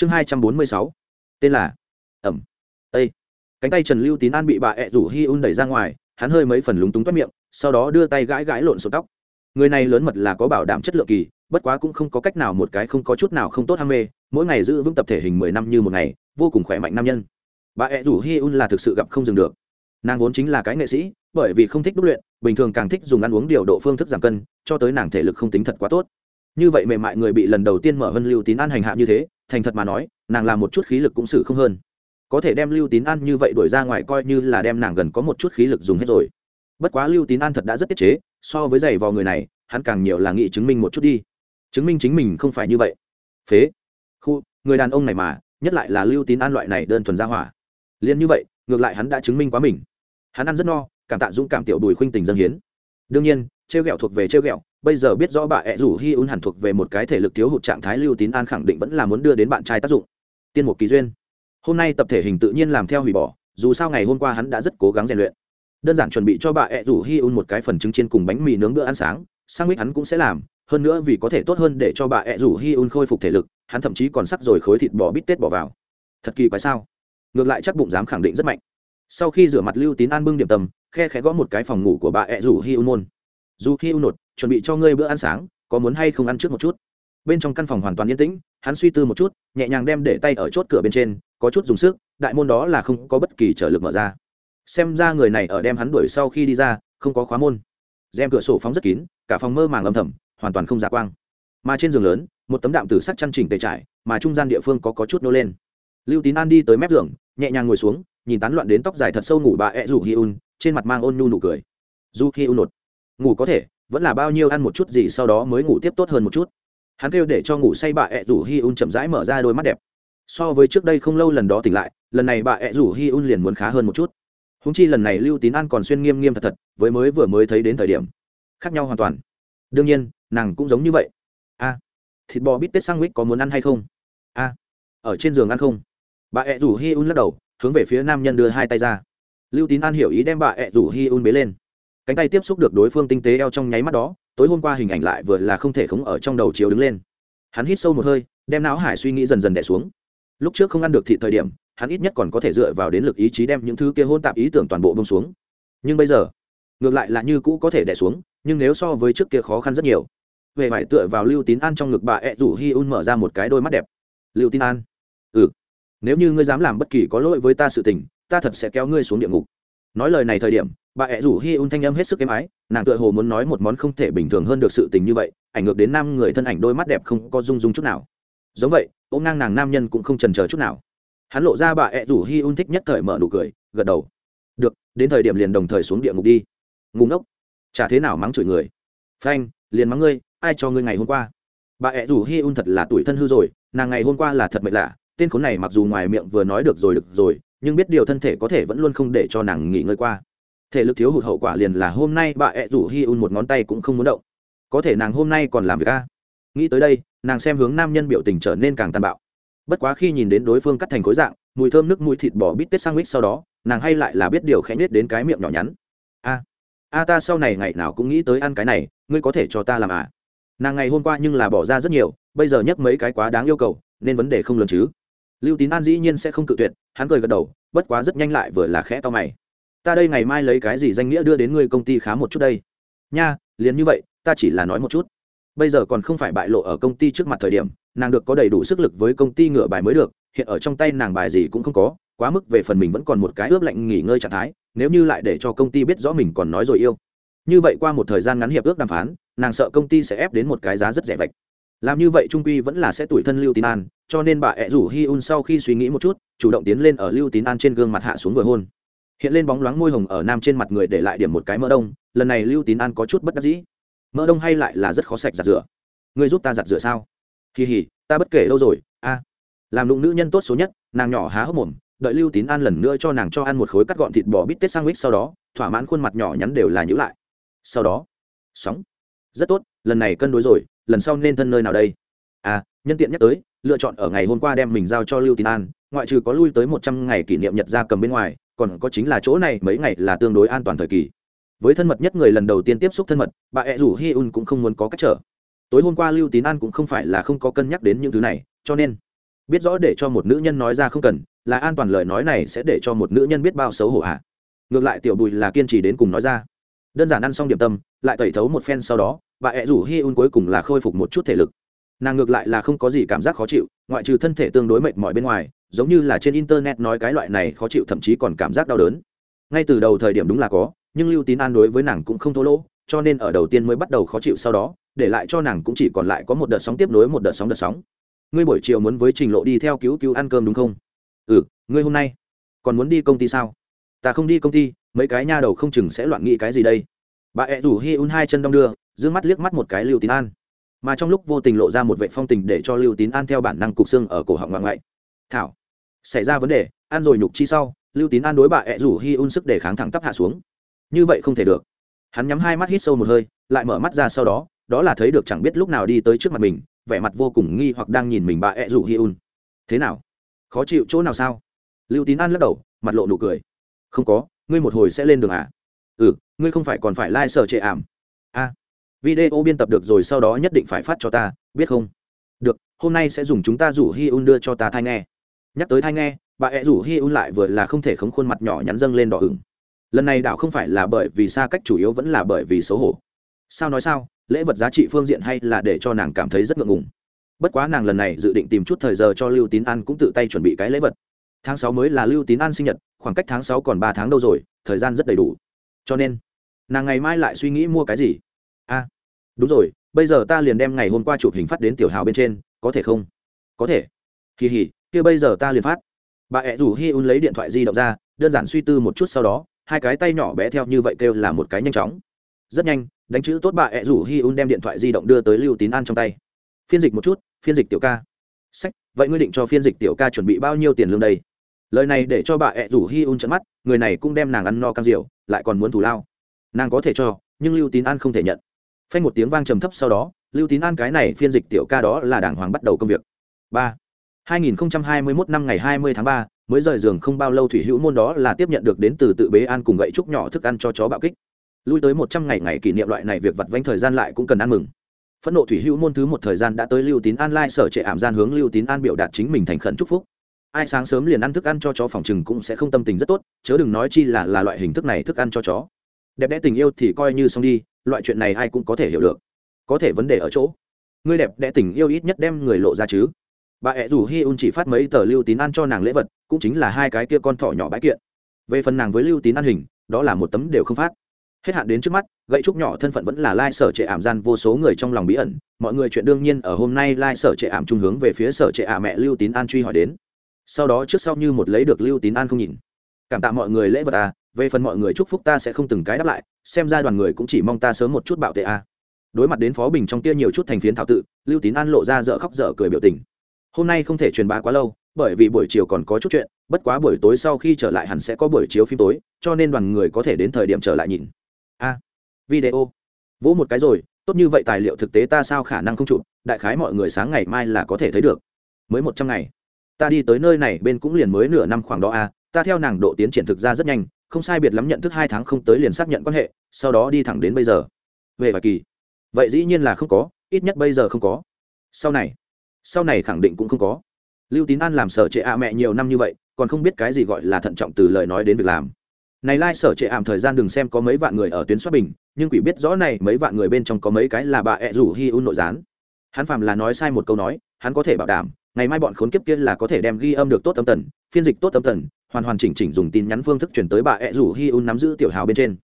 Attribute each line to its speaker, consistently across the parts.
Speaker 1: chương hai trăm bốn mươi sáu. Tên là ẩm. Ây cánh tay trần lưu tín an bị bà ẹ rủ hi un đẩy ra ngoài, hắn hơi mấy phần lúng túng toát miệng, sau đó đưa tay gãi gãi lộn sổ tóc. Người này lớn mật là có bảo đảm chất lượng kỳ, bất quá cũng không có cách nào một cái không có chút nào không tốt ham mê, mỗi ngày giữ vững tập thể hình mười năm như một ngày, vô cùng khỏe mạnh nam nhân. Bà ẹ rủ hi un là thực sự gặp không dừng được. Nàng vốn chính là cái nghệ sĩ, bởi vì không thích đúc luyện, bình thường càng thích dùng ăn uống điều độ phương thức giảm cân, cho tới nàng thể lực không tính thật quá tốt như vậy mềm mại người bị lần đầu tiên mở hơn lưu tín an hành hạ như thế, thành thật mà nói, nàng làm một chút khí lực cũng xử không hơn. Có thể đem lưu tín an như vậy đuổi ra ngoài coi như là đem nàng gần có một chút khí lực dùng hết rồi. Bất quá lưu tín an thật đã rất tiết chế, so với giày vò người này, hắn càng nhiều là nghĩ chứng minh một chút đi. Chứng minh chính mình không phải như vậy. Phế. Khu, người đàn ông này mà, nhất lại là lưu tín an loại này đơn thuần ra hỏa. Liền như vậy, ngược lại hắn đã chứng minh quá mình. Hắn ăn rất no, cảm tạ dũng cảm tiểu bùi khuynh tình dân hiến. Đương nhiên, trêu ghẹo thuộc về trêu ghẹo bây giờ biết rõ bà ẹ rủ hi un hẳn thuộc về một cái thể lực thiếu hụt trạng thái lưu tín an khẳng định vẫn là muốn đưa đến bạn trai tác dụng. Tiên một kỳ duyên. Hôm nay tập thể hình tự nhiên làm theo hủy bỏ, dù sao ngày hôm qua hắn đã rất cố gắng rèn luyện. Đơn giản chuẩn bị cho bà ẹ rủ hi un một cái phần trứng chiên cùng bánh mì nướng bữa ăn sáng, sang mít hắn cũng sẽ làm, hơn nữa vì có thể tốt hơn để cho bà ẹ rủ hi un khôi phục thể lực, hắn thậm chí còn sắc rồi khối thịt bò bít tết bỏ vào. Thật kỳ quái sao? Ngược lại chắc bụng dám khẳng định rất mạnh. Sau khi rửa mặt lưu tín an bưng điểm tầm khe khẽ gõ một cái phòng ngủ của bà ẹ rủ hi un môn dù khi u nột chuẩn bị cho ngươi bữa ăn sáng có muốn hay không ăn trước một chút? Bên trong căn phòng hoàn toàn yên tĩnh hắn suy tư một chút nhẹ nhàng đem để tay ở chốt cửa bên trên có chút dùng sức đại môn đó là không có bất kỳ trở lực mở ra. Xem ra người này ở đem hắn đuổi sau khi đi ra không có khóa môn. Rèm cửa sổ phóng rất kín cả phòng mơ màng âm thầm hoàn toàn không giả quang. Mà trên giường lớn một tấm đạm tử sắc chăn chỉnh tề trải mà trung gian địa phương có, có chút nô lên. Lưu tín an đi tới mép giường nhẹ nhàng ngồi xuống nhìn tán loạn đến tóc dài thật sâu ngủ bà ẹ rủ hi un trên mặt mang ôn nhu nụ cười. Du hi un nột ngủ có thể, vẫn là bao nhiêu ăn một chút gì sau đó mới ngủ tiếp tốt hơn một chút. Hắn kêu để cho ngủ say bà ẹ rủ hi un chậm rãi mở ra đôi mắt đẹp. So với trước đây không lâu lần đó tỉnh lại, lần này bà ẹ rủ hi un liền muốn khá hơn một chút. Húng chi lần này lưu tín an còn xuyên nghiêm nghiêm thật thật, với mới vừa mới thấy đến thời điểm. Khác nhau hoàn toàn. Đương nhiên, nàng cũng giống như vậy. A, thịt bò bít tết sang mít có muốn ăn hay không? A, ở trên giường ăn không? Bà ẹ rủ hi un lắc đầu, hướng về phía nam nhân đưa hai tay ra. Lưu tín an hiểu ý đem bà ẹ rủ hi un bế lên cánh tay tiếp xúc được đối phương tinh tế eo trong nháy mắt đó, tối hôm qua hình ảnh lại vừa là không thể khống ở trong đầu chiếu đứng lên. Hắn hít sâu một hơi, đem não hải suy nghĩ dần dần đẻ xuống. Lúc trước không ăn được thị thời điểm, hắn ít nhất còn có thể dựa vào đến lực ý chí đem những thứ kia hôn tạp ý tưởng toàn bộ bông xuống. Nhưng bây giờ, ngược lại là như cũ có thể đẻ xuống, nhưng nếu so với trước kia khó khăn rất nhiều. Về phải tựa vào lưu tín an trong ngực bà ẹ rủ hi un mở ra một cái đôi mắt đẹp. Lưu tín an. Ừ. Nếu như ngươi dám làm bất kỳ có lỗi với ta sự tình, ta thật sẽ kéo ngươi xuống địa ngục nói lời này thời điểm, bà ẹ rủ hi un thanh âm hết sức êm ái, nàng tựa hồ muốn nói một món không thể bình thường hơn được sự tình như vậy, ảnh ngược đến nam người thân ảnh đôi mắt đẹp không có rung rung chút nào. Giống vậy ô ngang nàng nam nhân cũng không trần chờ chút nào. Hắn lộ ra bà ẹ rủ hi un thích nhất thời mở nụ cười, gật đầu. Được, đến thời điểm liền đồng thời xuống địa ngục đi. Ngủ ngốc. Chả thế nào mắng chửi người. Phanh, liền mắng ngươi, ai cho ngươi ngày hôm qua? Bà ẹ rủ hi un thật là tuổi thân hư rồi, nàng ngày hôm qua là thật mệt lạ, tên khốn này mặc dù ngoài miệng vừa nói được rồi được rồi nhưng biết điều thân thể có thể vẫn luôn không để cho nàng nghỉ ngơi qua. Thể lực thiếu hụt hậu quả liền là hôm nay bà ẹ rủ hi un một ngón tay cũng không muốn động. Có thể nàng hôm nay còn làm việc a. Nghĩ tới đây, nàng xem hướng nam nhân biểu tình trở nên càng tàn bạo. Bất quá khi nhìn đến đối phương cắt thành khối dạng, mùi thơm nước mùi thịt bò bít tết sang mít sau đó, nàng hay lại là biết điều khẽ nết đến cái miệng nhỏ nhắn. A a ta sau này ngày nào cũng nghĩ tới ăn cái này, ngươi có thể cho ta làm à? Nàng ngày hôm qua nhưng là bỏ ra rất nhiều, bây giờ nhắc mấy cái quá đáng yêu cầu, nên vấn đề không lớn chứ lưu tín an dĩ nhiên sẽ không cự tuyệt, hắn cười gật đầu, bất quá rất nhanh lại vừa là khẽ to mày. Ta đây ngày mai lấy cái gì danh nghĩa đưa đến ngươi công ty khá một chút đây? Nha, liền như vậy, ta chỉ là nói một chút. Bây giờ còn không phải bại lộ ở công ty trước mặt thời điểm, nàng được có đầy đủ sức lực với công ty ngựa bài mới được, hiện ở trong tay nàng bài gì cũng không có, quá mức về phần mình vẫn còn một cái ướp lạnh nghỉ ngơi trạng thái, nếu như lại để cho công ty biết rõ mình còn nói rồi yêu. Như vậy qua một thời gian ngắn hiệp ước đàm phán, nàng sợ công ty sẽ ép đến một cái giá rất rẻ vạch làm như vậy trung quy vẫn là sẽ tủi thân lưu tín an, cho nên bà ẹ rủ hi un sau khi suy nghĩ một chút, chủ động tiến lên ở lưu tín an trên gương mặt hạ xuống vừa hôn. Hiện lên bóng loáng môi hồng ở nam trên mặt người để lại điểm một cái mỡ đông, lần này lưu tín an có chút bất đắc dĩ. Mỡ đông hay lại là rất khó sạch giặt rửa? Người giúp ta giặt rửa sao? Kỳ hỉ ta bất kể đâu rồi, a. Làm lụng nữ nhân tốt số nhất, nàng nhỏ há hốc mồm, đợi lưu tín an lần nữa cho nàng cho ăn một khối cắt gọn thịt bò bít tết sang mít sau đó, thỏa mãn khuôn mặt nhỏ nhắn đều là nhữ lại. Sau đó, sóng. Rất tốt, lần này cân đối rồi lần sau nên thân nơi nào đây? À nhân tiện nhắc tới, lựa chọn ở ngày hôm qua đem mình giao cho lưu tín an, ngoại trừ có lui tới một trăm ngày kỷ niệm nhật ra cầm bên ngoài, còn có chính là chỗ này mấy ngày là tương đối an toàn thời kỳ. Với thân mật nhất người lần đầu tiên tiếp xúc thân mật, bà ẹ rủ hi un cũng không muốn có cách trở. Tối hôm qua lưu tín an cũng không phải là không có cân nhắc đến những thứ này, cho nên biết rõ để cho một nữ nhân nói ra không cần, là an toàn lời nói này sẽ để cho một nữ nhân biết bao xấu hổ hạ ngược lại tiểu bùi là kiên trì đến cùng nói ra đơn giản ăn xong điểm tâm, lại tẩy thấu một phen sau đó, bà ẹ rủ hi un cuối cùng là khôi phục một chút thể lực. Nàng ngược lại là không có gì cảm giác khó chịu, ngoại trừ thân thể tương đối mệt mỏi bên ngoài, giống như là trên internet nói cái loại này khó chịu thậm chí còn cảm giác đau đớn. Ngay từ đầu thời điểm đúng là có, nhưng lưu tín an đối với nàng cũng không thô lỗ, cho nên ở đầu tiên mới bắt đầu khó chịu sau đó, để lại cho nàng cũng chỉ còn lại có một đợt sóng tiếp nối một đợt sóng đợt sóng. Ngươi buổi chiều muốn với trình lộ đi theo cứu cứu ăn cơm đúng không? Ừ ngươi hôm nay còn muốn đi công ty sao? Ta không đi công ty mấy cái nha đầu không chừng sẽ loạn nghĩ cái gì đây. Bà ẹ rủ hi un hai chân đong đưa d ư ơ n g mắt liếc mắt một cái lưu tín an. Mà trong lúc vô tình lộ ra một vệ phong tình để cho lưu tín an theo bản năng cục xương ở cổ họng ngoạn ngoại. Thảo, xảy ra vấn đề, ăn rồi nhục chi sau. Lưu tín an đối bà ẹ rủ hi un sức để kháng thẳng tắp hạ xuống. Như vậy không thể được. Hắn nhắm hai mắt hít sâu một hơi, lại mở mắt ra sau đó đó là thấy được chẳng biết lúc nào đi tới trước mặt mình, vẻ mặt vô cùng nghi hoặc đang nhìn mình bà ẹ rủ hi un. Thế nào? Khó chịu chỗ nào sao? Lưu tín an lắc đầu, mặt lộ nụ cười. Không có ngươi một hồi sẽ lên đường à? Ừ ngươi không phải còn phải lai、like、sở trệ ảm. A video biên tập được rồi sau đó nhất định phải phát cho ta, biết không? Được, hôm nay sẽ dùng chúng ta rủ hi un đưa cho ta thai nghe. Nhắc tới thai nghe, bà ẹ rủ hi un lại vừa là không thể khống khuôn mặt nhỏ nhắn dâng lên đỏ ửng. Lần này đảo không phải là bởi vì xa cách chủ yếu vẫn là bởi vì xấu hổ. Sao nói sao, lễ vật giá trị phương diện hay là để cho nàng cảm thấy rất ngượng ngùng. Bất quá nàng lần này dự định tìm chút thời giờ cho lưu tín an cũng tự tay chuẩn bị cái lễ vật tháng sáu mới là lưu tín an sinh nhật khoảng cách tháng sáu còn ba tháng đâu rồi thời gian rất đầy đủ. Cho nên nàng ngày mai lại suy nghĩ mua cái gì? A à, đúng rồi bây giờ ta liền đem ngày hôm qua chụp hình phát đến tiểu hào bên trên có thể không? Có thể. Kỳ hỉ kia bây giờ ta liền phát. Bà ẹ rủ hi un lấy điện thoại di động ra đơn giản suy tư một chút sau đó hai cái tay nhỏ bé theo như vậy kêu là một cái nhanh chóng. Rất nhanh đánh chữ tốt bà ẹ rủ hi un đem điện thoại di động đưa tới lưu tín an trong tay. Phiên dịch một chút phiên dịch tiểu ca. Sách vậy ngươi định cho phiên dịch tiểu ca chuẩn bị bao nhiêu tiền lương đây? Lời này để cho bà ẹ rủ hi un trận mắt người này cũng đem nàng ăn no căng rượu lại còn muốn thủ lao. Nàng có thể cho nhưng lưu tín an không thể nhận. Phanh một tiếng vang trầm thấp sau đó lưu tín an cái này phiên dịch tiểu ca đó là đảng hoàng bắt đầu công việc. Ba. 2021 năm ngày 20 tháng 3, mới rời giường không bao lâu thủy hữu môn đó là tiếp nhận được đến từ tự bế an cùng gậy trúc nhỏ thức ăn cho chó bạo kích. Lui tới một trăm ngày ngày kỷ niệm loại này việc vặt vánh thời gian lại cũng cần ăn mừng. Phẫn nộ thủy hữu môn thứ một thời gian đã tới lưu tín an lai sở trệ ảm gian hướng lưu tín an biểu đạt chính mình thành khẩn chúc phúc ai sáng sớm liền ăn thức ăn cho chó phòng chừng cũng sẽ không tâm tình rất tốt, chớ đừng nói chi là là loại hình thức này thức ăn cho chó. Đẹp đẽ tình yêu thì coi như xong đi, loại chuyện này ai cũng có thể hiểu được. Có thể vấn đề ở chỗ, người đẹp đẽ tình yêu ít nhất đem người lộ ra chứ. Bà ẹ rủ hi un chỉ phát mấy tờ lưu tín ăn cho nàng lễ vật, cũng chính là hai cái kia con thỏ nhỏ bãi kiện. Về phần nàng với lưu tín ăn hình, đó là một tấm đều không phát. Hết hạn đến trước mắt, gậy trúc nhỏ thân phận vẫn là lai sở trệ ảm gian vô số người trong lòng bí ẩn. Mọi người chuyện đương nhiên ở hôm nay lai sở trệ ảm trung hướng về phía sở trệ ả mẹ lưu tín an truy hỏi đến sau đó trước sau như một lấy được lưu tín an không nhìn. Cảm tạ mọi người lễ vật à về phần mọi người chúc phúc ta sẽ không từng cái đáp lại, xem ra đoàn người cũng chỉ mong ta sớm một chút bạo tệ à. Đối mặt đến phó bình trong kia nhiều chút thành phiến thảo tự, lưu tín an lộ ra dở khóc dở cười biểu tình. Hôm nay không thể truyền bá quá lâu, bởi vì buổi chiều còn có chút chuyện, bất quá buổi tối sau khi trở lại hẳn sẽ có buổi chiếu phim tối, cho nên đoàn người có thể đến thời điểm trở lại nhìn. A video. Vỗ một cái rồi, tốt như vậy tài liệu thực tế ta sao khả năng không chụp, đại khái mọi người sáng ngày mai là có thể thấy được. Mới một trăm ngày ta đi tới nơi này bên cũng liền mới nửa năm khoảng đó a ta theo nàng độ tiến triển thực ra rất nhanh, không sai biệt lắm nhận thức hai tháng không tới liền xác nhận quan hệ, sau đó đi thẳng đến bây giờ. Về vài kỳ. Vậy dĩ nhiên là không có, ít nhất bây giờ không có. Sau này sau này khẳng định cũng không có. Lưu tín an làm sở trệ ạ mẹ nhiều năm như vậy, còn không biết cái gì gọi là thận trọng từ lời nói đến việc làm. Này lai、like、sở trệ ảm thời gian đừng xem có mấy vạn người ở tuyến xuất bình, nhưng quỷ biết rõ này mấy vạn người bên trong có mấy cái là bà ẹ rủ hi un nội gián. Hắn phạm là nói sai một câu nói, hắn có thể bảo đảm ngày mai bọn khốn kiếp kia là có thể đem ghi âm được tốt âm tần, phiên dịch tốt âm tần, hoàn hoàn chỉnh chỉnh dùng tin nhắn phương thức chuyển tới bà ẹ rủ hi un nắm giữ tiểu hào bên trên.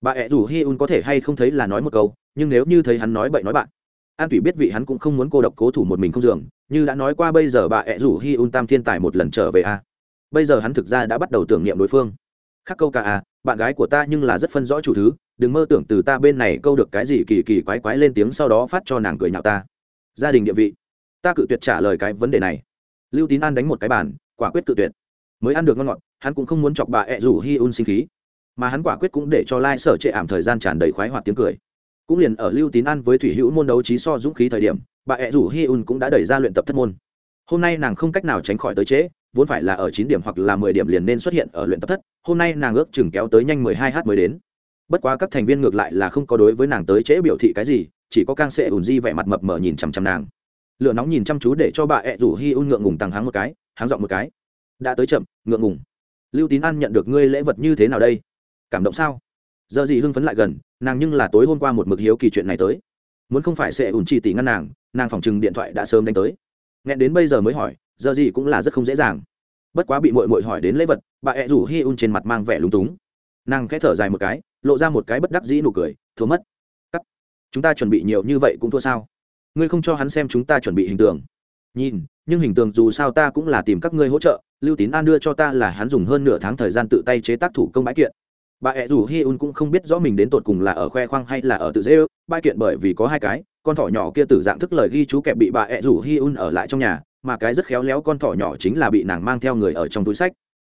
Speaker 1: Bà ẹ rủ hi un có thể hay không thấy là nói một câu, nhưng nếu như thấy hắn nói bậy nói bạn, an tủy biết vị hắn cũng không muốn cô độc cố thủ một mình không dường như đã nói qua bây giờ bà ẹ rủ hi un tam thiên tài một lần trở về a. Bây giờ hắn thực ra đã bắt đầu tưởng niệm đối phương. Khắc câu ca à bạn gái của ta nhưng là rất phân rõ chủ thứ, đừng mơ tưởng từ ta bên này câu được cái gì kỳ kỳ quái quái lên tiếng sau đó phát cho nàng cười nhạo ta. Gia đình địa vị ta cự tuyệt trả lời cái vấn đề này. Lưu tín an đánh một cái bàn, quả quyết cự tuyệt. Mới ăn được ngon ngọt, hắn cũng không muốn chọc bà ẹ rủ hi un sinh khí. Mà hắn quả quyết cũng để cho lai、like、sở trệ ảm thời gian tràn đầy khoái hoạt tiếng cười. Cũng liền ở lưu tín an với thủy hữu môn đấu trí so dũng khí thời điểm, bà ẹ rủ hi un cũng đã đẩy ra luyện tập thất môn. Hôm nay nàng không cách nào tránh khỏi tới trễ, vốn phải là ở chín điểm hoặc là mười điểm liền nên xuất hiện ở luyện tập thất, hôm nay nàng ước chừng kéo tới nhanh mười hai h mới đến. Bất quá các thành viên ngược lại là không có đối với nàng tới trễ biểu thị cái gì, chỉ có càng sẽ ủn di vẻ mặt mập mờ nhìn chằm chằm nàng lửa nóng nhìn chăm chú để cho bà ẹ rủ hi un ngượng ngùng tăng háng một cái, háng dọn một cái. Đã tới chậm, ngượng ngùng. Lưu tín an nhận được ngươi lễ vật như thế nào đây? Cảm động sao? Giờ gì hưng phấn lại gần, nàng nhưng là tối hôm qua một mực hiếu kỳ chuyện này tới. Muốn không phải sẽ ủn chỉ tỷ ngăn nàng nàng phòng chừng điện thoại đã sớm đánh tới. Nghẹn đến bây giờ mới hỏi, giờ gì cũng là rất không dễ dàng. Bất quá bị mội mội hỏi đến lễ vật, bà ẹ rủ hi un trên mặt mang vẻ lúng túng. Nàng khẽ thở dài một cái, lộ ra một cái bất đắc dĩ nụ cười, thua mất. Cắt. Chúng ta chuẩn bị nhiều như vậy cũng thua sao? Ngươi không cho hắn xem chúng ta chuẩn bị hình tượng. Nhìn, nhưng hình tượng dù sao ta cũng là tìm các ngươi hỗ trợ, lưu tín an đưa cho ta là hắn dùng hơn nửa tháng thời gian tự tay chế tác thủ công bãi kiện. Bà ẹ rủ hi un cũng không biết rõ mình đến tột cùng là ở khoe khoang hay là ở tự dễ ư bãi kiện bởi vì có hai cái, con thỏ nhỏ kia từ dạng thức lời ghi chú kẹp bị bà ẹ rủ hi un ở lại trong nhà, mà cái rất khéo léo con thỏ nhỏ chính là bị nàng mang theo người ở trong túi sách.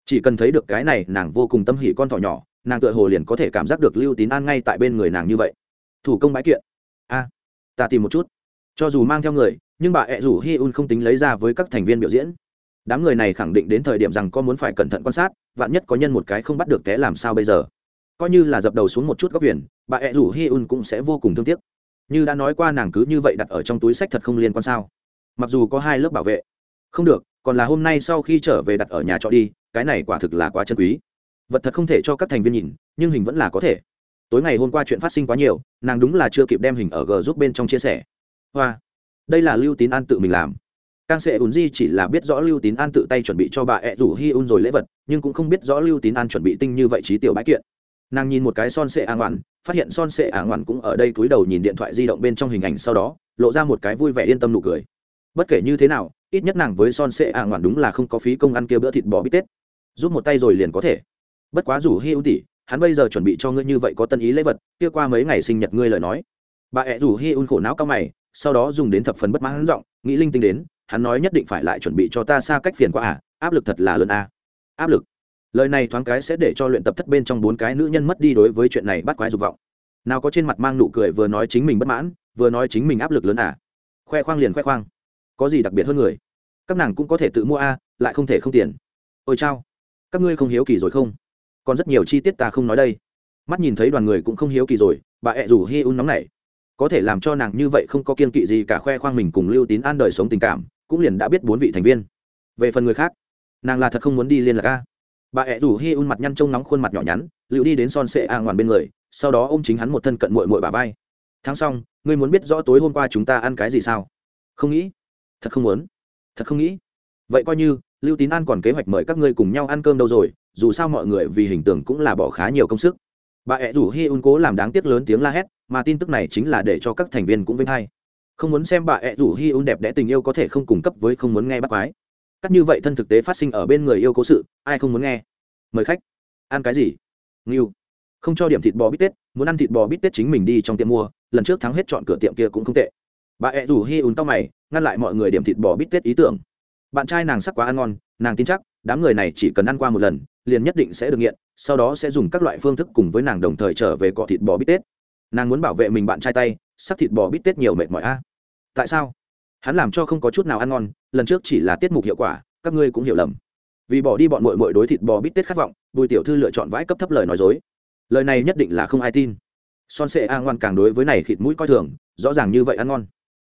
Speaker 1: Chỉ cần thấy được cái này, nàng vô cùng tâm hỉ con thỏ nhỏ, nàng tựa hồ liền có thể cảm giác được lưu tín an ngay tại bên người nàng như vậy. Thủ công bãi kiện. A ta tìm một chút cho dù mang theo người, nhưng bà ẹ rủ hi un không tính lấy ra với các thành viên biểu diễn. Đám người này khẳng định đến thời điểm rằng có muốn phải cẩn thận quan sát, vạn nhất có nhân một cái không bắt được té làm sao bây giờ. Coi như là dập đầu xuống một chút góc viền, bà ẹ rủ hi un cũng sẽ vô cùng thương tiếc. Như đã nói qua nàng cứ như vậy đặt ở trong túi sách thật không liên quan sao. Mặc dù có hai lớp bảo vệ. Không được, còn là hôm nay sau khi trở về đặt ở nhà trọ đi, cái này quả thực là quá chân quý. Vật thật không thể cho các thành viên nhìn, nhưng hình vẫn là có thể. Tối ngày hôm qua chuyện phát sinh quá nhiều, nàng đúng là chưa kịp đem hình ở g giúp bên trong chia sẻ hoa. Đây là lưu tín an tự mình làm. Càng sẽ ùn di chỉ là biết rõ lưu tín an tự tay chuẩn bị cho bà ẹ rủ hi un rồi lễ vật, nhưng cũng không biết rõ lưu tín an chuẩn bị tinh như vậy trí tiểu bãi kiện. Nàng nhìn một cái son sệ ả ngoạn, phát hiện son sệ ả ngoạn cũng ở đây cúi đầu nhìn điện thoại di động bên trong hình ảnh sau đó, lộ ra một cái vui vẻ yên tâm nụ cười. Bất kể như thế nào, ít nhất nàng với son sệ ả ngoạn đúng là không có phí công ăn kia bữa thịt bò bít tết. Giúp một tay rồi liền có thể. Bất quá rủ hi un tỉ hắn bây giờ chuẩn bị cho ngươi như vậy có tân ý lễ vật, kia qua mấy ngày sinh nhật ngươi lời nói. Bà ẹ rủ hi un khổ não cao mày sau đó dùng đến thập phần bất mãn giọng, nghĩ linh tinh đến, hắn nói nhất định phải lại chuẩn bị cho ta xa cách phiền quá à áp lực thật là lớn à. áp lực? Lời này thoáng cái sẽ để cho luyện tập thất bên trong bốn cái nữ nhân mất đi đối với chuyện này bắt quái dục vọng. Nào có trên mặt mang nụ cười vừa nói chính mình bất mãn, vừa nói chính mình áp lực lớn à. Khoe khoang liền khoe khoang. Có gì đặc biệt hơn người? Các nàng cũng có thể tự mua a lại không thể không tiền. Ôi chao, các ngươi không hiếu kỳ rồi không? Còn rất nhiều chi tiết ta không nói đây. Mắt nhìn thấy đoàn người cũng không hiếu kỳ rồi, bà ẹ rủ hi un nóng này có thể làm cho nàng như vậy không có kiên kỵ gì cả khoe khoang mình cùng lưu tín an đời sống tình cảm, cũng liền đã biết bốn vị thành viên. Về phần người khác, nàng là thật không muốn đi liên lạc a. Bà ẹ rủ hi un mặt nhăn trông nóng khuôn mặt nhỏ nhắn, lưu đi đến son sệ a ngoằn bên người, sau đó ô m chính hắn một thân cận mội mội bà vai. Tháng xong, ngươi muốn biết rõ tối hôm qua chúng ta ăn cái gì sao? Không nghĩ. Thật không muốn. Thật không nghĩ. Vậy coi như, lưu tín an còn kế hoạch mời các ngươi cùng nhau ăn cơm đâu rồi, dù sao mọi người vì hình tượng cũng là bỏ khá nhiều công sức. Bà ẹ rủ hi un cố làm đáng tiếc lớn tiếng la hét mà tin tức này chính là để cho các thành viên cũng vinh hay không muốn xem bà ẹ rủ hi un đẹp đẽ tình yêu có thể không cung cấp với không muốn nghe bắt quái. Cắt như vậy thân thực tế phát sinh ở bên người yêu cố sự, ai không muốn nghe? Mời khách. Ăn cái gì? Nghiêu không cho điểm thịt bò bít tết, muốn ăn thịt bò bít tết chính mình đi trong tiệm mua, lần trước thắng hết chọn cửa tiệm kia cũng không tệ. Bà ẹ rủ hi un tóc mày, ngăn lại mọi người điểm thịt bò bít tết ý tưởng. Bạn trai nàng sắc quá ăn ngon, nàng tin chắc, đám người này chỉ cần ăn qua một lần, liền nhất định sẽ được nghiện, sau đó sẽ dùng các loại phương thức cùng với nàng đồng thời trở về cọ thịt bò bít tết nàng muốn bảo vệ mình bạn trai tay, sắc thịt bò bít tết nhiều mệt mỏi a. Tại sao? Hắn làm cho không có chút nào ăn ngon, lần trước chỉ là tiết mục hiệu quả, các ngươi cũng hiểu lầm. Vì bỏ đi bọn mội mội đối thịt bò bít tết khát vọng, bùi tiểu thư lựa chọn vãi cấp thấp lời nói dối. Lời này nhất định là không ai tin. Son sệ a ngoan càng đối với này thịt mũi coi thường, rõ ràng như vậy ăn ngon.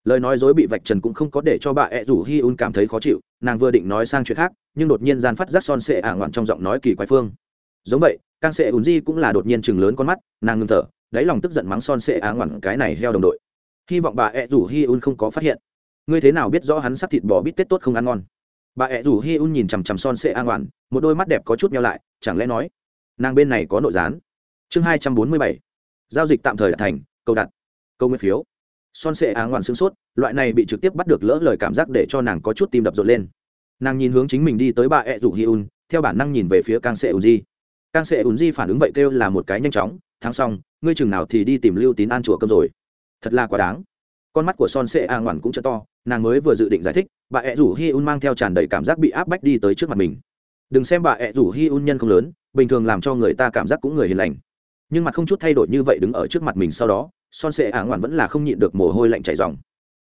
Speaker 1: Lời nói dối bị vạch trần cũng không có để cho bà ẹ rủ hi un cảm thấy khó chịu, nàng vừa định nói sang chuyện khác, nhưng đột nhiên gian phát giác son sệ a ngoan trong giọng nói kỳ quái phương. Giống vậy càng sệ ùn di cũng là đột nhiên chừng lớn con mắt, nàng ngừng thở đáy lòng tức giận mắng son sệ á ngoằn, cái này heo đồng đội. Hy vọng bà ẹ rủ hi un không có phát hiện. Ngươi thế nào biết rõ hắn sắc thịt bò bít tết tốt không ăn ngon? Bà ẹ rủ hi un nhìn chằm chằm son sệ á ngoằn, một đôi mắt đẹp có chút nhau lại, chẳng lẽ nói, nàng bên này có nội gián? Chương hai trăm bốn mươi bảy. Giao dịch tạm thời đạt thành câu đặt câu nguyên phiếu. Son sệ á ngoằn sướng sốt, loại này bị trực tiếp bắt được lỡ lời cảm giác để cho nàng có chút tim đập rộn lên. Nàng nhìn hướng chính mình đi tới bà ẹ rủ hi un, theo bản năng nhìn về phía càng sệ ùn di. Càng sệ ùn di phản ứng vậy kêu là một cái nhanh chóng tháng xong, ngươi chừng nào thì đi tìm lưu tín an chùa cơm rồi. Thật là quá đáng. Con mắt của son sệ a ngoản cũng chợ to, nàng mới vừa dự định giải thích, bà ẹ rủ hi un mang theo tràn đầy cảm giác bị áp bách đi tới trước mặt mình. Đừng xem bà ẹ rủ hi un nhân không lớn, bình thường làm cho người ta cảm giác cũng người hiền lành. Nhưng mặt không chút thay đổi như vậy đứng ở trước mặt mình sau đó, son sệ a ngoản vẫn là không nhịn được mồ hôi lạnh chảy dòng.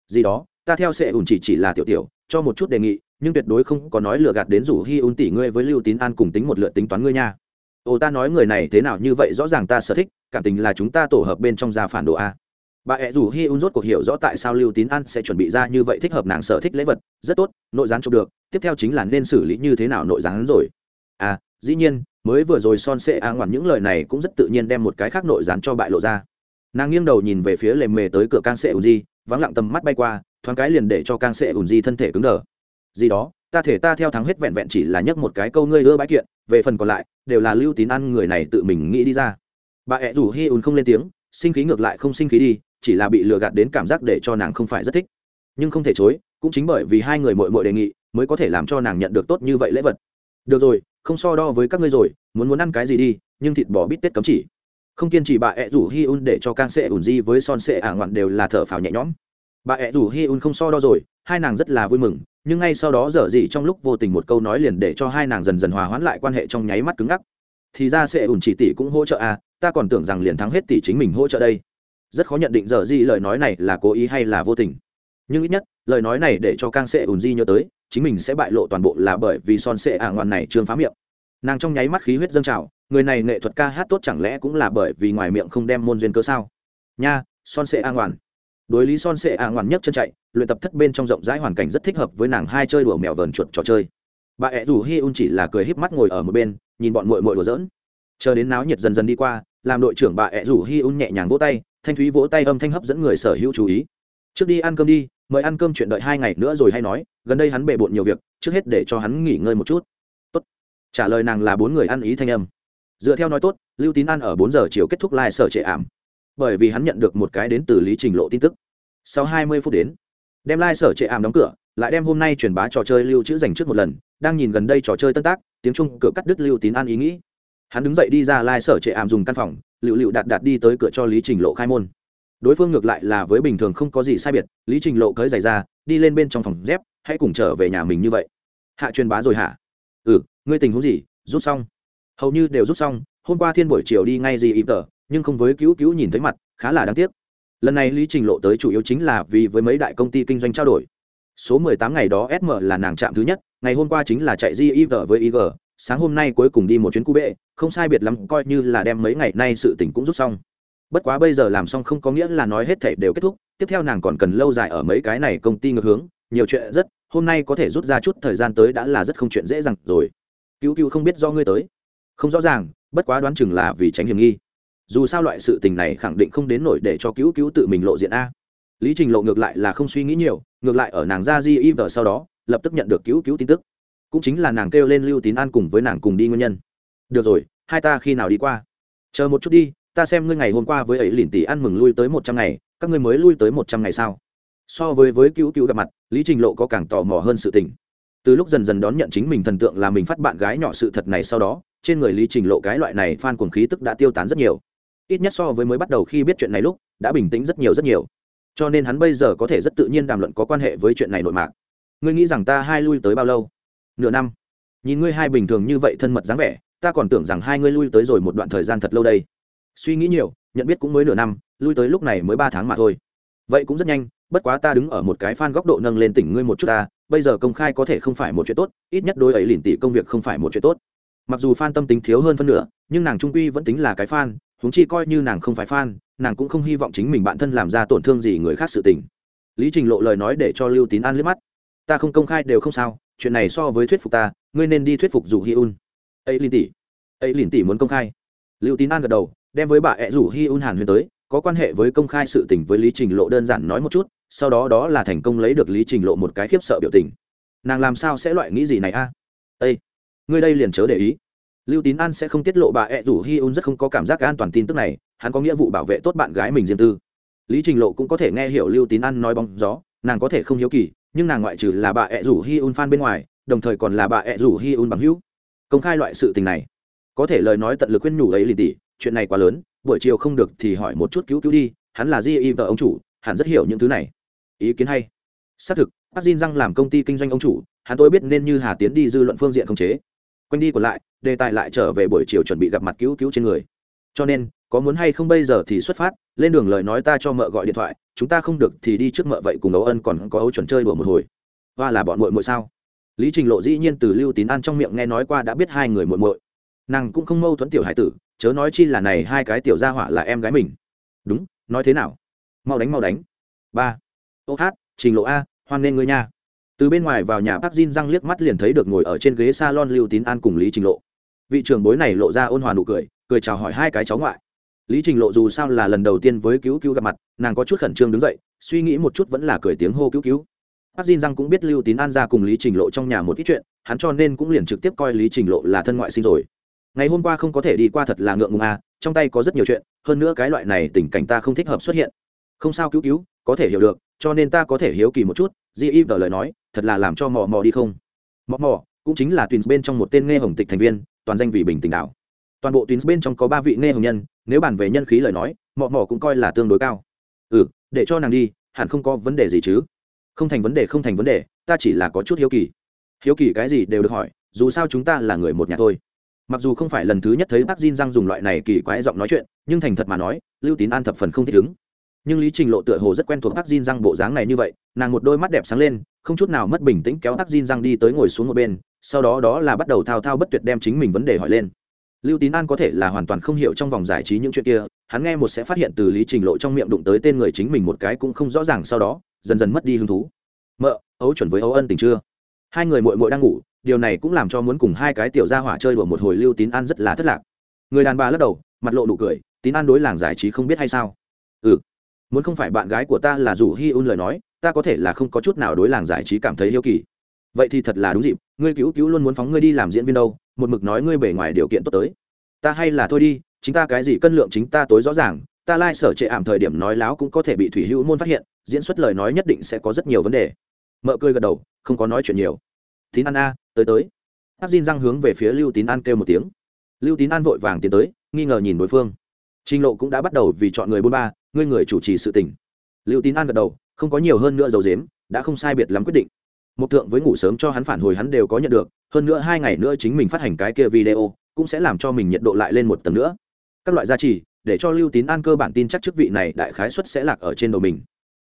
Speaker 1: Gì đó, ta theo sệ ùn chỉ chỉ là tiểu tiểu, cho một chút đề nghị, nhưng tuyệt đối không có nói lừa gạt đến rủ hi un tỷ ngươi với lưu tín an cùng tính một lượt tính toán ngươi nha ồ, ta nói người này thế nào như vậy rõ ràng ta sở thích, cảm tình là chúng ta tổ hợp bên trong gia phản đồ a. Bà ẹ rủ hi un rốt cuộc hiểu rõ tại sao lưu tín an sẽ chuẩn bị ra như vậy thích hợp nàng sở thích lễ vật, rất tốt, nội gián chụp được, tiếp theo chính là nên xử lý như thế nào nội gián rồi. À dĩ nhiên, mới vừa rồi son sệ a ngoằn những lời này cũng rất tự nhiên đem một cái khác nội gián cho bại lộ ra. Nàng nghiêng đầu nhìn về phía lề mề tới cửa càng sệ ùn di, vắng lặng tầm mắt bay qua, thoáng cái liền để cho càng sệ ùn di thân thể cứng đờ. Gì đó? Ta thể ta theo thắng hết vẹn vẹn chỉ là nhấc một cái câu ngươi ưa bãi kiện, về phần còn lại, đều là lưu tín ăn người này tự mình nghĩ đi ra. Bà ẹ rủ hi ùn không lên tiếng, sinh khí ngược lại không sinh khí đi, chỉ là bị lừa gạt đến cảm giác để cho nàng không phải rất thích. Nhưng không thể chối, cũng chính bởi vì hai người mội mội đề nghị, mới có thể làm cho nàng nhận được tốt như vậy lễ vật. Được rồi, không so đo với các ngươi rồi, muốn muốn ăn cái gì đi, nhưng thịt bò bít tết cấm chỉ. Không kiên trì bà ẹ rủ hi un để cho can sệ ủn di với son sệ ả ngoạn đều là thở phào nhẹ nhõm. Bà ẹ rủ hi un không so đo rồi, hai nàng rất là vui mừng nhưng ngay sau đó dở gì trong lúc vô tình một câu nói liền để cho hai nàng dần dần hòa hoãn lại quan hệ trong nháy mắt cứng ngắc. Thì ra sẽ ủn chỉ tỷ cũng hỗ trợ à ta còn tưởng rằng liền thắng hết tỷ chính mình hỗ trợ đây. Rất khó nhận định dở gì lời nói này là cố ý hay là vô tình. Nhưng ít nhất, lời nói này để cho càng sẽ ủn di nhớ tới, chính mình sẽ bại lộ toàn bộ là bởi vì son sệ ả ngoan này trương phá miệng. Nàng trong nháy mắt khí huyết dâng trào, người này nghệ thuật ca hát tốt chẳng lẽ cũng là bởi vì ngoài miệng không đem môn duyên cơ sao? Nha, son sệ a ngoan đối lý son sệ a à ngoằn nhất chân chạy, luyện tập thất bên trong rộng rãi hoàn cảnh rất thích hợp với nàng hai chơi đùa mèo vờn chuột trò chơi. Bà ẹ rủ hi un chỉ là cười híp mắt ngồi ở một bên, nhìn bọn mội mội đùa giỡn. Chờ đến náo nhiệt dần dần đi qua, làm đội trưởng bà ẹ rủ hi un nhẹ nhàng vỗ tay, thanh thúy vỗ tay âm thanh hấp dẫn người sở hữu chú ý. Trước đi ăn cơm đi, mời ăn cơm chuyện đợi hai ngày nữa rồi hay nói, gần đây hắn bề bộn nhiều việc, trước hết để cho hắn nghỉ ngơi một chút. Tốt. trả lời nàng là bốn người ăn ý thanh âm. Dựa theo nói tốt, lưu tín ăn ở bốn giờ chiều kết thúc lai、like、sở trệ ảm bởi vì hắn nhận được một cái đến từ lý trình lộ tin tức. Sau hai mươi phút đến, đem lai、like、sở trệ ảm đóng cửa, lại đem hôm nay truyền bá trò chơi lưu trữ dành trước một lần, đang nhìn gần đây trò chơi tân tác, tiếng trung, cửa cắt đứt lưu tín an ý nghĩ. Hắn đứng dậy đi ra lai、like、sở trệ ảm dùng căn phòng, lựu lựu đạt đạt đi tới cửa cho lý trình lộ khai môn. Đối phương ngược lại là với bình thường không có gì sai biệt, lý trình lộ cởi giày ra, đi lên bên trong phòng dép, hãy cùng trở về nhà mình như vậy. Hạ truyền bá rồi hả? Ừ ngươi tình huống gì? Rút xong. Hầu như đều rút xong, hôm qua thiên buổi chiều đi ngay gì ịp tờ? Nhưng không với cứu cứu nhìn thấy mặt, khá là đáng tiếc. Lần này lý trình lộ tới chủ yếu chính là vì với mấy đại công ty kinh doanh trao đổi. Số 18 ngày đó sm là nàng chạm thứ nhất, ngày hôm qua chính là chạy di với ig sáng hôm nay cuối cùng đi một chuyến cu bệ không sai biệt lắm, coi như là đem mấy ngày nay sự tình cũng rút xong. Bất quá bây giờ làm xong không có nghĩa là nói hết thể đều kết thúc, tiếp theo nàng còn cần lâu dài ở mấy cái này công ty ngược hướng, nhiều chuyện rất, hôm nay có thể rút ra chút thời gian tới đã là rất không chuyện dễ dàng rồi. Cứu cứu không biết do ngươi tới. Không rõ ràng, bất quá đoán chừng là vì tránh hiểm nghi dù sao loại sự tình này khẳng định không đến nổi để cho cứu cứu tự mình lộ diện a. Lý trình lộ ngược lại là không suy nghĩ nhiều, ngược lại ở nàng ra di y vờ sau đó, lập tức nhận được cứu cứu tin tức. Cũng chính là nàng kêu lên lưu tín an cùng với nàng cùng đi nguyên nhân. Được rồi, hai ta khi nào đi qua? Chờ một chút đi, ta xem ngươi ngày hôm qua với ấy lìn tỷ ăn mừng lui tới một trăm ngày, các ngươi mới lui tới một trăm ngày sao? So với với cứu cứu gặp mặt, lý trình lộ có càng tò mò hơn sự tình. Từ lúc dần dần đón nhận chính mình thần tượng là mình phát bạn gái nhỏ sự thật này sau đó, trên người lý trình lộ cái loại này phan cuồng khí tức đã tiêu tán rất nhiều ít nhất so với mới bắt đầu khi biết chuyện này lúc, đã bình tĩnh rất nhiều rất nhiều. Cho nên hắn bây giờ có thể rất tự nhiên đàm luận có quan hệ với chuyện này nội mạc. Ngươi nghĩ rằng ta hai lui tới bao lâu? Nửa năm. Nhìn ngươi hai bình thường như vậy thân mật dáng vẻ, ta còn tưởng rằng hai ngươi lui tới rồi một đoạn thời gian thật lâu đây. Suy nghĩ nhiều, nhận biết cũng mới nửa năm, lui tới lúc này mới ba tháng mà thôi. Vậy cũng rất nhanh, bất quá ta đứng ở một cái fan góc độ nâng lên tỉnh ngươi một chút ta, bây giờ công khai có thể không phải một chuyện tốt, ít nhất đôi ấy lìn tỷ công việc không phải một chuyện tốt. Mặc dù fan tâm tính thiếu hơn phân nửa, nhưng nàng trung quy vẫn tính là cái fan huống chi coi như nàng không phải fan, nàng cũng không hy vọng chính mình bản thân làm ra tổn thương gì người khác sự tình. Lý trình lộ lời nói để cho lưu tín an liếc mắt. Ta không công khai đều không sao, chuyện này so với thuyết phục ta, ngươi nên đi thuyết phục dù hi un. Ấy lìn tỷ. Ấy lìn tỷ muốn công khai. Lưu tín an gật đầu, đem với bà ẹ rủ hi un hàn huyền tới, có quan hệ với công khai sự tình với lý trình lộ đơn giản nói một chút, sau đó đó là thành công lấy được lý trình lộ một cái khiếp sợ biểu tình. Nàng làm sao sẽ loại nghĩ gì này a? À? ây ngươi đây liền chớ để ý lưu tín an sẽ không tiết lộ bà ẹ rủ hi un rất không có cảm giác an toàn tin tức này, hắn có nghĩa vụ bảo vệ tốt bạn gái mình riêng tư. Lý trình lộ cũng có thể nghe hiểu lưu tín an nói bóng gió, nàng có thể không hiếu kỳ, nhưng nàng ngoại trừ là bà ẹ rủ hi un fan bên ngoài, đồng thời còn là bà ẹ rủ hi un bằng hữu. Công khai loại sự tình này, có thể lời nói tận lực khuyên nhủ ấy lì tỉ, chuyện này quá lớn, buổi chiều không được thì hỏi một chút cứu cứu đi, hắn là di y vợ ông chủ, hắn rất hiểu những thứ này. Ý kiến hay. Xác thực bác Jin răng làm công ty kinh doanh ông chủ, hắn tôi biết nên như hà tiến đi dư luận phương diện không chế quanh đi còn lại, đề tài lại trở về buổi chiều chuẩn bị gặp mặt cứu cứu trên người. Cho nên, có muốn hay không bây giờ thì xuất phát, lên đường lời nói ta cho mợ gọi điện thoại, chúng ta không được thì đi trước mợ vậy cùng ấu ân còn có ấu chuẩn chơi đùa một hồi. Và là bọn muội muội sao? Lý trình lộ dĩ nhiên từ lưu tín an trong miệng nghe nói qua đã biết hai người muội muội. Nàng cũng không mâu thuẫn tiểu hải tử, chớ nói chi là này hai cái tiểu gia hỏa là em gái mình. Đúng, nói thế nào? Mau đánh mau đánh. Ba. Ô hát, trình lộ a, hoan nghênh ngươi nha từ bên ngoài vào nhà bác Jin răng liếc mắt liền thấy được ngồi ở trên ghế salon lưu tín an cùng lý trình lộ. Vị trưởng bối này lộ ra ôn hòa nụ cười cười chào hỏi hai cái cháu ngoại. Lý trình lộ dù sao là lần đầu tiên với cứu cứu gặp mặt, nàng có chút khẩn trương đứng dậy, suy nghĩ một chút vẫn là cười tiếng hô cứu cứu. Bác Jin răng cũng biết lưu tín an ra cùng lý trình lộ trong nhà một ít chuyện, hắn cho nên cũng liền trực tiếp coi lý trình lộ là thân ngoại sinh rồi. Ngày hôm qua không có thể đi qua thật là ngượng ngùng à trong tay có rất nhiều chuyện, hơn nữa cái loại này tình cảnh ta không thích hợp xuất hiện. Không sao cứu cứu, có thể hiểu được, cho nên ta có thể hiếu kỳ một chút di y vờ lời nói thật là làm cho mò mò đi không? Mò mò cũng chính là tuyến bên trong một tên nghe hồng tịch thành viên, toàn danh vì bình tỉnh đảo. Toàn bộ tuyến bên trong có ba vị nghe hồng nhân, nếu bàn về nhân khí lời nói, mò mò cũng coi là tương đối cao. Ừ để cho nàng đi, hẳn không có vấn đề gì chứ. Không thành vấn đề, không thành vấn đề, ta chỉ là có chút hiếu kỳ. Hiếu kỳ cái gì đều được hỏi, dù sao chúng ta là người một nhà thôi. Mặc dù không phải lần thứ nhất thấy bác Jin răng dùng loại này kỳ quái giọng nói chuyện, nhưng thành thật mà nói, lưu tín an thập phần không thích ứng nhưng lý trình lộ tựa hồ rất quen thuộc tắc Jin răng bộ dáng này như vậy, nàng một đôi mắt đẹp sáng lên, không chút nào mất bình tĩnh kéo tắc Jin răng đi tới ngồi xuống một bên, sau đó đó là bắt đầu thao thao bất tuyệt đem chính mình vấn đề hỏi lên. Lưu tín an có thể là hoàn toàn không hiểu trong vòng giải trí những chuyện kia, hắn nghe một sẽ phát hiện từ lý trình lộ trong miệng đụng tới tên người chính mình một cái cũng không rõ ràng sau đó, dần dần mất đi hứng thú. Mợ, ấu chuẩn với ấu ân tình chưa? Hai người mội mội đang ngủ, điều này cũng làm cho muốn cùng hai cái tiểu gia hỏa chơi đùa một hồi lưu tín an rất là thất lạc. Người đàn bà lắc đầu, mặt lộ nụ cười, tín an đối làng giải trí không biết hay sao? Ừ muốn không phải bạn gái của ta là dù hi un lời nói, ta có thể là không có chút nào đối làng giải trí cảm thấy yêu kỳ. Vậy thì thật là đúng dịp, ngươi cứu cứu luôn muốn phóng ngươi đi làm diễn viên đâu, một mực nói ngươi bề ngoài điều kiện tốt tới. Ta hay là thôi đi, chính ta cái gì cân lượng chính ta tối rõ ràng, ta lai、like、sở trệ ảm thời điểm nói láo cũng có thể bị thủy hữu môn phát hiện, diễn xuất lời nói nhất định sẽ có rất nhiều vấn đề. Mợ cười gật đầu, không có nói chuyện nhiều. Tín an a, tới tới. Hát xin răng hướng về phía lưu tín an kêu một tiếng. Lưu tín an vội vàng tiến tới, nghi ngờ nhìn đối phương. Trình lộ cũng đã bắt đầu vì chọn người bôn ba ngươi người chủ trì sự tình. Lưu tín an gật đầu, không có nhiều hơn nữa dầu dếm đã không sai biệt lắm quyết định. Một tượng với ngủ sớm cho hắn phản hồi hắn đều có nhận được, hơn nữa hai ngày nữa chính mình phát hành cái kia video, cũng sẽ làm cho mình nhiệt độ lại lên một tầng nữa. Các loại gia trì, để cho lưu tín an cơ bản tin chắc chức vị này đại khái suất sẽ lạc ở trên đầu mình.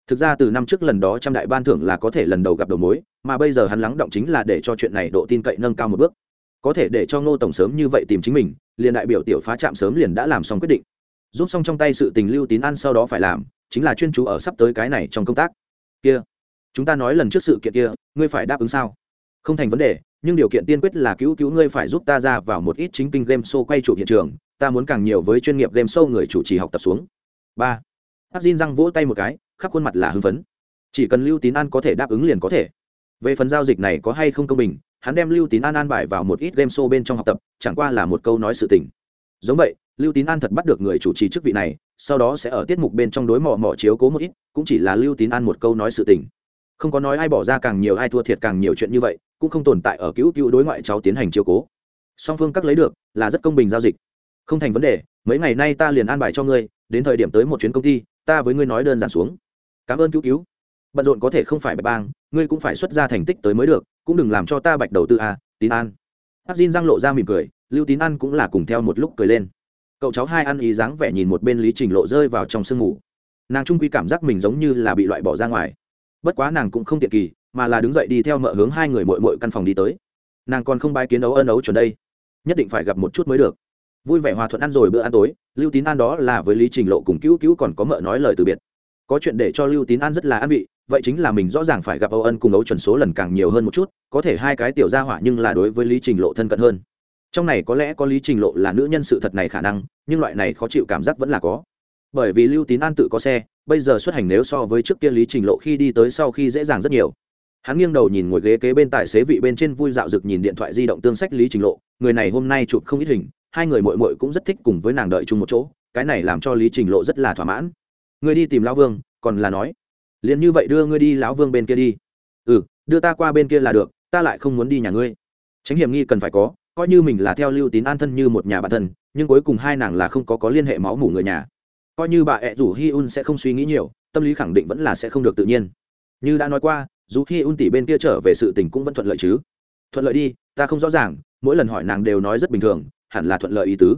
Speaker 1: Thực ra từ năm trước lần đó trăm đại ban thưởng là có thể lần đầu gặp đầu mối, mà bây giờ hắn lắng động chính là để cho chuyện này độ tin cậy nâng cao một bước. Có thể để cho ngô tổng sớm như vậy tìm chính mình, liền đại biểu tiểu phá trạm sớm liền đã làm xong quyết định giúp xong trong tay sự tình lưu tín ăn sau đó phải làm, chính là chuyên chú ở sắp tới cái này trong công tác. Kia, chúng ta nói lần trước sự kiện kia, ngươi phải đáp ứng sao? Không thành vấn đề, nhưng điều kiện tiên quyết là cứu cứu ngươi phải giúp ta ra vào một ít chính kinh game show quay chụp hiện trường, ta muốn càng nhiều với chuyên nghiệp game show người chủ trì học tập xuống. Ba hát xin răng vỗ tay một cái, khắp khuôn mặt là hưng phấn. Chỉ cần lưu tín an có thể đáp ứng liền có thể. Về phần giao dịch này có hay không công bình, hắn đem lưu tín an an bài vào một ít game show bên trong học tập, chẳng qua là một câu nói sự tình. Giống vậy lưu tín an thật bắt được người chủ trì chức vị này sau đó sẽ ở tiết mục bên trong đối mò mò chiếu cố một ít cũng chỉ là lưu tín an một câu nói sự tình. Không có nói ai bỏ ra càng nhiều ai thua thiệt càng nhiều chuyện như vậy cũng không tồn tại ở cứu cứu đối ngoại cháu tiến hành chiếu cố. Song phương các lấy được là rất công bình giao dịch. Không thành vấn đề mấy ngày nay ta liền an bài cho ngươi đến thời điểm tới một chuyến công ty ta với ngươi nói đơn giản xuống. Cảm ơn cứu cứu. Bận rộn có thể không phải bạch bang ngươi cũng phải xuất ra thành tích tới mới được cũng đừng làm cho ta bạch đầu tư à, tín an. Hát xin răng lộ ra mỉm cười lưu tín An cũng là cùng theo một lúc cười lên cậu cháu hai ăn ý dáng vẻ nhìn một bên lý trình lộ rơi vào trong sương mù. Nàng trung quy cảm giác mình giống như là bị loại bỏ ra ngoài. Bất quá nàng cũng không tiện kỳ, mà là đứng dậy đi theo mợ hướng hai người mội mội căn phòng đi tới. Nàng còn không bái kiến ấu ân ấu chuẩn đây. Nhất định phải gặp một chút mới được. Vui vẻ hòa thuận ăn rồi bữa ăn tối, lưu tín ăn đó là với lý trình lộ cùng cứu cứu còn có mợ nói lời từ biệt. Có chuyện để cho lưu tín ăn rất là ăn vị, vậy chính là mình rõ ràng phải gặp âu ân cùng ấu chuẩn số lần càng nhiều hơn một chút, có thể hai cái tiểu gia hỏa nhưng là đối với lý trình lộ thân cận hơn trong này có lẽ có lý trình lộ là nữ nhân sự thật này khả năng, nhưng loại này khó chịu cảm giác vẫn là có. Bởi vì lưu tín an tự có xe, bây giờ xuất hành nếu so với trước kia lý trình lộ khi đi tới sau khi dễ dàng rất nhiều. Hắn nghiêng đầu nhìn ngồi ghế kế bên tài xế vị bên trên vui dạo rực nhìn điện thoại di động tương sách lý trình lộ, người này hôm nay chụp không ít hình, hai người mội mội cũng rất thích cùng với nàng đợi chung một chỗ, cái này làm cho lý trình lộ rất là thỏa mãn. Người đi tìm lão vương, còn là nói, liền như vậy đưa ngươi đi lão vương bên kia đi. Ừ đưa ta qua bên kia là được, ta lại không muốn đi nhà ngươi. Tránh hiểm nghi cần phải có coi như mình là theo lưu tín an thân như một nhà bản thân, nhưng cuối cùng hai nàng là không có có liên hệ máu mủ người nhà. Coi như bà ẹ rủ hi un sẽ không suy nghĩ nhiều, tâm lý khẳng định vẫn là sẽ không được tự nhiên. Như đã nói qua, dù hi un tỷ bên kia trở về sự tình cũng vẫn thuận lợi chứ. Thuận lợi đi, ta không rõ ràng, mỗi lần hỏi nàng đều nói rất bình thường, hẳn là thuận lợi ý tứ.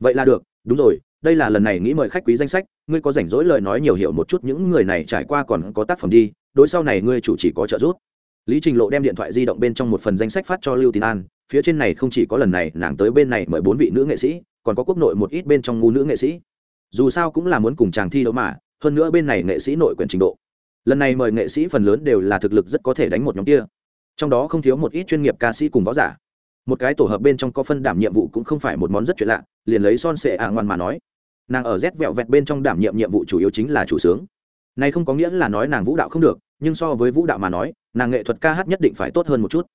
Speaker 1: Vậy là được, đúng rồi, đây là lần này nghĩ mời khách quý danh sách, ngươi có rảnh rỗi lời nói nhiều hiểu một chút những người này trải qua còn có tác phẩm đi, đối sau này ngươi chủ chỉ có trợ giúp. Lý trình lộ đem điện thoại di động bên trong một phần danh sách phát cho lưu tín an phía trên này không chỉ có lần này, nàng tới bên này mời bốn vị nữ nghệ sĩ, còn có quốc nội một ít bên trong ngu nữ nghệ sĩ. Dù sao cũng là muốn cùng chàng thi đấu mà, hơn nữa bên này nghệ sĩ nội quyền trình độ. Lần này mời nghệ sĩ phần lớn đều là thực lực rất có thể đánh một nhóm kia. Trong đó không thiếu một ít chuyên nghiệp ca sĩ cùng võ giả. Một cái tổ hợp bên trong có phân đảm nhiệm vụ cũng không phải một món rất chuyện lạ, liền lấy son sệ ả ngoan mà nói. Nàng ở rét vẹo vẹt bên trong đảm nhiệm nhiệm vụ chủ yếu chính là chủ sướng. Này không có nghĩa là nói nàng vũ đạo không được, nhưng so với vũ đạo mà nói, nàng nghệ thuật ca hát nhất định phải tốt hơn một chút.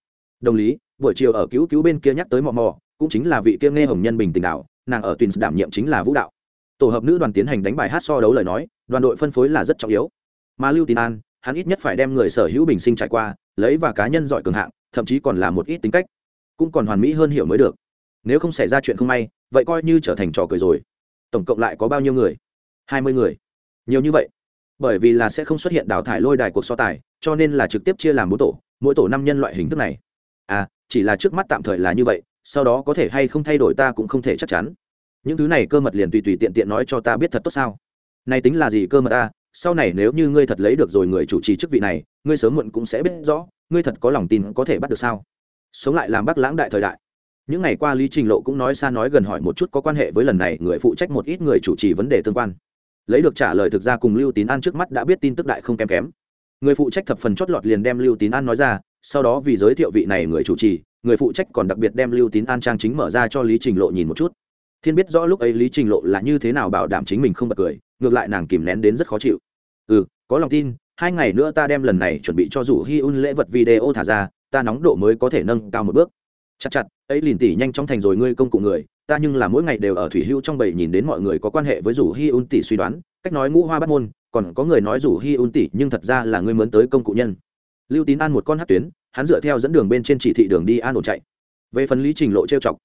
Speaker 1: Đồng lý buổi chiều ở cứu cứu bên kia nhắc tới mò mò, cũng chính là vị kia nghe hồng nhân bình tình đạo, nàng ở tuyến đảm nhiệm chính là vũ đạo. Tổ hợp nữ đoàn tiến hành đánh bài hát so đấu lời nói, đoàn đội phân phối là rất trọng yếu. Mà lưu tín an, hắn ít nhất phải đem người sở hữu bình sinh trải qua, lấy và cá nhân giỏi cường hạng, thậm chí còn là một ít tính cách. Cũng còn hoàn mỹ hơn hiểu mới được. Nếu không xảy ra chuyện không may, vậy coi như trở thành trò cười rồi. Tổng cộng lại có bao nhiêu người? Hai mươi người. Nhiều như vậy. Bởi vì là sẽ không xuất hiện đào thải lôi đài cuộc so tài, cho nên là trực tiếp chia làm bốn tổ, mỗi tổ năm nhân loại hình thức này. À chỉ là trước mắt tạm thời là như vậy, sau đó có thể hay không thay đổi ta cũng không thể chắc chắn. Những thứ này cơ mật liền tùy tùy tiện tiện nói cho ta biết thật tốt sao? Này tính là gì cơ mật ta sau này nếu như ngươi thật lấy được rồi người chủ trì chức vị này, ngươi sớm muộn cũng sẽ biết rõ, ngươi thật có lòng tin có thể bắt được sao? Sống lại làm bác lãng đại thời đại. Những ngày qua lý trình lộ cũng nói xa nói gần hỏi một chút có quan hệ với lần này người phụ trách một ít người chủ trì vấn đề tương quan. Lấy được trả lời thực ra cùng lưu tín an trước mắt đã biết tin tức đại không kém kém người phụ trách thập phần chót lọt liền đem lưu tín an nói ra, sau đó vì giới thiệu vị này người chủ trì, người phụ trách còn đặc biệt đem lưu tín an trang chính mở ra cho lý trình lộ nhìn một chút. Thiên biết rõ lúc ấy lý trình lộ là như thế nào bảo đảm chính mình không bật cười, ngược lại nàng kìm nén đến rất khó chịu. Ừ có lòng tin, hai ngày nữa ta đem lần này chuẩn bị cho rủ hi un lễ vật video thả ra, ta nóng độ mới có thể nâng cao một bước. Chặt chặt, ấy liền tỷ nhanh chóng thành rồi ngươi công cụ người, ta nhưng là mỗi ngày đều ở thủy hưu trong bầy nhìn đến mọi người có quan hệ với rủ hi un tỷ suy đoán, cách nói ngũ hoa bắt môn còn có người nói rủ hi un tỷ, nhưng thật ra là ngươi mướn tới công cụ nhân. Lưu tín an một con hát tuyến, hắn dựa theo dẫn đường bên trên chỉ thị đường đi an ổn chạy. Về phần lý trình lộ trêu chọc,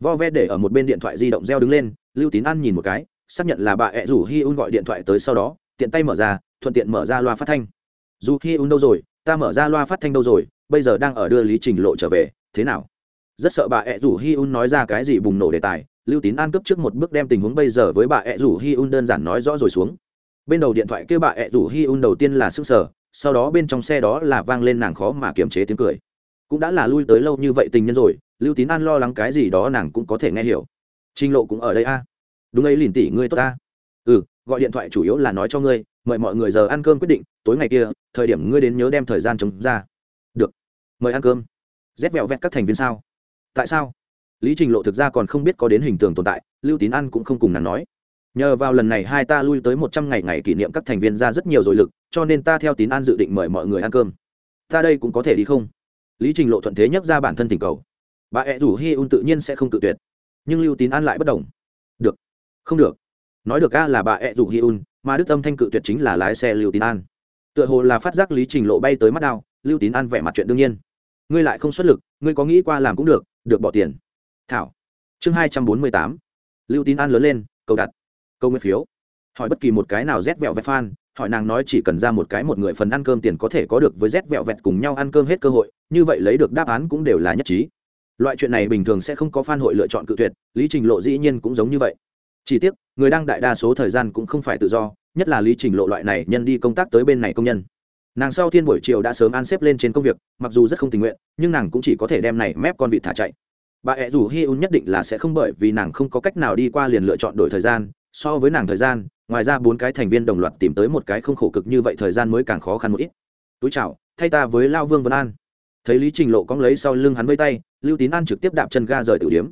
Speaker 1: vo ve để ở một bên điện thoại di động reo đứng lên, lưu tín an nhìn một cái, xác nhận là bà ẹ rủ hi un gọi điện thoại tới sau đó, tiện tay mở ra, thuận tiện mở ra loa phát thanh. Dù hi un đâu rồi, ta mở ra loa phát thanh đâu rồi, bây giờ đang ở đưa lý trình lộ trở về, thế nào? Rất sợ bà ẹ rủ hi un nói ra cái gì bùng nổ đề tài, lưu tín an cấp trước một bước đem tình huống bây giờ với bà ẹ rủ hi un đơn giản nói rõ rồi xuống bên đầu điện thoại kêu bà ẹ rủ hi un đầu tiên là sức sở sau đó bên trong xe đó là vang lên nàng khó mà kiềm chế tiếng cười. Cũng đã là lui tới lâu như vậy tình nhân rồi, lưu tín an lo lắng cái gì đó nàng cũng có thể nghe hiểu. Trình lộ cũng ở đây a. À? đúng ấy lìn tỷ ngươi tốt ta. Ừ gọi điện thoại chủ yếu là nói cho ngươi, mời mọi người giờ ăn cơm quyết định, tối ngày kia, thời điểm ngươi đến nhớ đem thời gian chống ra. Được. Mời ăn cơm. Rét vẹo vẹt các thành viên sao? Tại sao? Lý trình lộ thực ra còn không biết có đến hình tượng tồn tại, lưu tín ăn cũng không cùng nàng nói nhờ vào lần này hai ta lui tới một trăm ngày ngày kỷ niệm các thành viên ra rất nhiều rồi lực, cho nên ta theo tín an dự định mời mọi người ăn cơm. Ta đây cũng có thể đi không? Lý trình lộ thuận thế nhắc ra bản thân tình cầu. Bà ẹ rủ hi un tự nhiên sẽ không tự tuyệt. Nhưng lưu tín an lại bất đồng được. Không được. Nói được a là bà ẹ rủ hi un, mà đức tâm thanh cự tuyệt chính là lái xe lưu tín an. Tựa hồ là phát giác lý trình lộ bay tới mắt đao, lưu tín an vẻ mặt chuyện đương nhiên. Ngươi lại không xuất lực, ngươi có nghĩ qua làm cũng được được bỏ tiền. Thảo. Chương hai trăm bốn mươi tám. Lưu tín an lớn lên, cầu đặt câu nguyên phiếu. Hỏi bất kỳ một cái nào rét vẹo vẹt fan, hỏi nàng nói chỉ cần ra một cái một người phần ăn cơm tiền có thể có được với rét vẹo vẹt cùng nhau ăn cơm hết cơ hội, như vậy lấy được đáp án cũng đều là nhất trí. Loại chuyện này bình thường sẽ không có fan hội lựa chọn cự tuyệt, lý trình lộ dĩ nhiên cũng giống như vậy. Chỉ tiếc, người đang đại đa số thời gian cũng không phải tự do, nhất là lý trình lộ loại này nhân đi công tác tới bên này công nhân. Nàng sau thiên buổi chiều đã sớm ăn xếp lên trên công việc, mặc dù rất không tình nguyện, nhưng nàng cũng chỉ có thể đem này mép con vịt thả chạy. Bà ẹ rủ hi un nhất định là sẽ không bởi vì nàng không có cách nào đi qua liền lựa chọn đổi thời gian so với nàng thời gian, ngoài ra bốn cái thành viên đồng loạt tìm tới một cái không khổ cực như vậy thời gian mới càng khó khăn một ít. Túi chào, thay ta với lao vương vân an. Thấy lý trình lộ cong lấy sau lưng hắn vây tay, lưu tín an trực tiếp đạp chân ga rời tử điếm.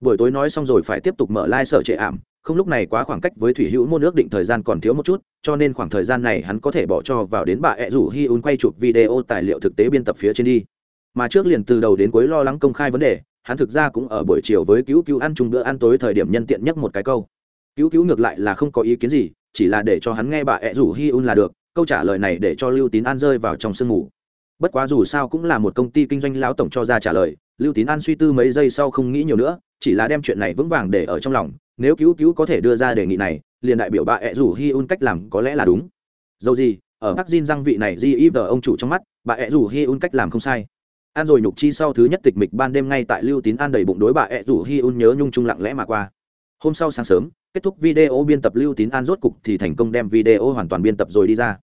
Speaker 1: Buổi tối nói xong rồi phải tiếp tục mở lai、like、sở trệ ảm, không lúc này quá khoảng cách với thủy hữu môn ước định thời gian còn thiếu một chút, cho nên khoảng thời gian này hắn có thể bỏ cho vào đến bà ẹ rủ hi un quay chụp video tài liệu thực tế biên tập phía trên đi. Mà trước liền từ đầu đến cuối lo lắng công khai vấn đề, hắn thực ra cũng ở buổi chiều với cứu cứu ăn chung bữa ăn tối thời điểm nhân tiện nhất một cái câu cứu cứu ngược lại là không có ý kiến gì, chỉ là để cho hắn nghe bà ẹ rủ hi un là được, câu trả lời này để cho lưu tín an rơi vào trong sương mù. Bất quá dù sao cũng là một công ty kinh doanh lão tổng cho ra trả lời, lưu tín an suy tư mấy giây sau không nghĩ nhiều nữa, chỉ là đem chuyện này vững vàng để ở trong lòng, nếu cứu cứu có thể đưa ra đề nghị này, liền đại biểu bà ẹ rủ hi un cách làm có lẽ là đúng. Dầu gì, ở bắc diên răng vị này di y vờ ông chủ trong mắt, bà ẹ rủ hi un cách làm không sai. An rồi nhục chi sau thứ nhất tịch mịch ban đêm ngay tại lưu tín an đầy bụng đối bà ẹ rủ hi un nhớ nhung chung lặng lẽ mà qua. Hôm sau sáng sớm kết thúc video biên tập lưu tín an rốt cục thì thành công đem video hoàn toàn biên tập rồi đi ra.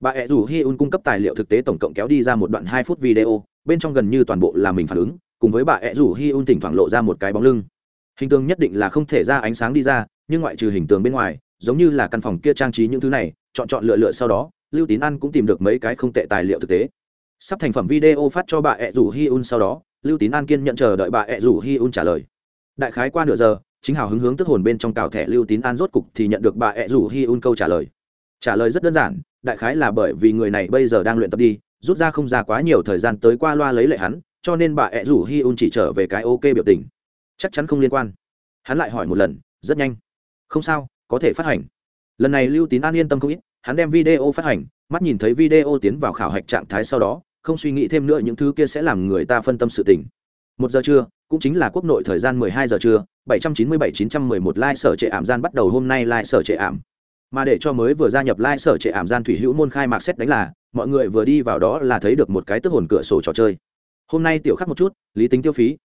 Speaker 1: Bà ẹ rủ hi un cung cấp tài liệu thực tế tổng cộng kéo đi ra một đoạn hai phút video, bên trong gần như toàn bộ là mình phản ứng, cùng với bà ẹ rủ hi un thỉnh thoảng lộ ra một cái bóng lưng. Hình tượng nhất định là không thể ra ánh sáng đi ra, nhưng ngoại trừ hình tượng bên ngoài, giống như là căn phòng kia trang trí những thứ này, chọn chọn lựa lựa sau đó, lưu tín an cũng tìm được mấy cái không tệ tài liệu thực tế. Sắp thành phẩm video phát cho bà ẹ rủ hi un sau đó, lưu tín an kiên nhận chờ đợi bà ẹ rủ hi un trả lời. Đại khái qua nửa giờ chính hào hứng hướng tức hồn bên trong cào thẻ lưu tín an rốt cục thì nhận được bà ẹ rủ hi un câu trả lời. Trả lời rất đơn giản, đại khái là bởi vì người này bây giờ đang luyện tập đi, rút ra không ra quá nhiều thời gian tới qua loa lấy lệ hắn, cho nên bà ẹ rủ hi un chỉ trở về cái ok biểu tình. Chắc chắn không liên quan. Hắn lại hỏi một lần, rất nhanh. Không sao, có thể phát hành. Lần này lưu tín an yên tâm không ít, hắn đem video phát hành, mắt nhìn thấy video tiến vào khảo hạch trạng thái sau đó, không suy nghĩ thêm nữa những thứ kia sẽ làm người ta phân tâm sự tình. Một giờ trưa, cũng chính là quốc nội thời gian 12 giờ trưa 797-911 lai sở trệ ảm gian bắt đầu hôm nay lai sở trệ ảm. Mà để cho mới vừa gia nhập lai sở trệ ảm gian thủy hữu môn khai mạc xét đánh là, mọi người vừa đi vào đó là thấy được một cái tức hồn cửa sổ trò chơi. Hôm nay tiểu khắc một chút, lý tính tiêu phí.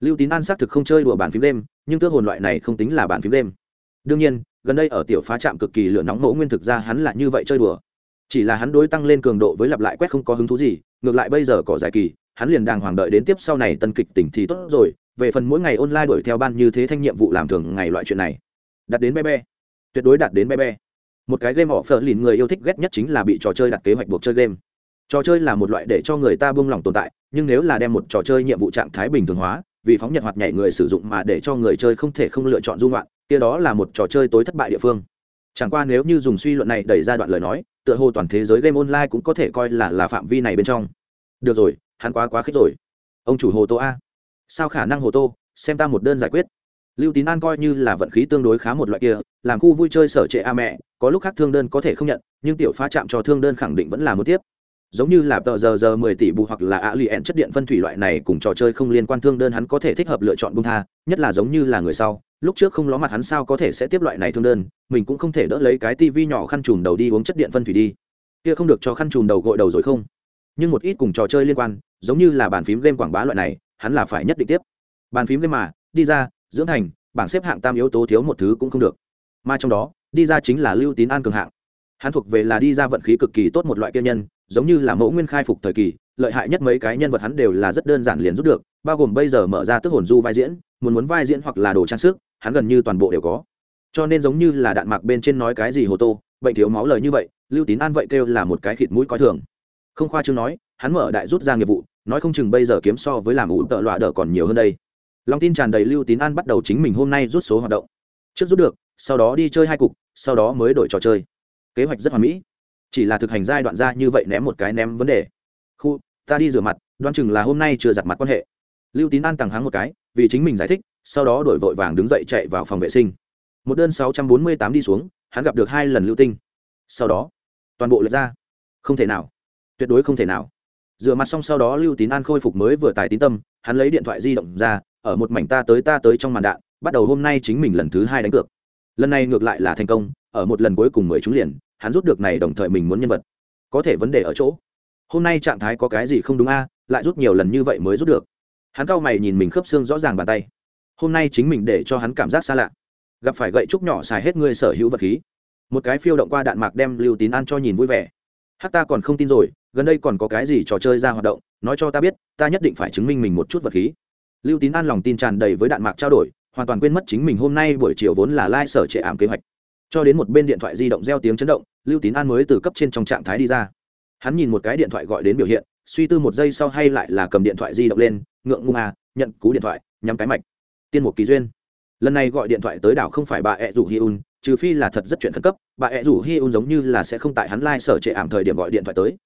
Speaker 1: Lưu tín an xác thực không chơi đùa bàn phím đêm, nhưng tước hồn loại này không tính là bàn phím đêm. Đương nhiên, gần đây ở tiểu phá trạm cực kỳ lửa nóng mẫu nguyên thực ra hắn là như vậy chơi đùa. Chỉ là hắn đối tăng lên cường độ với lặp lại quét không có hứng thú gì, ngược lại bây giờ cỏ giải kỳ, hắn liền đang hoàng đợi đến tiếp sau này tân kịch tỉnh thì tốt rồi về phần mỗi ngày online đuổi theo ban như thế thanh nhiệm vụ làm thường ngày loại chuyện này, đặt đến bé bé, tuyệt đối đặt đến bé bé. Một cái game offer lìn người yêu thích ghét nhất chính là bị trò chơi đặt kế hoạch buộc chơi game. Trò chơi là một loại để cho người ta buông lỏng tồn tại, nhưng nếu là đem một trò chơi nhiệm vụ trạng thái bình thường hóa, vì phóng nhật hoạt nhảy người sử dụng mà để cho người chơi không thể không lựa chọn dung loạn kia đó là một trò chơi tối thất bại địa phương. Chẳng qua nếu như dùng suy luận này đẩy ra đoạn lời nói, tựa hồ toàn thế giới game online cũng có thể coi là là phạm vi này bên trong. Được rồi, hắn quá quá khích rồi. Ông chủ hồ tô a sao khả năng hồ tô, xem ta một đơn giải quyết. Lưu tín an coi như là vận khí tương đối khá một loại kia, làm khu vui chơi sở trệ a mẹ, có lúc khác thương đơn có thể không nhận, nhưng tiểu phá chạm cho thương đơn khẳng định vẫn là một tiếp. Giống như là tờ giờ giờ mười tỷ bù hoặc là ạ lì ẹn chất điện phân thủy loại này cùng trò chơi không liên quan thương đơn hắn có thể thích hợp lựa chọn bung tha, nhất là giống như là người sau, lúc trước không ló mặt hắn sao có thể sẽ tiếp loại này thương đơn, mình cũng không thể đỡ lấy cái tivi nhỏ khăn chùm đầu đi uống chất điện phân thủy đi. Kia không được cho khăn chùm đầu gội đầu rồi không? Nhưng một ít cùng trò chơi liên quan, giống như là bàn phím game quảng bá loại này hắn là phải nhất định tiếp. Bàn phím lên mà, đi ra, dưỡng thành, bảng xếp hạng tam yếu tố thiếu một thứ cũng không được. Mà trong đó, đi ra chính là lưu tín an cường hạng. Hắn thuộc về là đi ra vận khí cực kỳ tốt một loại kiên nhân, giống như là mẫu nguyên khai phục thời kỳ, lợi hại nhất mấy cái nhân vật hắn đều là rất đơn giản liền rút được, bao gồm bây giờ mở ra tức hồn du vai diễn, muốn muốn vai diễn hoặc là đồ trang sức, hắn gần như toàn bộ đều có. Cho nên giống như là đạn mạc bên trên nói cái gì hồ tô, bệnh thiếu máu lời như vậy, lưu tín an vậy kêu là một cái khịt mũi coi thường. Không khoa chương nói, hắn mở đại rút ra nghiệp vụ nói không chừng bây giờ kiếm so với làm ủ tợ loạ đỡ còn nhiều hơn đây. Lòng tin tràn đầy lưu tín an bắt đầu chính mình hôm nay rút số hoạt động. Trước rút được, sau đó đi chơi hai cục, sau đó mới đổi trò chơi. Kế hoạch rất hoàn mỹ. Chỉ là thực hành giai đoạn ra như vậy ném một cái ném vấn đề. Khu, ta đi rửa mặt đoan chừng là hôm nay chưa giặt mặt quan hệ. Lưu tín an tằng háng một cái, vì chính mình giải thích, sau đó đổi vội vàng đứng dậy chạy vào phòng vệ sinh. Một đơn sáu trăm bốn mươi tám đi xuống, hắn gặp được hai lần lưu tinh. Sau đó, toàn bộ lượt ra. Không thể nào. Tuyệt đối không thể nào rửa mặt xong sau đó lưu tín an khôi phục mới vừa tài tín tâm, hắn lấy điện thoại di động ra, ở một mảnh ta tới ta tới trong màn đạn, bắt đầu hôm nay chính mình lần thứ hai đánh cược. Lần này ngược lại là thành công, ở một lần cuối cùng mười trúng liền, hắn rút được này đồng thời mình muốn nhân vật. Có thể vấn đề ở chỗ, hôm nay trạng thái có cái gì không đúng a, lại rút nhiều lần như vậy mới rút được. Hắn cau mày nhìn mình khớp xương rõ ràng bàn tay. Hôm nay chính mình để cho hắn cảm giác xa lạ. Gặp phải gậy trúc nhỏ xài hết người sở hữu vật khí. Một cái phiêu động qua đạn mạc đem lưu tín an cho nhìn vui vẻ. Hát ta còn không tin rồi gần đây còn có cái gì trò chơi ra hoạt động, nói cho ta biết, ta nhất định phải chứng minh mình một chút vật khí. Lưu tín an lòng tin tràn đầy với đạn mạc trao đổi, hoàn toàn quên mất chính mình hôm nay buổi chiều vốn là lai、like、sở trệ ảm kế hoạch. Cho đến một bên điện thoại di động gieo tiếng chấn động, lưu tín an mới từ cấp trên trong trạng thái đi ra. Hắn nhìn một cái điện thoại gọi đến biểu hiện, suy tư một giây sau hay lại là cầm điện thoại di động lên, ngượng ngung à nhận cú điện thoại, nhắm cái mạch. Tiên một kỳ duyên. Lần này gọi điện thoại tới đảo không phải bà ẹ rủ hi un, trừ phi là thật rất chuyện khẩn cấp, bà ẹ rủ hi un giống như là sẽ không tại hắn lai、like、sở trệ ảm thời điểm gọi điện thoại tới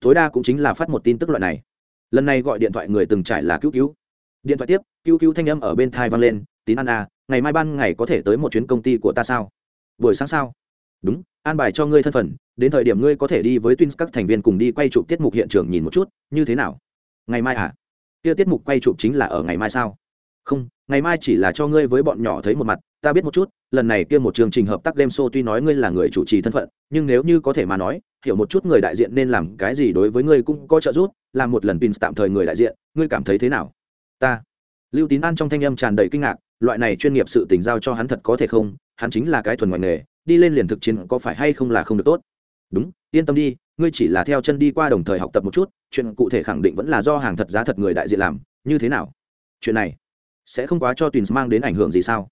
Speaker 1: tối đa cũng chính là phát một tin tức loại này. Lần này gọi điện thoại người từng trải là cứu cứu. Điện thoại tiếp, cứu cứu thanh âm ở bên thai vang lên, tín an à ngày mai ban ngày có thể tới một chuyến công ty của ta sao? Buổi sáng sao? Đúng, an bài cho ngươi thân phận, đến thời điểm ngươi có thể đi với twins các thành viên cùng đi quay chụp tiết mục hiện trường nhìn một chút, như thế nào? Ngày mai à? Kia tiết mục quay chụp chính là ở ngày mai sao? Không, ngày mai chỉ là cho ngươi với bọn nhỏ thấy một mặt ta biết một chút, lần này kia một chương trình hợp tác game show tuy nói ngươi là người chủ trì thân phận, nhưng nếu như có thể mà nói, hiểu một chút người đại diện nên làm cái gì đối với ngươi cũng có trợ giúp, làm một lần pin tạm thời người đại diện, ngươi cảm thấy thế nào? Ta. Lưu tín an trong thanh âm tràn đầy kinh ngạc, loại này chuyên nghiệp sự tình giao cho hắn thật có thể không? Hắn chính là cái thuần ngoài nghề, đi lên liền thực chiến có phải hay không là không được tốt? Đúng, yên tâm đi, ngươi chỉ là theo chân đi qua đồng thời học tập một chút, chuyện cụ thể khẳng định vẫn là do hàng thật giá thật người đại diện làm, như thế nào? Chuyện này sẽ không quá cho tùy mang đến ảnh hưởng gì sao?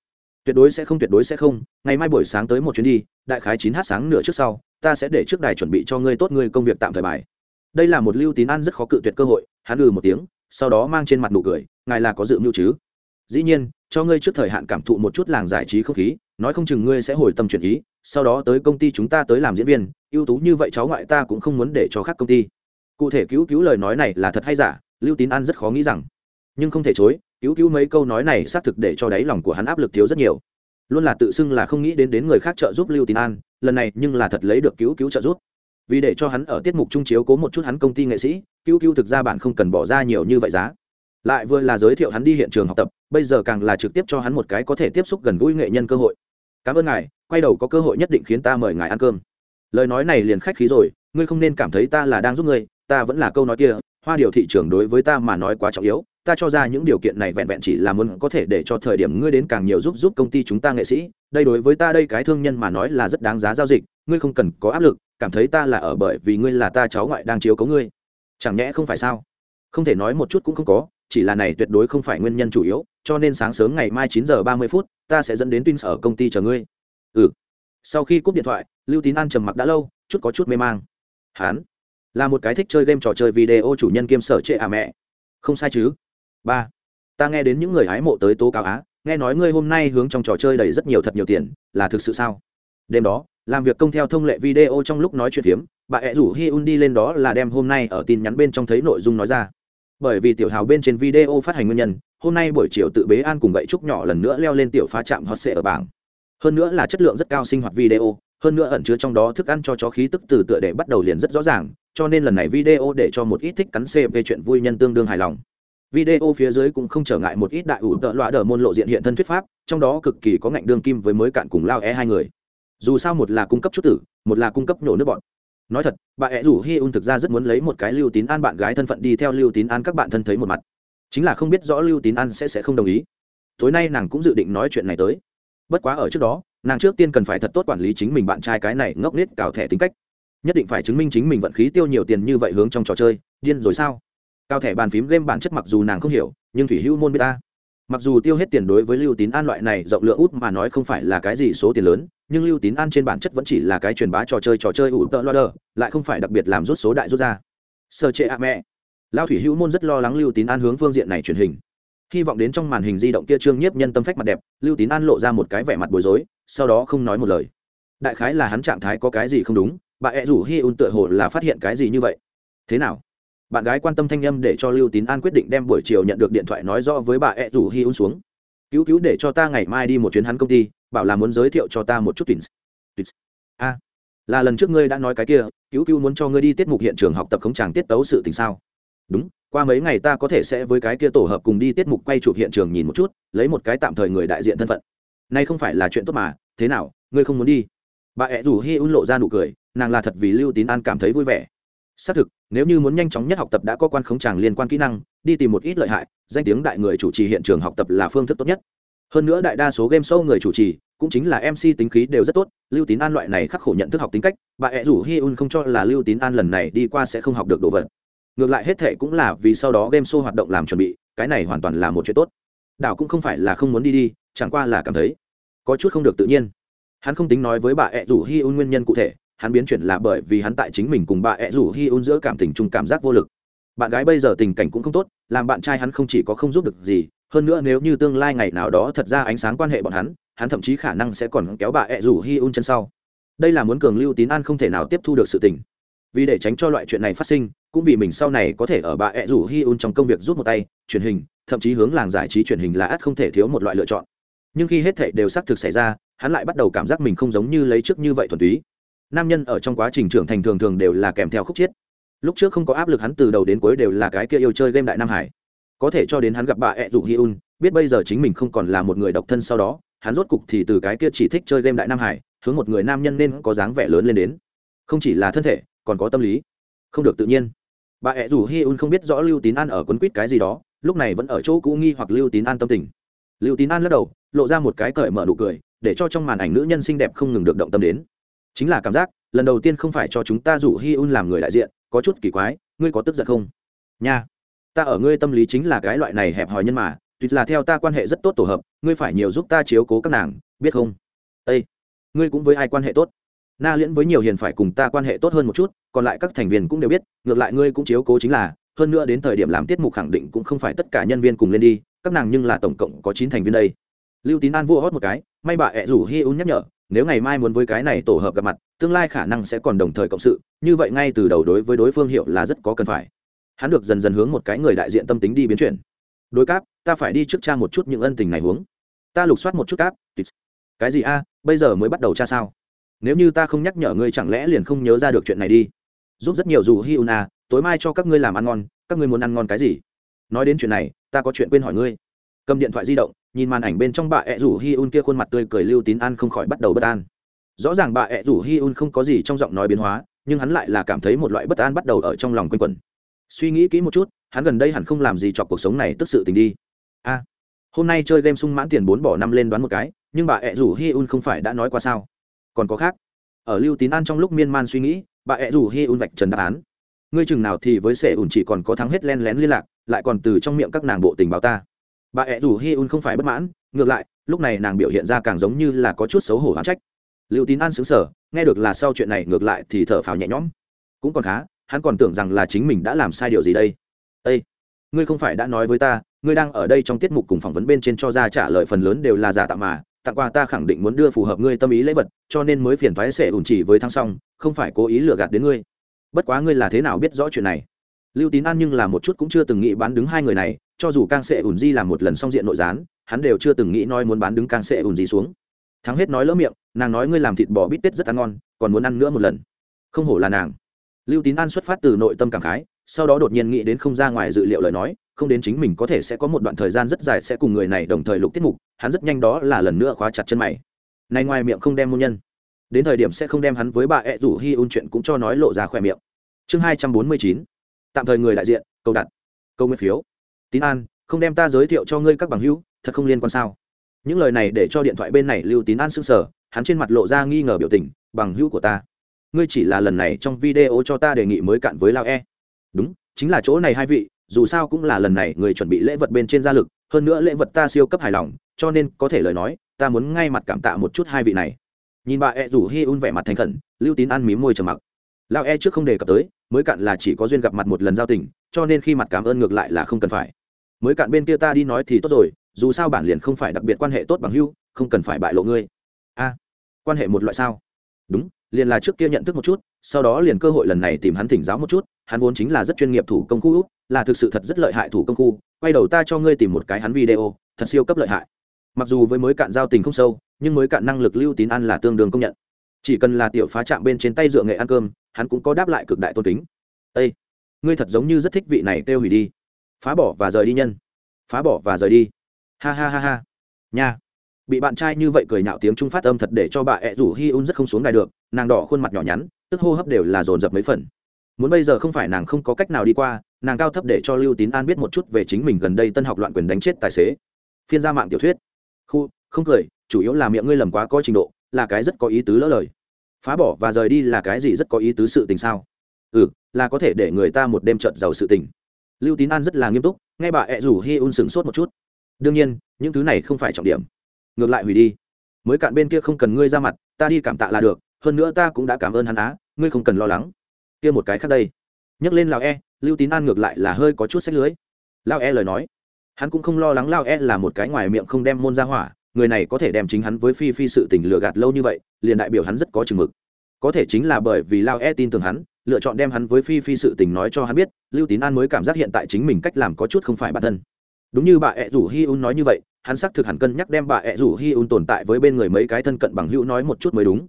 Speaker 1: Tuyệt đối sẽ không tuyệt đối sẽ không, ngày mai buổi sáng tới một chuyến đi, đại khái chín h sáng nửa trước sau, ta sẽ để trước đài chuẩn bị cho ngươi tốt ngươi công việc tạm thời bài. Đây là một lưu tín an rất khó cự tuyệt cơ hội hắn ừ một tiếng sau đó mang trên mặt nụ cười ngài là có dự mưu chứ? Dĩ nhiên cho ngươi trước thời hạn cảm thụ một chút làng giải trí không khí nói không chừng ngươi sẽ hồi tâm chuyển ý sau đó tới công ty chúng ta tới làm diễn viên ưu tú như vậy cháu ngoại ta cũng không muốn để cho khác công ty. Cụ thể cứu cứu lời nói này là thật hay giả lưu tín an rất khó nghĩ rằng. Nhưng không thể chối cứu cứu mấy câu nói này xác thực để cho đáy lòng của hắn áp lực thiếu rất nhiều. Luôn là tự xưng là không nghĩ đến đến người khác trợ giúp lưu tín an, lần này nhưng là thật lấy được cứu cứu trợ giúp. Vì để cho hắn ở tiết mục trung chiếu cố một chút hắn công ty nghệ sĩ, cứu cứu thực ra bạn không cần bỏ ra nhiều như vậy giá. Lại vừa là giới thiệu hắn đi hiện trường học tập, bây giờ càng là trực tiếp cho hắn một cái có thể tiếp xúc gần gũi nghệ nhân cơ hội. Cảm ơn ngài, quay đầu có cơ hội nhất định khiến ta mời ngài ăn cơm. Lời nói này liền khách khí rồi, ngươi không nên cảm thấy ta là đang giúp ngươi, ta vẫn là câu nói kia, hoa điều thị trường đối với ta mà nói quá trọng yếu ta cho ra những điều kiện này vẹn vẹn chỉ là muốn có thể để cho thời điểm ngươi đến càng nhiều giúp giúp công ty chúng ta nghệ sĩ. Đây đối với ta đây cái thương nhân mà nói là rất đáng giá giao dịch. Ngươi không cần có áp lực, cảm thấy ta là ở bởi vì ngươi là ta cháu ngoại đang chiếu cấu ngươi. Chẳng nhẽ không phải sao? Không thể nói một chút cũng không có, chỉ là này tuyệt đối không phải nguyên nhân chủ yếu, cho nên sáng sớm ngày mai chín giờ ba mươi phút, ta sẽ dẫn đến tin ở công ty chờ ngươi. Ừ. Sau khi cúp điện thoại, lưu tín an trầm mặc đã lâu, chút có chút mê mang. Hán là một cái thích chơi game trò chơi video chủ nhân kiêm sở trệ à mẹ. Không sai chứ? Ba. Ta nghe đến những người hái mộ tới tố cáo á, nghe nói ngươi hôm nay hướng trong trò chơi đầy rất nhiều thật nhiều tiền, là thực sự sao? Đêm đó, làm việc công theo thông lệ video trong lúc nói chuyện phiếm, bà ẹ rủ hi un đi lên đó là đem hôm nay ở tin nhắn bên trong thấy nội dung nói ra. Bởi vì tiểu hào bên trên video phát hành nguyên nhân, hôm nay buổi chiều tự bế an cùng gậy trúc nhỏ lần nữa leo lên tiểu phá trạm hot sệ ở bảng. Hơn nữa là chất lượng rất cao sinh hoạt video, hơn nữa ẩn chứa trong đó thức ăn cho chó khí tức từ tựa để bắt đầu liền rất rõ ràng, cho nên lần này video để cho một ít thích cắn c về chuyện vui nhân tương đương hài lòng video phía dưới cũng không trở ngại một ít đại ủ tợ loạ đờ môn lộ diện hiện thân thuyết pháp, trong đó cực kỳ có ngạnh đương kim với mới cạn cùng lao é hai người. Dù sao một là cung cấp chút tử, một là cung cấp nhổ nước bọn. Nói thật, bà ẹ rủ hi un thực ra rất muốn lấy một cái lưu tín an bạn gái thân phận đi theo lưu tín an các bạn thân thấy một mặt. Chính là không biết rõ lưu tín an sẽ sẽ không đồng ý. Tối nay nàng cũng dự định nói chuyện này tới. Bất quá ở trước đó, nàng trước tiên cần phải thật tốt quản lý chính mình bạn trai cái này ngốc nết cào thẻ tính cách. Nhất định phải chứng minh chính mình vận khí tiêu nhiều tiền như vậy hướng trong trò chơi, điên rồi sao? Cao thẻ bàn phím game bản chất mặc dù nàng không hiểu, nhưng thủy hữu môn bê ta. Mặc dù tiêu hết tiền đối với lưu tín an loại này rộng lượng út mà nói không phải là cái gì số tiền lớn, nhưng lưu tín an trên bản chất vẫn chỉ là cái truyền bá trò chơi trò chơi ủ tợ loa đờ, lại không phải đặc biệt làm rút số đại rút ra. Sơ chế a mẹ. Lao thủy hữu môn rất lo lắng lưu tín an hướng phương diện này truyền hình. Hy vọng đến trong màn hình di động kia trương nhiếp nhân tâm phách mặt đẹp, lưu tín an lộ ra một cái vẻ mặt bối rối, sau đó không nói một lời. Đại khái là hắn trạng thái có cái gì không đúng, bà ẹ rủ hi un tựa hồ là phát hiện cái gì như vậy. Thế nào? Bạn gái quan tâm thanh â m để cho lưu tín an quyết định đem buổi chiều nhận được điện thoại nói rõ với bà ẹ rủ hi un xuống. Cứu cứu để cho ta ngày mai đi một chuyến hắn công ty, bảo là muốn giới thiệu cho ta một chút tuyển a, là lần trước ngươi đã nói cái kia, cứu cứu muốn cho ngươi đi tiết mục hiện trường học tập không chàng tiết tấu sự tình sao? Đúng, qua mấy ngày ta có thể sẽ với cái kia tổ hợp cùng đi tiết mục quay chụp hiện trường nhìn một chút, lấy một cái tạm thời người đại diện thân phận. Nay không phải là chuyện tốt mà, thế nào, ngươi không muốn đi? Bà ẹ rủ hi un lộ ra nụ cười, nàng là thật vì lưu tín an cảm thấy vui vẻ xác thực, nếu như muốn nhanh chóng nhất học tập đã có quan khống tràng liên quan kỹ năng, đi tìm một ít lợi hại, danh tiếng đại người chủ trì hiện trường học tập là phương thức tốt nhất. Hơn nữa đại đa số game show người chủ trì, cũng chính là mc tính khí đều rất tốt, lưu tín an loại này khắc khổ nhận thức học tính cách, bà ẹ rủ hi un không cho là lưu tín an lần này đi qua sẽ không học được đồ vật. Ngược lại hết thệ cũng là vì sau đó game show hoạt động làm chuẩn bị, cái này hoàn toàn là một chuyện tốt. Đảo cũng không phải là không muốn đi đi, chẳng qua là cảm thấy có chút không được tự nhiên. Hắn không tính nói với bà ẹ rủ hi un nguyên nhân cụ thể hắn biến chuyển là bởi vì hắn tại chính mình cùng bà ẹ rủ hi un giữa cảm tình chung cảm giác vô lực. Bạn gái bây giờ tình cảnh cũng không tốt, làm bạn trai hắn không chỉ có không giúp được gì, hơn nữa nếu như tương lai ngày nào đó thật ra ánh sáng quan hệ bọn hắn hắn thậm chí khả năng sẽ còn kéo bà ẹ rủ hi un chân sau. Đây là muốn cường lưu tín an không thể nào tiếp thu được sự tình. Vì để tránh cho loại chuyện này phát sinh, cũng vì mình sau này có thể ở bà ẹ rủ hi un trong công việc rút một tay, truyền hình, thậm chí hướng làng giải trí truyền hình là ắt không thể thiếu một loại lựa chọn. Nhưng khi hết thệ đều xác thực xảy ra, hắn lại bắt đầu cảm giác mình không giống như lấy trước như vậy thuần túy nam nhân ở trong quá trình trưởng thành thường thường đều là kèm theo khúc chiết. Lúc trước không có áp lực hắn từ đầu đến cuối đều là cái kia yêu chơi game đại nam hải. Có thể cho đến hắn gặp bà ed rủ hi un biết bây giờ chính mình không còn là một người độc thân sau đó, hắn rốt cục thì từ cái kia chỉ thích chơi game đại nam hải, hướng một người nam nhân nên có dáng vẻ lớn lên đến. Không chỉ là thân thể, còn có tâm lý. Không được tự nhiên. Bà ẹ rủ hi un không biết rõ lưu tín an ở quấn quýt cái gì đó, lúc này vẫn ở chỗ cũ nghi hoặc lưu tín an tâm tình. Lưu tín an lắc đầu, lộ ra một cái cởi mở nụ cười, để cho trong màn ảnh nữ nhân xinh đẹp không ngừng được động tâm đến chính là cảm giác, lần đầu tiên không phải cho chúng ta rủ hi un làm người đại diện, có chút kỳ quái, ngươi có tức giận không? Nha, ta ở ngươi tâm lý chính là cái loại này hẹp hòi nhân mà, tuyệt là theo ta quan hệ rất tốt tổ hợp, ngươi phải nhiều giúp ta chiếu cố các nàng, biết không? Ây ngươi cũng với ai quan hệ tốt? Na liễn với nhiều hiền phải cùng ta quan hệ tốt hơn một chút, còn lại các thành viên cũng đều biết, ngược lại ngươi cũng chiếu cố chính là, hơn nữa đến thời điểm làm tiết mục khẳng định cũng không phải tất cả nhân viên cùng lên đi, các nàng nhưng là tổng cộng có chín thành viên đây. Lưu tín an vua hót một cái, may bà ẹ rủ hi un nhắc nhở nếu ngày mai muốn với cái này tổ hợp gặp mặt, tương lai khả năng sẽ còn đồng thời cộng sự, như vậy ngay từ đầu đối với đối phương hiệu là rất có cần phải. Hắn được dần dần hướng một cái người đại diện tâm tính đi biến chuyển. Đối cáp, ta phải đi trước cha một chút những ân tình này hướng ta lục soát một chút cáp cái gì a, bây giờ mới bắt đầu cha sao? Nếu như ta không nhắc nhở ngươi chẳng lẽ liền không nhớ ra được chuyện này đi? Giúp rất nhiều dù hi un tối mai cho các ngươi làm ăn ngon, các ngươi muốn ăn ngon cái gì? Nói đến chuyện này, ta có chuyện quên hỏi ngươi cầm điện thoại di động, nhìn màn ảnh bên trong bà ẹ rủ hi un kia khuôn mặt tươi cười lưu tín an không khỏi bắt đầu bất an. Rõ ràng bà ẹ rủ hi un không có gì trong giọng nói biến hóa, nhưng hắn lại là cảm thấy một loại bất an bắt đầu ở trong lòng quanh quẩn. Suy nghĩ kỹ một chút, hắn gần đây hẳn không làm gì chọc cuộc sống này tức sự tình đi. A, hôm nay chơi game sung mãn tiền bốn bỏ năm lên đoán một cái, nhưng bà ẹ rủ hi un không phải đã nói qua sao? Còn có khác. Ở lưu tín an trong lúc miên man suy nghĩ, bà ẹ rủ hi un vạch trần đáp án. Ngươi chừng nào thì với sệ ủn chỉ còn có thắng hết len lén liên lạc, lại còn từ trong miệng các nàng bộ tình báo ta bà ẹ rủ hi un không phải bất mãn, ngược lại, lúc này nàng biểu hiện ra càng giống như là có chút xấu hổ hoán trách. Lưu tín an xứng sở nghe được là sau chuyện này ngược lại thì thở phào nhẹ nhõm. Cũng còn khá, hắn còn tưởng rằng là chính mình đã làm sai điều gì đây. Ây ngươi không phải đã nói với ta, ngươi đang ở đây trong tiết mục cùng phỏng vấn bên trên cho ra trả lời phần lớn đều là giả tạm mà, tặng quà ta khẳng định muốn đưa phù hợp ngươi tâm ý lễ vật, cho nên mới phiền thoái sẽ ủn chỉ với thăng xong, không phải cố ý lừa gạt đến ngươi. Bất quá ngươi là thế nào biết rõ chuyện này? Lưu tín an nhưng là một chút cũng chưa từng nghĩ bán đứng hai người này cho dù càng sệ ủn di làm một lần xong diện nội gián, hắn đều chưa từng nghĩ nói muốn bán đứng càng sệ ủn di xuống. Thắng hết nói lỡ miệng, nàng nói ngươi làm thịt bò bít tết rất ăn ngon, còn muốn ăn nữa một lần. Không hổ là nàng. Lưu tín an xuất phát từ nội tâm cảm khái, sau đó đột nhiên nghĩ đến không ra ngoài dự liệu lời nói, không đến chính mình có thể sẽ có một đoạn thời gian rất dài sẽ cùng người này đồng thời lục tiết mục, hắn rất nhanh đó là lần nữa khóa chặt chân mày. Này ngoài miệng không đem môn nhân. Đến thời điểm sẽ không đem hắn với bà ẹ rủ hi un chuyện cũng cho nói lộ ra khỏe miệng. Chương hai trăm bốn mươi chín. Tạm thời người đại diện câu đặt. Câu nguyên phiếu tín an, không đem ta giới thiệu cho ngươi các bằng hữu, thật không liên quan sao? Những lời này để cho điện thoại bên này lưu tín an s ư n g sở hắn trên mặt lộ ra nghi ngờ biểu tình, bằng hữu của ta. Ngươi chỉ là lần này trong video cho ta đề nghị mới cạn với lao e. Đúng, chính là chỗ này hai vị, dù sao cũng là lần này người chuẩn bị lễ vật bên trên gia lực, hơn nữa lễ vật ta siêu cấp hài lòng, cho nên có thể lời nói, ta muốn ngay mặt cảm tạ một chút hai vị này. Nhìn bà e rủ hi un vẻ mặt thành khẩn, lưu tín ăn mím môi trầm mặc. Lao e trước không đề cập tới, mới cạn là chỉ có duyên gặp mặt một lần giao tình cho nên khi mặt cảm ơn ngược lại là không cần phải. Mới cạn bên kia ta đi nói thì tốt rồi, dù sao bản liền không phải đặc biệt quan hệ tốt bằng hưu không cần phải bại lộ ngươi. A, quan hệ một loại sao? Đúng, liền là trước kia nhận thức một chút, sau đó liền cơ hội lần này tìm hắn thỉnh giáo một chút, hắn vốn chính là rất chuyên nghiệp thủ công khu, là thực sự thật rất lợi hại thủ công khu, quay đầu ta cho ngươi tìm một cái hắn video, thật siêu cấp lợi hại. Mặc dù với mới cạn giao tình không sâu, nhưng mới cạn năng lực lưu tín ăn là tương đương công nhận. Chỉ cần là tiểu phá chạm bên trên tay dựa nghệ ăn cơm, hắn cũng có đáp lại cực đại tôn kính. Ây ngươi thật giống như rất thích vị này kêu hủy đi. Phá bỏ và rời đi nhân. Phá bỏ và rời đi. Ha ha ha ha. Nha. Bị bạn trai như vậy cười nhạo tiếng trung phát âm thật để cho bà ẹ rủ hi un rất không xuống đài được, nàng đỏ khuôn mặt nhỏ nhắn, tức hô hấp đều là dồn dập mấy phần. Muốn bây giờ không phải nàng không có cách nào đi qua, nàng cao thấp để cho lưu tín an biết một chút về chính mình gần đây tân học loạn quyền đánh chết tài xế. Phiên ra mạng tiểu thuyết. Khu, không cười, chủ yếu là miệng ngươi lầm quá có trình độ, là cái rất có ý tứ lỡ lời. Phá bỏ và rời đi là cái gì rất có ý tứ sự tình sao? Ừ là có thể để người ta một đêm trợt giàu sự tình. Lưu tín an rất là nghiêm túc, nghe bà ẹ rủ hi un sửng sốt một chút. Đương nhiên, những thứ này không phải trọng điểm. Ngược lại hủy đi. Mới cạn bên kia không cần ngươi ra mặt, ta đi cảm tạ là được, hơn nữa ta cũng đã cảm ơn hắn á, ngươi không cần lo lắng. Kia một cái khác đây. Nhắc lên lào e lưu tín an ngược lại là hơi có chút sách lưới. Lao e lời nói. Hắn cũng không lo lắng lao e là một cái ngoài miệng không đem môn ra hỏa, người này có thể đem chính hắn với phi phi sự tình lừa gạt lâu như vậy, liền đại biểu hắn rất có chừng mực. Có thể chính là bởi vì lao e tin tưởng hắn lựa chọn đem hắn với phi phi sự tình nói cho hắn biết, lưu tín an mới cảm giác hiện tại chính mình cách làm có chút không phải bản thân. Đúng như bà ẹ rủ hi un nói như vậy, hắn xác thực hẳn cân nhắc đem bà ẹ rủ hi un tồn tại với bên người mấy cái thân cận bằng hữu nói một chút mới đúng.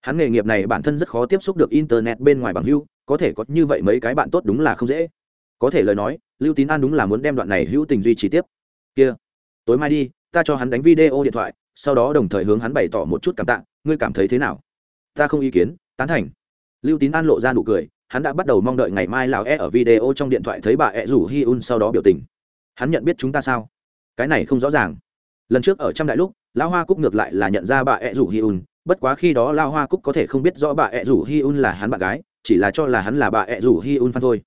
Speaker 1: Hắn nghề nghiệp này bản thân rất khó tiếp xúc được internet bên ngoài bằng hữu, có thể có như vậy mấy cái bạn tốt đúng là không dễ. Có thể lời nói, lưu tín an đúng là muốn đem đoạn này hữu tình duy trì tiếp. Kia, tối mai đi, ta cho hắn đánh video điện thoại, sau đó đồng thời hướng hắn bày tỏ một chút cảm tạ, ngươi cảm thấy thế nào? Ta không ý kiến, tán thành lưu tín an lộ ra nụ cười, hắn đã bắt đầu mong đợi ngày mai lào e ở video trong điện thoại thấy bà E rủ hi un sau đó biểu tình. Hắn nhận biết chúng ta sao? Cái này không rõ ràng. Lần trước ở trăm đại lúc, lão hoa cúc ngược lại là nhận ra bà ẹ rủ hi un, bất quá khi đó lao hoa cúc có thể không biết rõ bà ẹ rủ hi un là hắn bạn gái, chỉ là cho là hắn là bà ẹ rủ hi un phan thôi.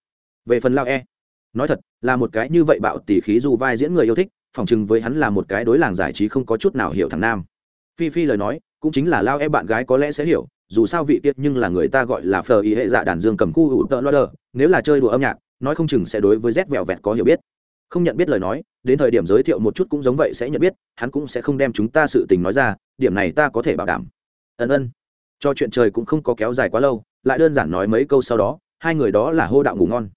Speaker 1: Về phần lao e nói thật, là một cái như vậy bạo tỉ khí dù vai diễn người yêu thích, phỏng chừng với hắn là một cái đối làng giải trí không có chút nào hiểu thằng nam. Phi phi lời nói, cũng chính là lao e bạn gái có lẽ sẽ hiểu dù sao vị tiết nhưng là người ta gọi là phờ ý hệ dạ đàn dương cầm khu hữu tợ loader nếu là chơi đùa âm nhạc, nói không chừng sẽ đối với rét vẹo vẹt có hiểu biết. Không nhận biết lời nói, đến thời điểm giới thiệu một chút cũng giống vậy sẽ nhận biết, hắn cũng sẽ không đem chúng ta sự tình nói ra, điểm này ta có thể bảo đảm. Ân ân. Cho chuyện trời cũng không có kéo dài quá lâu, lại đơn giản nói mấy câu sau đó, hai người đó là hô đạo ngủ ngon.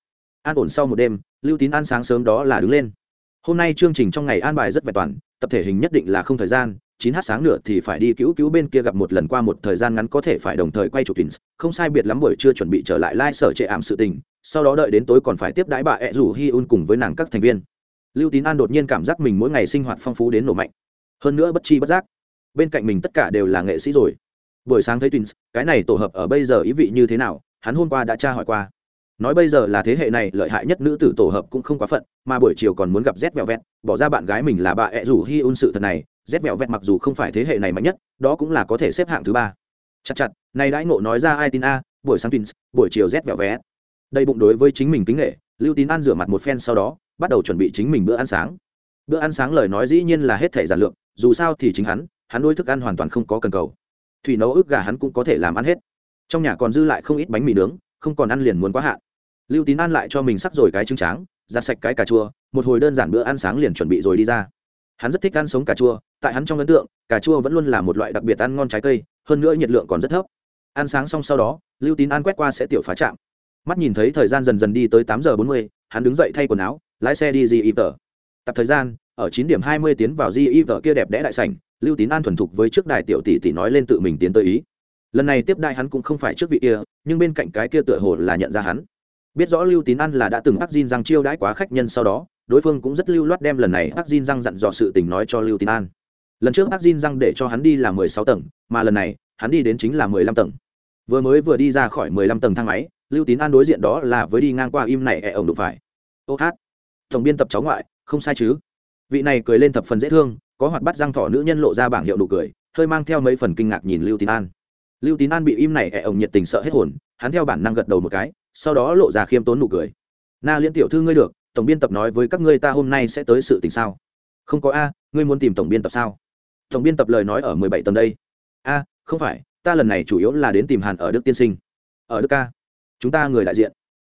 Speaker 1: An ổn sau một đêm, lưu tín an sáng sớm đó là đứng lên. Hôm nay chương trình trong ngày an bài rất vẹn toàn, tập thể hình nhất định là không thời gian chín h sáng nửa thì phải đi cứu cứu bên kia gặp một lần qua một thời gian ngắn có thể phải đồng thời quay chụp tins không sai biệt lắm buổi chưa chuẩn bị trở lại lai、like、sở trệ ảm sự tình, sau đó đợi đến tối còn phải tiếp đãi bà ẹ rủ hi un cùng với nàng các thành viên. Lưu tín an đột nhiên cảm giác mình mỗi ngày sinh hoạt phong phú đến nổ mạnh. Hơn nữa bất chi bất giác, bên cạnh mình tất cả đều là nghệ sĩ rồi. Buổi sáng thấy tins cái này tổ hợp ở bây giờ ý vị như thế nào, hắn hôm qua đã tra hỏi qua nói bây giờ là thế hệ này lợi hại nhất nữ tử tổ hợp cũng không quá phận mà buổi chiều còn muốn gặp rét vẹo vẹt bỏ ra bạn gái mình là bà ẹ rủ hi un sự thật này rét vẹo vẹt mặc dù không phải thế hệ này mạnh nhất đó cũng là có thể xếp hạng thứ ba. Chặt chặt này đãi ngộ nói ra ai tin a buổi sáng twins buổi chiều rét vẹo vẹt. Đây bụng đối với chính mình kính nghệ lưu tín ăn rửa mặt một phen sau đó bắt đầu chuẩn bị chính mình bữa ăn sáng. Bữa ăn sáng lời nói dĩ nhiên là hết thể giản lược, dù sao thì chính hắn hắn nuôi thức ăn hoàn toàn không có cần cầu. Thủy nấu ức gà hắn cũng có thể làm ăn hết. Trong nhà còn dư lại không ít bánh mì nướng không còn ăn liền muốn quá hạn lưu tín ăn lại cho mình sắc rồi cái trứng tráng, giặt sạch cái cà chua, một hồi đơn giản bữa ăn sáng liền chuẩn bị rồi đi ra. Hắn rất thích ăn sống cà chua, tại hắn trong ấn tượng, cà chua vẫn luôn là một loại đặc biệt ăn ngon trái cây, hơn nữa nhiệt lượng còn rất thấp. Ăn sáng xong sau đó, lưu tín ăn quét qua sẽ tiểu phá chạm mắt nhìn thấy thời gian dần dần đi tới tám giờ bốn mươi, hắn đứng dậy thay quần áo, lái xe đi di y tờ tập thời gian, ở chín điểm hai mươi tiến vào di y tờ kia đẹp đẽ đại sảnh, lưu tín an thuần thục với trước đài tiểu tỷ tỷ nói lên tự mình tiến tới ý. Lần này tiếp đại hắn cũng không phải trước vị kia, nhưng bên cạnh cái kia tựa hồ là nhận ra hắn biết rõ lưu tín an là đã từng ác diên răng chiêu đãi quá khách nhân sau đó, đối phương cũng rất lưu loát đem lần này ác diên răng dặn dò sự tình nói cho lưu tín an. Lần trước ác diên răng để cho hắn đi là mười sáu tầng, mà lần này, hắn đi đến chính là mười lăm tầng. Vừa mới vừa đi ra khỏi mười lăm tầng thang máy, lưu tín an đối diện đó là với đi ngang qua im này ẹ ổng đục phải. Ô hát! Tổng biên tập cháu ngoại, không sai chứ? Vị này cười lên thập phần dễ thương, có hoạt bắt răng thỏ nữ nhân lộ ra bảng hiệu nụ cười, hơi mang theo mấy phần kinh ngạc nhìn lưu tín an. Lưu tín an bị im này ẹ ổng nhiệt tình sợ hết hồn, hắn theo bản năng gật đầu một cái sau đó lộ ra khiêm tốn nụ cười. Na liên tiểu thư ngươi được, tổng biên tập nói với các ngươi ta hôm nay sẽ tới sự tình sao? Không có a, ngươi muốn tìm tổng biên tập sao? Tổng biên tập lời nói ở mười bảy tầng đây. A, không phải, ta lần này chủ yếu là đến tìm hàn ở đức tiên sinh. Ở đức ca? Chúng ta người đại diện.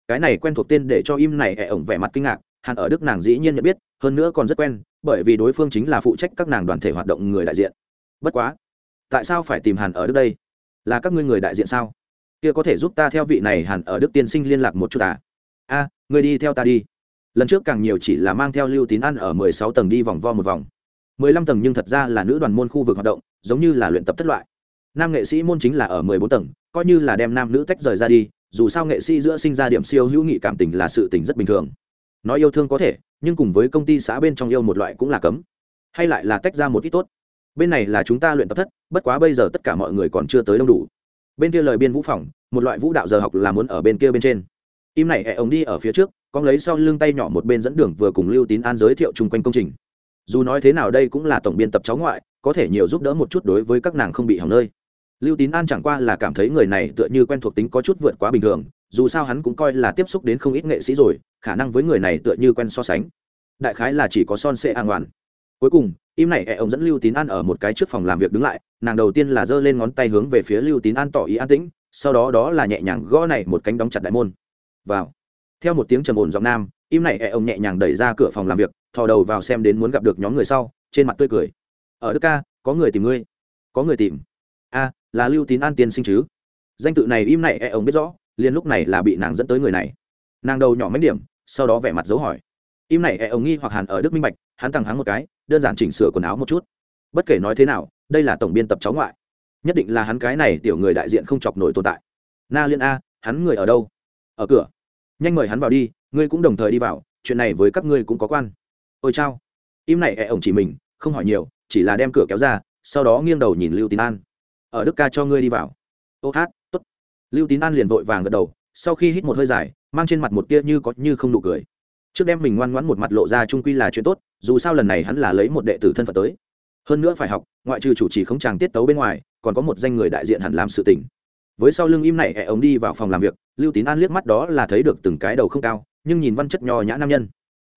Speaker 1: Cái này quen thuộc tên để cho im này ẻ ổng vẻ mặt kinh ngạc, hàn ở đức nàng dĩ nhiên nhận biết, hơn nữa còn rất quen, bởi vì đối phương chính là phụ trách các nàng đoàn thể hoạt động người đại diện. Bất quá, tại sao phải tìm hàn ở đức đây? Là các ngươi người đại diện sao? Kia có thể giúp ta theo vị này hẳn ở đức tiên sinh liên lạc một chút à? A à, người đi theo ta đi. Lần trước càng nhiều chỉ là mang theo lưu tín ăn ở mười sáu tầng đi vòng vo một vòng. mười lăm tầng nhưng thật ra là nữ đoàn môn khu vực hoạt động giống như là luyện tập thất loại. Nam nghệ sĩ môn chính là ở mười bốn tầng coi như là đem nam nữ tách rời ra đi dù sao nghệ sĩ giữa sinh ra điểm siêu hữu nghị cảm tình là sự tình rất bình thường. Nói yêu thương có thể nhưng cùng với công ty xã bên trong yêu một loại cũng là cấm. Hay lại là tách ra một ít tốt. Bên này là chúng ta luyện tập thất bất quá bây giờ tất cả mọi người còn chưa tới đông đủ bên kia lời biên vũ phòng, một loại vũ đạo giờ học là muốn ở bên kia bên trên. Im này, ẹ ống đi ở phía trước con lấy sau lưng tay nhỏ một bên dẫn đường vừa cùng lưu tín an giới thiệu chung quanh công trình. Dù nói thế nào đây cũng là tổng biên tập cháu ngoại, có thể nhiều giúp đỡ một chút đối với các nàng không bị hỏng nơi. Lưu tín an chẳng qua là cảm thấy người này tựa như quen thuộc tính có chút vượt quá bình thường, dù sao hắn cũng coi là tiếp xúc đến không ít nghệ sĩ rồi, khả năng với người này tựa như quen so sánh. Đại khái là chỉ có son sệ an ngoạn. Cuối cùng im này, ẹ, ông dẫn lưu tín an ở một cái trước phòng làm việc đứng lại, nàng đầu tiên là giơ lên ngón tay hướng về phía lưu tín an tỏ ý an tĩnh, sau đó đó là nhẹ nhàng gõ này một cánh đóng chặt đại môn. Vào. Theo một tiếng trầm ổn giọng nam, im này, ẹ, ông nhẹ nhàng đẩy ra cửa phòng làm việc, thò đầu vào xem đến muốn gặp được nhóm người sau, trên mặt tươi cười. Ở đức ca, có người tìm ngươi. Có người tìm. A, là lưu tín an tiên sinh chứ? Danh tự này im này, ẹ, ông biết rõ, liền lúc này là bị nàng dẫn tới người này. Nàng đầu nhỏ mấy điểm, sau đó vẻ mặt dấu hỏi. Im này, ẹ, ông nghi hoặc hẳn ở đức minh bạch, hắn thẳng hắn một cái đơn giản chỉnh sửa quần áo một chút. Bất kể nói thế nào, đây là tổng biên tập cháu ngoại. Nhất định là hắn cái này tiểu người đại diện không chọc nổi tồn tại. Na liên a, hắn người ở đâu? Ở cửa. Nhanh mời hắn vào đi, ngươi cũng đồng thời đi vào, chuyện này với các ngươi cũng có quan. Ôi chao. Im này ẹ ổng chỉ mình, không hỏi nhiều, chỉ là đem cửa kéo ra, sau đó nghiêng đầu nhìn lưu tín an. Ở đức ca cho ngươi đi vào. Ô hát t ố t lưu tín an liền vội vàng gật đầu, sau khi hít một hơi dài, mang trên mặt một tia như có như không nụ cười trước đem mình ngoan ngoãn một mặt lộ ra trung quy là chuyện tốt, dù sao lần này hắn là lấy một đệ tử thân phận tới. Hơn nữa phải học, ngoại trừ chủ trì không chàng tiết tấu bên ngoài, còn có một danh người đại diện hẳn làm sự tình. Với sau lưng im này ẹ ống đi vào phòng làm việc, lưu tín an liếc mắt đó là thấy được từng cái đầu không cao, nhưng nhìn văn chất nho nhã nam nhân.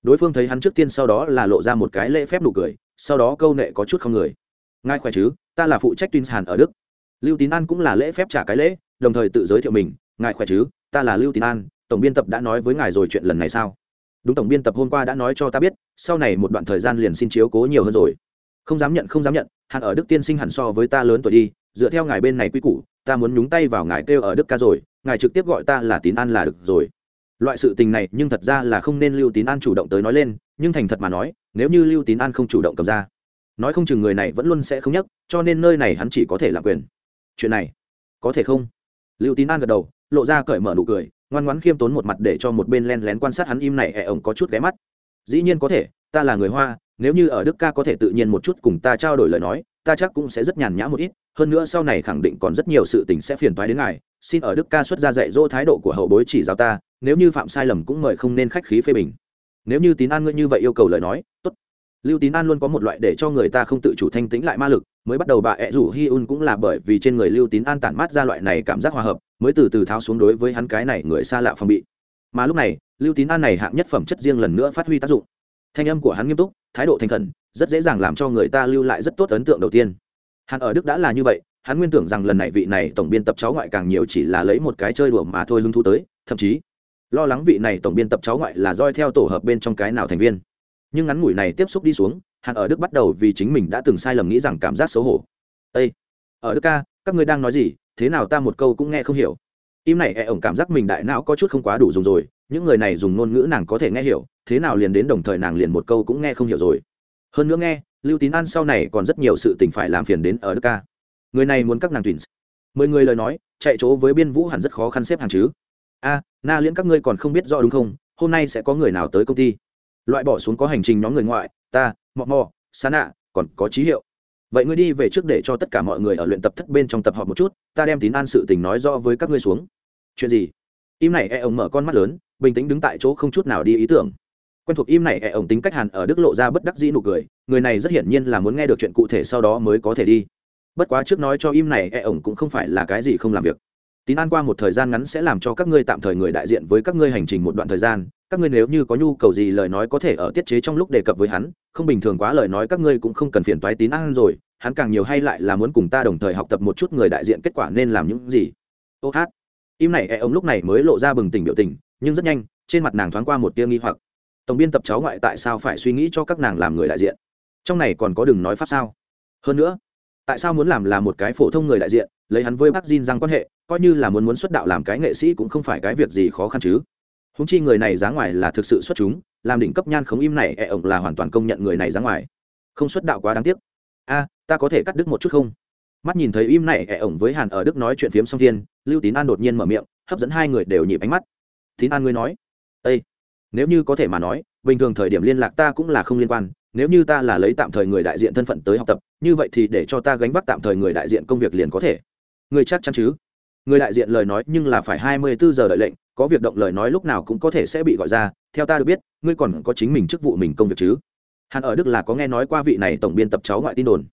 Speaker 1: Đối phương thấy hắn trước tiên sau đó là lộ ra một cái lễ phép nụ cười, sau đó câu nệ có chút không người. Ngài khỏe chứ? Ta là phụ trách tuyên hàn ở đức. Lưu tín an cũng là lễ phép trả cái lễ, đồng thời tự giới thiệu mình. Ngài khỏe chứ? Ta là lưu tín an, tổng biên tập đã nói với ngài rồi chuyện lần này sao? Đúng tổng biên tập hôm qua đã nói cho ta biết, sau này một đoạn thời gian liền xin chiếu cố nhiều hơn rồi. Không dám nhận, không dám nhận hắn ở đức tiên sinh hẳn so với ta lớn tuổi đi, dựa theo ngài bên này quy củ, ta muốn nhúng tay vào ngài kêu ở đức ca rồi, ngài trực tiếp gọi ta là tín an là được rồi. Loại sự tình này nhưng thật ra là không nên lưu tín an chủ động tới nói lên, nhưng thành thật mà nói, nếu như lưu tín an không chủ động cầm ra, nói không chừng người này vẫn luôn sẽ không nhắc, cho nên nơi này hắn chỉ có thể làm quyền. Chuyện này có thể không? Lưu tín an gật đầu, lộ ra cởi mở nụ cười ngoan ngoãn khiêm tốn một mặt để cho một bên len lén quan sát hắn im này, ẻ ổng có chút ghé mắt. Dĩ nhiên có thể, ta là người hoa, nếu như ở đức ca có thể tự nhiên một chút cùng ta trao đổi lời nói, ta chắc cũng sẽ rất nhàn nhã một ít, hơn nữa sau này khẳng định còn rất nhiều sự tình sẽ phiền toái đến ngài. Xin ở đức ca xuất ra dạy dỗ thái độ của hậu bối chỉ giáo ta, nếu như phạm sai lầm cũng mời không nên khách khí phê bình. Nếu như tín an ngươi như vậy yêu cầu lời nói, tốt. Lưu tín an luôn có một loại để cho người ta không tự chủ thanh tĩnh lại ma lực, mới bắt đầu bà ẹ rủ hi un cũng là bởi vì trên người lưu tín an tản mát ra loại này cảm giác hòa hợp mới từ từ tháo xuống đối với hắn cái này người xa lạ phòng bị. Mà lúc này, lưu tín an này hạng nhất phẩm chất riêng lần nữa phát huy tác dụng. Thanh âm của hắn nghiêm túc, thái độ thành khẩn, rất dễ dàng làm cho người ta lưu lại rất tốt ấn tượng đầu tiên. Hắn ở đức đã là như vậy, hắn nguyên tưởng rằng lần này vị này tổng biên tập cháu ngoại càng nhiều chỉ là lấy một cái chơi đùa mà thôi hứng thú tới, thậm chí, lo lắng vị này tổng biên tập cháu ngoại là roi theo tổ hợp bên trong cái nào thành viên. Nhưng ngắn ngủi này tiếp xúc đi xuống, hắn ở đức bắt đầu vì chính mình đã từng sai lầm nghĩ rằng cảm giác xấu hổ. Ây ở đức ca, các ngươi đang nói gì? Thế nào ta một câu cũng nghe không hiểu. Im này e ổng cảm giác mình đại não có chút không quá đủ dùng rồi, những người này dùng ngôn ngữ nàng có thể nghe hiểu, thế nào liền đến đồng thời nàng liền một câu cũng nghe không hiểu rồi. Hơn nữa nghe, lưu tín an sau này còn rất nhiều sự tình phải làm phiền đến ở đức ca. Người này muốn các nàng tuyển. Mười người lời nói, chạy chỗ với biên vũ hẳn rất khó khăn xếp hàng chứ. A, na liễn các ngươi còn không biết rõ đúng không? Hôm nay sẽ có người nào tới công ty? Loại bỏ xuống có hành trình nhóm người ngoại, ta, mọ mò xá nạ còn có trí hiệu vậy ngươi đi về trước để cho tất cả mọi người ở luyện tập thất bên trong tập họp một chút, ta đem tín an sự tình nói rõ với các ngươi xuống. Chuyện gì? Im này e ông mở con mắt lớn, bình tĩnh đứng tại chỗ không chút nào đi ý tưởng. Quen thuộc im này e ông tính cách hàn ở đức lộ ra bất đắc dĩ nụ cười, người này rất hiển nhiên là muốn nghe được chuyện cụ thể sau đó mới có thể đi. Bất quá trước nói cho im này e ổng cũng không phải là cái gì không làm việc. Tín an qua một thời gian ngắn sẽ làm cho các ngươi tạm thời người đại diện với các ngươi hành trình một đoạn thời gian, các ngươi nếu như có nhu cầu gì lời nói có thể ở tiết chế trong lúc đề cập với hắn, không bình thường quá lời nói các ngươi cũng không cần phiền toái tín an rồi hắn càng nhiều hay lại là muốn cùng ta đồng thời học tập một chút người đại diện kết quả nên làm những gì. Ô hát. Im này e ông lúc này mới lộ ra bừng tỉnh biểu tình, nhưng rất nhanh, trên mặt nàng thoáng qua một tia nghi hoặc. Tổng biên tập cháu ngoại tại sao phải suy nghĩ cho các nàng làm người đại diện? Trong này còn có đừng nói pháp sao? Hơn nữa, tại sao muốn làm là một cái phổ thông người đại diện, lấy hắn với bác Jin rằng quan hệ, coi như là muốn muốn xuất đạo làm cái nghệ sĩ cũng không phải cái việc gì khó khăn chứ. Húng chi người này giá ngoài là thực sự xuất chúng, làm đỉnh cấp nhan không im này e ẹ ổng là hoàn toàn công nhận người này giá ngoài. Không xuất đạo quá đáng tiếc a, ta có thể cắt đứt một chút không? Mắt nhìn thấy im này ẻ ổng với hàn ở đức nói chuyện phiếm song thiên, lưu tín an đột nhiên mở miệng, hấp dẫn hai người đều nhịp ánh mắt. Tín an ngươi nói. Ây nếu như có thể mà nói, bình thường thời điểm liên lạc ta cũng là không liên quan, nếu như ta là lấy tạm thời người đại diện thân phận tới học tập, như vậy thì để cho ta gánh vác tạm thời người đại diện công việc liền có thể. Người chắc chắn chứ? Người đại diện lời nói nhưng là phải hai mươi bốn giờ đợi lệnh, có việc động lời nói lúc nào cũng có thể sẽ bị gọi ra, theo ta được biết, ngươi còn có chính mình chức vụ mình công việc chứ? Hàn ở đức là có nghe nói qua vị này tổng biên tập cháu ngoại tin đồn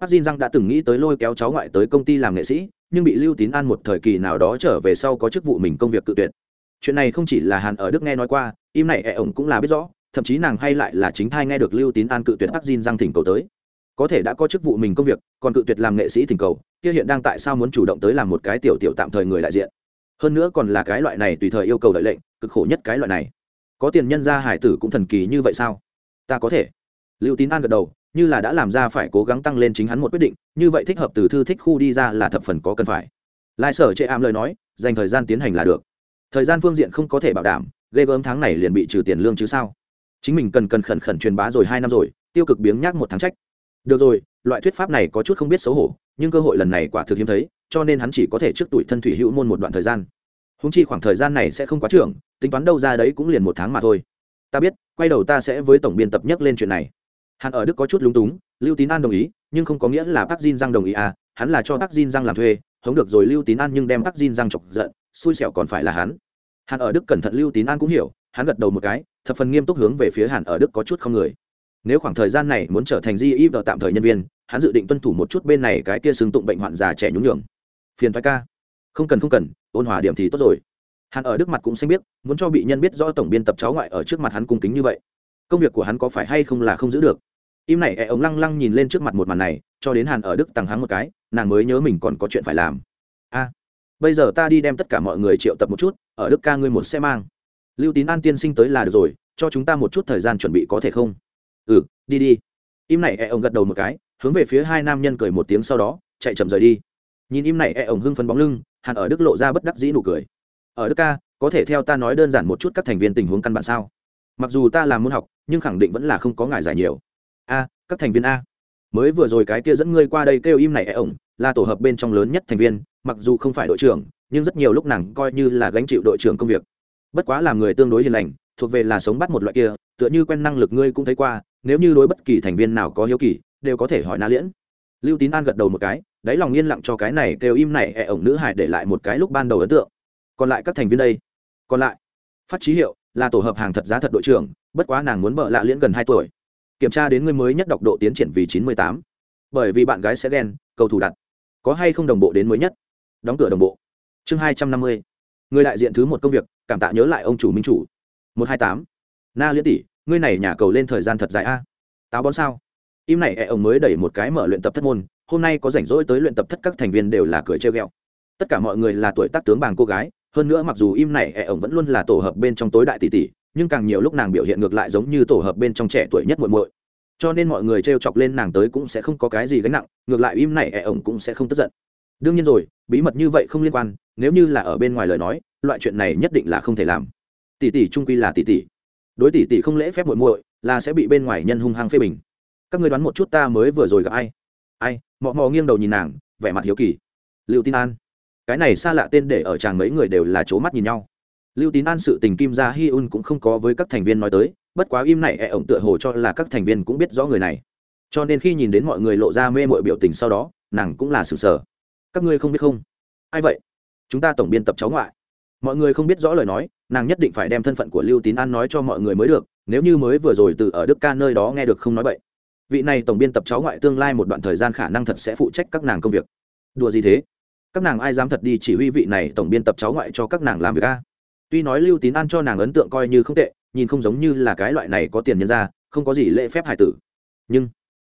Speaker 1: bác Jin Giang đã từng nghĩ tới lôi kéo cháu ngoại tới công ty làm nghệ sĩ, nhưng bị Lưu Tín An một thời kỳ nào đó trở về sau có chức vụ mình công việc cự tuyệt. Chuyện này không chỉ là Hàn ở Đức nghe nói qua, im này ẻ ổng cũng là biết rõ, thậm chí nàng hay lại là chính thai nghe được Lưu Tín An cự tuyệt bác Jin Giang thỉnh cầu tới. Có thể đã có chức vụ mình công việc, còn cự tuyệt làm nghệ sĩ thỉnh cầu, kia hiện đang tại sao muốn chủ động tới làm một cái tiểu tiểu tạm thời người đại diện. Hơn nữa còn là cái loại này tùy thời yêu cầu đợi lệnh, cực khổ nhất cái loại này. Có tiền nhân gia hải tử cũng thần kỳ như vậy sao? Ta có thể. Lưu Tín An gật đầu, như là đã làm ra phải cố gắng tăng lên chính hắn một quyết định như vậy thích hợp từ thư thích khu đi ra là thập phần có cần phải. Lai sở chệ ảm lời nói dành thời gian tiến hành là được. Thời gian phương diện không có thể bảo đảm ghê gớm tháng này liền bị trừ tiền lương chứ sao? Chính mình cần cần khẩn khẩn truyền bá rồi hai năm rồi tiêu cực biếng nhác một tháng trách. Được rồi loại thuyết pháp này có chút không biết xấu hổ nhưng cơ hội lần này quả thực hiếm thấy cho nên hắn chỉ có thể trước tuổi thân thủy hữu môn một đoạn thời gian. Húng chi khoảng thời gian này sẽ không quá trưởng tính toán đâu ra đấy cũng liền một tháng mà thôi ta biết quay đầu ta sẽ với tổng biên tập nhắc lên chuyện này hắn ở đức có chút lúng túng lưu tín an đồng ý nhưng không có nghĩa là bác Jin Giang đồng ý à, hắn là cho bác Jin Giang làm thuê, hống được rồi Lưu Tín An nhưng đem bác Jin Giang chọc giận, xui xẻo còn phải là hắn. Hắn ở Đức cẩn thận Lưu Tín An cũng hiểu, hắn gật đầu một cái, thập phần nghiêm túc hướng về phía Hàn ở Đức có chút không người. Nếu khoảng thời gian này muốn trở thành GI và tạm thời nhân viên, hắn dự định tuân thủ một chút bên này cái kia xứng tụng bệnh hoạn già trẻ nhún nhường. Phiền thoái ca. Không cần không cần, ôn hòa điểm thì tốt rồi. Hắn ở Đức mặt cũng xanh biết, muốn cho bị nhân biết rõ tổng biên tập cháu ngoại ở trước mặt hắn cung kính như vậy. Công việc của hắn có phải hay không là không giữ được? Im này e ống lăng lăng nhìn lên trước mặt một màn này cho đến hàn ở đức tăng hắng một cái nàng mới nhớ mình còn có chuyện phải làm. A bây giờ ta đi đem tất cả mọi người triệu tập một chút ở đức ca ngươi một xe mang. Lưu tín an tiên sinh tới là được rồi cho chúng ta một chút thời gian chuẩn bị có thể không? Ừ đi đi. Im này e ống gật đầu một cái hướng về phía hai nam nhân cười một tiếng sau đó chạy chậm rời đi. Nhìn im này e ống hưng phấn bóng lưng hàn ở đức lộ ra bất đắc dĩ nụ cười ở đức ca, có thể theo ta nói đơn giản một chút các thành viên tình huống căn bản sao? Mặc dù ta làm môn học, nhưng khẳng định vẫn là không có ngại giải nhiều. A, các thành viên a. Mới vừa rồi cái kia dẫn ngươi qua đây kêu im này e ổng, là tổ hợp bên trong lớn nhất thành viên, mặc dù không phải đội trưởng, nhưng rất nhiều lúc nàng coi như là gánh chịu đội trưởng công việc. Bất quá làm người tương đối hiền lành, thuộc về là sống bắt một loại kia, tựa như quen năng lực ngươi cũng thấy qua, nếu như đối bất kỳ thành viên nào có hiếu kỳ, đều có thể hỏi na liễn. Lưu tín an gật đầu một cái, đáy lòng yên lặng cho cái này kêu im này e ổng nữ hải để lại một cái lúc ban đầu ấn tượng còn lại các thành viên đây. Còn lại, phát trí hiệu là tổ hợp hàng thật giá thật đội trưởng, bất quá nàng muốn bợ lạ liễn gần hai tuổi. Kiểm tra đến người mới nhất đọc độ tiến triển vì chín mươi tám. Bởi vì bạn gái sẽ ghen, cầu thủ đặt. Có hay không đồng bộ đến mới nhất? Đóng cửa đồng bộ. Chương hai trăm năm mươi. Người đại diện thứ một công việc, cảm tạ nhớ lại ông chủ minh chủ. một hai tám. Na liễn tỷ, ngươi này nhà cầu lên thời gian thật dài a. Táo bón sao? Im này e ông mới đẩy một cái mở luyện tập thất môn, hôm nay có rảnh rỗi tới luyện tập thất các thành viên đều là cười treo ghẹo. Tất cả mọi người là tuổi tác tướng bàng cô gái hơn nữa mặc dù im này e ông vẫn luôn là tổ hợp bên trong tối đại tỷ tỷ, nhưng càng nhiều lúc nàng biểu hiện ngược lại giống như tổ hợp bên trong trẻ tuổi nhất muội muội. Cho nên mọi người trêu chọc lên nàng tới cũng sẽ không có cái gì gánh nặng, ngược lại im này e ổng cũng sẽ không tức giận. Đương nhiên rồi, bí mật như vậy không liên quan, nếu như là ở bên ngoài lời nói, loại chuyện này nhất định là không thể làm. Tỷ tỷ trung quy là tỷ tỷ. Đối tỷ tỷ không lễ phép muội muội, là sẽ bị bên ngoài nhân hung hăng phê bình. Các ngươi đoán một chút ta mới vừa rồi gặp ai? Ai? Mọ mò nghiêng đầu nhìn nàng, vẻ mặt hiếu kỳ. Lưu tin an cái này xa lạ tên để ở chàng mấy người đều là c mắt nhìn nhau. Lưu tín an sự tình kim gia hi un cũng không có với các thành viên nói tới, bất quá im này e ổng tựa hồ cho là các thành viên cũng biết rõ người này. Cho nên khi nhìn đến mọi người lộ ra mê mội biểu tình sau đó, nàng cũng là sự sở các ngươi không biết không? Ai vậy? Chúng ta tổng biên tập cháu ngoại. Mọi người không biết rõ lời nói, nàng nhất định phải đem thân phận của lưu tín an nói cho mọi người mới được, nếu như mới vừa rồi từ ở đức ca nơi đó nghe được không nói vậy vị này tổng biên tập cháu ngoại tương lai một đoạn thời gian khả năng thật sẽ phụ trách các nàng công việc. Đùa gì thế? Các nàng ai dám thật đi chỉ huy vị này tổng biên tập cháu ngoại cho các nàng làm việc a? Tuy nói lưu tín an cho nàng ấn tượng coi như không tệ, nhìn không giống như là cái loại này có tiền nhân ra, không có gì lễ phép hài tử. Nhưng,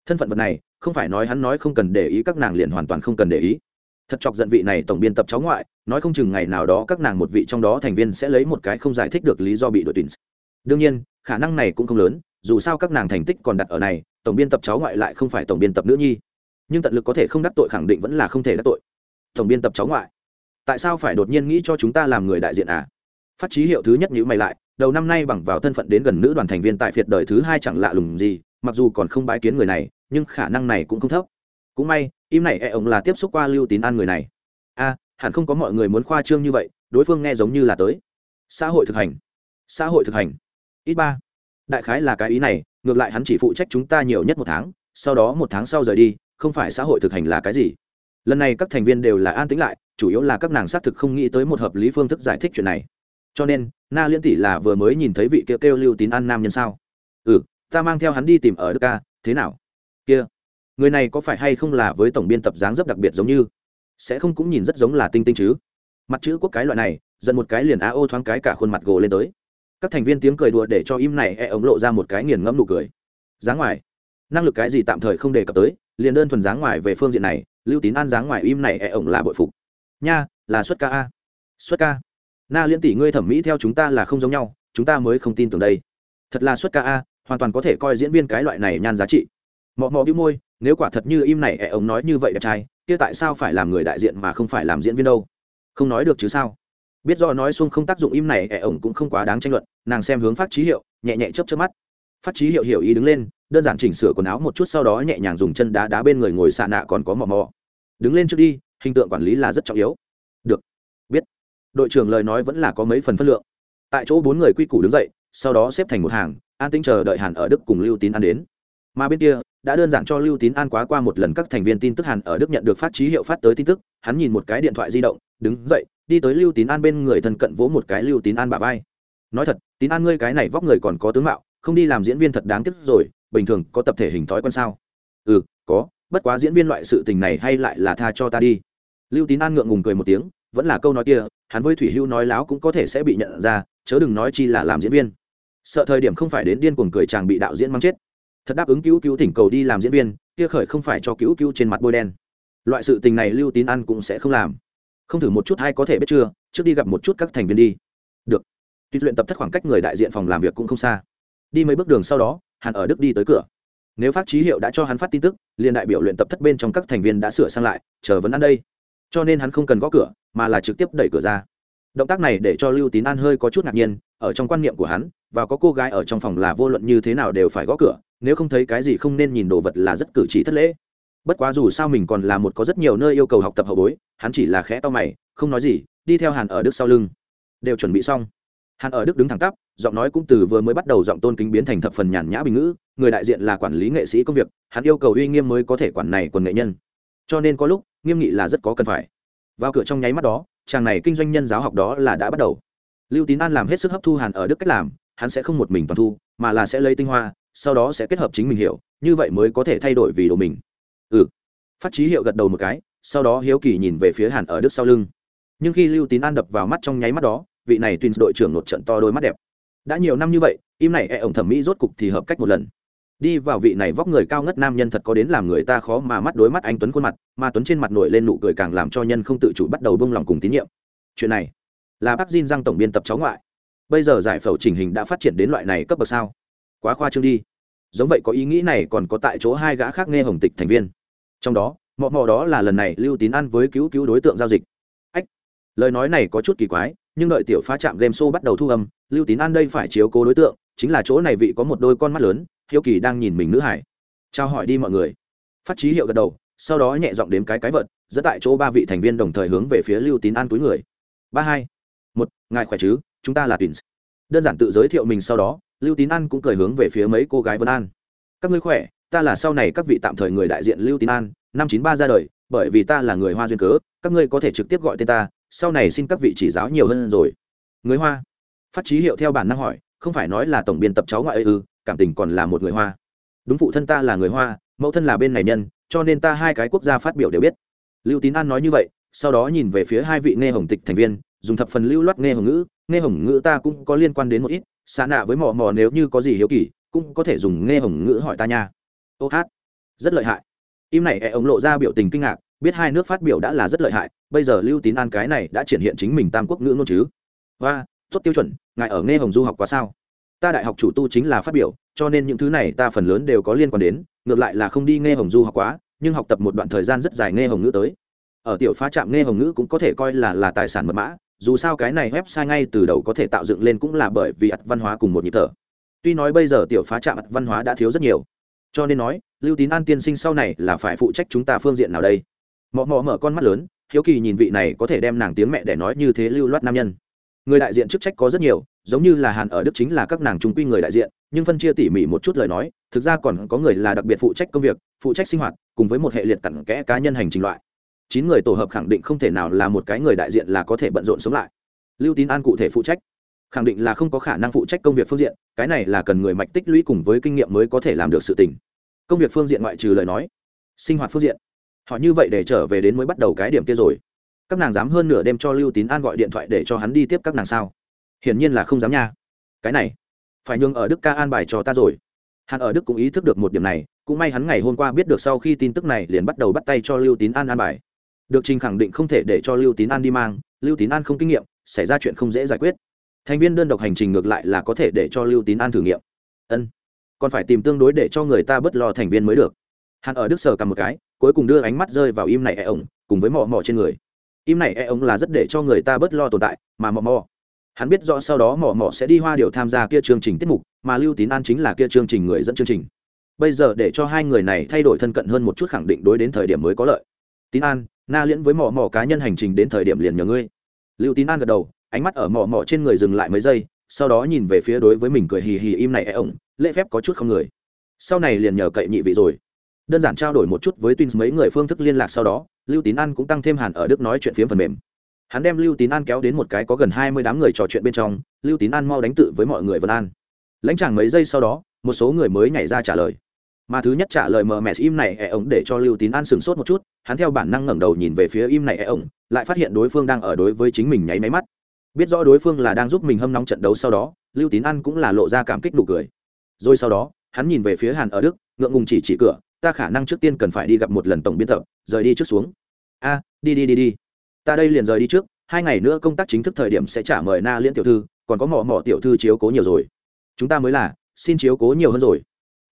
Speaker 1: thân phận vật này, không phải nói hắn nói không cần để ý các nàng liền hoàn toàn không cần để ý. Thật chọc giận vị này tổng biên tập cháu ngoại, nói không chừng ngày nào đó các nàng một vị trong đó thành viên sẽ lấy một cái không giải thích được lý do bị đội tuyển. Đương nhiên, khả năng này cũng không lớn, dù sao các nàng thành tích còn đặt ở này, tổng biên tập cháu ngoại lại không phải tổng biên tập nữ nhi. Nhưng tận lực có thể không đắc tội khẳng định vẫn là không thể đắc tội tổng biên tập cháu ngoại. Tại sao phải đột nhiên nghĩ cho chúng ta làm người đại diện à? Phát chí hiệu thứ nhất nhữ mày lại, đầu năm nay bằng vào thân phận đến gần nữ đoàn thành viên tại phiệt đời thứ hai chẳng lạ lùng gì, mặc dù còn không bái kiến người này, nhưng khả năng này cũng không thấp. Cũng may, im này e ổng là tiếp xúc qua lưu tín an người này. A hẳn không có mọi người muốn khoa trương như vậy, đối phương nghe giống như là tới. Xã hội thực hành. Xã hội thực hành. Ít ba. Đại khái là cái ý này, ngược lại hắn chỉ phụ trách chúng ta nhiều nhất một tháng, sau đó một tháng sau rời đi, không phải xã hội thực hành là cái gì? Lần này các thành viên đều là an tĩnh lại, chủ yếu là các nàng xác thực không nghĩ tới một hợp lý phương thức giải thích chuyện này. Cho nên, na liên tỷ là vừa mới nhìn thấy vị kêu kêu lưu tín an nam nhân sao? Ừ ta mang theo hắn đi tìm ở đức ca, thế nào? Kia, người này có phải hay không là với tổng biên tập dáng dấp đặc biệt giống như? Sẽ không cũng nhìn rất giống là tinh tinh chứ? Mặt chữ quốc cái loại này dẫn một cái liền a ô thoáng cái cả khuôn mặt gồ lên tới. Các thành viên tiếng cười đùa để cho im này e ống lộ ra một cái nghiền ngẫm nụ cười. Dáng ngoài, năng lực cái gì tạm thời không đề cập tới, liền đơn thuần dáng ngoài về phương diện này lưu tín an dáng ngoài im này e ống là bội phục. Nha, là xuất ca a. Xuất ca. Na liên tỷ, ngươi thẩm mỹ theo chúng ta là không giống nhau, chúng ta mới không tin tưởng đây. Thật là xuất ca a, hoàn toàn có thể coi diễn viên cái loại này nhan giá trị. Mọ mọ bĩu môi, nếu quả thật như im này ẹ ổng nói như vậy đẹp trai, kia tại sao phải làm người đại diện mà không phải làm diễn viên đâu? Không nói được chứ sao? Biết do nói xuông không tác dụng im này e ổng cũng không quá đáng tranh luận, nàng xem hướng phát trí hiệu, nhẹ nhẹ chấp chấp mắt. Phát trí hiệu hiểu ý đứng lên, đơn giản chỉnh sửa quần áo một chút, sau đó nhẹ nhàng dùng chân đá đá bên người ngồi xạ nạ còn có mò mò đứng lên trước đi, hình tượng quản lý là rất trọng yếu. Được. Biết. Đội trưởng lời nói vẫn là có mấy phần phân lượng. Tại chỗ bốn người quy củ đứng dậy, sau đó xếp thành một hàng, an tính chờ đợi hàn ở đức cùng lưu tín an đến. Mà bên kia, đã đơn giản cho lưu tín an quá qua một lần các thành viên tin tức hàn ở đức nhận được phát trí hiệu phát tới tin tức, hắn nhìn một cái điện thoại di động, đứng dậy, đi tới lưu tín an bên người thân cận vỗ một cái lưu tín an bà vai. Nói thật, tín an ngươi cái này vóc người còn có tướng mạo, không đi làm diễn viên thật đáng tiếc rồi, bình thường có tập thể hình thói quen sao? Ừ có bất quá diễn viên loại sự tình này hay lại là tha cho ta đi. Lưu tín an ngượng ngùng cười một tiếng, vẫn là câu nói kia, hắn với thủy hưu nói láo cũng có thể sẽ bị nhận ra, chớ đừng nói chi là làm diễn viên. Sợ thời điểm không phải đến điên cuồng cười chàng bị đạo diễn mắng chết. Thật đáp ứng cứu cứu thỉnh cầu đi làm diễn viên, kia khởi không phải cho cứu cứu trên mặt bôi đen. Loại sự tình này lưu tín ăn cũng sẽ không làm. Không thử một chút hay có thể biết chưa, trước đi gặp một chút các thành viên đi. Được. Tuy luyện tập thất khoảng cách người đại diện phòng làm việc cũng không xa. Đi mấy bước đường sau đó, hắn ở đức đi tới cửa nếu phát trí hiệu đã cho hắn phát tin tức, liền đại biểu luyện tập thất bên trong các thành viên đã sửa sang lại, chờ vấn ăn đây. Cho nên hắn không cần gõ cửa, mà là trực tiếp đẩy cửa ra. Động tác này để cho lưu tín an hơi có chút ngạc nhiên, ở trong quan niệm của hắn, và có cô gái ở trong phòng là vô luận như thế nào đều phải gõ cửa, nếu không thấy cái gì không nên nhìn đồ vật là rất cử chỉ thất lễ. Bất quá dù sao mình còn là một có rất nhiều nơi yêu cầu học tập hậu bối, hắn chỉ là khẽ to mày, không nói gì, đi theo hàn ở đức sau lưng. Đều chuẩn bị xong hàn ở đức đứng thẳng tắp, giọng nói cũng từ vừa mới bắt đầu giọng tôn kính biến thành thập phần nhàn nhã bình ngữ, người đại diện là quản lý nghệ sĩ công việc, hắn yêu cầu uy nghiêm mới có thể quản này quần nghệ nhân. Cho nên có lúc, nghiêm nghị là rất có cần phải. Vào cửa trong nháy mắt đó, chàng này kinh doanh nhân giáo học đó là đã bắt đầu. Lưu tín an làm hết sức hấp thu hàn ở đức cách làm, hắn sẽ không một mình toàn thu, mà là sẽ lấy tinh hoa, sau đó sẽ kết hợp chính mình hiểu, như vậy mới có thể thay đổi vì đồ mình. Ừ. Phát trí hiệu gật đầu một cái, sau đó hiếu kỳ nhìn về phía hàn ở đức sau lưng. Nhưng khi lưu tín an đập vào mắt trong nháy mắt đó vị này tuyên đội trưởng một trận to đôi mắt đẹp. Đã nhiều năm như vậy, im này e ổng thẩm mỹ rốt cục thì hợp cách một lần. Đi vào vị này vóc người cao ngất nam nhân thật có đến làm người ta khó mà mắt đối mắt anh tuấn khuôn mặt, mà tuấn trên mặt nổi lên nụ cười càng làm cho nhân không tự chủ bắt đầu bông lòng cùng tín nhiệm. Chuyện này là bác Jin Giang tổng biên tập cháu ngoại. Bây giờ giải phẫu chỉnh hình đã phát triển đến loại này cấp bậc sao? Quá khoa trương đi. Giống vậy có ý nghĩ này còn có tại chỗ hai gã khác nghe hồng tịch thành viên. Trong đó, mọ mọ đó là lần này lưu tín ăn với cứu cứu đối tượng giao dịch. Ách, lời nói này có chút kỳ quái nhưng đợi tiểu phá trạm game show bắt đầu thu âm, lưu tín An đây phải chiếu cố đối tượng, chính là chỗ này vị có một đôi con mắt lớn, hiếu kỳ đang nhìn mình nữ hải. Trao hỏi đi mọi người. Phát trí hiệu gật đầu, sau đó nhẹ giọng đếm cái cái vật, dẫn tại chỗ ba vị thành viên đồng thời hướng về phía lưu tín an túi người. Ba hai, một, ngài khỏe chứ? Chúng ta là twins đơn giản tự giới thiệu mình sau đó, lưu tín an cũng cười hướng về phía mấy cô gái vân an. Các ngươi khỏe, ta là sau này các vị tạm thời người đại diện lưu tín an, năm chín ba ra đời, bởi vì ta là người hoa duyên cớ, các ngươi có thể trực tiếp gọi tên ta sau này xin các vị chỉ giáo nhiều hơn rồi. Người hoa. Phát trí hiệu theo bản năng hỏi không phải nói là tổng biên tập cháu ngoại ư ừ, cảm tình còn là một người hoa. Đúng phụ thân ta là người hoa mẫu thân là bên này nhân cho nên ta hai cái quốc gia phát biểu đều biết. Lưu tín an nói như vậy sau đó nhìn về phía hai vị nghe hồng tịch thành viên dùng thập phần lưu loát nghe hồng ngữ nghe hồng ngữ ta cũng có liên quan đến một ít xa nạ với mò mò nếu như có gì hiếu kỳ cũng có thể dùng nghe hồng ngữ hỏi ta nha. Ô hát rất lợi hại. Im này e ống lộ ra biểu tình kinh ngạc biết hai nước phát biểu đã là rất lợi hại, bây giờ lưu tín an cái này đã triển hiện chính mình tam quốc ngữ ngôn chứ. Và tốt tiêu chuẩn, ngài ở nghe hồng du học quá sao? Ta đại học chủ tu chính là phát biểu, cho nên những thứ này ta phần lớn đều có liên quan đến, ngược lại là không đi nghe hồng du học quá, nhưng học tập một đoạn thời gian rất dài nghe hồng ngữ tới. Ở tiểu phá trạm nghe hồng ngữ cũng có thể coi là là tài sản mật mã, dù sao cái này website ngay từ đầu có thể tạo dựng lên cũng là bởi vì ặt văn hóa cùng một nhịp thở. Tuy nói bây giờ tiểu phá trạm ặt văn hóa đã thiếu rất nhiều, cho nên nói, lưu tín an tiên sinh sau này là phải phụ trách chúng ta phương diện nào đây? Mọ mọ mở con mắt lớn, hiếu kỳ nhìn vị này có thể đem nàng tiếng mẹ để nói như thế lưu loát nam nhân. Người đại diện chức trách có rất nhiều, giống như là hàn ở đức chính là các nàng trung quy người đại diện, nhưng phân chia tỉ mỉ một chút lời nói, thực ra còn có người là đặc biệt phụ trách công việc, phụ trách sinh hoạt, cùng với một hệ liệt cặn kẽ cá nhân hành trình loại. Chín người tổ hợp khẳng định không thể nào là một cái người đại diện là có thể bận rộn sống lại. Lưu tín an cụ thể phụ trách. Khẳng định là không có khả năng phụ trách công việc phương diện, cái này là cần người mạch tích lũy cùng với kinh nghiệm mới có thể làm được sự tình. Công việc phương diện ngoại trừ lời nói, sinh hoạt phương diện họ như vậy để trở về đến mới bắt đầu cái điểm kia rồi. Các nàng dám hơn nửa đêm cho lưu tín an gọi điện thoại để cho hắn đi tiếp các nàng sao? Hiển nhiên là không dám nha. Cái này, phải nhường ở đức ca an bài cho ta rồi. Hắn ở đức cũng ý thức được một điểm này, cũng may hắn ngày hôm qua biết được sau khi tin tức này liền bắt đầu bắt tay cho lưu tín an an bài. Được trình khẳng định không thể để cho lưu tín an đi mang, lưu tín an không kinh nghiệm, xảy ra chuyện không dễ giải quyết. Thành viên đơn độc hành trình ngược lại là có thể để cho lưu tín an thử nghiệm. Ân, còn phải tìm tương đối để cho người ta bớt lo thành viên mới được hắn ở đức sờ cầm một cái, cuối cùng đưa ánh mắt rơi vào im này e ổng, cùng với mò mò trên người. Im này e ổng là rất để cho người ta bớt lo tồn tại, mà mò mò. Hắn biết rõ sau đó mò mò sẽ đi hoa điều tham gia kia chương trình tiết mục, mà lưu tín an chính là kia chương trình người dẫn chương trình. Bây giờ để cho hai người này thay đổi thân cận hơn một chút khẳng định đối đến thời điểm mới có lợi. Tín an, na liễn với mò mò cá nhân hành trình đến thời điểm liền nhờ ngươi. Lưu tín an gật đầu, ánh mắt ở mò mò trên người dừng lại mấy giây, sau đó nhìn về phía đối với mình cười hì hì im này e ổng, lễ phép có chút không người. Sau này liền nhờ cậy nhị vị rồi đơn giản trao đổi một chút với twins mấy người phương thức liên lạc sau đó, lưu tín an cũng tăng thêm hàn ở đức nói chuyện phiếm phần mềm. Hắn đem lưu tín an kéo đến một cái có gần hai mươi đám người trò chuyện bên trong, lưu tín an mau đánh tự với mọi người vân an. Lãnh chàng mấy giây sau đó, một số người mới nhảy ra trả lời. Mà thứ nhất trả lời mờ mẹ im này e ổng để cho lưu tín an sửng sốt một chút, hắn theo bản năng ngẩng đầu nhìn về phía im này e ổng, lại phát hiện đối phương đang ở đối với chính mình nháy máy mắt. Biết rõ đối phương là đang giúp mình hâm nóng trận đấu sau đó, lưu tín an cũng là lộ ra cảm kích nụ cười. Rồi sau đó, hắn nhìn về phía hàn ở đức, ngượng ngùng chỉ chỉ cửa ta khả năng trước tiên cần phải đi gặp một lần tổng biên tập, rời đi trước xuống. A, đi đi đi đi. Ta đây liền rời đi trước, hai ngày nữa công tác chính thức thời điểm sẽ trả mời na liên tiểu thư, còn có mỏ mỏ tiểu thư chiếu cố nhiều rồi. Chúng ta mới là, xin chiếu cố nhiều hơn rồi.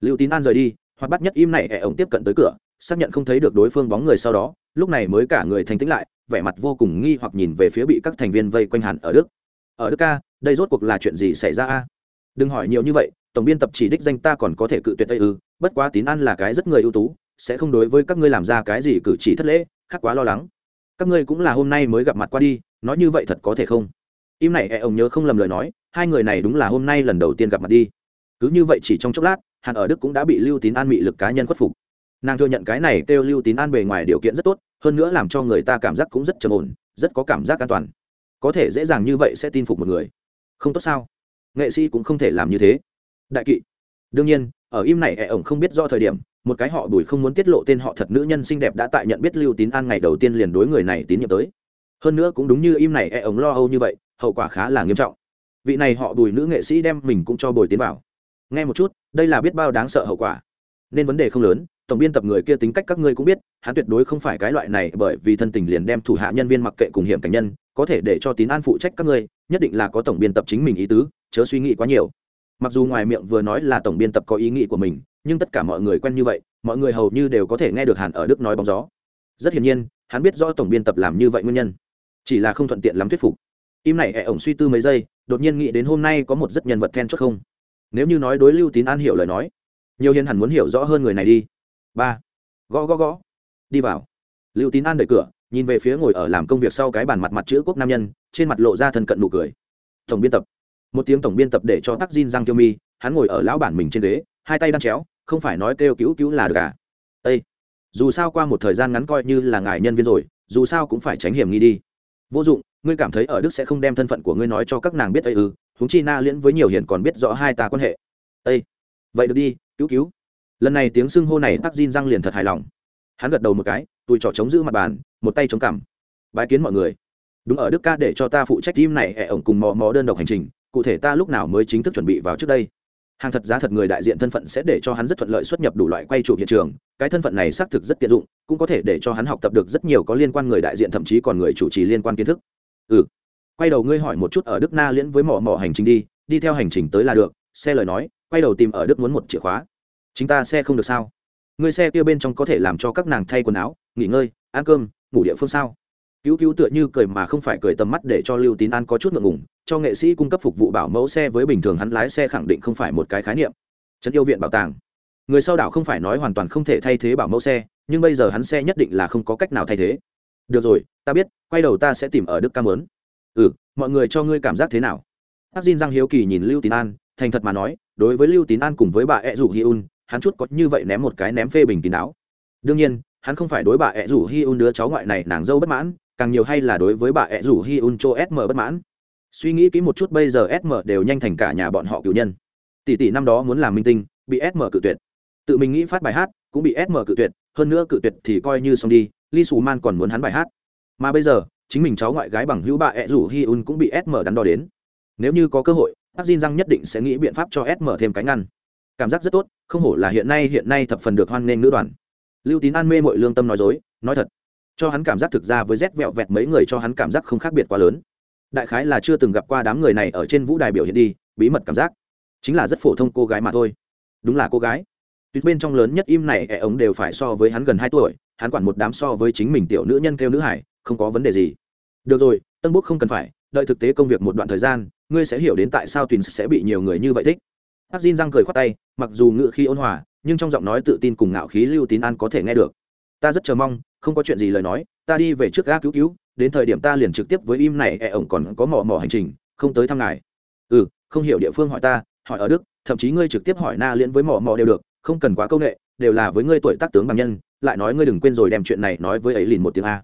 Speaker 1: Lưu tín an rời đi, hoặc bắt nhất im này ẹ ổng tiếp cận tới cửa, xác nhận không thấy được đối phương bóng người sau đó, lúc này mới cả người thanh tĩnh lại, vẻ mặt vô cùng nghi hoặc nhìn về phía bị các thành viên vây quanh hẳn ở đức. Ở đức ca, đây rốt cuộc là chuyện gì xảy ra a? Đừng hỏi nhiều như vậy tổng biên tập chỉ đích danh ta còn có thể cự tuyệt ây ư, bất quá tín an là cái rất người ưu tú, sẽ không đối với các ngươi làm ra cái gì cử chỉ thất lễ, khác quá lo lắng. Các ngươi cũng là hôm nay mới gặp mặt qua đi, nói như vậy thật có thể không? Im này e ông nhớ không lầm lời nói, hai người này đúng là hôm nay lần đầu tiên gặp mặt đi. Cứ như vậy chỉ trong chốc lát, hàn ở đức cũng đã bị lưu tín an bị lực cá nhân khuất phục. Nàng thừa nhận cái này kêu lưu tín an bề ngoài điều kiện rất tốt, hơn nữa làm cho người ta cảm giác cũng rất trầm ổn, rất có cảm giác an toàn. Có thể dễ dàng như vậy sẽ tin phục một người. Không tốt sao? Nghệ sĩ cũng không thể làm như thế đại kỵ. Đương nhiên, ở im này, ẻ ổng không biết do thời điểm, một cái họ bùi không muốn tiết lộ tên họ thật nữ nhân xinh đẹp đã tại nhận biết lưu tín an ngày đầu tiên liền đối người này tín nhiệm tới. Hơn nữa cũng đúng như im này e ổng lo âu như vậy, hậu quả khá là nghiêm trọng. Vị này họ bùi nữ nghệ sĩ đem mình cũng cho bồi tiến vào. Nghe một chút, đây là biết bao đáng sợ hậu quả. Nên vấn đề không lớn, tổng biên tập người kia tính cách các ngươi cũng biết, hắn tuyệt đối không phải cái loại này bởi vì thân tình liền đem thủ hạ nhân viên mặc kệ cùng hiểm cảnh nhân, có thể để cho tín an phụ trách các ngươi, nhất định là có tổng biên tập chính mình ý tứ, chớ suy nghĩ quá nhiều mặc dù ngoài miệng vừa nói là tổng biên tập có ý nghĩ của mình, nhưng tất cả mọi người quen như vậy, mọi người hầu như đều có thể nghe được hàn ở đức nói bóng gió. Rất hiển nhiên, hắn biết rõ tổng biên tập làm như vậy nguyên nhân. Chỉ là không thuận tiện lắm thuyết phục. Im này ẹ ổng suy tư mấy giây, đột nhiên nghĩ đến hôm nay có một rất nhân vật then chốt không? Nếu như nói đối lưu tín an hiểu lời nói, nhiều hiền hẳn muốn hiểu rõ hơn người này đi. Ba. Gõ gõ gõ. Đi vào. Lưu tín an đợi cửa, nhìn về phía ngồi ở làm công việc sau cái bàn mặt mặt chữ quốc nam nhân, trên mặt lộ ra thân cận nụ cười. Tổng biên tập một tiếng tổng biên tập để cho tắc Jin răng tiêu mi, hắn ngồi ở lão bản mình trên ghế, hai tay đan chéo, không phải nói kêu cứu cứu là được à? Ây dù sao qua một thời gian ngắn coi như là ngài nhân viên rồi, dù sao cũng phải tránh hiểm nghi đi. Vô dụng, ngươi cảm thấy ở đức sẽ không đem thân phận của ngươi nói cho các nàng biết ấy ư? Huống chi na liễn với nhiều hiền còn biết rõ hai ta quan hệ. Ây vậy được đi, cứu cứu. Lần này tiếng xưng hô này tắc Jin răng liền thật hài lòng. Hắn gật đầu một cái, tùi trỏ chống giữ mặt bàn, một tay chống cằm. Bái kiến mọi người. Đúng ở đức ca để cho ta phụ trách tim này, ẻ ổng cùng mò mò đơn độc hành trình cụ thể ta lúc nào mới chính thức chuẩn bị vào trước đây? Hàng thật giá thật người đại diện thân phận sẽ để cho hắn rất thuận lợi xuất nhập đủ loại quay chụp hiện trường. Cái thân phận này xác thực rất tiện dụng, cũng có thể để cho hắn học tập được rất nhiều có liên quan người đại diện thậm chí còn người chủ trì liên quan kiến thức. Ừ. Quay đầu ngươi hỏi một chút ở đức na liễn với mỏ mỏ hành trình đi đi theo hành trình tới là được, xe lời nói, quay đầu tìm ở đức muốn một chìa khóa. Chính ta xe không được sao? Người xe kia bên trong có thể làm cho các nàng thay quần áo, nghỉ ngơi, ăn cơm, ngủ địa phương sao? Cứu cứu tựa như cười mà không phải cười tầm mắt để cho lưu tín an có chút ngượng ngùng cho nghệ sĩ cung cấp phục vụ bảo mẫu xe với bình thường hắn lái xe khẳng định không phải một cái khái niệm. Trấn yêu viện bảo tàng. Người sau đảo không phải nói hoàn toàn không thể thay thế bảo mẫu xe, nhưng bây giờ hắn xe nhất định là không có cách nào thay thế. Được rồi, ta biết, quay đầu ta sẽ tìm ở đức ca mớn ừ mọi người cho ngươi cảm giác thế nào? Hắc diên giang hiếu kỳ nhìn lưu tín an, thành thật mà nói, đối với lưu tín an cùng với bà ed rủ hi un hắn chút có như vậy ném một cái ném phê bình kín đáo. Đương nhiên, hắn không phải đối bà ed rủ hi un đứa cháu ngoại này nàng dâu bất mãn, càng nhiều hay là đối với bà ed rủ hi un cho sm bất mãn suy nghĩ kỹ một chút, bây giờ sm đều nhanh thành cả nhà bọn họ cựu nhân. Tỷ tỷ năm đó muốn làm minh tinh, bị sm cự tuyệt. Tự mình nghĩ phát bài hát, cũng bị sm cự tuyệt, hơn nữa cự tuyệt thì coi như xong đi li sù man còn muốn hắn bài hát. Mà bây giờ, chính mình cháu ngoại gái bằng hữu bà ẹ rủ hi un cũng bị sm đắn đo đến. Nếu như có cơ hội bác Jin răng nhất định sẽ nghĩ biện pháp cho sm thêm cái ngăn. Cảm giác rất tốt, không hổ là hiện nay hiện nay thập phần được hoan nghênh nữ đoàn. Lưu tín an mê mọi lương tâm nói dối, nói thật. Cho hắn cảm giác thực ra với rét vẹo vẹt mấy người cho hắn cảm giác không khác biệt quá lớn đại khái là chưa từng gặp qua đám người này ở trên vũ đài biểu hiện đi, bí mật cảm giác. Chính là rất phổ thông cô gái mà thôi. Đúng là cô gái. Tuyệt bên trong lớn nhất im này, ẻ ống đều phải so với hắn gần hai tuổi, hắn quản một đám so với chính mình tiểu nữ nhân kêu nữ hải, không có vấn đề gì. Được rồi, tân bút không cần phải, đợi thực tế công việc một đoạn thời gian, ngươi sẽ hiểu đến tại sao tuyền sẽ bị nhiều người như vậy thích. Hắc Jin răng cười khoát tay, mặc dù ngự khi ôn hòa, nhưng trong giọng nói tự tin cùng ngạo khí lưu tín an có thể nghe được. Ta rất chờ mong, không có chuyện gì lời nói, ta đi về trước ga cứu cứu đến thời điểm ta liền trực tiếp với im này e ổng còn có mỏ mỏ hành trình, không tới thăm ngài. Ừ không hiểu địa phương hỏi ta, hỏi ở đức, thậm chí ngươi trực tiếp hỏi na liễn với mỏ mỏ đều được, không cần quá công nghệ đều là với ngươi tuổi tác tướng bằng nhân, lại nói ngươi đừng quên rồi đem chuyện này nói với ấy liền một tiếng a.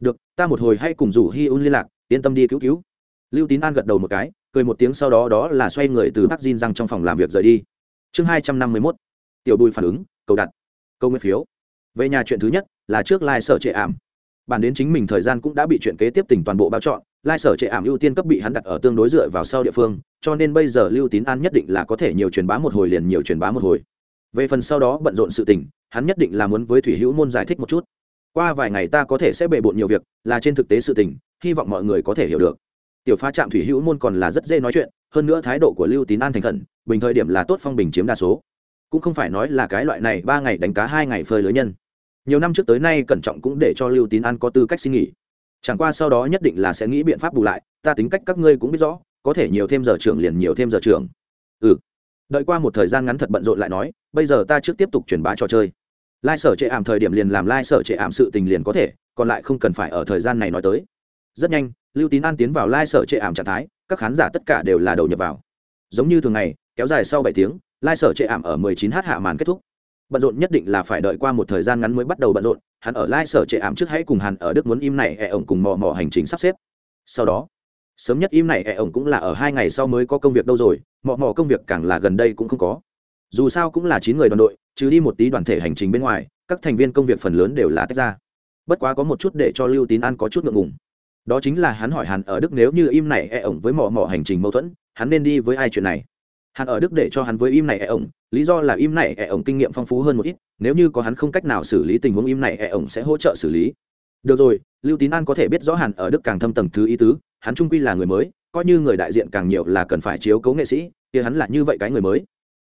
Speaker 1: Được, ta một hồi hay cùng rủ hi un liên lạc, yên tâm đi cứu cứu. Lưu tín an gật đầu một cái, cười một tiếng sau đó đó là xoay người từ bắc Jin răng trong phòng làm việc rời đi. Chương hai trăm năm mươi mốt. Tiểu bùi phản ứng, cầu đặt câu nguyên phiếu. Về nhà chuyện thứ nhất là trước lai、like、sở trệ ảm bản đến chính mình thời gian cũng đã bị chuyện kế tiếp tỉnh toàn bộ bao chọn sở trệ ảm ưu tiên cấp bị hắn đặt ở tương đối dựa vào sau địa phương, cho nên bây giờ lưu tín an nhất định là có thể nhiều truyền bá một hồi liền nhiều truyền bá một hồi. Về phần sau đó bận rộn sự tình, hắn nhất định là muốn với thủy hữu môn giải thích một chút. Qua vài ngày ta có thể sẽ bề bộn nhiều việc, là trên thực tế sự tình, hy vọng mọi người có thể hiểu được. Tiểu phá trạm thủy hữu môn còn là rất dễ nói chuyện, hơn nữa thái độ của lưu tín an thành khẩn, bình thời điểm là tốt phong bình chiếm đa số. Cũng không phải nói là cái loại này ba ngày đánh cá hai ngày phơi lưới nhân nhiều năm trước tới nay cẩn trọng cũng để cho lưu tín an có tư cách xin nghỉ. Chẳng qua sau đó nhất định là sẽ nghĩ biện pháp bù lại, ta tính cách các ngươi cũng biết rõ, có thể nhiều thêm giờ trưởng liền nhiều thêm giờ trưởng. Ừ. Đợi qua một thời gian ngắn thật bận rộn lại nói, bây giờ ta trước tiếp tục truyền bá trò chơi. Lai sở trệ ảm thời điểm liền làm lai sở trệ ảm sự tình liền có thể, còn lại không cần phải ở thời gian này nói tới. Rất nhanh, lưu tín an tiến vào lai sở trệ ảm trạng thái, các khán giả tất cả đều là đầu nhập vào. Giống như thường ngày, kéo dài sau bảy tiếng, lai sở trệ ảm ở 19 h hạ màn kết thúc bận rộn nhất định là phải đợi qua một thời gian ngắn mới bắt đầu bận rộn, hắn ở lai sở trệ ảm trước hãy cùng hắn ở đức muốn im này ẹ ổng cùng mò mò hành trình sắp xếp. Sau đó, sớm nhất im này ẹ ổng cũng là ở hai ngày sau mới có công việc đâu rồi, mò mò công việc càng là gần đây cũng không có. Dù sao cũng là chín người đoàn đội, trừ đi một tí đoàn thể hành trình bên ngoài, các thành viên công việc phần lớn đều là tách ra. Bất quá có một chút để cho lưu tín an có chút ngượng ngùng. Đó chính là hắn hỏi hắn ở đức nếu như im này e ổng với mò mò hành trình mâu thuẫn, hắn nên đi với ai chuyện này? Hắn ở đức để cho hắn với im này e ổng, lý do là im này e ổng kinh nghiệm phong phú hơn một ít, nếu như có hắn không cách nào xử lý tình huống im này e ổng sẽ hỗ trợ xử lý. Được rồi, lưu tín an có thể biết rõ hẳn ở đức càng thâm tầng thứ ý tứ, hắn trung quy là người mới, coi như người đại diện càng nhiều là cần phải chiếu cố nghệ sĩ thì hắn là như vậy cái người mới.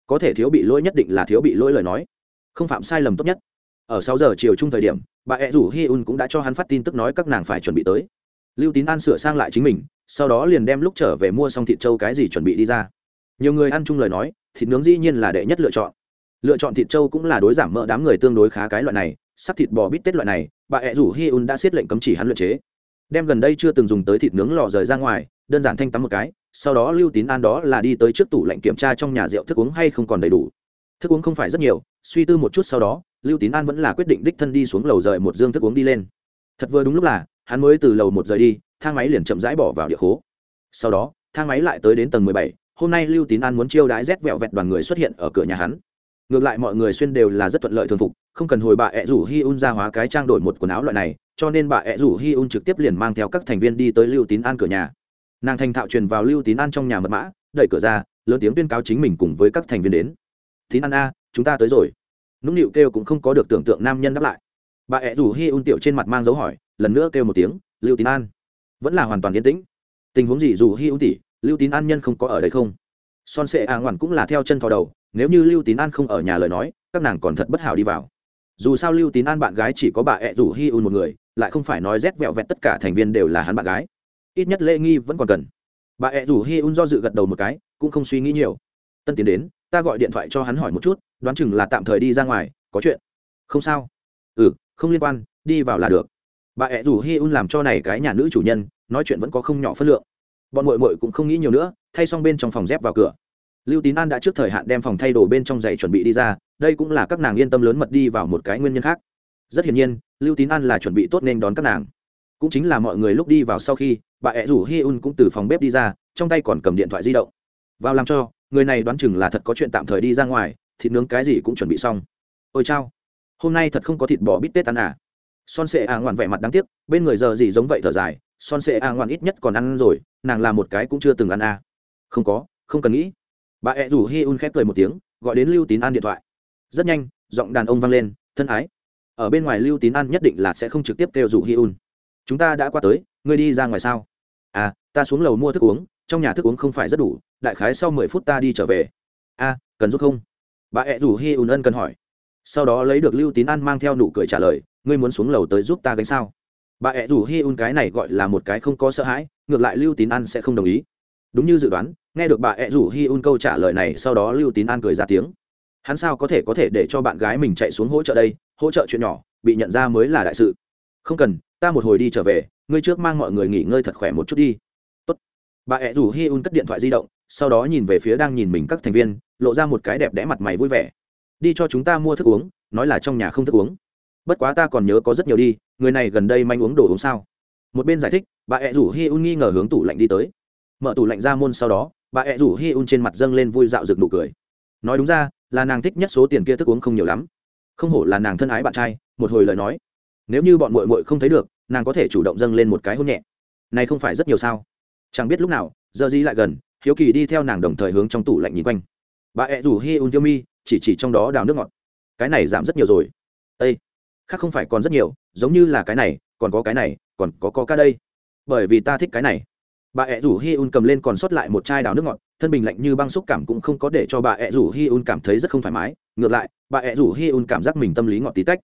Speaker 1: Có thể thiếu bị lỗi nhất định là thiếu bị lỗi lời nói. Không phạm sai lầm tốt nhất. Ở sáu giờ chiều chung thời điểm, bà ẹ rủ hi un cũng đã cho hắn phát tin tức nói các nàng phải chuẩn bị tới. Lưu tín an sửa sang lại chính mình, sau đó liền đem lúc trở về mua xong thịt trâu cái gì chuẩn bị đi ra nhiều người ăn chung lời nói, thịt nướng dĩ nhiên là đệ nhất lựa chọn. Lựa chọn thịt trâu cũng là đối giảm mỡ đám người tương đối khá cái loại này sắc thịt bò bít tết loại này, bà ẹ rủ hi un đã xiết lệnh cấm chỉ hắn luyện chế. Đem gần đây chưa từng dùng tới thịt nướng lò rời ra ngoài, đơn giản thanh tắm một cái, sau đó lưu tín an đó là đi tới trước tủ lạnh kiểm tra trong nhà rượu thức uống hay không còn đầy đủ. Thức uống không phải rất nhiều, suy tư một chút sau đó, lưu tín an vẫn là quyết định đích thân đi xuống lầu rời một dương thức uống đi lên. Thật vừa đúng lúc là, hắn mới từ lầu một rời đi, thang máy liền chậm rãi bỏ vào địa khố. Sau đó, thang máy lại tới đến tầng mười bảy hôm nay lưu tín an muốn chiêu đãi rét vẹo vẹt đoàn người xuất hiện ở cửa nhà hắn. Ngược lại mọi người xuyên đều là rất thuận lợi thường phục, không cần hồi bà ẹ rủ hi un ra hóa cái trang đổi một quần áo loại này, cho nên bà ẹ rủ hi un trực tiếp liền mang theo các thành viên đi tới lưu tín an cửa nhà. Nàng thành thạo truyền vào lưu tín an trong nhà mật mã, đẩy cửa ra, lớn tiếng tuyên cáo chính mình cùng với các thành viên đến. Tín an a, chúng ta tới rồi. Nũng nịu kêu cũng không có được tưởng tượng nam nhân đáp lại. Bà ẹ rủ hi un tiểu trên mặt mang dấu hỏi, lần nữa kêu một tiếng, lưu tín an, vẫn là hoàn toàn yên tĩnh. Tình huống gì dù hi un tỷ lưu tín an nhân không có ở đây không? Son sệ a ngoằn cũng là theo chân thò đầu, nếu như lưu tín an không ở nhà lời nói, các nàng còn thật bất hảo đi vào. Dù sao lưu tín an bạn gái chỉ có bà ẹ rủ hi un một người, lại không phải nói rét vẹo vẹt tất cả thành viên đều là hắn bạn gái. Ít nhất lễ nghi vẫn còn cần. Bà ẹ rủ hi un do dự gật đầu một cái, cũng không suy nghĩ nhiều. Tân tiến đến, ta gọi điện thoại cho hắn hỏi một chút, đoán chừng là tạm thời đi ra ngoài, có chuyện. Không sao. Ừ không liên quan, đi vào là được. Bà ẹ rủ hi un làm cho này cái nhà nữ chủ nhân, nói chuyện vẫn có không nhỏ phân lượng bọn mội mội cũng không nghĩ nhiều nữa, thay xong bên trong phòng dép vào cửa. Lưu tín an đã trước thời hạn đem phòng thay đồ bên trong giày chuẩn bị đi ra, đây cũng là các nàng yên tâm lớn mật đi vào một cái nguyên nhân khác. Rất hiển nhiên, lưu tín an là chuẩn bị tốt nên đón các nàng. Cũng chính là mọi người lúc đi vào sau khi, bà ẹ rủ hi un cũng từ phòng bếp đi ra, trong tay còn cầm điện thoại di động. Vào làm cho, người này đoán chừng là thật có chuyện tạm thời đi ra ngoài, thịt nướng cái gì cũng chuẩn bị xong. Ôi chao, hôm nay thật không có thịt bò bít tết ăn à? Son sệ à ngoạn vẻ mặt đáng tiếc, bên người giờ gì giống vậy thở dài son sệ à ngoan ít nhất còn ăn rồi nàng làm một cái cũng chưa từng ăn à. không có không cần nghĩ. Bà ẹ rủ hi un khép cười một tiếng gọi đến lưu tín an điện thoại. Rất nhanh giọng đàn ông vang lên thân ái ở bên ngoài lưu tín an nhất định là sẽ không trực tiếp kêu rủ hi un. Chúng ta đã qua tới ngươi đi ra ngoài sao? À ta xuống lầu mua thức uống trong nhà thức uống không phải rất đủ đại khái sau mười phút ta đi trở về. A à, cần giúp không? Bà ẹ rủ hi un ân cần hỏi. Sau đó lấy được lưu tín an mang theo nụ cười trả lời ngươi muốn xuống lầu tới giúp ta gánh sao? Bà ẹ rủ hi un cái này gọi là một cái không có sợ hãi, ngược lại lưu tín an sẽ không đồng ý. Đúng như dự đoán, nghe được bà ẹ rủ hi un câu trả lời này, sau đó lưu tín an cười ra tiếng. Hắn sao có thể có thể để cho bạn gái mình chạy xuống hỗ trợ đây? Hỗ trợ chuyện nhỏ, bị nhận ra mới là đại sự. Không cần, ta một hồi đi trở về, ngươi trước mang mọi người nghỉ ngơi thật khỏe một chút đi. Tốt. bà ẹ rủ hi un cất điện thoại di động, sau đó nhìn về phía đang nhìn mình các thành viên, lộ ra một cái đẹp đẽ mặt mày vui vẻ. Đi cho chúng ta mua thức uống, nói là trong nhà không thức uống bất quá ta còn nhớ có rất nhiều đi, người này gần đây manh uống đồ uống sao? Một bên giải thích, bà ẹ rủ hi un nghi ngờ hướng tủ lạnh đi tới. Mở tủ lạnh ra môn sau đó, bà ẹ rủ hi un trên mặt dâng lên vui dạo rực nụ cười. Nói đúng ra, là nàng thích nhất số tiền kia thức uống không nhiều lắm. Không hổ là nàng thân ái bạn trai, một hồi lời nói. Nếu như bọn mội mội không thấy được, nàng có thể chủ động dâng lên một cái hôn nhẹ. Này không phải rất nhiều sao? Chẳng biết lúc nào, giờ gì lại gần, hiếu kỳ đi theo nàng đồng thời hướng trong tủ lạnh nhìn quanh. Bà ẹ rủ hi un tiêu mi, chỉ chỉ trong đó đào nước ngọt. Cái này giảm rất nhiều rồi khác không phải còn rất nhiều, giống như là cái này, còn có cái này, còn có có ca đây. Bởi vì ta thích cái này. Bà ẹ rủ hi un cầm lên còn sót lại một chai đào nước ngọt, thân bình lạnh như băng xúc cảm cũng không có để cho bà ẹ rủ hi un cảm thấy rất không thoải mái. Ngược lại, bà ẹ rủ hi un cảm giác mình tâm lý ngọt tí tách.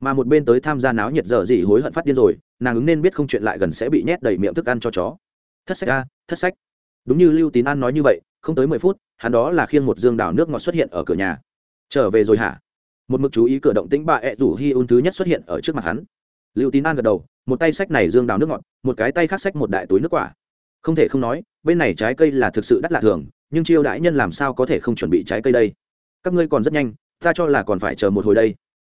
Speaker 1: Mà một bên tới tham gia náo nhiệt giờ gì hối hận phát điên rồi, nàng ứng nên biết không chuyện lại gần sẽ bị nhét đầy miệng thức ăn cho chó. Thất sách a, thất sách. Đúng như lưu tín an nói như vậy, không tới mười phút, hắn đó là khiêng một dương đào nước ngọt xuất hiện ở cửa nhà. Trở về rồi hả? Một mực chú ý cửa động tĩnh bà ẹ rủ hi un thứ nhất xuất hiện ở trước mặt hắn. Lưu tín an gật đầu, một tay sách này dương đào nước ngọt, một cái tay khác sách một đại túi nước quả. Không thể không nói, bên này trái cây là thực sự đắt lạ thường, nhưng chiêu đãi nhân làm sao có thể không chuẩn bị trái cây đây? Các ngươi còn rất nhanh, ta cho là còn phải chờ một hồi đây.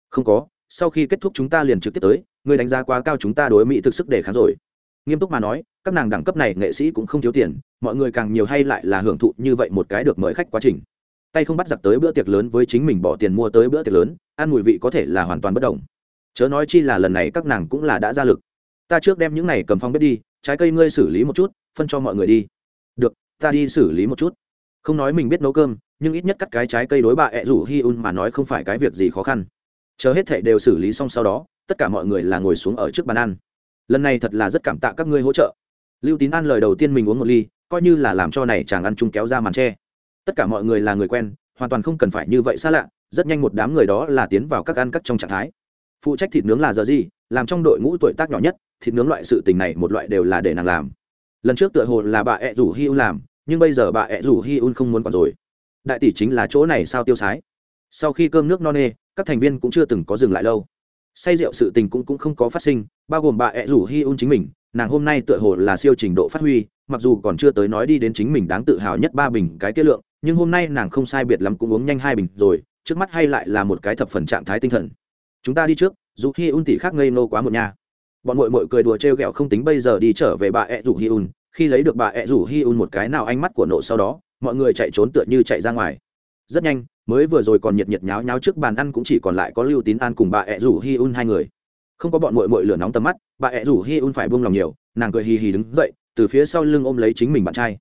Speaker 1: Không có, sau khi kết thúc chúng ta liền trực tiếp tới, ngươi đánh giá quá cao chúng ta đối mỹ thực sức để kháng rồi. Nghiêm túc mà nói, các nàng đẳng cấp này nghệ sĩ cũng không thiếu tiền, mọi người càng nhiều hay lại là hưởng thụ như vậy một cái được mời khách quá trình tay không bắt giặc tới bữa tiệc lớn với chính mình bỏ tiền mua tới bữa tiệc lớn, ăn mùi vị có thể là hoàn toàn bất đồng. Chớ nói chi là lần này các nàng cũng là đã ra lực. Ta trước đem những này cầm phong bếp đi, trái cây ngươi xử lý một chút, phân cho mọi người đi. Được, ta đi xử lý một chút. Không nói mình biết nấu cơm, nhưng ít nhất cắt cái trái cây đối bà ẹ rủ hi un mà nói không phải cái việc gì khó khăn. Chờ hết thệ đều xử lý xong sau đó, tất cả mọi người là ngồi xuống ở trước bàn ăn. Lần này thật là rất cảm tạ các ngươi hỗ trợ. Lưu tín ăn lời đầu tiên mình uống một ly, coi như là làm cho này chàng ăn chung kéo ra màn tre tất cả mọi người là người quen hoàn toàn không cần phải như vậy xa lạ rất nhanh một đám người đó là tiến vào các ăn cắt trong trạng thái. Phụ trách thịt nướng là giờ gì làm trong đội ngũ tuổi tác nhỏ nhất thịt nướng loại sự tình này một loại đều là để nàng làm. Lần trước tựa hồ là bà ẹ rủ hi un làm nhưng bây giờ bà ẹ rủ hi un không muốn còn rồi. Đại tỷ chính là chỗ này sao tiêu sái? Sau khi cơm nước no nê các thành viên cũng chưa từng có dừng lại lâu. Say rượu sự tình cũng, cũng không có phát sinh bao gồm bà ẹ rủ hi un chính mình nàng hôm nay tựa hồ là siêu trình độ phát huy mặc dù còn chưa tới nói đi đến chính mình đáng tự hào nhất ba bình cái tiết lượng nhưng hôm nay nàng không sai biệt lắm cũng uống nhanh hai bình rồi, trước mắt hay lại là một cái thập phần trạng thái tinh thần. Chúng ta đi trước dù hi un tỷ khác ngây nô quá một nhà bọn mội mội cười đùa t r e o g ẹ o không tính bây giờ đi trở về bà ẹ rủ hi un, khi lấy được bà ẹ rủ hi un một cái nào ánh mắt của nộ sau đó, mọi người chạy trốn tựa như chạy ra ngoài. Rất nhanh, mới vừa rồi còn nhiệt nhiệt nháo nháo trước bàn ăn cũng chỉ còn lại có lưu tín an cùng bà ẹ rủ hi un hai người. Không có bọn mội mội lửa nóng tầm mắt, bà ẹ rủ hi un phải buông lòng nhiều, nàng cười hì hì đứng dậy, từ phía sau lưng ôm lấy chính mình bạn trai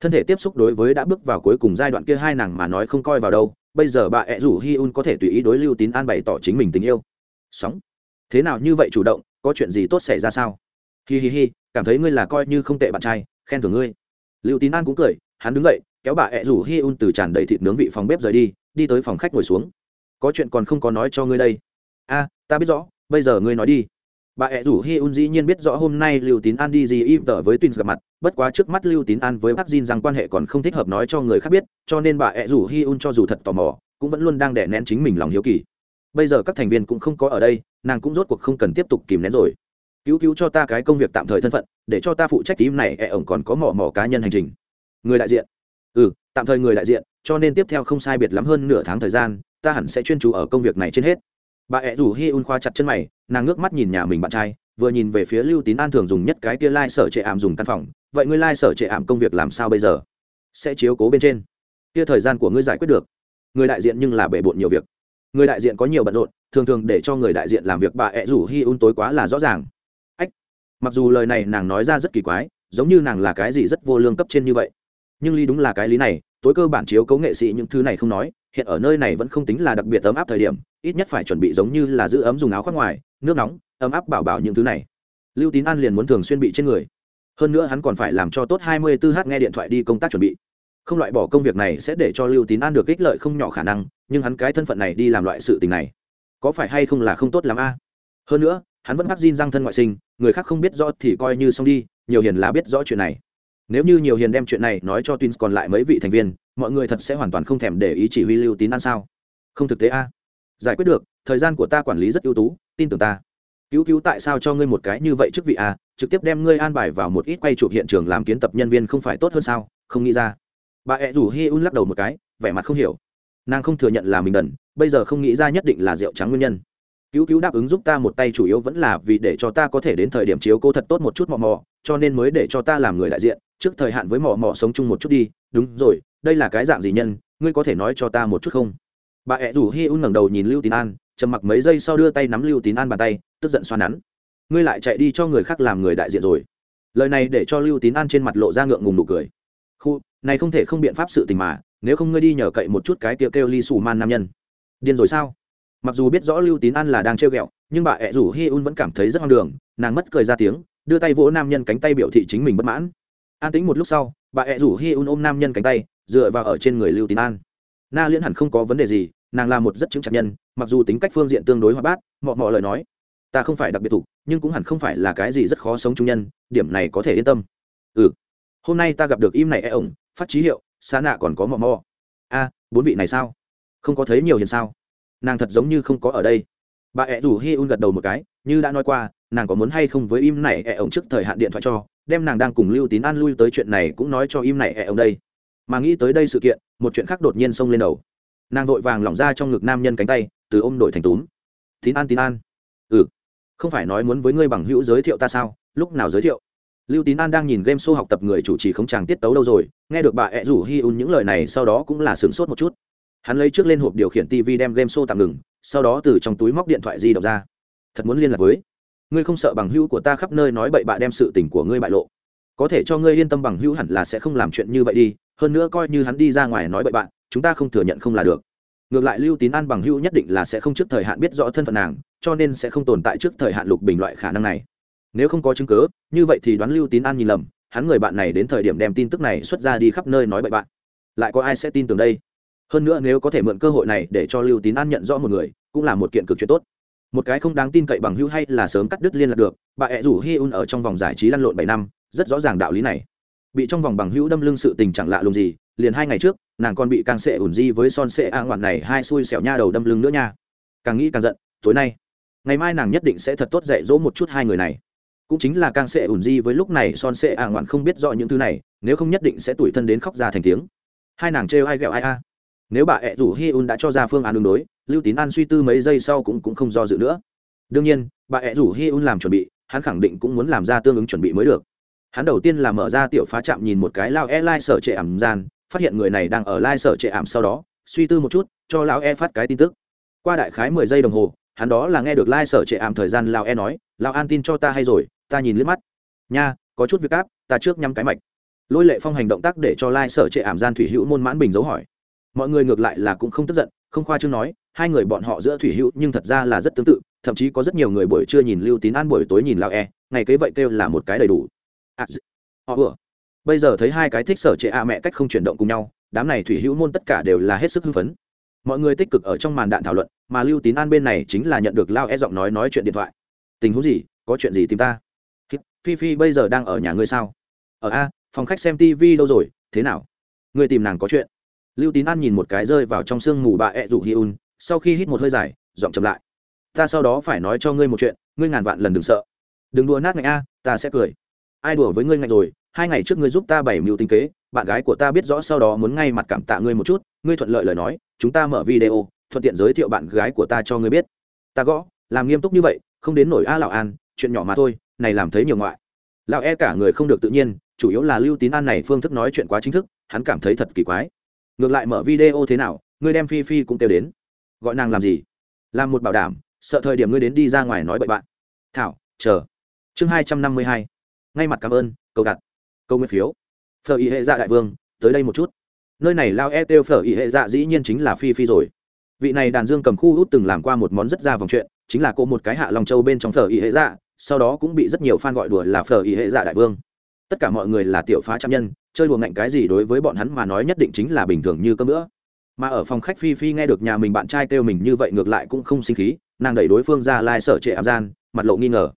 Speaker 1: thân thể tiếp xúc đối với đã bước vào cuối cùng giai đoạn kia hai nàng mà nói không coi vào đâu, bây giờ bà ẹ rủ hi un có thể tùy ý đối lưu tín an bày tỏ chính mình tình yêu. Sóng. Thế nào như vậy chủ động, có chuyện gì tốt xảy ra sao? Hi hi hi, cảm thấy ngươi là coi như không tệ bạn trai, khen thưởng ngươi. Lưu tín an cũng cười, hắn đứng dậy, kéo bà ẹ rủ hi un từ tràn đầy thịt nướng vị phòng bếp rời đi đi tới phòng khách ngồi xuống. Có chuyện còn không có nói cho ngươi đây. A, ta biết rõ, bây giờ ngươi nói đi bà ẹ rủ hi un dĩ nhiên biết rõ hôm nay lưu tín an đi gì im tở với Tuyên gặp mặt, bất quá trước mắt lưu tín an với bác jin rằng quan hệ còn không thích hợp nói cho người khác biết, cho nên bà ẹ rủ hi un cho dù thật tò mò, cũng vẫn luôn đang đè nén chính mình lòng hiếu kỳ. Bây giờ các thành viên cũng không có ở đây, nàng cũng rốt cuộc không cần tiếp tục kìm nén rồi. Cứu cứu cho ta cái công việc tạm thời thân phận, để cho ta phụ trách tím này, ẹ ổng còn có mỏ mỏ cá nhân hành trình. Người đại diện. Ừ tạm thời người đại diện, cho nên tiếp theo không sai biệt lắm hơn nửa tháng thời gian, ta hẳn sẽ chuyên chú ở công việc này trên hết bà ẹ rủ hi un khoa chặt chân mày, nàng ngước mắt nhìn nhà mình bạn trai, vừa nhìn về phía lưu tín an thường dùng nhất cái kia lai、like、sở trệ ảm dùng căn phòng. Vậy ngươi lai、like、sở trệ ảm công việc làm sao bây giờ? Sẽ chiếu cố bên trên. Kia thời gian của ngươi giải quyết được. Người đại diện nhưng là bể bộn nhiều việc. Người đại diện có nhiều bận rộn, thường thường để cho người đại diện làm việc bà ẹ rủ hi un tối quá là rõ ràng. Ách, mặc dù lời này nàng nói ra rất kỳ quái, giống như nàng là cái gì rất vô lương cấp trên như vậy. Nhưng lý đúng là cái lý này, tối cơ bản chiếu cấu nghệ sĩ những thứ này không nói hiện ở nơi này vẫn không tính là đặc biệt ấm áp thời điểm, ít nhất phải chuẩn bị giống như là giữ ấm dùng áo khoác ngoài, nước nóng, ấm áp bảo bảo những thứ này. Lưu tín an liền muốn thường xuyên bị trên người. Hơn nữa hắn còn phải làm cho tốt 24 h nghe điện thoại đi công tác chuẩn bị. Không loại bỏ công việc này sẽ để cho lưu tín an được ích lợi không nhỏ khả năng, nhưng hắn cái thân phận này đi làm loại sự tình này, có phải hay không là không tốt lắm a? Hơn nữa, hắn vẫn mắc xin răng thân ngoại sinh, người khác không biết rõ thì coi như xong đi, nhiều hiền là biết rõ chuyện này nếu như nhiều hiền đem chuyện này nói cho twins còn lại mấy vị thành viên, mọi người thật sẽ hoàn toàn không thèm để ý chỉ huy lưu tín an sao. Không thực tế a. Giải quyết được, thời gian của ta quản lý rất ưu tú, tin tưởng ta. Cứu cứu tại sao cho ngươi một cái như vậy trước vị a, trực tiếp đem ngươi an bài vào một ít quay chụp hiện trường làm kiến tập nhân viên không phải tốt hơn sao? Không nghĩ ra. Bà ẹ rủ hi un lắc đầu một cái, vẻ mặt không hiểu. Nàng không thừa nhận là mình đần, bây giờ không nghĩ ra nhất định là rượu trắng nguyên nhân cứu cứu đáp ứng giúp ta một tay chủ yếu vẫn là vì để cho ta có thể đến thời điểm chiếu cô thật tốt một chút mò mò, cho nên mới để cho ta làm người đại diện, trước thời hạn với mò mò sống chung một chút đi. Đúng rồi, đây là cái dạng gì nhân? Ngươi có thể nói cho ta một chút không? Bà ẹ rủ hi un ngẩng đầu nhìn lưu tín an, trầm mặc mấy giây sau đưa tay nắm lưu tín an bàn tay, tức giận xoa nắn. Ngươi lại chạy đi cho người khác làm người đại diện rồi. Lời này để cho lưu tín an trên mặt lộ ra ngượng ngùng nụ cười. Khu, này không thể không biện pháp sự tình mà, nếu không ngươi đi nhờ cậy một chút cái kêu kêu ly xù man nam nhân. Điên rồi sao? Mặc dù biết rõ lưu tín an là đang trêu ghẹo, nhưng bà ẹ rủ hi un vẫn cảm thấy rất hoang đường, nàng mất cười ra tiếng, đưa tay vỗ nam nhân cánh tay biểu thị chính mình bất mãn. An tính một lúc sau, bà ẹ rủ hi un ôm nam nhân cánh tay, dựa vào ở trên người lưu tín an. Na liễn hẳn không có vấn đề gì, nàng là một rất chứng chặt nhân, mặc dù tính cách phương diện tương đối hoa bát, mọ mọ lời nói, ta không phải đặc biệt thục nhưng cũng hẳn không phải là cái gì rất khó sống chung nhân, điểm này có thể yên tâm. Ừ hôm nay ta gặp được im này e ổng, phát trí hiệu xa nạ còn có mọ mọ. A, bốn vị này sao? Không có thấy nhiều hiền sao? Nàng thật giống như không có ở đây. Bà ẹ rủ hi un gật đầu một cái, như đã nói qua, nàng có muốn hay không với im này ẹ ổng trước thời hạn điện thoại cho, đem nàng đang cùng lưu tín an lui tới chuyện này cũng nói cho im này ẹ ổng đây. Mà nghĩ tới đây sự kiện, một chuyện khác đột nhiên xông lên đầu. Nàng vội vàng lỏng ra trong ngực nam nhân cánh tay, từ ôm đổi thành túm. Tín an tín an. Ừ. Không phải nói muốn với ngươi bằng hữu giới thiệu ta sao? Lúc nào giới thiệu? Lưu tín an đang nhìn game show học tập người chủ trì không chàng tiết tấu đâu rồi, nghe được bà ẹ rủ hi un những lời này sau đó cũng là sửng sốt một chút hắn lấy trước lên hộp điều khiển tv đem game show tạm ngừng sau đó từ trong túi móc điện thoại di động ra. Thật muốn liên lạc với. Ngươi không sợ bằng hữu của ta khắp nơi nói bậy bạ đem sự tình của ngươi bại lộ. Có thể cho ngươi yên tâm bằng hữu hẳn là sẽ không làm chuyện như vậy đi hơn nữa coi như hắn đi ra ngoài nói bậy bạ, chúng ta không thừa nhận không là được. Ngược lại lưu tín an bằng hữu nhất định là sẽ không trước thời hạn biết rõ thân phận nàng cho nên sẽ không tồn tại trước thời hạn lục bình loại khả năng này. Nếu không có chứng cứ như vậy thì đoán lưu tín an nhìn lầm hắn người bạn này đến thời điểm đem tin tức này xuất ra đi khắp nơi nói bậy bạn lại có ai sẽ tin tưởng đây? Hơn nữa nếu có thể mượn cơ hội này để cho lưu tín an nhận rõ một người, cũng là một kiện cực chuyện tốt. Một cái không đáng tin cậy bằng hữu hay là sớm cắt đứt liên lạc được, bà ẹ rủ hi un ở trong vòng giải trí lăn lộn bảy năm, rất rõ ràng đạo lý này. Bị trong vòng bằng hữu đâm lưng sự tình chẳng lạ lùng gì, liền hai ngày trước, nàng còn bị càng sệ ủn di với son sệ a ngoạn này hai xui xẻo nha đầu đâm lưng nữa nha. Càng nghĩ càng giận, tối nay, ngày mai nàng nhất định sẽ thật tốt dạy dỗ một chút hai người này. Cũng chính là càng sệ ủn di với lúc này son sệ a ngoạn không biết rõ những thứ này, nếu không nhất định sẽ tủi thân đến khóc ra thành tiếng. Hai nàng trêu ai ghẹo ai a nếu bà ẹ rủ hi un đã cho ra phương án đường đối, lưu tín an suy tư mấy giây sau cũng cũng không do dự nữa. Đương nhiên, bà ẹ rủ hi un làm chuẩn bị, hắn khẳng định cũng muốn làm ra tương ứng chuẩn bị mới được. Hắn đầu tiên là mở ra tiểu phá trạm nhìn một cái lao e lai sở trệ ảm gian, phát hiện người này đang ở lai sở trệ ảm sau đó, suy tư một chút, cho lao e phát cái tin tức. Qua đại khái mười giây đồng hồ, hắn đó là nghe được lai sở trệ ảm thời gian lao e nói, lao an tin cho ta hay rồi, ta nhìn liếc mắt. Nha, có chút việc áp ta trước nhắm cái mạch. Lôi lệ phong hành động tác để cho lai sở trệ ảm gian thủy hữu môn mãn bình dấu hỏi mọi người ngược lại là cũng không tức giận không khoa chương nói hai người bọn họ giữa thủy hữu nhưng thật ra là rất tương tự thậm chí có rất nhiều người buổi trưa nhìn lưu tín an buổi tối nhìn lao e ngày kế vậy kêu là một cái đầy đủ. À, họ vừa. Bây giờ thấy hai cái thích sở trệ a mẹ cách không chuyển động cùng nhau đám này thủy hữu môn tất cả đều là hết sức hưng phấn. Mọi người tích cực ở trong màn đạn thảo luận mà lưu tín an bên này chính là nhận được lao e giọng nói nói chuyện điện thoại. Tình huống gì? Có chuyện gì tìm ta? Phi phi bây giờ đang ở nhà ngươi sao? Ở a phòng khách xem tv đâu rồi thế nào? Ngươi tìm nàng có chuyện lưu tín an nhìn một cái rơi vào trong sương mù bà ẹ rủ hi un, sau khi hít một hơi dài, giọng chậm lại. Ta sau đó phải nói cho ngươi một chuyện, ngươi ngàn vạn lần đừng sợ. Đừng đùa nát ngạch a, ta sẽ cười. Ai đùa với ngươi ngạch rồi, hai ngày trước ngươi giúp ta bảy mưu tinh kế, bạn gái của ta biết rõ sau đó muốn ngay mặt cảm tạ ngươi một chút, ngươi thuận lợi lời nói, chúng ta mở video, thuận tiện giới thiệu bạn gái của ta cho ngươi biết. Ta gõ, làm nghiêm túc như vậy, không đến nổi a lão an, chuyện nhỏ mà thôi, này làm thấy nhiều ngoại. Lão e cả người không được tự nhiên, chủ yếu là lưu tín an này phương thức nói chuyện quá chính thức, hắn cảm thấy thật kỳ quái ngược lại mở video thế nào, ngươi đem phi phi cũng kêu đến. Gọi nàng làm gì? Làm một bảo đảm, sợ thời điểm ngươi đến đi ra ngoài nói bậy bạn. Thảo, chờ. Chương hai trăm năm mươi hai. Ngay mặt cảm ơn, cầu đặt. Câu nguyên phiếu. Phở ý hệ dạ đại vương, tới đây một chút. Nơi này lao e kêu phở ý hệ dạ dĩ nhiên chính là phi phi rồi. Vị này đàn dương cầm khu hút từng làm qua một món rất ra vòng chuyện, chính là cô một cái hạ lòng châu bên trong phở ý hệ dạ sau đó cũng bị rất nhiều fan gọi đùa là phở ý hệ dạ đại vương. Tất cả mọi người là tiểu phá trăm nhân chơi đùa ngạnh cái gì đối với bọn hắn mà nói nhất định chính là bình thường như cơm nữa mà ở phòng khách phi phi nghe được nhà mình bạn trai kêu mình như vậy ngược lại cũng không sinh khí, nàng đẩy đối phương ra lai、like、sở trệ ảm gian, mặt lộ nghi ngờ.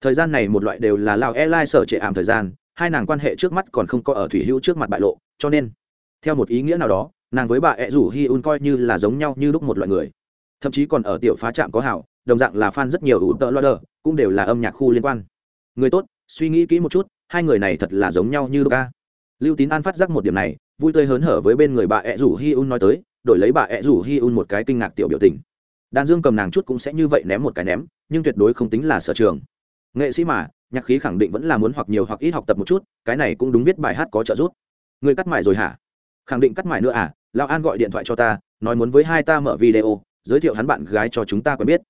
Speaker 1: Thời gian này một loại đều là lao e lai、like、sở trệ ảm thời gian, hai nàng quan hệ trước mắt còn không có ở thủy hữu trước mặt bại lộ, cho nên, theo một ý nghĩa nào đó, nàng với bà ẹ rủ hi un coi như là giống nhau như lúc một loại người. Thậm chí còn ở tiểu phá trạm có hảo, đồng dạng là fan rất nhiều ủ tợ loa đờ, cũng đều là âm nhạc khu liên quan. Người tốt, suy nghĩ kỹ một chút, hai người này thật là giống nhau như ca lưu tín an phát giác một điểm này, vui tươi hớn hở với bên người bà ẹ rủ hi un nói tới, đổi lấy bà ẹ rủ hi un một cái kinh ngạc tiểu biểu tình. Đàn dương cầm nàng chút cũng sẽ như vậy ném một cái ném, nhưng tuyệt đối không tính là sở trường. Nghệ sĩ mà, nhạc khí khẳng định vẫn là muốn hoặc nhiều hoặc ít học tập một chút, cái này cũng đúng viết bài hát có trợ giúp. Người cắt mải rồi hả? Khẳng định cắt mải nữa à? Lão an gọi điện thoại cho ta, nói muốn với hai ta mở video, giới thiệu hắn bạn gái cho chúng ta quen biết.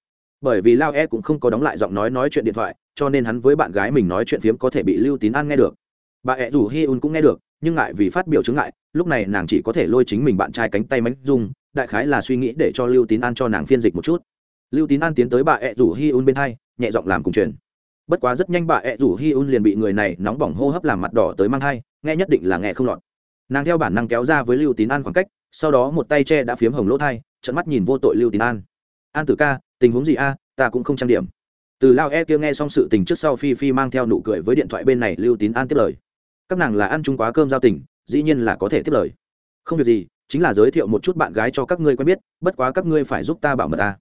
Speaker 1: Bởi vì lao e cũng không có đóng lại giọng nói nói chuyện điện thoại, cho nên hắn với bạn gái mình nói chuyện phiếm có thể bị lưu tín an nghe được bà ẹ rủ hi un cũng nghe được, nhưng ngại vì phát biểu chứng ngại, lúc này nàng chỉ có thể lôi chính mình bạn trai cánh tay mánh dung, đại khái là suy nghĩ để cho lưu tín an cho nàng phiên dịch một chút. Lưu tín an tiến tới bà ẹ rủ hi un bên hai, nhẹ giọng làm cùng truyền bất quá rất nhanh bà ẹ rủ hi un liền bị người này nóng bỏng hô hấp làm mặt đỏ tới mang thai, nghe nhất định là nghe không lọt. Nàng theo bản năng kéo ra với lưu tín an khoảng cách, sau đó một tay che đã phiếm hồng lỗ thai trận mắt nhìn vô tội lưu tín an. An tử ca, tình huống gì a? Ta cũng không trang điểm. Từ lao e kia nghe xong sự tình trước sau phi phi mang theo nụ cười với điện thoại bên này, lưu tín an tiếp lời các nàng là ăn chung quá cơm giao tình, dĩ nhiên là có thể tiếp lời. Không việc gì, chính là giới thiệu một chút bạn gái cho các ngươi quen biết, bất quá các ngươi phải giúp ta bảo mật ta.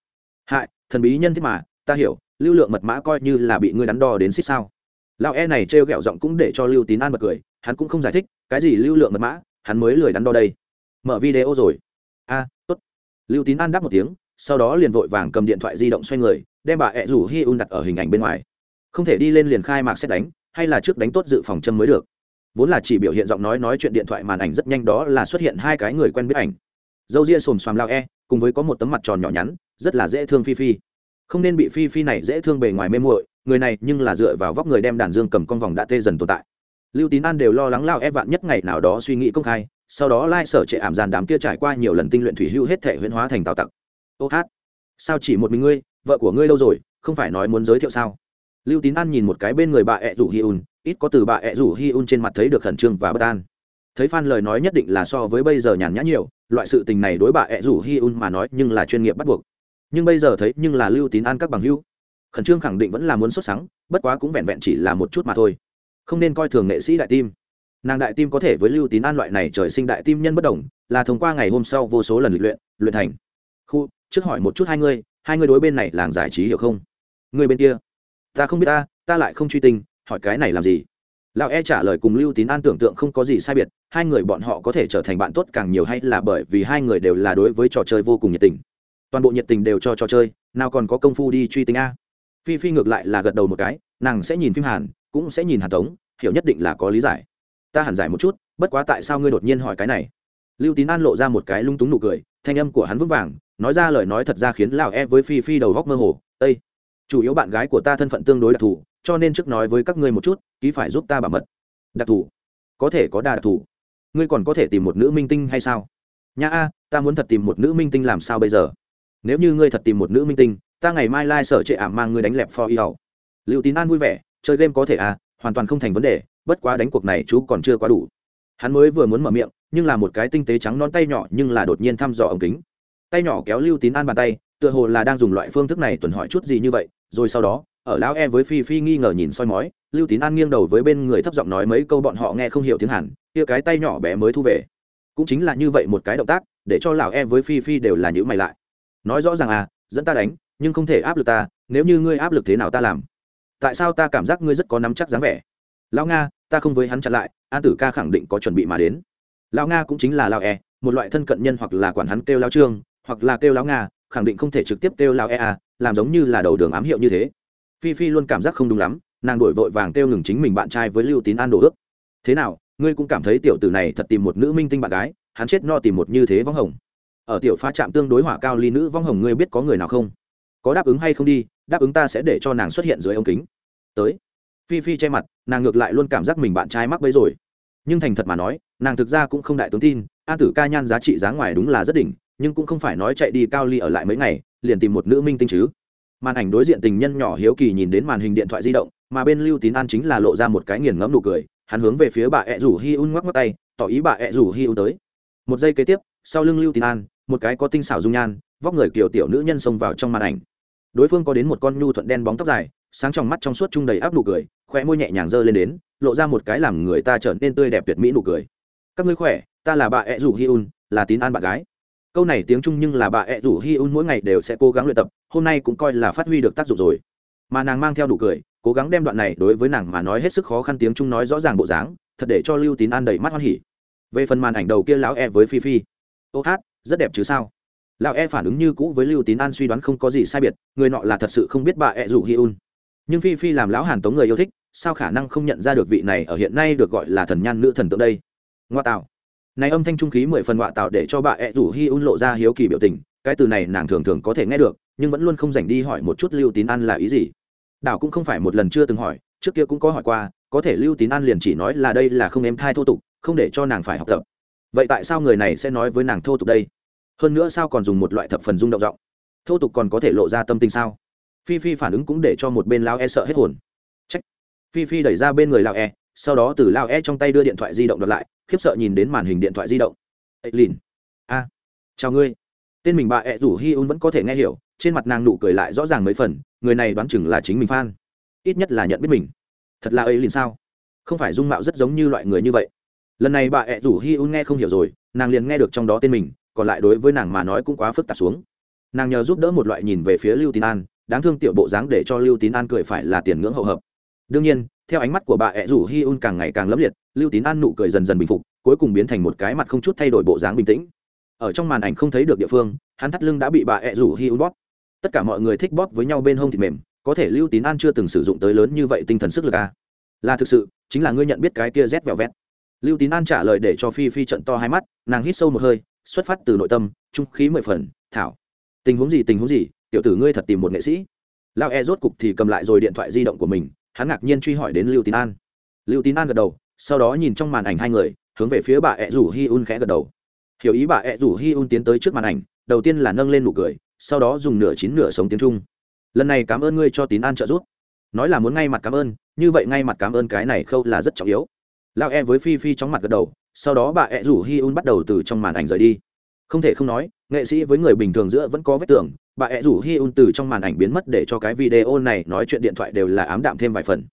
Speaker 1: Hại, thần bí nhân thế mà, ta hiểu, lưu lượng mật mã coi như là bị ngươi đắn đo đến xích sao. Lão e này trêu ghẹo giọng cũng để cho lưu tín an bật cười, hắn cũng không giải thích, cái gì lưu lượng mật mã, hắn mới lười đắn đo đây. Mở video rồi. A, tốt. Lưu tín an đáp một tiếng, sau đó liền vội vàng cầm điện thoại di động xoay người, đem bà ẹ rủ hi un đặt ở hình ảnh bên ngoài. Không thể đi lên liền khai mạc xét đánh, hay là trước đánh tốt dự phòng châm mới được vốn là chỉ biểu hiện giọng nói nói chuyện điện thoại màn ảnh rất nhanh đó là xuất hiện hai cái người quen biết ảnh. Dâu ria xồm xoàm lao e cùng với có một tấm mặt tròn nhỏ nhắn, rất là dễ thương phi phi. Không nên bị phi phi này dễ thương bề ngoài mê muội, người này nhưng là dựa vào vóc người đem đàn dương cầm con vòng đã tê dần tồn tại. Lưu tín an đều lo lắng lao e vạn nhất ngày nào đó suy nghĩ công khai, sau đó lai sở trệ ảm giàn đám kia trải qua nhiều lần tinh luyện thủy hưu hết thể huyễn hóa thành tào tặc. Ô hát, sao chỉ một mình ngươi, vợ của ngươi lâu rồi, không phải nói muốn giới thiệu sao? Lưu tín an nhìn một cái bên người bà ẹ rủ hi un ít có từ bà ẹ rủ hi un trên mặt thấy được khẩn trương và bất an. Thấy phan lời nói nhất định là so với bây giờ nhàn nhã nhiều, loại sự tình này đối bà ẹ rủ hi un mà nói nhưng là chuyên nghiệp bắt buộc. Nhưng bây giờ thấy nhưng là lưu tín an các bằng hưu khẩn trương khẳng định vẫn là muốn xuất sáng bất quá cũng vẹn vẹn chỉ là một chút mà thôi. Không nên coi thường nghệ sĩ đại tim. Nàng đại tim có thể với lưu tín an loại này trời sinh đại tim nhân bất đồng, là thông qua ngày hôm sau vô số lần luyện luyện thành. Khu, trước hỏi một chút hai ngươi hai ngươi đối bên này làng giải trí hiểu không? Người bên kia. Ta không biết ta ta lại không truy tình hỏi cái này làm gì? Lão e trả lời cùng lưu tín an tưởng tượng không có gì sai biệt, hai người bọn họ có thể trở thành bạn tốt càng nhiều hay là bởi vì hai người đều là đối với trò chơi vô cùng nhiệt tình? Toàn bộ nhiệt tình đều cho trò chơi, nào còn có công phu đi truy tính a? Phi phi ngược lại là gật đầu một cái, nàng sẽ nhìn phim hàn, cũng sẽ nhìn hàn tống, hiểu nhất định là có lý giải. Ta hẳn giải một chút, bất quá tại sao ngươi đột nhiên hỏi cái này? Lưu tín an lộ ra một cái lung túng nụ cười, thanh âm của hắn vững vàng, nói ra lời nói thật ra khiến lão e với phi phi đầu góc mơ hồ. Ây chủ yếu bạn gái của ta thân phận tương đối đặc thù cho nên trước nói với các ngươi một chút, ký phải giúp ta bảo mật. Đặc thù. Có thể có đa đặc thù. Ngươi còn có thể tìm một nữ minh tinh hay sao? Nha a, ta muốn thật tìm một nữ minh tinh làm sao bây giờ? Nếu như ngươi thật tìm một nữ minh tinh, ta ngày mai lai、like、sở trệ ảm mang ngươi đánh lẹp for y hầu liệu tín an vui vẻ, chơi game có thể à hoàn toàn không thành vấn đề, bất quá đánh cuộc này chú còn chưa quá đủ. Hắn mới vừa muốn mở miệng, nhưng là một cái tinh tế trắng non tay nhỏ nhưng là đột nhiên thăm dò ống kính. Tay nhỏ kéo lưu tín an bàn tay tựa hồ là đang dùng loại phương thức này tuần hỏi chút gì như vậy, rồi sau đó, ở lão e với phi phi nghi ngờ nhìn soi mói, lưu tín an nghiêng đầu với bên người thấp giọng nói mấy câu bọn họ nghe không hiểu tiếng hàn, kia cái tay nhỏ bé mới thu về. Cũng chính là như vậy một cái động tác, để cho lão e với phi phi đều là những mày lại. Nói rõ ràng à dẫn ta đánh, nhưng không thể áp lực ta, nếu như ngươi áp lực thế nào ta làm? Tại sao ta cảm giác ngươi rất có nắm chắc dáng vẻ? Lão nga, ta không với hắn chặn lại, an tử ca khẳng định có chuẩn bị mà đến. Lão nga cũng chính là lão e một loại thân cận nhân hoặc là quản hắn kêu lão trương, hoặc là kêu lão nga khẳng định không thể trực tiếp kêu lao EA, làm giống như là đầu đường ám hiệu như thế. Phi phi luôn cảm giác không đúng lắm nàng đổi vội vàng kêu ngừng chính mình bạn trai với lưu tín an đồ ước. Thế nào ngươi cũng cảm thấy tiểu tử này thật tìm một nữ minh tinh bạn gái hắn chết no tìm một như thế vong hồng. Ở tiểu pha trạm tương đối hỏa cao ly nữ vong hồng ngươi biết có người nào không? Có đáp ứng hay không đi đáp ứng ta sẽ để cho nàng xuất hiện dưới ống kính. Tới. Phi phi che mặt nàng ngược lại luôn cảm giác mình bạn trai mắc bấy rồi. Nhưng thành thật mà nói nàng thực ra cũng không đại tướng tin an tử ca nhan giá trị giá ngoài đúng là rất đỉnh nhưng cũng không phải nói chạy đi cao ly ở lại mấy ngày, liền tìm một nữ minh tinh chứ. Màn ảnh đối diện tình nhân nhỏ hiếu kỳ nhìn đến màn hình điện thoại di động, mà bên lưu tín an chính là lộ ra một cái nghiền ngẫm nụ cười, hắn hướng về phía bà ẹ rủ hi un ngoắc ngoắc tay, tỏ ý bà ẹ rủ hi un tới. Một giây kế tiếp, sau lưng lưu tín an, một cái có tinh xảo dung nhan, vóc người kiểu tiểu nữ nhân xông vào trong màn ảnh. Đối phương có đến một con nhu thuận đen bóng tóc dài, sáng trong mắt trong suốt trung đầy áp nụ cười khoe môi nhẹ nhàng giơ lên đến, lộ ra một cái làm người ta trở nên tươi đẹp tuyệt mỹ nụ cười. Các ngươi khỏe, ta là bà ẹ rủ hi un, là tín an bạn gái câu này tiếng trung nhưng là bà ẹ rủ hi un mỗi ngày đều sẽ cố gắng luyện tập, hôm nay cũng coi là phát huy được tác dụng rồi. Mà nàng mang theo đủ cười, cố gắng đem đoạn này đối với nàng mà nói hết sức khó khăn tiếng trung nói rõ ràng bộ dáng, thật để cho lưu tín an đầy mắt hoan hỉ. Về phần màn ảnh đầu kia lão e với phi phi. Ô hát, rất đẹp chứ sao? Lão e phản ứng như cũ với lưu tín an suy đoán không có gì sai biệt, người nọ là thật sự không biết bà ẹ rủ hi un nhưng phi phi làm lão hàn tống người yêu thích, sao khả năng không nhận ra được vị này ở hiện nay được gọi là thần nhan nữ thần tượng đây? Ngoa tạo này âm thanh trung khí mười phần họa tạo để cho bà ẹ rủ hi un lộ ra hiếu kỳ biểu tình, cái từ này nàng thường thường có thể nghe được, nhưng vẫn luôn không dành đi hỏi một chút lưu tín an là ý gì. Đảo cũng không phải một lần chưa từng hỏi, trước kia cũng có hỏi qua, có thể lưu tín an liền chỉ nói là đây là không em thai thô tục, không để cho nàng phải học tập. Vậy tại sao người này sẽ nói với nàng thô tục đây? Hơn nữa sao còn dùng một loại thập phần rung động giọng? Thô tục còn có thể lộ ra tâm tình sao? Phi phi phản ứng cũng để cho một bên lao e sợ hết hồn. Trách phi phi đẩy ra bên người lao e sau đó từ lao e trong tay đưa điện thoại di động đợt lại, khiếp sợ nhìn đến màn hình điện thoại di động. Ấy lìn. A. Chào ngươi. Tên mình bà ẹ rủ hi un vẫn có thể nghe hiểu, trên mặt nàng nụ cười lại rõ ràng mấy phần, người này đoán chừng là chính mình phan ít nhất là nhận biết mình. Thật là ấy lìn sao? Không phải dung mạo rất giống như loại người như vậy. Lần này bà ẹ rủ hi un nghe không hiểu rồi, nàng liền nghe được trong đó tên mình, còn lại đối với nàng mà nói cũng quá phức tạp xuống. Nàng nhờ giúp đỡ một loại nhìn về phía lưu tín an, đáng thương tiểu bộ dáng để cho lưu tín an cười phải là tiền ngưỡng hậu hợp. Đương nhiên theo ánh mắt của bà ẹ rủ hi un càng ngày càng lấp liệt, lưu tín an nụ cười dần dần bình phục, cuối cùng biến thành một cái mặt không chút thay đổi bộ dáng bình tĩnh. Ở trong màn ảnh không thấy được địa phương, hắn thắt lưng đã bị bà ẹ rủ hi un bóp. Tất cả mọi người thích bóp với nhau bên hông thịt mềm, có thể lưu tín an chưa từng sử dụng tới lớn như vậy tinh thần sức lực à. là thực sự, chính là ngươi nhận biết cái kia rét vẹo vẹt lưu tín an trả lời để cho phi phi trận to hai mắt, nàng hít sâu một hơi, xuất phát từ nội tâm, trung khí mười phần, thảo. Tình huống gì, tình huống gì, tiểu tử ngươi thật tìm một nghệ sĩ. Lao e rốt cục thì cầm lại rồi điện thoại di động của mình hắn ngạc nhiên truy hỏi đến lưu tín an. Lưu tín an gật đầu, sau đó nhìn trong màn ảnh hai người, hướng về phía bà ẹ rủ hi un khẽ gật đầu. Hiểu ý bà ẹ rủ hi un tiến tới trước màn ảnh, đầu tiên là nâng lên nụ cười, sau đó dùng nửa chín nửa sống tiếng trung. Lần này cảm ơn ngươi cho tín an trợ giúp. Nói là muốn ngay mặt cảm ơn, như vậy ngay mặt cảm ơn cái này khâu là rất trọng yếu. Lao e với phi phi chóng mặt gật đầu, sau đó bà ẹ rủ hi un bắt đầu từ trong màn ảnh rời đi. Không thể không nói, nghệ sĩ với người bình thường giữa vẫn có vết tưởng bà ẹ rủ hi un từ trong màn ảnh biến mất để cho cái video này nói chuyện điện thoại đều là ám đạm thêm vài phần.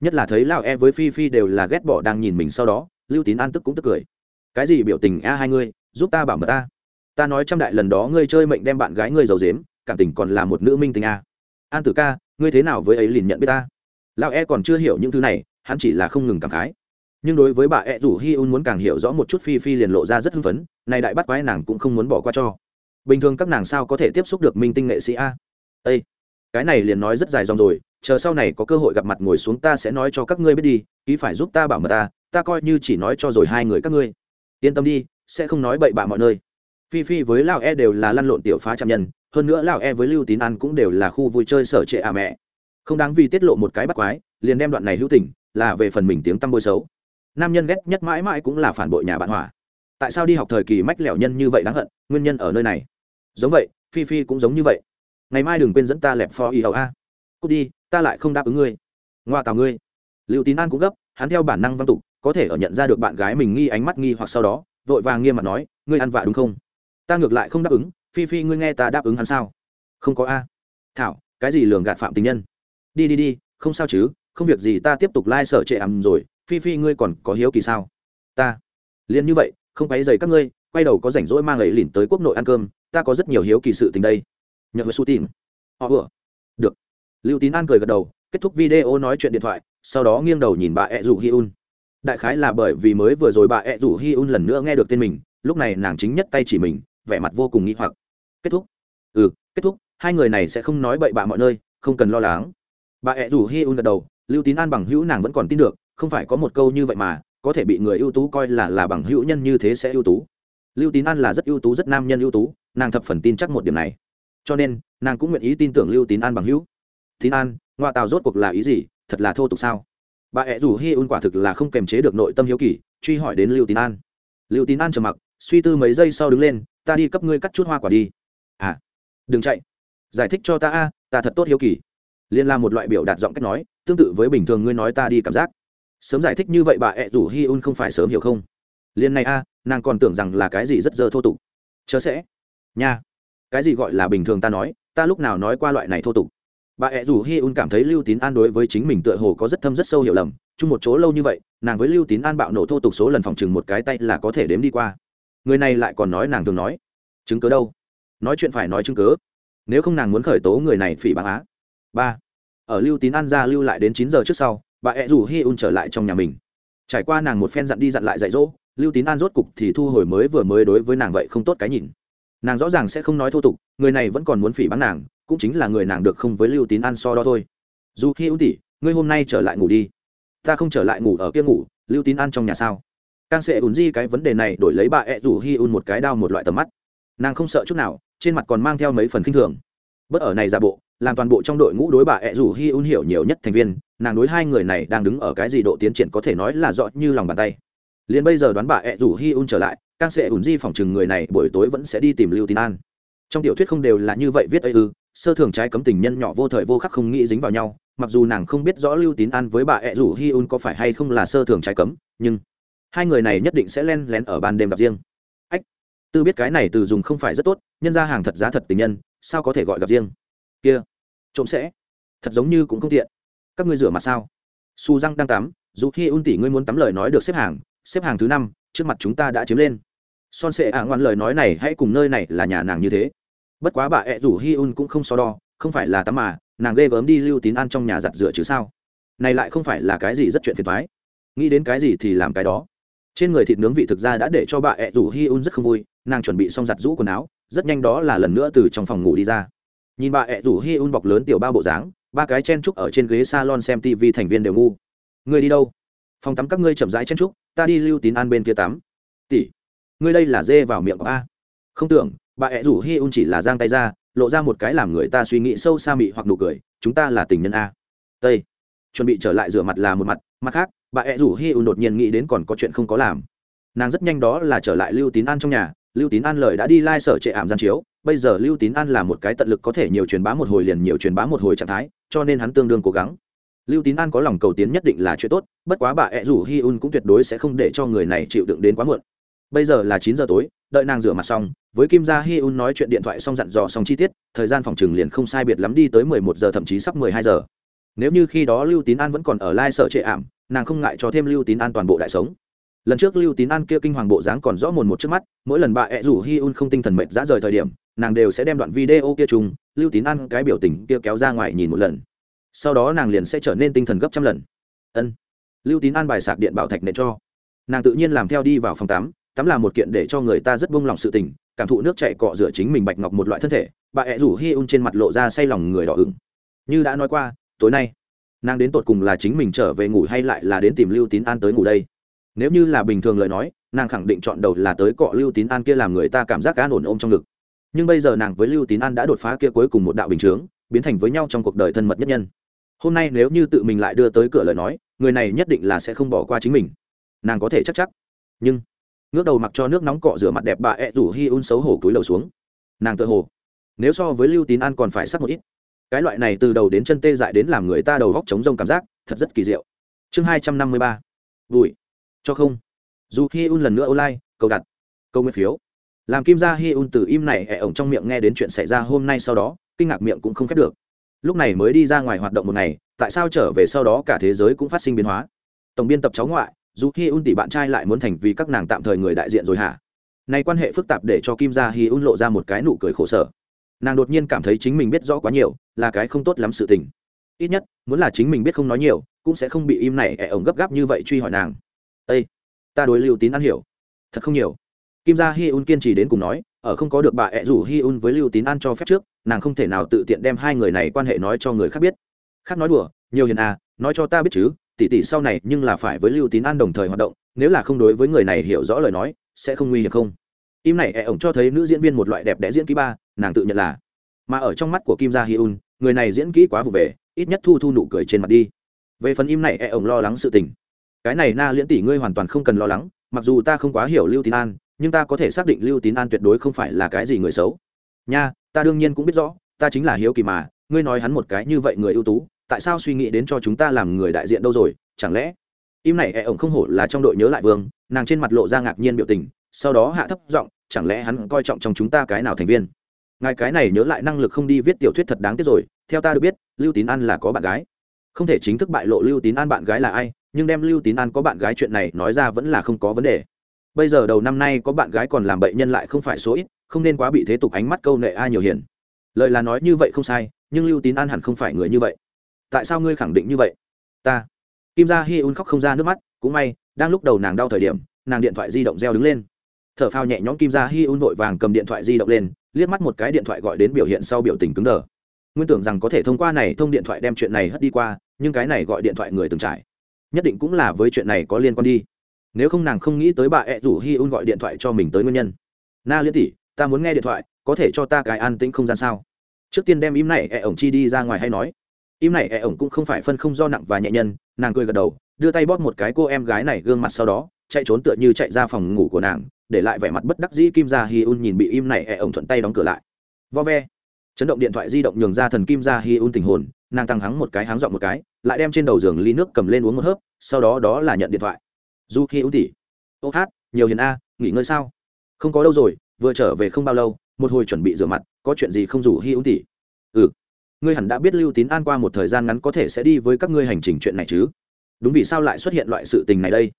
Speaker 1: Nhất là thấy lao e với phi phi đều là ghét bỏ đang nhìn mình sau đó, lưu tín an tức cũng tức cười. Cái gì biểu tình a hai ngươi, giúp ta bảo mật ta. Ta nói trăm đại lần đó ngươi chơi mệnh đem bạn gái ngươi giàu dếm cảm tình còn là một nữ minh tình a. An tử ca, ngươi thế nào với ấy liền nhận biết ta? Lao e còn chưa hiểu những thứ này, hắn chỉ là không ngừng cảm khái. Nhưng đối với bà ẹ rủ hi un muốn càng hiểu rõ một chút, phi phi liền lộ ra rất hưng phấn, này đại bắt quái nàng cũng không muốn bỏ qua cho bình thường các nàng sao có thể tiếp xúc được minh tinh nghệ sĩ a? Ây cái này liền nói rất dài dòng rồi, chờ sau này có cơ hội gặp mặt ngồi xuống ta sẽ nói cho các ngươi biết đi, ký phải giúp ta bảo mật ta ta coi như chỉ nói cho rồi hai người các ngươi. Yên tâm đi, sẽ không nói bậy bạ mọi nơi. Phi phi với lão e đều là lăn lộn tiểu phá trạm nhân, hơn nữa lão e với lưu tín an cũng đều là khu vui chơi sở trệ à mẹ. Không đáng vì tiết lộ một cái bắt quái, liền đem đoạn này hữu tình, là về phần mình tiếng tăm bôi xấu. Nam nhân ghét nhất mãi mãi cũng là phản bội nhà bạn hỏa tại sao đi học thời kỳ mách lẻo nhân như vậy đáng hận, nguyên nhân ở nơi này? Giống vậy, phi phi cũng giống như vậy. Ngày mai đừng quên dẫn ta lẹp pho y hầu a. Cút đi, ta lại không đáp ứng ngươi. Ngoa tào ngươi. Liệu tín an cũng gấp, hắn theo bản năng văn tục, có thể ở nhận ra được bạn gái mình nghi ánh mắt nghi hoặc sau đó, vội vàng nghiêm mặt nói, ngươi ăn vạ đúng không? Ta ngược lại không đáp ứng, phi phi ngươi nghe ta đáp ứng hắn sao? Không có a. Thảo, cái gì lường gạt phạm tình nhân? Đi đi đi, không sao chứ, không việc gì ta tiếp tục lai、like、sở trệ ẩm rồi, phi phi ngươi còn có hiếu kỳ sao? Ta. Liền như vậy, không quấy dày các ngươi, quay đầu có rảnh rỗi mang ấy lìn tới quốc nội ăn cơm ta có rất nhiều hiếu kỳ sự tình đây. Nhờ với su tìm họ vừa. Được. Lưu tín an cười gật đầu, kết thúc video nói chuyện điện thoại, sau đó nghiêng đầu nhìn bà e ẹ rủ hi un. Đại khái là bởi vì mới vừa rồi bà e ẹ rủ hi un lần nữa nghe được tên mình, lúc này nàng chính nhất tay chỉ mình, vẻ mặt vô cùng nghĩ hoặc. Kết thúc. Ừ kết thúc, hai người này sẽ không nói bậy bạ mọi nơi, không cần lo lắng. Bà e ẹ rủ hi un gật đầu, lưu tín an bằng hữu nàng vẫn còn tin được, không phải có một câu như vậy mà, có thể bị người ưu tú coi là là bằng hữu nhân như thế sẽ ưu tú. Lưu tín an là rất ưu tú, rất nam nhân ưu tú nàng thập phần tin chắc một điểm này. Cho nên, nàng cũng nguyện ý tin tưởng lưu tín an bằng hữu. Tín an ngoại tàu rốt cuộc là ý gì? Thật là thô tục sao? Bà ẹ rủ hi un quả thực là không kềm chế được nội tâm hiếu kỳ, truy hỏi đến lưu tín an. Lưu tín an trầm mặc, suy tư mấy giây sau đứng lên, ta đi cấp ngươi cắt chút hoa quả đi. À đừng chạy. Giải thích cho ta a, ta thật tốt hiếu kỳ. Liên là một loại biểu đạt giọng cách nói, tương tự với bình thường ngươi nói ta đi cảm giác. Sớm giải thích như vậy bà ẹ rủ hi un không phải sớm hiểu không? Liên này a, nàng còn tưởng rằng là cái gì rất dơ thô tục. Chớ sẽ nha. Cái gì gọi là bình thường ta nói, ta lúc nào nói qua loại này thô tục. Bà ẹ rủ hi un cảm thấy lưu tín an đối với chính mình tựa hồ có rất thâm rất sâu hiểu lầm, chung một chỗ lâu như vậy, nàng với lưu tín an bạo nổ thô tục số lần phòng chừng một cái tay là có thể đếm đi qua. Người này lại còn nói nàng thường nói, chứng cớ đâu? Nói chuyện phải nói chứng cớ nếu không nàng muốn khởi tố người này phỉ báng á. Ba. Ở lưu tín an ra lưu lại đến chín giờ trước sau, bà ẹ rủ hi un trở lại trong nhà mình. Trải qua nàng một phen dặn đi dặn lại dạy dỗ, lưu tín an rốt cục thì thu hồi mới vừa mới đối với nàng vậy không tốt cái nhìn nàng rõ ràng sẽ không nói thô tục, người này vẫn còn muốn phỉ báng nàng, cũng chính là người nàng được không với lưu tín an so đó thôi. Dù hi ưu tỷ, ngươi hôm nay trở lại ngủ đi. Ta không trở lại ngủ ở kia ngủ, lưu tín an trong nhà sao? Càng sẽ ùn di cái vấn đề này đổi lấy bà ẹ rủ hi un một cái đao một loại tầm mắt. Nàng không sợ chút nào, trên mặt còn mang theo mấy phần khinh thường. Bất ở này ra bộ, làm toàn bộ trong đội ngũ đối bà ẹ rủ hi un hiểu nhiều nhất thành viên, nàng đối hai người này đang đứng ở cái gì độ tiến triển có thể nói là rõ như lòng bàn tay liền bây giờ đoán bà ẹ rủ hi un trở lại càng sẽ ủn di phòng chừng người này buổi tối vẫn sẽ đi tìm lưu tín an. Trong tiểu thuyết không đều là như vậy viết ấy ư, sơ thường trái cấm tình nhân nhỏ vô thời vô khắc không nghĩ dính vào nhau, mặc dù nàng không biết rõ lưu tín an với bà ẹ rủ hi un có phải hay không là sơ thường trái cấm, nhưng hai người này nhất định sẽ len lén ở ban đêm gặp riêng. Ách, tư biết cái này từ dùng không phải rất tốt, nhân ra hàng thật giá thật tình nhân, sao có thể gọi gặp riêng? Kia, trộm sẽ. Thật giống như cũng không tiện. Các ngươi rửa mặt sao? Su răng đang tắm, dù khi un tỷ ngươi muốn tắm lời nói được xếp hàng xếp hàng thứ năm, trước mặt chúng ta đã chiếm lên. Son sệ ạ ngoan lời nói này hãy cùng nơi này là nhà nàng như thế. Bất quá bà ẹ rủ hi un cũng không so đo, không phải là tắm mà, nàng ghê gớm đi lưu tín ăn trong nhà giặt rửa chứ sao? Này lại không phải là cái gì rất chuyện phiền thoái nghĩ đến cái gì thì làm cái đó. Trên người thịt nướng vị thực ra đã để cho bà ẹ rủ hi un rất không vui, nàng chuẩn bị xong giặt rũ quần áo, rất nhanh đó là lần nữa từ trong phòng ngủ đi ra. Nhìn bà ẹ rủ hi un bọc lớn tiểu ba bộ dáng, ba cái chen trúc ở trên ghế salon xem tv thành viên đều ngu. Người đi đâu? Phòng tắm các ngươi chậm rãi chen trúc ta đi lưu tín an bên kia tắm. Tỷ, ngươi đây là dê vào miệng của a không tưởng, bà ẹ rủ hi un chỉ là giang tay ra, lộ ra một cái làm người ta suy nghĩ sâu xa mị hoặc nụ cười, chúng ta là tình nhân a. Tây, chuẩn bị trở lại rửa mặt là một mặt mặt khác, bà ẹ rủ hi un đột nhiên nghĩ đến còn có chuyện không có làm. Nàng rất nhanh đó là trở lại lưu tín an trong nhà, lưu tín an lời đã đi lai、like、sở trệ ảm gian chiếu, bây giờ lưu tín an là một cái tận lực có thể nhiều truyền bá một hồi liền nhiều truyền bá một hồi trạng thái, cho nên hắn tương đương cố gắng lưu tín an có lòng cầu tiến nhất định là chuyện tốt, bất quá bà ẹ rủ hi un cũng tuyệt đối sẽ không để cho người này chịu đựng đến quá muộn. Bây giờ là chín giờ tối, đợi nàng rửa mặt xong, với kim gia hi un nói chuyện điện thoại xong dặn dò xong chi tiết, thời gian phòng trừng liền không sai biệt lắm đi tới mười một giờ thậm chí sắp mười hai giờ. Nếu như khi đó lưu tín an vẫn còn ở lai sở trệ ảm, nàng không ngại cho thêm lưu tín an toàn bộ đại sống. Lần trước lưu tín an kia kinh hoàng bộ dáng còn rõ mồn một trước mắt, mỗi lần bà ẹ rủ hi un không tinh thần mệt dã rời thời điểm, nàng đều sẽ đem đoạn video kia chung, lưu tín an cái biểu tình kia kéo ra ngoài nhìn một lần sau đó nàng liền sẽ trở nên tinh thần gấp trăm lần. Ân. Lưu tín an bài sạc điện bảo thạch nệ cho. Nàng tự nhiên làm theo đi vào phòng tắm tắm là một kiện để cho người ta rất buông lòng sự tình, cảm thụ nước chạy cọ rửa chính mình bạch ngọc một loại thân thể, bà ẹ rủ hi un trên mặt lộ ra say lòng người đỏ ửng. Như đã nói qua, tối nay, nàng đến tột cùng là chính mình trở về ngủ hay lại là đến tìm lưu tín an tới ngủ đây? Nếu như là bình thường lời nói, nàng khẳng định chọn đầu là tới cọ lưu tín an kia làm người ta cảm giác an ổn ôm trong ngực. Nhưng bây giờ nàng với lưu tín an đã đột phá kia cuối cùng một đạo bình chướng, biến thành với nhau trong cuộc đời thân mật nhất nhân hôm nay nếu như tự mình lại đưa tới cửa lời nói, người này nhất định là sẽ không bỏ qua chính mình. Nàng có thể chắc chắc. Nhưng, ngước đầu mặc cho nước nóng cọ rửa mặt đẹp bà ẹ rủ hi un xấu hổ túi lầu xuống. Nàng tự hồ, nếu so với lưu tín an còn phải sắc một ít. Cái loại này từ đầu đến chân tê dại đến làm người ta đầu góc chống rông cảm giác, thật rất kỳ diệu. Chương hai trăm năm mươi ba. Vui cho không. Dù hi un lần nữa online câu đặt câu nguyên phiếu. Làm kim gia hi un từ im này ẻ ổng trong miệng nghe đến chuyện xảy ra hôm nay sau đó, kinh ngạc miệng cũng không khép được lúc này mới đi ra ngoài hoạt động một ngày, tại sao trở về sau đó cả thế giới cũng phát sinh biến hóa? Tổng biên tập cháu ngoại dù hi un tỷ bạn trai lại muốn thành vì các nàng tạm thời người đại diện rồi hả? Này quan hệ phức tạp để cho kim gia hi un lộ ra một cái nụ cười khổ sở. Nàng đột nhiên cảm thấy chính mình biết rõ quá nhiều, là cái không tốt lắm sự tình. Ít nhất, muốn là chính mình biết không nói nhiều, cũng sẽ không bị im này ẻ ổng gấp gáp như vậy truy hỏi nàng. Ây ta đối lưu tín ăn hiểu. Thật không nhiều kim gia hi un kiên trì đến cùng nói, ở không có được bà ẹ rủ hi un với lưu tín An cho phép trước, nàng không thể nào tự tiện đem hai người này quan hệ nói cho người khác biết. Khác nói đùa, nhiều hiền à nói cho ta biết chứ, tỷ tỷ sau này nhưng là phải với lưu tín an đồng thời hoạt động, nếu là không đối với người này hiểu rõ lời nói, sẽ không nguy hiểm không? Im này ẹ ổng cho thấy nữ diễn viên một loại đẹp đẽ diễn kỹ ba, nàng tự nhận là. Mà ở trong mắt của kim gia hi un, người này diễn kỹ quá vụ về, ít nhất thu thu nụ cười trên mặt đi. Về phần im này ẹ ổng lo lắng sự tình. Cái này na liễn tỷ ngươi hoàn toàn không cần lo lắng, mặc dù ta không quá hiểu lưu tín an nhưng ta có thể xác định lưu tín an tuyệt đối không phải là cái gì người xấu. Nha, ta đương nhiên cũng biết rõ, ta chính là hiếu kỳ mà, ngươi nói hắn một cái như vậy người ưu tú, tại sao suy nghĩ đến cho chúng ta làm người đại diện đâu rồi, chẳng lẽ? Im này e ổng không hổ là trong đội nhớ lại vương, nàng trên mặt lộ ra ngạc nhiên biểu tình, sau đó hạ thấp giọng, chẳng lẽ hắn coi trọng trong chúng ta cái nào thành viên? Ngài cái này nhớ lại năng lực không đi viết tiểu thuyết thật đáng tiếc rồi, theo ta được biết, lưu tín an là có bạn gái. Không thể chính thức bại lộ lưu tín an bạn gái là ai, nhưng đem lưu tín an có bạn gái chuyện này nói ra vẫn là không có vấn đề bây giờ đầu năm nay có bạn gái còn làm bệnh nhân lại không phải số ít, không nên quá bị thế tục ánh mắt câu nệ ai nhiều hiền. Lời là nói như vậy không sai, nhưng lưu tín an hẳn không phải người như vậy. Tại sao ngươi khẳng định như vậy? Ta. Kim gia hi un khóc không ra nước mắt, cũng may, đang lúc đầu nàng đau thời điểm, nàng điện thoại di động reo đứng lên. T h ở phao nhẹ nhõm kim gia hi un vội vàng cầm điện thoại di động lên, liếc mắt một cái điện thoại gọi đến biểu hiện sau biểu tình cứng đờ. Nguyên tưởng rằng có thể thông qua này thông điện thoại đem chuyện này hất đi qua, nhưng cái này gọi điện thoại người từng trải. Nhất định cũng là với chuyện này có liên quan đi nếu không nàng không nghĩ tới bà ẹ rủ hi un gọi điện thoại cho mình tới nguyên nhân. Na liên tỷ, ta muốn nghe điện thoại, có thể cho ta cái an tĩnh không gian sao? Trước tiên đem im này ẹ ổng chi đi ra ngoài hay nói. Im này ẹ ổng cũng không phải phân không do nặng và nhẹ nhân, nàng cười gật đầu, đưa tay bóp một cái cô em gái này gương mặt sau đó, chạy trốn tựa như chạy ra phòng ngủ của nàng, để lại vẻ mặt bất đắc dĩ kim ra hi un nhìn bị im này ẹ ổng thuận tay đóng cửa lại. Vo ve. Chấn động điện thoại di động nhường ra thần kim ra hi un tình hồn, nàng tăng hắng một cái háng dọn một cái, lại đem trên đầu giường ly nước cầm lên uống một hớp, sau đó đó là nhận điện thoại du hi ưu tỷ ô hát, nhiều hiền a, nghỉ ngơi sao? Không có đâu rồi, vừa trở về không bao lâu, một hồi chuẩn bị rửa mặt, có chuyện gì không rủ hi ưu tỷ ừ. Ngươi hẳn đã biết lưu tín an qua một thời gian ngắn có thể sẽ đi với các ngươi hành trình chuyện này chứ? Đúng vì sao lại xuất hiện loại sự tình này đây?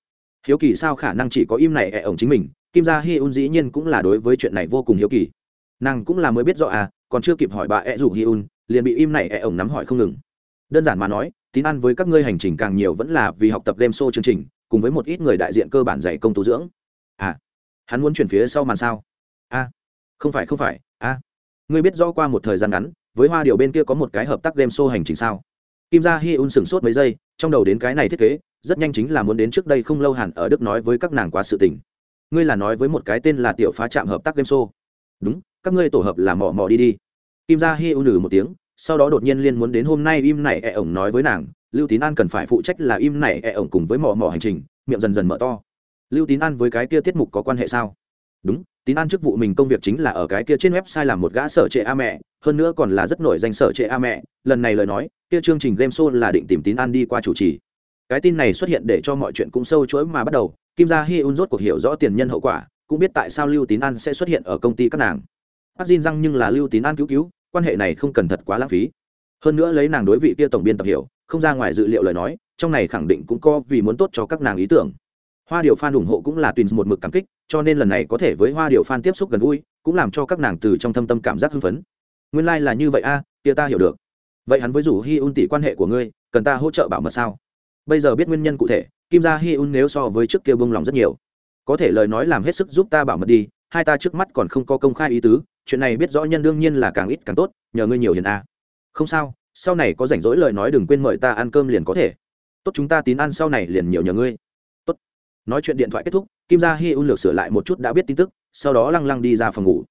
Speaker 1: Hiếu kỳ sao khả năng chỉ có im này ẹ ổng chính mình, kim gia hi un dĩ nhiên cũng là đối với chuyện này vô cùng hiếu kỳ. Nàng cũng là mới biết rõ à còn chưa kịp hỏi bà ẹ rủ hi un, liền bị im này ẹ ổng nắm hỏi không ngừng. Đơn giản mà nói, tín ăn với các ngươi hành trình càng nhiều vẫn là vì học tập game show chương trình cùng với một ít người đại diện cơ bản dạy công tu dưỡng. À hắn muốn chuyển phía sau màn sao? A à, không phải không phải a à. ngươi biết rõ qua một thời gian ngắn với hoa điều bên kia có một cái hợp tác game show hành trình sao? Kim gia hi un sửng sốt mấy giây trong đầu đến cái này thiết kế rất nhanh chính là muốn đến trước đây không lâu hẳn ở đức nói với các nàng quá sự tình. Ngươi là nói với một cái tên là tiểu phá trạm hợp tác game show. Đúng các ngươi tổ hợp là mò mò đi đi. Kim gia hi un nử một tiếng sau đó đột nhiên liên muốn đến hôm nay im này e ổng nói với nàng lưu tín an cần phải phụ trách là im này e ổng cùng với mò mò hành trình, miệng dần dần mở to. Lưu tín an với cái kia tiết mục có quan hệ sao? Đúng, tín an chức vụ mình công việc chính là ở cái kia trên website làm một gã sở trệ a mẹ, hơn nữa còn là rất nổi danh sở trệ a mẹ. Lần này lời nói, kia chương trình game show là định tìm tín an đi qua chủ trì. Cái tin này xuất hiện để cho mọi chuyện cũng sâu chuỗi mà bắt đầu. Kim gia hi un rốt cuộc hiểu rõ tiền nhân hậu quả, cũng biết tại sao lưu tín an sẽ xuất hiện ở công ty các nàng. Bác xin răng nhưng là lưu tín an cứu cứu, quan hệ này không cần thật quá lãng phí. Hơn nữa lấy nàng đối vị kia tổng biên tập hiểu không ra ngoài dự liệu lời nói trong này khẳng định cũng có vì muốn tốt cho các nàng ý tưởng. Hoa điệu fan ủng hộ cũng là tùy một mực cảm kích cho nên lần này có thể với hoa điệu fan tiếp xúc gần gũi cũng làm cho các nàng từ trong thâm tâm cảm giác hưng phấn. Nguyên lai、like、là như vậy a à, kia ta hiểu được. Vậy hắn với rủ hi un tỷ quan hệ của ngươi cần ta hỗ trợ bảo mật sao? Bây giờ biết nguyên nhân cụ thể kim gia hi un nếu so với trước kia bông lòng rất nhiều. Có thể lời nói làm hết sức giúp ta bảo mật đi hai ta trước mắt còn không có công khai ý tứ chuyện này biết rõ nhân đương nhiên là càng ít càng tốt nhờ ngươi nhiều hiền a. Không sao sau này có rảnh rỗi lời nói đừng quên mời ta ăn cơm liền có thể. Tốt, chúng ta tín ăn sau này liền nhiều nhờ ngươi. Tốt. Nói chuyện điện thoại kết thúc, kim gia hi un lược sửa lại một chút đã biết tin tức, sau đó lăng lăng đi ra phòng ngủ.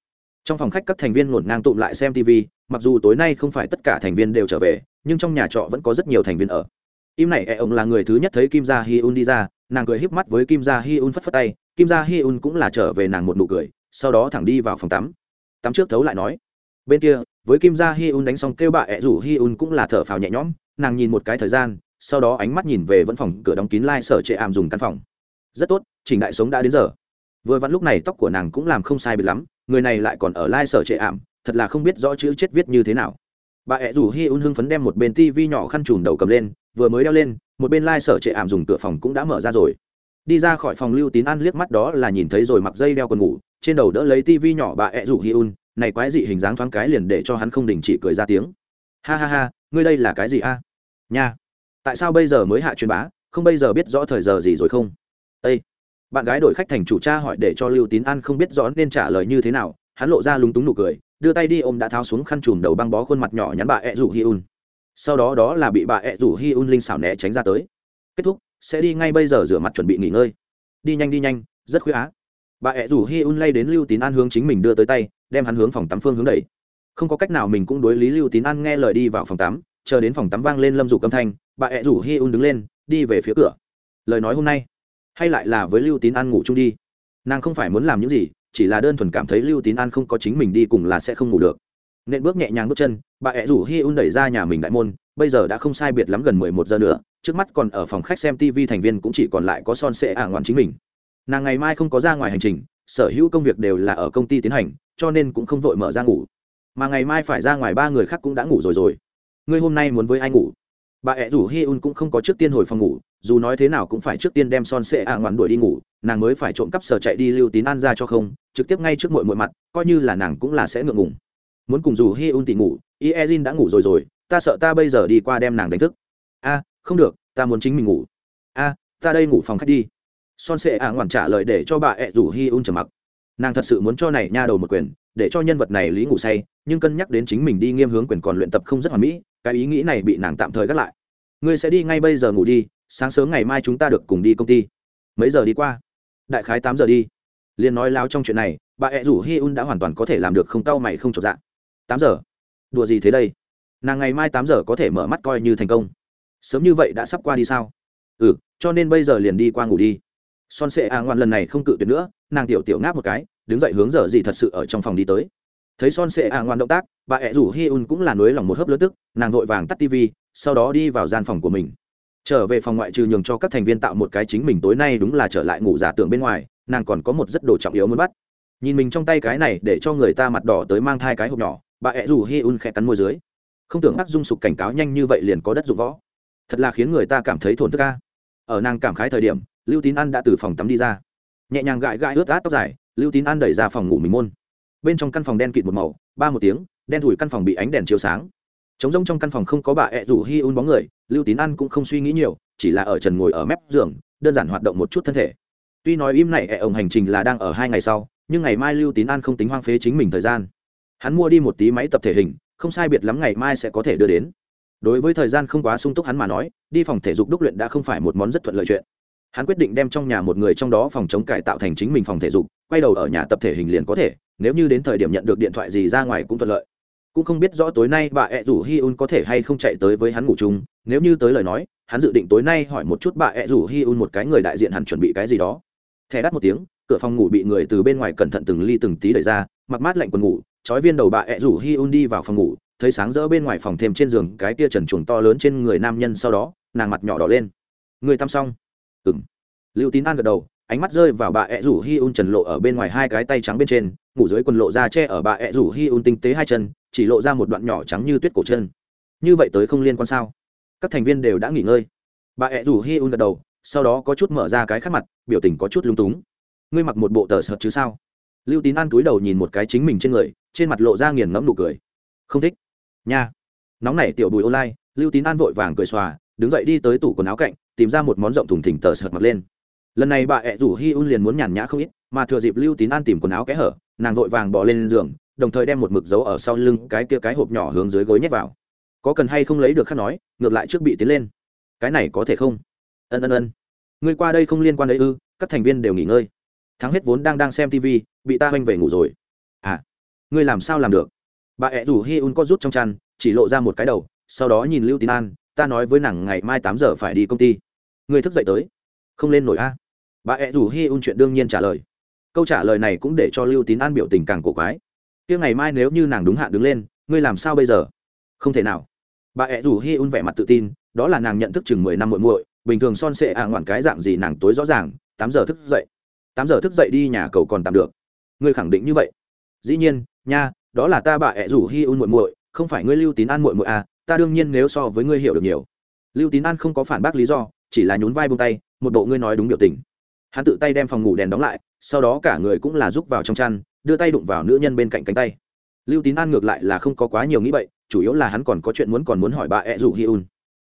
Speaker 1: Trong phòng khách các thành viên ngổn ngang tụm lại xem tv mặc dù tối nay không phải tất cả thành viên đều trở về, nhưng trong nhà trọ vẫn có rất nhiều thành viên ở. Im này e ông là người thứ nhất thấy kim gia hi un đi ra, nàng cười híp mắt với kim gia hi un phất phất tay, kim gia hi un cũng là trở về nàng một nụ cười, sau đó thẳng đi vào phòng tắm. Tắm trước thấu lại nói bên kia, với kim gia hi un đánh xong kêu bà ẹ rủ hi un cũng là thở phào nhẹ nhõm, nàng nhìn một cái thời gian, sau đó ánh mắt nhìn về vẫn phòng cửa đóng kín lai、like、sở trệ ảm dùng căn phòng. Rất tốt chỉnh đại sống đã đến giờ. Vừa vặn lúc này tóc của nàng cũng làm không sai biệt lắm, người này lại còn ở lai、like、sở trệ ảm, thật là không biết rõ chữ chết viết như thế nào. Bà ẹ rủ hi un hưng phấn đem một bên tivi nhỏ khăn trùm đầu cầm lên, vừa mới đeo lên, một bên lai、like、sở trệ ảm dùng cửa phòng cũng đã mở ra rồi. Đi ra khỏi phòng lưu tín ăn liếc mắt đó là nhìn thấy rồi mặc dây đeo quần ngủ, trên đầu đỡ lấy tivi nhỏ bà ẹ rủ hi un này quái dị hình dáng thoáng cái liền để cho hắn không đình chỉ cười ra tiếng. Ha ha ha, ngươi đây là cái gì a? Nha. Tại sao bây giờ mới hạ truyền bá, không bây giờ biết rõ thời giờ gì rồi không? Ây bạn gái đổi khách thành chủ cha hỏi để cho lưu tín an không biết rõ nên trả lời như thế nào, hắn lộ ra lúng túng nụ cười, đưa tay đi ôm đã tháo xuống khăn chùm đầu băng bó khuôn mặt nhỏ nhắn bà ẹ rủ hi un sau đó đó là bị bà ẹ rủ hi un linh xảo né tránh ra tới. Kết thúc, sẽ đi ngay bây giờ rửa mặt chuẩn bị nghỉ ngơi. Đi nhanh đi nhanh, rất khuya á. Bà ẹ rủ hi un lay đến lưu tín an hướng chính mình đưa tới tay đem hắn hướng phòng tắm phương hướng đẩy. Không có cách nào mình cũng đối lý lưu tín an nghe lời đi vào phòng tắm, chờ đến phòng tắm vang lên lâm rủ âm thanh, bà ẹ rủ hi un đứng lên, đi về phía cửa. Lời nói hôm nay, hay lại là với lưu tín an ngủ chung đi. Nàng không phải muốn làm những gì, chỉ là đơn thuần cảm thấy lưu tín an không có chính mình đi cùng là sẽ không ngủ được. Nên bước nhẹ nhàng bước chân, bà ẹ rủ hi un đẩy ra nhà mình đại môn, bây giờ đã không sai biệt lắm gần mười một giờ nữa, trước mắt còn ở phòng khách xem tv thành viên cũng chỉ còn lại có son sệ ả ngoạn chính mình. Nàng ngày mai không có ra ngoài hành trình sở hữu công việc đều là ở công ty tiến hành, cho nên cũng không vội mở ra ngủ. Mà ngày mai phải ra ngoài ba người khác cũng đã ngủ rồi rồi. Ngươi hôm nay muốn với ai ngủ? Bà ẹ rủ hi un cũng không có trước tiên hồi phòng ngủ, dù nói thế nào cũng phải trước tiên đem son sệ ạ ngoạn đuổi đi ngủ, nàng mới phải trộm cắp sở chạy đi lưu tín an ra cho không, trực tiếp ngay trước mội mội mặt, coi như là nàng cũng là sẽ ngượng ngùng. Muốn cùng dù hi un tỉ ngủ, y e đã ngủ rồi rồi, ta sợ ta bây giờ đi qua đem nàng đánh thức. A, không được, ta muốn chính mình ngủ. A, ta đây ngủ phòng khách đi son sệ ạ ngoản trả lời để cho bà ẹ rủ hi un trầm mặc. Nàng thật sự muốn cho này nha đầu một quyền, để cho nhân vật này lý ngủ say, nhưng cân nhắc đến chính mình đi nghiêm hướng quyền còn luyện tập không rất hoàn mỹ, cái ý nghĩ này bị nàng tạm thời gác lại. Ngươi sẽ đi ngay bây giờ ngủ đi, sáng sớm ngày mai chúng ta được cùng đi công ty. Mấy giờ đi qua? Đại khái tám giờ đi. Liền nói lao trong chuyện này, bà ẹ rủ hi un đã hoàn toàn có thể làm được không tao mày không chột dạ. Tám giờ? Đùa gì thế đây? Nàng ngày mai tám giờ có thể mở mắt coi như thành công. Sớm như vậy đã sắp qua đi sao? Ừ cho nên bây giờ liền đi qua ngủ đi son sệ a ngoan lần này không cự tuyệt nữa, nàng tiểu tiểu ngáp một cái, đứng dậy hướng giờ gì thật sự ở trong phòng đi tới. Thấy son sệ ạ ngoan động tác, bà ẹ rủ hi un cũng là nới lòng một hớp lớn tức, nàng vội vàng tắt tv sau đó đi vào gian phòng của mình. Trở về phòng ngoại trừ nhường cho các thành viên tạo một cái chính mình tối nay đúng là trở lại ngủ giả tưởng bên ngoài, nàng còn có một rất đồ trọng yếu muốn bắt. Nhìn mình trong tay cái này để cho người ta mặt đỏ tới mang thai cái hộp nhỏ, bà ẹ rủ hi un khẽ cắn môi dưới. Không tưởng ác dung sục cảnh cáo nhanh như vậy liền có đất dụng võ. Thật là khiến người ta cảm thấy thổn thức ca ở nàng cảm khái thời điểm lưu tín ăn đã từ phòng tắm đi ra. Nhẹ nhàng gãi gãi ướt át tóc dài, lưu tín ăn đẩy ra phòng ngủ mình môn. Bên trong căn phòng đen kịt một màu, ba một tiếng, đen thủi căn phòng bị ánh đèn chiếu sáng. Trống rông trong căn phòng không có bà ẹ rủ hi un bóng người, lưu tín ăn cũng không suy nghĩ nhiều, chỉ là ở trần ngồi ở mép giường, đơn giản hoạt động một chút thân thể. Tuy nói im này ẹ ổng hành trình là đang ở hai ngày sau, nhưng ngày mai lưu tín an không tính hoang phế chính mình thời gian. Hắn mua đi một tí máy tập thể hình, không sai biệt lắm ngày mai sẽ có thể đưa đến. Đối với thời gian không quá sung túc hắn mà nói, đi phòng thể dục đúc luyện đã không phải một món rất thuận lợi chuyện hắn quyết định đem trong nhà một người trong đó phòng chống cải tạo thành chính mình phòng thể dục, quay đầu ở nhà tập thể hình liền có thể, nếu như đến thời điểm nhận được điện thoại gì ra ngoài cũng thuận lợi. Cũng không biết rõ tối nay bà ẹ rủ hi un có thể hay không chạy tới với hắn ngủ chung, nếu như tới lời nói, hắn dự định tối nay hỏi một chút bà ẹ rủ hi un một cái người đại diện hẳn chuẩn bị cái gì đó. Thẻ đắt một tiếng, cửa phòng ngủ bị người từ bên ngoài cẩn thận từng ly từng tí đẩy ra, mặc mát lạnh quần ngủ, trói viên đầu bà ẹ rủ hi un đi vào phòng ngủ, thấy sáng rỡ bên ngoài phòng thêm trên giường cái tia trần chuồng to lớn trên người nam nhân sau đó, nàng mặt nhỏ đỏ lên. Người tăm xong ừng lưu tín an gật đầu, ánh mắt rơi vào bà ẹ rủ hi un trần lộ ở bên ngoài hai cái tay trắng bên trên, ngủ dưới quần lộ ra che ở bà ẹ rủ hi un tinh tế hai chân, chỉ lộ ra một đoạn nhỏ trắng như tuyết cổ chân. Như vậy tới không liên quan sao? Các thành viên đều đã nghỉ ngơi. Bà ẹ rủ hi un gật đầu, sau đó có chút mở ra cái khắc mặt, biểu tình có chút lung túng. Ngươi mặc một bộ tờ sợt chứ sao? Lưu tín an túi đầu nhìn một cái chính mình trên người, trên mặt lộ ra nghiền ngẫm nụ cười. Không thích. Nha. Nóng này tiểu bùi online, lưu tín an vội vàng cười xòa, đứng dậy đi tới tủ quần áo cạnh tìm ra một món rộng thùng thỉnh tờ sợt mặc lên. Lần này bà ẹ rủ hi un liền muốn nhàn nhã không ít, mà thừa dịp lưu tín an tìm quần áo kẽ hở, nàng vội vàng bỏ lên giường, đồng thời đem một mực dấu ở sau lưng cái kia cái hộp nhỏ hướng dưới gối nhét vào. Có cần hay không lấy được khắc nói, ngược lại trước bị tiến lên. Cái này có thể không? Ân ân ân. Ngươi qua đây không liên quan đấy ư, các thành viên đều nghỉ ngơi. Thắng hết vốn đang đang xem tv bị ta hoanh về ngủ rồi. À ngươi làm sao làm được? Bà ẹ rủ hi un có rút trong chăn, chỉ lộ ra một cái đầu, sau đó nhìn lưu tín an ta nói với nàng ngày mai tám giờ phải đi công ty. Ngươi thức dậy tới. Không lên nổi a. À? bà ẹ rủ hi un chuyện đương nhiên trả lời. Câu trả lời này cũng để cho lưu tín an biểu tình càng cổ quái. Kia ngày mai nếu như nàng đúng hạn đứng lên, ngươi làm sao bây giờ? Không thể nào. Bà ẹ rủ hi un vẻ mặt tự tin, đó là nàng nhận thức chừng mười năm muội muội, bình thường son sệ ạ à ngoạn cái dạng gì nàng tối rõ ràng, tám giờ thức dậy. Tám giờ thức dậy đi nhà cầu còn tạm được. Ngươi khẳng định như vậy. Dĩ nhiên, nha, đó là ta bà ẹ rủ hi un muội muội, không phải ngươi lưu tín an muội muội à ta đương nhiên nếu so với ngươi hiểu được nhiều. Lưu tín an không có phản bác lý do, chỉ là nhún vai buông tay, một bộ ngươi nói đúng biểu tình. Hắn tự tay đem phòng ngủ đèn đóng lại, sau đó cả người cũng là rúc vào trong chăn, đưa tay đụng vào nữ nhân bên cạnh cánh tay. Lưu tín an ngược lại là không có quá nhiều nghĩ vậy chủ yếu là hắn còn có chuyện muốn còn muốn hỏi bà ẹ rủ hi un.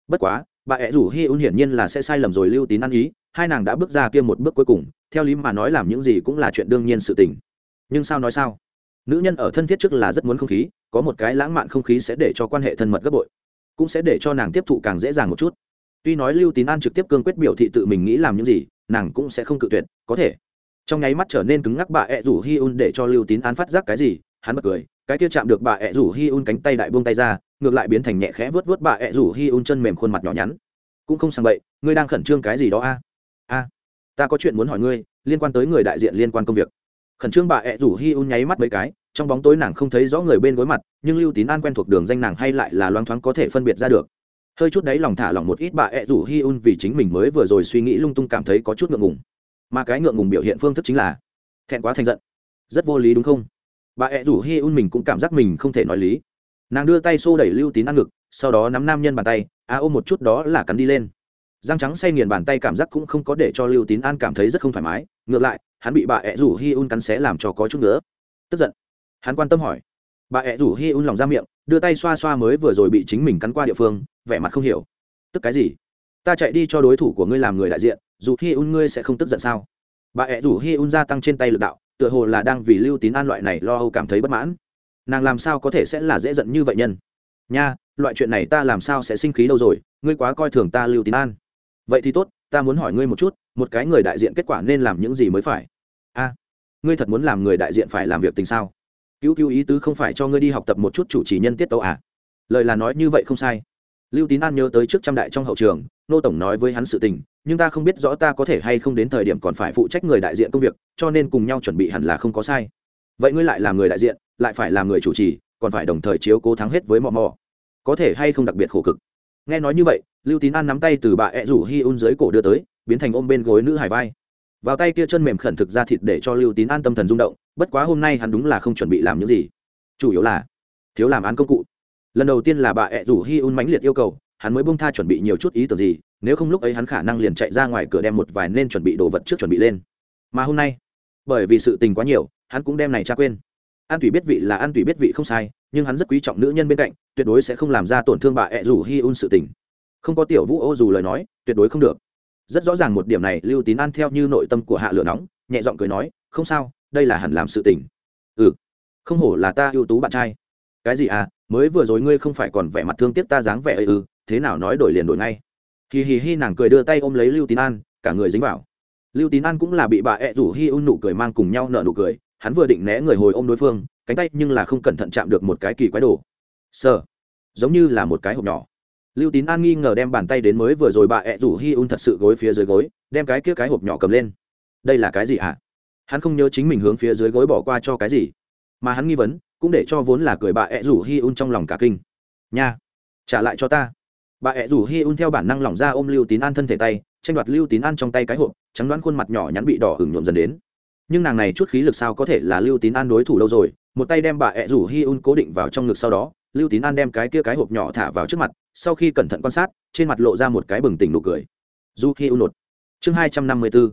Speaker 1: Bất quá, bà ẹ rủ hi un hiển nhiên là sẽ sai lầm rồi lưu tín ăn ý, hai nàng đã bước ra kia một bước cuối cùng, theo lý mà nói làm những gì cũng là chuyện đương nhiên sự tình. Nhưng sao nói sao? Nữ nhân ở thân thiết trước là rất muốn không khí, có một cái lãng mạn không khí sẽ để cho quan hệ thân mật gấp bội, cũng sẽ để cho nàng tiếp thụ càng dễ dàng một chút. Tuy nói lưu tín an trực tiếp cương quyết biểu thị tự mình nghĩ làm những gì, nàng cũng sẽ không cự tuyệt, có thể. Trong nháy mắt trở nên cứng ngắc bà ẹ rủ hi un để cho lưu tín an phát giác cái gì, hắn bật cười, cái kia chạm được bà ẹ rủ hi un cánh tay đại buông tay ra, ngược lại biến thành nhẹ khẽ vớt vớt bà ẹ rủ hi un chân mềm khuôn mặt nhỏ nhắn. Cũng không sang bậy, ngươi đang khẩn trương cái gì đó a? A, ta có chuyện muốn hỏi ngươi, liên quan tới người đại diện liên quan công việc khẩn trương bà ẹ rủ hi un nháy mắt mấy cái, trong bóng tối nàng không thấy rõ người bên gối mặt, nhưng lưu tín an quen thuộc đường danh nàng hay lại là loáng thoáng có thể phân biệt ra được. Hơi chút đấy lòng thả lỏng một ít bà ẹ rủ hi un vì chính mình mới vừa rồi suy nghĩ lung tung cảm thấy có chút ngượng ngùng. Mà cái ngượng ngùng biểu hiện phương thức chính là thẹn quá thành giận. Rất vô lý đúng không? Bà ẹ rủ hi un mình cũng cảm giác mình không thể nói lý. Nàng đưa tay xô đẩy lưu tín ăn ngực, sau đó nắm nam nhân bàn tay, a ôm một chút đó là cắn đi lên. Răng trắng say nghiền bàn tay cảm giác cũng không có để cho lưu tín an cảm thấy rất không thoải mái. Ngược lại hắn bị bà ẹ rủ hi un cắn xé làm cho có chút nữa tức giận. Hắn quan tâm hỏi. Bà ẹ rủ hi un lòng ra miệng, đưa tay xoa xoa mới vừa rồi bị chính mình cắn qua địa phương, vẻ mặt không hiểu. Tức cái gì? Ta chạy đi cho đối thủ của ngươi làm người đại diện, dù hi un ngươi sẽ không tức giận sao? Bà ẹ rủ hi un gia tăng trên tay lực đạo, tựa hồ là đang vì lưu tín an loại này lo âu cảm thấy bất mãn. Nàng làm sao có thể sẽ là dễ giận như vậy nhân? Nha, loại chuyện này ta làm sao sẽ sinh khí đâu rồi, ngươi quá coi thường ta lưu tín an. Vậy thì tốt, ta muốn hỏi ngươi một chút, một cái người đại diện kết quả nên làm những gì mới phải? Ngươi thật muốn làm người đại diện phải làm việc tình sao? Cứu cứu ý tứ không phải cho ngươi đi học tập một chút chủ trì nhân tiết tấu à? Lời là nói như vậy không sai. Lưu tín an nhớ tới trước trăm đại trong hậu trường, nô tổng nói với hắn sự tình, nhưng ta không biết rõ ta có thể hay không đến thời điểm còn phải phụ trách người đại diện công việc, cho nên cùng nhau chuẩn bị hẳn là không có sai. Vậy ngươi lại làm người đại diện, lại phải làm người chủ trì, còn phải đồng thời chiếu cố thắng hết với mò mò có thể hay không đặc biệt khổ cực? Nghe nói như vậy, lưu tín an nắm tay từ bà ẹ rủ hi un dưới cổ đưa tới, biến thành ôm bên gối nữ hải vai vào tay kia chân mềm khẩn thực ra thịt để cho lưu tín an tâm thần rung động, bất quá hôm nay hắn đúng là không chuẩn bị làm những gì. Chủ yếu là, thiếu làm án công cụ. Lần đầu tiên là bà ẹ rủ hi un mãnh liệt yêu cầu, hắn mới bông tha chuẩn bị nhiều chút ý tưởng gì, nếu không lúc ấy hắn khả năng liền chạy ra ngoài cửa đem một vài nên chuẩn bị đồ vật trước chuẩn bị lên. Mà hôm nay, bởi vì sự tình quá nhiều, hắn cũng đem này cha quên. An tùy biết vị là an tùy biết vị không sai, nhưng hắn rất quý trọng nữ nhân bên cạnh, tuyệt đối sẽ không làm ra tổn thương bà ẹ rủ hi un sự tình. Không có tiểu vũ ô dù lời nói, tuyệt đối không được rất rõ ràng một điểm này, lưu tín an theo như nội tâm của hạ lửa nóng, nhẹ giọng cười nói, không sao, đây là hẳn làm sự tình. Ừ không hổ là ta ưu tú bạn trai. Cái gì à mới vừa rồi ngươi không phải còn vẻ mặt thương tiếc ta dáng vẻ ư ừ thế nào nói đổi liền đổi ngay. Hì hì hi nàng cười đưa tay ôm lấy lưu tín an, cả người dính vào. Lưu tín an cũng là bị bà ẹ rủ hi un nụ cười mang cùng nhau nợ nụ cười, hắn vừa định né người hồi ôm đối phương, cánh tay nhưng là không cẩn thận chạm được một cái kỳ quái đồ. Sờ, giống như là một cái hộp nhỏ lưu tín an nghi ngờ đem bàn tay đến mới vừa rồi bà ẹ rủ hi un thật sự gối phía dưới gối, đem cái kia cái hộp nhỏ cầm lên. Đây là cái gì ạ? À? hắn không nhớ chính mình hướng phía dưới gối bỏ qua cho cái gì, mà hắn nghi vấn, cũng để cho vốn là cười bà ẹ rủ hi un trong lòng cả kinh. Nha, trả lại cho ta. Bà ẹ rủ hi un theo bản năng lỏng ra ôm lưu tín an thân thể tay, tranh đoạt lưu tín an trong tay cái hộp, trắng đoán khuôn mặt nhỏ nhắn bị đỏ hửng nhuộm dần đến. Nhưng nàng này chút khí lực sao có thể là lưu tín an đối thủ đâu rồi, một tay đem bà ẹ rủ hi un cố định vào trong ngực sau đó lưu tín an đem cái kia cái hộp nhỏ thả vào trước mặt sau khi cẩn thận quan sát trên mặt lộ ra một cái bừng tỉnh nụ cười. Du khi un nột. Chương hai trăm năm mươi b ố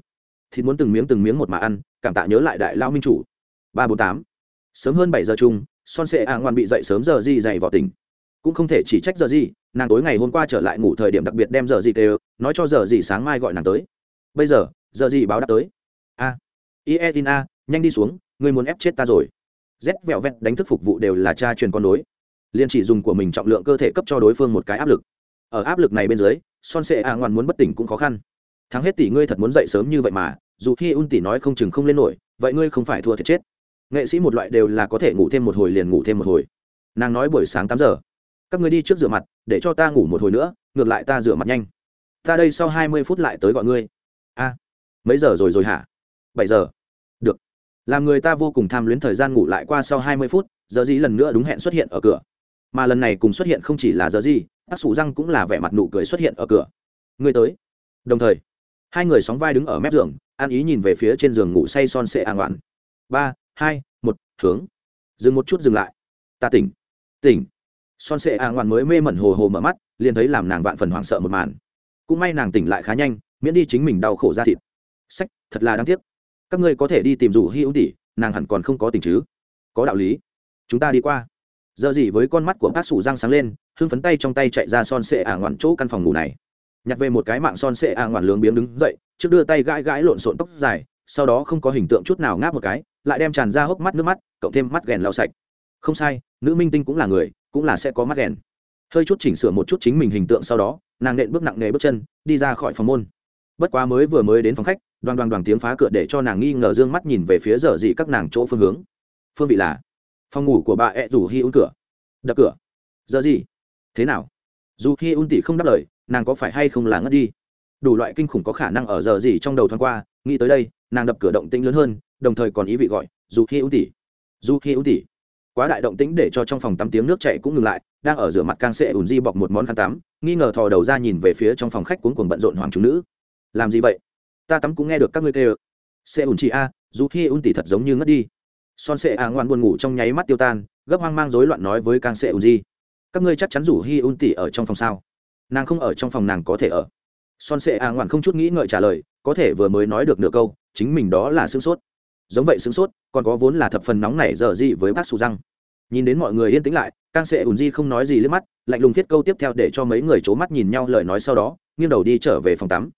Speaker 1: thịt muốn từng miếng từng miếng một mà ăn cảm tạ nhớ lại đại lao minh chủ. Ba bốn tám. Sớm hơn bảy giờ chung son sệ a ngoan bị dậy sớm giờ gì dày vào tỉnh. Cũng không thể chỉ trách giờ gì nàng tối ngày hôm qua trở lại ngủ thời điểm đặc biệt đem giờ gì kêu nói cho giờ gì sáng mai gọi nàng tới. Bây giờ giờ gì báo đáp tới. A. À, ie tin a nhanh đi xuống ngươi muốn ép chết ta rồi. Rét vẹo vẹt đánh thức phục vụ đều là cha truyền con đối liền chỉ dùng của mình trọng lượng cơ thể cấp cho đối phương một cái áp lực. Ở áp lực này bên dưới, son sệ a ngoan muốn bất tỉnh cũng khó khăn. Thắng hết tỷ ngươi thật muốn dậy sớm như vậy mà, dù khi un tỷ nói không chừng không lên nổi, vậy ngươi không phải thua thiệt chết. Nghệ sĩ một loại đều là có thể ngủ thêm một hồi liền ngủ thêm một hồi. Nàng nói buổi sáng tám giờ, các ngươi đi trước rửa mặt, để cho ta ngủ một hồi nữa, ngược lại ta rửa mặt nhanh. Ta đây sau hai mươi phút lại tới gọi ngươi. A, mấy giờ rồi rồi hả? Bảy giờ. Được. Làm người ta vô cùng tham luyến thời gian ngủ lại qua sau hai mươi phút, giờ gì lần nữa đúng hẹn xuất hiện ở cửa mà lần này cùng xuất hiện không chỉ là giờ gì, bác sủ răng cũng là vẻ mặt nụ cười xuất hiện ở cửa. Người tới. Đồng thời, hai người sóng vai đứng ở mép giường, an ý nhìn về phía trên giường ngủ say son sệ an ngoạn ba, hai, một, hướng. Dừng một chút dừng lại. Ta tỉnh. Tỉnh. Son sệ an oản mới mê mẩn hồ hồ mở mắt, liền thấy làm nàng vạn phần hoảng sợ một màn. Cũng may nàng tỉnh lại khá nhanh, miễn đi chính mình đau khổ ra thịt. Sách, thật là đáng tiếc. Các ngươi có thể đi tìm rủ hi ưu tỷ, nàng hẳn còn không có tình chứ. Có đạo lý. Chúng ta đi qua giờ gì với con mắt của bác sủ răng sáng lên, hưng phấn tay trong tay chạy ra son sệ ả ngoạn chỗ căn phòng ngủ này. Nhặt về một cái mạng son sệ ả ngoạn lướng biếng đứng dậy, trước đưa tay gãi gãi lộn xộn tóc dài, sau đó không có hình tượng chút nào ngáp một cái, lại đem tràn ra hốc mắt nước mắt, cộng thêm mắt ghèn lau sạch. Không sai, nữ minh tinh cũng là người, cũng là sẽ có mắt ghèn hơi chút chỉnh sửa một chút chính mình hình tượng sau đó, nàng nện bước nặng nề bước chân, đi ra khỏi phòng môn. Bất quá mới vừa mới đến phòng khách, đoàn đoàn đoàn tiếng phá cửa để cho nàng nghi ngờ d ư ơ n g mắt nhìn về phía giờ gì các nàng chỗ phương hướng. Phương vị là phòng ngủ của bà ẹ rủ hi un cửa. Đập cửa. Giờ gì? Thế nào? Dù hi un tỷ không đáp lời, nàng có phải hay không là ngất đi? Đủ loại kinh khủng có khả năng ở giờ gì trong đầu thoáng qua, nghĩ tới đây, nàng đập cửa động tĩnh lớn hơn, đồng thời còn ý vị gọi, dù hi un tỷ. Dù hi un tỷ. Quá đại động tĩnh để cho trong phòng tắm tiếng nước chảy cũng ngừng lại, đang ở rửa mặt càng sẽ ùn di bọc một món khăn tắm, nghi ngờ thò đầu ra nhìn về phía trong phòng khách cuốn cuồng bận rộn hoàng chúng nữ. Làm gì vậy? Ta tắm cũng nghe được các ngươi kêu. Sẽ ùn chị a, dù hi un tỷ thật giống như ngất đi son Sệ a ngoan buồn ngủ trong nháy mắt tiêu tan, gấp hoang mang rối loạn nói với càng sệ ùn di các ngươi chắc chắn rủ hi un tỉ ở trong phòng sao? Nàng không ở trong phòng nàng có thể ở. Son Sệ a ngoan không chút nghĩ ngợi trả lời, có thể vừa mới nói được nửa câu, chính mình đó là sương sốt. Giống vậy sướng sốt, còn có vốn là thập phần nóng nảy dở gì với bác sù răng. Nhìn đến mọi người yên tĩnh lại càng Sệ ùn di không nói gì lên mắt, lạnh lùng thiết câu tiếp theo để cho mấy người c h ố mắt nhìn nhau lời nói sau đó, nghiêng đầu đi trở về phòng tắm.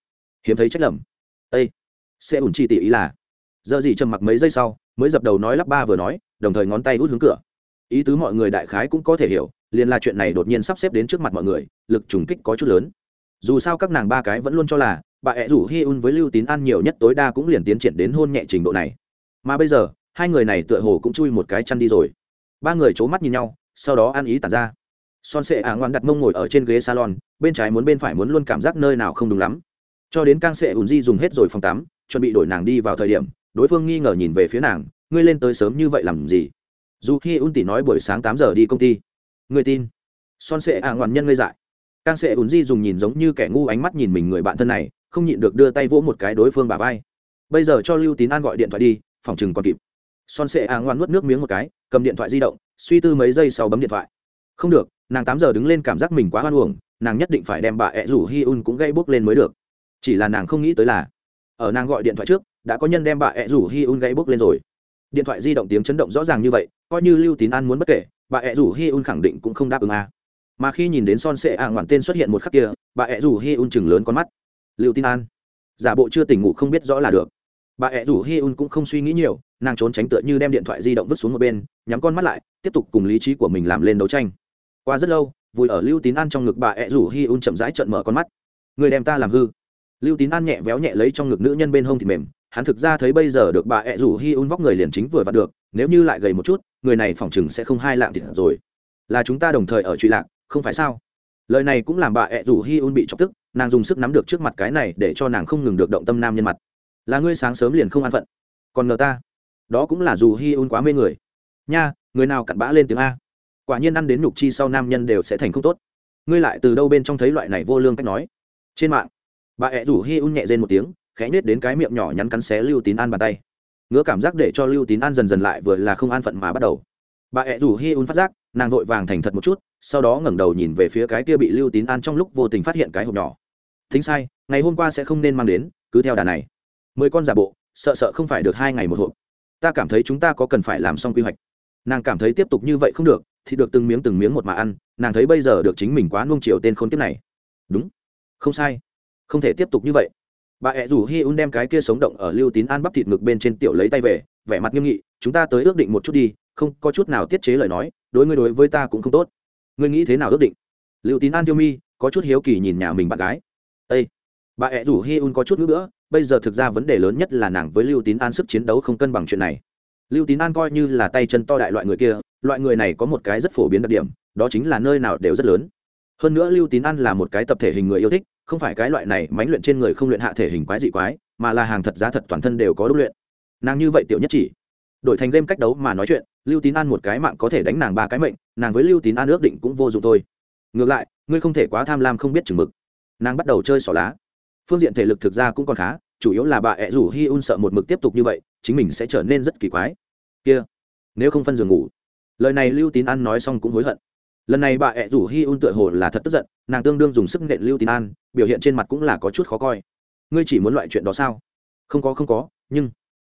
Speaker 1: Hiếm thấy trách lầm. Â Sệ ùn chi tỉ ý là, giờ gì trầm mặc mấy giây sau mới dập đầu nói lắp ba vừa nói, đồng thời ngón tay út hướng cửa. Ý tứ mọi người đại khái cũng có thể hiểu, liền là chuyện này đột nhiên sắp xếp đến trước mặt mọi người, lực trùng kích có chút lớn. Dù sao các nàng ba cái vẫn luôn cho là, bà ẹ rủ hi un với lưu tín ăn nhiều nhất tối đa cũng liền tiến triển đến hôn nhẹ trình độ này. Mà bây giờ, hai người này tựa hồ cũng chui một cái chăn đi rồi. Ba người c h ố mắt nhìn nhau, sau đó ăn ý tản ra. Son sệ ả ngoan đặt mông ngồi ở trên ghế salon, bên trái muốn bên phải muốn luôn cảm giác nơi nào không đúng lắm. Cho đến càng sệ ùn di dùng hết rồi phòng tắm, chuẩn bị đổi nàng đi vào thời điểm đối phương nghi ngờ nhìn về phía nàng, ngươi lên tới sớm như vậy làm gì? Dù khi un tỷ nói buổi sáng tám giờ đi công ty. Ngươi tin. Son sệ ạ ngoạn nhân ngây dại. Càng sệ ùn di dùng nhìn giống như kẻ ngu ánh mắt nhìn mình người bạn thân này, không nhịn được đưa tay vỗ một cái đối phương bà vai. Bây giờ cho lưu tín an gọi điện thoại đi, phòng chừng còn kịp. Son sệ ạ ngoan nuốt nước miếng một cái, cầm điện thoại di động, suy tư mấy giây sau bấm điện thoại. Không được, nàng tám giờ đứng lên cảm giác mình quá hoan uổng, nàng nhất định phải đem bà ẹ rủ hi un cũng gây bốc lên mới được. Chỉ là nàng không nghĩ tới là, ở nàng gọi điện thoại trước đã có nhân đem bà ẹ rủ hi un gãy bốc lên rồi. Điện thoại di động tiếng chấn động rõ ràng như vậy, coi như lưu tín an muốn bất kể, bà ẹ rủ hi un khẳng định cũng không đáp ứng a. À. mà khi nhìn đến son sệ ạ ngoạn tên xuất hiện một khắc kia, bà ẹ rủ hi un chừng lớn con mắt. Lưu tín an, giả bộ chưa tỉnh ngủ không biết rõ là được. Bà ẹ rủ hi un cũng không suy nghĩ nhiều, nàng trốn tránh tựa như đem điện thoại di động vứt xuống một bên, nhắm con mắt lại, tiếp tục cùng lý trí của mình làm lên đấu tranh. Qua rất lâu vùi ở lưu tín an trong ngực bà ẹ rủ hi un chậm rãi trợn mở con mắt. Người đem ta làm hư. Lưu tín an nhẹ véo nhẹ lấy trong ngực nữ nhân bên hông thì mềm hắn thực ra thấy bây giờ được bà ẹ rủ hi un vóc người liền chính vừa vặn được, nếu như lại gầy một chút, người này phỏng chừng sẽ không hai lạng thịt rồi. Là chúng ta đồng thời ở truy lạc, không phải sao? Lời này cũng làm bà ẹ rủ hi un bị chọc tức, nàng dùng sức nắm được trước mặt cái này để cho nàng không ngừng được động tâm nam nhân mặt. Là ngươi sáng sớm liền không an phận. Còn ngờ ta, đó cũng là dù hi un quá mê người. Nha, người nào cặn bã lên tiếng a? Quả nhiên ăn đến nhục chi sau nam nhân đều sẽ thành không tốt. Ngươi lại từ đâu bên trong thấy loại này vô lương cách nói? Trên mạng, bà ẹ rủ hi un nhẹ dên một tiếng khẽ nết đến cái miệng nhỏ nhắn cắn xé lưu tín an bàn tay. Ngứa cảm giác để cho lưu tín an dần dần lại vừa là không an phận mà bắt đầu. Bà ẹ rủ hi un phát giác, nàng vội vàng thành thật một chút, sau đó ngẩng đầu nhìn về phía cái kia bị lưu tín an trong lúc vô tình phát hiện cái hộp nhỏ. Thính sai, ngày hôm qua sẽ không nên mang đến, cứ theo đà này. Mười con giả bộ, sợ sợ không phải được hai ngày một hộp. Ta cảm thấy chúng ta có cần phải làm xong quy hoạch. Nàng cảm thấy tiếp tục như vậy không được, thì được từng miếng từng miếng một mà ăn, nàng thấy bây giờ được chính mình quá nung chiều tên khôn kiếp này. Đúng. Không sai. Không thể tiếp tục như vậy bà ẹ rủ hi un đem cái kia sống động ở lưu tín an bắp thịt ngực bên trên tiểu lấy tay về, vẻ mặt nghiêm nghị, chúng ta tới ước định một chút đi, không có chút nào tiết chế lời nói, đối ngươi đối với ta cũng không tốt. Ngươi nghĩ thế nào ước định? Lưu tín an tiêu mi, có chút hiếu kỳ nhìn nhà mình bạn gái. Ây bà ẹ rủ hi un có chút nữa nữa bây giờ thực ra vấn đề lớn nhất là nàng với lưu tín an sức chiến đấu không cân bằng chuyện này. Lưu tín an coi như là tay chân to đại loại người kia, loại người này có một cái rất phổ biến đặc điểm, đó chính là nơi nào đều rất lớn. Hơn nữa lưu tín an là một cái tập thể hình người yêu thích không phải cái loại này mánh luyện trên người không luyện hạ thể hình quái dị quái, mà là hàng thật giá thật toàn thân đều có đúc luyện. Nàng như vậy tiểu nhất chỉ. Đổi thành game cách đấu mà nói chuyện, lưu tín an một cái mạng có thể đánh nàng ba cái mệnh, nàng với lưu tín an ước định cũng vô dụng thôi. Ngược lại, ngươi không thể quá tham lam không biết chừng mực. Nàng bắt đầu chơi xỏ lá. Phương diện thể lực thực ra cũng còn khá, chủ yếu là bà ẹ rủ hi un sợ một mực tiếp tục như vậy, chính mình sẽ trở nên rất kỳ quái. Kia, nếu không phân giường ngủ. Lời này lưu tín an nói xong cũng hối hận. Lần này bà ẹ rủ hi un tựa hồ là thật tức giận nàng tương đương dùng sức nện lưu tín an, biểu hiện trên mặt cũng là có chút khó coi. Ngươi chỉ muốn loại chuyện đó sao? Không có không có, nhưng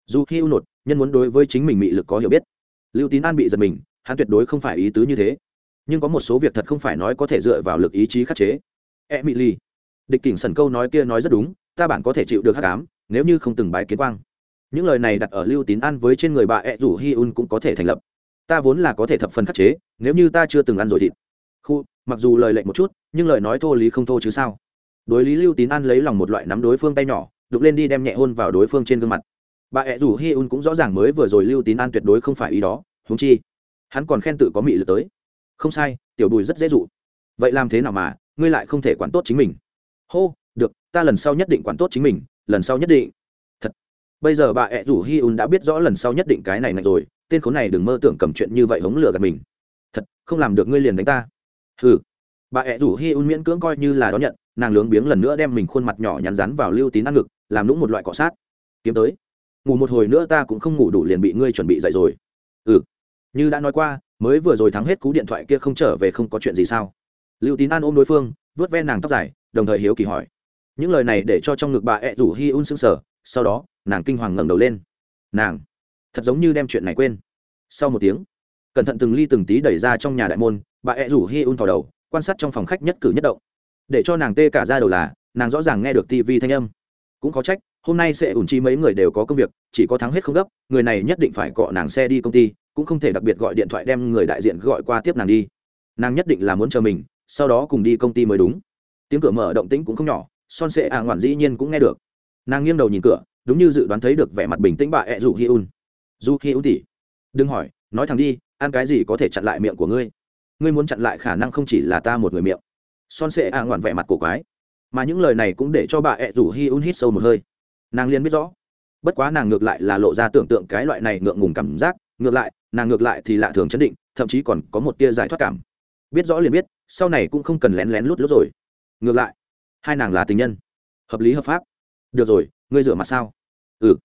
Speaker 1: dù khi u nột, nhân muốn đối với chính mình mị lực có hiểu biết. Lưu tín an bị giật mình, hắn tuyệt đối không phải ý tứ như thế. Nhưng có một số việc thật không phải nói có thể dựa vào lực ý chí khắc chế. E Mị ly địch kỉnh sần câu nói kia nói rất đúng, ta bản có thể chịu được hát cám nếu như không từng bái kiến quang. Những lời này đặt ở lưu tín an với trên người bà e ẹ rủ hi un cũng có thể thành lập. Ta vốn là có thể thập phần khắc chế, nếu như ta chưa từng ăn rồi thịt. Khu mặc dù lời lệnh một chút, nhưng lời nói thô lý không thô chứ sao? Đối lý lưu tín an lấy lòng một loại nắm đối phương tay nhỏ, đục lên đi đem nhẹ hôn vào đối phương trên gương mặt. Bà ẹ rủ hi un cũng rõ ràng mới vừa rồi lưu tín an tuyệt đối không phải ý đó húng chi, hắn còn khen tự có mị lực tới. Không sai, tiểu bùi rất dễ dụ. Vậy làm thế nào mà, ngươi lại không thể quản tốt chính mình? Hô, được, ta lần sau nhất định quản tốt chính mình, lần sau nhất định. Thật. Bây giờ bà ẹ rủ hi un đã biết rõ lần sau nhất định cái này này rồi, tên khốn này đừng mơ tưởng cầm chuyện như vậy hống lừa gạt mình. Thật, không làm được ngươi liền đánh ta hừ. Bà ẹ rủ hi un miễn cưỡng coi như là đón nhận, nàng lướng biếng lần nữa đem mình khuôn mặt nhỏ nhắn rắn vào lưu tín ăn ngực, làm lũng một loại cọ sát. Kiếm tới. Ngủ một hồi nữa ta cũng không ngủ đủ liền bị ngươi chuẩn bị dậy rồi. Ừ. Như đã nói qua, mới vừa rồi thắng hết cú điện thoại kia không trở về không có chuyện gì sao? Lưu tín an ôm đối phương vớt ven nàng tóc dài, đồng thời hiếu kỳ hỏi. Những lời này để cho trong ngực bà ẹ rủ hi un sững sờ, sau đó, nàng kinh hoàng ngẩng đầu lên. Nàng, thật giống như đem chuyện này quên. Sau một tiếng, cẩn thận từng ly từng tí đẩy ra trong nhà đại môn bà ẹ rủ hi un thò đầu, quan sát trong phòng khách nhất cử nhất động. Để cho nàng tê cả ra đầu là, nàng rõ ràng nghe được tv thanh âm. Cũng có trách, hôm nay sẽ ủn chi mấy người đều có công việc, chỉ có thắng hết không gấp, người này nhất định phải cọ nàng xe đi công ty, cũng không thể đặc biệt gọi điện thoại đem người đại diện gọi qua tiếp nàng đi. Nàng nhất định là muốn chờ mình, sau đó cùng đi công ty mới đúng. Tiếng cửa mở động tĩnh cũng không nhỏ, son sệ à ngoạn dĩ nhiên cũng nghe được. Nàng nghiêng đầu nhìn cửa, đúng như dự đoán thấy được vẻ mặt bình tĩnh bà ẹ rủ hi un. Du hi un tỉ. Đừng hỏi, nói thẳng đi, ăn cái gì có thể chặn lại miệng của ngươi? Ngươi muốn chặn lại khả năng không chỉ là ta một người miệng. Son sệ ả ngoạn vẻ mặt cổ quái. Mà những lời này cũng để cho bà ẹ rủ hi un hít sâu một hơi. Nàng liền biết rõ. Bất quá nàng ngược lại là lộ ra tưởng tượng cái loại này ngượng ngùng cảm giác. Ngược lại, nàng ngược lại thì lạ thường chấn định, thậm chí còn có một tia giải thoát cảm. Biết rõ liền biết, sau này cũng không cần lén lén lút lút rồi. Ngược lại, hai nàng là tình nhân. Hợp lý hợp pháp. Được rồi, ngươi rửa mặt sao? Ừ.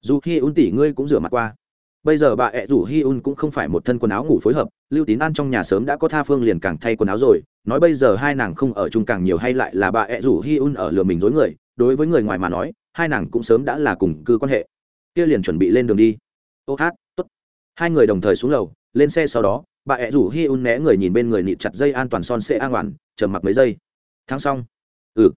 Speaker 1: Dù khi un tỷ ngươi cũng rửa mặt qua bây giờ bà ẹ rủ hi un cũng không phải một thân quần áo ngủ phối hợp, lưu tín an trong nhà sớm đã có tha phương liền càng thay quần áo rồi, nói bây giờ hai nàng không ở chung càng nhiều hay lại là bà ẹ rủ hi un ở lừa mình dối người, đối với người ngoài mà nói, hai nàng cũng sớm đã là cùng cư quan hệ. Kia liền chuẩn bị lên đường đi. Ô hát t ố t hai người đồng thời xuống lầu, lên xe sau đó, bà ẹ rủ hi un né người nhìn bên người nịt chặt dây an toàn son xe an toàn, trầm mặc mấy giây. Thắng xong. Ừ.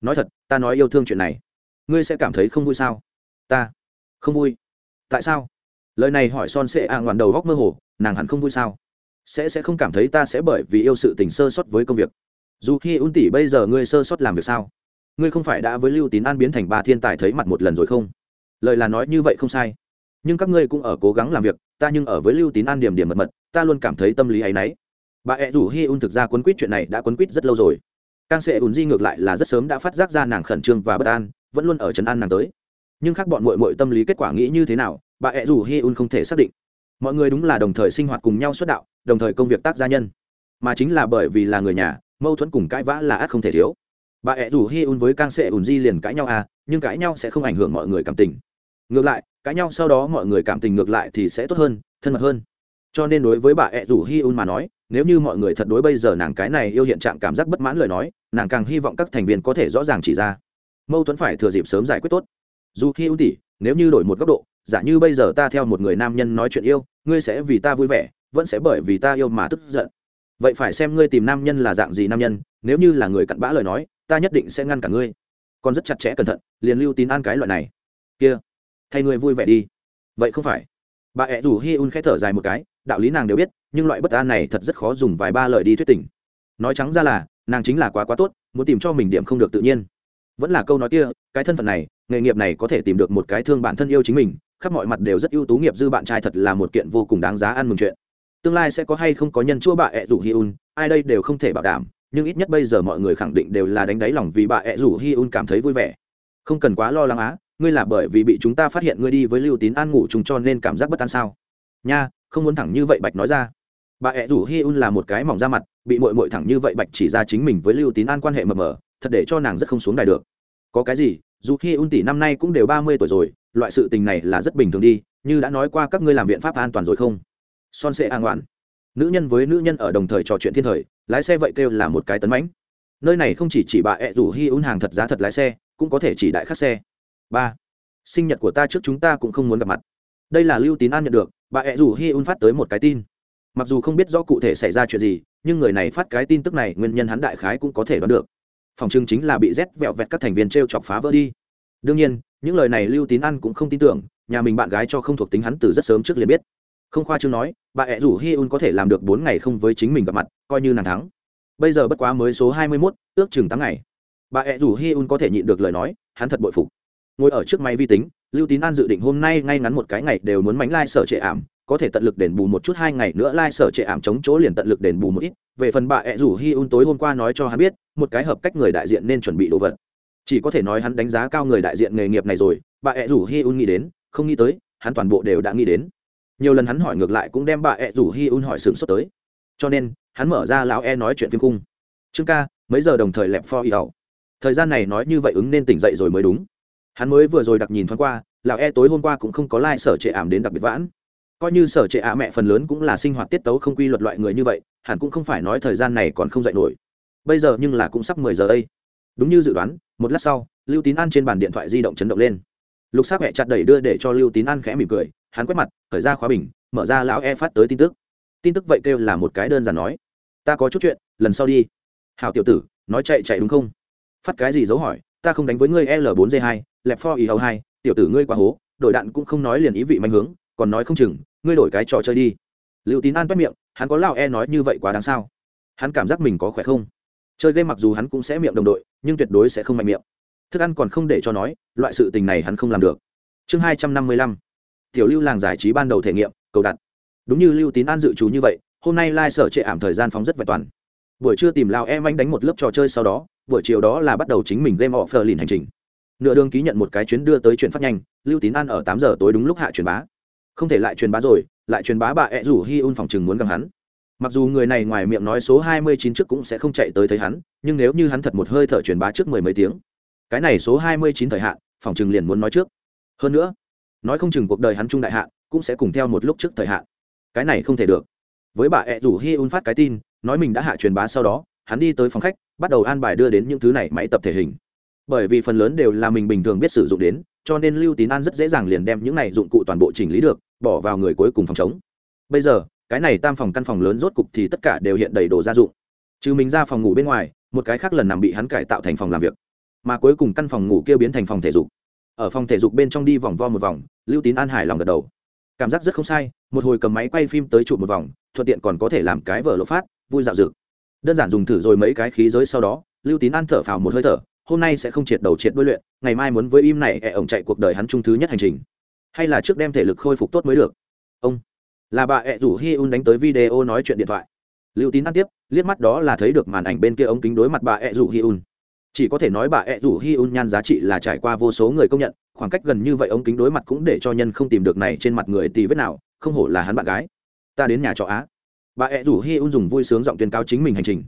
Speaker 1: Nói thật, ta nói yêu thương chuyện này. Ngươi sẽ cảm thấy không vui sao? Ta. Không vui. Tại sao? Lời này hỏi son sệ a ngoạn đầu góc mơ hồ, nàng hẳn không vui sao? Sẽ sẽ không cảm thấy ta sẽ bởi vì yêu sự tình sơ sót với công việc. Dù khi un tỷ bây giờ ngươi sơ sót làm việc sao? Ngươi không phải đã với lưu tín an biến thành ba thiên tài thấy mặt một lần rồi không? Lời là nói như vậy không sai. Nhưng các ngươi cũng ở cố gắng làm việc, ta nhưng ở với lưu tín an điểm điểm mật mật, ta luôn cảm thấy tâm lý áy náy. Bà ẹ rủ hi un thực ra quấn quýt chuyện này đã quấn quýt rất lâu rồi. Càng sẽ ùn di ngược lại là rất sớm đã phát giác ra nàng khẩn trương và bất an, vẫn luôn ở trấn an nàng tới. Nhưng khác bọn mội mội tâm lý kết quả nghĩ như thế nào bà ẹ rủ hi un không thể xác định. Mọi người đúng là đồng thời sinh hoạt cùng nhau xuất đạo, đồng thời công việc tác gia nhân. Mà chính là bởi vì là người nhà, mâu thuẫn cùng cãi vã là ắt không thể thiếu. Bà ẹ rủ hi un với càng sệ ùn di liền cãi nhau à nhưng cãi nhau sẽ không ảnh hưởng mọi người cảm tình. Ngược lại, cãi nhau sau đó mọi người cảm tình ngược lại thì sẽ tốt hơn, thân mật hơn. Cho nên đối với bà ẹ rủ hi un mà nói, nếu như mọi người thật đối bây giờ nàng cái này yêu hiện trạng cảm giác bất mãn lời nói, nàng càng hy vọng các thành viên có thể rõ ràng chỉ ra. Mâu thuẫn phải thừa dịp sớm giải quyết tốt. Dù hi un tỉ nếu như đổi một góc độ, giả như bây giờ ta theo một người nam nhân nói chuyện yêu, ngươi sẽ vì ta vui vẻ, vẫn sẽ bởi vì ta yêu mà tức giận. Vậy phải xem ngươi tìm nam nhân là dạng gì nam nhân, nếu như là người cặn bã lời nói, ta nhất định sẽ ngăn cả ngươi. Còn rất chặt chẽ cẩn thận, liền lưu tín an cái loại này. Kia, thay ngươi vui vẻ đi. Vậy không phải. Bà ẹ rủ hi un k h ẽ thở dài một cái, đạo lý nàng đều biết, nhưng loại bất an này thật rất khó dùng vài ba lời đi thuyết tình. Nói trắng ra là, nàng chính là quá quá tốt, muốn tìm cho mình điểm không được tự nhiên vẫn là câu nói kia, cái thân phận này, nghề nghiệp này có thể tìm được một cái thương bản thân yêu chính mình, khắp mọi mặt đều rất ưu tú nghiệp dư bạn trai thật là một kiện vô cùng đáng giá ăn mừng chuyện. Tương lai sẽ có hay không có nhân chua bà ẹ rủ hi un, ai đây đều không thể bảo đảm, nhưng ít nhất bây giờ mọi người khẳng định đều là đánh đáy lòng vì bà ẹ rủ hi un cảm thấy vui vẻ. Không cần quá lo lắng á, ngươi là bởi vì bị chúng ta phát hiện ngươi đi với lưu tín an ngủ chúng cho nên cảm giác bất an sao? Nha, không muốn thẳng như vậy bạch nói ra. Bà ẹ rủ hi un là một cái mỏng ra mặt, bị mội mội thẳng như vậy bạch chỉ ra chính mình với lưu tín an quan hệ mờ mờ, thật để cho nàng rất không xuống đài được có cái gì, dù khi un tỷ năm nay cũng đều ba mươi tuổi rồi, loại sự tình này là rất bình thường đi, như đã nói qua các ngươi làm biện pháp an toàn rồi không? Son sệ an toàn nữ nhân với nữ nhân ở đồng thời trò chuyện thiên thời, lái xe vậy kêu là một cái tấn mãnh. Nơi này không chỉ chỉ bà ẹ rủ hi un hàng thật giá thật lái xe, cũng có thể chỉ đại khắc xe. Ba. Sinh nhật của ta trước chúng ta cũng không muốn gặp mặt. Đây là lưu tín an nhận được, bà ẹ rủ hi un phát tới một cái tin. Mặc dù không biết rõ cụ thể xảy ra chuyện gì, nhưng người này phát cái tin tức này nguyên nhân hắn đại khái cũng có thể đoán được phòng trưng chính là bị rét vẹo vẹt các thành viên t r e o chọc phá vỡ đi. Đương nhiên, những lời này lưu tín ăn cũng không tin tưởng, nhà mình bạn gái cho không thuộc tính hắn từ rất sớm trước liền biết. Không khoa chương nói, bà ẹ rủ hi un có thể làm được bốn ngày không với chính mình gặp mặt, coi như nàng thắng. Bây giờ bất quá mới số hai mươi mốt, ước chừng tám ngày. Bà ẹ rủ hi un có thể nhịn được lời nói, hắn thật bội phục. Ngồi ở trước máy vi tính, lưu tín an dự định hôm nay ngay ngắn một cái ngày đều muốn mánh lai、like、sở trệ ảm có thể tận lực đền bù một chút hai ngày nữa lai、like、sở trệ ảm chống chỗ liền tận lực đền bù một ít, về phần bà ẹ rủ hi un tối hôm qua nói cho hắn biết, một cái hợp cách người đại diện nên chuẩn bị đồ vật. Chỉ có thể nói hắn đánh giá cao người đại diện nghề nghiệp này rồi, bà ẹ rủ hi un nghĩ đến, không nghĩ tới, hắn toàn bộ đều đã nghĩ đến. Nhiều lần hắn hỏi ngược lại cũng đem bà ẹ rủ hi un hỏi sướng xuất tới. Cho nên, hắn mở ra lão e nói chuyện phim cung trương ca, mấy giờ đồng thời lẹp for y ẩu thời gian này nói như vậy ứng nên tỉnh dậy rồi mới đúng. Hắn mới vừa rồi đặc nhìn thoáng qua, lão e tối hôm qua cũng không có lai、like、sở trệ ảm đến đặc biệt vãn coi như sở trệ ạ mẹ phần lớn cũng là sinh hoạt tiết tấu không quy luật loại người như vậy, hẳn cũng không phải nói thời gian này còn không dạy nổi. Bây giờ nhưng là cũng sắp mười giờ đây. Đúng như dự đoán, một lát sau, lưu tín an trên bàn điện thoại di động chấn động lên. Lục sắc mẹ chặt đẩy đưa để cho lưu tín an khẽ mỉm cười, hắn quét mặt, khởi ra khóa bình, mở ra lão e phát tới tin tức. Tin tức vậy kêu là một cái đơn giản nói. Ta có chút chuyện, lần sau đi. Hào tiểu tử, nói chạy chạy đúng không? Phát cái gì dấu hỏi, ta không đánh với ngươi l 4 g 2 lẹp for ý hầu hai, tiểu tử ngươi quá hố, đổi đạn cũng không nói liền ý vị manh hướng, còn nói không chừng ngươi đổi cái trò chơi đi. Lưu tín an toét miệng, hắn có lao e nói như vậy quá đáng sao? Hắn cảm giác mình có khỏe không? Chơi game mặc dù hắn cũng sẽ miệng đồng đội, nhưng tuyệt đối sẽ không mạnh miệng. Thức ăn còn không để cho nói, loại sự tình này hắn không làm được. Chương hai trăm năm mươi lăm. Tiểu lưu làng giải trí ban đầu thể nghiệm, cầu đặt. Đúng như lưu tín an dự trù như vậy, hôm nay lai、like、sở trệ ảm thời gian phóng rất vẹn toàn. Buổi trưa tìm lao em anh đánh một lớp trò chơi sau đó, buổi chiều đó là bắt đầu chính mình game offer lìn hành trình. Nửa đường ký nhận một cái chuyến đưa tới chuyện phát nhanh, lưu tín an ở tám giờ tối đúng lúc hạ truyền bá không thể lại truyền bá rồi, lại truyền bá bà ẹ rủ hi un phòng chừng muốn gặp hắn. Mặc dù người này ngoài miệng nói số hai mươi chín trước cũng sẽ không chạy tới thấy hắn, nhưng nếu như hắn thật một hơi thở truyền bá trước mười mấy tiếng, cái này số hai mươi chín thời hạn, phòng chừng liền muốn nói trước. Hơn nữa, nói không chừng cuộc đời hắn trung đại hạn, cũng sẽ cùng theo một lúc trước thời hạn. Cái này không thể được. Với bà ẹ rủ hi un phát cái tin, nói mình đã hạ truyền bá sau đó, hắn đi tới phòng khách, bắt đầu an bài đưa đến những thứ này máy tập thể hình. Bởi vì phần lớn đều là mình bình thường biết sử dụng đến, cho nên lưu tín an rất dễ dàng liền đem những này dụng cụ toàn bộ chỉnh lý được bỏ vào người cuối cùng phòng chống. Bây giờ, cái này tam phòng căn phòng lớn rốt cục thì tất cả đều hiện đầy đồ gia dụng. Trừ mình ra phòng ngủ bên ngoài, một cái khác lần nằm bị hắn cải tạo thành phòng làm việc. Mà cuối cùng căn phòng ngủ kia biến thành phòng thể dục. Ở phòng thể dục bên trong đi vòng vo một vòng, lưu tín an hài lòng gật đầu. Cảm giác rất không sai, một hồi cầm máy quay phim tới chụp một vòng, thuận tiện còn có thể làm cái vở lộ phát, vui dạo dực. Đơn giản dùng thử rồi mấy cái khí giới sau đó, lưu tín an thở phào một hơi thở, hôm nay sẽ không triệt đầu triệt đuôi luyện, ngày mai muốn với im này ẹ ổng chạy cuộc đời hắn trung thứ nhất hành trình hay là trước đem thể lực khôi phục tốt mới được? Ông, là bà ẹ rủ hi un đánh tới video nói chuyện điện thoại. Lưu tín ăn tiếp, liếc mắt đó là thấy được màn ảnh bên kia ống kính đối mặt bà ẹ rủ hi un chỉ có thể nói bà ẹ rủ hi un nhan giá trị là trải qua vô số người công nhận, khoảng cách gần như vậy ống kính đối mặt cũng để cho nhân không tìm được này trên mặt người tì vết nào, không hổ là hắn bạn gái. Ta đến nhà trọ á. Bà ẹ rủ hi un dùng vui sướng giọng tuyên cáo chính mình hành trình.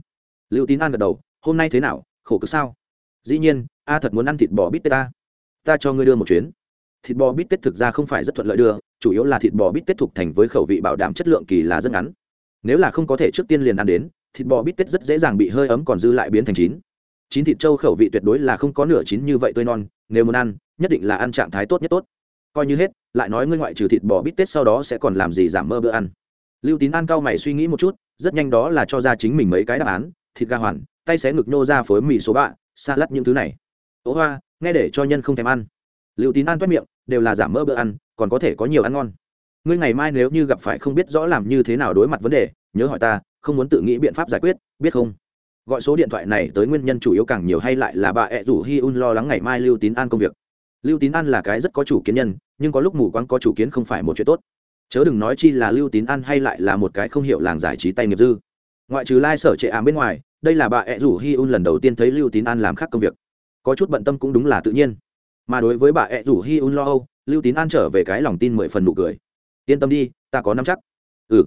Speaker 1: Lưu tín an gật đầu, hôm nay thế nào, khổ cực sao? Dĩ nhiên, a thật muốn ăn thịt bò bít tết ta. Ta cho ngươi đưa một chuyến thịt bò bít tết thực ra không phải rất thuận lợi đưa, chủ yếu là thịt bò bít tết thuộc thành với khẩu vị bảo đảm chất lượng kỳ là rất ngắn. Nếu là không có thể trước tiên liền ăn đến, thịt bò bít tết rất dễ dàng bị hơi ấm còn dư lại biến thành chín. Chín thịt trâu khẩu vị tuyệt đối là không có nửa chín như vậy tươi non, nếu muốn ăn, nhất định là ăn trạng thái tốt nhất tốt. Coi như hết, lại nói ngươi ngoại trừ thịt bò bít tết sau đó sẽ còn làm gì giảm mơ bữa ăn. Lưu tín ăn cao mày suy nghĩ một chút, rất nhanh đó là cho ra chính mình mấy cái đáp án, thịt gà hoàn, tay xé ngực nhô ra phối mì số bạ xa lắt những thứ này. Ố hoa, nghe để cho nhân không thèm ăn. Lưu tín ăn toét miệng đều là giảm mỡ bữa ăn, còn có thể có nhiều ăn ngon. Ngươi ngày mai nếu như gặp phải không biết rõ làm như thế nào đối mặt vấn đề, nhớ hỏi ta, không muốn tự nghĩ biện pháp giải quyết, biết không? Gọi số điện thoại này tới nguyên nhân chủ yếu càng nhiều hay lại là bà ẹ rủ hi un lo lắng ngày mai lưu tín an công việc. Lưu tín an là cái rất có chủ kiến nhân, nhưng có lúc mù quáng có chủ kiến không phải một chuyện tốt. Chớ đừng nói chi là lưu tín an hay lại là một cái không hiểu làng giải trí tay nghiệp dư. Ngoại trừ lai、like、sở trệ ám bên ngoài, đây là bà ẹ rủ hi un lần đầu tiên thấy lưu tín an làm khác công việc. Có chút bận tâm cũng đúng là tự nhiên mà đối với bà ẹ rủ hi un lo âu lưu tín an trở về cái lòng tin mười phần nụ cười yên tâm đi ta có nắm chắc ừ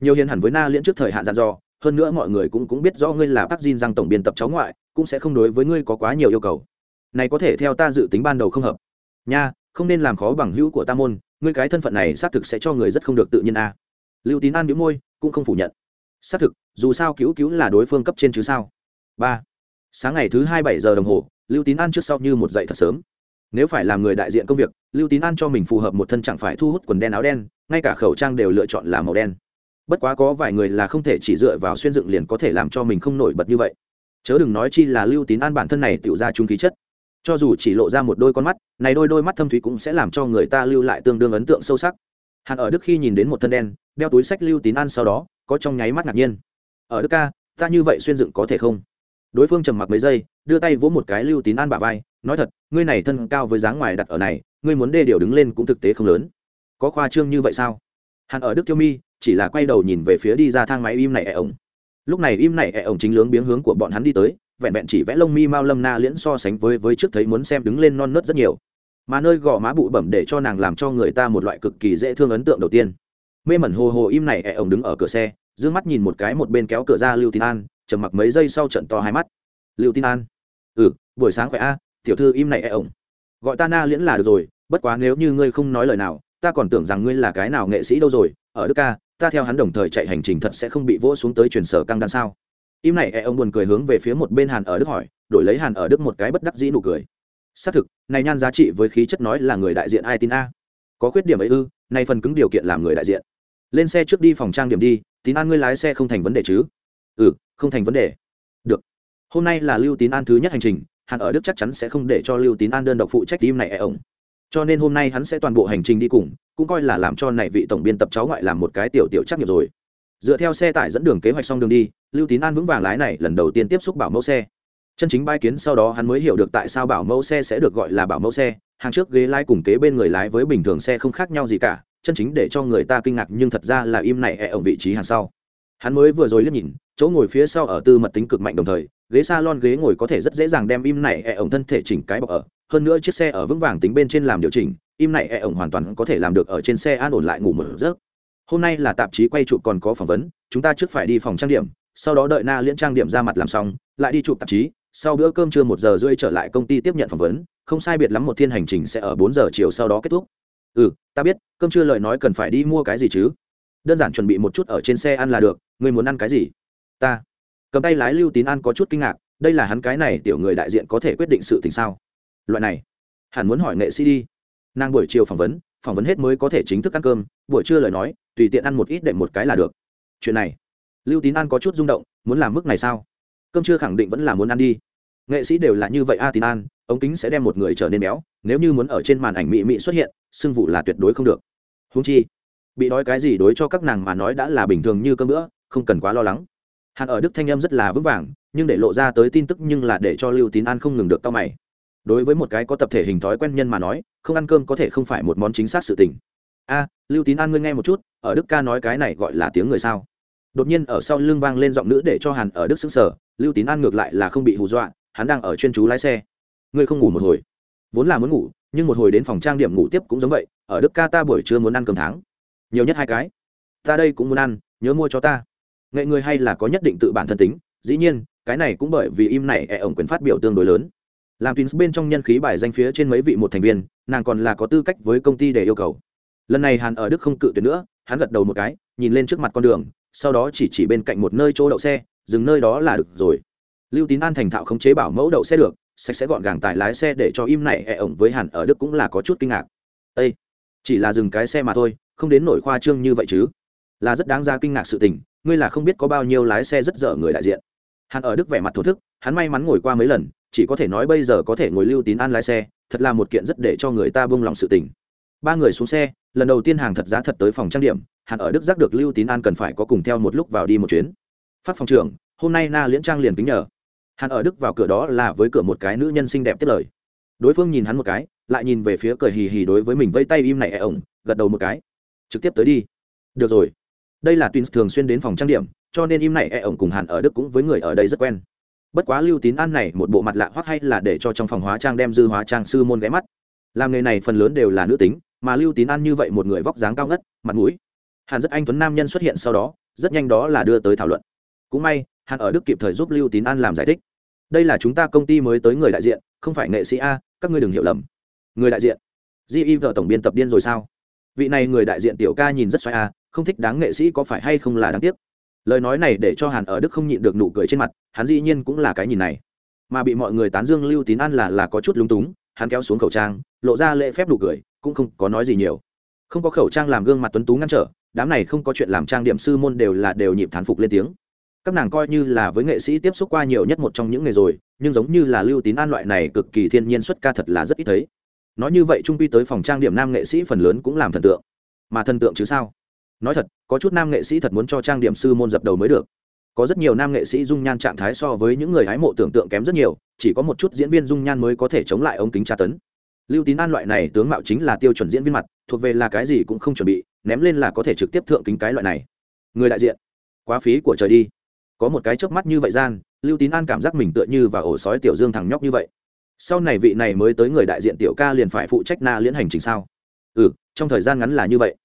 Speaker 1: nhiều hiền hẳn với na liễn trước thời hạn dặn dò hơn nữa mọi người cũng cũng biết rõ ngươi là bác Jin Giang tổng biên tập cháu ngoại, cũng sẽ không đối với ngươi có quá nhiều yêu cầu. Này có thể theo ta dự tính ban đầu không hợp. Nha, không nên làm khó bằng hữu của ta môn, ngươi cái thân phận này xác thực sẽ cho người rất không được tự nhiên a. Lưu Tín An nhếch môi, cũng không phủ nhận. Xác thực, dù sao cứu cứu là đối phương cấp trên chứ sao. ba Sáng ngày thứ hai bảy giờ đồng hồ, Lưu Tín An trước sau như một dậy thật sớm. Nếu phải làm người đại diện công việc, Lưu Tín An cho mình phù hợp một thân chẳng phải thu hút quần đen áo đen, ngay cả khẩu trang đều lựa chọn là màu đen. Bất quá có vài người là không thể chỉ dựa vào xuyên dựng liền có thể làm cho mình không nổi bật như vậy. Chớ đừng nói chi là lưu tín an bản thân này tự ra trung khí chất. Cho dù chỉ lộ ra một đôi con mắt này đôi đôi mắt thâm thúy cũng sẽ làm cho người ta lưu lại tương đương ấn tượng sâu sắc. Hàn ở đức khi nhìn đến một thân đen đeo túi sách lưu tín an sau đó có trong nháy mắt ngạc nhiên. Ở đức ca ta như vậy xuyên dựng có thể không? Đối phương trầm mặc mấy giây đưa tay vỗ một cái lưu tín an bả vai nói thật, ngươi này thân cao với dáng ngoài đặt ở này, ngươi muốn đê điều đứng lên cũng thực tế không lớn. Có khoa trương như vậy sao? Hắn ở đức tiêu mi, chỉ là quay đầu nhìn về phía đi ra thang máy im này ẹ ổng. Lúc này im này ẹ ổng chính lướng biếng hướng của bọn hắn đi tới, vẹn vẹn chỉ vẽ lông mi mao lâm na liễn so sánh với với trước thấy muốn xem đứng lên non nớt rất nhiều. Mà nơi gò má bụi bẩm để cho nàng làm cho người ta một loại cực kỳ dễ thương ấn tượng đầu tiên. Mê mẩn hồ hồ im này ẹ ổng đứng ở cửa xe d mắt nhìn một cái một bên kéo cửa ra lưu tín an, trầm mặc mấy giây sau trận to hai mắt. Lưu tín an. Ừ buổi sáng khỏe a tiểu thư im này e ổng. Gọi ta na liễn là được rồi, bất quá nếu như ngươi không nói lời nào, ta còn tưởng rằng ngươi là cái nào nghệ sĩ đâu rồi. Ở đức ca, ta theo hắn đồng thời chạy hành trình thật sẽ không bị vỗ xuống tới truyền sở căng đan sao? Im này e ông buồn cười hướng về phía một bên hàn ở đức hỏi, đổi lấy hàn ở đức một cái bất đắc dĩ nụ cười. Xác thực, này nhan giá trị với khí chất nói là người đại diện ai tin a? Có khuyết điểm ấy ư nay phần cứng điều kiện làm người đại diện. Lên xe trước đi phòng trang điểm đi, tín an ngươi lái xe không thành vấn đề chứ? Ừ không thành vấn đề. Được. Hôm nay là lưu tín an thứ nhất hành trình Hắn ở đức chắc chắn sẽ không để cho lưu tín an đơn độc phụ trách tim này e ổng. Cho nên hôm nay hắn sẽ toàn bộ hành trình đi cùng, cũng coi là làm cho này vị tổng biên tập cháu ngoại làm một cái tiểu tiểu trắc nghiệp rồi. Dựa theo xe tải dẫn đường kế hoạch xong đường đi, lưu tín an vững vàng lái này, lần đầu tiên tiếp xúc bảo mẫu xe. Chân chính bai kiến sau đó hắn mới hiểu được tại sao bảo mẫu xe sẽ được gọi là bảo mẫu xe, hàng trước ghế lái cùng kế bên người lái với bình thường xe không khác nhau gì cả, chân chính để cho người ta kinh ngạc nhưng thật ra là im này ẹ ổng vị trí hàng sau. Hắn mới vừa rồi liếc nhìn, chỗ ngồi phía sau ở tư mật tính cực mạnh đồng thời ghế s a lon ghế ngồi có thể rất dễ dàng đem im này e ổng thân thể chỉnh cái bọc ở. Hơn nữa chiếc xe ở vững vàng tính bên trên làm điều chỉnh, im này e ổng hoàn toàn có thể làm được ở trên xe an ổn lại ngủ một giấc. Hôm nay là tạp chí quay chụp còn có phỏng vấn, chúng ta trước phải đi phòng trang điểm, sau đó đợi na liễn trang điểm ra mặt làm xong, lại đi chụp tạp chí, sau bữa cơm trưa một giờ rưỡi trở lại công ty tiếp nhận phỏng vấn, không sai biệt lắm một thiên hành trình sẽ ở bốn giờ chiều sau đó kết thúc. Ừ ta biết, cơm trưa lời nói cần phải đi mua cái gì chứ? Đơn giản chuẩn bị một chút ở trên xe ăn là được người muốn ăn cái gì? Ta cầm tay lái lưu tín An có chút kinh ngạc, đây là hắn cái này tiểu người đại diện có thể quyết định sự tình sao? Loại này, hẳn muốn hỏi nghệ sĩ đi. Nàng buổi chiều phỏng vấn phỏng vấn hết mới có thể chính thức ăn cơm, buổi trưa lời nói, tùy tiện ăn một ít đệm một cái là được. Chuyện này, lưu tín an có chút rung động, muốn làm mức này sao? Cơm chưa khẳng định vẫn là muốn ăn đi. Nghệ sĩ đều là như vậy a tín an, ống kính sẽ đem một người trở nên béo, nếu như muốn ở trên màn ảnh mị mị xuất hiện sưng vụ là tuyệt đối không được. Húng chi, bị đói cái gì đối cho các nàng mà nói đã là bình thường như cơm nữa không cần quá lo lắng hàn ở đức thanh em rất là vững vàng, nhưng để lộ ra tới tin tức nhưng là để cho lưu tín an không ngừng được tao mày. Đối với một cái có tập thể hình thói quen nhân mà nói, không ăn cơm có thể không phải một món chính xác sự tình. A, lưu tín an ngươi nghe một chút, ở đức ca nói cái này gọi là tiếng người sao? Đột nhiên ở sau lưng vang lên giọng nữ để cho hàn ở đức xứng sở lưu tín an ngược lại là không bị hù dọa, hắn đang ở chuyên chú lái xe. Ngươi không ngủ một hồi. Vốn là muốn ngủ, nhưng một hồi đến phòng trang điểm ngủ tiếp cũng giống vậy, ở đức ca ta buổi trưa muốn ăn cơm tháng. Nhiều nhất hai cái. Ta đây cũng muốn ăn, nhớ mua cho ta nghệ người hay là có nhất định tự bản thân tính, dĩ nhiên, cái này cũng bởi vì im này e ổng quyền phát biểu tương đối lớn. Làm tuyến bên trong nhân khí bài danh phía trên mấy vị một thành viên, nàng còn là có tư cách với công ty để yêu cầu. Lần này hàn ở đức không cự tuyệt nữa, hắn gật đầu một cái, nhìn lên trước mặt con đường, sau đó chỉ chỉ bên cạnh một nơi chỗ đậu xe, dừng nơi đó là được rồi. Lưu tín an thành thạo khống chế bảo mẫu đậu xe được, sạch sẽ gọn gàng tại lái xe để cho im này ẹ ổng với hàn ở đức cũng là có chút kinh ngạc. Ây chỉ là dừng cái xe mà thôi, không đến nổi khoa trương như vậy chứ. Là rất đáng ra kinh ngạc sự tình ngươi là không biết có bao nhiêu lái xe rất dở người đại diện. Hắn ở đức vẻ mặt thổ thức, hắn may mắn ngồi qua mấy lần, chỉ có thể nói bây giờ có thể ngồi lưu tín an lái xe, thật là một kiện rất để cho người ta buông lòng sự tình. Ba người xuống xe, lần đầu tiên hàng thật giá thật tới phòng trang điểm, hắn ở đức giác được lưu tín an cần phải có cùng theo một lúc vào đi một chuyến. Phát phòng trưởng, hôm nay na liễn trang liền kính nhờ. Hắn ở đức vào cửa đó là với cửa một cái nữ nhân xinh đẹp tiếp lời. Đối phương nhìn hắn một cái, lại nhìn về phía cười hì hì đối với mình vây tay im này ẻ ổng, gật đầu một cái. Trực tiếp tới đi. Được rồi đây là tuyến thường xuyên đến phòng trang điểm, cho nên im này e ổng cùng hàn ở đức cũng với người ở đây rất quen. Bất quá lưu tín an này một bộ mặt lạ hoắc hay là để cho trong phòng hóa trang đem dư hóa trang sư môn ghé mắt. Làm nghề này phần lớn đều là nữ tính, mà lưu tín an như vậy một người vóc dáng cao ngất, mặt mũi. Hàn rất anh tuấn nam nhân xuất hiện sau đó, rất nhanh đó là đưa tới thảo luận. Cũng may, hàn ở đức kịp thời giúp lưu tín an làm giải thích. Đây là chúng ta công ty mới tới người đại diện, không phải nghệ sĩ a, các ngươi đừng hiểu lầm. Người đại diện. Di vợ tổng biên tập điên rồi sao? Vị này người đại diện tiểu ca nhìn rất xoay a không thích đáng nghệ sĩ có phải hay không là đáng tiếc. Lời nói này để cho hàn ở đức không nhịn được nụ cười trên mặt, hắn dĩ nhiên cũng là cái nhìn này. Mà bị mọi người tán dương lưu tín an là là có chút lúng túng, hắn kéo xuống khẩu trang, lộ ra lễ phép nụ cười, cũng không có nói gì nhiều. Không có khẩu trang làm gương mặt tuấn tú ngăn trở, đám này không có chuyện làm trang điểm sư môn đều là đều nhịp thán phục lên tiếng. Các nàng coi như là với nghệ sĩ tiếp xúc qua nhiều nhất một trong những nghề rồi, nhưng giống như là lưu tín an loại này cực kỳ thiên nhiên xuất ca thật là rất ít thấy. Nói như vậy trung quy tới phòng trang điểm nam nghệ sĩ phần lớn cũng làm thần tượng. Mà thần tượng chứ sao? Nói thật, có chút nam nghệ sĩ thật muốn cho trang điểm sư môn dập đầu mới được. Có rất nhiều nam nghệ sĩ dung nhan trạng thái so với những người hái mộ tưởng tượng kém rất nhiều, chỉ có một chút diễn viên dung nhan mới có thể chống lại ống kính tra tấn. Lưu tín an loại này tướng mạo chính là tiêu chuẩn diễn viên mặt, thuộc về là cái gì cũng không chuẩn bị, ném lên là có thể trực tiếp thượng kính cái loại này. Người đại diện, quá phí của trời đi. Có một cái chớp mắt như vậy gian, lưu tín an cảm giác mình tựa như và ổ sói tiểu dương thằng nhóc như vậy. Sau này vị này mới tới người đại diện tiểu ca liền phải phụ trách na liễn hành trình sao? Ừ trong thời gian ngắn là như vậy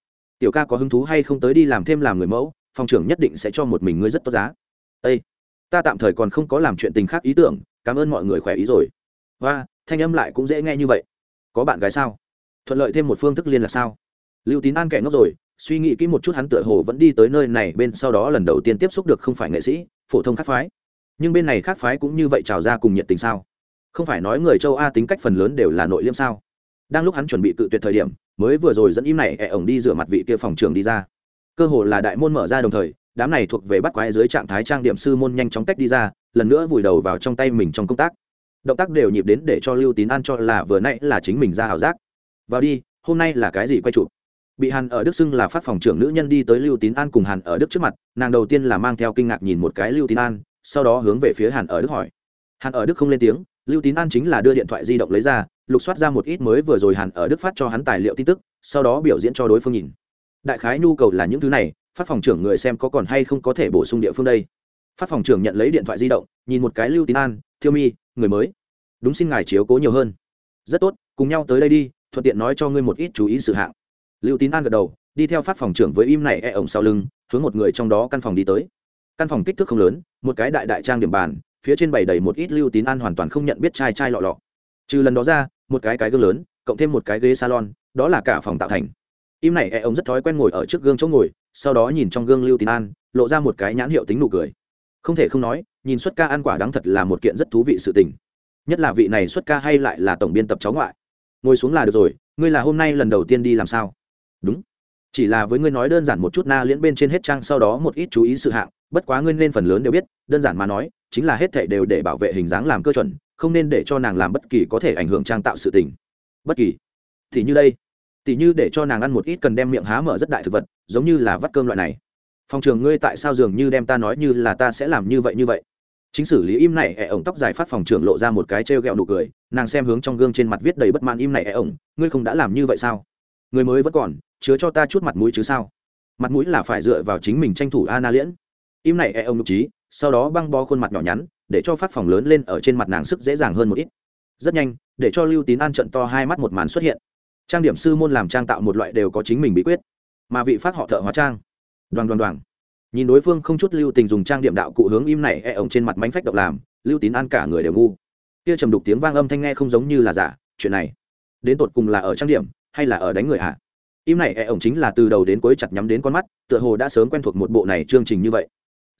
Speaker 1: tiểu ca có hứng thú hay không tới đi làm thêm làm người mẫu, phòng trưởng nhất định sẽ cho một mình ngươi rất tốt giá. Â ta tạm thời còn không có làm chuyện tình khác ý tưởng, cảm ơn mọi người khỏe ý rồi. Và thanh âm lại cũng dễ nghe như vậy. Có bạn gái sao? Thuận lợi thêm một phương thức liên lạc sao? Lưu tín an kẻ ngốc rồi, suy nghĩ kỹ một chút hắn tựa hồ vẫn đi tới nơi này, bên sau đó lần đầu tiên tiếp xúc được không phải nghệ sĩ, phổ thông khác phái. Nhưng bên này khác phái cũng như vậy trào ra cùng nhiệt tình sao? Không phải nói người châu a tính cách phần lớn đều là nội liêm sao? Đang lúc hắn chuẩn bị cự tuyệt thời điểm, mới vừa rồi dẫn im này ẹ ổng đi rửa mặt vị kia phòng trường đi ra. Cơ hồ là đại môn mở ra đồng thời, đám này thuộc về bắt quái dưới trạng thái trang điểm sư môn nhanh chóng tách đi ra, lần nữa vùi đầu vào trong tay mình trong công tác. Động tác đều nhịp đến để cho lưu tín an cho là vừa nãy là chính mình ra ảo giác. Vào đi, hôm nay là cái gì quay chụp? Bị hàn ở đức xưng là phát phòng trưởng nữ nhân đi tới lưu tín an cùng hàn ở đức trước mặt, nàng đầu tiên là mang theo kinh ngạc nhìn một cái lưu tín an, sau đó hướng về phía hàn ở đức hỏi. Hàn ở đức không lên tiếng lưu tín an chính là đưa điện thoại di động lấy ra, lục soát ra một ít mới vừa rồi hàn ở đức phát cho hắn tài liệu tin tức, sau đó biểu diễn cho đối phương nhìn. Đại khái nhu cầu là những thứ này, phát phòng trưởng người xem có còn hay không có thể bổ sung địa phương đây. Phát phòng trưởng nhận lấy điện thoại di động, nhìn một cái lưu tín an, thiêu mi, người mới. Đúng xin ngài chiếu cố nhiều hơn. Rất tốt, cùng nhau tới đây đi, thuận tiện nói cho ngươi một ít chú ý sự hạng. Lưu tín an gật đầu, đi theo phát phòng trưởng với im này e ổng sau lưng, hướng một người trong đó căn phòng đi tới. Căn phòng kích thước không lớn, một cái đại đại trang điểm bàn phía trên bày đầy một ít lưu tín an hoàn toàn không nhận biết chai chai lọ lọ. Trừ lần đó ra, một cái cái gương lớn, cộng thêm một cái ghế salon, đó là cả phòng tạo thành. Im này e ông rất thói quen ngồi ở trước gương chỗ ngồi, sau đó nhìn trong gương lưu tín an, lộ ra một cái nhãn hiệu tính nụ cười. Không thể không nói, nhìn xuất ca ăn quả đáng thật là một kiện rất thú vị sự tình. Nhất là vị này xuất ca hay lại là tổng biên tập cháu ngoại. Ngồi xuống là được rồi, ngươi là hôm nay lần đầu tiên đi làm sao? Đúng. Chỉ là với ngươi nói đơn giản một chút na liễn bên trên hết trang sau đó một ít chú ý sự hạng, bất quá ngươi nên phần lớn đều biết, đơn giản mà nói chính là hết thảy đều để bảo vệ hình dáng làm cơ chuẩn, không nên để cho nàng làm bất kỳ có thể ảnh hưởng trang tạo sự tình. Bất kỳ. Thì như đây. Tỉ như để cho nàng ăn một ít cần đem miệng há mở rất đại thực vật, giống như là vắt cơm loại này. Phòng trường ngươi tại sao dường như đem ta nói như là ta sẽ làm như vậy như vậy? Chính xử lý im này, ẻ ổng tóc dài phát phòng trưởng lộ ra một cái trêu ghẹo nụ cười, nàng xem hướng trong gương trên mặt viết đầy bất mãn im này ẻ ổng, ngươi không đã làm như vậy sao? Người mới vẫn còn, chứa cho ta chút mặt mũi chứ sao? Mặt mũi là phải dựa vào chính mình tranh thủ ana liễn. Im này, ẻ ổng nhục trí sau đó băng bó khuôn mặt nhỏ nhắn, để cho phát phòng lớn lên ở trên mặt nàng sức dễ dàng hơn một ít. Rất nhanh, để cho lưu tín an trận to hai mắt một màn xuất hiện. Trang điểm sư môn làm trang tạo một loại đều có chính mình bí quyết, mà vị phát họ thợ hóa trang. Đoàn đoàn đoàn nhìn đối phương không chút lưu tình dùng trang điểm đạo cụ hướng im này e ổng trên mặt mánh phách động làm, lưu tín an cả người đều ngu. Kia trầm đục tiếng vang âm thanh nghe không giống như là giả, chuyện này, đến tột cùng là ở trang điểm, hay là ở đánh người hạ im này e ổng chính là từ đầu đến cuối chặt nhắm đến con mắt, tựa hồ đã sớm quen thuộc một bộ này chương trình như vậy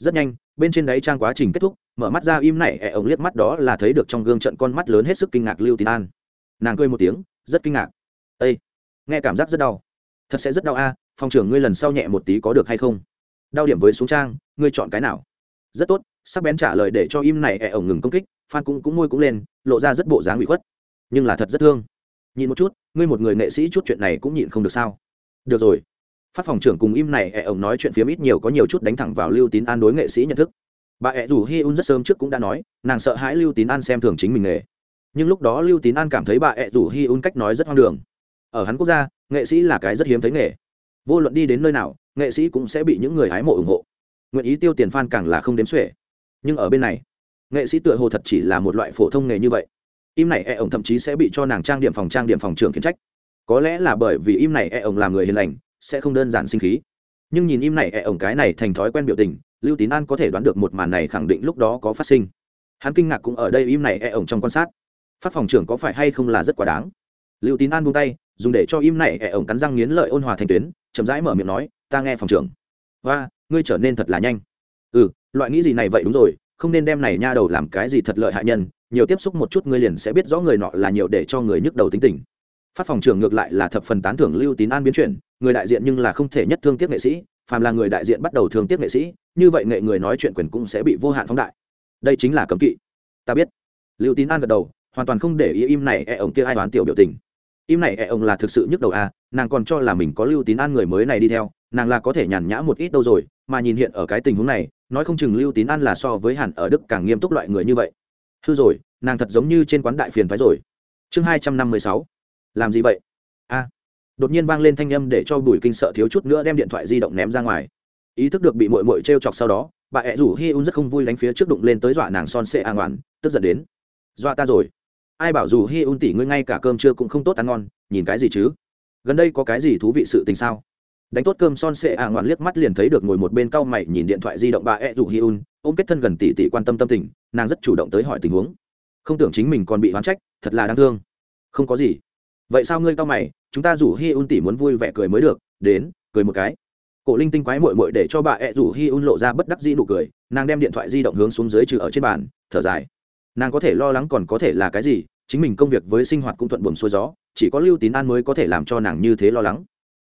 Speaker 1: rất nhanh bên trên đáy trang quá trình kết thúc mở mắt ra im này e ổng liếc mắt đó là thấy được trong gương trận con mắt lớn hết sức kinh ngạc lưu tín an. Nàng cười một tiếng rất kinh ngạc. Ê, nghe cảm giác rất đau. Thật sẽ rất đau a phòng trưởng ngươi lần sau nhẹ một tí có được hay không? Đau điểm với xuống trang ngươi chọn cái nào? Rất tốt. Sắc bén trả lời để cho im này ẹ ổng ngừng công kích phan cũng cũng môi cũng lên lộ ra rất bộ dáng bị khuất. Nhưng là thật rất thương. Nhìn một chút ngươi một người nghệ sĩ chút chuyện này cũng nhịn không được sao? Được rồi phát phòng trưởng cùng im này ẹ ổng nói chuyện phiếm ít nhiều có nhiều chút đánh thẳng vào lưu tín an đối nghệ sĩ nhận thức. Bà ẹ rủ hi un rất sớm trước cũng đã nói, nàng sợ hãi lưu tín an xem thường chính mình nghề. Nhưng lúc đó lưu tín an cảm thấy bà ẹ rủ hi un cách nói rất hoang đường. Ở hắn quốc gia, nghệ sĩ là cái rất hiếm thấy nghề. Vô luận đi đến nơi nào, nghệ sĩ cũng sẽ bị những người hái mộ ủng hộ. Nguyện ý tiêu tiền f a n càng là không đếm xuể. Nhưng ở bên này, nghệ sĩ tựa hồ thật chỉ là một loại phổ thông nghề như vậy. Im này e ổng thậm chí sẽ bị cho nàng trang điểm phòng trang điểm phòng trường khiển trách. Có lẽ là bởi vì im này e ổng làm người hiền lành sẽ không đơn giản sinh khí. Nhưng nhìn im này e ổng cái này thành thói quen biểu tình, lưu tín an có thể đoán được một màn này khẳng định lúc đó có phát sinh. Hắn kinh ngạc cũng ở đây im này e ổng trong quan sát. Phát phòng trưởng có phải hay không là rất quá đáng? Lưu tín an buông tay, dùng để cho im này e ổng cắn răng nghiến lợi ôn hòa thành tuyến, chậm rãi mở miệng nói, ta nghe phòng trưởng. Và ngươi trở nên thật là nhanh. Ừ loại nghĩ gì này vậy đúng rồi, không nên đem này nha đầu làm cái gì thật lợi hại nhân, nhiều tiếp xúc một chút ngươi liền sẽ biết rõ người nọ là nhiều để cho người nhức đầu tính tình. Phát phòng trưởng ngược lại là thập phần tán thưởng lưu tín an biến chuyển người đại diện nhưng là không thể nhất thương tiếc nghệ sĩ, phàm là người đại diện bắt đầu thương tiếc nghệ sĩ, như vậy nghệ người nói chuyện quyền cũng sẽ bị vô hạn phóng đại. Đây chính là cấm kỵ. Ta biết. Lưu tín an gật đầu, hoàn toàn không để ý im này e ổng kia ai đoán tiểu biểu tình. Im này e ông là thực sự nhức đầu à nàng còn cho là mình có lưu tín an người mới này đi theo, nàng là có thể nhàn nhã một ít đâu rồi, mà nhìn hiện ở cái tình huống này, nói không chừng lưu tín an là so với hẳn ở đức càng nghiêm túc loại người như vậy. Hư rồi, nàng thật giống như trên quán đại phiền phái rồi. Chương hai trăm năm mươi sáu. Làm gì vậy? Đột nhiên vang lên thanh âm để cho bùi kinh sợ thiếu chút nữa đem điện thoại di động ném ra ngoài. Ý thức được bị mội mội t r e o chọc sau đó, bà ẹ rủ hi un rất không vui đánh phía trước đụng lên tới dọa nàng son sệ an oản, tức giận đến. Dọa ta rồi. Ai bảo dù hi un tỉ ngươi ngay cả cơm trưa cũng không tốt ăn ngon, nhìn cái gì chứ? Gần đây có cái gì thú vị sự tình sao? Đánh tốt cơm son sệ ạ ngoạn liếc mắt liền thấy được ngồi một bên cau mày nhìn điện thoại di động bà ẹ rủ hi un, ôm kết thân gần tỷ tỷ quan tâm tâm tình, nàng rất chủ động tới hỏi tình huống. Không tưởng chính mình còn bị hoán trách, thật là đáng thương. Không có gì. Vậy sao ngươi cau mày? Chúng ta rủ hi un tỷ muốn vui vẻ cười mới được, đến, cười một cái. Cổ linh tinh quái mội mội để cho bà ẹ rủ hi un lộ ra bất đắc dĩ nụ cười, nàng đem điện thoại di động hướng xuống dưới trừ ở trên bàn, thở dài. Nàng có thể lo lắng còn có thể là cái gì, chính mình công việc với sinh hoạt cũng thuận buồm xuôi gió, chỉ có lưu tín an mới có thể làm cho nàng như thế lo lắng.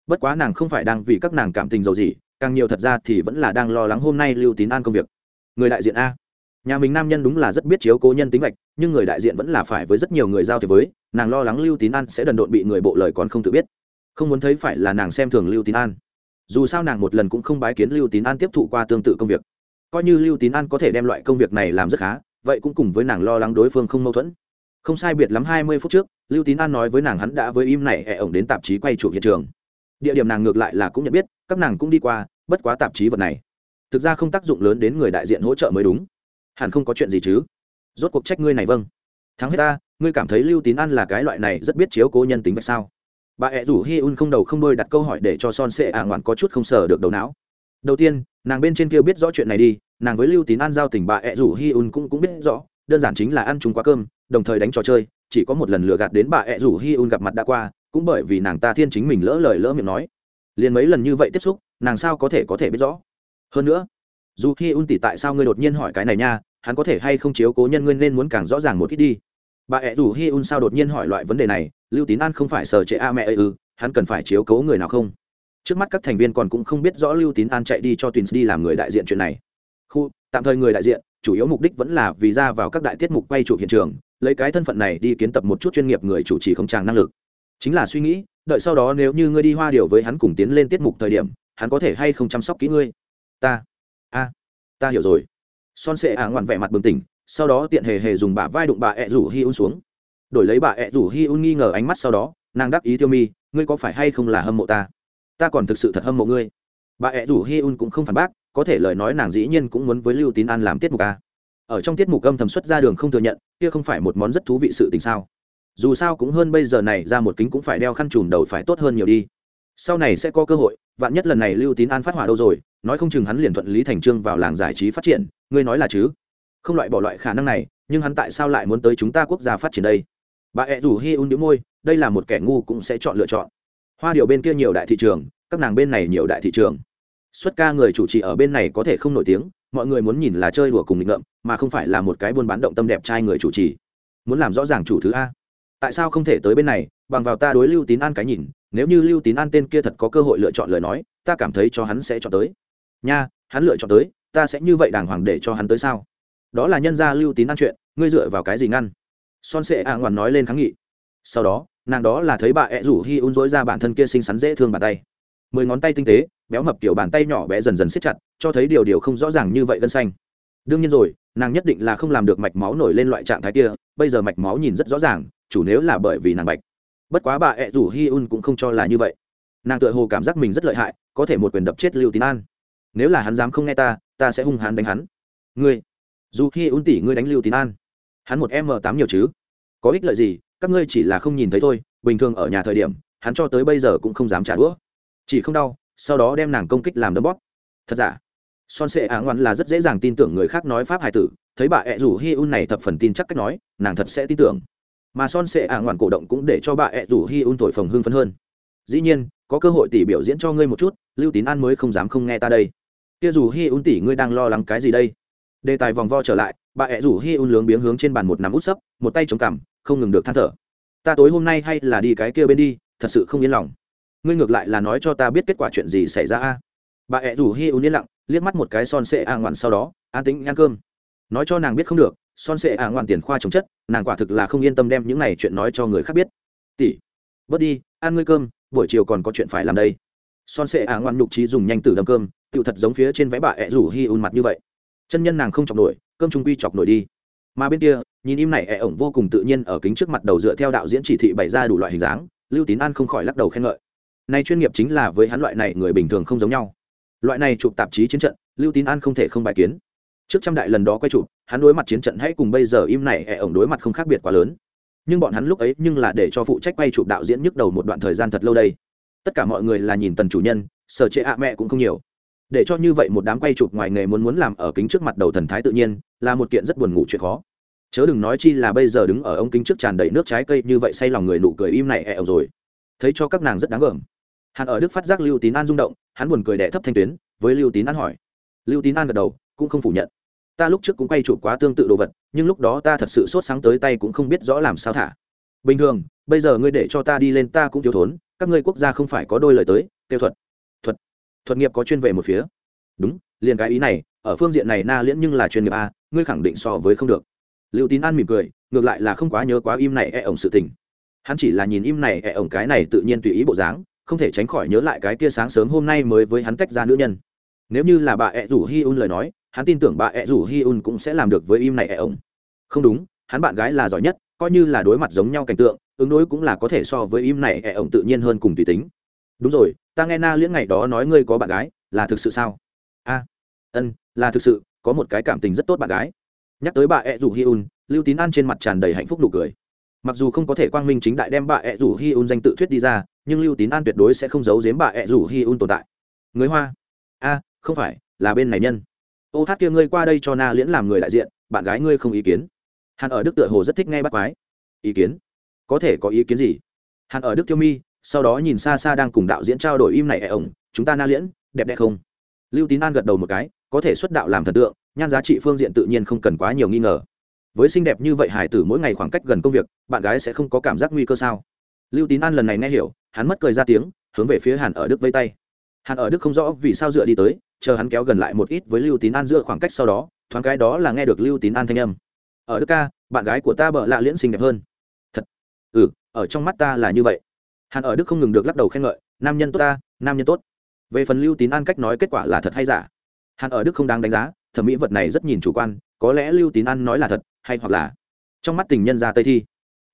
Speaker 1: Bất quá nàng không phải đang vì các nàng cảm tình giàu gì càng nhiều thật ra thì vẫn là đang lo lắng hôm nay lưu tín an công việc. Người đại diện a nhà mình nam nhân đúng là rất biết chiếu cố nhân tính vạch, nhưng người đại diện vẫn là phải với rất nhiều người giao thiệp với, nàng lo lắng lưu tín an sẽ đần độn bị người bộ lời còn không tự biết. Không muốn thấy phải là nàng xem thường lưu tín an. Dù sao nàng một lần cũng không bái kiến lưu tín an tiếp thụ qua tương tự công việc. Coi như lưu tín an có thể đem loại công việc này làm rất khá, vậy cũng cùng với nàng lo lắng đối phương không mâu thuẫn. Không sai biệt lắm hai mươi phút trước, lưu tín an nói với nàng hắn đã với im này hẹ ổng đến tạp chí quay chụp hiện trường. Địa điểm nàng ngược lại là cũng nhận biết, các nàng cũng đi qua, bất quá tạp chí vật này. Thực ra không tác dụng lớn đến người đại diện hỗ trợ mới đúng hẳn không có chuyện gì chứ? Rốt cuộc trách ngươi này vâng. Thắng hết ta, ngươi cảm thấy lưu tín an là cái loại này rất biết chiếu cố nhân tính vậy sao? Bà ẹ rủ hi un không đầu không đôi đặt câu hỏi để cho son sệ ả ngoạn có chút không sờ được đầu não. Đầu tiên, nàng bên trên kia biết rõ chuyện này đi, nàng với lưu tín an giao tình bà ẹ rủ hi un cũng cũng biết rõ, đơn giản chính là ăn chúng quá cơm, đồng thời đánh trò chơi, chỉ có một lần lừa gạt đến bà ẹ rủ hi un gặp mặt đã qua, cũng bởi vì nàng ta thiên chính mình lỡ lời lỡ miệng nói. Liền mấy lần như vậy tiếp xúc, nàng sao có thể có thể biết rõ? Hơn nữa dù khi un tỷ tại sao ngươi đột nhiên hỏi cái này nha, hắn có thể hay không chiếu cố nhân ngươi nên muốn càng rõ ràng một ít đi. Bà ẹ rủ hi un sao đột nhiên hỏi loại vấn đề này, lưu tín an không phải sờ trệ a mẹ ư ừ, hắn cần phải chiếu cố người nào không? Trước mắt các thành viên còn cũng không biết rõ lưu tín an chạy đi cho tuyến đi làm người đại diện chuyện này. Khu, tạm thời người đại diện, chủ yếu mục đích vẫn là vì ra vào các đại tiết mục quay chụp hiện trường, lấy cái thân phận này đi kiến tập một chút chuyên nghiệp người chủ trì không tràng năng lực. Chính là suy nghĩ, đợi sau đó nếu như ngươi đi hoa điều với hắn cùng tiến lên tiết mục thời điểm, hắn có thể hay không chăm sóc kỹ ngươi? Ta ta hiểu rồi. Son sệ ả ngoạn vẻ mặt bừng tỉnh, sau đó tiện hề hề dùng bả vai đụng bà ẹ rủ hi un xuống. Đổi lấy bà ẹ rủ hi un nghi ngờ ánh mắt sau đó, nàng đắc ý tiêu mi, ngươi có phải hay không là hâm mộ ta? Ta còn thực sự thật hâm mộ ngươi. Bà ẹ rủ hi un cũng không phản bác, có thể lời nói nàng dĩ nhiên cũng muốn với lưu tín an làm tiết mục a. Ở trong tiết mục âm thầm xuất ra đường không thừa nhận, kia không phải một món rất thú vị sự tình sao? Dù sao cũng hơn bây giờ này, ra một kính cũng phải đeo khăn trùm đầu phải tốt hơn nhiều đi sau này sẽ có cơ hội, vạn nhất lần này lưu tín an phát hỏa đâu rồi, nói không chừng hắn liền thuận lý thành trương vào làng giải trí phát triển, ngươi nói là chứ? Không loại bỏ loại khả năng này, nhưng hắn tại sao lại muốn tới chúng ta quốc gia phát triển đây? Bà ẹ rủ hi un đĩu môi, đây là một kẻ ngu cũng sẽ chọn lựa chọn. Hoa điệu bên kia nhiều đại thị trường, các nàng bên này nhiều đại thị trường. Xuất ca người chủ trì ở bên này có thể không nổi tiếng, mọi người muốn nhìn là chơi đùa cùng nghịch ngợm, mà không phải là một cái buôn bán động tâm đẹp trai người chủ trì. Muốn làm rõ ràng chủ thứ a. Tại sao không thể tới bên này, bằng vào ta đối lưu tín an cái nhìn nếu như lưu tín an tên kia thật có cơ hội lựa chọn lời nói, ta cảm thấy cho hắn sẽ chọn tới. Nha, hắn lựa chọn tới, ta sẽ như vậy đàng hoàng để cho hắn tới sao? Đó là nhân gia lưu tín an chuyện, ngươi dựa vào cái gì ngăn? Son sệ ạ ngoằn nói lên kháng nghị. Sau đó, nàng đó là thấy bà ẹ rủ hi un dối ra bản thân kia xinh xắn dễ thương bàn tay. Mười ngón tay tinh tế, béo mập kiểu bàn tay nhỏ bé dần dần siết chặt, cho thấy điều điều không rõ ràng như vậy gân xanh. Đương nhiên rồi, nàng nhất định là không làm được mạch máu nổi lên loại trạng thái kia, bây giờ mạch máu nhìn rất rõ ràng, chủ nếu là bởi vì nàng bạch bất quá bà ẹ rủ hi un cũng không cho là như vậy. Nàng tựa hồ cảm giác mình rất lợi hại, có thể một quyền đập chết lưu tín an. Nếu là hắn dám không nghe ta ta sẽ hung hắn đánh hắn. Ngươi, dù hi un tỷ ngươi đánh lưu tín an, hắn một m tám nhiều chứ? Có ích lợi gì? Các ngươi chỉ là không nhìn thấy thôi, bình thường ở nhà thời điểm, hắn cho tới bây giờ cũng không dám trả đũa. Chỉ không đau, sau đó đem nàng công kích làm đấm bóp. Thật giả? Son sệ ả ngoan là rất dễ dàng tin tưởng người khác nói pháp hài tử, thấy bà ẹ rủ hi un này thập phần tin chắc cách nói, nàng thật sẽ tin tưởng mà son sệ ả ngoạn cổ động cũng để cho bà ẹ rủ hi un thổi phồng hưng phấn hơn. Dĩ nhiên, có cơ hội tỷ biểu diễn cho ngươi một chút, lưu tín an mới không dám không nghe ta đây. Kia dù hi un tỷ ngươi đang lo lắng cái gì đây? Đề tài vòng vo trở lại, bà ẹ rủ hi un lướng biếng hướng trên bàn một nắm út sấp, một tay chống cằm, không ngừng được than thở. Ta tối hôm nay hay là đi cái kia bên đi, thật sự không yên lòng. Ngươi ngược lại là nói cho ta biết kết quả chuyện gì xảy ra a. Bà ẹ rủ hi un yên lặng, liếc mắt một cái son sệ a ngoạn sau đó, an tính ăn cơm. Nói cho nàng biết không được son sệ a ngoạn tiền khoa chống chất, nàng quả thực là không yên tâm đem những này chuyện nói cho người khác biết. Tỷ, bớt đi, ăn ngươi cơm, buổi chiều còn có chuyện phải làm đây. Son sệ a ngoạn nhục trí dùng nhanh từ đâm cơm tựu thật giống phía trên vẽ bà ẹ rủ hi un mặt như vậy. Chân nhân nàng không chọc nổi, cơm trung quy chọc nổi đi. Mà bên kia, nhìn im này ẹ ổng vô cùng tự nhiên ở kính trước mặt đầu dựa theo đạo diễn chỉ thị bày ra đủ loại hình dáng, lưu tín an không khỏi lắc đầu khen ngợi. Này chuyên nghiệp chính là với hắn loại này người bình thường không giống nhau. Loại này chụp tạp chí chiến trận, lưu tín an không thể không bài kiến trước trăm đại lần đó quay chụp, hắn đối mặt chiến trận hãy cùng bây giờ im này ẹ ổng đối mặt không khác biệt quá lớn. Nhưng bọn hắn lúc ấy nhưng là để cho phụ trách quay chụp đạo diễn nhức đầu một đoạn thời gian thật lâu đây. Tất cả mọi người là nhìn tần chủ nhân, sở chế ạ mẹ cũng không nhiều. Để cho như vậy một đám quay chụp ngoài nghề muốn muốn làm ở kính trước mặt đầu thần thái tự nhiên, là một kiện rất buồn ngủ chuyện khó. Chớ đừng nói chi là bây giờ đứng ở ống kính trước tràn đầy nước trái cây như vậy say lòng người nụ cười im này ẹ rồi. Thấy cho các nàng rất đáng gờm. Hắn ở đức phát giác lưu tín an rung động, hắn buồn cười đẻ thấp thanh tuyến, với lưu tín an hỏi. Lưu tín an gật đầu, cũng không phủ nhận ta lúc trước cũng quay chụp quá tương tự đồ vật, nhưng lúc đó ta thật sự sốt sáng tới tay cũng không biết rõ làm sao thả. Bình thường, bây giờ ngươi để cho ta đi lên ta cũng thiếu thốn, các ngươi quốc gia không phải có đôi lời tới, tiêu thuật. Thuật thuật nghiệp có chuyên về một phía. Đúng, liền cái ý này, ở phương diện này na liễn nhưng là chuyên nghiệp a, ngươi khẳng định so với không được. Lưu tín an mỉm cười, ngược lại là không quá nhớ quá im này e ổng sự tình. Hắn chỉ là nhìn im này e ổng cái này tự nhiên tùy ý bộ dáng, không thể tránh khỏi nhớ lại cái kia sáng sớm hôm nay mới với hắn tách ra nữ nhân. Nếu như là bà ẹ rủ hi un lời nói hắn tin tưởng bà ẹ rủ hi un cũng sẽ làm được với im này ẹ ổng. Không đúng, hắn bạn gái là giỏi nhất, coi như là đối mặt giống nhau cảnh tượng, ứng đối cũng là có thể so với im này ẹ ổng tự nhiên hơn cùng tùy tính. Đúng rồi, ta nghe na liễn ngày đó nói ngươi có bạn gái, là thực sự sao? A, ân, là thực sự, có một cái cảm tình rất tốt bạn gái. Nhắc tới bà ẹ rủ hi un, lưu tín an trên mặt tràn đầy hạnh phúc nụ cười. Mặc dù không có thể quang minh chính đại đem bà ẹ rủ hi un danh tự thuyết đi ra, nhưng lưu tín an tuyệt đối sẽ không giấu giếm bà ẹ rủ hi un tồn tại. Người hoa. A, không phải, là bên này nhân ô hát kia ngươi qua đây cho na liễn làm người đại diện, bạn gái ngươi không ý kiến. Hàn ở đức tựa hồ rất thích nghe bắt quái. Ý kiến? Có thể có ý kiến gì? Hàn ở đức tiêu mi, sau đó nhìn xa xa đang cùng đạo diễn trao đổi im này ẻ ổng, chúng ta na liễn, đẹp đẽ không? Lưu tín an gật đầu một cái, có thể xuất đạo làm thần tượng, nhan giá trị phương diện tự nhiên không cần quá nhiều nghi ngờ. Với xinh đẹp như vậy hải tử mỗi ngày khoảng cách gần công việc, bạn gái sẽ không có cảm giác nguy cơ sao? Lưu tín an lần này nghe hiểu, hắn mất cười ra tiếng, hướng về phía hàn ở đức vây tay. Hàn ở đức không rõ vì sao dựa đi tới chờ hắn kéo gần lại một ít với lưu tín an giữa khoảng cách sau đó, thoáng cái đó là nghe được lưu tín an thanh âm. Ở đức ca, bạn gái của ta bợ lạ liễn xinh đẹp hơn. Thật? Ừ ở trong mắt ta là như vậy. Hắn ở đức không ngừng được lắc đầu khen ngợi, nam nhân tốt ta, nam nhân tốt. Về phần lưu tín an cách nói kết quả là thật hay giả? Hắn ở đức không đáng đánh giá, thẩm mỹ vật này rất nhìn chủ quan, có lẽ lưu tín an nói là thật hay hoặc là trong mắt tình nhân ra tây thi.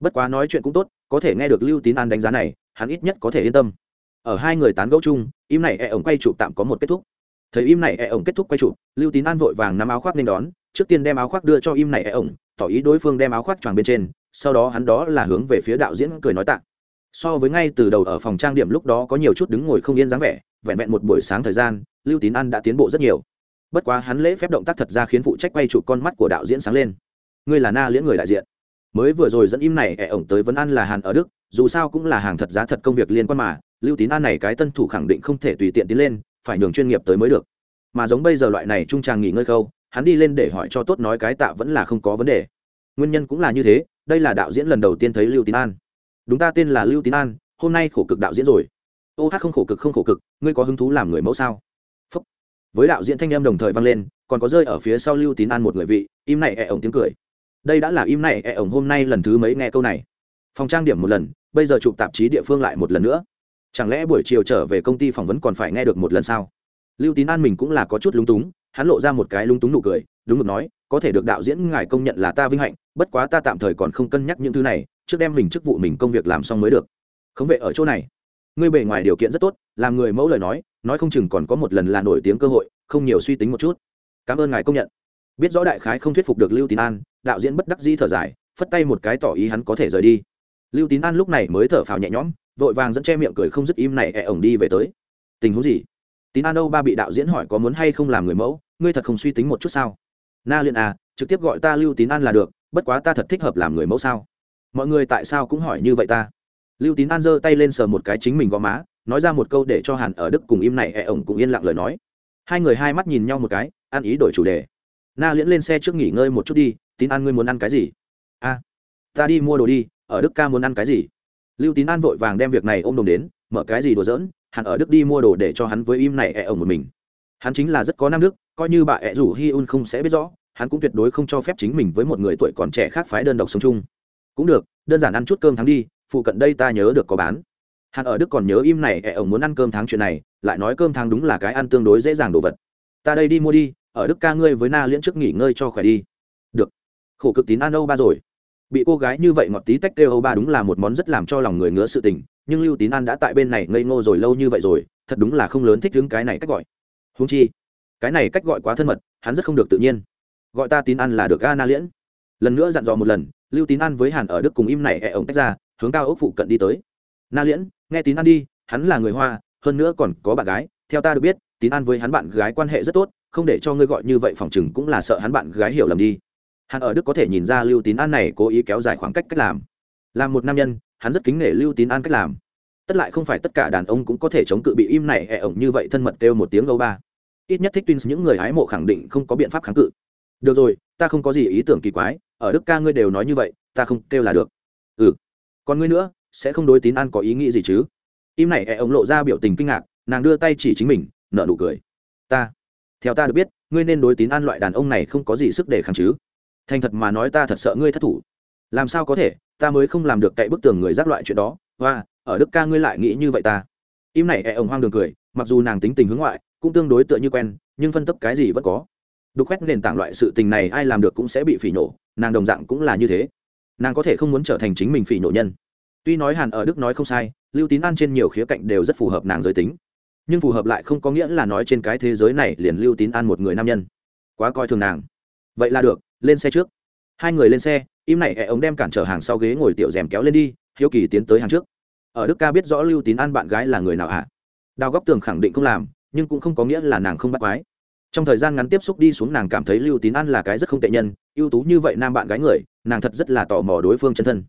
Speaker 1: Bất quá nói chuyện cũng tốt, có thể nghe được lưu tín an đánh giá này, hắn ít nhất có thể yên tâm. Ở hai người tán gẫu chung, im này e ổng quay chụp tạm có một kết thúc thấy im này e ổng kết thúc quay trụ lưu tín an vội vàng nắm áo khoác nên đón, trước tiên đem áo khoác đưa cho im này e ổng, tỏ ý đối phương đem áo khoác choàng bên trên, sau đó hắn đó là hướng về phía đạo diễn cười nói tạ. So với ngay từ đầu ở phòng trang điểm lúc đó có nhiều chút đứng ngồi không yên dáng vẻ, vẹn vẹn một buổi sáng thời gian, lưu tín an đã tiến bộ rất nhiều. Bất quá hắn lễ phép động tác thật ra khiến phụ trách quay chụp con mắt của đạo diễn sáng lên. Ngươi là na liễn người đại diện. Mới vừa rồi dẫn im này e ổng tới vấn an là hàn ở đức, dù sao cũng là hàng thật giá thật công việc liên quan mà, lưu tín an này cái tân thủ khẳng định không thể tùy tiện tiến lên phải nhường chuyên nghiệp tới mới được. Mà giống bây giờ loại này trung tràng nghỉ ngơi khâu, hắn đi lên để hỏi cho tốt nói cái tạ vẫn là không có vấn đề. Nguyên nhân cũng là như thế, đây là đạo diễn lần đầu tiên thấy lưu tín an. Đúng ta tên là lưu tín an, hôm nay khổ cực đạo diễn rồi. Ô hát không khổ cực, không khổ cực, ngươi có hứng thú làm người mẫu sao? Phúc. với đạo diễn thanh em đồng thời vang lên, còn có rơi ở phía sau lưu tín an một người vị, im này ẹ ổng tiếng cười. Đây đã là im này ẹ ổng hôm nay lần thứ mấy nghe câu này? Phòng trang điểm một lần, bây giờ chụp tạp chí địa phương lại một lần nữa chẳng lẽ buổi chiều trở về công ty phỏng vấn còn phải nghe được một lần sao? Lưu tín an mình cũng là có chút lúng túng, hắn lộ ra một cái lúng túng nụ cười, đúng được nói, có thể được đạo diễn ngài công nhận là ta vinh hạnh, bất quá ta tạm thời còn không cân nhắc những thứ này, trước đem mình chức vụ mình công việc làm xong mới được. Không vệ ở chỗ này, ngươi bề ngoài điều kiện rất tốt, làm người mẫu lời nói nói không chừng còn có một lần là nổi tiếng cơ hội, không nhiều suy tính một chút. Cảm ơn ngài công nhận. Biết rõ đại khái không thuyết phục được lưu tín an, đạo diễn bất đắc dĩ thở dài, phất tay một cái tỏ ý hắn có thể rời đi. Lưu tín an lúc này mới thở phào nhẹ nhõm vội vàng dẫn che miệng cười không dứt im này ẹ ổng đi về tới. Tình huống gì? Tín an đâu ba bị đạo diễn hỏi có muốn hay không làm người mẫu, ngươi thật không suy tính một chút sao? Na liên à trực tiếp gọi ta lưu tín an là được, bất quá ta thật thích hợp làm người mẫu sao? Mọi người tại sao cũng hỏi như vậy ta? Lưu tín an giơ tay lên sờ một cái chính mình gò má, nói ra một câu để cho hàn ở đức cùng im này ẹ ổng cũng yên lặng lời nói. Hai người hai mắt nhìn nhau một cái, ăn ý đổi chủ đề. Na liễn lên xe trước nghỉ ngơi một chút đi, tín an ngươi muốn ăn cái gì? A ta đi mua đồ đi, ở đức ca muốn ăn cái gì? Lưu tín an vội vàng đem việc này ôm đồng đến, mở cái gì đùa dỡn Hắn ở đức đi mua đồ để cho hắn với im này ẹ ổng một mình. Hắn chính là rất có nam đức, coi như bà ẹ rủ hi un không sẽ biết rõ, hắn cũng tuyệt đối không cho phép chính mình với một người tuổi còn trẻ khác phái đơn độc sống chung. Cũng được, đơn giản ăn chút cơm tháng đi, phụ cận đây ta nhớ được có bán. Hắn ở đức còn nhớ im này ẹ ổng muốn ăn cơm tháng chuyện này, lại nói cơm tháng đúng là cái ăn tương đối dễ dàng đồ vật. Ta đây đi mua đi, ở đức ca ngươi với na liễn trước nghỉ ngơi cho khỏe đi. Được. Khổ cực tín ăn âu ba rồi bị cô gái như vậy ngọt tí tách kêu âu ba đúng là một món rất làm cho lòng người ngứa sự tình, nhưng lưu tín an đã tại bên này ngây ngô rồi lâu như vậy rồi, thật đúng là không lớn thích đứng cái này cách gọi. Húng chi, cái này cách gọi quá thân mật, hắn rất không được tự nhiên. Gọi ta tín ăn là được ga na liễn. Lần nữa dặn dò một lần, lưu tín ăn với hàn ở đức cùng im này ẹ ổng tách ra, hướng cao ốc phụ cận đi tới. Na liễn, nghe tín ăn đi, hắn là người hoa, hơn nữa còn có bạn gái, theo ta được biết, tín ăn với hắn bạn gái quan hệ rất tốt, không để cho ngươi gọi như vậy phòng chừng cũng là sợ hắn bạn gái hiểu lầm đi hắn ở đức có thể nhìn ra lưu tín an này cố ý kéo dài khoảng cách cách làm. Làm một nam nhân, hắn rất kính nể lưu tín an cách làm. Tất lại không phải tất cả đàn ông cũng có thể chống cự bị im này ẹ ổng như vậy thân mật kêu một tiếng âu ba. Ít nhất thích twins những người hái mộ khẳng định không có biện pháp kháng cự. Được rồi, ta không có gì ý tưởng kỳ quái, ở đức ca ngươi đều nói như vậy, ta không kêu là được. Ừ. Còn ngươi nữa, sẽ không đối tín an có ý nghĩ gì chứ? Im này ẹ ổng lộ ra biểu tình kinh ngạc, nàng đưa tay chỉ chính mình nợ nụ cười. Ta. Theo ta được biết, ngươi nên đối tín an loại đàn ông này không có gì sức để kháng chứ thành thật mà nói ta thật sợ ngươi thất thủ. Làm sao có thể? Ta mới không làm được cậy bức tường người giác loại chuyện đó. Và ở đức ca ngươi lại nghĩ như vậy ta? Im này, ẹ, ổng hoang đường cười. Mặc dù nàng tính tình hướng ngoại, cũng tương đối tựa như quen, nhưng phân tấp cái gì vẫn có. Đục khoét nền tảng loại sự tình này ai làm được cũng sẽ bị phỉ nổ. Nàng đồng dạng cũng là như thế. Nàng có thể không muốn trở thành chính mình phỉ nổ nhân. Tuy nói hàn ở đức nói không sai, lưu tín an trên nhiều khía cạnh đều rất phù hợp nàng giới tính. Nhưng phù hợp lại không có nghĩa là nói trên cái thế giới này liền lưu tín an một người nam nhân. Quá coi thường nàng. Vậy là được lên xe trước. Hai người lên xe, im này hẹ ống đem cản trở hàng sau ghế ngồi tiểu rèm kéo lên đi, hiếu kỳ tiến tới hàng trước. Ở đức ca biết rõ lưu tín an bạn gái là người nào hả đào góc tường khẳng định không làm, nhưng cũng không có nghĩa là nàng không bắt quái. Trong thời gian ngắn tiếp xúc đi xuống nàng cảm thấy lưu tín an là cái rất không tệ nhân, ưu tú như vậy nam bạn gái người, nàng thật rất là tò mò đối phương chân thân.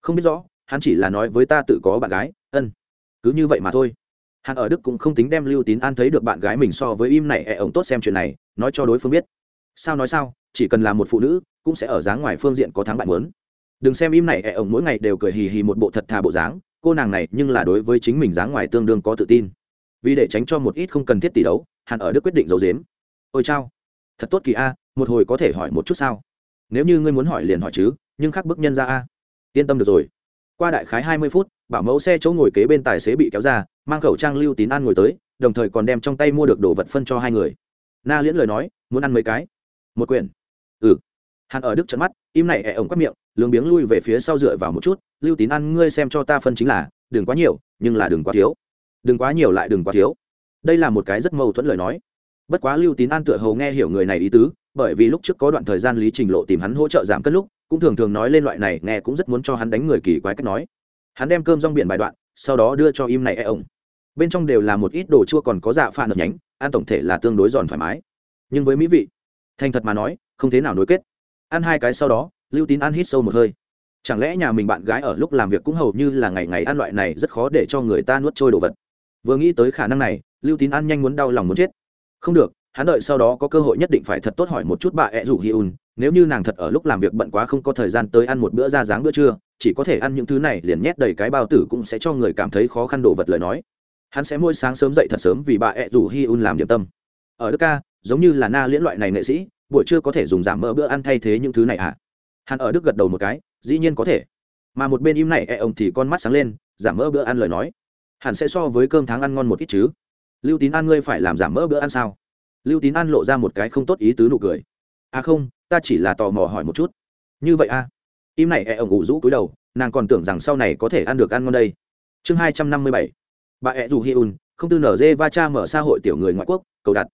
Speaker 1: Không biết rõ, hắn chỉ là nói với ta tự có bạn gái, ân. Cứ như vậy mà thôi. Hắn ở đức cũng không tính đem lưu tín an thấy được bạn gái mình so với im này ẹ ổng tốt xem chuyện này, nói cho đối phương biết. Sao nói sao? Chỉ cần là một phụ nữ, cũng sẽ ở dáng ngoài phương diện có thắng bại muốn. Đừng xem im này ẹ ổng mỗi ngày đều cười hì hì một bộ thật thà bộ dáng, cô nàng này nhưng là đối với chính mình dáng ngoài tương đương có tự tin. Vì để tránh cho một ít không cần thiết tỷ đấu hàn ở đức quyết định giấu dếm ôi chao, thật tốt kỳ a, một hồi có thể hỏi một chút sao? Nếu như ngươi muốn hỏi liền hỏi chứ, nhưng khác bức nhân ra a. Yên tâm được rồi. Qua đại khái hai mươi phút, bảo mẫu xe chỗ ngồi kế bên tài xế bị kéo ra, mang khẩu trang lưu tín an ngồi tới, đồng thời còn đem trong tay mua được đồ vật phân cho hai người. Na liễn lời nói, muốn ăn mấy cái? Một quyển. Ừ. Hắn ở đức trận mắt, im này ẻ ổng quát miệng, lướng biếng lui về phía sau dựa vào một chút, lưu tín ăn, ngươi xem cho ta phân chính là, đừng quá nhiều, nhưng là đừng quá thiếu. Đừng quá nhiều lại đừng quá thiếu. Đây là một cái rất mâu thuẫn lời nói. Bất quá lưu tín an tựa hầu nghe hiểu người này ý tứ, bởi vì lúc trước có đoạn thời gian lý trình lộ tìm hắn hỗ trợ giảm cân lúc, cũng thường thường nói lên loại này, nghe cũng rất muốn cho hắn đánh người kỳ quái cách nói. Hắn đem cơm rong biển bài đoạn, sau đó đưa cho im này e ổng. Bên trong đều là một ít đồ chua còn có dạ pha nợt nhánh, ăn tổng thể là tương đối giòn thoải mái. Nhưng với mỹ vị thành thật mà nói, không thế nào nối kết. Ăn hai cái sau đó, lưu tín ăn hít sâu một hơi. Chẳng lẽ nhà mình bạn gái ở lúc làm việc cũng hầu như là ngày ngày ăn loại này rất khó để cho người ta nuốt trôi đồ vật? Vừa nghĩ tới khả năng này, lưu tín ăn nhanh muốn đau lòng muốn chết. Không được, hắn đợi sau đó có cơ hội nhất định phải thật tốt hỏi một chút bà ẹ rủ hi un, nếu như nàng thật ở lúc làm việc bận quá không có thời gian tới ăn một bữa ra dáng bữa trưa, chỉ có thể ăn những thứ này liền nhét đầy cái bao tử cũng sẽ cho người cảm thấy khó khăn đồ vật lời nói. Hắn sẽ mỗi sáng sớm dậy thật sớm vì bà ẹ rủ hi un làm điểm tâm. Ở đức ca giống như là na liễn loại này nghệ sĩ, buổi trưa có thể dùng giảm mỡ bữa ăn thay thế những thứ này à? Hắn ở đức gật đầu một cái, dĩ nhiên có thể. Mà một bên im này e ông thì con mắt sáng lên giảm mỡ bữa ăn lời nói. Hẳn sẽ so với cơm tháng ăn ngon một ít chứ? Lưu tín an ngươi phải làm giảm mỡ bữa ăn sao? Lưu tín an lộ ra một cái không tốt ý tứ nụ cười. À không, ta chỉ là tò mò hỏi một chút. Như vậy à? Im này e ông ủ rũ cúi đầu, nàng còn tưởng rằng sau này có thể ăn được ăn ngon đây. Chương hai trăm năm mươi bảy. Bà ẹ dù hi un, không tư nở dê va cha mở xã hội tiểu người ngoại quốc, cầu đặt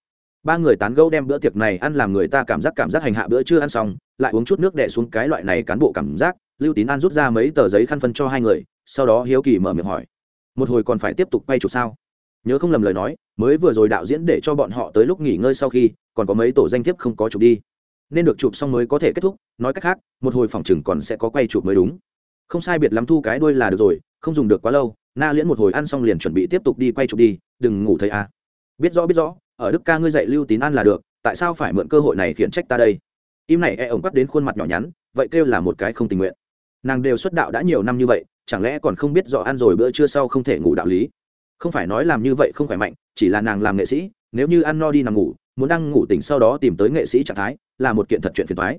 Speaker 1: ba người tán gẫu đem bữa tiệc này ăn làm người ta cảm giác cảm giác hành hạ bữa chưa ăn xong, lại uống chút nước đẻ xuống cái loại này cán bộ cảm giác. Lưu tín an rút ra mấy tờ giấy khăn phân cho hai người, sau đó hiếu kỳ mở miệng hỏi, một hồi còn phải tiếp tục quay chụp sao? Nhớ không lầm lời nói, mới vừa rồi đạo diễn để cho bọn họ tới lúc nghỉ ngơi sau khi, còn có mấy tổ danh thiếp không có chụp đi. Nên được chụp xong mới có thể kết thúc, nói cách khác, một hồi phòng chừng còn sẽ có quay chụp mới đúng. Không sai biệt lắm thu cái đuôi là được rồi, không dùng được quá lâu, na liễn một hồi ăn xong liền chuẩn bị tiếp tục đi quay chụp đi, đừng ngủ thấy à. biết rõ biết rõ ở đức ca ngươi dạy lưu tín an là được, tại sao phải mượn cơ hội này khiển trách ta đây? Im này e ổng quắt đến khuôn mặt nhỏ nhắn, vậy kêu là một cái không tình nguyện. Nàng đều xuất đạo đã nhiều năm như vậy, chẳng lẽ còn không biết rõ ăn rồi bữa trưa sau không thể ngủ đạo lý? Không phải nói làm như vậy không khỏe mạnh, chỉ là nàng làm nghệ sĩ, nếu như ăn no đi nằm ngủ, muốn đang ngủ tỉnh sau đó tìm tới nghệ sĩ trạng thái, là một kiện thật chuyện phiền thoái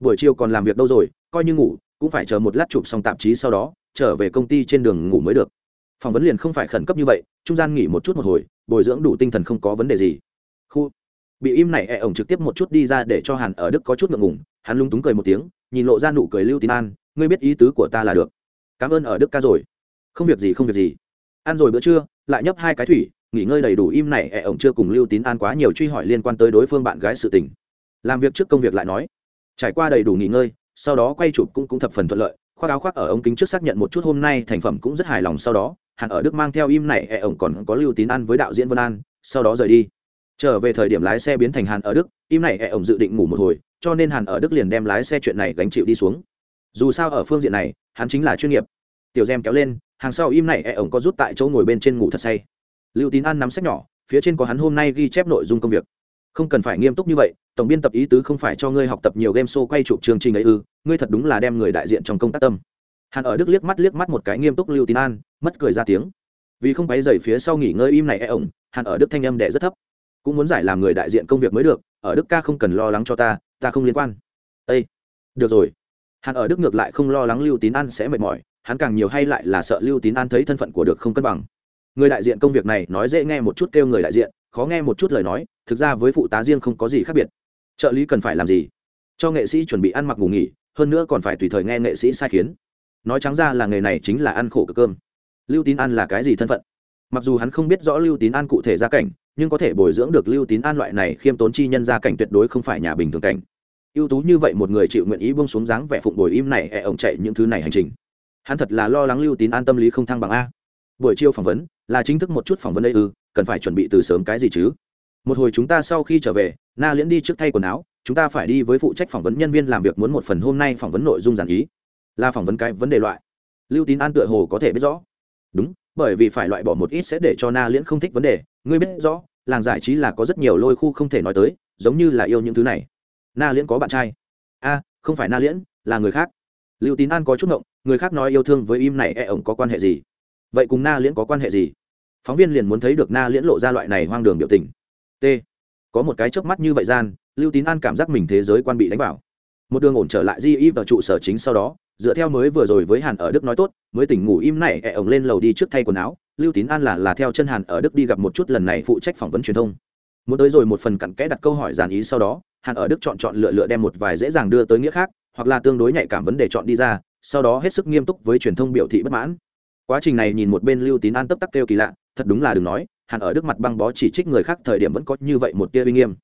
Speaker 1: buổi chiều còn làm việc đâu rồi, coi như ngủ, cũng phải chờ một lát chụp xong tạp chí sau đó, trở về công ty trên đường ngủ mới được phỏng vấn liền không phải khẩn cấp như vậy, trung gian nghỉ một chút một hồi, bồi dưỡng đủ tinh thần không có vấn đề gì. Khu. Bị im này e ổng trực tiếp một chút đi ra để cho hàn ở đức có chút ngượng ngùng, hắn lung túng cười một tiếng, nhìn lộ ra nụ cười lưu tín an, ngươi biết ý tứ của ta là được. Cảm ơn ở đức ca rồi. Không việc gì, không việc gì. Ăn rồi bữa trưa, lại nhấp hai cái thủy, nghỉ ngơi đầy đủ. Im này e ổng chưa cùng lưu tín an quá nhiều truy hỏi liên quan tới đối phương bạn gái sự tình. Làm việc trước công việc lại nói, trải qua đầy đủ nghỉ ngơi, sau đó quay chụp cũng cũng thập phần thuận lợi, khoác áo khoác ở ống kính trước xác nhận một chút hôm nay thành phẩm cũng rất hài lòng, sau đó hàn ở đức mang theo im này e ổng còn có lưu tín an với đạo diễn vân an, sau đó rời đi. Trở về thời điểm lái xe biến thành hàn ở đức, im này e ổng dự định ngủ một hồi, cho nên hàn ở đức liền đem lái xe chuyện này gánh chịu đi xuống. Dù sao ở phương diện này, hắn chính là chuyên nghiệp. Tiểu gem kéo lên, hàng sau im này e ổng có rút tại chỗ ngồi bên trên ngủ thật say. Lưu tín an nắm sách nhỏ, phía trên có hắn hôm nay ghi chép nội dung công việc. Không cần phải nghiêm túc như vậy, tổng biên tập ý tứ không phải cho ngươi học tập nhiều game show quay chụp chương trình ấy ư, ngươi thật đúng là đem người đại diện trong công tác tâm hàn ở đức liếc mắt liếc mắt một cái nghiêm túc lưu tín an, mất cười ra tiếng. Vì không quấy dày phía sau nghỉ ngơi im này e ổng hàn ở đức thanh âm đẻ rất thấp. Cũng muốn giải làm người đại diện công việc mới được, ở đức ca không cần lo lắng cho ta ta không liên quan. Ây được rồi. Hàn ở đức ngược lại không lo lắng lưu tín an sẽ mệt mỏi, hắn càng nhiều hay lại là sợ lưu tín an thấy thân phận của được không cân bằng. Người đại diện công việc này nói dễ nghe một chút kêu người đại diện, khó nghe một chút lời nói, thực ra với phụ tá riêng không có gì khác biệt. Trợ lý cần phải làm gì? Cho nghệ sĩ chuẩn bị ăn mặc ngủ nghỉ, hơn nữa còn phải tùy thời nghe nghệ sĩ sai khiến nói trắng ra là nghề này chính là ăn khổ cực cơm. Lưu tín an là cái gì thân phận? Mặc dù hắn không biết rõ lưu tín an cụ thể gia cảnh, nhưng có thể bồi dưỡng được lưu tín an loại này khiêm tốn chi nhân gia cảnh tuyệt đối không phải nhà bình thường cảnh. Ưu tú như vậy một người chịu nguyện ý bông xuống dáng vẻ phụng bồi im này e ổng chạy những thứ này hành trình. Hắn thật là lo lắng lưu tín an tâm lý không thăng bằng a. Buổi chiều phỏng vấn, là chính thức một chút phỏng vấn đây ư, cần phải chuẩn bị từ sớm cái gì chứ? Một hồi chúng ta sau khi trở về, na liễn đi trước thay quần áo, chúng ta phải đi với phụ trách phỏng vấn nhân viên làm việc muốn một phần hôm nay phỏng vấn nội dung giản ý là phỏng vấn cái vấn đề loại. Lưu tín an tựa hồ có thể biết rõ. Đúng, bởi vì phải loại bỏ một ít sẽ để cho na liễn không thích vấn đề. Ngươi biết rõ, làng giải trí là có rất nhiều lôi khu không thể nói tới, giống như là yêu những thứ này. Na liễn có bạn trai. A, không phải na liễn, là người khác. Lưu tín an có chút ngộng, người khác nói yêu thương với im này e ổng có quan hệ gì? Vậy cùng na liễn có quan hệ gì? Phóng viên liền muốn thấy được na liễn lộ ra loại này hoang đường biểu tình. T. Có một cái chớp mắt như vậy gian, lưu tín an cảm giác mình thế giới quan bị đánh vào. Một đường ổn trở lại di y vào trụ sở chính sau đó dựa theo mới vừa rồi với hàn ở đức nói tốt, mới tỉnh ngủ im này ẹ ổng lên lầu đi trước thay quần áo. Lưu tín an là là theo chân hàn ở đức đi gặp một chút lần này phụ trách phỏng vấn truyền thông. Muốn tới rồi một phần cặn kẽ đặt câu hỏi giàn ý sau đó, hàn ở đức chọn chọn lựa lựa đem một vài dễ dàng đưa tới nghĩa khác, hoặc là tương đối nhạy cảm vấn đề chọn đi ra, sau đó hết sức nghiêm túc với truyền thông biểu thị bất mãn. Quá trình này nhìn một bên lưu tín an tấp tắc kêu kỳ lạ, thật đúng là đừng nói, hàn ở đức mặt băng bó chỉ trích người khác thời điểm vẫn có như vậy một tia uy nghiêm.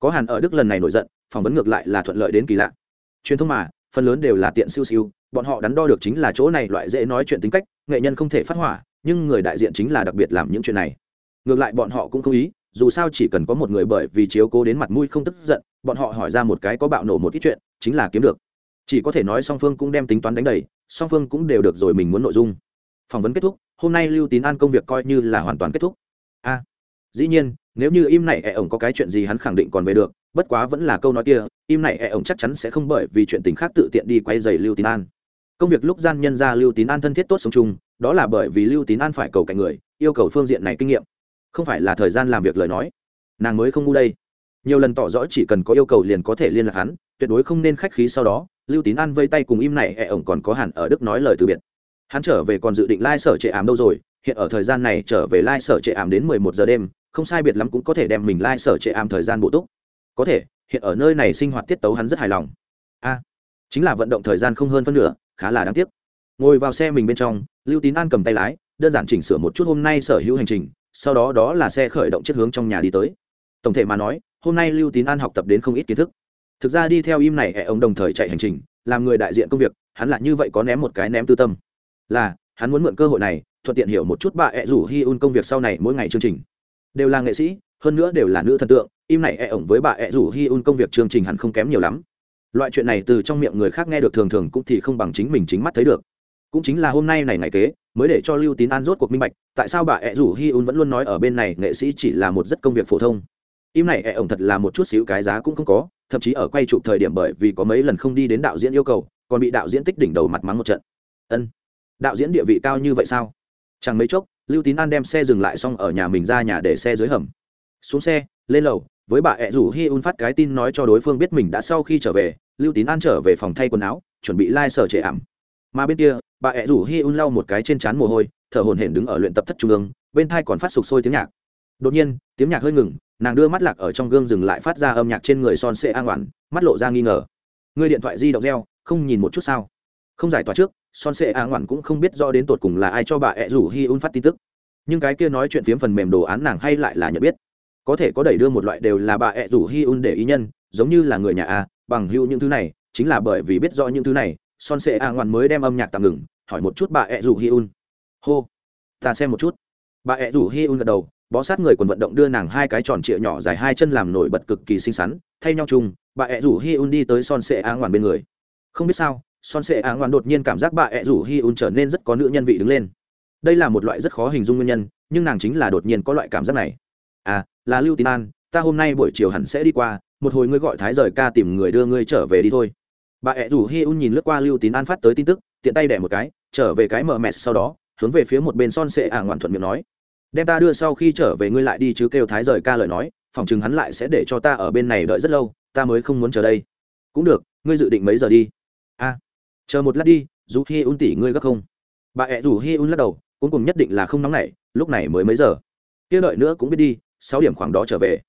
Speaker 1: Có hàn ở đức lần này nổi giận, phỏng vấn ngược lại là thuận lợi đến kỳ lạ. Truyền thông mà phần lớn đều là tiện siêu siêu, bọn họ đắn đo được chính là chỗ này loại dễ nói chuyện tính cách, nghệ nhân không thể phát hỏa, nhưng người đại diện chính là đặc biệt làm những chuyện này. Ngược lại bọn họ cũng không ý, dù sao chỉ cần có một người bởi vì chiếu cố đến mặt mũi không tức giận, bọn họ hỏi ra một cái có bạo nổ một ít chuyện, chính là kiếm được. Chỉ có thể nói song phương cũng đem tính toán đánh đầy, song phương cũng đều được rồi mình muốn nội dung. Phỏng vấn kết thúc, hôm nay lưu tín an công việc coi như là hoàn toàn kết thúc. A, dĩ nhiên, nếu như im này ẻ ổng có cái chuyện gì hắn khẳng định còn về được bất quá vẫn là câu nói kia, im này e ổng chắc chắn sẽ không bởi vì chuyện tình khác tự tiện đi quay dày lưu tín an. Công việc lúc gian nhân ra lưu tín an thân thiết tốt sống chung, đó là bởi vì lưu tín an phải cầu cạnh người, yêu cầu phương diện này kinh nghiệm. Không phải là thời gian làm việc lời nói. Nàng mới không ngu đây. Nhiều lần tỏ rõ chỉ cần có yêu cầu liền có thể liên lạc hắn, tuyệt đối không nên khách khí sau đó, lưu tín an vây tay cùng im này e ổng còn có hẳn ở đức nói lời từ biệt. Hắn trở về còn dự định lai、like、sở trệ ảm đâu rồi, hiện ở thời gian này trở về lai、like、sở trệ ảm đến mười một giờ đêm, không sai biệt lắm cũng có thể đem mình lai、like、sở trệ ảm thời gian bổ túc có thể, hiện ở nơi này sinh hoạt tiết tấu hắn rất hài lòng. A, chính là vận động thời gian không hơn phân nửa, khá là đáng tiếc. Ngồi vào xe mình bên trong, lưu tín an cầm tay lái, đơn giản chỉnh sửa một chút hôm nay sở hữu hành trình, sau đó đó là xe khởi động chiếc hướng trong nhà đi tới. Tổng thể mà nói, hôm nay lưu tín an học tập đến không ít kiến thức. Thực ra đi theo im này hệ ông đồng thời chạy hành trình, làm người đại diện công việc, hắn là như vậy có ném một cái ném tư tâm. Là, hắn muốn mượn cơ hội này, thuận tiện hiểu một chút bà ẹ rủ hi un công việc sau này mỗi ngày chương trình. Đều là nghệ sĩ hơn nữa đều là nữ thần tượng, im này e ổng với bà e rủ hi un công việc chương trình hẳn không kém nhiều lắm. Loại chuyện này từ trong miệng người khác nghe được thường thường cũng thì không bằng chính mình chính mắt thấy được. Cũng chính là hôm nay này ngày kế, mới để cho lưu tín an rốt cuộc minh bạch, tại sao bà ẹ rủ hi un vẫn luôn nói ở bên này nghệ sĩ chỉ là một rất công việc phổ thông. Im này ẹ ổng thật là một chút xíu cái giá cũng không có, thậm chí ở quay chụp thời điểm bởi vì có mấy lần không đi đến đạo diễn yêu cầu, còn bị đạo diễn tích đỉnh đầu mặt mắng một trận. Ân, đạo diễn địa vị cao như vậy sao? Chẳng mấy chốc, lưu tín an đem xe dừng lại xong ở nhà mình ra nhà để xe dưới hầm xuống xe, lên lầu, với bà ẹ rủ hi un phát cái tin nói cho đối phương biết mình đã sau khi trở về, lưu tín an trở về phòng thay quần áo, chuẩn bị lai、like、sở trệ ảm. Mà bên kia, bà ẹ rủ hi un lau một cái trên trán mồ hôi, thở hồn hển đứng ở luyện tập thất trung ương, bên thai còn phát sục sôi tiếng nhạc. Đột nhiên, tiếng nhạc hơi ngừng, nàng đưa mắt lạc ở trong gương dừng lại phát ra âm nhạc trên người son sệ an oản, mắt lộ ra nghi ngờ. Người điện thoại di động reo, không nhìn một chút sao? Không giải tỏa trước, son sệ an oản cũng không biết rõ đến tột cùng là ai cho bà ẹ rủ hi un phát tin tức. Nhưng cái kia nói chuyện phiếm phần mềm đồ án nàng hay lại là nhận biết có thể có đẩy đưa một loại đều là bà ẹ rủ hi un để ý nhân, giống như là người nhà a, bằng hữu những thứ này, chính là bởi vì biết rõ những thứ này, son sệ a ngoan mới đem âm nhạc tạm ngừng, hỏi một chút bà ẹ rủ hi un. Hô, ta xem một chút. Bà ẹ rủ hi un gật đầu, bó sát người quần vận động đưa nàng hai cái tròn trịa nhỏ dài hai chân làm nổi bật cực kỳ xinh xắn, thay nhau chung, bà ẹ rủ hi un đi tới son sệ a ngoan bên người. Không biết sao, son sệ a ngoan đột nhiên cảm giác bà ẹ rủ hi un trở nên rất có nữ nhân vị đứng lên. Đây là một loại rất khó hình dung nguyên nhân, nhưng nàng chính là đột nhiên có loại cảm giác này à là lưu tín an, ta hôm nay buổi chiều hẳn sẽ đi qua, một hồi ngươi gọi thái rời ca tìm người đưa ngươi trở về đi thôi. Bà ẹ rủ hi un nhìn lướt qua lưu tín an phát tới tin tức, tiện tay đẻ một cái, trở về cái mở mẹ sau đó, hướng về phía một bên son sệ à ngoạn thuận miệng nói. Đem ta đưa sau khi trở về ngươi lại đi chứ kêu thái rời ca lời nói phỏng chừng hắn lại sẽ để cho ta ở bên này đợi rất lâu, ta mới không muốn chờ đây. Cũng được, ngươi dự định mấy giờ đi? A chờ một lát đi dù hi un tỷ ngươi gấp không? Bà ẹ rủ hi un lắc đầu, cuối cùng nhất định là không nóng nảy, lúc này mới mấy giờ. Kia đợi nữa cũng biết đi sáu điểm khoảng đó trở về.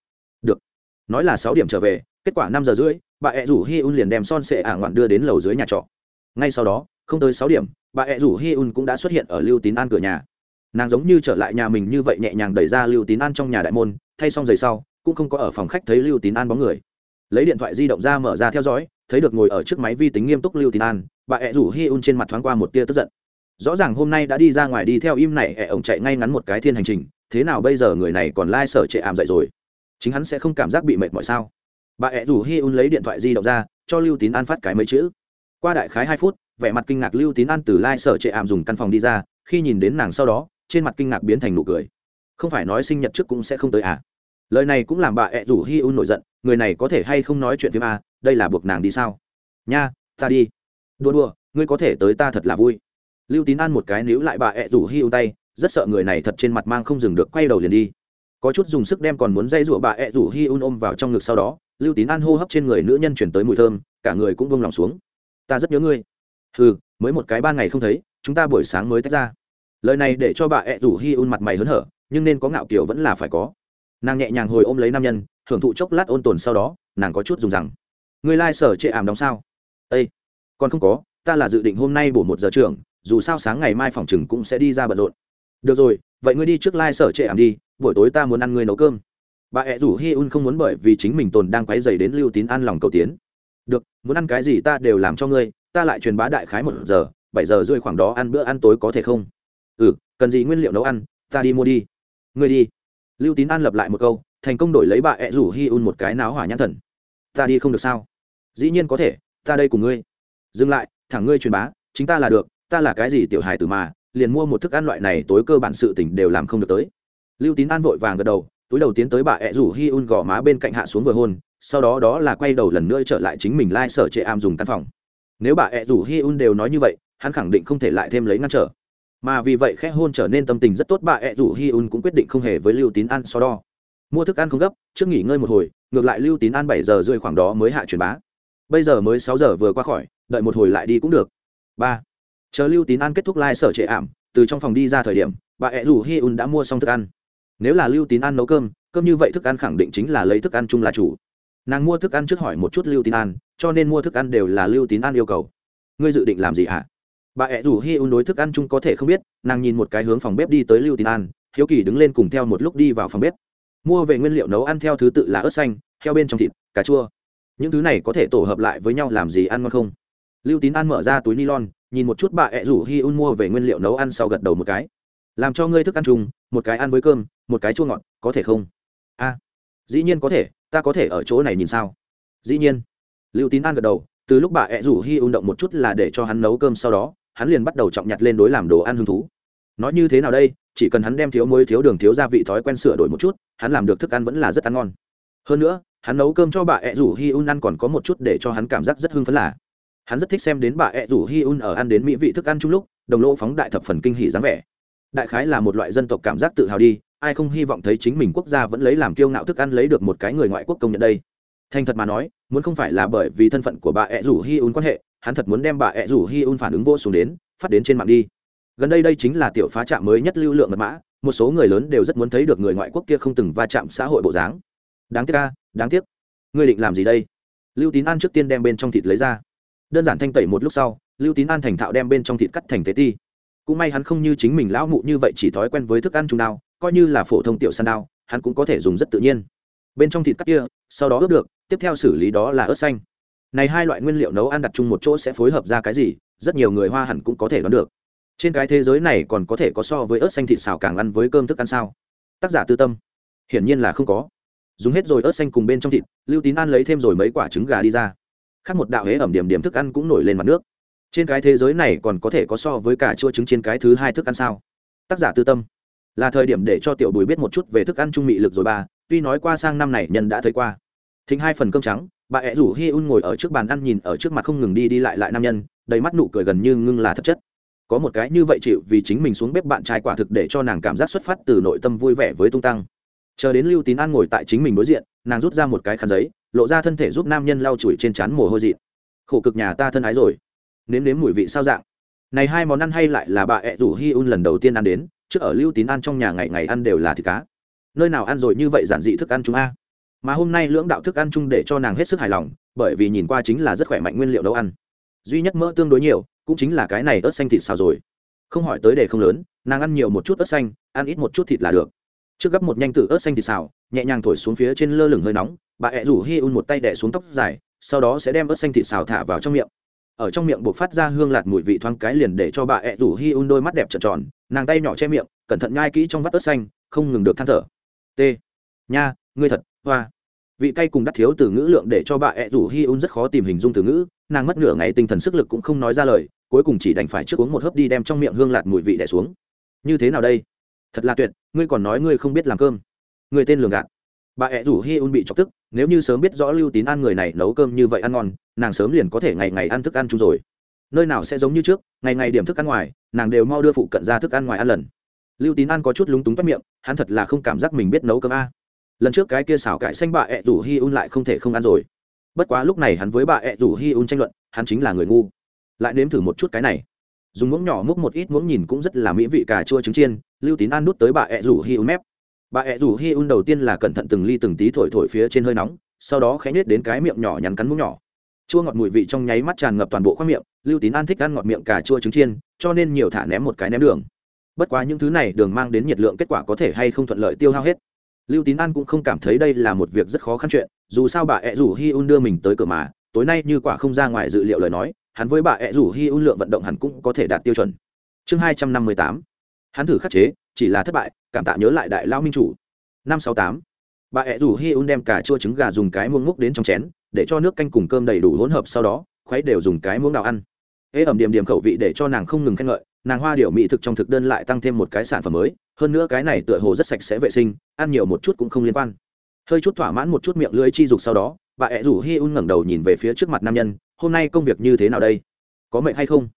Speaker 1: Được. Nói là sáu điểm trở về, kết quả năm giờ rưỡi, bà ẹ rủ hi un liền đem son sệ ả ngoạn đưa đến lầu dưới nhà trọ. Ngay sau đó, không tới sáu điểm, bà ẹ rủ hi un cũng đã xuất hiện ở lưu tín an cửa nhà. Nàng giống như trở lại nhà mình như vậy nhẹ nhàng đẩy ra lưu tín an trong nhà đại môn, thay xong giày sau, cũng không có ở phòng khách thấy lưu tín an bóng người. Lấy điện thoại di động ra mở ra theo dõi, thấy được ngồi ở trước máy vi tính nghiêm túc lưu tín an, bà ẹ rủ hi un trên mặt thoáng qua một tia tức giận. Rõ ràng hôm nay đã đi ra ngoài đi theo im này ẹ ổng chạy ngay ngắn một cái thiên hành trình thế nào bây giờ người này còn lai、like、sở trệ ảm dậy rồi? Chính hắn sẽ không cảm giác bị mệt mỏi sao? Bà ẹ rủ hi un lấy điện thoại di động ra cho lưu tín an phát cái mấy chữ. Qua đại khái hai phút vẻ mặt kinh ngạc lưu tín an từ lai、like、sở trệ ảm dùng căn phòng đi ra khi nhìn đến nàng sau đó trên mặt kinh ngạc biến thành nụ cười. Không phải nói sinh nhật trước cũng sẽ không tới à? Lời này cũng làm bà ẹ rủ hi un nổi giận người này có thể hay không nói chuyện phim à, đây là buộc nàng đi sao? Nha ta đi. Đua đua ngươi có thể tới ta thật là vui. Lưu tín an một cái níu lại bà ẹ rủ hi un tay rất sợ người này thật trên mặt mang không dừng được, quay đầu liền đi. Có chút dùng sức đem còn muốn dây rụa bà ẹ rủ hi un ôm vào trong ngực sau đó, lưu tín an hô hấp trên người nữ nhân chuyển tới mùi thơm, cả người cũng vông lòng xuống. Ta rất nhớ ngươi. Ừ mới một cái ban ngày không thấy, chúng ta buổi sáng mới tách ra. Lời này để cho bà ẹ rủ hi un mặt mày hớn hở, nhưng nên có ngạo kiểu vẫn là phải có. Nàng nhẹ nhàng hồi ôm lấy nam nhân hưởng thụ chốc lát ôn tồn sau đó, nàng có chút dùng rằng. Ngươi lai、like、sở trệ ảm đóng sao? Ây còn không có, ta là dự định hôm nay bổ một giờ trường dù sao sáng ngày mai phòng chừng cũng sẽ đi ra bận rộn được rồi, vậy ngươi đi trước lai、like、sở trệ ảm đi, buổi tối ta muốn ăn ngươi nấu cơm. Bà ẹ rủ hi un không muốn bởi vì chính mình tồn đang quáy dày đến lưu tín ăn lòng cầu tiến. Được, muốn ăn cái gì ta đều làm cho ngươi, ta lại truyền bá đại khái một giờ, bảy giờ rưỡi khoảng đó ăn bữa ăn tối có thể không? Ừ cần gì nguyên liệu nấu ăn, ta đi mua đi. Ngươi đi. Lưu tín an lập lại một câu, thành công đổi lấy bà ẹ rủ hi un một cái náo hỏa nhãn thần. Ta đi không được sao? Dĩ nhiên có thể, ta đây cùng ngươi. Dừng lại, thẳng ngươi truyền bá, chính ta là được, ta là cái gì tiểu hài từ mà liền mua một thức ăn loại này tối cơ bản sự tỉnh đều làm không được tới. Lưu tín an vội vàng gật đầu, túi đầu tiến tới bà ẹ rủ hi un gõ má bên cạnh hạ xuống vừa hôn, sau đó đó là quay đầu lần nữa trở lại chính mình lai、like、sở trệ am dùng căn phòng. Nếu bà ẹ rủ hi un đều nói như vậy, hắn khẳng định không thể lại thêm lấy ngăn trở. Mà vì vậy khẽ hôn trở nên tâm tình rất tốt, bà ẹ rủ hi un cũng quyết định không hề với lưu tín ăn so đo. Mua thức ăn không gấp, trước nghỉ ngơi một hồi, ngược lại lưu tín ăn bảy giờ rơi khoảng đó mới hạ truyền bá. Bây giờ mới sáu giờ vừa qua khỏi, đợi một hồi lại đi cũng được. Ba chờ lưu tín an kết thúc lai、like、sở trệ ảm, từ trong phòng đi ra thời điểm, bà ẹ rủ hi un đã mua xong thức ăn. Nếu là lưu tín an nấu cơm cơm như vậy thức ăn khẳng định chính là lấy thức ăn chung là chủ. Nàng mua thức ăn trước hỏi một chút lưu tín an, cho nên mua thức ăn đều là lưu tín an yêu cầu. Ngươi dự định làm gì hả? Bà ẹ rủ hi un đối thức ăn chung có thể không biết, nàng nhìn một cái hướng phòng bếp đi tới lưu tín an, hiếu kỳ đứng lên cùng theo một lúc đi vào phòng bếp. Mua về nguyên liệu nấu ăn theo thứ tự là ớt xanh, heo bên trong thịt, cà chua. Những thứ này có thể tổ hợp lại với nhau làm gì ăn ngon không? Lưu tín an mở ra túi nylon nhìn một chút bà ẹ rủ hi un mua về nguyên liệu nấu ăn sau gật đầu một cái. Làm cho ngươi thức ăn chung, một cái ăn với cơm, một cái chua ngọt, có thể không? A. Dĩ nhiên có thể, ta có thể ở chỗ này nhìn sao? Dĩ nhiên. Lưu tín an gật đầu, từ lúc bà ẹ rủ hi un động một chút là để cho hắn nấu cơm sau đó, hắn liền bắt đầu trọng nhặt lên đối làm đồ ăn hứng thú. Nói như thế nào đây, chỉ cần hắn đem thiếu muối, thiếu đường, thiếu gia vị thói quen sửa đổi một chút, hắn làm được thức ăn vẫn là rất ăn ngon. Hơn nữa, hắn nấu cơm cho bà ẹ rủ hi un ăn còn có một chút để cho hắn cảm giác rất hưng phấn là hắn rất thích xem đến bà ẹ rủ hi un ở ăn đến mỹ vị thức ăn chung lúc, đồng lỗ phóng đại thập phần kinh hỉ dáng vẻ. Đại khái là một loại dân tộc cảm giác tự hào đi, ai không hy vọng thấy chính mình quốc gia vẫn lấy làm kiêu ngạo thức ăn lấy được một cái người ngoại quốc công nhận đây. Thành thật mà nói, muốn không phải là bởi vì thân phận của bà ẹ rủ hi un quan hệ, hắn thật muốn đem bà ẹ rủ hi un phản ứng vô xuống đến, phát đến trên mạng đi. Gần đây đây chính là tiểu phá trạm mới nhất lưu lượng mật mã, một số người lớn đều rất muốn thấy được người ngoại quốc kia không từng va chạm xã hội bộ dáng. Đáng tiếc ca đáng tiếc. Ngươi định làm gì đây? Lưu tín an trước tiên đem bên trong thịt lấy ra đơn giản thanh tẩy một lúc sau, lưu tín an thành thạo đem bên trong thịt cắt thành tế ti. Cũng may hắn không như chính mình lão mụ như vậy chỉ thói quen với thức ăn chung đao, coi như là phổ thông tiểu săn đao, hắn cũng có thể dùng rất tự nhiên. Bên trong thịt cắt kia, sau đó ướp được, tiếp theo xử lý đó là ớt xanh. Này hai loại nguyên liệu nấu ăn đặt chung một chỗ sẽ phối hợp ra cái gì, rất nhiều người hoa hẳn cũng có thể đoán được. Trên cái thế giới này còn có thể có so với ớt xanh thịt xào càng ăn với cơm thức ăn sao? Tác giả tư tâm. Hiển nhiên là không có. Dùng hết rồi ớt xanh cùng bên trong thịt, lưu tín an lấy thêm rồi mấy quả trứng gà đi ra khác một đạo hế ẩm điểm điểm thức ăn cũng nổi lên mặt nước. Trên cái thế giới này còn có thể có so với cả chua trứng trên cái thứ hai thức ăn sao? Tác giả tư tâm. Là thời điểm để cho tiểu bùi biết một chút về thức ăn trung mị lực rồi ba tuy nói qua sang năm này nhân đã thấy qua. Thính hai phần cơm trắng, bà ẹ rủ hi un ngồi ở trước bàn ăn nhìn ở trước mặt không ngừng đi đi lại lại nam nhân, đầy mắt nụ cười gần như ngưng là thật chất. Có một cái như vậy chịu vì chính mình xuống bếp bạn trai quả thực để cho nàng cảm giác xuất phát từ nội tâm vui vẻ với tung tăng chờ đến lưu tín an ngồi tại chính mình đối diện, nàng rút ra một cái khăn giấy, lộ ra thân thể giúp nam nhân lau chùi trên trán mồ hôi dị khổ cực nhà ta thân ái rồi. Nếm nếm mùi vị sao dạng. Này hai món ăn hay lại là bà ẹ rủ hi un lần đầu tiên ăn đến, trước ở lưu tín ăn trong nhà ngày ngày ăn đều là thịt cá. Nơi nào ăn rồi như vậy giản dị thức ăn chúng a? Mà hôm nay lưỡng đạo thức ăn chung để cho nàng hết sức hài lòng, bởi vì nhìn qua chính là rất khỏe mạnh nguyên liệu nấu ăn. Duy nhất mỡ tương đối nhiều, cũng chính là cái này ớt xanh thịt xào rồi. Không hỏi tới đề không lớn, nàng ăn nhiều một chút ớt xanh, ăn ít một chút thịt là được trước gấp một nhanh từ ớt xanh thịt xào, nhẹ nhàng thổi xuống phía trên lơ lửng hơi nóng, bà ẹ rủ hi un một tay đẻ xuống tóc dài, sau đó sẽ đem ớt xanh thịt xào thả vào trong miệng. Ở trong miệng buộc phát ra hương lạt mùi vị thoáng cái liền để cho bà ẹ rủ hi un đôi mắt đẹp trợn tròn, nàng tay nhỏ che miệng, cẩn thận nhai kỹ trong vắt ớt xanh, không ngừng được than thở. T. Nha, ngươi thật, hoa. Vị cay cùng đắt thiếu từ ngữ lượng để cho bà ẹ rủ hi un rất khó tìm hình dung từ ngữ, nàng mất nửa ngày tinh thần sức lực cũng không nói ra lời, cuối cùng chỉ đành phải trước uống một hớp đi đem trong miệng hương lạt mùi vị đẻ xuống. Như thế nào đây? Thật là tuyệt, ngươi còn nói ngươi không biết làm cơm. Người tên lường gạt. Bà ẹ rủ hi un bị chọc tức, nếu như sớm biết rõ lưu tín ăn người này nấu cơm như vậy ăn ngon, nàng sớm liền có thể ngày ngày ăn thức ăn chung rồi. Nơi nào sẽ giống như trước, ngày ngày điểm thức ăn ngoài, nàng đều mau đưa phụ cận ra thức ăn ngoài ăn lần. Lưu tín ăn có chút lúng túng toát miệng, hắn thật là không cảm giác mình biết nấu cơm a. Lần trước cái kia xảo cải xanh bà ẹ rủ hi un lại không thể không ăn rồi. Bất quá lúc này hắn với bà ẹ rủ hi un tranh luận, hắn chính là người ngu. Lại nếm thử một chút cái này dùng muỗng nhỏ múc một ít muỗng nhìn cũng rất là mỹ vị cà chua trứng chiên, lưu tín an nút tới bà ẹ rủ hi un mép. Bà ẹ rủ hi un đầu tiên là cẩn thận từng ly từng tí thổi thổi phía trên hơi nóng, sau đó khẽ nhét đến cái miệng nhỏ nhắn cắn muỗng nhỏ. Chua ngọt mùi vị trong nháy mắt tràn ngập toàn bộ khoang miệng, lưu tín an thích ăn ngọt miệng cà chua trứng chiên, cho nên nhiều thả ném một cái ném đường. Bất quá những thứ này đường mang đến nhiệt lượng kết quả có thể hay không thuận lợi tiêu hao hết. Lưu tín an cũng không cảm thấy đây là một việc rất khó khăn chuyện, dù sao bà ẹ rủ hi un đưa mình tới cửa mà, tối nay như quả không ra ngoài dự liệu lời nói hắn với bà ẹ rủ hi un lượng vận động hẳn cũng có thể đạt tiêu chuẩn. Chương hai trăm năm mươi tám. Hắn thử khắc chế, chỉ là thất bại, cảm tạ nhớ lại đại lao minh chủ. Năm sáu tám, bà ẹ rủ hi un đem cả chua trứng gà dùng cái muông múc đến trong chén, để cho nước canh cùng cơm đầy đủ hỗn hợp sau đó, khuấy đều dùng cái muỗng đào ăn. Ế ẩm điểm điểm khẩu vị để cho nàng không ngừng khen ngợi, nàng hoa điệu mỹ thực trong thực đơn lại tăng thêm một cái sản phẩm mới, hơn nữa cái này tựa hồ rất sạch sẽ vệ sinh, ăn nhiều một chút cũng không liên quan. Hơi chút thỏa mãn một chút miệng lưỡi chi dục sau đó, bà ẹ rủ hi un ngẩng đầu nhìn về phía trước mặt nam nhân hôm nay công việc như thế nào đây? Có mệnh hay không?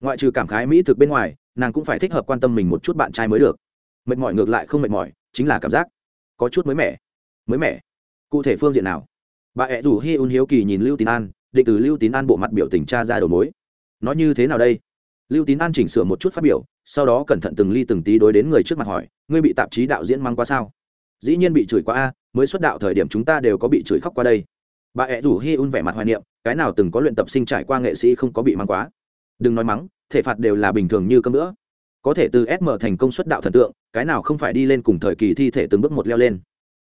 Speaker 1: Ngoại trừ cảm khái mỹ thực bên ngoài, nàng cũng phải thích hợp quan tâm mình một chút bạn trai mới được. Mệt mỏi ngược lại không mệt mỏi, chính là cảm giác có chút mới mẻ. Mới mẻ. Cụ thể phương diện nào? Bà ẹ rủ hi un hiếu kỳ nhìn lưu tín an, định từ lưu tín an bộ mặt biểu tình tra ra đầu mối. Nói như thế nào đây? Lưu tín an chỉnh sửa một chút phát biểu, sau đó cẩn thận từng ly từng tí đối đến người trước mặt hỏi, ngươi bị tạp chí đạo diễn mang qua sao? Dĩ nhiên bị chửi qua a, mới xuất đạo thời điểm chúng ta đều có bị chửi khóc qua đây. Bà ẹ rủ hi un vẻ mặt hoài niệm cái nào từng có luyện tập sinh trải qua nghệ sĩ không có bị mang quá. Đừng nói mắng, thể phạt đều là bình thường như cơm nữa có thể từ sm thành công xuất đạo thần tượng, cái nào không phải đi lên cùng thời kỳ thi thể từng bước một leo lên.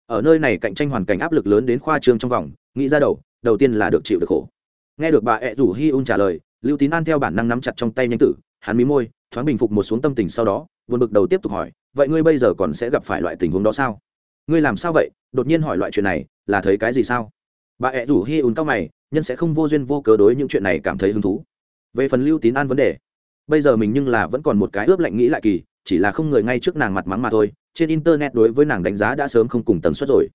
Speaker 1: Ở nơi này cạnh tranh hoàn cảnh áp lực lớn đến khoa trường trong vòng, nghĩ ra đầu đầu tiên là được chịu được khổ. Nghe được bà ẹ rủ hi un trả lời, lưu tín an theo bản năng nắm chặt trong tay nhanh tử, hắn mí môi, thoáng bình phục một xuống tâm tình sau đó vượt bực đầu tiếp tục hỏi, vậy ngươi bây giờ còn sẽ gặp phải loại tình huống đó sao? Ngươi làm sao vậy? Đột nhiên hỏi loại chuyện này, là thấy cái gì sao? Bà ẹ rủ hi un cao mày nhân sẽ không vô duyên vô cớ đối những chuyện này cảm thấy hứng thú. Về phần lưu tín an vấn đề, bây giờ mình nhưng là vẫn còn một cái ướp lạnh nghĩ lại kỳ, chỉ là không người ngay trước nàng mặt mắng mà thôi, trên internet đối với nàng đánh giá đã sớm không cùng tần suất rồi.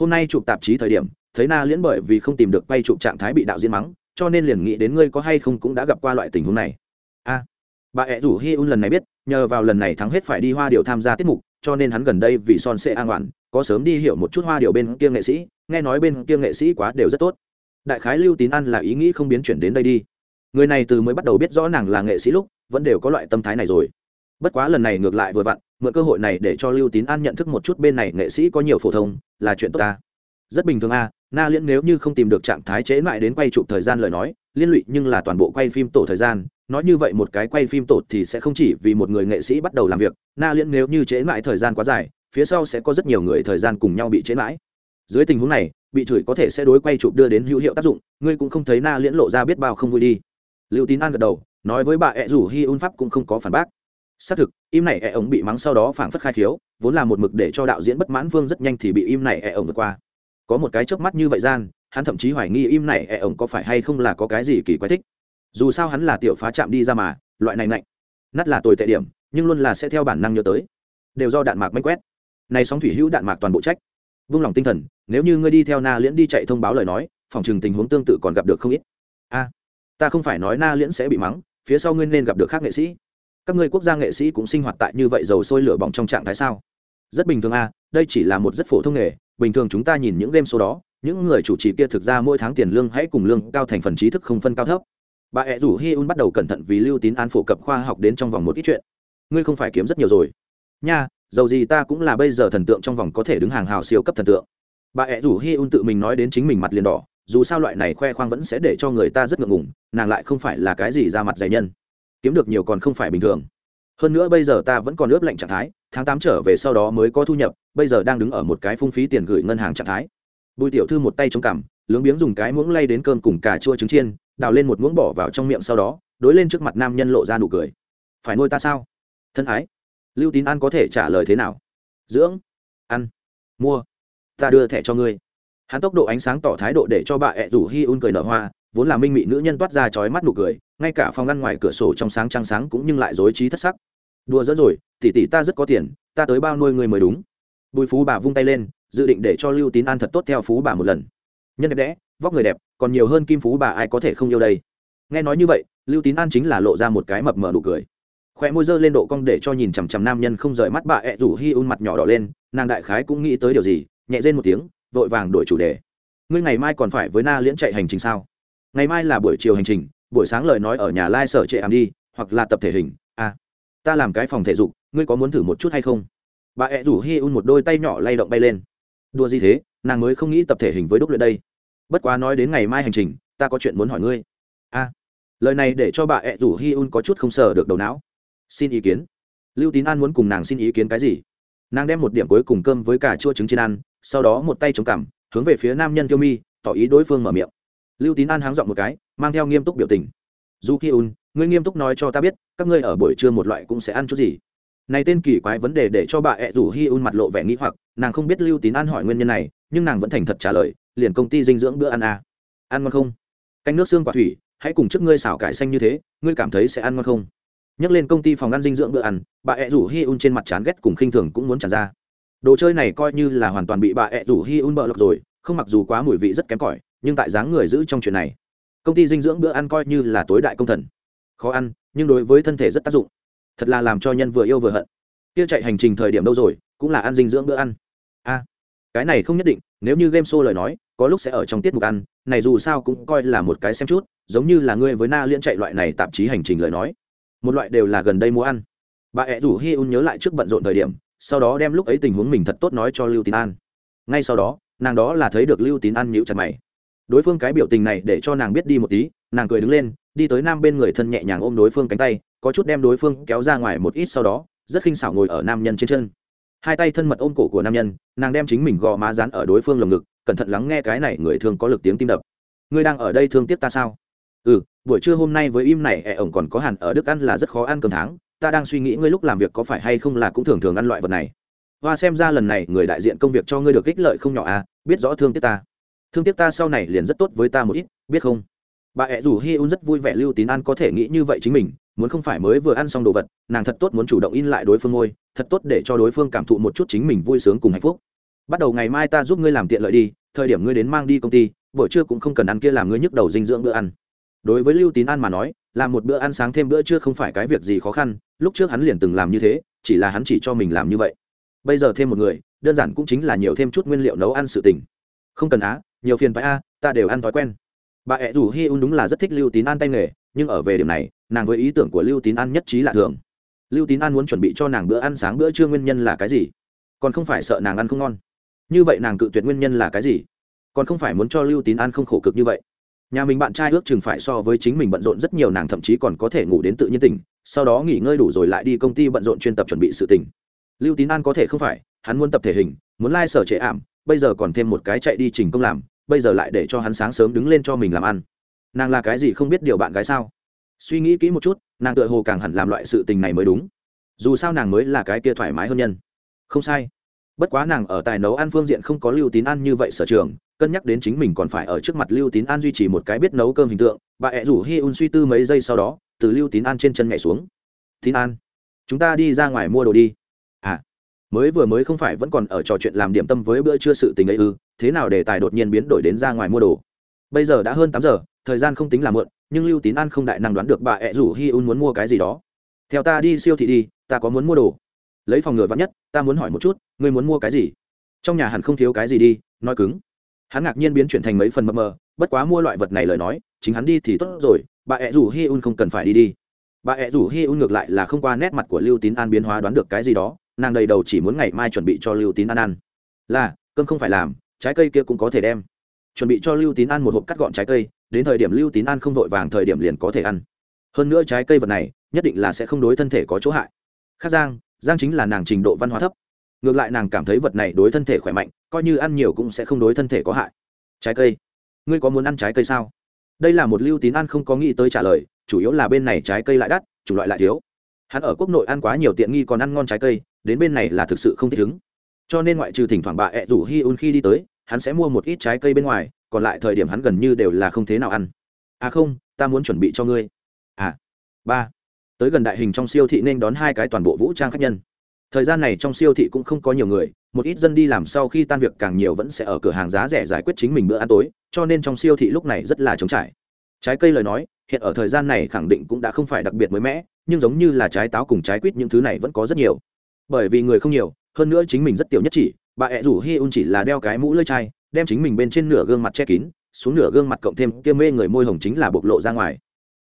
Speaker 1: Hôm nay chụp tạp chí thời điểm, thấy na liễn bởi vì không tìm được quay chụp trạng thái bị đạo diễn mắng, cho nên liền nghĩ đến ngươi có hay không cũng đã gặp qua loại tình huống này. A, bà ẹ rủ hi un lần này biết, nhờ vào lần này thắng hết phải đi hoa điệu tham gia tiết mục, cho nên hắn gần đây vì son sệ an oản, có sớm đi hiểu một chút hoa điệu bên kia nghệ sĩ, nghe nói bên kia nghệ sĩ quá đều rất tốt đại khái lưu tín an là ý nghĩ không biến chuyển đến đây đi. Người này từ mới bắt đầu biết rõ nàng là nghệ sĩ lúc, vẫn đều có loại tâm thái này rồi. Bất quá lần này ngược lại vừa vặn, mượn cơ hội này để cho lưu tín an nhận thức một chút bên này nghệ sĩ có nhiều phổ thông, là chuyện tốt ta. Rất bình thường a, na liễn nếu như không tìm được trạng thái chế lại đến quay chụp thời gian lời nói, liên lụy nhưng là toàn bộ quay phim tổ thời gian, nói như vậy một cái quay phim tổ thì sẽ không chỉ vì một người nghệ sĩ bắt đầu làm việc, na liễn nếu như chế lại thời gian quá dài, phía sau sẽ có rất nhiều người thời gian cùng nhau bị chế mãi. Dưới tình huống này bị chửi có thể sẽ đối quay chụp đưa đến hữu hiệu tác dụng, ngươi cũng không thấy na liễn lộ ra biết bao không vui đi. Lưu tín an gật đầu, nói với bà ẹ rủ hi un pháp cũng không có phản bác. Xác thực, im này ẹ ổng bị mắng sau đó phảng phất khai khiếu, vốn là một mực để cho đạo diễn bất mãn vương rất nhanh thì bị im này ẹ ổng vượt qua. Có một cái chớp mắt như vậy gian, hắn thậm chí hoài nghi im này ẹ ổng có phải hay không là có cái gì kỳ quái thích. Dù sao hắn là tiểu phá chạm đi ra mà, loại này nạnh, nát là tồi tệ điểm, nhưng luôn là sẽ theo bản năng nhớ tới. Đều do đạn mạc manh quét. Này sóng thủy hữu đạn mạc toàn bộ trách vung lòng tinh thần, nếu như ngươi đi theo na liễn đi chạy thông báo lời nói, phòng chừng tình huống tương tự còn gặp được không ít. A, ta không phải nói na liễn sẽ bị mắng, phía sau ngươi nên gặp được khác nghệ sĩ. Các ngươi quốc gia nghệ sĩ cũng sinh hoạt tại như vậy dầu sôi lửa bỏng trong trạng thái sao? Rất bình thường a, đây chỉ là một rất phổ thông nghề, bình thường chúng ta nhìn những game số đó, những người chủ trì kia thực ra mỗi tháng tiền lương hãy cùng lương cao thành phần trí thức không phân cao thấp. Bà ẹ rủ hi un bắt đầu cẩn thận vì lưu tín an phổ cập khoa học đến trong vòng một ít chuyện. Ngươi không phải kiếm rất nhiều rồi. Nha dầu gì ta cũng là bây giờ thần tượng trong vòng có thể đứng hàng hào siêu cấp thần tượng. Bà ẹ rủ hi un tự mình nói đến chính mình mặt liền đỏ, dù sao loại này khoe khoang vẫn sẽ để cho người ta rất ngượng ngùng, nàng lại không phải là cái gì ra mặt dày nhân. Kiếm được nhiều còn không phải bình thường. Hơn nữa bây giờ ta vẫn còn ướp lạnh trạng thái, tháng tám trở về sau đó mới có thu nhập, bây giờ đang đứng ở một cái phung phí tiền gửi ngân hàng trạng thái. Bùi tiểu thư một tay chống cằm, lướng biếng dùng cái muỗng lay đến cơm cùng cà chua trứng chiên, đào lên một muỗng bỏ vào trong miệng sau đó, đối lên trước mặt nam nhân lộ ra nụ cười. Phải nuôi ta sao? Thân ái lưu tín an có thể trả lời thế nào? Dưỡng. Ăn. Mua. Ta đưa thẻ cho ngươi. Hắn tốc độ ánh sáng tỏ thái độ để cho bà ẹ rủ hi un cười nở hoa, vốn là minh mị nữ nhân toát ra chói mắt nụ cười, ngay cả phòng ngăn ngoài cửa sổ trong sáng trăng sáng cũng nhưng lại dối trí thất sắc. Đùa dẫn rồi tỉ tỉ ta rất có tiền, ta tới bao nuôi người mới đúng. Bùi phú bà vung tay lên, dự định để cho lưu tín an thật tốt theo phú bà một lần. Nhân đẹp đẽ, vóc người đẹp, còn nhiều hơn kim phú bà ai có thể không yêu đây. Nghe nói như vậy, lưu tín an chính là lộ ra một cái mập mờ nụ cười khoe môi dơ lên độ cong để cho nhìn chằm chằm nam nhân không rời mắt bà ẹ rủ hi un mặt nhỏ đỏ lên nàng đại khái cũng nghĩ tới điều gì nhẹ rên một tiếng vội vàng đổi chủ đề. Ngươi ngày mai còn phải với na liễn chạy hành trình sao? Ngày mai là buổi chiều hành trình buổi sáng lời nói ở nhà lai sở trệ ảm đi hoặc là tập thể hình. À ta làm cái phòng thể dục ngươi có muốn thử một chút hay không? Bà ẹ rủ hi un một đôi tay nhỏ lay động bay lên. Đua gì thế nàng mới không nghĩ tập thể hình với đúc luyện đây. Bất quá nói đến ngày mai hành trình ta có chuyện muốn hỏi ngươi. A à, lời này để cho bà ẹ rủ hi un có chút không sờ được đầu não xin ý kiến. Lưu tín an muốn cùng nàng xin ý kiến cái gì? Nàng đem một điểm cuối cùng cơm với cả chua trứng trên ăn, sau đó một tay chống cằm, hướng về phía nam nhân tiêu mi, tỏ ý đối phương mở miệng. Lưu tín an háng dọn một cái, mang theo nghiêm túc biểu tình. Du khi un ngươi nghiêm túc nói cho ta biết, các ngươi ở buổi trưa một loại cũng sẽ ăn chút gì? Này tên kỳ quái vấn đề để cho bà ẹ rủ hi un mặt lộ vẻ nghĩ hoặc, nàng không biết lưu tín an hỏi nguyên nhân này, nhưng nàng vẫn thành thật trả lời, liền công ty dinh dưỡng bữa ăn à. ăn ngon không? Canh nước xương quả thủy, hãy cùng trước ngươi xào cải xanh như thế, ngươi cảm thấy sẽ ăn ngon không? Nhắc lên công ty phòng ăn dinh dưỡng bữa ăn, bà ẹ rủ hi un trên mặt chán ghét cùng khinh thường cũng muốn tràn ra. Đồ chơi này coi như là hoàn toàn bị bà ẹ rủ hi un bợ lọc rồi, không mặc dù quá mùi vị rất kém cỏi, nhưng tại dáng người giữ trong chuyện này, công ty dinh dưỡng bữa ăn coi như là tối đại công thần. Khó ăn, nhưng đối với thân thể rất tác dụng. Thật là làm cho nhân vừa yêu vừa hận. Kia chạy hành trình thời điểm đâu rồi, cũng là ăn dinh dưỡng bữa ăn. A, cái này không nhất định, nếu như game show lời nói, có lúc sẽ ở trong tiết mục ăn, này dù sao cũng coi là một cái xem chút, giống như là ngươi với na liên chạy loại này tạp chí hành trình lời nói một loại đều là gần đây mua ăn. Bà ẹ rủ hi un nhớ lại trước bận rộn thời điểm, sau đó đem lúc ấy tình huống mình thật tốt nói cho lưu tín an. Ngay sau đó, nàng đó là thấy được lưu tín an nhịu chặt mày. Đối phương cái biểu tình này để cho nàng biết đi một tí, nàng cười đứng lên, đi tới nam bên người thân nhẹ nhàng ôm đối phương cánh tay, có chút đem đối phương kéo ra ngoài một ít sau đó, rất khinh xảo ngồi ở nam nhân trên chân. Hai tay thân mật ôm cổ của nam nhân, nàng đem chính mình gò má dán ở đối phương lồng ngực, cẩn thận lắng nghe cái này người thường có lực tiếng tim đập. Ngươi đang ở đây thương tiếc ta sao? Ừ buổi trưa hôm nay với im này, ẻ ổng còn có hẳn ở đức ăn là rất khó ăn cơm tháng. Ta đang suy nghĩ ngươi lúc làm việc có phải hay không là cũng thường thường ăn loại vật này. Và xem ra lần này người đại diện công việc cho ngươi được ích lợi không nhỏ à biết rõ thương tiếc ta. Thương tiếc ta sau này liền rất tốt với ta một ít, biết không? Bà ẹ rủ hi un rất vui vẻ lưu tín an có thể nghĩ như vậy chính mình, muốn không phải mới vừa ăn xong đồ vật, nàng thật tốt muốn chủ động in lại đối phương ngôi, thật tốt để cho đối phương cảm thụ một chút chính mình vui sướng cùng hạnh phúc. Bắt đầu ngày mai ta giúp ngươi làm tiện lợi đi, thời điểm ngươi đến mang đi công ty, buổi trưa cũng không cần ăn kia làm ngươi nhức đầu dinh dưỡng bữa ăn đối với lưu tín an mà nói, làm một bữa ăn sáng thêm bữa trưa không phải cái việc gì khó khăn, lúc trước hắn liền từng làm như thế, chỉ là hắn chỉ cho mình làm như vậy. Bây giờ thêm một người, đơn giản cũng chính là nhiều thêm chút nguyên liệu nấu ăn sự tình. Không cần á, nhiều phiền phải a ta đều ăn thói quen. Bà ẹ rủ hi un đúng là rất thích lưu tín an tay nghề, nhưng ở về điểm này, nàng với ý tưởng của lưu tín an nhất trí là thường. Lưu tín an muốn chuẩn bị cho nàng bữa ăn sáng bữa trưa nguyên nhân là cái gì? Còn không phải sợ nàng ăn không ngon. Như vậy nàng cự tuyệt nguyên nhân là cái gì? Còn không phải muốn cho lưu tín an không khổ cực như vậy nhà mình bạn trai ước chừng phải so với chính mình bận rộn rất nhiều, nàng thậm chí còn có thể ngủ đến tự nhiên tỉnh, sau đó nghỉ ngơi đủ rồi lại đi công ty bận rộn chuyên tập chuẩn bị sự tỉnh lưu tín an có thể không phải, hắn muốn tập thể hình, muốn lai、like、sở trệ ảm, bây giờ còn thêm một cái chạy đi trình công làm, bây giờ lại để cho hắn sáng sớm đứng lên cho mình làm ăn. Nàng là cái gì không biết điều bạn gái sao? Suy nghĩ kỹ một chút, nàng tựa hồ càng hẳn làm loại sự tình này mới đúng. Dù sao nàng mới là cái kia thoải mái hơn nhân. Không sai. Bất quá nàng ở tài nấu ăn phương diện không có lưu tín ăn như vậy sở trường cân nhắc đến chính mình còn phải ở trước mặt lưu tín an duy trì một cái biết nấu cơm hình tượng, bà ẹ rủ hi un suy tư mấy giây sau đó, từ lưu tín an trên chân nhảy xuống. Tín an, chúng ta đi ra ngoài mua đồ đi. À mới vừa mới không phải vẫn còn ở trò chuyện làm điểm tâm với bữa trưa sự tình ấy ư, thế nào để tài đột nhiên biến đổi đến ra ngoài mua đồ? Bây giờ đã hơn tám giờ, thời gian không tính là muộn, nhưng lưu tín an không đại năng đoán được bà ẹ rủ hi un muốn mua cái gì đó. Theo ta đi siêu thị đi, ta có muốn mua đồ. Lấy phòng ngừa vắn nhất, ta muốn hỏi một chút, ngươi muốn mua cái gì? Trong nhà hẳn không thiếu cái gì đi, nói cứng hắn ngạc nhiên biến chuyển thành mấy phần mập mờ, bất quá mua loại vật này lời nói, chính hắn đi thì tốt rồi, bà ẹ rủ hi un không cần phải đi đi. Bà ẹ rủ hi un ngược lại là không qua nét mặt của lưu tín an biến hóa đoán được cái gì đó, nàng đầy đầu chỉ muốn ngày mai chuẩn bị cho lưu tín an ăn. Là, cơm không phải làm, trái cây kia cũng có thể đem. Chuẩn bị cho lưu tín an một hộp cắt gọn trái cây, đến thời điểm lưu tín an không vội vàng thời điểm liền có thể ăn. Hơn nữa trái cây vật này, nhất định là sẽ không đối thân thể có chỗ hại. Khác giang giang chính là nàng trình độ văn hóa thấp ngược lại nàng cảm thấy vật này đối thân thể khỏe mạnh, coi như ăn nhiều cũng sẽ không đối thân thể có hại. Trái cây. Ngươi có muốn ăn trái cây sao? Đây là một lưu tín ăn không có nghĩ tới trả lời, chủ yếu là bên này trái cây lại đắt chủ loại lại thiếu. Hắn ở quốc nội ăn quá nhiều tiện nghi còn ăn ngon trái cây, đến bên này là thực sự không thích ứng cho nên ngoại trừ thỉnh thoảng bà ẹ rủ hi un khi đi tới, hắn sẽ mua một ít trái cây bên ngoài, còn lại thời điểm hắn gần như đều là không thế nào ăn. À không, ta muốn chuẩn bị cho ngươi. À ba. Tới gần đại hình trong siêu thị nên đón hai cái toàn bộ vũ trang khách nhân thời gian này trong siêu thị cũng không có nhiều người, một ít dân đi làm sau khi tan việc càng nhiều vẫn sẽ ở cửa hàng giá rẻ giải quyết chính mình bữa ăn tối, cho nên trong siêu thị lúc này rất là trống trải. Trái cây lời nói, hiện ở thời gian này khẳng định cũng đã không phải đặc biệt mới mẻ, nhưng giống như là trái táo cùng trái quýt những thứ này vẫn có rất nhiều. Bởi vì người không nhiều, hơn nữa chính mình rất tiểu nhất chỉ, bà ẹ rủ hi un chỉ là đeo cái mũ lơi chai, đem chính mình bên trên nửa gương mặt che kín, xuống nửa gương mặt cộng thêm kia mê người môi hồng chính là bộc lộ ra ngoài.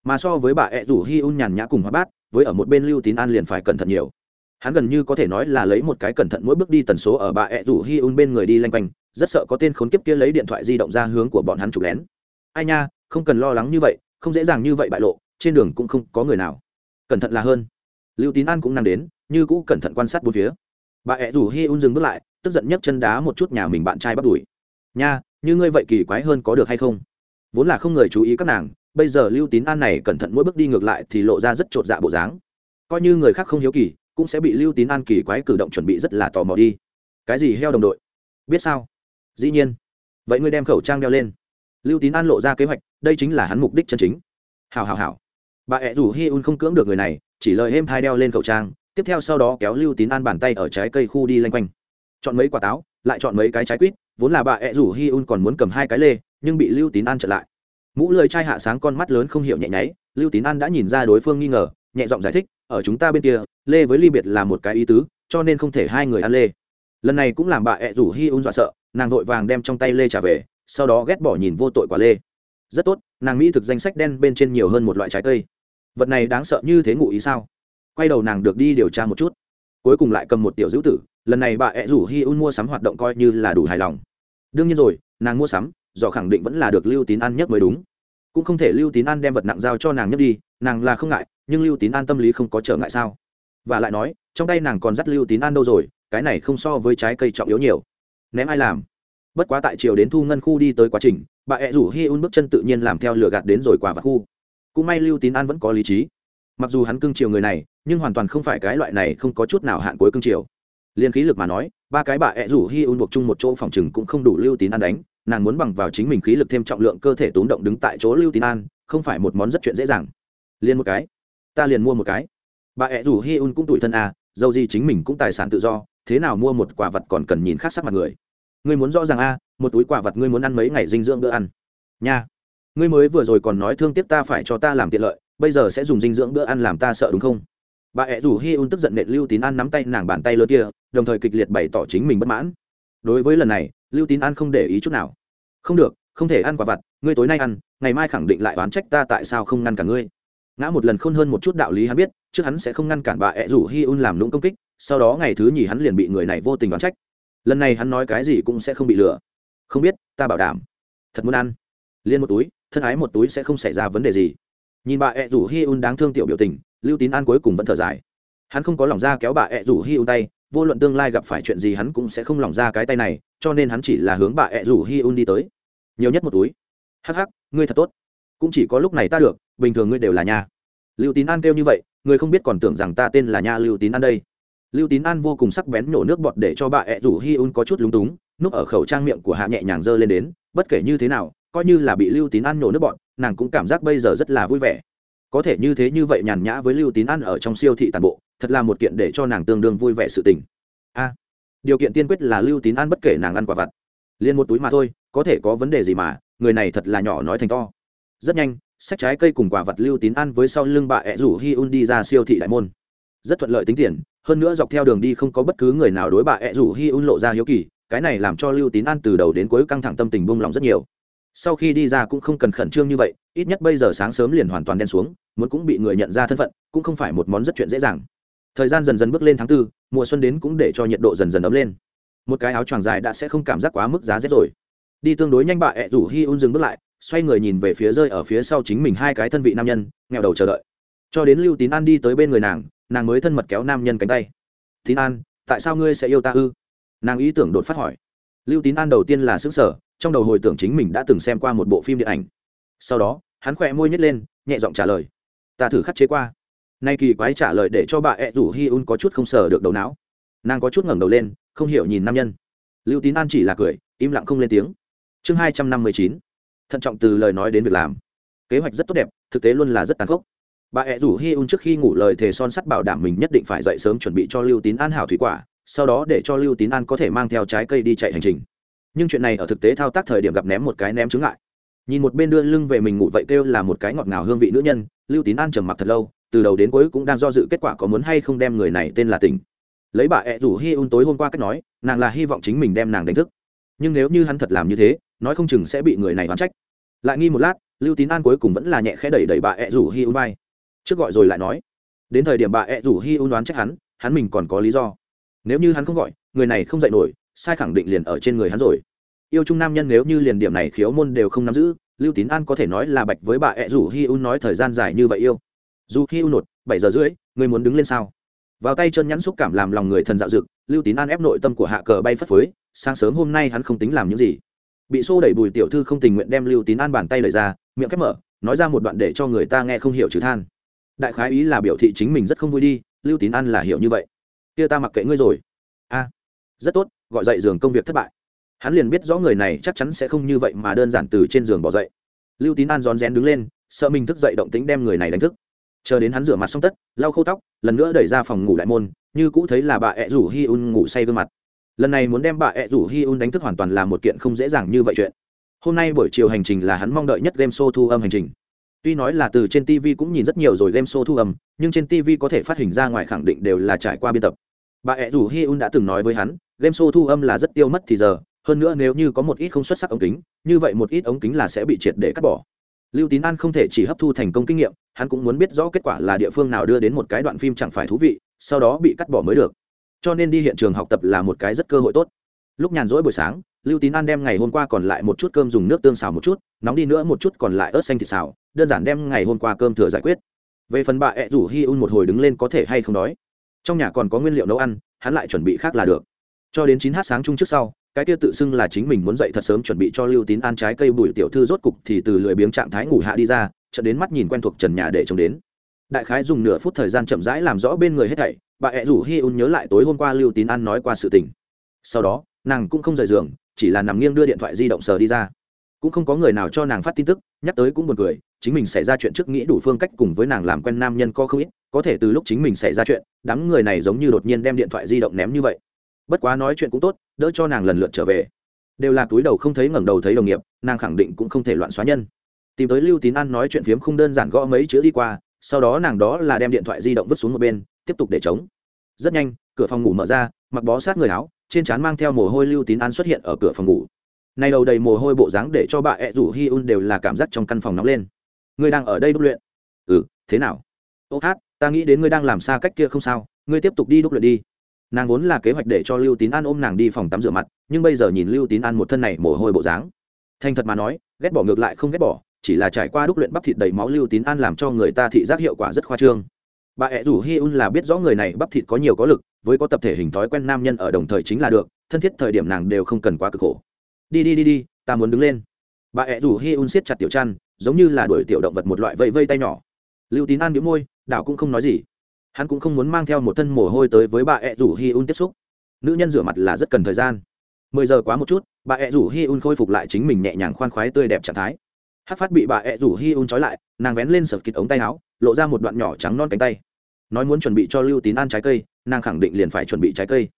Speaker 1: Mà so với bà ẹ rủ hi un nhàn nhã cùng hoa bát, với ở một bên lưu tín an liền phải cẩn thận nhiều hắn gần như có thể nói là lấy một cái cẩn thận mỗi bước đi tần số ở bà ẹ rủ hi un bên người đi lanh quanh, rất sợ có tên khốn kiếp kia lấy điện thoại di động ra hướng của bọn hắn chụp lén. Ai nha, không cần lo lắng như vậy, không dễ dàng như vậy bại lộ, trên đường cũng không có người nào. Cẩn thận là hơn. Lưu tín an cũng nằm đến, như cũ cẩn thận quan sát bốn phía. Bà ẹ rủ hi un dừng bước lại, tức giận nhấc chân đá một chút nhà mình bạn trai bắt đuổi. Nha, như ngươi vậy kỳ quái hơn có được hay không? Vốn là không người chú ý các nàng, bây giờ lưu tín an này cẩn thận mỗi bước đi ngược lại thì lộ ra rất chột dạ bộ dáng. Coi như người khác không hiếu kỳ cũng sẽ bị lưu tín an kỳ quái cử động chuẩn bị rất là tò mò đi. Cái gì heo đồng đội? Biết sao? Dĩ nhiên. Vậy ngươi đem khẩu trang đeo lên. Lưu tín an lộ ra kế hoạch, đây chính là hắn mục đích chân chính. Hào hào hào bà ẹ rủ hi un không cưỡng được người này, chỉ lời êm thai đeo lên khẩu trang, tiếp theo sau đó kéo lưu tín an bàn tay ở trái cây khu đi lanh quanh. Chọn mấy quả táo, lại chọn mấy cái trái quýt, vốn là bà ẹ rủ hi un còn muốn cầm hai cái lê, nhưng bị lưu tín an chặn lại. Mũ lưới chai hạ sáng con mắt lớn không hiểu nhẹ nháy, lưu tín an đã nhìn ra đối phương nghi ngờ, nhẹ giọng giải thích ở chúng ta bên kia, lê với ly biệt là một cái ý tứ, cho nên không thể hai người ăn lê. Lần này cũng làm bà ẹ rủ hi un dọa sợ, nàng vội vàng đem trong tay lê trả về, sau đó ghét bỏ nhìn vô tội quả lê. Rất tốt, nàng mỹ thực danh sách đen bên trên nhiều hơn một loại trái cây. Vật này đáng sợ như thế ngụ ý sao? Quay đầu nàng được đi điều tra một chút. Cuối cùng lại cầm một tiểu dữ tử, lần này bà ẹ rủ hi un mua sắm hoạt động coi như là đủ hài lòng. Đương nhiên rồi, nàng mua sắm, do khẳng định vẫn là được lưu tín ăn nhất mới đúng. Cũng không thể lưu tín ăn đem vật nặng giao cho nàng nhất đi, nàng là không ngại nhưng lưu tín an tâm lý không có trở ngại sao? Và lại nói, trong tay nàng còn dắt lưu tín an đâu rồi, cái này không so với trái cây trọng yếu nhiều. Ném ai làm? Bất quá tại chiều đến thu ngân khu đi tới quá trình, bà ẹ rủ hi un bước chân tự nhiên làm theo lửa gạt đến rồi quả và khu. Cũng may lưu tín an vẫn có lý trí. Mặc dù hắn cưng chiều người này, nhưng hoàn toàn không phải cái loại này không có chút nào hạn cuối cưng chiều. Liên khí lực mà nói, ba cái bà ẹ rủ hi un buộc chung một chỗ phòng chừng cũng không đủ lưu tín an đánh. Nàng muốn bằng vào chính mình khí lực thêm trọng lượng cơ thể tốn động đứng tại chỗ lưu tín an, không phải một món rất chuyện dễ dàng. Liên một cái ta liền mua một cái. Bà ẹ rủ hi un cũng tủi thân à dầu gì chính mình cũng tài sản tự do, thế nào mua một quả vật còn cần nhìn khác sắc mặt người. Ngươi muốn rõ ràng a một túi quả vật ngươi muốn ăn mấy ngày dinh dưỡng bữa ăn. Nha, ngươi mới vừa rồi còn nói thương tiếc ta phải cho ta làm tiện lợi, bây giờ sẽ dùng dinh dưỡng bữa ăn làm ta sợ đúng không? Bà ẹ rủ hi un tức giận nện lưu tín an nắm tay nàng bàn tay lơ kia, đồng thời kịch liệt bày tỏ chính mình bất mãn. Đối với lần này, lưu tín an không để ý chút nào. Không được, không thể ăn quả vặt ngươi tối nay ăn, ngày mai khẳng định lại oán trách ta tại sao không ngăn cả ngươi ngã một lần khôn hơn một chút đạo lý hắn biết, trước hắn sẽ không ngăn cản bà ẹ rủ hi un làm lũng công kích, sau đó ngày thứ nhì hắn liền bị người này vô tình đoán trách. Lần này hắn nói cái gì cũng sẽ không bị lừa. Không biết, ta bảo đảm. Thật muốn ăn. Liên một túi, thân ái một túi sẽ không xảy ra vấn đề gì. Nhìn bà ẹ rủ hi un đáng thương tiểu biểu tình, lưu tín an cuối cùng vẫn thở dài. Hắn không có lòng ra kéo bà ẹ rủ hi un tay, vô luận tương lai gặp phải chuyện gì hắn cũng sẽ không lòng ra cái tay này, cho nên hắn chỉ là hướng bà ẹ rủ hi un đi tới. Nhiều nhất một túi. Hắc hắc, ngươi thật tốt. Cũng chỉ có lúc này ta được bình thường ngươi đều là nha. Lưu tín an kêu như vậy người không biết còn tưởng rằng ta tên là nha lưu tín an đây. Lưu tín an vô cùng sắc bén nhổ nước bọt để cho bà ẹ rủ hi un có chút lúng túng, núp ở khẩu trang miệng của hạ nhẹ nhàng giơ lên đến, bất kể như thế nào, coi như là bị lưu tín an nhổ nước bọt, nàng cũng cảm giác bây giờ rất là vui vẻ. Có thể như thế như vậy nhàn nhã với lưu tín an ở trong siêu thị tàn bộ, thật là một kiện để cho nàng tương đương vui vẻ sự tình. A, điều kiện tiên quyết là lưu tín an bất kể nàng ăn quả vặt. Liền một túi mà thôi, có thể có vấn đề gì mà, người này thật là nhỏ nói thành to. Rất nhanh sách trái cây cùng quả vật lưu tín ăn với sau lưng bà ẹ rủ hi un đi ra siêu thị đại môn. Rất thuận lợi tính tiền, hơn nữa dọc theo đường đi không có bất cứ người nào đối bà ẹ rủ hi un lộ ra hiếu kỳ, cái này làm cho lưu tín ăn từ đầu đến cuối căng thẳng tâm tình buông lỏng rất nhiều. Sau khi đi ra cũng không cần khẩn trương như vậy, ít nhất bây giờ sáng sớm liền hoàn toàn đen xuống, muốn cũng bị người nhận ra thân phận, cũng không phải một món rất chuyện dễ dàng. Thời gian dần dần bước lên tháng tư, mùa xuân đến cũng để cho nhiệt độ dần dần ấm lên. Một cái áo choàng dài đã sẽ không cảm giác quá mức giá rét rồi. Đi tương đối nhanh bà ẹ rủ hi un dừng bước lại xoay người nhìn về phía rơi ở phía sau chính mình hai cái thân vị nam nhân nghèo đầu chờ đợi. Cho đến lưu tín an đi tới bên người nàng nàng mới thân mật kéo nam nhân cánh tay. Tín an, tại sao ngươi sẽ yêu ta ư? Nàng ý tưởng đột phát hỏi. Lưu tín an đầu tiên là xứng sở trong đầu hồi tưởng chính mình đã từng xem qua một bộ phim điện ảnh. Sau đó, hắn khỏe môi nhét lên, nhẹ giọng trả lời. Ta thử khắc chế qua. Nay kỳ quái trả lời để cho bà ẹ rủ hi un có chút không sờ được đầu não. Nàng có chút ngẩng đầu lên, không hiểu nhìn nam nhân. Lưu tín an chỉ là cười, im lặng không lên tiếng. Chương hai trăm năm mươi chín thận trọng từ lời nói đến việc làm. Kế hoạch rất tốt đẹp, thực tế luôn là rất tàn khốc. Bà ẹ rủ hi un trước khi ngủ lời thề son sắt bảo đảm mình nhất định phải dậy sớm chuẩn bị cho lưu tín an hảo thủy quả, sau đó để cho lưu tín an có thể mang theo trái cây đi chạy hành trình. Nhưng chuyện này ở thực tế thao tác thời điểm gặp ném một cái ném chứng ngại. Nhìn một bên đưa lưng về mình ngủ vậy kêu là một cái ngọt ngào hương vị nữ nhân, lưu tín an trầm mặc thật lâu, từ đầu đến cuối cũng đang do dự kết quả có muốn hay không đem người này tên là tình. Lấy bà ẹ rủ hi un tối hôm qua cách nói, nàng là hy vọng chính mình đem nàng đánh thức. Nhưng nếu như hắn thật làm như thế nói không chừng sẽ bị người này oán trách. Lại nghi một lát, lưu tín an cuối cùng vẫn là nhẹ khẽ đẩy đẩy bà ẹ rủ hi un vai. Trước gọi rồi lại nói, đến thời điểm bà ẹ rủ hi un đoán trách hắn hắn mình còn có lý do. Nếu như hắn không gọi, người này không dạy nổi, sai khẳng định liền ở trên người hắn rồi. Yêu chung nam nhân nếu như liền điểm này khiếu môn đều không nắm giữ, lưu tín an có thể nói là bạch với bà ẹ rủ hi un nói thời gian dài như vậy yêu. Dù hi un nột, bảy giờ rưỡi, người muốn đứng lên sao? Vào tay chân nhắn xúc cảm làm lòng người thần dạo dực, lưu tín an ép nội tâm của hạ cờ bay phất phới, sáng sớm hôm nay hắn không tính làm những gì bị xô đẩy bùi tiểu thư không tình nguyện đem lưu tín an bàn tay lời ra, miệng khép mở, nói ra một đoạn để cho người ta nghe không hiểu chữ than. Đại khái ý là biểu thị chính mình rất không vui đi, lưu tín an là hiểu như vậy. Kia ta mặc kệ ngươi rồi. A, rất tốt, gọi dậy giường công việc thất bại. Hắn liền biết rõ người này chắc chắn sẽ không như vậy mà đơn giản từ trên giường bỏ dậy. Lưu tín an rón rén đứng lên, sợ mình thức dậy động tính đem người này đánh thức. Chờ đến hắn rửa mặt xong tất, lau khâu tóc, lần nữa đẩy ra phòng ngủ đại môn, như cũ thấy là bà ẹ rủ hi un ngủ say gương mặt lần này muốn đem bà ẹ rủ hi un đánh thức hoàn toàn là một kiện không dễ dàng như vậy chuyện. Hôm nay buổi chiều hành trình là hắn mong đợi nhất game show thu âm hành trình. Tuy nói là từ trên tv cũng nhìn rất nhiều rồi game show thu âm, nhưng trên tv có thể phát hình ra ngoài khẳng định đều là trải qua biên tập. Bà ẹ rủ hi un đã từng nói với hắn, game show thu âm là rất tiêu mất thì giờ, hơn nữa nếu như có một ít không xuất sắc ống kính, như vậy một ít ống kính là sẽ bị triệt để cắt bỏ. Lưu tín an không thể chỉ hấp thu thành công kinh nghiệm, hắn cũng muốn biết rõ kết quả là địa phương nào đưa đến một cái đoạn phim chẳng phải thú vị, sau đó bị cắt bỏ mới được cho nên đi hiện trường học tập là một cái rất cơ hội tốt. Lúc nhàn rỗi buổi sáng, lưu tín an đem ngày hôm qua còn lại một chút cơm dùng nước tương xào một chút, nóng đi nữa một chút còn lại ớt xanh thịt xào, đơn giản đem ngày hôm qua cơm thừa giải quyết. Về phần bà ẹ rủ hi un một hồi đứng lên có thể hay không đói. Trong nhà còn có nguyên liệu nấu ăn, hắn lại chuẩn bị khác là được. Cho đến chín h sáng chung trước sau, cái kia tự xưng là chính mình muốn dậy thật sớm chuẩn bị cho lưu tín ăn trái cây bùi tiểu thư rốt cục thì từ lười biếng trạng thái ngủ hạ đi ra, chợt đến mắt nhìn quen thuộc trần nhà để trông đến. Đại khái dùng nửa phút thời gian chậm rãi làm rõ bên người hết thảy bà ẹ rủ hi un nhớ lại tối hôm qua lưu tín An nói qua sự tình. Sau đó, nàng cũng không rời giường, chỉ là nằm nghiêng đưa điện thoại di động sờ đi ra. Cũng không có người nào cho nàng phát tin tức, nhắc tới cũng buồn cười, chính mình xảy ra chuyện trước nghĩ đủ phương cách cùng với nàng làm quen nam nhân có không ít, có thể từ lúc chính mình xảy ra chuyện, đám người này giống như đột nhiên đem điện thoại di động ném như vậy. Bất quá nói chuyện cũng tốt, đỡ cho nàng lần lượt trở về. Đều là túi đầu không thấy ngẩng đầu thấy đồng nghiệp, nàng khẳng định cũng không thể loạn xóa nhân. Tìm tới lưu tín An nói chuyện phiếm không đơn giản gõ mấy chữ đi qua, sau đó nàng đó là đem điện thoại di động vứt xuống một bên tiếp tục để chống rất nhanh, cửa phòng ngủ mở ra, mặc bó sát người áo, trên trán mang theo mồ hôi lưu tín an xuất hiện ở cửa phòng ngủ. Nay đầu đầy mồ hôi bộ dáng để cho bà ẹ rủ hi un đều là cảm giác trong căn phòng nóng lên. Ngươi đang ở đây đúc luyện. Ừ thế nào? Ô hát, ta nghĩ đến ngươi đang làm xa cách kia không sao, ngươi tiếp tục đi đúc luyện đi. Nàng vốn là kế hoạch để cho lưu tín an ôm nàng đi phòng tắm rửa mặt, nhưng bây giờ nhìn lưu tín an một thân này mồ hôi bộ dáng. Thành thật mà nói, ghét bỏ ngược lại không ghét bỏ, chỉ là trải qua đúc luyện bắp thịt đầy máu lưu tín an làm cho người ta thị giác hiệu quả rất khoa trương bà ẹ rủ hi un là biết rõ người này bắp thịt có nhiều có lực, với có tập thể hình thói quen nam nhân ở đồng thời chính là được, thân thiết thời điểm nàng đều không cần quá cực khổ. Đi đi đi đi, ta muốn đứng lên. Bà ẹ rủ hi un siết chặt tiểu chăn, giống như là đuổi tiểu động vật một loại vây vây tay nhỏ. Lưu tín an đĩu môi, đảo cũng không nói gì. Hắn cũng không muốn mang theo một thân mồ hôi tới với bà ẹ rủ hi un tiếp xúc. Nữ nhân rửa mặt là rất cần thời gian. Mười giờ quá một chút, bà ẹ rủ hi un khôi phục lại chính mình nhẹ nhàng khoan khoái tươi đẹp trạng thái. Hát phát bị bà ẹ rủ hi un trói lại, nàng vén lên sập kịt ống tay áo, lộ ra một đoạn nhỏ trắng non cánh tay nói muốn chuẩn bị cho lưu tín ăn trái cây, nàng khẳng định liền phải chuẩn bị trái cây.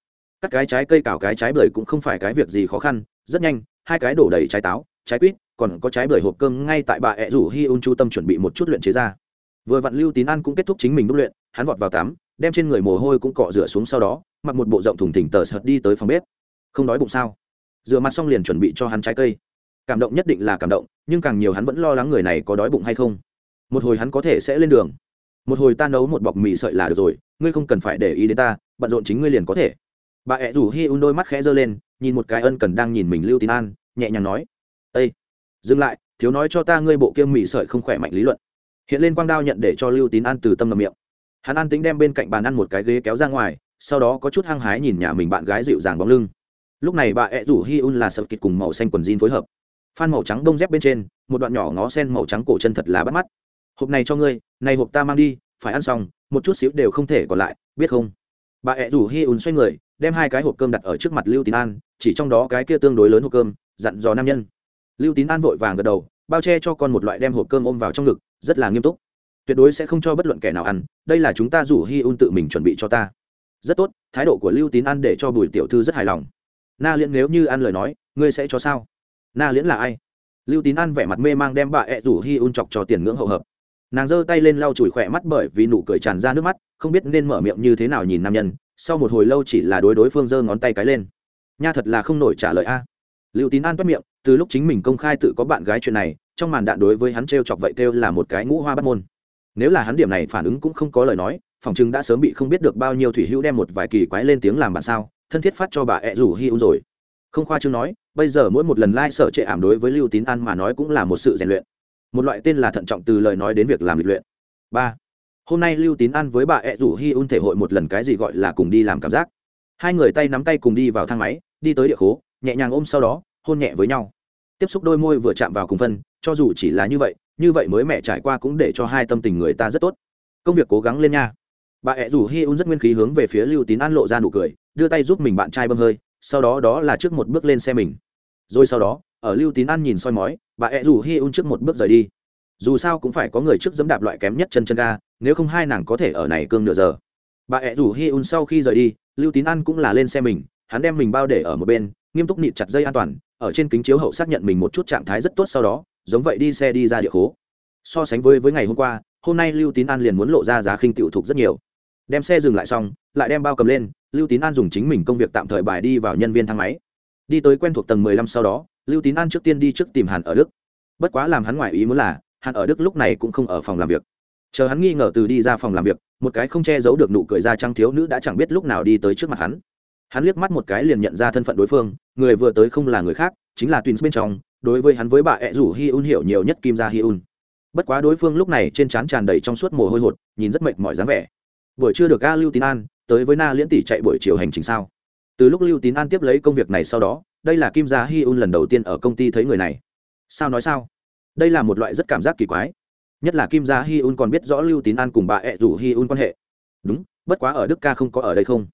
Speaker 1: Cắt cái trái cây, cào cái trái bưởi cũng không phải cái việc gì khó khăn, rất nhanh, hai cái đổ đầy trái táo, trái quýt, còn có trái bưởi hộp cơm ngay tại bà ẹ rủ hi un chu tâm chuẩn bị một chút luyện chế ra. Vừa vặn lưu tín ăn cũng kết thúc chính mình đúc luyện, hắn vọt vào tắm, đem trên người mồ hôi cũng cọ rửa xuống sau đó, mặc một bộ rộng thùng thỉnh tờ sợt đi tới phòng bếp. Không đói bụng sao? Rửa mặt xong liền chuẩn bị cho hắn trái cây. Cảm động nhất định là cảm động, nhưng càng nhiều hắn vẫn lo lắng người này có đói bụng hay không. Một hồi hắn có thể sẽ lên đường một hồi ta nấu một bọc mì sợi là được rồi, ngươi không cần phải để ý đến ta, bận rộn chính ngươi liền có thể. Bà ẹ rủ hi un đôi mắt khẽ giơ lên, nhìn một cái ân cần đang nhìn mình lưu tín an, nhẹ nhàng nói ây dừng lại, thiếu nói cho ta ngươi bộ kiêm mì sợi không khỏe mạnh lý luận. Hiện lên quang đao nhận để cho lưu tín an từ tâm ngầm miệng. Hắn an tính đem bên cạnh bàn ăn một cái ghế kéo ra ngoài, sau đó có chút hăng hái nhìn nhà mình bạn gái dịu dàng bóng lưng. Lúc này bà ẹ rủ hi un là sợ kịch cùng màu xanh quần jean phối hợp. Phan màu trắng bông dép bên trên, một đoạn nhỏ ngó sen màu trắng cổ chân thật là bắt mắt hộp này cho ngươi, này hộp ta mang đi, phải ăn xong, một chút xíu đều không thể còn lại, biết không? Bà ẹ rủ hi un xoay người, đem hai cái hộp cơm đặt ở trước mặt lưu tín an, chỉ trong đó cái kia tương đối lớn hộp cơm, dặn dò nam nhân. Lưu tín an vội vàng gật đầu, bao che cho con một loại đem hộp cơm ôm vào trong ngực, rất là nghiêm túc. Tuyệt đối sẽ không cho bất luận kẻ nào ăn, đây là chúng ta rủ hi un tự mình chuẩn bị cho ta. Rất tốt, thái độ của lưu tín ăn để cho bùi tiểu thư rất hài lòng. Na liễn nếu như ăn lời nói, ngươi sẽ cho sao? Na liễn là ai? Lưu tín ăn vẻ mặt mê mang đem bà ẹ rủ hi un chọc cho tiền ngưỡng hậu hợp nàng giơ tay lên lau chùi khỏe mắt bởi vì nụ cười tràn ra nước mắt, không biết nên mở miệng như thế nào nhìn nam nhân, sau một hồi lâu chỉ là đối đối phương giơ ngón tay cái lên. Nha thật là không nổi trả lời a. Lưu tín an toát miệng, từ lúc chính mình công khai tự có bạn gái chuyện này, trong màn đạn đối với hắn t r e o chọc vậy kêu là một cái ngũ hoa bắt môn. Nếu là hắn điểm này phản ứng cũng không có lời nói, phòng chừng đã sớm bị không biết được bao nhiêu thủy hữu đem một vài kỳ quái lên tiếng làm bạn sao, thân thiết phát cho bà ẹ rủ hi un rồi. Không khoa chương nói, bây giờ mỗi một lần lai、like、sở trệ ảm đối với lưu tín an mà nói cũng là một sự rèn luyện một loại tên là thận trọng từ lời nói đến việc làm lịch luyện. Ba, hôm nay lưu tín an với bà ẹ rủ hi un thể hội một lần cái gì gọi là cùng đi làm cảm giác. Hai người tay nắm tay cùng đi vào thang máy, đi tới địa khố, nhẹ nhàng ôm sau đó, hôn nhẹ với nhau. Tiếp xúc đôi môi vừa chạm vào cùng phân, cho dù chỉ là như vậy như vậy mới mẹ trải qua cũng để cho hai tâm tình người ta rất tốt. Công việc cố gắng lên nha. Bà ẹ rủ hi un rất nguyên khí hướng về phía lưu tín an lộ ra nụ cười, đưa tay giúp mình bạn trai bơm hơi, sau đó đó là trước một bước lên xe mình. Rồi sau đó ở lưu tín an nhìn soi mói, bà ẹ rủ hi un trước một bước rời đi. Dù sao cũng phải có người trước dẫm đạp loại kém nhất chân chân ga, nếu không hai nàng có thể ở này cương nửa giờ. Bà ẹ rủ hi un sau khi rời đi, lưu tín an cũng là lên xe mình, hắn đem mình bao để ở một bên, nghiêm túc nịt chặt dây an toàn, ở trên kính chiếu hậu xác nhận mình một chút trạng thái rất tốt sau đó, giống vậy đi xe đi ra địa khố. So sánh với với ngày hôm qua, hôm nay lưu tín an liền muốn lộ ra giá khinh tiểu thục rất nhiều. Đem xe dừng lại xong, lại đem bao cầm lên, lưu tín an dùng chính mình công việc tạm thời bài đi vào nhân viên thang máy. Đi tới quen thuộc tầng mười lăm sau đó lưu tín an trước tiên đi trước tìm hàn ở đức. Bất quá làm hắn ngoại ý muốn là, hàn ở đức lúc này cũng không ở phòng làm việc. Chờ hắn nghi ngờ từ đi ra phòng làm việc, một cái không che giấu được nụ cười da trăng thiếu nữ đã chẳng biết lúc nào đi tới trước mặt hắn. Hắn liếc mắt một cái liền nhận ra thân phận đối phương, người vừa tới không là người khác, chính là twins bên trong, đối với hắn với bà ẹ rủ hi un hiểu nhiều nhất kim gia hi un bất quá đối phương lúc này trên trán tràn đầy trong suốt mồ hôi hột, nhìn rất mệt mỏi dáng vẻ. Buổi chưa được ga lưu tín an tới với na liễn tỷ chạy buổi chiều hành trình sao? Từ lúc lưu tín an tiếp lấy công việc này sau đó đây là kim gia hi un lần đầu tiên ở công ty thấy người này. Sao nói sao? Đây là một loại rất cảm giác kỳ quái. Nhất là kim gia hi un còn biết rõ lưu tín an cùng bà ẹ rủ hi un quan hệ. Đúng, bất quá ở đức ca không có ở đây không?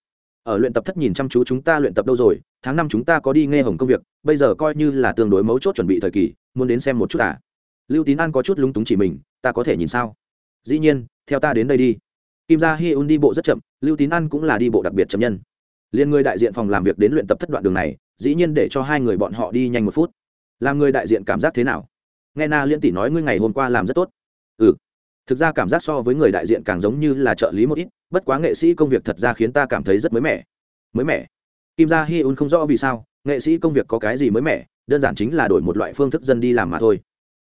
Speaker 1: Ở luyện tập thất nhìn chăm chú chúng ta luyện tập đâu rồi? Tháng năm chúng ta có đi nghe hồng công việc, bây giờ coi như là tương đối mấu chốt chuẩn bị thời kỳ, muốn đến xem một chút à. lưu tín an có chút lúng túng chỉ mình, ta có thể nhìn sao? Dĩ nhiên, theo ta đến đây đi. Kim gia hi un đi bộ rất chậm, lưu tín an cũng là đi bộ đặc biệt chậm nhân. Liên người đại diện phòng làm việc đến luyện tập thất đoạn đường này dĩ nhiên để cho hai người bọn họ đi nhanh một phút. Làm người đại diện cảm giác thế nào? Nghe na liên tỷ nói ngươi ngày hôm qua làm rất tốt. Ừ. Thực ra cảm giác so với người đại diện càng giống như là trợ lý một ít, bất quá nghệ sĩ công việc thật ra khiến ta cảm thấy rất mới mẻ. Mới mẻ? Kim gia hi un không rõ vì sao, nghệ sĩ công việc có cái gì mới mẻ, đơn giản chính là đổi một loại phương thức dân đi làm mà thôi.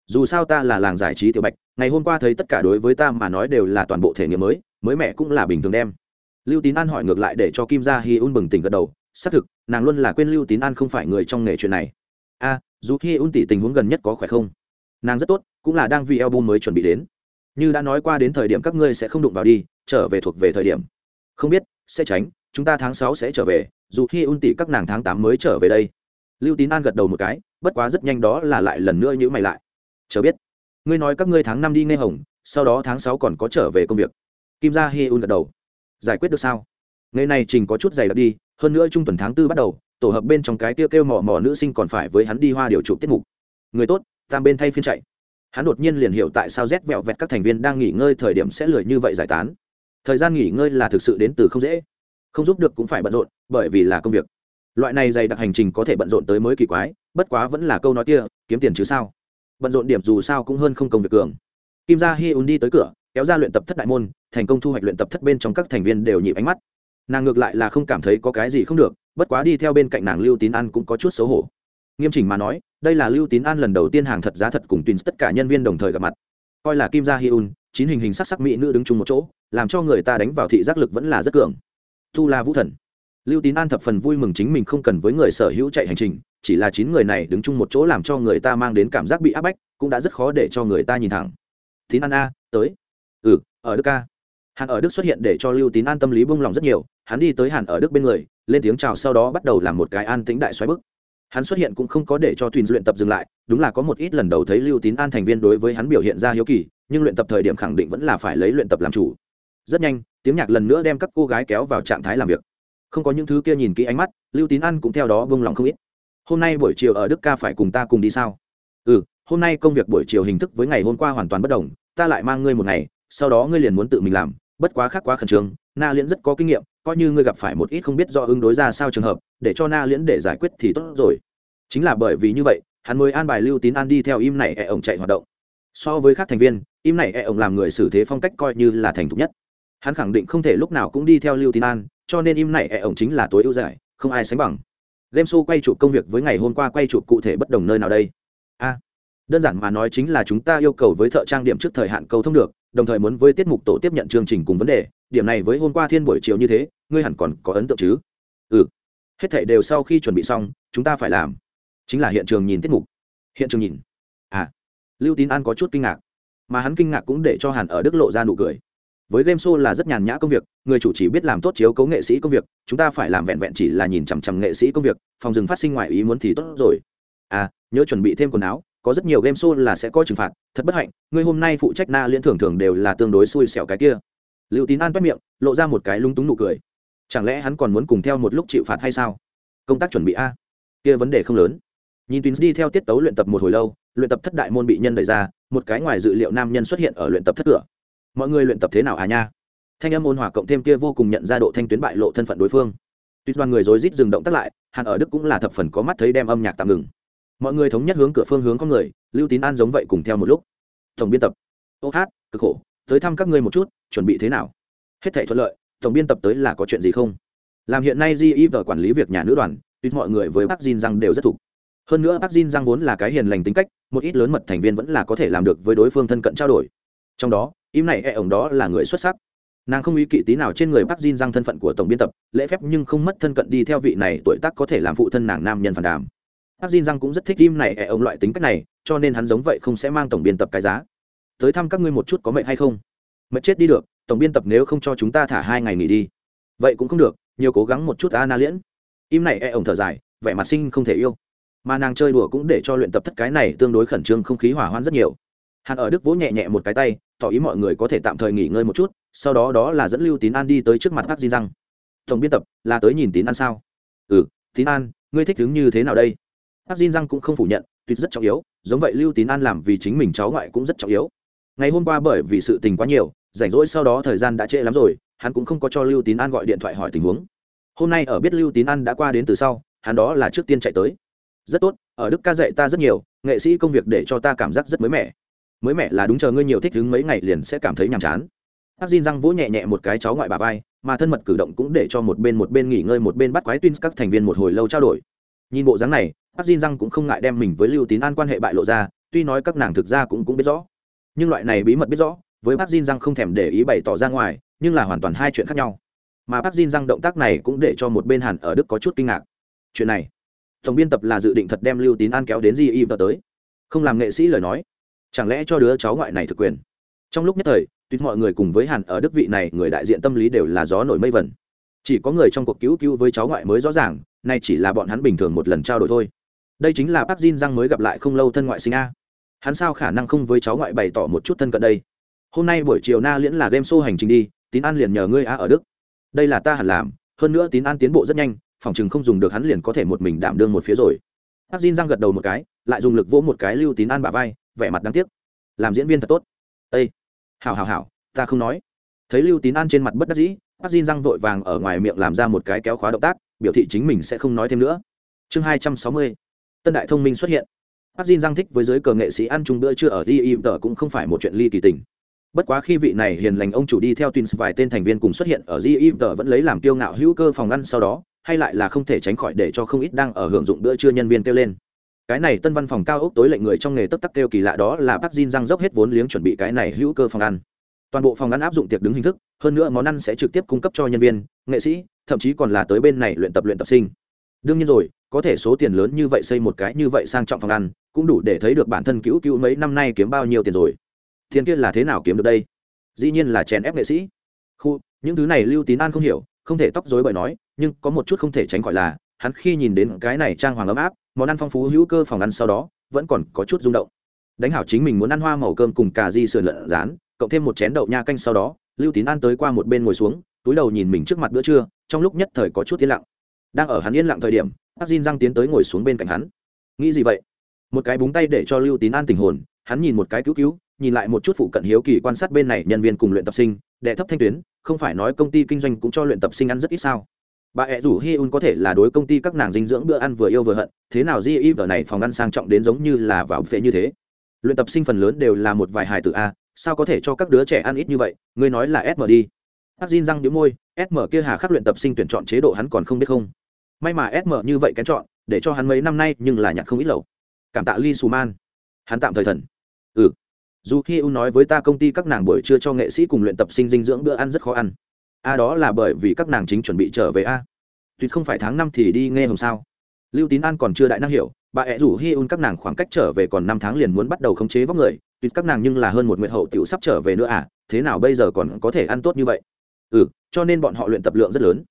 Speaker 1: Dù sao ta là làng giải trí tiểu bạch, ngày hôm qua thấy tất cả đối với ta mà nói đều là toàn bộ thể nghiệm mới mới mẻ cũng là bình thường đem. Lưu tín an hỏi ngược lại để cho kim gia hi un bừng tỉnh gật đầu xác thực, nàng luôn là quên lưu tín an không phải người trong nghề chuyện này. A, dù hi un tỷ tình huống gần nhất có khỏe không? Nàng rất tốt, cũng là đang vì album mới chuẩn bị đến. Như đã nói qua đến thời điểm các ngươi sẽ không đụng vào đi, trở về thuộc về thời điểm. Không biết, sẽ tránh, chúng ta tháng sáu sẽ trở về, dù khi un tỷ các nàng tháng tám mới trở về đây. Lưu tín an gật đầu một cái, bất quá rất nhanh đó là lại lần nữa nhữ mày lại. Chờ biết. Ngươi nói các ngươi tháng năm đi nghe hồng, sau đó tháng sáu còn có trở về công việc. Kim gia hi un gật đầu. Giải quyết được sao? Ngày này trình có chút dày đặc đi hơn nữa trung tuần tháng tư bắt đầu, tổ hợp bên trong cái tiêu kêu mò mò nữ sinh còn phải với hắn đi hoa điều chụp tiết mục. Người tốt, tam bên thay phiên chạy. Hắn đột nhiên liền hiểu tại sao rét vẹo vẹt các thành viên đang nghỉ ngơi thời điểm sẽ lười như vậy giải tán. Thời gian nghỉ ngơi là thực sự đến từ không dễ. Không giúp được cũng phải bận rộn, bởi vì là công việc. Loại này dày đặc hành trình có thể bận rộn tới mới kỳ quái, bất quá vẫn là câu nói kia, kiếm tiền chứ sao? Bận rộn điểm dù sao cũng hơn không công việc cường. Kim gia hi un đi tới cửa, kéo ra luyện tập thất đại môn, thành công thu hoạch luyện tập thất bên trong các thành viên đều nhịp ánh mắt nàng ngược lại là không cảm thấy có cái gì không được, bất quá đi theo bên cạnh nàng lưu tín An cũng có chút xấu hổ. Nghiêm chỉnh mà nói, đây là lưu tín an lần đầu tiên hàng thật giá thật cùng tuyến tất cả nhân viên đồng thời gặp mặt. Coi là kim gia hi un, chín hình hình sắc sắc mỹ nữ đứng chung một chỗ, làm cho người ta đánh vào thị giác lực vẫn là rất cường. Thu la vũ thần. Lưu tín an thập phần vui mừng chính mình không cần với người sở hữu chạy hành trình, chỉ là chín người này đứng chung một chỗ làm cho người ta mang đến cảm giác bị áp bách, cũng đã rất khó để cho người ta nhìn thẳng. Tín an a, tới. Ừ ở đức ca hàn ở đức xuất hiện để cho lưu tín an tâm lý bông lòng rất nhiều, hắn đi tới hàn ở đức bên người, lên tiếng chào sau đó bắt đầu làm một cái an tĩnh đại xoáy bức. Hắn xuất hiện cũng không có để cho thuyền luyện tập dừng lại, đúng là có một ít lần đầu thấy lưu tín an thành viên đối với hắn biểu hiện ra hiếu kỳ, nhưng luyện tập thời điểm khẳng định vẫn là phải lấy luyện tập làm chủ. Rất nhanh, tiếng nhạc lần nữa đem các cô gái kéo vào trạng thái làm việc. Không có những thứ kia nhìn kỹ ánh mắt, lưu tín an cũng theo đó bông lòng không ít. Hôm nay buổi chiều ở đức ca phải cùng ta cùng đi sao? Ừ hôm nay công việc buổi chiều hình thức với ngày hôm qua hoàn toàn bất đồng, ta lại mang ngươi một ngày, sau đó ngươi liền muốn tự mình làm bất quá khác quá khẩn trương, na liễn rất có kinh nghiệm, coi như ngươi gặp phải một ít không biết do ứng đối ra sao trường hợp, để cho na liễn để giải quyết thì tốt rồi. Chính là bởi vì như vậy, hắn mới an bài lưu tín an đi theo im này e ổng chạy hoạt động. So với các thành viên, im này e ổng làm người xử thế phong cách coi như là thành thục nhất. Hắn khẳng định không thể lúc nào cũng đi theo lưu tín an, cho nên im này e ổng chính là tối ưu giải, không ai sánh bằng. Game show quay chụp công việc với ngày hôm qua quay chụp cụ thể bất đồng nơi nào đây? A. Đơn giản mà nói chính là chúng ta yêu cầu với thợ trang điểm trước thời hạn cầu thông được đồng thời muốn với tiết mục tổ tiếp nhận chương trình cùng vấn đề, điểm này với hôm qua thiên buổi chiều như thế, ngươi hẳn còn có ấn tượng chứ? Ừ. Hết thảy đều sau khi chuẩn bị xong, chúng ta phải làm. Chính là hiện trường nhìn tiết mục. Hiện trường nhìn. À. Lưu tín an có chút kinh ngạc. Mà hắn kinh ngạc cũng để cho hàn ở đức lộ ra nụ cười. Với game show là rất nhàn nhã công việc, người chủ chỉ biết làm tốt chiếu cấu nghệ sĩ công việc, chúng ta phải làm vẹn vẹn chỉ là nhìn chằm chằm nghệ sĩ công việc, phòng rừng phát sinh ngoài ý muốn thì tốt rồi. À nhớ chuẩn bị thêm quần áo có rất nhiều game show là sẽ có trừng phạt, thật bất hạnh, ngươi hôm nay phụ trách na liên thường thường đều là tương đối xui xẻo cái kia. Liệu tín an bắt miệng, lộ ra một cái lúng túng nụ cười. Chẳng lẽ hắn còn muốn cùng theo một lúc chịu phạt hay sao? Công tác chuẩn bị a. Kia vấn đề không lớn. Nhìn tuyến đi theo tiết tấu luyện tập một hồi lâu, luyện tập thất đại môn bị nhân đẩy ra, một cái ngoài dự liệu nam nhân xuất hiện ở luyện tập thất cửa. Mọi người luyện tập thế nào à nha? Thanh âm ôn hòa cộng thêm kia vô cùng nhận ra độ thanh tuyến bại lộ thân phận đối phương. Tuy đoàn người rối rít dừng động tác lại hàn ở đức cũng là thập phần có mắt thấy đem âm nhạc tạm ngừng mọi người thống nhất hướng cửa phương hướng con người, lưu tín an giống vậy cùng theo một lúc. Tổng biên tập. Ô hát, cực khổ, tới thăm các ngươi một chút, chuẩn bị thế nào? Hết thể thuận lợi, tổng biên tập tới là có chuyện gì không? Làm hiện nay di y vợ quản lý việc nhà nữ đoàn, tuyệt mọi người với bác Jin răng đều rất thục hơn nữa bác Jin răng vốn là cái hiền lành tính cách, một ít lớn mật thành viên vẫn là có thể làm được với đối phương thân cận trao đổi. Trong đó, im này e ổng đó là người xuất sắc. Nàng không ý kỵ tí nào trên người bác Jin răng thân phận của tổng biên tập, lễ phép nhưng không mất thân cận đi theo vị này, tuổi tác có thể làm phụ thân nàng nam nhân phản đàm bác Jin răng cũng rất thích im này e ông loại tính cách này, cho nên hắn giống vậy không sẽ mang tổng biên tập cái giá. Tới thăm các ngươi một chút có mệnh hay không? Mệt chết đi được, tổng biên tập nếu không cho chúng ta thả hai ngày nghỉ đi. Vậy cũng không được, nhiều cố gắng một chút a na liễn. Im này e ổng thở dài, vẻ mặt sinh không thể yêu. Mà nàng chơi đùa cũng để cho luyện tập thất cái này tương đối khẩn trương không khí hỏa hoạn rất nhiều. Hàn ở đức vỗ nhẹ nhẹ một cái tay, tỏ ý mọi người có thể tạm thời nghỉ ngơi một chút, sau đó đó là dẫn lưu tín an đi tới trước mặt các di răng tổng biên tập là tới nhìn tín an sao? Ừ tín an, ngươi thích đứng như thế nào đây? Hắc di răng cũng không phủ nhận, tuyệt rất trọng yếu, giống vậy lưu tín an làm vì chính mình cháu ngoại cũng rất trọng yếu. Ngày hôm qua bởi vì sự tình quá nhiều, rảnh rỗi sau đó thời gian đã trễ lắm rồi, hắn cũng không có cho lưu tín an gọi điện thoại hỏi tình huống. Hôm nay ở biết lưu tín an đã qua đến từ sau, hắn đó là trước tiên chạy tới. Rất tốt, ở đức ca dạy ta rất nhiều, nghệ sĩ công việc để cho ta cảm giác rất mới mẻ. Mới mẻ là đúng chờ ngươi nhiều thích đứng mấy ngày liền sẽ cảm thấy nhàm chán. Hắc Jin răng vỗ nhẹ nhẹ một cái cháu ngoại bà vai, mà thân mật cử động cũng để cho một bên một bên nghỉ ngơi một bên bắt quái twins các thành viên một hồi lâu trao đổi. Nhìn bộ dáng này hát Jin răng cũng không ngại đem mình với lưu tín an quan hệ bại lộ ra, tuy nói các nàng thực ra cũng cũng biết rõ. Nhưng loại này bí mật biết rõ, với bác Jin răng không thèm để ý bày tỏ ra ngoài, nhưng là hoàn toàn hai chuyện khác nhau. Mà bác Jin răng động tác này cũng để cho một bên hàn ở đức có chút kinh ngạc. Chuyện này, tổng biên tập là dự định thật đem lưu tín an kéo đến di y tới. Không làm nghệ sĩ lời nói, chẳng lẽ cho đứa cháu ngoại này thực quyền? Trong lúc nhất thời tuyệt mọi người cùng với hàn ở đức vị này người đại diện tâm lý đều là gió nổi mây vẩn chỉ có người trong cuộc cứu cứu với cháu ngoại mới rõ ràng, nay chỉ là bọn hắn bình thường một lần trao đổi thôi đây chính là bác Jin Giang mới gặp lại không lâu thân ngoại sinh a. Hắn sao khả năng không với cháu ngoại bày tỏ một chút thân cận đây? Hôm nay buổi chiều na liễn là game show hành trình đi, tín an liền nhờ ngươi a ở đức. Đây là ta hẳn làm, hơn nữa tín an tiến bộ rất nhanh, phòng chừng không dùng được hắn liền có thể một mình đảm đương một phía rồi. Bác Jin Giang gật đầu một cái, lại dùng lực vỗ một cái lưu tín an bả vai, vẻ mặt đáng tiếc. Làm diễn viên thật tốt. Ây hảo hảo hảo, ta không nói. Thấy lưu tín an trên mặt bất đắc dĩ bác Jin Giang vội vàng ở ngoài miệng làm ra một cái kéo khóa động tác, biểu thị chính mình sẽ không nói thêm nữa. Chương hai trăm sáu mươi tân đại thông minh xuất hiện. Bác Jin giang thích với giới cờ nghệ sĩ ăn chung bữa trưa ở di im tờ cũng không phải một chuyện ly kỳ tình. Bất quá khi vị này hiền lành ông chủ đi theo twins vài tên thành viên cùng xuất hiện ở di im tờ vẫn lấy làm kiêu ngạo hữu cơ phòng ăn sau đó, hay lại là không thể tránh khỏi để cho không ít đang ở hưởng dụng bữa trưa nhân viên kêu lên. Cái này tân văn phòng cao ốc tối lệnh người trong nghề tất tắc kêu kỳ lạ đó là bác Jin răng dốc hết vốn liếng chuẩn bị cái này hữu cơ phòng ăn. Toàn bộ phòng ăn áp dụng tiệc đứng hình thức, hơn nữa món ăn sẽ trực tiếp cung cấp cho nhân viên, nghệ sĩ, thậm chí còn là tới bên này luyện tập luyện tập sinh. Đương nhiên rồi có thể số tiền lớn như vậy xây một cái như vậy sang trọng phòng ăn, cũng đủ để thấy được bản thân cứu cứu mấy năm nay kiếm bao nhiêu tiền rồi. Tiền kia là thế nào kiếm được đây? Dĩ nhiên là chèn ép nghệ sĩ. Khu, những thứ này lưu tín an không hiểu, không thể tóc dối bởi nói, nhưng có một chút không thể tránh khỏi là, hắn khi nhìn đến cái này trang hoàng ấm áp, món ăn phong phú hữu cơ phòng ăn sau đó, vẫn còn có chút rung động. Đánh hảo chính mình muốn ăn hoa màu cơm cùng cà di sườn lợn rán, cộng thêm một chén đậu nha canh sau đó, lưu tín an tới qua một bên ngồi xuống, túi đầu nhìn mình trước mặt bữa trưa, trong lúc nhất thời có chút yên lặng. Đang ở hắn yên lặng thời điểm bác Jin răng tiến tới ngồi xuống bên cạnh hắn. Nghĩ gì vậy? Một cái búng tay để cho lưu tín an tình hồn, hắn nhìn một cái cứu cứu, nhìn lại một chút phụ cận hiếu kỳ quan sát bên này nhân viên cùng luyện tập sinh, đệ thấp thanh tuyến, không phải nói công ty kinh doanh cũng cho luyện tập sinh ăn rất ít sao? Bà ẹ rủ hi un có thể là đối công ty các nàng dinh dưỡng bữa ăn vừa yêu vừa hận, thế nào di y vở này phòng ăn sang trọng đến giống như là vào vệ như thế? Luyện tập sinh phần lớn đều là một vài hài tự a, sao có thể cho các đứa trẻ ăn ít như vậy? Ngươi nói là sm đi. Hắc Jin răng đĩu môi sm kia hà khắc luyện tập sinh tuyển chọn chế độ hắn còn không biết không? May mà sm như vậy kén chọn, để cho hắn mấy năm nay nhưng là nhặt không ít lẩu cảm tạ lee suman hắn tạm thời thần. Ừ. Dù khi u nói với ta công ty các nàng buổi trưa cho nghệ sĩ cùng luyện tập sinh dinh dưỡng bữa ăn rất khó ăn. A đó là bởi vì các nàng chính chuẩn bị trở về a. Tuyệt không phải tháng năm thì đi nghe hồng sao. Lưu tín an còn chưa đại năng hiểu, bà ẹ rủ hi un các nàng khoảng cách trở về còn năm tháng liền muốn bắt đầu khống chế vóc người. Tuyệt các nàng nhưng là hơn một nguyện hậu tiểu sắp trở về nữa à thế nào bây giờ còn có thể ăn tốt như vậy? Ừ cho nên bọn họ luyện tập lượng rất lớn.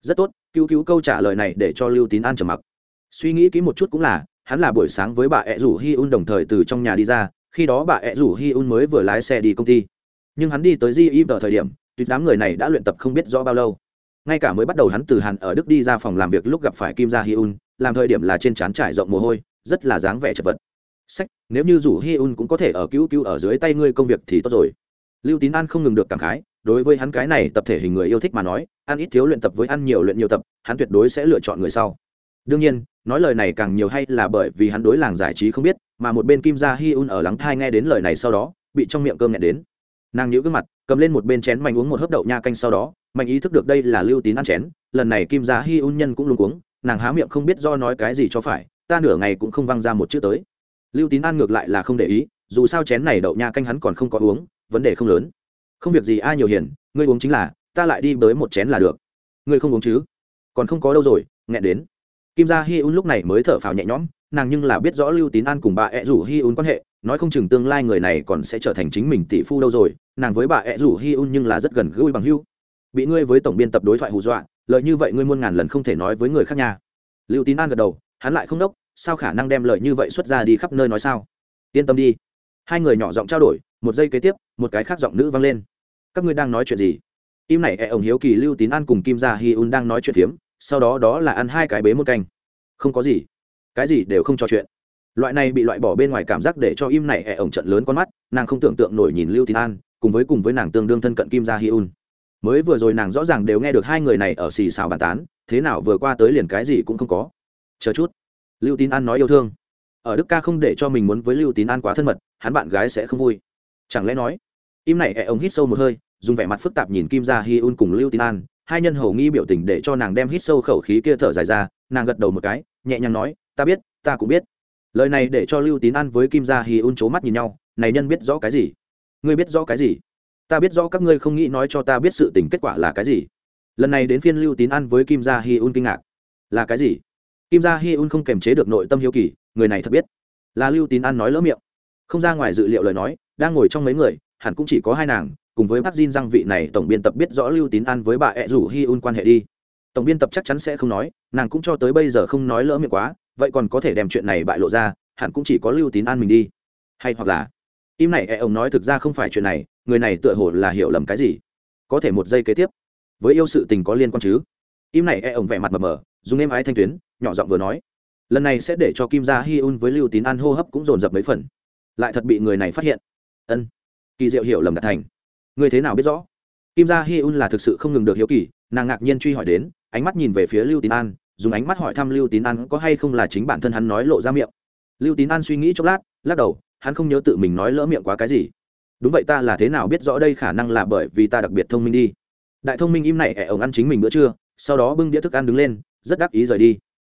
Speaker 1: Rất tốt cứu cứu câu trả lời này để cho lưu tín an trầm mặc. Suy nghĩ kỹ một chút cũng là, hắn là buổi sáng với bà ẹ rủ hi un đồng thời từ trong nhà đi ra, khi đó bà ẹ rủ hi un mới vừa lái xe đi công ty. Nhưng hắn đi tới di y vào thời điểm, tuyệt đám người này đã luyện tập không biết rõ bao lâu. Ngay cả mới bắt đầu hắn từ hàn ở đức đi ra phòng làm việc lúc gặp phải kim gia hi un, làm thời điểm là trên trán trải rộng mồ hôi, rất là dáng vẻ chật vật. Sách, nếu như rủ hi un cũng có thể ở cứu cứu ở dưới tay ngươi công việc thì tốt rồi. Lưu tín an không ngừng được cảm khái đối với hắn cái này tập thể hình người yêu thích mà nói, ăn ít thiếu luyện tập với ăn nhiều luyện nhiều tập, hắn tuyệt đối sẽ lựa chọn người sau. Đương nhiên, nói lời này càng nhiều hay là bởi vì hắn đối làng giải trí không biết, mà một bên kim gia hi un ở lắng thai nghe đến lời này sau đó, bị trong miệng cơm nhẹ đến. Nàng nhíu gương mặt, cầm lên một bên chén mạnh uống một hớp đậu nha canh sau đó mạnh ý thức được đây là lưu tín ăn chén, lần này kim gia hi un nhân cũng luôn uống nàng há miệng không biết do nói cái gì cho phải, ta nửa ngày cũng không văng ra một chữ tới. Lưu tín ăn ngược lại là không để ý, dù sao chén này đậu nha canh hắn còn không có uống, vấn đề không lớn không việc gì, ai nhiều hiền, ngươi uống chính là, ta lại đi tới một chén là được. Ngươi không uống chứ? Còn không có đâu rồi, nghẹn đến. Kim gia hi un lúc này mới thở phào nhẹ nhõm, nàng nhưng là biết rõ lưu tín an cùng bà ẹ rủ hi un quan hệ, nói không chừng tương lai người này còn sẽ trở thành chính mình tỷ phu đâu rồi, nàng với bà ẹ rủ hi un nhưng là rất gần gũi bằng hưu bị ngươi với tổng biên tập đối thoại hù dọa lợi như vậy ngươi muôn ngàn lần không thể nói với người khác nhà lưu tín an gật đầu, hắn lại không đốc, sao khả năng đem lợi như vậy xuất ra đi khắp nơi nói sao? Yên tâm đi hai người nhỏ giọng trao đổi, một giây kế tiếp, một cái khác giọng nữ vang lên. Các ngươi đang nói chuyện gì? Im này e ổng hiếu kỳ, lưu tín an cùng kim gia hi un đang nói chuyện phiếm, sau đó đó là ăn hai cái bế một canh. Không có gì. Cái gì đều không trò chuyện. Loại này bị loại bỏ bên ngoài cảm giác để cho im này e ổng trận lớn con mắt, nàng không tưởng tượng nổi nhìn lưu tín an, cùng với cùng với nàng tương đương thân cận kim gia hi un. Mới vừa rồi nàng rõ ràng đều nghe được hai người này ở xì xào bàn tán, thế nào vừa qua tới liền cái gì cũng không có. Chờ chút. Lưu tín an nói yêu thương ở đức ca không để cho mình muốn với lưu tín an quá thân mật, hắn bạn gái sẽ không vui. Chẳng lẽ nói, im này ẹ ông hít sâu một hơi, dùng vẻ mặt phức tạp nhìn kim Ra hi un cùng lưu tín an, hai nhân hầu nghi biểu tình để cho nàng đem hít sâu khẩu khí kia thở dài ra, nàng gật đầu một cái, nhẹ nhàng nói, ta biết, ta cũng biết. Lời này để cho lưu tín An với kim gia hi un c mắt nhìn nhau, này nhân biết rõ cái gì? Ngươi biết rõ cái gì? Ta biết rõ các ngươi không nghĩ nói cho ta biết sự tình kết quả là cái gì. Lần này đến phiên lưu tín An với kim gia hi un kinh ngạc. Là cái gì? Kim gia hi un không kềm chế được nội tâm hiếu kỳ người này thật biết. Là lưu tín An nói lỡ miệng. Không ra ngoài dự liệu lời nói, đang ngồi trong mấy người, hẳn cũng chỉ có hai nàng, cùng với bác Jin răng vị này tổng biên tập biết rõ lưu tín An với bà ẹ rủ hi un quan hệ đi. Tổng biên tập chắc chắn sẽ không nói, nàng cũng cho tới bây giờ không nói lỡ miệng quá, vậy còn có thể đem chuyện này bại lộ ra, hẳn cũng chỉ có lưu tín an mình đi. Hay hoặc là, im này e ông nói thực ra không phải chuyện này, người này tựa hồ là hiểu lầm cái gì? Có thể một giây kế tiếp, với yêu sự tình có liên quan chứ? Im này e ông vẻ mặt mờ mờ, dùng êm ái thanh tuyến, nhỏ giọng vừa nói lần này sẽ để cho kim gia hi un với lưu tín an hô hấp cũng dồn dập mấy phần. Lại thật bị người này phát hiện. Ân. Kỳ diệu hiểu lầm đạt thành. Người thế nào biết rõ? Kim gia hi un là thực sự không ngừng được hiếu kỳ, nàng ngạc nhiên truy hỏi đến, ánh mắt nhìn về phía lưu tín an, dùng ánh mắt hỏi thăm lưu tín an có hay không là chính bản thân hắn nói lộ ra miệng. Lưu tín an suy nghĩ chốc lát, lắc đầu, hắn không nhớ tự mình nói lỡ miệng quá cái gì. Đúng vậy ta là thế nào biết rõ đây khả năng là bởi vì ta đặc biệt thông minh đi. Đại thông minh im này ẻ ổng ăn chính mình bữa trưa, sau đó bưng đĩa thức ăn đứng lên, rất đắc ý rời đi.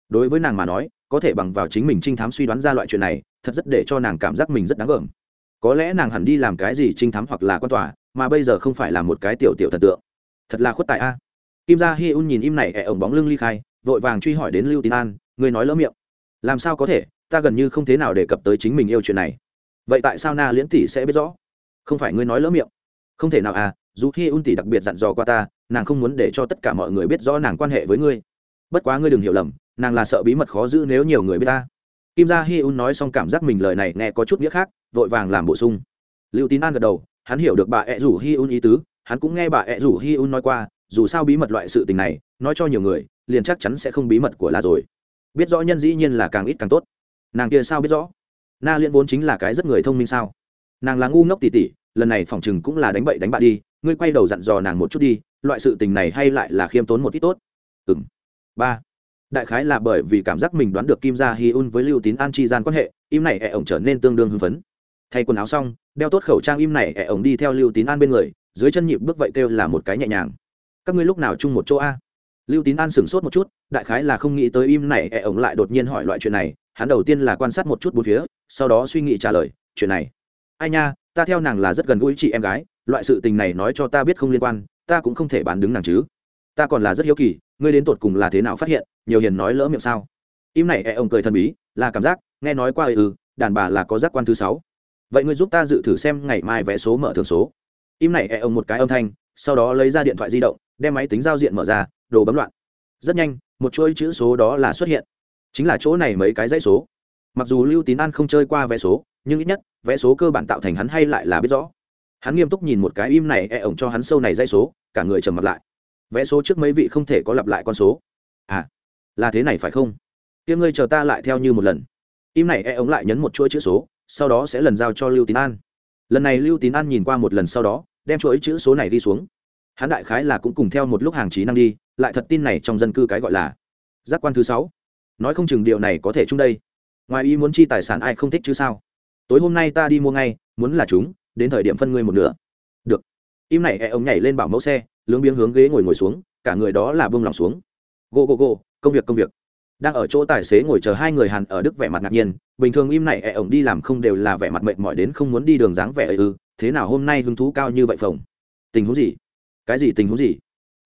Speaker 1: Đối với nàng mà nói có thể bằng vào chính mình trinh thám suy đoán ra loại chuyện này, thật rất để cho nàng cảm giác mình rất đáng gờm. Có lẽ nàng hẳn đi làm cái gì trinh thám hoặc là quan tòa, mà bây giờ không phải là một cái tiểu tiểu thần tượng. Thật là khuất tại a. Kim gia hi un nhìn im này, ẻ ổng bóng lưng ly khai, vội vàng truy hỏi đến lưu tín an, người nói lỡ miệng. Làm sao có thể, ta gần như không thế nào đề cập tới chính mình yêu chuyện này. Vậy tại sao na liễn tỷ sẽ biết rõ? Không phải ngươi nói lỡ miệng. Không thể nào à dù hi un tỷ đặc biệt dặn dò qua ta, nàng không muốn để cho tất cả mọi người biết rõ nàng quan hệ với ngươi. Bất quá ngươi đừng hiểu lầm nàng là sợ bí mật khó giữ nếu nhiều người biết ta. Kim gia hi un nói xong cảm giác mình lời này nghe có chút nghĩa khác, vội vàng làm bổ sung. Lưu tín an gật đầu, hắn hiểu được bà ẹ rủ hi un ý tứ, hắn cũng nghe bà ẹ rủ hi un nói qua, dù sao bí mật loại sự tình này, nói cho nhiều người, liền chắc chắn sẽ không bí mật của là rồi. Biết rõ nhân dĩ nhiên là càng ít càng tốt. Nàng kia sao biết rõ? Na liên vốn chính là cái rất người thông minh sao? Nàng là ngu ngốc tỉ tỉ, lần này phỏng chừng cũng là đánh bậy đánh bạ đi, ngươi quay đầu dặn dò nàng một chút đi, loại sự tình này hay lại là khiêm tốn một ít tốt. Ừ ba đại khái là bởi vì cảm giác mình đoán được kim gia hi un với lưu tín an chi gian quan hệ, im này ẹ ổng trở nên tương đương hưng phấn. Thay quần áo xong, đeo tốt khẩu trang im này ẹ ổng đi theo lưu tín an bên người, dưới chân nhịp bước vậy kêu là một cái nhẹ nhàng. Các ngươi lúc nào chung một chỗ a? Lưu tín an sửng sốt một chút, đại khái là không nghĩ tới im này ẹ ổng lại đột nhiên hỏi loại chuyện này, hắn đầu tiên là quan sát một chút bốn phía, sau đó suy nghĩ trả lời, chuyện này, ai nha, ta theo nàng là rất gần gũi chị em gái, loại sự tình này nói cho ta biết không liên quan, ta cũng không thể bán đứng nàng chứ. Ta còn là rất hiếu kỳ ngươi đến tột cùng là thế nào phát hiện, nhiều hiền nói lỡ miệng sao? Im này e ông cười thần bí, là cảm giác, nghe nói qua ừ đàn bà là có giác quan thứ sáu. Vậy ngươi giúp ta dự thử xem ngày mai vé số mở thường số. Im này e ông một cái âm thanh, sau đó lấy ra điện thoại di động, đem máy tính giao diện mở ra, đồ bấm loạn. Rất nhanh, một chuỗi chữ số đó là xuất hiện. Chính là chỗ này mấy cái dãy số. Mặc dù lưu tín an không chơi qua vé số, nhưng ít nhất, vé số cơ bản tạo thành hắn hay lại là biết rõ. Hắn nghiêm túc nhìn một cái im này e ổng cho hắn sâu này dây số, cả người trầm mặt lại vé số trước mấy vị không thể có lặp lại con số. À là thế này phải không? Kia ngươi chờ ta lại theo như một lần. Im này e ống lại nhấn một chuỗi chữ số, sau đó sẽ lần giao cho lưu tín an. Lần này lưu tín an nhìn qua một lần sau đó, đem chuỗi chữ số này đi xuống. Hắn đại khái là cũng cùng theo một lúc hàng trí năng đi, lại thật tin này trong dân cư cái gọi là giác quan thứ sáu. Nói không chừng điều này có thể chung đây. Ngoài ý muốn chi tài sản ai không thích chứ sao? Tối hôm nay ta đi mua ngay, muốn là chúng, đến thời điểm phân ngươi một nửa. Được. Im này e ống nhảy lên bảo mẫu xe lướng biếng hướng ghế ngồi ngồi xuống cả người đó là bông lòng xuống. Gô gô gô, công việc công việc. Đang ở chỗ tài xế ngồi chờ hai người hàn ở đức vẻ mặt ngạc nhiên bình thường im này e ổng đi làm không đều là vẻ mặt mệt mỏi đến không muốn đi đường dáng vẻ ư thế nào hôm nay hứng thú cao như vậy phồng? Tình huống gì? Cái gì tình huống gì?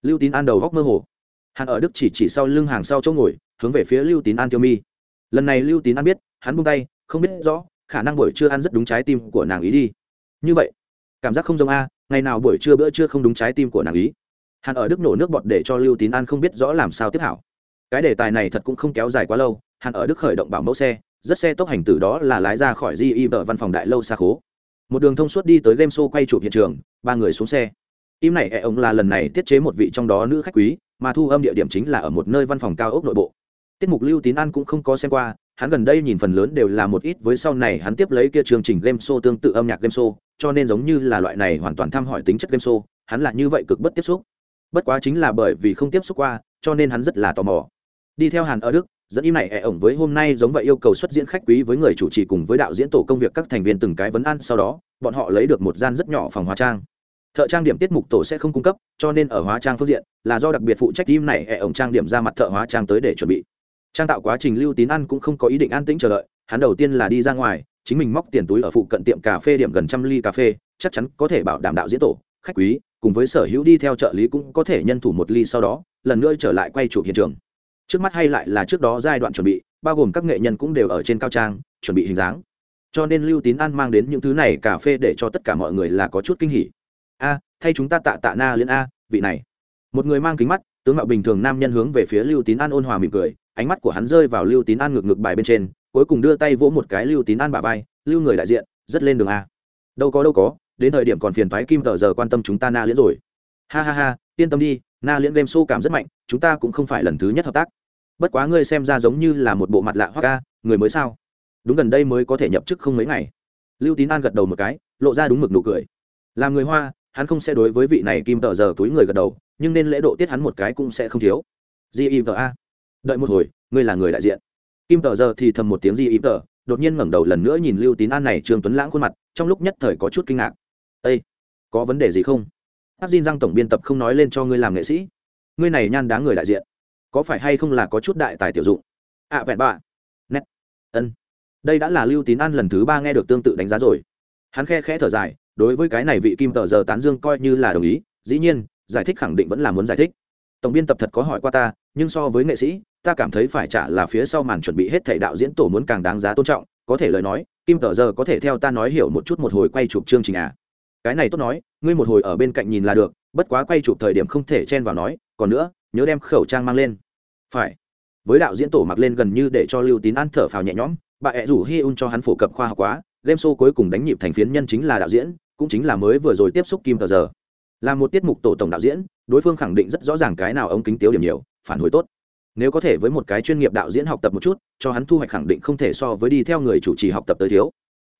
Speaker 1: Lưu tín an đầu góc mơ hồ. Hàn ở đức chỉ chỉ sau lưng hàng sau chỗ ngồi hướng về phía lưu tín an tiêu mi. Lần này lưu tín an biết hắn buông tay không biết rõ khả năng buổi trưa ăn rất đúng trái tim của nàng ý đi. Như vậy cảm giác không giống a ngày nào buổi trưa bữa trưa không đúng trái tim của nàng ý. Hàn ở đức nổ nước bọt để cho lưu tín an không biết rõ làm sao tiếp hảo. Cái đề tài này thật cũng không kéo dài quá lâu hàn ở đức khởi động bảo mẫu xe, rất xe tốc hành từ đó là lái ra khỏi di y văn phòng đại lâu xa khố. Một đường thông suốt đi tới game show quay chụp hiện trường, ba người xuống xe. Im này e ông là lần này tiết chế một vị trong đó nữ khách quý, mà thu âm địa điểm chính là ở một nơi văn phòng cao ốc nội bộ. Tiết mục lưu tín an cũng không có xem qua hắn gần đây nhìn phần lớn đều là một ít với sau này hắn tiếp lấy kia chương trình game show tương tự âm nhạc game show, cho nên giống như là loại này hoàn toàn thăm hỏi tính chất game show, hắn là như vậy cực bất tiếp xúc. Bất quá chính là bởi vì không tiếp xúc qua, cho nên hắn rất là tò mò. Đi theo hàn ở đức, dẫn im này ẻ ổng với hôm nay giống vậy yêu cầu xuất diễn khách quý với người chủ trì cùng với đạo diễn tổ công việc các thành viên từng cái vấn ăn sau đó, bọn họ lấy được một gian rất nhỏ phòng hóa trang. Thợ trang điểm tiết mục tổ sẽ không cung cấp, cho nên ở hóa trang phương diện, là do đặc biệt phụ trách im này ẻ ổng trang điểm ra mặt thợ hóa trang tới để chuẩn bị trang tạo quá trình lưu tín ăn cũng không có ý định an tĩnh chờ đợi, hắn đầu tiên là đi ra ngoài, chính mình móc tiền túi ở phụ cận tiệm cà phê điểm gần trăm ly cà phê, chắc chắn có thể bảo đảm đạo diễn tổ, khách quý, cùng với sở hữu đi theo trợ lý cũng có thể nhân thủ một ly sau đó, lần nữa trở lại quay chụp hiện trường. Trước mắt hay lại là trước đó giai đoạn chuẩn bị, bao gồm các nghệ nhân cũng đều ở trên cao trang, chuẩn bị hình dáng. Cho nên lưu tín an mang đến những thứ này cà phê để cho tất cả mọi người là có chút kinh hỉ. A, thay chúng ta tạ tạ na liên a, vị này. Một người mang kính mắt, tướng mạo bình thường nam nhân hướng về phía lưu tín an ôn hòa mỉm cười ánh mắt của hắn rơi vào lưu tín an ngược ngược bài bên trên, cuối cùng đưa tay vỗ một cái lưu tín an bà vai, lưu người đại diện, rất lên đường a. Đâu có đâu có, đến thời điểm còn phiền thoái kim tờ giờ quan tâm chúng ta na liễn rồi. Ha ha ha, yên tâm đi, na liễn game show cảm rất mạnh, chúng ta cũng không phải lần thứ nhất hợp tác. Bất quá ngươi xem ra giống như là một bộ mặt lạ hoa ca người mới sao? Đúng gần đây mới có thể nhập chức không mấy ngày. Lưu tín an gật đầu một cái, lộ ra đúng mực nụ cười. Làm người hoa, hắn không sẽ đối với vị này kim tờ giờ túi người gật đầu, nhưng nên lễ độ tiết hắn một cái cũng sẽ không thiếu. Giva đợi một hồi ngươi là người đại diện. Kim tờ giờ thì thầm một tiếng gì im tờ, đột nhiên ngẩng đầu lần nữa nhìn lưu tín an này trương tuấn lãng khuôn mặt trong lúc nhất thời có chút kinh ngạc. Ây có vấn đề gì không? Hát xin răng tổng biên tập không nói lên cho ngươi làm nghệ sĩ. Ngươi này nhan đáng người đại diện có phải hay không là có chút đại tài tiểu dụng? Ạ vẹn bạ nét. Ân. Đây đã là lưu tín an lần thứ ba nghe được tương tự đánh giá rồi. Hắn khe khẽ thở dài đối với cái này vị kim tờ giờ tán dương coi như là đồng ý dĩ nhiên giải thích khẳng định vẫn là muốn giải thích. Tổng biên tập thật có hỏi qua ta nhưng so với nghệ sĩ ta cảm thấy phải trả là phía sau màn chuẩn bị hết thảy đạo diễn tổ muốn càng đáng giá tôn trọng, có thể lời nói, kim tờ giờ có thể theo ta nói hiểu một chút một hồi quay chụp chương trình à. Cái này tốt nói, ngươi một hồi ở bên cạnh nhìn là được, bất quá quay chụp thời điểm không thể chen vào nói, còn nữa, nhớ đem khẩu trang mang lên. Phải. Với đạo diễn tổ mặc lên gần như để cho lưu tín an thở phào nhẹ nhõm, bà ẹ rủ hi un cho hắn phổ cập khoa học quá, game show cuối cùng đánh nhịp thành phiến nhân chính là đạo diễn, cũng chính là mới vừa rồi tiếp xúc kim tờ giờ. Là một tiết mục tổ tổng đạo diễn, đối phương khẳng định rất rõ ràng cái nào ống kính tiếu điểm nhiều, phản hồi tốt nếu có thể với một cái chuyên nghiệp đạo diễn học tập một chút, cho hắn thu hoạch khẳng định không thể so với đi theo người chủ trì học tập tới thiếu.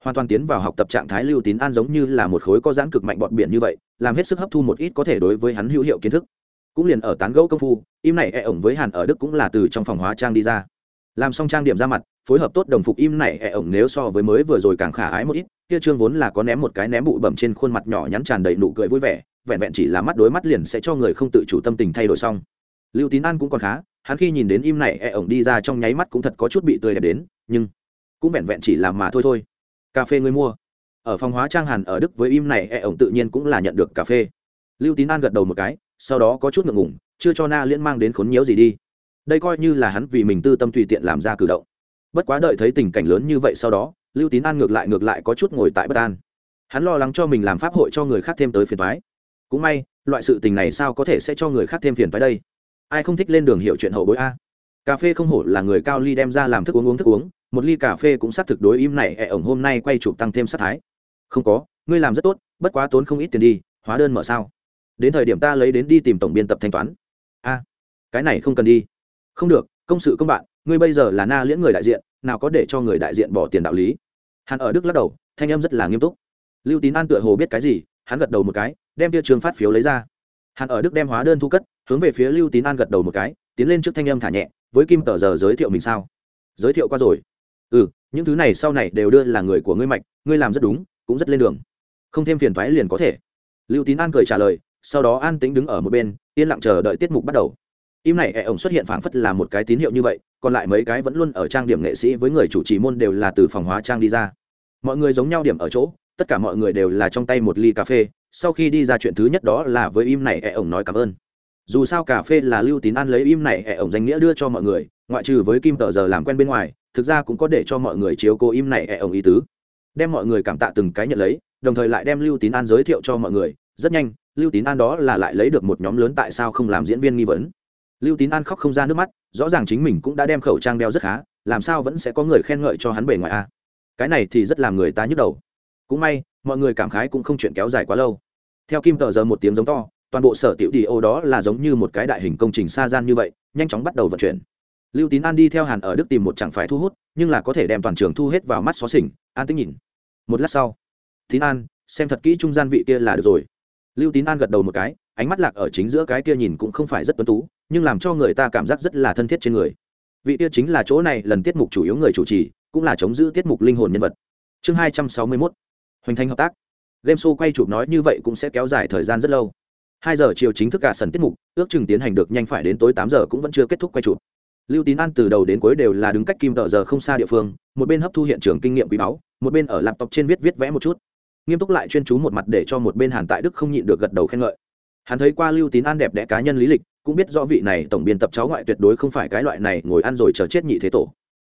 Speaker 1: Hoàn toàn tiến vào học tập trạng thái lưu tín an giống như là một khối có giãn cực mạnh bọn biển như vậy, làm hết sức hấp thu một ít có thể đối với hắn hữu hiệu kiến thức. Cũng liền ở tán gẫu công phu, im này e ổng với hàn ở đức cũng là từ trong phòng hóa trang đi ra. Làm xong trang điểm ra mặt, phối hợp tốt đồng phục im này e ổng nếu so với mới vừa rồi càng khả ái một ít, kia trương vốn là có ném một cái ném bụi bẩm trên khuôn mặt nhỏ nhắn tràn đầy nụ cười vui vẻ, vẹn vẹn chỉ là mắt đối mắt liền sẽ cho người không tự chủ tâm tình thay đổi xong. Lưu tín an cũng còn khá hắn khi nhìn đến im này e ổng đi ra trong nháy mắt cũng thật có chút bị tươi đẹp đến, nhưng cũng vẹn vẹn chỉ làm mà thôi thôi. Cà phê ngươi mua. Ở phòng hóa trang hàn ở đức với im này e ổng tự nhiên cũng là nhận được cà phê. Lưu tín an gật đầu một cái, sau đó có chút ngượng ngủng chưa cho na liễn mang đến khốn nhiễu gì đi. Đây coi như là hắn vì mình tư tâm tùy tiện làm ra cử động. Bất quá đợi thấy tình cảnh lớn như vậy sau đó, lưu tín an ngược lại ngược lại có chút ngồi tại bất an. Hắn lo lắng cho mình làm pháp hội cho người khác thêm tới phiền thoái cũng may, loại sự tình này sao có thể sẽ cho người khác thêm phiền thoái đây? Ai không thích lên đường hiệu chuyện hậu bối a? Cà phê không hổ là người cao ly đem ra làm thức uống uống thức uống, một ly cà phê cũng xác thực đối im này ẹ ổng hôm nay quay chụp tăng thêm sát thái. Không có, ngươi làm rất tốt, bất quá tốn không ít tiền đi, hóa đơn mở sao? Đến thời điểm ta lấy đến đi tìm tổng biên tập thanh toán. A, cái này không cần đi. Không được, công sự công bạn, ngươi bây giờ là na liễn người đại diện, nào có để cho người đại diện bỏ tiền đạo lý. Hắn ở đức lắc đầu, thanh em rất là nghiêm túc. Lưu tín an tựa hồ biết cái gì, hắn gật đầu một cái, đem tia trường phát phiếu lấy ra. Hắn ở đức đem hóa đơn thu cất hướng về phía lưu tín an gật đầu một cái, tiến lên trước thanh âm thả nhẹ, với kim tờ giờ giới thiệu mình sao? Giới thiệu qua rồi. Ừ những thứ này sau này đều đưa là người của ngươi mạch, ngươi làm rất đúng, cũng rất lên đường. Không thêm phiền thoái liền có thể. Lưu tín an cười trả lời, sau đó an tính đứng ở một bên, yên lặng chờ đợi tiết mục bắt đầu. Im này ẹ ổng xuất hiện phảng phất là một cái tín hiệu như vậy, còn lại mấy cái vẫn luôn ở trang điểm nghệ sĩ với người chủ trì môn đều là từ phòng hóa trang đi ra. Mọi người giống nhau điểm ở chỗ, tất cả mọi người đều là trong tay một ly cà phê, sau khi đi ra chuyện thứ nhất đó là với im này ẹ ổng nói cảm ơn dù sao cà phê là lưu tín an lấy im này ẹ ổng danh nghĩa đưa cho mọi người, ngoại trừ với kim tờ giờ làm quen bên ngoài, thực ra cũng có để cho mọi người chiếu cố im này ẹ ổng ý tứ. Đem mọi người cảm tạ từng cái nhận lấy, đồng thời lại đem lưu tín an giới thiệu cho mọi người. Rất nhanh, lưu tín an đó là lại lấy được một nhóm lớn tại sao không làm diễn viên nghi vấn. Lưu tín an khóc không ra nước mắt, rõ ràng chính mình cũng đã đem khẩu trang đeo rất khá, làm sao vẫn sẽ có người khen ngợi cho hắn bề ngoài a? Cái này thì rất làm người ta nhức đầu. Cũng may, mọi người cảm khái cũng không chuyện kéo dài quá lâu. Theo kim tờ giờ một tiếng giống to toàn bộ sở tiểu đi ô đó là giống như một cái đại hình công trình xa gian như vậy, nhanh chóng bắt đầu vận chuyển. Lưu tín an đi theo hàn ở đức tìm một chẳng phải thu hút, nhưng là có thể đem toàn trường thu hết vào mắt xó xỉnh, an tính nhìn. Một lát sau, tín an, xem thật kỹ trung gian vị kia là được rồi. Lưu tín an gật đầu một cái, ánh mắt lạc ở chính giữa cái kia nhìn cũng không phải rất tuân tú, nhưng làm cho người ta cảm giác rất là thân thiết trên người. Vị kia chính là chỗ này lần tiết mục chủ yếu người chủ trì, cũng là chống giữ tiết mục linh hồn nhân vật. Chương hai trăm sáu mươi mốt, hoành thành hợp tác. Game show quay chụp nói như vậy cũng sẽ kéo dài thời gian rất lâu hai giờ chiều chính thức cả sân tiết mục, ước chừng tiến hành được nhanh phải đến tối tám giờ cũng vẫn chưa kết thúc quay chụp. Lưu tín an từ đầu đến cuối đều là đứng cách kim tờ giờ không xa địa phương, một bên hấp thu hiện trường kinh nghiệm quý báu, một bên ở laptop trên viết viết vẽ một chút. Nghiêm túc lại chuyên chú một mặt để cho một bên hàn tại đức không nhịn được gật đầu khen ngợi. Hắn thấy qua lưu tín an đẹp đẽ cá nhân lý lịch, cũng biết rõ vị này tổng biên tập cháu ngoại tuyệt đối không phải cái loại này ngồi ăn rồi chờ chết nhị thế tổ.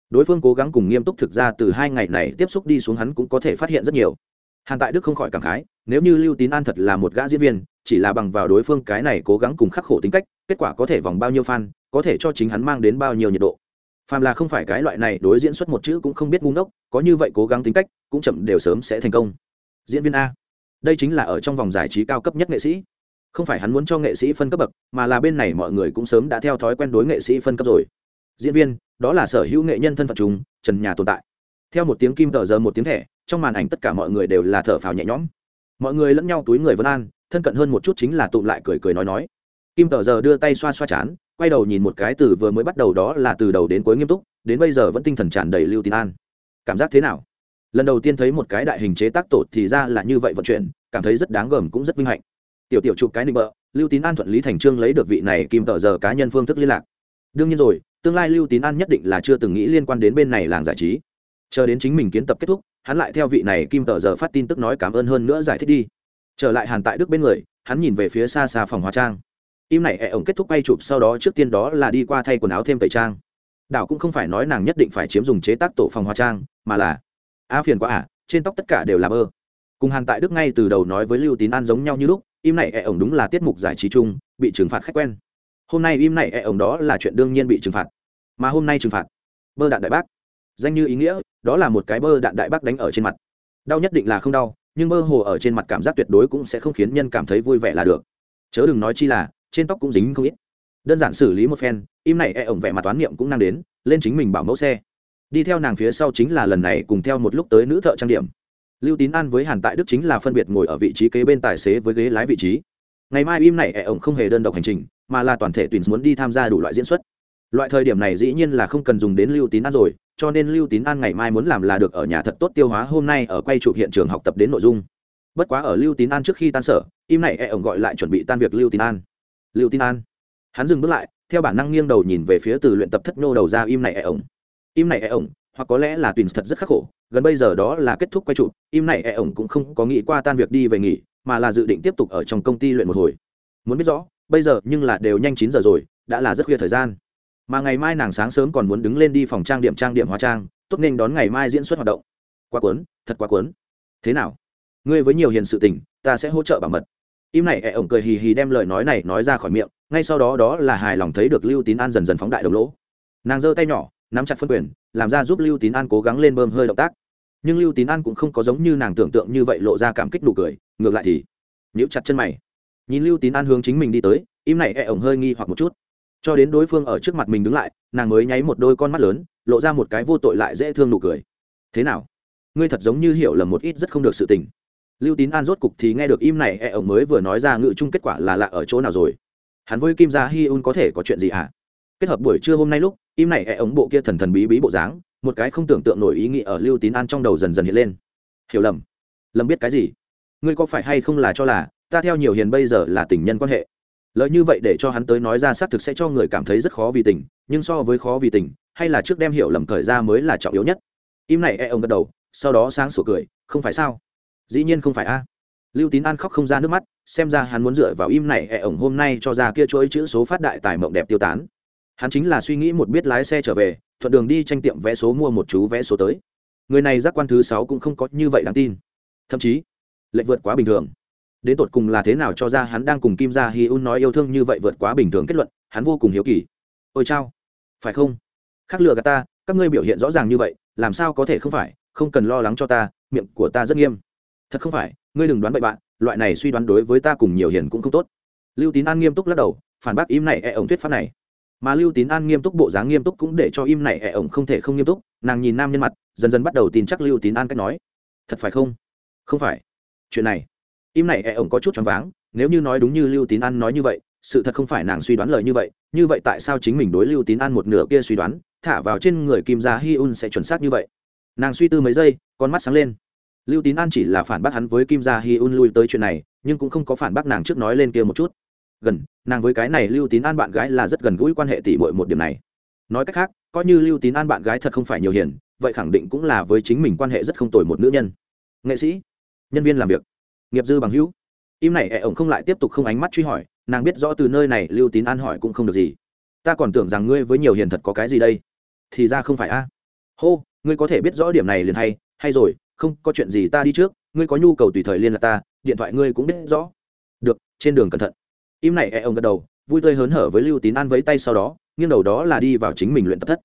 Speaker 1: Đối phương cố gắng cùng nghiêm túc thực ra từ hai ngày này tiếp xúc đi xuống hắn cũng có thể phát hiện rất nhiều. Hàn tại đức không khỏi cảm khái, nếu như lưu tín an thật là một gã diễn viên chỉ là bằng vào đối phương cái này cố gắng cùng khắc khổ tính cách, kết quả có thể vòng bao nhiêu fan, có thể cho chính hắn mang đến bao nhiêu nhiệt độ. Phàm là không phải cái loại này đối diễn xuất một chữ cũng không biết ngu ngốc, có như vậy cố gắng tính cách, cũng chậm đều sớm sẽ thành công. Diễn viên a. Đây chính là ở trong vòng giải trí cao cấp nhất nghệ sĩ. Không phải hắn muốn cho nghệ sĩ phân cấp bậc, mà là bên này mọi người cũng sớm đã theo thói quen đối nghệ sĩ phân cấp rồi. Diễn viên, đó là sở hữu nghệ nhân thân phận chúng trần nhà tồn tại. Theo một tiếng kim tờ giờ một tiếng thẻ, trong màn ảnh tất cả mọi người đều là thở phào nhẹ nhõm. Mọi người lẫn nhau túi người vân an thân cận hơn một chút chính là tụm lại cười cười nói nói. Kim tờ giờ đưa tay xoa xoa chán, quay đầu nhìn một cái từ vừa mới bắt đầu đó là từ đầu đến cuối nghiêm túc, đến bây giờ vẫn tinh thần tràn đầy lưu tín an. Cảm giác thế nào? Lần đầu tiên thấy một cái đại hình chế tác tổ thì ra là như vậy vận chuyển, cảm thấy rất đáng gờm cũng rất vinh hạnh. Tiểu tiểu chụp cái nịnh bợ, lưu tín an thuận lý thành trương lấy được vị này kim tờ giờ cá nhân phương thức liên lạc. Đương nhiên rồi, tương lai lưu tín an nhất định là chưa từng nghĩ liên quan đến bên này làng giải trí. Chờ đến chính mình kiến tập kết thúc, hắn lại theo vị này kim tờ giờ phát tin tức nói cảm ơn hơn nữa giải thích đi trở lại hàn tại đức bên người, hắn nhìn về phía xa xa phòng hóa trang. Im này ẹ ổng kết thúc bay chụp sau đó trước tiên đó là đi qua thay quần áo thêm tẩy trang. Đảo cũng không phải nói nàng nhất định phải chiếm dùng chế tác tổ phòng hóa trang, mà là, a phiền quá à trên tóc tất cả đều là bơ. Cùng hàn tại đức ngay từ đầu nói với lưu tín an giống nhau như lúc, im này e ổng đúng là tiết mục giải trí chung, bị trừng phạt khách quen. Hôm nay im này e ổng đó là chuyện đương nhiên bị trừng phạt. Mà hôm nay trừng phạt, bơ đạn đại bác. Danh như ý nghĩa, đó là một cái bơ đạn đại bác đánh ở trên mặt. Đau nhất định là không đau nhưng mơ hồ ở trên mặt cảm giác tuyệt đối cũng sẽ không khiến nhân cảm thấy vui vẻ là được. Chớ đừng nói chi là, trên tóc cũng dính không ít. Đơn giản xử lý một phen, im này e ổng vẻ mặt toán niệm cũng năng đến, lên chính mình bảo mẫu xe. Đi theo nàng phía sau chính là lần này cùng theo một lúc tới nữ thợ trang điểm. Lưu tín an với hàn tại đức chính là phân biệt ngồi ở vị trí kế bên tài xế với ghế lái vị trí. Ngày mai im này e ổng không hề đơn độc hành trình, mà là toàn thể tuyển muốn đi tham gia đủ loại diễn xuất. Loại thời điểm này dĩ nhiên là không cần dùng đến lưu tín an rồi cho nên lưu tín an ngày mai muốn làm là được ở nhà thật tốt tiêu hóa hôm nay ở quay chụp hiện trường học tập đến nội dung. Bất quá ở lưu tín an trước khi tan sở, im này e ổng gọi lại chuẩn bị tan việc lưu tín an. Lưu tín an. Hắn dừng bước lại, theo bản năng nghiêng đầu nhìn về phía từ luyện tập thất nô đầu ra im này e ổng. Im này e ổng, hoặc có lẽ là tùy thật rất khắc khổ, gần bây giờ đó là kết thúc quay chụp, im này e ổng cũng không có nghĩ qua tan việc đi về nghỉ, mà là dự định tiếp tục ở trong công ty luyện một hồi. Muốn biết rõ, bây giờ nhưng là đều nhanh chín giờ rồi, đã là rất khuya thời gian mà ngày mai nàng sáng sớm còn muốn đứng lên đi phòng trang điểm trang điểm hóa trang, tốt nên đón ngày mai diễn xuất hoạt động. Quá cuốn, thật quá cuốn. Thế nào? Ngươi với nhiều hiền sự tình, ta sẽ hỗ trợ bảo mật. Im này, ẹ ổng cười hì hì đem lời nói này nói ra khỏi miệng, ngay sau đó đó là hài lòng thấy được lưu tín an dần dần phóng đại đồng lỗ. Nàng giơ tay nhỏ, nắm chặt phân quyền, làm ra giúp lưu tín an cố gắng lên bơm hơi động tác. Nhưng lưu tín an cũng không có giống như nàng tưởng tượng như vậy lộ ra cảm kích nụ cười, ngược lại thì nhíu chặt chân mày. Nhìn lưu tín an hướng chính mình đi tới, im này e ổng hơi nghi hoặc một chút cho đến đối phương ở trước mặt mình đứng lại, nàng mới nháy một đôi con mắt lớn, lộ ra một cái vô tội lại dễ thương nụ cười. Thế nào? Ngươi thật giống như hiểu lầm một ít rất không được sự tình. Lưu tín an rốt cục thì nghe được im này e ổng mới vừa nói ra ngự chung kết quả là lạ ở chỗ nào rồi? Hắn với kim gia hi un có thể có chuyện gì hả? Kết hợp buổi trưa hôm nay lúc, im này e ống bộ kia thần thần bí bí bộ dáng, một cái không tưởng tượng nổi ý nghĩ ở lưu tín an trong đầu dần dần hiện lên. Hiểu lầm. Lầm biết cái gì? Ngươi có phải hay không là cho là, ta theo nhiều hiền bây giờ là tình nhân quan hệ? Lợi như vậy để cho hắn tới nói ra xác thực sẽ cho người cảm thấy rất khó vì tình, nhưng so với khó vì tình, hay là trước đem hiểu lầm thời ra mới là trọng yếu nhất. Im này e ông gật đầu, sau đó sáng sủa cười, không phải sao? Dĩ nhiên không phải a. Lưu tín an khóc không ra nước mắt, xem ra hắn muốn dựa vào im này e ổng hôm nay cho ra kia chuỗi chữ số phát đại tài mộng đẹp tiêu tán. Hắn chính là suy nghĩ một biết lái xe trở về, thuận đường đi tranh tiệm vé số mua một chú vé số tới. Người này giác quan thứ sáu cũng không có như vậy đáng tin. Thậm chí lệnh vượt quá bình thường đến tột cùng là thế nào cho ra hắn đang cùng kim gia hi un nói yêu thương như vậy vượt quá bình thường kết luận, hắn vô cùng hiếu kỳ. Ôi chao, phải không? Khắc lừa gạt ta, các ngươi biểu hiện rõ ràng như vậy, làm sao có thể không phải, không cần lo lắng cho ta, miệng của ta rất nghiêm. Thật không phải, ngươi đừng đoán bậy bạn, loại này suy đoán đối với ta cùng nhiều hiền cũng không tốt. Lưu tín an nghiêm túc lắc đầu, phản bác im này e ổng thuyết pháp này. Mà lưu tín an nghiêm túc bộ dáng nghiêm túc cũng để cho im này e ổng không thể không nghiêm túc, nàng nhìn nam nhân mặt, dần dần bắt đầu tin chắc lưu tín an cách nói. Thật phải không? Không phải. Chuyện này im này e ổng có chút choáng váng, nếu như nói đúng như lưu tín an nói như vậy, sự thật không phải nàng suy đoán lời như vậy như vậy tại sao chính mình đối lưu tín an một nửa kia suy đoán, thả vào trên người kim gia hi un sẽ chuẩn xác như vậy? Nàng suy tư mấy giây, con mắt sáng lên. Lưu tín an chỉ là phản bác hắn với kim gia hi un lui tới chuyện này, nhưng cũng không có phản bác nàng trước nói lên kia một chút. Gần, nàng với cái này lưu tín an bạn gái là rất gần gũi quan hệ tỷ muội một điểm này. Nói cách khác, coi như lưu tín an bạn gái thật không phải nhiều hiền, vậy khẳng định cũng là với chính mình quan hệ rất không tồi một nữ nhân. Nghệ sĩ, nhân viên làm việc nghiệp dư bằng hữu. Im này ẹ ổng không lại tiếp tục không ánh mắt truy hỏi, nàng biết rõ từ nơi này lưu tín an hỏi cũng không được gì. Ta còn tưởng rằng ngươi với nhiều hiền thật có cái gì đây. Thì ra không phải a. Hô, ngươi có thể biết rõ điểm này liền hay hay rồi, không, có chuyện gì ta đi trước, ngươi có nhu cầu tùy thời liên lạc ta, điện thoại ngươi cũng biết rõ. Được, trên đường cẩn thận. Im này e ông gật đầu, vui tươi hớn hở với lưu tín an với tay sau đó, nghiêng đầu đó là đi vào chính mình luyện tập thất.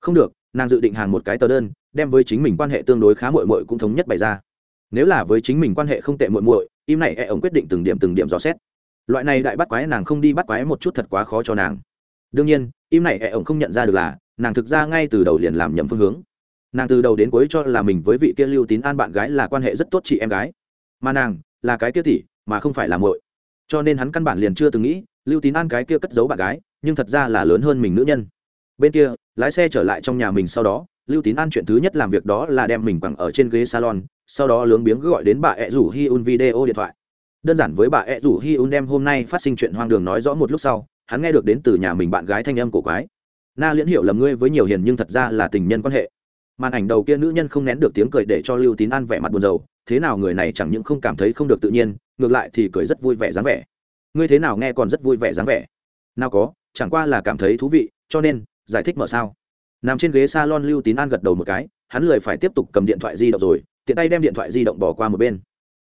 Speaker 1: Không được, nàng dự định hàng một cái tờ đơn, đem với chính mình quan hệ tương đối khá mội mội cũng thống nhất bày ra nếu là với chính mình quan hệ không tệ muội muội, im này e ổng quyết định từng điểm từng điểm dò xét. Loại này đại bắt quái nàng không đi bắt quái một chút thật quá khó cho nàng. Đương nhiên, im này e ổng không nhận ra được là, nàng thực ra ngay từ đầu liền làm nhầm phương hướng. Nàng từ đầu đến cuối cho là mình với vị kia lưu tín an bạn gái là quan hệ rất tốt chị em gái. Mà nàng, là cái kia tỷ, mà không phải là muội. Cho nên hắn căn bản liền chưa từng nghĩ, lưu tín an cái kia cất giấu bạn gái, nhưng thật ra là lớn hơn mình nữ nhân. Bên kia, lái xe trở lại trong nhà mình sau đó, lưu tín an chuyện thứ nhất làm việc đó là đem mình quẳng ở trên ghế salon sau đó lướng biếng gọi đến bà ẹ rủ hi un video điện thoại. Đơn giản với bà ẹ rủ hi un đem hôm nay phát sinh chuyện hoang đường nói rõ một lúc sau, hắn nghe được đến từ nhà mình bạn gái thanh âm cổ quái. Na liễn hiểu lầm ngươi với nhiều hiền nhưng thật ra là tình nhân quan hệ. Màn ảnh đầu kia nữ nhân không nén được tiếng cười để cho lưu tín an vẻ mặt buồn rầu, thế nào người này chẳng những không cảm thấy không được tự nhiên, ngược lại thì cười rất vui vẻ dáng vẻ. Ngươi thế nào nghe còn rất vui vẻ dáng vẻ? Nào có, chẳng qua là cảm thấy thú vị, cho nên, giải thích mở sao. Nằm trên ghế s a lon lưu tín an gật đầu một cái, hắn lười phải tiếp tục cầm điện thoại di động rồi tiện tay đem điện thoại di động bỏ qua một bên.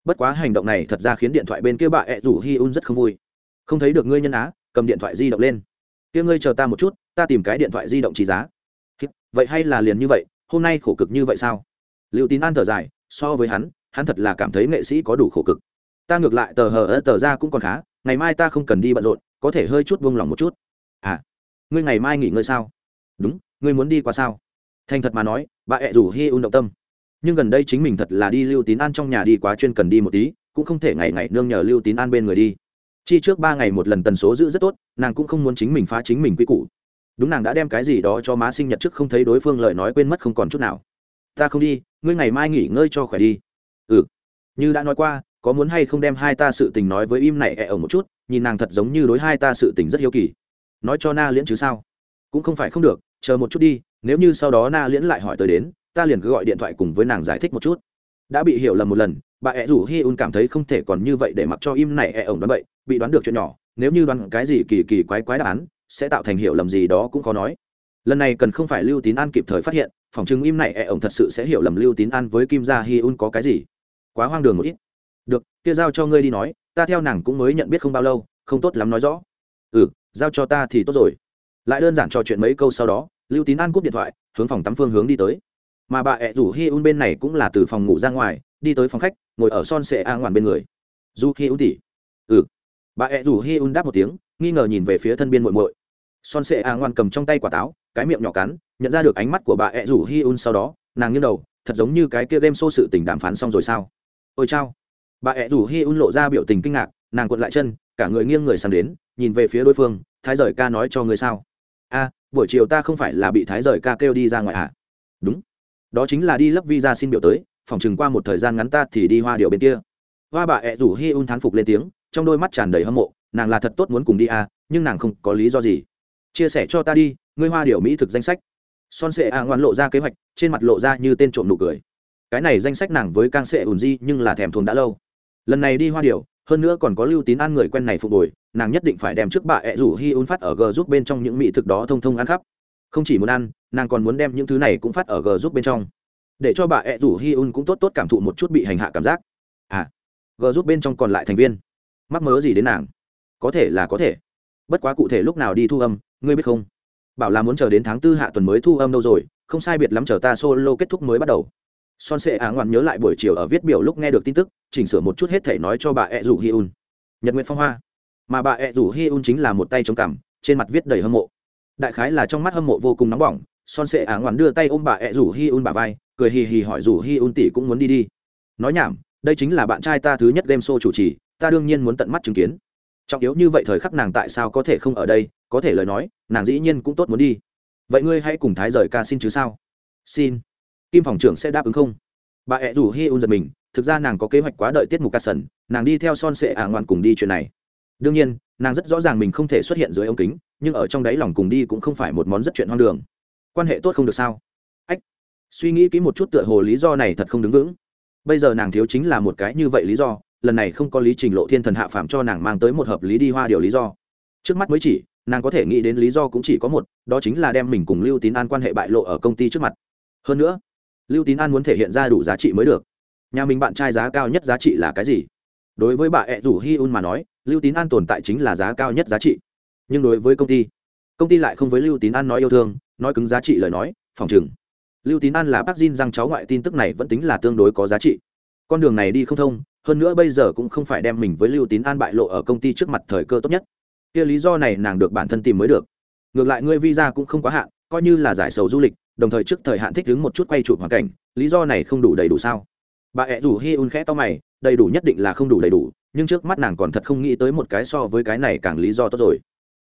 Speaker 1: Bất quá hành động này thật ra khiến điện thoại bên kia bà ẹ rủ hi un rất không vui. Không thấy được ngươi nhân á, cầm điện thoại di động lên. Kia ngươi chờ ta một chút, ta tìm cái điện thoại di động trị giá. Vậy hay là liền như vậy, hôm nay khổ cực như vậy sao? Liệu tín an thở dài, so với hắn hắn thật là cảm thấy nghệ sĩ có đủ khổ cực. Ta ngược lại tờ hờ ớt tờ ra cũng còn khá, ngày mai ta không cần đi bận rộn, có thể hơi chút buông lỏng một chút. À ngươi ngày mai nghỉ ngơi sao? Đúng, ngươi muốn đi qua sao? Thành thật mà nói, bà ẹ rủ hi un động tâm nhưng gần đây chính mình thật là đi lưu tín an trong nhà đi quá chuyên cần đi một tí, cũng không thể ngày ngày nương nhờ lưu tín an bên người đi. Chi trước ba ngày một lần tần số giữ rất tốt, nàng cũng không muốn chính mình phá chính mình quy củ. Đúng nàng đã đem cái gì đó cho má sinh nhật trước không thấy đối phương lời nói quên mất không còn chút nào. Ta không đi, ngươi ngày mai nghỉ ngơi cho khỏe đi. Ừ. Như đã nói qua, có muốn hay không đem hai ta sự tình nói với im này ẹ ở một chút, nhìn nàng thật giống như đối hai ta sự tình rất hiếu kỳ. Nói cho na liễn chứ sao? Cũng không phải không được, chờ một chút đi, nếu như sau đó na liễn lại hỏi tới đến ta liền cứ gọi điện thoại cùng với nàng giải thích một chút. Đã bị hiểu lầm một lần, bà ẹ rủ hi un cảm thấy không thể còn như vậy để mặc cho im này ẹ ổng đoán bậy, bị đoán được chuyện nhỏ, nếu như đoán cái gì kỳ kỳ quái quái đáp án, sẽ tạo thành hiểu lầm gì đó cũng khó nói. Lần này cần không phải lưu tín an kịp thời phát hiện, phòng chứng im này ẹ ổng thật sự sẽ hiểu lầm lưu tín an với kim gia hi un có cái gì. Quá hoang đường một ít. Được, kia giao cho ngươi đi nói, ta theo nàng cũng mới nhận biết không bao lâu, không tốt lắm nói rõ. Ừ giao cho ta thì tốt rồi. Lại đơn giản trò chuyện mấy câu sau đó, lưu tín an cúp điện thoại, hướng phòng tắm phương hướng đi tới mà bà ẹ rủ hi un bên này cũng là từ phòng ngủ ra ngoài, đi tới phòng khách, ngồi ở son sệ a ngoạn bên người. Du hi un tỉ. Ừ. Bà ẹ rủ hi un đáp một tiếng, nghi ngờ nhìn về phía thân biên muội muội. Son sệ a ngoan cầm trong tay quả táo, cái miệng nhỏ cắn, nhận ra được ánh mắt của bà ẹ rủ hi un sau đó, nàng nghiêng đầu, thật giống như cái kia game xô sự tình đàm phán xong rồi sao? Ôi chao. Bà ẹ rủ hi un lộ ra biểu tình kinh ngạc, nàng cuộn lại chân, cả người nghiêng người sang đến, nhìn về phía đối phương, thái rời ca nói cho người sao? A, buổi chiều ta không phải là bị thái rời ca kêu đi ra ngoài à? Đúng đó chính là đi lấp visa xin biểu tới phòng chừng qua một thời gian ngắn ta thì đi hoa điều bên kia. Hoa bà ẹ rủ hi un thán phục lên tiếng, trong đôi mắt tràn đầy hâm mộ, nàng là thật tốt muốn cùng đi à nhưng nàng không có lý do gì. Chia sẻ cho ta đi, ngươi hoa điều mỹ thực danh sách. Son sệ a ngoan lộ ra kế hoạch, trên mặt lộ ra như tên trộm nụ cười. Cái này danh sách nàng với càng sệ ùn di nhưng là thèm thuồng đã lâu. Lần này đi hoa điều hơn nữa còn có lưu tín an người quen này phục hồi, nàng nhất định phải đem trước bà ẹ rủ hi un phát ở g giúp bên trong những mỹ thực đó thông thông ăn khắp không chỉ muốn ăn, nàng còn muốn đem những thứ này cũng phát ở g giúp bên trong. Để cho bà ẹ rủ hi un cũng tốt tốt cảm thụ một chút bị hành hạ cảm giác. À g giúp bên trong còn lại thành viên. Mắc mớ gì đến nàng? Có thể là có thể. Bất quá cụ thể lúc nào đi thu âm, ngươi biết không? Bảo là muốn chờ đến tháng tư hạ tuần mới thu âm đâu rồi, không sai biệt lắm chờ ta solo kết thúc mới bắt đầu. Son sệ á ngoan nhớ lại buổi chiều ở viết biểu lúc nghe được tin tức, chỉnh sửa một chút hết thể nói cho bà ẹ rủ hi un. Nhật nguyện phong hoa. Mà bà ẹ rủ hi un chính là một tay chống cằm, trên mặt viết đầy hâm mộ đại khái là trong mắt hâm mộ vô cùng nóng bỏng, son sệ á ngoằn đưa tay ôm bà ẹ rủ hi un bà vai, cười hì hì hỏi rủ hi un tỷ cũng muốn đi đi. Nói nhảm, đây chính là bạn trai ta thứ nhất game show chủ trì, ta đương nhiên muốn tận mắt chứng kiến. Trọng yếu như vậy thời khắc nàng tại sao có thể không ở đây, có thể lời nói, nàng dĩ nhiên cũng tốt muốn đi. Vậy ngươi hãy cùng thái rời ca xin chứ sao? Xin. Kim phòng trưởng sẽ đáp ứng không? Bà ẹ rủ hi un giật mình, thực ra nàng có kế hoạch quá đợi tiết mục ca sần, nàng đi theo son sệ ả ngoan cùng đi chuyện này. Đương nhiên, nàng rất rõ ràng mình không thể xuất hiện dưới ống kính nhưng ở trong đáy lòng cùng đi cũng không phải một món rất chuyện hoang đường. Quan hệ tốt không được sao? Ách, suy nghĩ kỹ một chút tựa hồ lý do này thật không đứng vững. Bây giờ nàng thiếu chính là một cái như vậy lý do, lần này không có lý trình lộ thiên thần hạ phạm cho nàng mang tới một hợp lý đi hoa điều lý do. Trước mắt mới chỉ, nàng có thể nghĩ đến lý do cũng chỉ có một, đó chính là đem mình cùng lưu tín an quan hệ bại lộ ở công ty trước mặt. Hơn nữa, lưu tín an muốn thể hiện ra đủ giá trị mới được. Nhà mình bạn trai giá cao nhất giá trị là cái gì? Đối với bà ẹ rủ hi un mà nói, lưu tín an tồn tại chính là giá cao nhất giá trị nhưng đối với công ty công ty lại không với lưu tín an nói yêu thương, nói cứng giá trị lời nói, phòng chừng lưu tín an là bác Jin rằng cháu ngoại tin tức này vẫn tính là tương đối có giá trị. Con đường này đi không thông, hơn nữa bây giờ cũng không phải đem mình với lưu tín an bại lộ ở công ty trước mặt thời cơ tốt nhất. Kia lý do này nàng được bản thân tìm mới được. Ngược lại ngươi visa cũng không quá hạn, coi như là giải sầu du lịch, đồng thời trước thời hạn thích ứng một chút quay chụp hoàn cảnh, lý do này không đủ đầy đủ sao? Bà ẹ rủ hi un khẽ to mày, đầy đủ nhất định là không đủ đầy đủ, nhưng trước mắt nàng còn thật không nghĩ tới một cái so với cái này càng lý do tốt rồi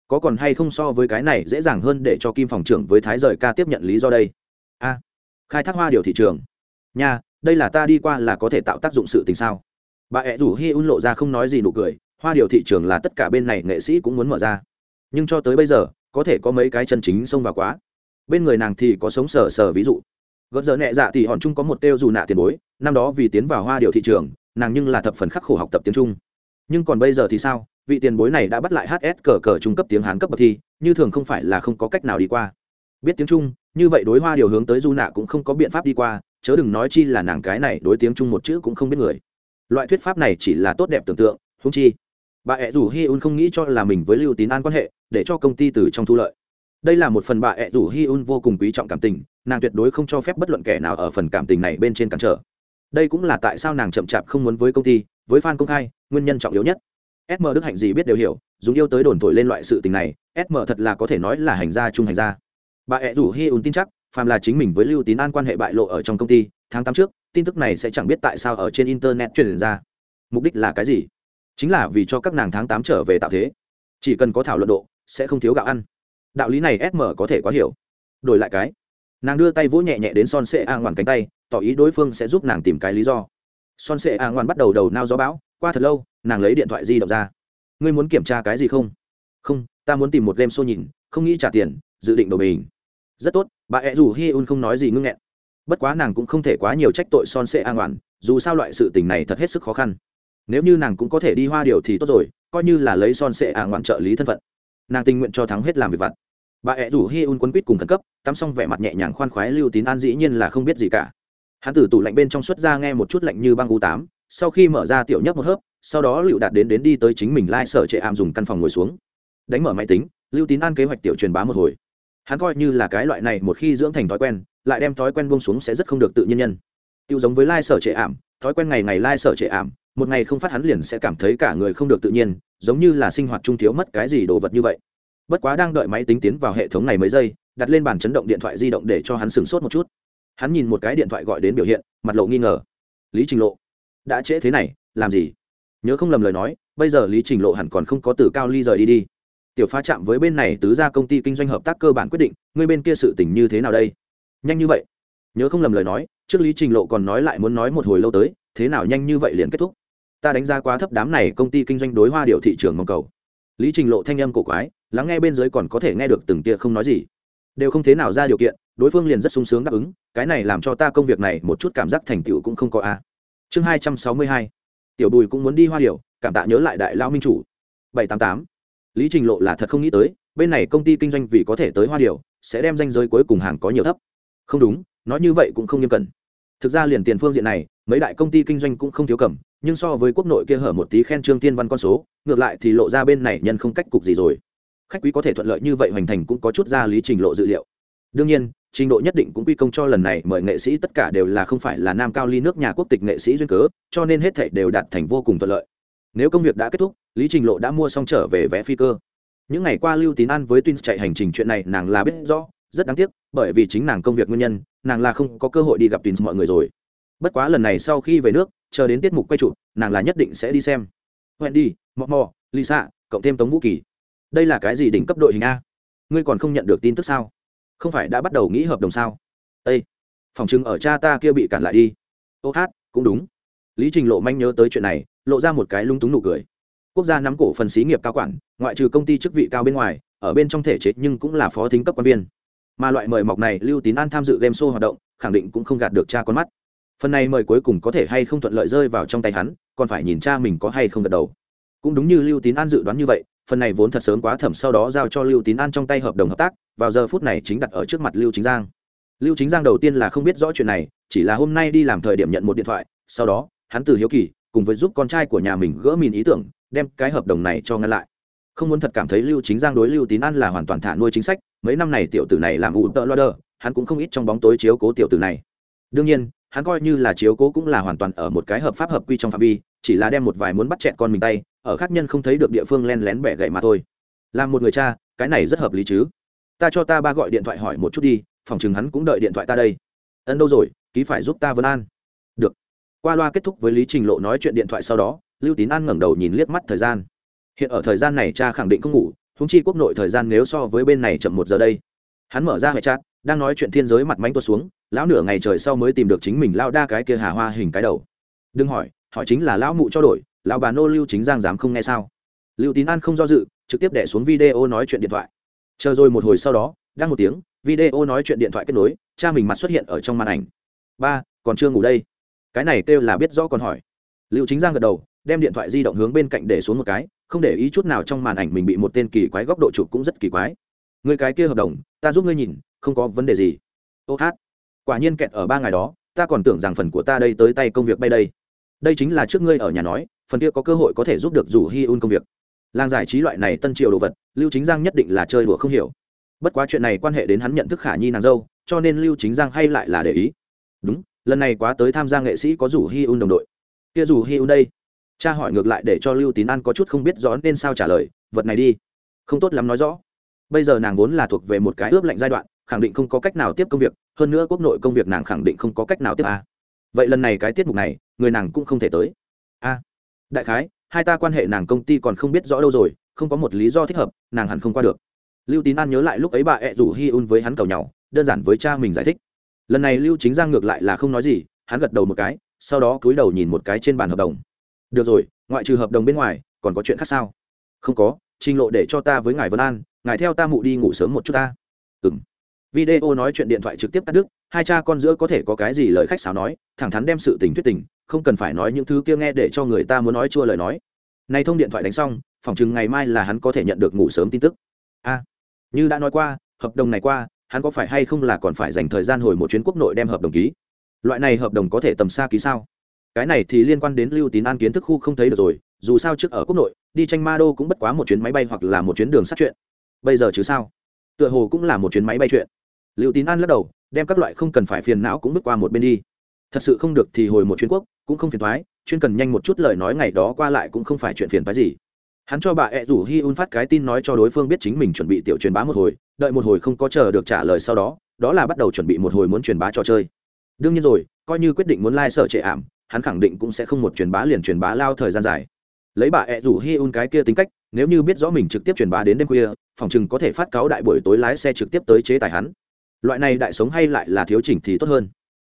Speaker 1: có còn hay không so với cái này dễ dàng hơn để cho kim phòng trưởng với thái rời ca tiếp nhận lý do đây? A, khai thác hoa điều thị trường. Nha, đây là ta đi qua là có thể tạo tác dụng sự tình sao? Bà ẹ rủ hi un lộ ra không nói gì nụ cười, hoa điều thị trường là tất cả bên này nghệ sĩ cũng muốn mở ra. Nhưng cho tới bây giờ, có thể có mấy cái chân chính xông vào quá. Bên người nàng thì có sống sờ sờ ví dụ. Gợt giờ nhẹ dạ thì hòn chung có một têu dù nạ tiền bối, năm đó vì tiến vào hoa điều thị trường, nàng nhưng là thập phần khắc khổ học tập tiếng trung. Nhưng còn bây giờ thì sao? Vị tiền bối này đã bắt lại hs cờ cờ trung cấp tiếng hán cấp bậc thi, như thường không phải là không có cách nào đi qua. Biết tiếng trung, như vậy đối hoa điều hướng tới du nạ cũng không có biện pháp đi qua, chớ đừng nói chi là nàng cái này đối tiếng trung một chữ cũng không biết người. Loại thuyết pháp này chỉ là tốt đẹp tưởng tượng húng chi, bà ẹ rủ hi un không nghĩ cho là mình với lưu tín an quan hệ, để cho công ty từ trong thu lợi. Đây là một phần bà ẹ rủ hi un vô cùng quý trọng cảm tình, nàng tuyệt đối không cho phép bất luận kẻ nào ở phần cảm tình này bên trên cản trở. Đây cũng là tại sao nàng chậm chạp không muốn với công ty, với fan công khai, nguyên nhân trọng yếu nhất sm đức hạnh gì biết đều hiểu, dùng yêu tới đồn thổi lên loại sự tình này sm thật là có thể nói là hành gia chung hành gia. Bà ẹ rủ hi un tin chắc, phàm là chính mình với lưu tín an quan hệ bại lộ ở trong công ty, tháng tám trước, tin tức này sẽ chẳng biết tại sao ở trên internet truyền ra. Mục đích là cái gì? Chính là vì cho các nàng tháng tám trở về tạo thế. Chỉ cần có thảo luận độ, sẽ không thiếu gạo ăn. Đạo lý này sm có thể quá hiểu. Đổi lại cái, nàng đưa tay vỗ nhẹ nhẹ đến son sệ a ngoằn cánh tay, tỏ ý đối phương sẽ giúp nàng tìm cái lý do. Son sệ a ngoằn bắt đầu đầu nao gió bão qua thật lâu, nàng lấy điện thoại di động ra. Ngươi muốn kiểm tra cái gì không? Không, ta muốn tìm một game show nhìn, không nghĩ trả tiền, dự định đồ bình rất tốt, bà ẹ rủ hi un không nói gì ngưng nghẹn. Bất quá nàng cũng không thể quá nhiều trách tội son sệ an oản, dù sao loại sự tình này thật hết sức khó khăn. Nếu như nàng cũng có thể đi hoa điều thì tốt rồi, coi như là lấy son sệ an oản trợ lý thân phận. Nàng tình nguyện cho thắng hết làm việc vặt. Bà ẹ rủ hi un quấn quýt cùng khẩn cấp, tắm xong vẻ mặt nhẹ nhàng khoan khoái lưu tín an dĩ nhiên là không biết gì cả. Hắn tử tủ lạnh bên trong xuất ra nghe một chút lạnh như băng u tám sau khi mở ra tiểu nhấp một hớp, sau đó lựu đạt đến đến đi tới chính mình lai、like、sở trệ ảm dùng căn phòng ngồi xuống. Đánh mở máy tính, lưu tín an kế hoạch tiểu truyền bá một hồi. Hắn coi như là cái loại này một khi dưỡng thành thói quen, lại đem thói quen bông xuống sẽ rất không được tự nhiên nhân. Tiêu giống với lai、like、sở trệ ảm, thói quen ngày ngày lai、like、sở trệ ảm, một ngày không phát hắn liền sẽ cảm thấy cả người không được tự nhiên, giống như là sinh hoạt trung thiếu mất cái gì đồ vật như vậy. Bất quá đang đợi máy tính tiến vào hệ thống này mấy giây, đặt lên bàn chấn động điện thoại di động để cho hắn sửng sốt một chút. Hắn nhìn một cái điện thoại gọi đến biểu hiện, mặt lộ nghi ngờ. Lý trình lộ đã trễ thế này, làm gì? Nhớ không lầm lời nói, bây giờ lý trình lộ hẳn còn không có từ cao ly rời đi đi. Tiểu phá chạm với bên này tứ ra công ty kinh doanh hợp tác cơ bản quyết định người bên kia sự tình như thế nào đây? Nhanh như vậy. Nhớ không lầm lời nói, trước lý trình lộ còn nói lại muốn nói một hồi lâu tới, thế nào nhanh như vậy liền kết thúc? Ta đánh giá quá thấp đám này công ty kinh doanh đối hoa điệu thị trường mong cầu. Lý trình lộ thanh âm cổ quái, lắng nghe bên dưới còn có thể nghe được từng tia không nói gì. Đều không thế nào ra điều kiện, đối phương liền rất sung sướng đáp ứng, cái này làm cho ta công việc này một chút cảm giác thành tựu cũng không có a chương hai trăm sáu mươi hai. Tiểu bùi cũng muốn đi hoa điều cảm tạ nhớ lại đại lao minh chủ. bảy tám tám. Lý trình lộ là thật không nghĩ tới, bên này công ty kinh doanh vì có thể tới hoa điều sẽ đem danh giới cuối cùng hàng có nhiều thấp. Không đúng, nói như vậy cũng không nghiêm cẩn. Thực ra liền tiền phương diện này, mấy đại công ty kinh doanh cũng không thiếu cầm, nhưng so với quốc nội kia hở một tí khen trương tiên văn con số, ngược lại thì lộ ra bên này nhân không cách cục gì rồi. Khách quý có thể thuận lợi như vậy hoành thành cũng có chút ra lý trình lộ dự liệu. Đương nhiên trình độ nhất định cũng quy công cho lần này, mời nghệ sĩ tất cả đều là không phải là nam cao ly nước nhà quốc tịch nghệ sĩ duyên cớ, cho nên hết thảy đều đạt thành vô cùng thuận lợi. Nếu công việc đã kết thúc, lý trình lộ đã mua xong trở về vé phi cơ. Những ngày qua lưu tín an với twins chạy hành trình chuyện này, nàng là biết rõ, rất đáng tiếc, bởi vì chính nàng công việc nguyên nhân, nàng là không có cơ hội đi gặp twins mọi người rồi. Bất quá lần này sau khi về nước, chờ đến tiết mục quay trụ nàng là nhất định sẽ đi xem. Wendy mò mò lisa, cộng thêm tống vũ kỳ. Đây là cái gì đỉnh cấp đội hình a? Ngươi còn không nhận được tin tức sao? Không phải đã bắt đầu nghĩ hợp đồng sao? Ây phòng chừng ở cha ta kia bị cản lại đi. Ô hát, cũng đúng. Lý trình lộ manh nhớ tới chuyện này, lộ ra một cái lung túng nụ cười. Quốc gia nắm cổ phần xí nghiệp cao quản, ngoại trừ công ty chức vị cao bên ngoài, ở bên trong thể chế nhưng cũng là phó thính cấp quan viên. Mà loại mời mọc này lưu tín an tham dự game show hoạt động, khẳng định cũng không gạt được cha con mắt. Phần này mời cuối cùng có thể hay không thuận lợi rơi vào trong tay hắn, còn phải nhìn cha mình có hay không gật đầu. Cũng đúng như lưu tín an dự đoán như vậy phần này vốn thật sớm quá thẩm sau đó giao cho lưu tín an trong tay hợp đồng hợp tác, vào giờ phút này chính đặt ở trước mặt lưu chính giang. Lưu chính giang đầu tiên là không biết rõ chuyện này, chỉ là hôm nay đi làm thời điểm nhận một điện thoại, sau đó, hắn từ hiếu kỳ, cùng với giúp con trai của nhà mình gỡ mìn ý tưởng, đem cái hợp đồng này cho ngăn lại. Không muốn thật cảm thấy lưu chính giang đối lưu tín an là hoàn toàn thả nuôi chính sách, mấy năm này tiểu tử này làm ủ tợ loa đơ hắn cũng không ít trong bóng tối chiếu cố tiểu tử này. Đương nhiên, hắn coi như là chiếu cố cũng là hoàn toàn ở một cái hợp pháp hợp quy trong phạm vi, chỉ là đem một vài muốn bắt chẹn con mình tay ở khác nhân không thấy được địa phương len lén bẻ gậy mà thôi. Làm một người cha, cái này rất hợp lý chứ. Ta cho ta ba gọi điện thoại hỏi một chút đi, phòng chừng hắn cũng đợi điện thoại ta đây. Ân đâu rồi, ký phải giúp ta vân an. Được. Qua loa kết thúc với lý trình lộ nói chuyện điện thoại sau đó, lưu tín an ngẩng đầu nhìn liếc mắt thời gian. Hiện ở thời gian này cha khẳng định không ngủ Thúng chi quốc nội thời gian nếu so với bên này chậm một giờ đây. Hắn mở ra hệ chat, đang nói chuyện thiên giới mặt mánh tuột xuống, lão nửa ngày trời sau mới tìm được chính mình lao đa cái kia hà hoa hình cái đầu. Đừng hỏi hỏi chính là lão mụ cho đổi lão bà nô lưu chính giang dám không nghe sao? Lưu tín an không do dự, trực tiếp đẻ xuống video nói chuyện điện thoại. Chờ rồi một hồi sau đó đang một tiếng, video nói chuyện điện thoại kết nối, cha mình mặt xuất hiện ở trong màn ảnh. Ba, còn chưa ngủ đây. Cái này kêu là biết rõ còn hỏi. Lưu chính giang gật đầu, đem điện thoại di động hướng bên cạnh để xuống một cái, không để ý chút nào trong màn ảnh mình bị một tên kỳ quái góc độ chụp cũng rất kỳ quái. Người cái kia hợp đồng, ta giúp ngươi nhìn, không có vấn đề gì. Ô hát. Quả nhiên kẹt ở ba ngày đó, ta còn tưởng rằng phần của ta đây tới tay công việc bay đây. Đây chính là trước ngươi ở nhà nói phần kia có cơ hội có thể giúp được rủ hi un công việc. Làng giải trí loại này tân triều đồ vật lưu chính giang nhất định là chơi đùa không hiểu. Bất quá chuyện này quan hệ đến hắn nhận thức khả nhi nàng dâu cho nên lưu chính giang hay lại là để ý. Đúng lần này quá tới tham gia nghệ sĩ có rủ hi un đồng đội. Kia rủ hi un đây. Cha hỏi ngược lại để cho lưu tín an có chút không biết rõ nên sao trả lời vật này đi. Không tốt lắm nói rõ. Bây giờ nàng vốn là thuộc về một cái ướp lạnh giai đoạn khẳng định không có cách nào tiếp công việc hơn nữa quốc nội công việc nàng khẳng định không có cách nào tiếp à. vậy lần này cái tiết mục này người nàng cũng không thể tới. A à, đại khái, hai ta quan hệ nàng công ty còn không biết rõ đâu rồi, không có một lý do thích hợp, nàng hẳn không qua được. Lưu tín an nhớ lại lúc ấy bà ẹ rủ hi un với hắn cầu nhau, đơn giản với cha mình giải thích. Lần này lưu chính giang ngược lại là không nói gì, hắn gật đầu một cái, sau đó cúi đầu nhìn một cái trên bàn hợp đồng. Được rồi, ngoại trừ hợp đồng bên ngoài, còn có chuyện khác sao? Không có, trình lộ để cho ta với ngài vân an, ngài theo ta mụ đi ngủ sớm một chút ta. Ừng video nói chuyện điện thoại trực tiếp cắt đứt hai cha con giữa có thể có cái gì lời khách sáo nói, thẳng thắn đem sự tình thuyết tình, không cần phải nói những thứ kia nghe để cho người ta muốn nói chua lời nói. Nay thông điện thoại đánh xong phòng chừng ngày mai là hắn có thể nhận được ngủ sớm tin tức. A, như đã nói qua, hợp đồng này qua, hắn có phải hay không là còn phải dành thời gian hồi một chuyến quốc nội đem hợp đồng ký? Loại này hợp đồng có thể tầm xa ký sao? Cái này thì liên quan đến lưu tín an kiến thức khu không thấy được rồi, dù sao trước ở quốc nội, đi tranh ma đô cũng bất quá một chuyến máy bay hoặc là một chuyến đường sát chuyện. Bây giờ chứ sao? Tựa hồ cũng là một chuyến máy bay chuyện. Lưu tín an lắc đầu đem các loại không cần phải phiền não cũng bước qua một bên đi. Thật sự không được thì hồi một chuyên quốc, cũng không phiền thoái chuyên cần nhanh một chút lời nói ngày đó qua lại cũng không phải chuyện phiền phái gì. Hắn cho bà ẹ rủ hi un phát cái tin nói cho đối phương biết chính mình chuẩn bị tiểu truyền bá một hồi, đợi một hồi không có chờ được trả lời sau đó đó là bắt đầu chuẩn bị một hồi muốn truyền bá trò chơi. Đương nhiên rồi, coi như quyết định muốn lai、like、sở trệ ảm, hắn khẳng định cũng sẽ không một truyền bá liền truyền bá lao thời gian dài. Lấy bà ẹ rủ hi un cái kia tính cách, nếu như biết rõ mình trực tiếp truyền bá đến đêm khuya, phòng chừng có thể phát cáo đại buổi tối lái xe trực tiếp tới chế tài hắn loại này đại sống hay lại là thiếu chỉnh thì tốt hơn.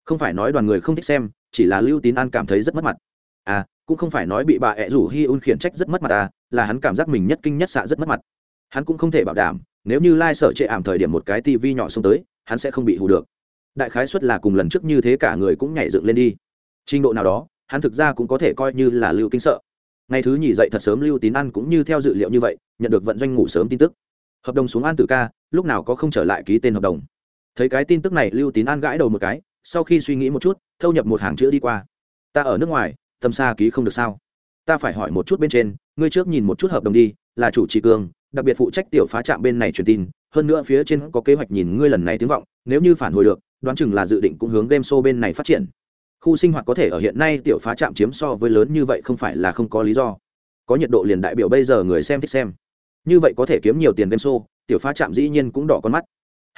Speaker 1: Không phải nói đoàn người không thích xem, chỉ là lưu tín an cảm thấy rất mất mặt. À cũng không phải nói bị bà ẹ rủ hi un khiển trách rất mất mặt à là hắn cảm giác mình nhất kinh nhất xạ rất mất mặt. Hắn cũng không thể bảo đảm, nếu như lai、like、sở trệ ảm thời điểm một cái tivi nhỏ xông tới, hắn sẽ không bị hù được. Đại khái xuất là cùng lần trước như thế cả người cũng nhảy dựng lên đi. Trình độ nào đó, hắn thực ra cũng có thể coi như là lưu kinh sợ. Ngày thứ nhì dậy thật sớm lưu tín ăn cũng như theo dự liệu như vậy, nhận được vận doanh ngủ sớm tin tức. Hợp đồng xuống an tử ca, lúc nào có không trở lại ký tên hợp đồng thấy cái tin tức này lưu tín an gãi đầu một cái, sau khi suy nghĩ một chút, thâu nhập một hàng chữ đi qua. Ta ở nước ngoài, tầm xa ký không được sao? Ta phải hỏi một chút bên trên, ngươi trước nhìn một chút hợp đồng đi, là chủ trì cường, đặc biệt phụ trách tiểu phá trạm bên này truyền tin, hơn nữa phía trên có kế hoạch nhìn ngươi lần này tiếng vọng, nếu như phản hồi được, đoán chừng là dự định cũng hướng game show bên này phát triển. Khu sinh hoạt có thể ở hiện nay tiểu phá trạm chiếm so với lớn như vậy không phải là không có lý do. Có nhiệt độ liền đại biểu bây giờ người xem thích xem. Như vậy có thể kiếm nhiều tiền game show, tiểu phá trạm dĩ nhiên cũng đỏ con mắt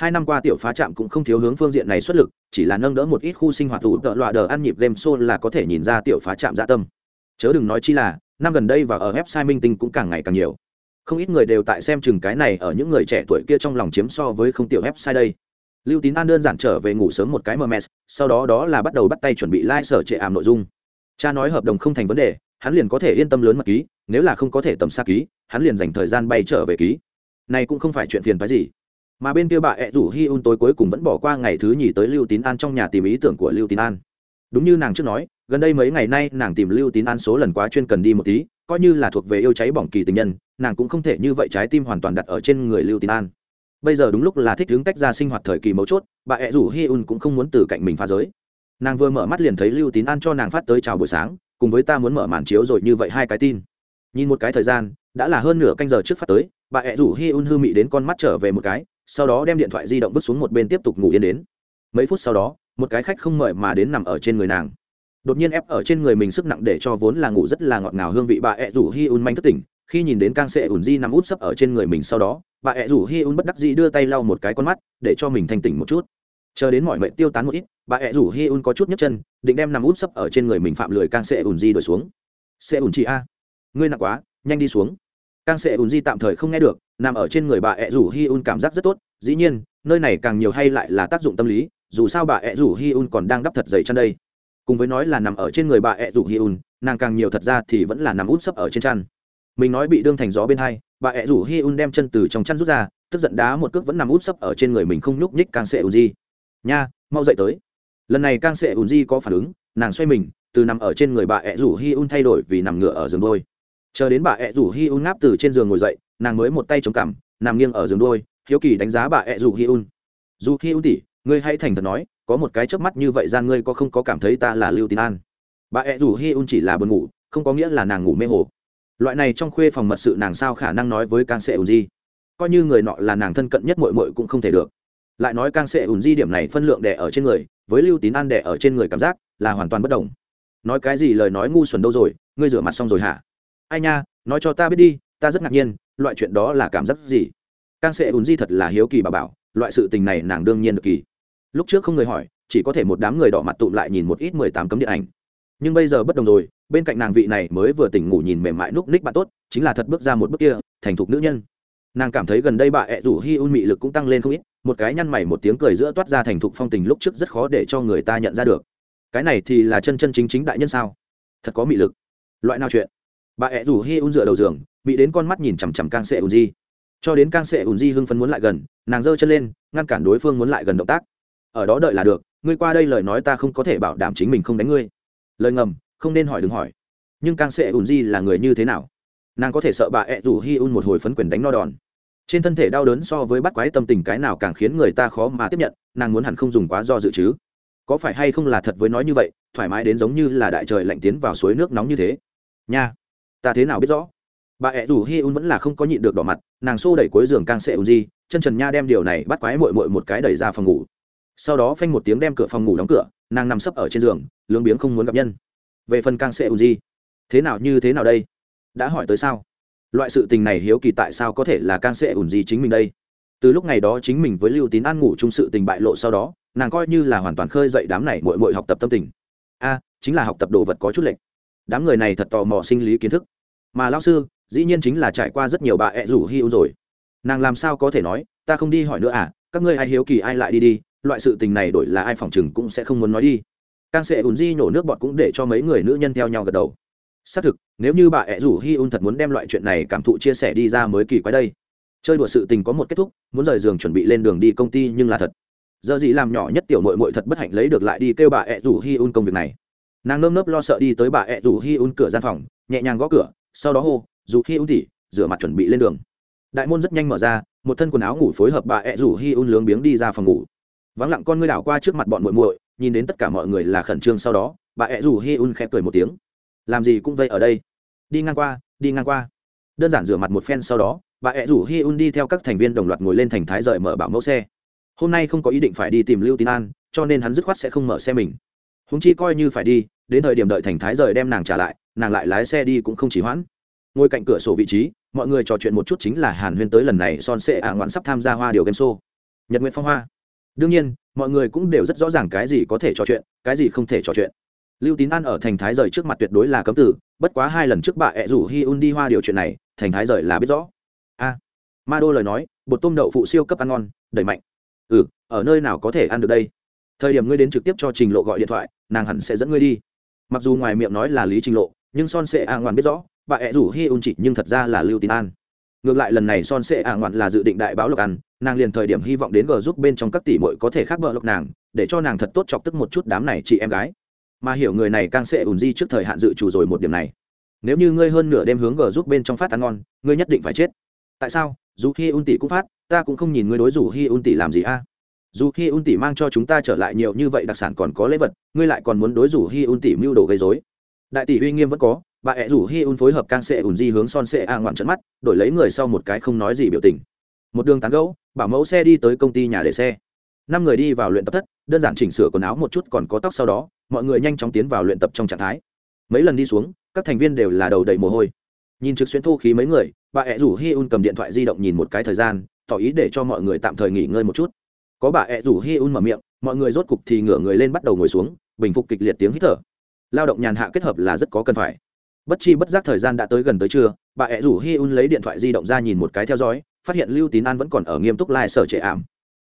Speaker 1: hai năm qua tiểu phá trạm cũng không thiếu hướng phương diện này xuất lực, chỉ là nâng đỡ một ít khu sinh hoạt thủ tợ loạ đờ ăn nhịp game show là có thể nhìn ra tiểu phá trạm dạ tâm. Chớ đừng nói chi là, năm gần đây và ở website minh tinh cũng càng ngày càng nhiều. Không ít người đều tại xem chừng cái này ở những người trẻ tuổi kia trong lòng chiếm so với không tiểu website đây. Lưu tín an đơn giản trở về ngủ sớm một cái mms sau đó đó là bắt đầu bắt tay chuẩn bị lai、like、sở trệ ảm nội dung. Cha nói hợp đồng không thành vấn đề, hắn liền có thể yên tâm lớn mật ký, nếu là không có thể tầm xa ký, hắn liền dành thời gian bay trở về ký. Này cũng không phải chuyện phiền phái gì mà bên kia bà ẹ rủ hi un tối cuối cùng vẫn bỏ qua ngày thứ nhì tới lưu tín an trong nhà tìm ý tưởng của lưu tín an. Đúng như nàng trước nói, gần đây mấy ngày nay nàng tìm lưu tín an số lần quá chuyên cần đi một tí, coi như là thuộc về yêu cháy bỏng kỳ tình nhân, nàng cũng không thể như vậy trái tim hoàn toàn đặt ở trên người lưu tín an. Bây giờ đúng lúc là thích hướng tách ra sinh hoạt thời kỳ mấu chốt, bà ẹ rủ hi un cũng không muốn từ cạnh mình phá giới. Nàng vừa mở mắt liền thấy lưu tín an cho nàng phát tới chào buổi sáng, cùng với ta muốn mở màn chiếu rồi như vậy hai cái tin. Nhìn một cái thời gian, đã là hơn nửa canh giờ trước phát tới, bà ẹ rủ hi un hư mị đến con mắt trở về một cái sau đó đem điện thoại di động vứt xuống một bên tiếp tục ngủ yên đến. Mấy phút sau đó, một cái khách không mời mà đến nằm ở trên người nàng. Đột nhiên ép ở trên người mình sức nặng để cho vốn là ngủ rất là ngọt ngào hương vị bà ẹ rủ hi un manh thất tỉnh, khi nhìn đến cang sệ ùn di nằm út sấp ở trên người mình sau đó, bà ẹ rủ hi un bất đắc dĩ đưa tay lau một cái con mắt, để cho mình thanh tỉnh một chút. Chờ đến mọi mệnh tiêu tán một ít, bà ẹ rủ hi un có chút nhấc chân, định đem nằm út sấp ở trên người mình phạm lười cang sệ ùn di đổi xuống. Sệ ùn chị a, ngươi nặng quá, nhanh đi xuống. Cang sệ ùn di tạm thời không nghe được nằm ở trên người bà ẹ rủ hi un cảm giác rất tốt, dĩ nhiên, nơi này càng nhiều hay lại là tác dụng tâm lý, dù sao bà ẹ rủ hi un còn đang đắp thật dày chăn đây. Cùng với nói là nằm ở trên người bà ẹ rủ hi un, nàng càng nhiều thật ra thì vẫn là nằm út sấp ở trên chăn. Mình nói bị đương thành gió bên hai, bà ẹ rủ hi un đem chân từ trong chăn rút ra, tức giận đá một cước vẫn nằm út sấp ở trên người mình không nhúc nhích càng sệ ùn di. Nha, mau dậy tới. Lần này càng sệ ùn di có phản ứng, nàng xoay mình, từ nằm ở trên người bà ẹ rủ hi un thay đổi vì nằm ngựa ở giường đôi. Chờ đến bà ẹ rủ hi un ngáp từ trên giường ngồi dậy nàng mới một tay chống cằm, nằm nghiêng ở giường đôi hiếu kỳ đánh giá bà ẹ dù hi un. Dù hi un tỉ ngươi hãy thành thật nói, có một cái chớp mắt như vậy gian ngươi có không có cảm thấy ta là lưu tín an? Bà ẹ dù hi un chỉ là buồn ngủ, không có nghĩa là nàng ngủ mê hồ. Loại này trong khuê phòng mật sự nàng sao khả năng nói với càng sệ ùn di? Coi như người nọ là nàng thân cận nhất mội mội cũng không thể được. Lại nói càng sệ ùn di điểm này phân lượng đẻ ở trên người, với lưu tín an đẻ ở trên người cảm giác là hoàn toàn bất đồng. Nói cái gì lời nói ngu xuẩn đâu rồi, ngươi rửa mặt xong rồi hả? Ai nha, nói cho ta biết đi, ta rất ngạc nhiên loại chuyện đó là cảm giác gì? Càng sẽ ùn di thật là hiếu kỳ bà bảo, loại sự tình này nàng đương nhiên được kỳ. Lúc trước không người hỏi, chỉ có thể một đám người đỏ mặt tụm lại nhìn một ít mười tám cấm điện ảnh. Nhưng bây giờ bất đồng rồi, bên cạnh nàng vị này mới vừa tỉnh ngủ nhìn mềm mại núc ních bạn tốt, chính là thật bước ra một bước kia, thành thục nữ nhân. Nàng cảm thấy gần đây bà ẹ rủ hi un mị lực cũng tăng lên không ít, một cái nhăn mày một tiếng cười giữa toát ra thành thục phong tình lúc trước rất khó để cho người ta nhận ra được. Cái này thì là chân chân chính chính đại nhân sao? Thật có mị lực. Loại nào chuyện? Bà ẹ rủ hi un dựa đầu giường bị đến con mắt nhìn chằm chằm càng sệ ùn di cho đến càng sệ ùn di hưng phấn muốn lại gần, nàng giơ chân lên, ngăn cản đối phương muốn lại gần động tác. Ở đó đợi là được, ngươi qua đây lời nói ta không có thể bảo đảm chính mình không đánh ngươi. Lời ngầm, không nên hỏi đừng hỏi. Nhưng càng sệ ùn di là người như thế nào? Nàng có thể sợ bà ẹ rủ hi un một hồi phấn quyền đánh no đòn. Trên thân thể đau đớn so với bắt quái tâm tình cái nào càng khiến người ta khó mà tiếp nhận, nàng muốn hẳn không dùng quá do dự chứ. Có phải hay không là thật với nói như vậy, thoải mái đến giống như là đại trời lạnh tiến vào suối nước nóng như thế? Nha! Ta thế nào biết rõ? Bà ẹ rủ hi un vẫn là không có nhịn được đỏ mặt, nàng xô đẩy cuối giường càng sệ un di chân trần nha đem điều này bắt quái mội mội một cái đẩy ra phòng ngủ. Sau đó phanh một tiếng đem cửa phòng ngủ đóng cửa, nàng nằm sấp ở trên giường, lướng biếng không muốn gặp nhân. Về phần càng sệ un di thế nào như thế nào đây? Đã hỏi tới sao? Loại sự tình này hiếu kỳ tại sao có thể là càng sệ un di chính mình đây? Từ lúc ngày đó chính mình với lưu tín an ngủ chung sự tình bại lộ sau đó, nàng coi như là hoàn toàn khơi dậy đám này mội mội học tập tâm tình. A, chính là học tập đồ vật có chút lệch. Đám người này thật tò mò sinh lý kiến thức mà lao sư, dĩ nhiên chính là trải qua rất nhiều bà ẹ rủ hi un rồi. Nàng làm sao có thể nói, ta không đi hỏi nữa à các ngươi ai hiếu kỳ ai lại đi đi, loại sự tình này đổi là ai phòng chừng cũng sẽ không muốn nói đi. Càng sẽ ùn di nhổ nước bọt cũng để cho mấy người nữ nhân theo nhau gật đầu. Xác thực, nếu như bà ẹ rủ hi un thật muốn đem loại chuyện này cảm thụ chia sẻ đi ra mới kỳ quái đây. Chơi đùa sự tình có một kết thúc, muốn rời giường chuẩn bị lên đường đi công ty nhưng là thật. Giờ gì làm nhỏ nhất tiểu mội mội thật bất hạnh lấy được lại đi kêu bà ẹ rủ hi un công việc này. Nàng nơm nớp lo sợ đi tới bà ẹ rủ hi un cửa gian phòng, nhẹ nhàng gõ cửa sau đó hô, dù hi un tỉ rửa mặt chuẩn bị lên đường. Đại môn rất nhanh mở ra, một thân quần áo ngủ phối hợp bà ẹ rủ hi un lướng biếng đi ra phòng ngủ. Vắng lặng con ngươi đảo qua trước mặt bọn muội muội, nhìn đến tất cả mọi người là khẩn trương sau đó, bà ẹ rủ hi un khẽ cười một tiếng. Làm gì cũng vây ở đây. Đi ngang qua, đi ngang qua. Đơn giản rửa mặt một phen sau đó, bà ẹ rủ hi un đi theo các thành viên đồng loạt ngồi lên thành thái rời mở bảo mẫu xe. Hôm nay không có ý định phải đi tìm lưu tín an, cho nên hắn dứt khoát sẽ không mở xe mình. Húng chi coi như phải đi, đến thời điểm đợi thành thái rời đem nàng trả lại nàng lại lái xe đi cũng không chỉ hoãn. Ngồi cạnh cửa sổ vị trí, mọi người trò chuyện một chút chính là hàn huyên tới lần này son sệ ạ à ngoạn sắp tham gia hoa điều game show. Nhật nguyện phong hoa. Đương nhiên, mọi người cũng đều rất rõ ràng cái gì có thể trò chuyện, cái gì không thể trò chuyện. Lưu tín an ở thành thái rời trước mặt tuyệt đối là cấm tử, bất quá hai lần trước bà ẹ rủ hi un đi hoa điều chuyện này, thành thái rời là biết rõ. A. Ma đô lời nói, bột tôm đậu phụ siêu cấp ăn ngon, đẩy mạnh. Ừ ở nơi nào có thể ăn được đây? Thời điểm ngươi đến trực tiếp cho trình lộ gọi điện thoại, nàng hẳn sẽ dẫn ngươi đi. Mặc dù ngoài miệng nói là lý trình lộ nhưng son sệ a ngoan biết rõ, bà ẹ rủ hi un chỉ nhưng thật ra là lưu tín an. Ngược lại lần này son sệ a ngoan là dự định đại báo lộc ăn nàng liền thời điểm hy vọng đến g giúp bên trong các tỷ muội có thể khác bờ lộc nàng, để cho nàng thật tốt chọc tức một chút đám này chị em gái. Mà hiểu người này càng sẽ ùn di trước thời hạn dự trù rồi một điểm này. Nếu như ngươi hơn nửa đêm hướng g giúp bên trong phát ăn ngon, ngươi nhất định phải chết. Tại sao? Dù hi un tỷ cũng phát, ta cũng không nhìn ngươi đối dù hi un tỷ làm gì a. Dù hi un tỷ mang cho chúng ta trở lại nhiều như vậy, đặc sản còn có lễ vật, ngươi lại còn muốn đối rủ hi un tỷ mưu đồ gây dối đại tỷ uy nghiêm vẫn có, bà ẹ rủ hi un phối hợp can sệ ùn di hướng son sệ a ngoạn trận mắt, đổi lấy người sau một cái không nói gì biểu tình. Một đường tán gẫu, bảo mẫu xe đi tới công ty nhà để xe. Năm người đi vào luyện tập thất, đơn giản chỉnh sửa quần áo một chút còn có tóc sau đó, mọi người nhanh chóng tiến vào luyện tập trong trạng thái. Mấy lần đi xuống, các thành viên đều là đầu đầy mồ hôi. Nhìn trực xuyên thu khí mấy người, bà ẹ rủ hi un cầm điện thoại di động nhìn một cái thời gian, tỏ ý để cho mọi người tạm thời nghỉ ngơi một chút. Có bà ẹ rủ hi un mở miệng, mọi người rốt cục thì ngửa người lên bắt đầu ngồi xuống, bình phục kịch liệt tiếng hít thở lao động nhàn hạ kết hợp là rất có cần phải. Bất chi bất giác thời gian đã tới gần tới trưa, bà ẹ rủ hi un lấy điện thoại di động ra nhìn một cái theo dõi, phát hiện lưu tín an vẫn còn ở nghiêm túc lai、like、sở trệ ảm.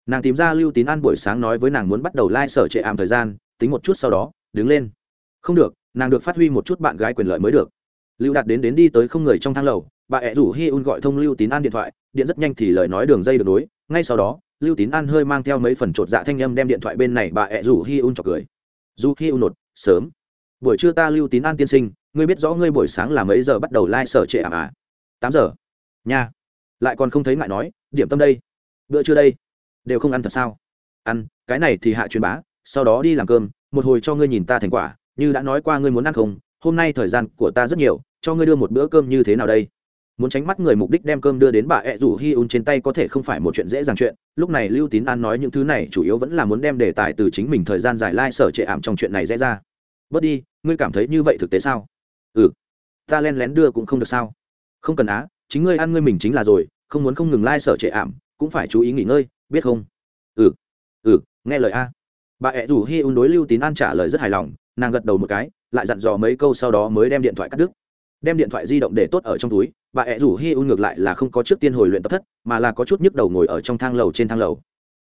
Speaker 1: Nàng tìm ra lưu tín an buổi sáng nói với nàng muốn bắt đầu lai、like、sở trệ ảm thời gian, tính một chút sau đó, đứng lên. Không được, nàng được phát huy một chút bạn gái quyền lợi mới được. Lưu đạt đến đến đi tới không người trong thang lầu, bà ẹ rủ hi un gọi thông lưu tín an điện thoại, điện rất nhanh thì lời nói đường dây được nối, ngay sau đó, lưu tín an hơi mang theo mấy phần chột dạ thanh â m đem điện thoại bên này bà ẹ rủ hi un chọc cười. Du hi un nột, sớm buổi trưa ta lưu tín an tiên sinh, ngươi biết rõ ngươi buổi sáng là mấy giờ bắt đầu lai、like、sở trệ ảm à tám giờ. Nha. Lại còn không thấy ngại nói, điểm tâm đây. Bữa trưa đây. Đều không ăn thật sao? Ăn, cái này thì hạ truyền bá, sau đó đi làm cơm, một hồi cho ngươi nhìn ta thành quả, như đã nói qua ngươi muốn ăn không, hôm nay thời gian của ta rất nhiều, cho ngươi đưa một bữa cơm như thế nào đây? Muốn tránh mắt người mục đích đem cơm đưa đến bà ẹ rủ hi un trên tay có thể không phải một chuyện dễ dàng chuyện, lúc này lưu tín an nói những thứ này chủ yếu vẫn là muốn đem đề tài từ chính mình thời gian dài lai、like、sở trệ ảm trong chuyện này dễ ra bớt đi, ngươi cảm thấy như vậy thực tế sao? Ừ. Ta len lén đưa cũng không được sao? Không cần á, chính ngươi ăn ngươi mình chính là rồi, không muốn không ngừng lai、like、sở trệ ảm, cũng phải chú ý nghỉ ngơi, biết không? Ừ. Ừ nghe lời a. Bà ẹ rủ hi un đối lưu tín an trả lời rất hài lòng, nàng gật đầu một cái, lại dặn dò mấy câu sau đó mới đem điện thoại cắt đứt. Đem điện thoại di động để tốt ở trong túi, bà ẹ rủ hi un ngược lại là không có trước tiên hồi luyện tập thất, mà là có chút nhức đầu ngồi ở trong thang lầu trên thang lầu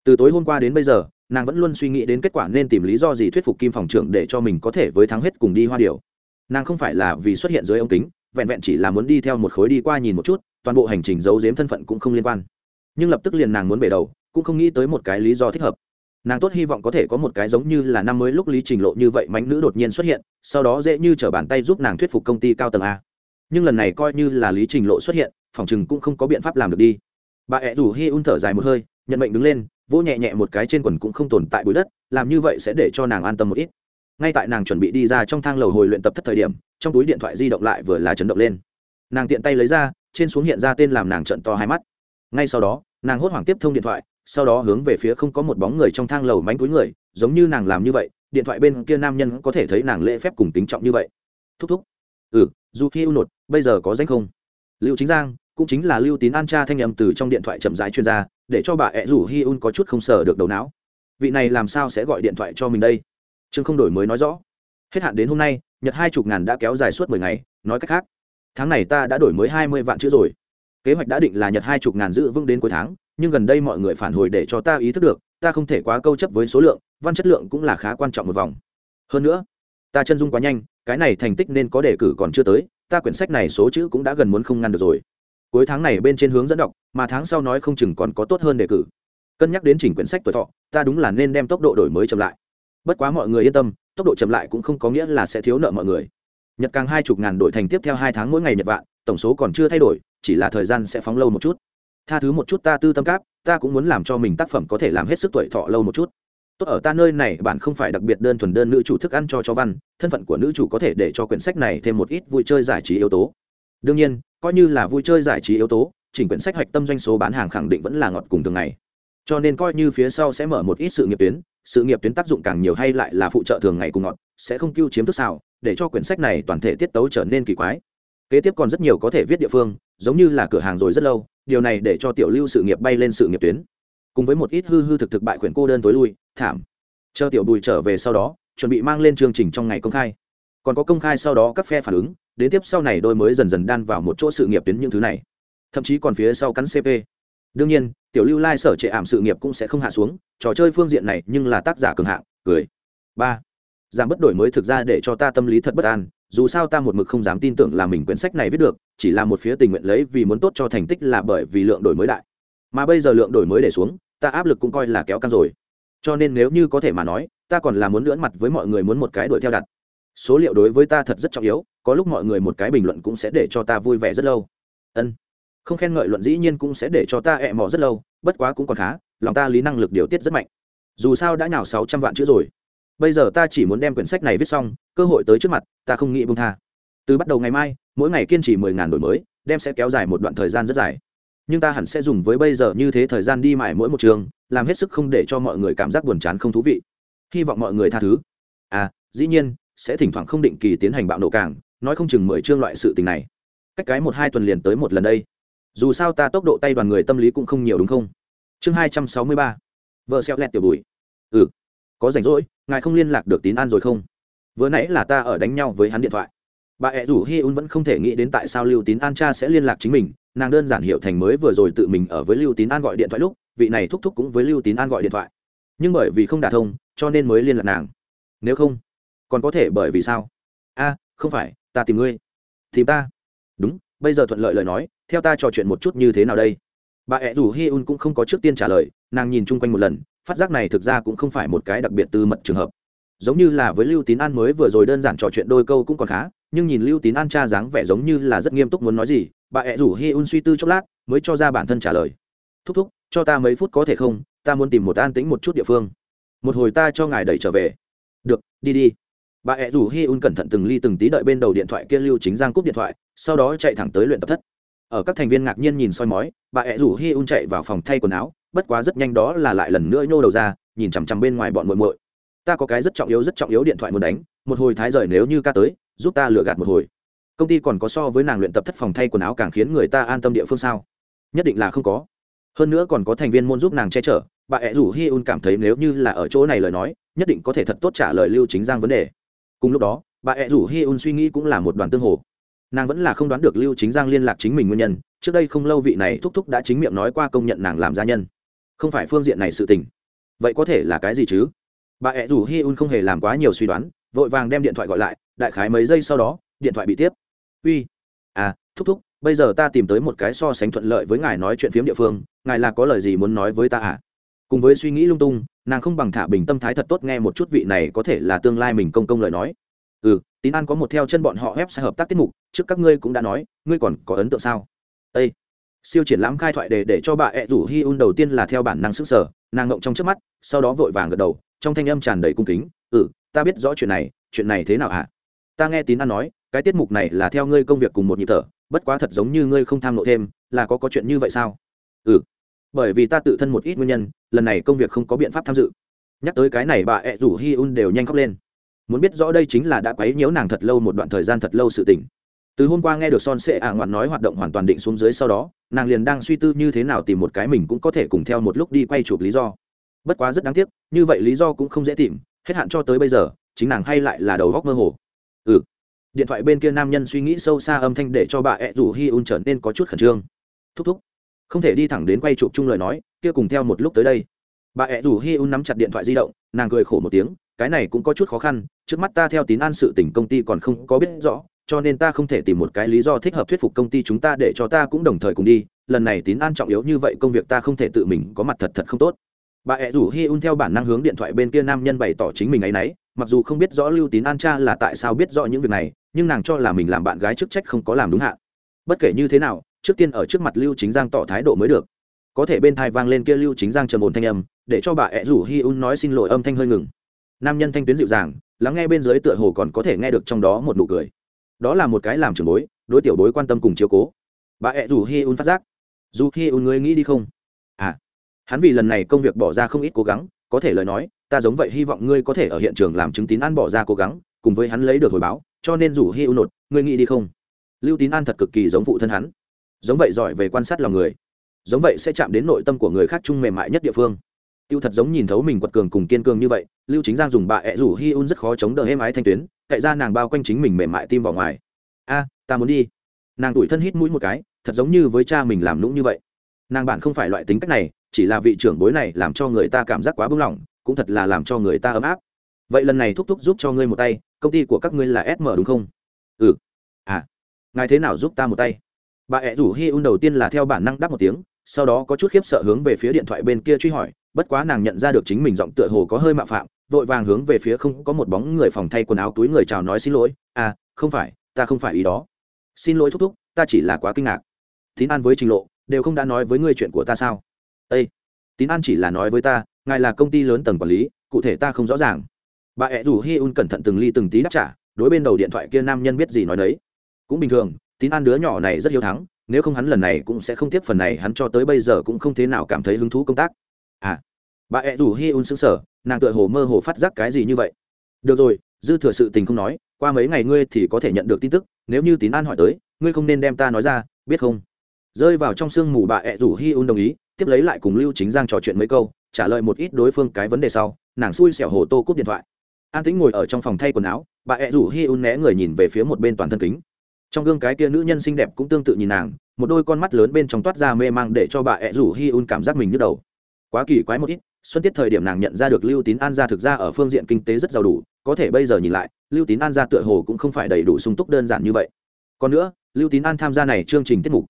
Speaker 1: từ tối hôm qua đến bây giờ, nàng vẫn luôn suy nghĩ đến kết quả nên tìm lý do gì thuyết phục kim phòng trưởng để cho mình có thể với thắng hết cùng đi hoa điều nàng không phải là vì xuất hiện dưới ống kính, vẹn vẹn chỉ là muốn đi theo một khối đi qua nhìn một chút, toàn bộ hành trình giấu giếm thân phận cũng không liên quan. Nhưng lập tức liền nàng muốn bể đầu, cũng không nghĩ tới một cái lý do thích hợp. Nàng tốt hy vọng có thể có một cái giống như là năm mới lúc lý trình lộ như vậy mánh nữ đột nhiên xuất hiện, sau đó dễ như t r ở bàn tay giúp nàng thuyết phục công ty cao tầng a. Nhưng lần này coi như là lý trình lộ xuất hiện, phòng chừng cũng không có biện pháp làm được đi. Bà ẹ rủ hi un thở dài một hơi, nhận mệnh đứng lên vỗ nhẹ nhẹ một cái trên quần cũng không tồn tại bụi đất, làm như vậy sẽ để cho nàng an tâm một ít. Ngay tại nàng chuẩn bị đi ra trong thang lầu hồi luyện tập thất thời điểm, trong túi điện thoại di động lại vừa là chấn động lên. Nàng tiện tay lấy ra, trên xuống hiện ra tên làm nàng trận to hai mắt. Ngay sau đó, nàng hốt hoảng tiếp thông điện thoại, sau đó hướng về phía không có một bóng người trong thang lầu mánh túi người, giống như nàng làm như vậy, điện thoại bên kia nam nhân có thể thấy nàng lễ phép cùng tính trọng như vậy. Thúc thúc. Ừ dù khi u nột, bây giờ có danh không? Lưu chính giang, cũng chính là lưu tín an cha thanh âm từ trong điện thoại chậm rãi chuyên gia để cho bà ẹ rủ hi un có chút không sờ được đầu não. Vị này làm sao sẽ gọi điện thoại cho mình đây? Trương không đổi mới nói rõ. Hết hạn đến hôm nay, nhật hai chục ngàn đã kéo dài suốt mười ngày, nói cách khác, tháng này ta đã đổi mới hai mươi vạn chữ rồi. Kế hoạch đã định là nhật hai chục ngàn giữ vững đến cuối tháng, nhưng gần đây mọi người phản hồi để cho ta ý thức được, ta không thể quá câu chấp với số lượng, văn chất lượng cũng là khá quan trọng một vòng. Hơn nữa, ta chân dung quá nhanh, cái này thành tích nên có đề cử còn chưa tới, ta quyển sách này số chữ cũng đã gần muốn không ngăn được rồi cuối tháng này bên trên hướng dẫn đọc, mà tháng sau nói không chừng còn có tốt hơn đề cử. Cân nhắc đến chỉnh quyển sách tuổi thọ, ta đúng là nên đem tốc độ đổi mới chậm lại. Bất quá mọi người yên tâm, tốc độ chậm lại cũng không có nghĩa là sẽ thiếu nợ mọi người. Nhật càng hai chục ngàn đổi thành tiếp theo hai tháng mỗi ngày nhật vạn, tổng số còn chưa thay đổi, chỉ là thời gian sẽ phóng lâu một chút. Tha thứ một chút ta tư tâm cáp, ta cũng muốn làm cho mình tác phẩm có thể làm hết sức tuổi thọ lâu một chút. Tốt ở ta nơi này, bạn không phải đặc biệt đơn thuần đơn nữ chủ thức ăn cho cho văn, thân phận của nữ chủ có thể để cho quyển sách này thêm một ít vui chơi giải trí yếu tố. Đương nhiên coi như là vui chơi giải trí yếu tố, chỉnh quyển sách hoạch tâm doanh số bán hàng khẳng định vẫn là ngọt cùng thường ngày. Cho nên coi như phía sau sẽ mở một ít sự nghiệp tuyến, sự nghiệp tuyến tác dụng càng nhiều hay lại là phụ trợ thường ngày cùng ngọt, sẽ không cứu chiếm thức sao để cho quyển sách này toàn thể tiết tấu trở nên kỳ quái. Kế tiếp còn rất nhiều có thể viết địa phương, giống như là cửa hàng rồi rất lâu, điều này để cho tiểu lưu sự nghiệp bay lên sự nghiệp tuyến. Cùng với một ít hư hư thực thực bại quyển cô đơn tối lui, thảm. Chờ tiểu bùi trở về sau đó, chuẩn bị mang lên chương trình trong ngày công khai. Còn có công khai sau đó các phe phản ứng đến tiếp sau này đôi mới dần dần đan vào một chỗ sự nghiệp đến những thứ này. Thậm chí còn phía sau cắn cp đương nhiên, tiểu lưu lai sở trệ ảm sự nghiệp cũng sẽ không hạ xuống, trò chơi phương diện này nhưng là tác giả cường hạng, cười. Ba, giảm bất đổi mới thực ra để cho ta tâm lý thật bất an, dù sao ta một mực không dám tin tưởng là mình quyển sách này viết được, chỉ là một phía tình nguyện lấy vì muốn tốt cho thành tích là bởi vì lượng đổi mới đại. Mà bây giờ lượng đổi mới để xuống, ta áp lực cũng coi là kéo căng rồi. Cho nên nếu như có thể mà nói, ta còn là muốn lưỡn mặt với mọi người muốn một cái đuổi theo đặt. Số liệu đối với ta thật rất trọng yếu có lúc mọi người một cái bình luận cũng sẽ để cho ta vui vẻ rất lâu. Ân. Không khen ngợi luận dĩ nhiên cũng sẽ để cho ta ẹ mò rất lâu, bất quá cũng còn khá, lòng ta lý năng lực điều tiết rất mạnh. Dù sao đã nhào sáu trăm vạn chữ rồi. Bây giờ ta chỉ muốn đem quyển sách này viết xong, cơ hội tới trước mặt, ta không nghĩ bông tha. Từ bắt đầu ngày mai, mỗi ngày kiên trì mười ngàn đổi mới, đem sẽ kéo dài một đoạn thời gian rất dài. Nhưng ta hẳn sẽ dùng với bây giờ như thế thời gian đi mãi mỗi một trường, làm hết sức không để cho mọi người cảm giác buồn chán không thú vị. Hy vọng mọi người tha thứ. À dĩ nhiên, sẽ thỉnh thoảng không định kỳ tiến hành bạo nổ càng nói không chừng mười chương loại sự tình này. Cách cái một hai tuần liền tới một lần đây. Dù sao ta tốc độ tay đoàn người tâm lý cũng không nhiều đúng không? Chương hai trăm sáu mươi ba. Vợ xẹo lẹt tiểu bùi. Ừ. Có rảnh rỗi, ngài không liên lạc được tín an rồi không? Vừa nãy là ta ở đánh nhau với hắn điện thoại. Bà ẹ rủ hi un vẫn không thể nghĩ đến tại sao lưu tín an cha sẽ liên lạc chính mình. Nàng đơn giản hiểu thành mới vừa rồi tự mình ở với lưu tín an gọi điện thoại lúc, vị này thúc thúc cũng với lưu tín an gọi điện thoại. Nhưng bởi vì không đả thông, cho nên mới liên lạc nàng. Nếu không, còn có thể bởi vì sao? A, không phải ta tìm ngươi. Tìm ta? Đúng, bây giờ thuận lợi lời nói, theo ta trò chuyện một chút như thế nào đây? Bà ẹ rủ hi un cũng không có trước tiên trả lời, nàng nhìn chung quanh một lần, phát giác này thực ra cũng không phải một cái đặc biệt tư mật trường hợp. Giống như là với lưu tín an mới vừa rồi đơn giản trò chuyện đôi câu cũng còn khá, nhưng nhìn lưu tín an cha dáng vẻ giống như là rất nghiêm túc muốn nói gì, bà ẹ rủ hi un suy tư chốc lát, mới cho ra bản thân trả lời. Thúc thúc, cho ta mấy phút có thể không? Ta muốn tìm một an tĩnh một chút địa phương. Một hồi ta cho ngài đẩy trở về. Được, đi đi bà ẹ rủ hi un cẩn thận từng ly từng tí đợi bên đầu điện thoại kia lưu chính giang cúp điện thoại, sau đó chạy thẳng tới luyện tập thất. Ở các thành viên ngạc nhiên nhìn soi mói, bà ẹ rủ hi un chạy vào phòng thay quần áo, bất quá rất nhanh đó là lại lần nữa nhô đầu ra, nhìn chằm chằm bên ngoài bọn muội muội. Ta có cái rất trọng yếu rất trọng yếu điện thoại muốn đánh, một hồi thái rời nếu như ca tới, giúp ta lừa gạt một hồi. Công ty còn có so với nàng luyện tập thất phòng thay quần áo càng khiến người ta an tâm địa phương sao? Nhất định là không có. Hơn nữa còn có thành viên môn giúp nàng che chở. Bà ẹ rủ hi un cảm thấy nếu như là ở chỗ này lời nói, nhất định có thể thật tốt trả lời lưu chính giang vấn đề cùng lúc đó, bà ẹ rủ hi un suy nghĩ cũng là một đoàn tương hồ. Nàng vẫn là không đoán được lưu chính giang liên lạc chính mình nguyên nhân, trước đây không lâu vị này thúc thúc đã chính miệng nói qua công nhận nàng làm gia nhân. Không phải phương diện này sự tình. Vậy có thể là cái gì chứ? Bà ẹ rủ hi un không hề làm quá nhiều suy đoán, vội vàng đem điện thoại gọi lại, đại khái mấy giây sau đó, điện thoại bị tiếp. Uy à thúc thúc, bây giờ ta tìm tới một cái so sánh thuận lợi với ngài nói chuyện phiếm địa phương, ngài là có lời gì muốn nói với ta à? Cùng với suy nghĩ lung tung, nàng không bằng thả bình tâm thái thật tốt nghe một chút vị này có thể là tương lai mình công công lời nói. Ừ tín an có một theo chân bọn họ ép sẽ hợp tác tiết mục, trước các ngươi cũng đã nói, ngươi còn có ấn tượng sao? Â siêu triển lãm khai thoại đề để cho bà ẹ rủ hi un đầu tiên là theo bản năng sức sở nàng ngộng trong trước mắt, sau đó vội vàng gật đầu, trong thanh âm tràn đầy cung kính ừ ta biết rõ chuyện này chuyện này thế nào à? ta nghe tín an nói, cái tiết mục này là theo ngươi công việc cùng một nhịp thở, bất quá thật giống như ngươi không tham lộ thêm, là có có chuyện như vậy sao? Ừ bởi vì ta tự thân một ít nguyên nhân, lần này công việc không có biện pháp tham dự. Nhắc tới cái này bà ẹ rủ hi un đều nhanh khóc lên. Muốn biết rõ đây chính là đã quấy nhiễu nàng thật lâu một đoạn thời gian thật lâu sự tình. Từ hôm qua nghe được son sệ ả ngoạn nói hoạt động hoàn toàn định xuống dưới sau đó, nàng liền đang suy tư như thế nào tìm một cái mình cũng có thể cùng theo một lúc đi quay chụp lý do. Bất quá rất đáng tiếc, như vậy lý do cũng không dễ tìm, hết hạn cho tới bây giờ, chính nàng hay lại là đầu góc mơ hồ. Ừ. Điện thoại bên kia nam nhân suy nghĩ sâu xa âm thanh để cho bà ẹ rủ hi un trở nên có chút khẩn trương. Thúc thúc không thể đi thẳng đến quay chụp chung lời nói, kia cùng theo một lúc tới đây. Bà ẹ rủ hi un nắm chặt điện thoại di động, nàng cười khổ một tiếng, cái này cũng có chút khó khăn, trước mắt ta theo tín an sự tỉnh công ty còn không có biết rõ, cho nên ta không thể tìm một cái lý do thích hợp thuyết phục công ty chúng ta để cho ta cũng đồng thời cùng đi, lần này tín an trọng yếu như vậy công việc ta không thể tự mình có mặt thật thật không tốt. Bà ẹ rủ hi un theo bản năng hướng điện thoại bên kia nam nhân bày tỏ chính mình ấ y n ấ y mặc dù không biết rõ lưu tín an cha là tại sao biết rõ những việc này, nhưng nàng cho là mình làm bạn gái chức trách không có làm đúng hạn. Bất kể như thế nào trước tiên ở trước mặt lưu chính giang tỏ thái độ mới được. Có thể bên thai vang lên kia lưu chính giang trầm ổn thanh âm, để cho bà ẹ rủ hi un nói xin lỗi âm thanh hơi ngừng. Nam nhân thanh tuyến dịu dàng, lắng nghe bên dưới tựa hồ còn có thể nghe được trong đó một nụ cười. Đó là một cái làm trưởng bối, đối tiểu bối quan tâm cùng chiếu cố. Bà ẹ rủ hi un phát giác. Dù hi un ngươi nghĩ đi không? À hắn vì lần này công việc bỏ ra không ít cố gắng, có thể lời nói, ta giống vậy hy vọng ngươi có thể ở hiện trường làm chứng tín an bỏ ra cố gắng, cùng với hắn lấy được hồi báo, cho nên rủ hi un nột, ngươi nghĩ đi không? Lưu tín an thật cực kỳ giống phụ thân hắn giống vậy giỏi về quan sát lòng người, giống vậy sẽ chạm đến nội tâm của người khác chung mềm mại nhất địa phương. Tiêu thật giống nhìn thấu mình quật cường cùng kiên cường như vậy, lưu chính giang dùng bà ẹ rủ hi un rất khó chống đỡ êm ái thanh tuyến, cậy ra nàng bao quanh chính mình mềm mại tim vào ngoài. A, ta muốn đi. Nàng tủi thân hít mũi một cái, thật giống như với cha mình làm nũng như vậy. Nàng bạn không phải loại tính cách này, chỉ là vị trưởng bối này làm cho người ta cảm giác quá bưng lỏng cũng thật là làm cho người ta ấm áp. Vậy lần này thúc thúc giúp cho ngươi một tay, công ty của các ngươi là sm đúng không? Ừ. À ngài thế nào giúp ta một tay? Bà ẹ rủ hi un đầu tiên là theo bản năng đáp một tiếng, sau đó có chút khiếp sợ hướng về phía điện thoại bên kia truy hỏi, bất quá nàng nhận ra được chính mình giọng tựa hồ có hơi mạo phạm, vội vàng hướng về phía không có một bóng người phòng thay quần áo túi người chào nói xin lỗi à không phải, ta không phải ý đó. Xin lỗi thúc thúc, ta chỉ là quá kinh ngạc. Tín an với trình lộ, đều không đã nói với ngươi chuyện của ta sao? Ây tín an chỉ là nói với ta, ngài là công ty lớn tầng quản lý, cụ thể ta không rõ ràng. Bà ẹ rủ hi un cẩn thận từng ly từng tí đáp trả, đối bên đầu điện thoại kia nam nhân biết gì nói đấy cũng bình thường tín an đứa nhỏ này rất hiếu thắng, nếu không hắn lần này cũng sẽ không tiếp phần này, hắn cho tới bây giờ cũng không thế nào cảm thấy hứng thú công tác. À bà ẹ rủ hi un xứng sở nàng tựa hồ mơ hồ phát giác cái gì như vậy. Được rồi, dư thừa sự tình không nói, qua mấy ngày ngươi thì có thể nhận được tin tức, nếu như tín an hỏi tới, ngươi không nên đem ta nói ra, biết không? Rơi vào trong sương mù, bà ẹ rủ hi un đồng ý, tiếp lấy lại cùng lưu chính giang trò chuyện mấy câu, trả lời một ít đối phương cái vấn đề sau, nàng xui xẻo hồ tô cúp điện thoại. An tính ngồi ở trong phòng thay quần áo, bà ẹ rủ hi un né người nhìn về phía một bên toàn thân kính trong gương cái kia nữ nhân xinh đẹp cũng tương tự nhìn nàng, một đôi con mắt lớn bên trong toát ra mê mang để cho bà ẹ rủ hi un cảm giác mình nhức đầu. Quá kỳ quái một ít, xuân tiết thời điểm nàng nhận ra được lưu tín an gia thực ra ở phương diện kinh tế rất giàu đủ, có thể bây giờ nhìn lại, lưu tín an gia tựa hồ cũng không phải đầy đủ sung túc đơn giản như vậy. Còn nữa, lưu tín an tham gia này chương trình tiết mục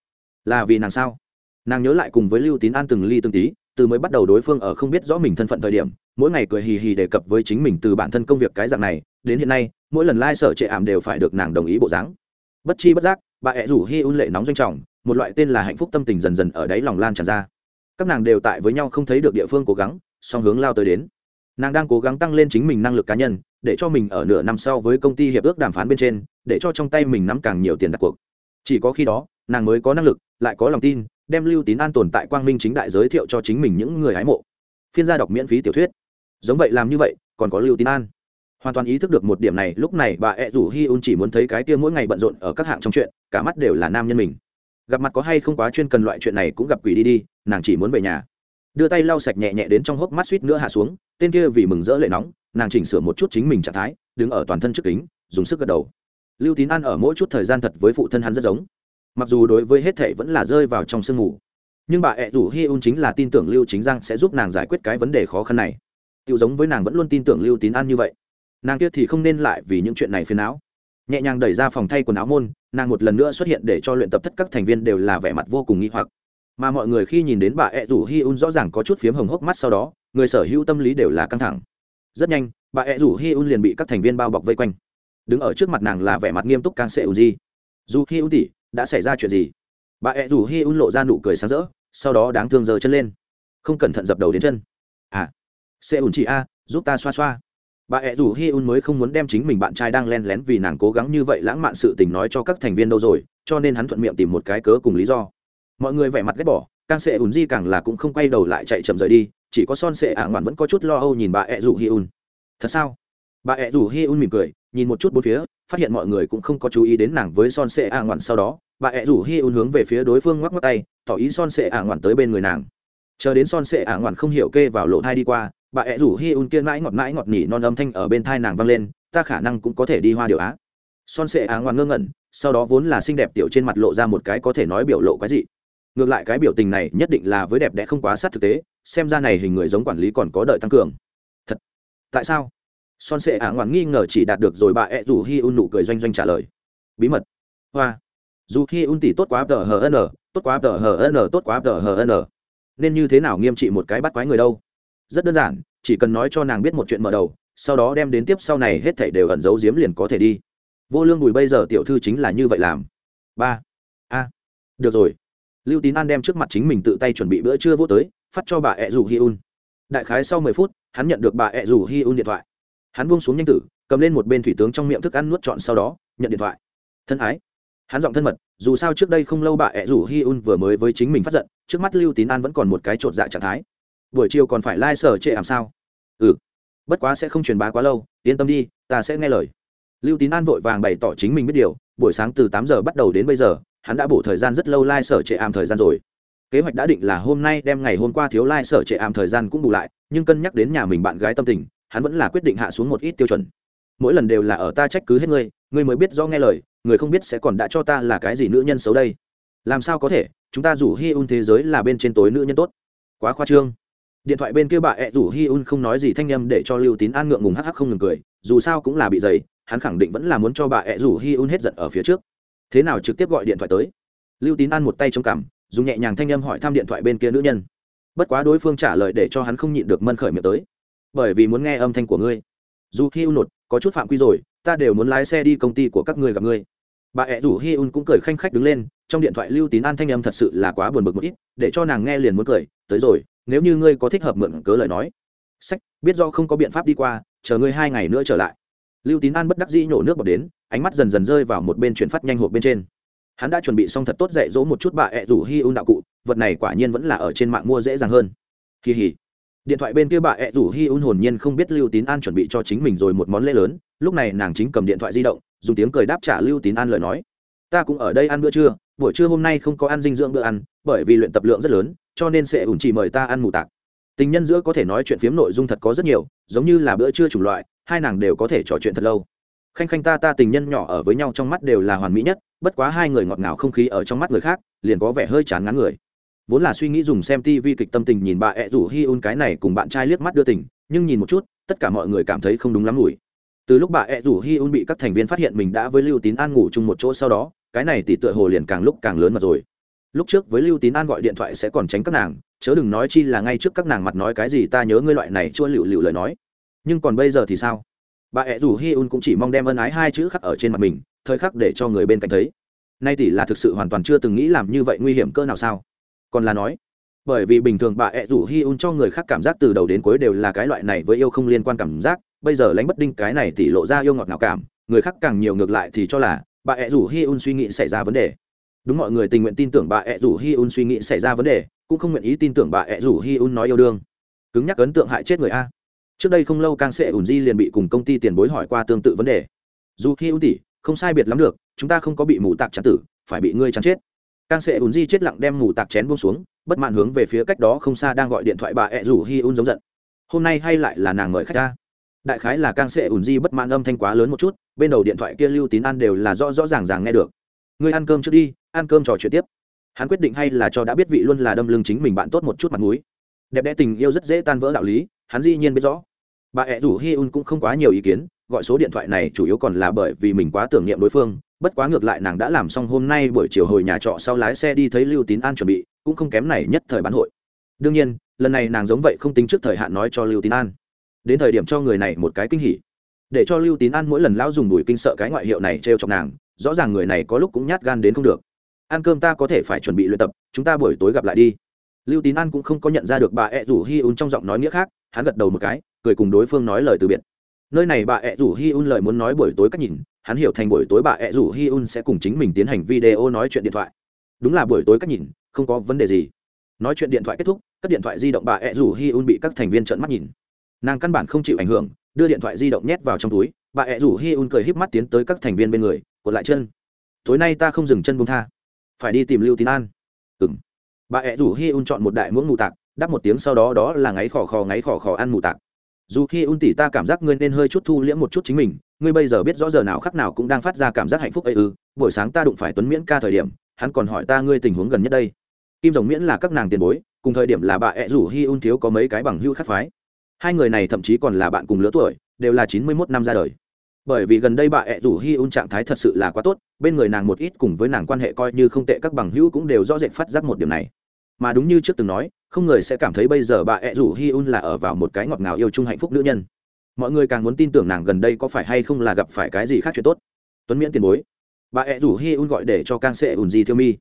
Speaker 1: là vì nàng sao? Nàng nhớ lại cùng với lưu tín an từng ly từng tí, từ mới bắt đầu đối phương ở không biết rõ mình thân phận thời điểm, mỗi ngày cười hì hì đề cập với chính mình từ bản thân công việc cái dạng này, đến hiện nay, mỗi lần lai、like、sở trệ ảm đều phải được nàng đồng ý bộ dáng bất chi bất giác, bà ẹ rủ hi un lệ nóng doanh trọng, một loại tên là hạnh phúc tâm tình dần dần ở đáy lòng lan tràn ra. Các nàng đều tại với nhau không thấy được địa phương cố gắng, song hướng lao tới đến. Nàng đang cố gắng tăng lên chính mình năng lực cá nhân, để cho mình ở nửa năm sau với công ty hiệp ước đàm phán bên trên, để cho trong tay mình nắm càng nhiều tiền đặt cuộc. Chỉ có khi đó, nàng mới có năng lực, lại có lòng tin, đem lưu tín an tồn tại quang minh chính đại giới thiệu cho chính mình những người hái mộ. Phiên gia đọc miễn phí tiểu thuyết. Giống vậy làm như vậy, còn có lưu tín an hoàn toàn ý thức được một điểm này, lúc này bà ẹ rủ hi un chỉ muốn thấy cái kia mỗi ngày bận rộn ở các hạng trong chuyện, cả mắt đều là nam nhân mình. Gặp mặt có hay không quá chuyên cần loại chuyện này cũng gặp quỷ đi đi, nàng chỉ muốn về nhà. Đưa tay lau sạch nhẹ nhẹ đến trong hốc mắt suýt nữa hạ xuống, tên kia vì mừng rỡ lệ nóng, nàng chỉnh sửa một chút chính mình trạng thái, đứng ở toàn thân trước kính, dùng sức gật đầu. Lưu tín ăn ở mỗi chút thời gian thật với phụ thân hắn rất giống. Mặc dù đối với hết thệ vẫn là rơi vào trong sương mù, nhưng bà ẹ rủ hi un chính là tin tưởng lưu chính giang sẽ giúp nàng giải quyết cái vấn đề khó khăn này. Tự giống với nàng vẫn luôn tin tưởng lưu tín an như vậy nàng kia thì không nên lại vì những chuyện này phiền não. Nhẹ nhàng đẩy ra phòng thay quần áo môn, nàng một lần nữa xuất hiện để cho luyện tập tất các thành viên đều là vẻ mặt vô cùng nghi hoặc. Mà mọi người khi nhìn đến bà ẹ rủ hi un rõ ràng có chút phiếm hồng hốc mắt sau đó, người sở hữu tâm lý đều là căng thẳng. Rất nhanh, bà ẹ rủ hi un liền bị các thành viên bao bọc vây quanh. Đứng ở trước mặt nàng là vẻ mặt nghiêm túc càng sệ u di dù hi un tỉ đã xảy ra chuyện gì? Bà ẹ rủ hi un lộ ra nụ cười sáng rỡ, sau đó đáng thương giơ chân lên. Không cẩn thận dập đầu đến chân. À sệ ùn chị a, giúp ta xoa xoa bà ẹ rủ hi un mới không muốn đem chính mình bạn trai đang len lén vì nàng cố gắng như vậy lãng mạn sự tình nói cho các thành viên đâu rồi, cho nên hắn thuận miệng tìm một cái cớ cùng lý do. Mọi người vẻ mặt ghét bỏ càng sệ ùn di càng là cũng không quay đầu lại chạy chậm rời đi, chỉ có son sệ ả ngoạn vẫn có chút lo âu nhìn bà ẹ rủ hi un. Thật sao? Bà ẹ rủ hi un mỉm cười, nhìn một chút bốn phía, phát hiện mọi người cũng không có chú ý đến nàng với son sệ ả ngoạn sau đó, bà ẹ rủ hi un hướng về phía đối phương ngoắc ngoắc tay, tỏ ý son sệ ả ngoạn tới bên người nàng. Chờ đến son sệ ả ngoạn không hiểu kê vào lộ thai đi qua bà ẹ rủ hi un kia mãi ngọt mãi ngọt nhỉ non âm thanh ở bên thai nàng vang lên, ta khả năng cũng có thể đi hoa điều á. Son sệ á ngoan ngơ ngẩn, sau đó vốn là xinh đẹp tiểu trên mặt lộ ra một cái có thể nói biểu lộ cái gì ngược lại cái biểu tình này nhất định là với đẹp đẽ không quá sát thực tế, xem ra này hình người giống quản lý còn có đợi tăng cường. Thật? Tại sao? Son sệ ả ngoạn nghi ngờ chỉ đạt được rồi bà ẹ rủ hi un nụ cười doanh doanh trả lời. Bí mật. Hoa. Dù hi un tỷ tốt quá tờ hờ n tốt quá tờ hờ n tốt quá tờ hờ n nên như thế nào nghiêm trị một cái bắt quái người đâu? Rất đơn giản, chỉ cần nói cho nàng biết một chuyện mở đầu, sau đó đem đến tiếp sau này hết thảy đều ẩn giấu giếm liền có thể đi. Vô lương bùi bây giờ tiểu thư chính là như vậy làm. Ba. A. Được rồi. Lưu tín an đem trước mặt chính mình tự tay chuẩn bị bữa trưa vô tới, phát cho bà ẹ rủ hi un. Đại khái sau mười phút, hắn nhận được bà ẹ rủ hi un điện thoại. Hắn buông xuống nhanh tử, cầm lên một bên thủy tướng trong miệng thức ăn nuốt trọn sau đó, nhận điện thoại. Thân ái. Hắn giọng thân mật, dù sao trước đây không lâu bà ẹ rủ hi un vừa mới với chính mình phát giận, trước mắt lưu tín an vẫn còn một cái chột dạ trạng thái buổi chiều còn phải lai、like、sở trệ ảm sao? Ừ. Bất quá sẽ không truyền bá quá lâu, yên tâm đi, ta sẽ nghe lời. Lưu tín an vội vàng bày tỏ chính mình biết điều, buổi sáng từ tám giờ bắt đầu đến bây giờ, hắn đã bổ thời gian rất lâu lai、like、sở trệ ảm thời gian rồi. Kế hoạch đã định là hôm nay đem ngày hôm qua thiếu lai、like、sở trệ ảm thời gian cũng bù lại, nhưng cân nhắc đến nhà mình bạn gái tâm tình, hắn vẫn là quyết định hạ xuống một ít tiêu chuẩn. Mỗi lần đều là ở ta trách cứ hết ngươi ngươi mới biết do nghe lời, người không biết sẽ còn đã cho ta là cái gì nữ nhân xấu đây. Làm sao có thể, chúng ta rủ hi un thế giới là bên trên tối nữ nhân tốt. Quá khoa trương điện thoại bên kia bà ẹ rủ hi un không nói gì thanh â m để cho lưu tín an ngượng ngùng hắc hắc không ngừng cười, dù sao cũng là bị dày, hắn khẳng định vẫn là muốn cho bà ẹ rủ hi un hết giận ở phía trước. Thế nào trực tiếp gọi điện thoại tới? Lưu tín an một tay trong cằm, dùng nhẹ nhàng thanh â m hỏi thăm điện thoại bên kia nữ nhân. Bất quá đối phương trả lời để cho hắn không nhịn được mân khởi miệng tới. Bởi vì muốn nghe âm thanh của ngươi. Dù hi un nột, có chút phạm quy rồi, ta đều muốn lái xe đi công ty của các ngươi gặp ngươi. Bà ẹ rủ hi un cũng cười khanh khách đứng lên, trong điện thoại lưu tín an thanh âm thật sự là quá buồn bực một ít, để cho nàng nghe liền muốn cười, tới rồi nếu như ngươi có thích hợp mượn cớ lời nói. Sách, biết do không có biện pháp đi qua, chờ ngươi hai ngày nữa trở lại. Lưu tín an bất đắc dĩ nhổ nước bọt đến, ánh mắt dần dần rơi vào một bên chuyển phát nhanh hộp bên trên. Hắn đã chuẩn bị xong thật tốt dạy dỗ một chút bà ẹ rủ hi un đạo cụ, vật này quả nhiên vẫn là ở trên mạng mua dễ dàng hơn. Kỳ hỉ. Điện thoại bên kia bà ẹ rủ hi un hồn nhiên không biết lưu tín an chuẩn bị cho chính mình rồi một món lễ lớn, lúc này nàng chính cầm điện thoại di động, dùng tiếng cười đáp trả lưu tín an lời nói. Ta cũng ở đây ăn bữa trưa buổi trưa hôm nay không có ăn dinh dưỡng bữa ăn, bởi vì luyện tập lượng rất lớn, cho nên sẽ ủn chỉ mời ta ăn mù tạc. Tình nhân giữa có thể nói chuyện phiếm nội dung thật có rất nhiều, giống như là bữa trưa chủng loại, hai nàng đều có thể trò chuyện thật lâu. Khanh khanh ta ta tình nhân nhỏ ở với nhau trong mắt đều là hoàn mỹ nhất, bất quá hai người ngọt ngào không khí ở trong mắt người khác, liền có vẻ hơi chán ngán người. Vốn là suy nghĩ dùng xem tv kịch tâm tình nhìn bà ẹ rủ hi un cái này cùng bạn trai liếc mắt đưa tình, nhưng nhìn một chút, tất cả mọi người cảm thấy không đúng lắm mùi từ lúc bà ẹ rủ hi un bị các thành viên phát hiện mình đã với lưu tín an ngủ chung một chỗ sau đó cái này tỷ tựa hồ liền càng lúc càng lớn mà rồi. Lúc trước với lưu tín an gọi điện thoại sẽ còn tránh các nàng, chớ đừng nói chi là ngay trước các nàng mặt nói cái gì ta nhớ ngươi loại này chua lựu lựu lời nói. Nhưng còn bây giờ thì sao? Bà ẹ rủ hi un cũng chỉ mong đem ân ái hai chữ khắc ở trên mặt mình, thời khắc để cho người bên cạnh thấy. Nay tỷ là thực sự hoàn toàn chưa từng nghĩ làm như vậy nguy hiểm cơ nào sao? Còn là nói, bởi vì bình thường bà ẹ rủ hi un cho người khác cảm giác từ đầu đến cuối đều là cái loại này với yêu không liên quan cảm giác, bây giờ lánh bất đinh cái này tỷ lộ ra yêu ngọt ngào cảm, người khác càng nhiều ngược lại thì cho là bà ẹ rủ hi un suy nghĩ xảy ra vấn đề. Đúng mọi người tình nguyện tin tưởng bà ẹ rủ hi un suy nghĩ xảy ra vấn đề, cũng không nguyện ý tin tưởng bà ẹ rủ hi un nói yêu đương. Cứng nhắc ấn tượng hại chết người a. Trước đây không lâu càng sẽ ủn di liền bị cùng công ty tiền bối hỏi qua tương tự vấn đề. Dù hi un tỷ, không sai biệt lắm được, chúng ta không có bị mù tạc chán tử, phải bị ngươi chán chết. Càng sẽ ủn di chết lặng đem mù tạc chén buông xuống, bất mãn hướng về phía cách đó không xa đang gọi điện thoại bà ẹ rủ hi un giống giận. Hôm nay hay lại là nàng mời khách ta đại khái là càng sẽ ủn di bất mãn âm thanh quá lớn một chút, bên đầu điện thoại kia lưu tín ăn đều là rõ rõ ràng ràng nghe được. Ngươi ăn cơm trước đi, ăn cơm trò chuyện tiếp. Hắn quyết định hay là cho đã biết vị luôn là đâm lưng chính mình bạn tốt một chút mặt mũi. Đẹp đẽ tình yêu rất dễ tan vỡ đạo lý, hắn dĩ nhiên biết rõ. Bà ẹ rủ hi un cũng không quá nhiều ý kiến, gọi số điện thoại này chủ yếu còn là bởi vì mình quá tưởng niệm đối phương, bất quá ngược lại nàng đã làm xong hôm nay buổi chiều hồi nhà trọ sau lái xe đi thấy lưu tín an chuẩn bị, cũng không kém này nhất thời bán hội. Đương nhiên, lần này nàng giống vậy không tính trước thời hạn nói cho lưu tín an đến thời điểm cho người này một cái kinh hỉ. Để cho lưu tín an mỗi lần lão dùng đùi kinh sợ cái ngoại hiệu này trêu chọc nàng, rõ ràng người này có lúc cũng nhát gan đến không được. Ăn cơm ta có thể phải chuẩn bị luyện tập, chúng ta buổi tối gặp lại đi. Lưu tín an cũng không có nhận ra được bà ẹ rủ hi un trong giọng nói nghĩa khác, hắn gật đầu một cái, cười cùng đối phương nói lời từ biệt. Nơi này bà ẹ rủ hi un lời muốn nói buổi tối cách nhìn, hắn hiểu thành buổi tối bà ẹ rủ hi un sẽ cùng chính mình tiến hành video nói chuyện điện thoại. Đúng là buổi tối cách nhìn, không có vấn đề gì. Nói chuyện điện thoại kết thúc, các điện thoại di động bà ẹ rủ hi un bị các thành viên trợn mắt nhìn nàng căn bản không chịu ảnh hưởng, đưa điện thoại di động nhét vào trong túi, bà ẹ rủ hi un cười híp mắt tiến tới các thành viên bên người, cột lại chân. Tối nay ta không dừng chân buông tha, phải đi tìm lưu tín an. Ừng bà ẹ rủ hi un chọn một đại muỗng mù tạc đắp một tiếng sau đó đó là ngáy khò khò ngáy khò khò ăn mù tạc. Dù hi un tỉ ta cảm giác ngươi nên hơi chút thu liễm một chút chính mình, ngươi bây giờ biết rõ giờ nào khắc nào cũng đang phát ra cảm giác hạnh phúc ấy ư, buổi sáng ta đụng phải tuấn miễn ca thời điểm, hắn còn hỏi ta ngươi tình huống gần nhất đây. Kim rồng miễn là các nàng tiền bối, cùng thời điểm là bà ẹ rủ hi un thiếu có mấy cái bằng hưu khắc phái hai người này thậm chí còn là bạn cùng lứa tuổi, đều là chín mươi mốt năm ra đời. Bởi vì gần đây bà ẹ rủ hi un trạng thái thật sự là quá tốt, bên người nàng một ít cùng với nàng quan hệ coi như không tệ các bằng hữu cũng đều rõ rệt phát giác một điểm này. Mà đúng như trước từng nói, không người sẽ cảm thấy bây giờ bà ẹ rủ hi un là ở vào một cái ngọt ngào yêu chung hạnh phúc nữ nhân. Mọi người càng muốn tin tưởng nàng gần đây có phải hay không là gặp phải cái gì khác chuyện tốt. Tuấn miễn tiền bối. Bà ẹ rủ hi un gọi để cho càng sẽ ùn gì thiêu mi.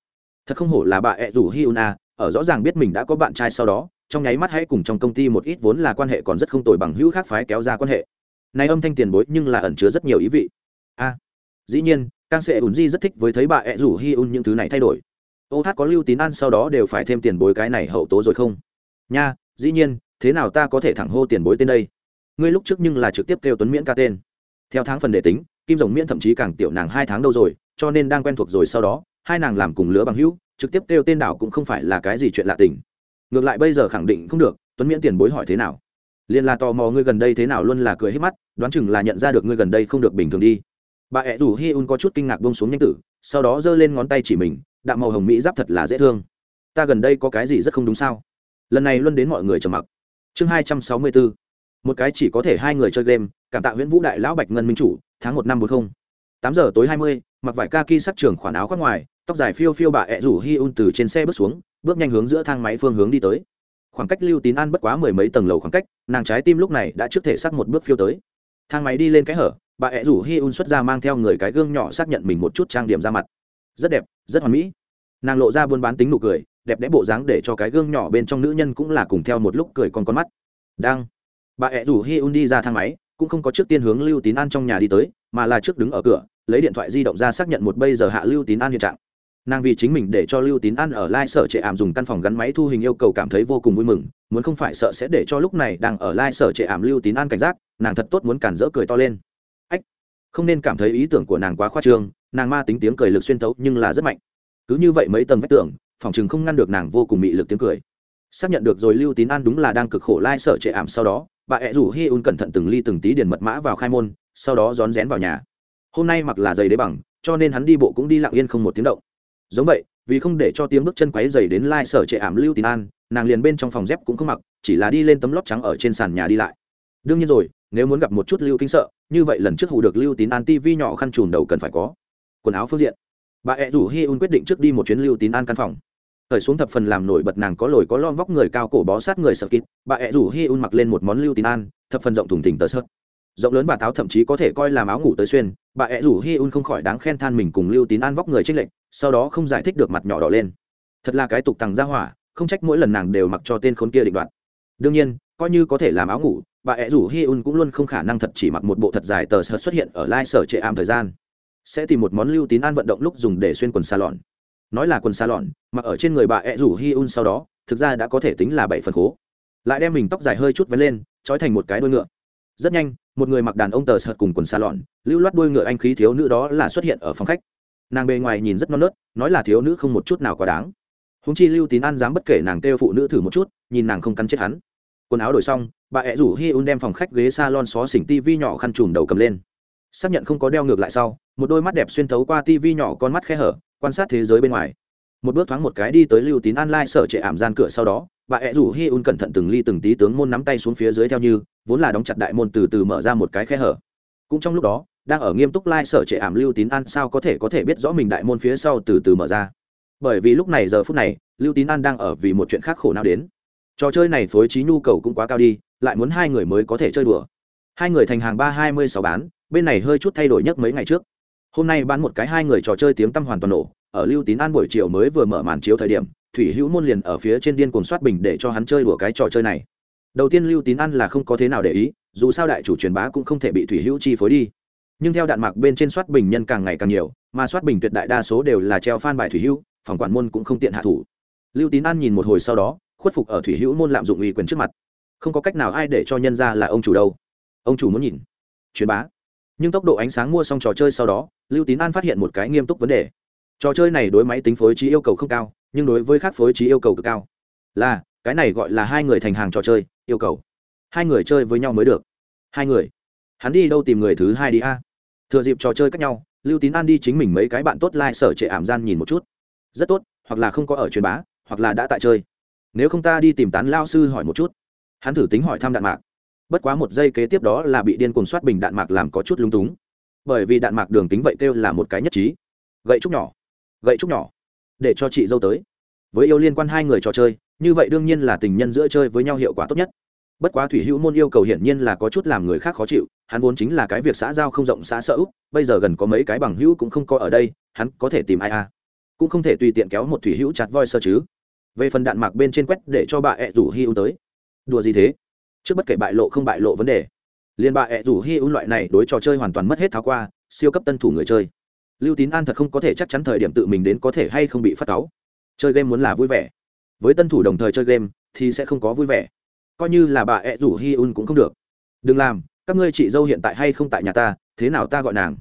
Speaker 1: Thật không hổ là bà ẹ rủ hi un à ở rõ ràng biết mình đã có bạn trai sau đó trong nháy mắt hãy cùng trong công ty một ít vốn là quan hệ còn rất không tồi bằng hữu khác phái kéo ra quan hệ. Này âm thanh tiền bối nhưng là ẩn chứa rất nhiều ý vị. A, dĩ nhiên càng sẽ ùn di rất thích với thấy bà ẹ rủ hi un những thứ này thay đổi. Ô hát có lưu tín ăn sau đó đều phải thêm tiền bối cái này hậu tố rồi không? Nha, dĩ nhiên, thế nào ta có thể thẳng hô tiền bối tên đây? Ngươi lúc trước nhưng là trực tiếp kêu tuấn miễn ca tên. Theo tháng phần để tính, kim rồng miễn thậm chí càng tiểu nàng hai tháng đâu rồi, cho nên đang quen thuộc rồi sau đó, hai nàng làm cùng lứa bằng hữu, trực tiếp kêu tên đảo cũng không phải là cái gì chuyện lạ tình ngược lại bây giờ khẳng định không được, tuấn miễn tiền bối hỏi thế nào? Liền là tò mò ngươi gần đây thế nào luôn là cười hết mắt, đoán chừng là nhận ra được ngươi gần đây không được bình thường đi. Bà ẹ rủ hi un có chút kinh ngạc bông xuống nhanh tử, sau đó giơ lên ngón tay chỉ mình, đạm màu hồng mỹ giáp thật là dễ thương. Ta gần đây có cái gì rất không đúng sao? Lần này luân đến mọi người trầm mặc. Chương hai trăm sáu mươi bốn một cái chỉ có thể hai người chơi game, cảm tạ nguyễn vũ đại lão bạch ngân minh chủ, tháng một năm bốn mươi tám giờ tối hai mươi, mặc vải ca ki sắc trường khoản áo khoác ngoài tóc dài phiêu phiêu bà ẹ rủ hi un từ trên xe bước xuống, bước nhanh hướng giữa thang máy phương hướng đi tới. Khoảng cách lưu tín an bất quá mười mấy tầng lầu khoảng cách, nàng trái tim lúc này đã trước thể xác một bước phiêu tới. Thang máy đi lên cái hở, bà ẹ rủ hi un xuất ra mang theo người cái gương nhỏ xác nhận mình một chút trang điểm ra mặt. Rất đẹp, rất hoàn mỹ. Nàng lộ ra buôn bán tính nụ cười, đẹp đẽ bộ dáng để cho cái gương nhỏ bên trong nữ nhân cũng là cùng theo một lúc cười con con mắt. Đang. Bà ẹ rủ hi un đi ra thang máy, cũng không có trước tiên hướng lưu tín an trong nhà đi tới, mà là trước đứng ở cửa, lấy điện thoại di động ra xác nhận một bây giờ hạ lưu tín an hiện trạng nàng vì chính mình để cho lưu tín an ở lai sở trệ ảm dùng căn phòng gắn máy thu hình yêu cầu cảm thấy vô cùng vui mừng, muốn không phải sợ sẽ để cho lúc này đang ở lai sở trệ ảm lưu tín an cảnh giác, nàng thật tốt muốn cản rỡ cười to lên. Ách, không nên cảm thấy ý tưởng của nàng quá khoa trương, nàng ma tính tiếng cười lực xuyên tấu nhưng là rất mạnh. Cứ như vậy mấy tầng vách tưởng phòng chừng không ngăn được nàng vô cùng mị lực tiếng cười. Xác nhận được rồi lưu tín an đúng là đang cực khổ lai sở trệ ảm sau đó, bà ẹ rủ hi un cẩn thận từng ly từng tí điền mật mã vào khai môn, sau đó rón rén vào nhà. Hôm nay mặc là giày đế bằng, cho nên hắn đi bộ cũng đi lặng yên không một tiếng động giống vậy, vì không để cho tiếng bước chân quáy dày đến lai sở trệ ảm lưu tín an, nàng liền bên trong phòng dép cũng không mặc, chỉ là đi lên tấm lót trắng ở trên sàn nhà đi lại. Đương nhiên rồi, nếu muốn gặp một chút lưu kinh sợ, như vậy lần trước hù được lưu tín an tv nhỏ khăn trùm đầu cần phải có quần áo phương diện. Bà ẹ rủ hi un quyết định trước đi một chuyến lưu tín an căn phòng. Thời xuống thập phần làm nổi bật nàng có lồi có lon vóc người cao cổ bó sát người sợ kịt, bà ẹ rủ hi un mặc lên một món lưu tín an, thập phần rộng thùng thỉnh tờ sợt rộng lớn và táo thậm chí có thể coi làm áo ngủ tới xuyên, bà ẹ rủ hi un không khỏi đáng khen than mình cùng lưu tín an vóc người trích lệnh sau đó không giải thích được mặt nhỏ đỏ lên. Thật là cái tục tằng ra hỏa, không trách mỗi lần nàng đều mặc cho tên khốn kia định đoạt. Đương nhiên, coi như có thể làm áo ngủ, bà ẹ rủ hi un cũng luôn không khả năng thật chỉ mặc một bộ thật dài tờ sợt xuất hiện ở lai sở trệ ảm thời gian. Sẽ tìm một món lưu tín an vận động lúc dùng để xuyên quần xa lọn nói là quần xa lọn mặc ở trên người bà ẹ rủ hi un sau đó, thực ra đã có thể tính là bảy phần khố. Lại đem mình tóc dài hơi chút vén lên, trói thành một cái đuôi ngựa. Rất nhanh một người mặc đàn ông tờ sợt cùng quần xa lọn lưu loát đuôi ngựa anh khí thiếu nữ đó là xuất hiện ở phòng khách. Nàng bề ngoài nhìn rất non nớt, nói là thiếu nữ không một chút nào quá đáng. Húng chi lưu tín an dám bất kể nàng kêu phụ nữ thử một chút, nhìn nàng không cắn chết hắn. Quần áo đổi xong, bà ẹ rủ hi un đem phòng khách ghế s a lon xó xỉnh tivi nhỏ khăn trùm đầu cầm lên. Xác nhận không có đeo ngược lại sau, một đôi mắt đẹp xuyên thấu qua tivi nhỏ con mắt khe hở, quan sát thế giới bên ngoài. Một bước thoáng một cái đi tới lưu tín an lai sở trệ ảm gian cửa sau đó bà ẹ rủ hi un cẩn thận từng ly từng tí tướng môn nắm tay xuống phía dưới theo như, vốn là đóng chặt đại môn từ từ mở ra một cái khe hở. Cũng trong lúc đó, đang ở nghiêm túc lai sở trệ ảm lưu tín an sao có thể có thể biết rõ mình đại môn phía sau từ từ mở ra. Bởi vì lúc này giờ phút này, lưu tín an đang ở vì một chuyện khác khổ nào đến. Trò chơi này phối trí nhu cầu cũng quá cao đi, lại muốn hai người mới có thể chơi đùa. Hai người thành hàng ba hai mươi sáu bán, bên này hơi chút thay đổi nhất mấy ngày trước. Hôm nay bán một cái hai người trò chơi tiếng tăm hoàn toàn nổ, ở lưu tín an buổi chiều mới vừa mở màn chiếu thời điểm thủy hữu môn liền ở phía trên điên cuồng soát bình để cho hắn chơi đùa cái trò chơi này. Đầu tiên lưu tín an là không có thế nào để ý, dù sao đại chủ truyền bá cũng không thể bị thủy hữu chi phối đi. Nhưng theo đạn mạc bên trên soát bình nhân càng ngày càng nhiều, mà soát bình tuyệt đại đa số đều là treo phan bài thủy hữu, phòng quản môn cũng không tiện hạ thủ. Lưu tín an nhìn một hồi sau đó, khuất phục ở thủy hữu môn lạm dụng ủy quyền trước mặt. Không có cách nào ai để cho nhân ra là ông chủ đâu. Ông chủ muốn nhìn, truyền bá. Nhưng tốc độ ánh sáng mua xong trò chơi sau đó, lưu tín an phát hiện một cái nghiêm túc vấn đề. Trò chơi này đối máy tính phối trí yêu cầu không cao nhưng đối với khác phối trí yêu cầu cực cao. Là, cái này gọi là hai người thành hàng trò chơi, yêu cầu. Hai người chơi với nhau mới được. Hai người. Hắn đi đâu tìm người thứ hai đi a? Thừa dịp trò chơi cách nhau, lưu tín an đi chính mình mấy cái bạn tốt lai、like、sở trệ ảm gian nhìn một chút. Rất tốt, hoặc là không có ở truyền bá, hoặc là đã tại chơi. Nếu không ta đi tìm tán lao sư hỏi một chút. Hắn thử tính hỏi thăm đạn mạc. Bất quá một giây kế tiếp đó là bị điên cuồng soát bình đạn mạc làm có chút lung túng. Bởi vì đạn mạc đường tính vậy kêu là một cái nhất trí. Gậy trúc nhỏ. Gậy trúc nhỏ để cho chị dâu tới. Với yêu liên quan hai người trò chơi, như vậy đương nhiên là tình nhân giữa chơi với nhau hiệu quả tốt nhất. Bất quá thủy hữu môn yêu cầu hiển nhiên là có chút làm người khác khó chịu, hắn vốn chính là cái việc xã giao không rộng xã sợ úc, bây giờ gần có mấy cái bằng hữu cũng không có ở đây, hắn có thể tìm ai à? Cũng không thể tùy tiện kéo một thủy hữu chặt voi sơ chứ. Về phần đạn mạc bên trên quét để cho bà ẹ rủ hi un tới. Đùa gì thế? Trước bất kể bại lộ không bại lộ vấn đề. Liền bà ẹ rủ hi un loại này đối trò chơi hoàn toàn mất hết tháo qua, siêu cấp tân thủ người chơi lưu tín an thật không có thể chắc chắn thời điểm tự mình đến có thể hay không bị phát cáu. Chơi game muốn là vui vẻ. Với tân thủ đồng thời chơi game thì sẽ không có vui vẻ. Coi như là bà ẹ rủ hi un cũng không được. Đừng làm, các ngươi chị dâu hiện tại hay không tại nhà ta, thế nào ta gọi nàng?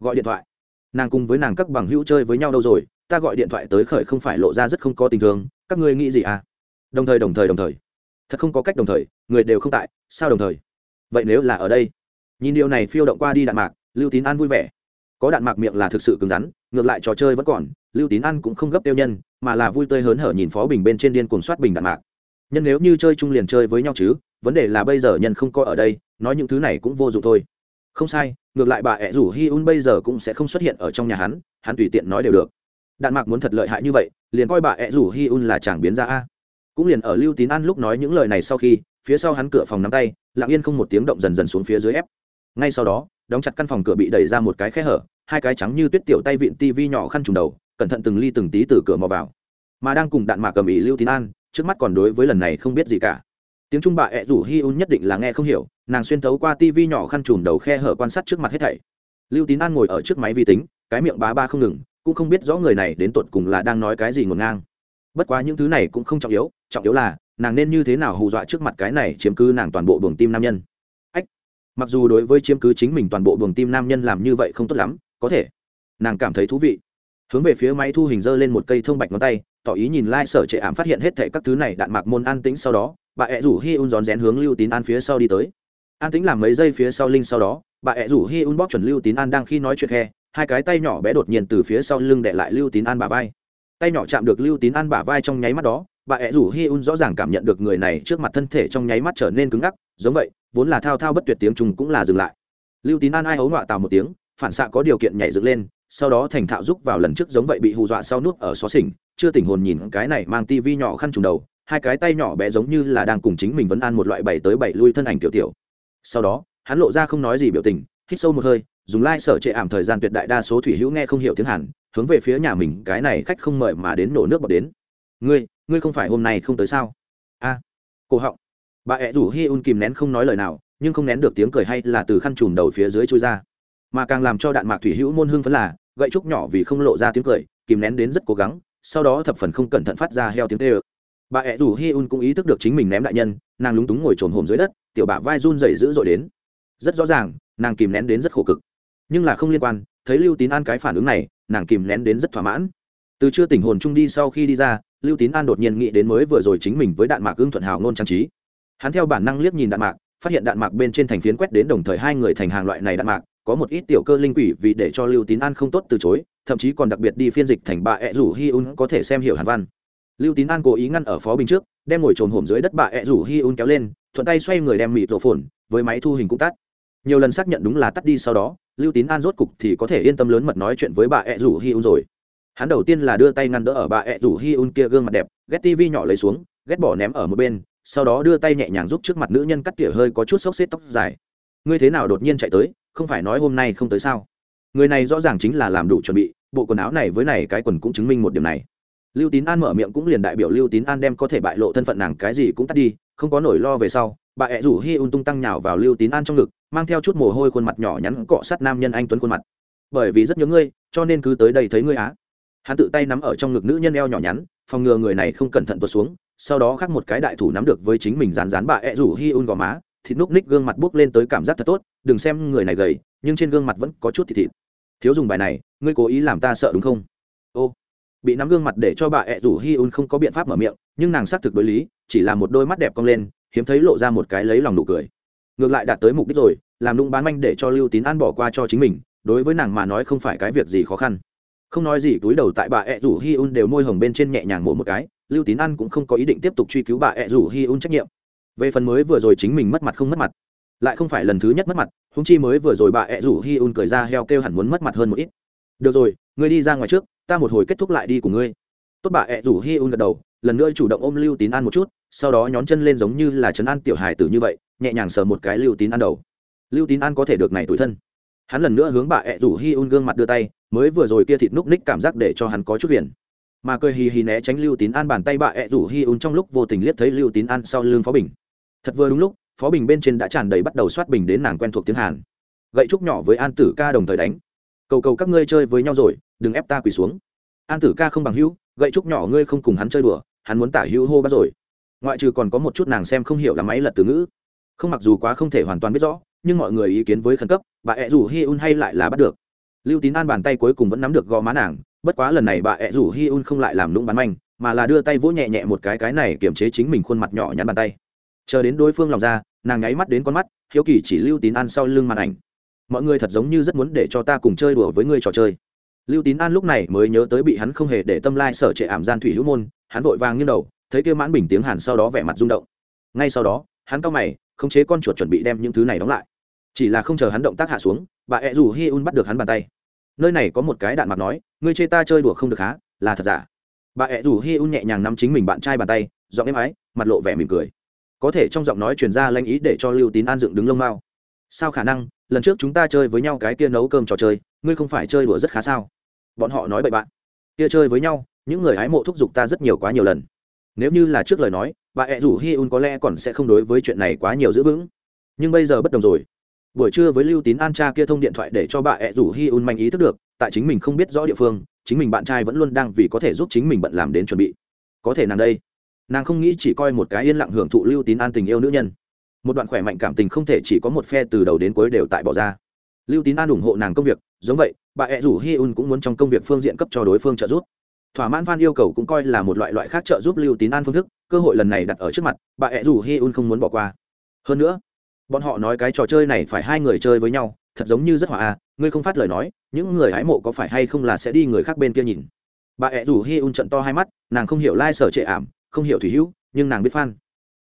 Speaker 1: Gọi điện thoại. Nàng cùng với nàng các bằng hữu chơi với nhau đâu rồi, ta gọi điện thoại tới khởi không phải lộ ra rất không có tình thương, các ngươi nghĩ gì à? Đồng thời đồng thời đồng thời. Thật không có cách đồng thời, người đều không tại, sao đồng thời? Vậy nếu là ở đây? Nhìn điều này phiêu động qua đi đạn mạc, lưu tín an vui vẻ có đạn mạc miệng là thực sự cứng rắn, ngược lại trò chơi vẫn còn, lưu tín ăn cũng không gấp tiêu nhân, mà là vui tươi hớn hở nhìn phó bình bên trên điên cuồng soát bình đạn mạc. Nhân nếu như chơi chung liền chơi với nhau chứ, vấn đề là bây giờ nhân không có ở đây, nói những thứ này cũng vô dụng thôi. Không sai, ngược lại bà ẹ rủ hi un bây giờ cũng sẽ không xuất hiện ở trong nhà hắn hắn tùy tiện nói đều được. Đạn mạc muốn thật lợi hại như vậy, liền coi bà ẹ rủ hi un là chàng biến ra a. Cũng liền ở lưu tín ăn lúc nói những lời này sau khi, phía sau hắn cửa phòng nắm tay, lặng yên không một tiếng động dần dần xuống phía dưới ép ngay sau đó, đóng chặt căn phòng cửa bị đẩy ra một cái khe hở, hai cái trắng như tuyết tiểu tay vịn tivi nhỏ khăn trùng đầu, cẩn thận từng ly từng tí từ cửa mò vào. Mà đang cùng đạn mạc cầm ỉ lưu tín an, trước mắt còn đối với lần này không biết gì cả. Tiếng trung bà ẹ rủ hi un nhất định là nghe không hiểu, nàng xuyên thấu qua tivi nhỏ khăn trùm đầu khe hở quan sát trước mặt hết thảy. Lưu tín an ngồi ở trước máy vi tính, cái miệng bá ba không ngừng, cũng không biết rõ người này đến tột cùng là đang nói cái gì ngổn ngang. Bất quá những thứ này cũng không trọng yếu trọng yếu là, nàng nên như thế nào hù dọa trước mặt cái này chiếm cứ nàng toàn bộ buồng tim nam nhân mặc dù đối với chiếm cứ chính mình toàn bộ buồng tim nam nhân làm như vậy không tốt lắm, có thể. Nàng cảm thấy thú vị. Hướng về phía máy thu hình dơ lên một cây thông bạch ngón tay, tỏ ý nhìn lai、like、sở trệ ảm phát hiện hết thệ các thứ này đạn mạc môn an tĩnh sau đó, bà ẹ rủ hi un rón rén hướng lưu tín an phía sau đi tới. An tĩnh làm mấy giây phía sau linh sau đó, bà ẹ rủ hi un bóp chuẩn lưu tín an đang khi nói chuyện khe, hai cái tay nhỏ bé đột nhiên từ phía sau lưng đệ lại lưu tín an bà vai. Tay nhỏ chạm được lưu tín an bà vai trong nháy mắt đó bà ẹ rủ hi un rõ ràng cảm nhận được người này trước mặt thân thể trong nháy mắt trở nên cứng ngắc, giống vậy, vốn là thao thao bất tuyệt tiếng trùng cũng là dừng lại. Lưu tín an ai ấu ngoạ tào một tiếng, phản xạ có điều kiện nhảy dựng lên, sau đó thành thạo giúp vào lần trước giống vậy bị hù dọa sau nút ở xó xỉnh, chưa tỉnh hồn nhìn cái này mang tivi nhỏ khăn trùng đầu, hai cái tay nhỏ bé giống như là đang cùng chính mình vẫn ăn một loại bảy tới bảy lui thân ảnh tiểu tiểu. Sau đó, hắn lộ ra không nói gì biểu tình, hít sâu một hơi, dùng lai、like、sở trệ ảm thời gian tuyệt đại đa số thủy hữu nghe không hiểu tiếng hàn, hướng về phía nhà mình, cái này khách không mời mà đến nổ nước bọt đến. Ngươi ngươi không phải hôm nay không tới sao? A à, cổ họng. Bà ẹ rủ hi un kìm nén không nói lời nào nhưng không nén được tiếng cười hay là từ khăn chùm đầu phía dưới chui ra. Mà càng làm cho đạn mạc thủy hữu môn hưng phấn là gậy trúc nhỏ vì không lộ ra tiếng cười kìm nén đến rất cố gắng sau đó thập phần không cẩn thận phát ra heo tiếng tê ơ. Bà ẹ rủ hi un cũng ý thức được chính mình ném đại nhân nàng lúng túng ngồi trồn hồm dưới đất tiểu bà vai run dày dữ dội đến. Rất rõ ràng nàng kìm nén đến rất khổ cực. Nhưng là không liên quan thấy lưu tín an cái phản ứng này nàng kìm nén đến rất thỏa mãn. Từ chưa tỉnh hồn trung đi sau khi đi ra lưu tín an đột nhiên nghĩ đến mới vừa rồi chính mình với đạn mạc ưng thuận hào nôn trang trí. Hắn theo bản năng liếc nhìn đạn mạc, phát hiện đạn mạc bên trên thành phiến quét đến đồng thời hai người thành hàng loại này đạn mạc, có một ít tiểu cơ linh quỷ vì để cho lưu tín an không tốt từ chối, thậm chí còn đặc biệt đi phiên dịch thành bà ẹ rủ hi un có thể xem hiểu hàn văn. Lưu tín an cố ý ngăn ở phó bình trước, đem ngồi trồm hổm dưới đất bà ẹ rủ hi un kéo lên, thuận tay xoay người đem mịt rổ phồn với máy thu hình cũng tắt. Nhiều lần xác nhận đúng là tắt đi sau đó, lưu tín an rốt cục thì có thể yên tâm lớn mật nói chuyện với bà ẹ rủ hi un rồi hắn đầu tiên là đưa tay ngăn đỡ ở bà ẹ rủ hi un kia gương mặt đẹp, ghét tv nhỏ lấy xuống, ghét bỏ ném ở một bên, sau đó đưa tay nhẹ nhàng giúp trước mặt nữ nhân cắt tỉa hơi có chút xốc xếp tóc dài. Ngươi thế nào đột nhiên chạy tới, không phải nói hôm nay không tới sao? Người này rõ ràng chính là làm đủ chuẩn bị, bộ quần áo này với này cái quần cũng chứng minh một điểm này. Lưu tín an mở miệng cũng liền đại biểu lưu tín an đem có thể bại lộ thân phận nàng cái gì cũng tắt đi, không có nổi lo về sau, bà ẹ rủ hi un tung tăng nhào vào lưu tín an trong ngực, mang theo chút mồ hôi khuôn mặt nhỏ nhắn cọ sát nam nhân anh tuấn khuôn mặt. Bởi vì rất nhớ ngươi, cho nên cứ tới đây thấy ngươi á hắn tự tay nắm ở trong ngực nữ nhân eo nhỏ nhắn, phòng ngừa người này không cẩn thận tuột xuống, sau đó khắc một cái đại thủ nắm được với chính mình rán rán bà ẹ rủ hi un gò má, thịt núc ních gương mặt buốc lên tới cảm giác thật tốt, đừng xem người này gầy, nhưng trên gương mặt vẫn có chút thịt thịt. Thiếu dùng bài này, ngươi cố ý làm ta sợ đúng không? Ô, bị nắm gương mặt để cho bà ẹ rủ hi un không có biện pháp mở miệng, nhưng nàng xác thực đối lý, chỉ là một đôi mắt đẹp cong lên, hiếm thấy lộ ra một cái lấy lòng nụ cười. Ngược lại đạt tới mục đích rồi, làm nung bán manh để cho lưu tín an bỏ qua cho chính mình, đối với nàng mà nói không phải cái việc gì khó khăn không nói gì, túi đầu tại bà ẹ rủ hi un đều môi hồng bên trên nhẹ nhàng mổ một cái, lưu tín an cũng không có ý định tiếp tục truy cứu bà ẹ rủ hi un trách nhiệm. Về phần mới vừa rồi chính mình mất mặt không mất mặt, lại không phải lần thứ nhất mất mặt húng chi mới vừa rồi bà ẹ rủ hi un cười ra heo kêu hẳn muốn mất mặt hơn một ít. Được rồi, ngươi đi ra ngoài trước, ta một hồi kết thúc lại đi của ngươi. Tốt bà ẹ rủ hi un gật đầu, lần nữa chủ động ôm lưu tín an một chút, sau đó nhón chân lên giống như là trấn an tiểu hài tử như vậy, nhẹ nhàng sờ một cái lưu tín an đầu. Lưu tín an có thể được này tủi thân. Hắn lần nữa hướng bà ẹ rủ hi un gương mặt đưa tay mới vừa rồi kia thịt núc ních cảm giác để cho hắn có chút viền mà cười hì hì né tránh lưu tín an bàn tay bà ẹ rủ hi un trong lúc vô tình liếc thấy lưu tín an sau lưng phó bình. Thật vừa đúng lúc, phó bình bên trên đã tràn đầy bắt đầu soát bình đến nàng quen thuộc tiếng hàn. Gậy trúc nhỏ với an tử ca đồng thời đánh. Cầu cầu các ngươi chơi với nhau rồi, đừng ép ta quỳ xuống. An tử ca không bằng hữu, gậy trúc nhỏ ngươi không cùng hắn chơi đùa, hắn muốn tả hữu hô bắt rồi. Ngoại trừ còn có một chút nàng xem không hiểu là máy lật từ ngữ. Không mặc dù quá không thể hoàn toàn biết rõ, nhưng mọi người ý kiến với khẩn cấp bà ẹ rủ hi un hay lại là bắt được lưu tín an bàn tay cuối cùng vẫn nắm được gò má nàng, bất quá lần này bà ẹ rủ hi un không lại làm lũng bắn manh, mà là đưa tay vỗ nhẹ nhẹ một cái cái này kiềm chế chính mình khuôn mặt nhỏ nhắn bàn tay. Chờ đến đối phương lòng ra, nàng nháy mắt đến con mắt, hiếu kỳ chỉ lưu tín an sau lưng màn ảnh. Mọi người thật giống như rất muốn để cho ta cùng chơi đùa với ngươi trò chơi. Lưu tín an lúc này mới nhớ tới bị hắn không hề để tâm lai sở trệ ảm gian thủy hữu môn, hắn vội vàng như đầu, thấy kêu mãn bình tiếng hàn sau đó vẻ mặt rung động. Ngay sau đó, hắn cau mày, khống chế con chuột chuẩn bị đem những thứ này đóng lại. Chỉ là không chờ hắn động tác hạ xuống, bà ẹ rủ hi un bắt được hắn bàn tay nơi này có một cái đạn mặt nói, ngươi chê ta chơi đùa không được há là thật giả? Bà ẹ rủ hi un nhẹ nhàng nắm chính mình bạn trai bàn tay, giọng êm ái, mặt lộ vẻ mỉm cười. Có thể trong giọng nói truyền ra lanh ý để cho lưu tín an dựng đứng lông mao. Sao khả năng? Lần trước chúng ta chơi với nhau cái kia nấu cơm trò chơi, ngươi không phải chơi đùa rất khá sao? Bọn họ nói bậy bạn. Kia chơi với nhau, những người hái mộ thúc giục ta rất nhiều quá nhiều lần. Nếu như là trước lời nói, bà ẹ rủ hi un có lẽ còn sẽ không đối với chuyện này quá nhiều giữ vững. Nhưng bây giờ bất đồng rồi buổi trưa với lưu tín an cha kia thông điện thoại để cho bà ẹ rủ hi un manh ý thức được, tại chính mình không biết rõ địa phương, chính mình bạn trai vẫn luôn đang vì có thể giúp chính mình bận làm đến chuẩn bị. Có thể nàng đây. Nàng không nghĩ chỉ coi một cái yên lặng hưởng thụ lưu tín an tình yêu nữ nhân. Một đoạn khỏe mạnh cảm tình không thể chỉ có một phe từ đầu đến cuối đều tại bỏ ra. Lưu tín an ủng hộ nàng công việc, giống vậy, bà ẹ rủ hi un cũng muốn trong công việc phương diện cấp cho đối phương trợ giúp. Thỏa mãn van yêu cầu cũng coi là một loại loại khác trợ giúp lưu tín an phương thức, cơ hội lần này đặt ở trước mặt, bà ẹ rủ hi un không muốn bỏ qua. Hơn nữa bọn họ nói cái trò chơi này phải hai người chơi với nhau, thật giống như rất hòa à ngươi không phát lời nói, những người hái mộ có phải hay không là sẽ đi người khác bên kia nhìn? Bà ẹ rủ hi un trận to hai mắt, nàng không hiểu lai、like、sở trệ ảm, không hiểu thủy hữu, nhưng nàng biết f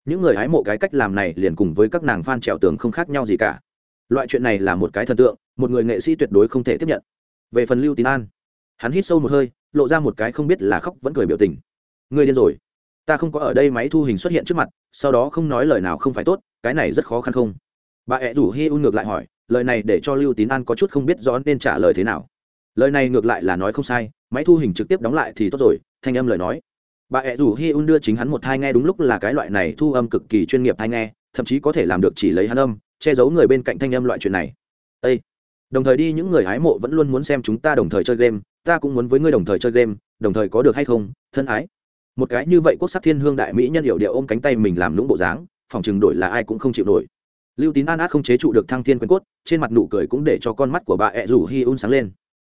Speaker 1: những người hái mộ cái cách làm này liền cùng với các nàng f trèo tường không khác nhau gì cả. Loại chuyện này là một cái thần tượng, một người nghệ sĩ tuyệt đối không thể tiếp nhận. Về phần lưu tín an, hắn hít sâu một hơi, lộ ra một cái không biết là khóc vẫn cười biểu tình. Ngươi điên rồi. Ta không có ở đây máy thu hình xuất hiện trước mặt, sau đó không nói lời nào không phải tốt cái này rất khó khăn không? Bà ẹ rủ hi un ngược lại hỏi, lời này để cho lưu tín an có chút không biết rõ nên trả lời thế nào. Lời này ngược lại là nói không sai, máy thu hình trực tiếp đóng lại thì tốt rồi, thanh âm lời nói. Bà ẹ rủ hi un đưa chính hắn một thai nghe đúng lúc là cái loại này thu âm cực kỳ chuyên nghiệp thai nghe, thậm chí có thể làm được chỉ lấy hắn âm, che giấu người bên cạnh thanh âm loại chuyện này. Ê! đồng thời đi, những người hái mộ vẫn luôn muốn xem chúng ta đồng thời chơi game, ta cũng muốn với ngươi đồng thời chơi game, đồng thời có được hay không, thân ái. Một cái như vậy quốc sắc thiên hương đại mỹ nhân hiệu điệu ôm cánh tay mình làm lũng bộ dáng phòng chừng đổi là ai cũng không chịu nổi. Lưu tín an át không chế trụ được thăng thiên quyền cốt, trên mặt nụ cười cũng để cho con mắt của bà ẹ rủ hi un sáng lên.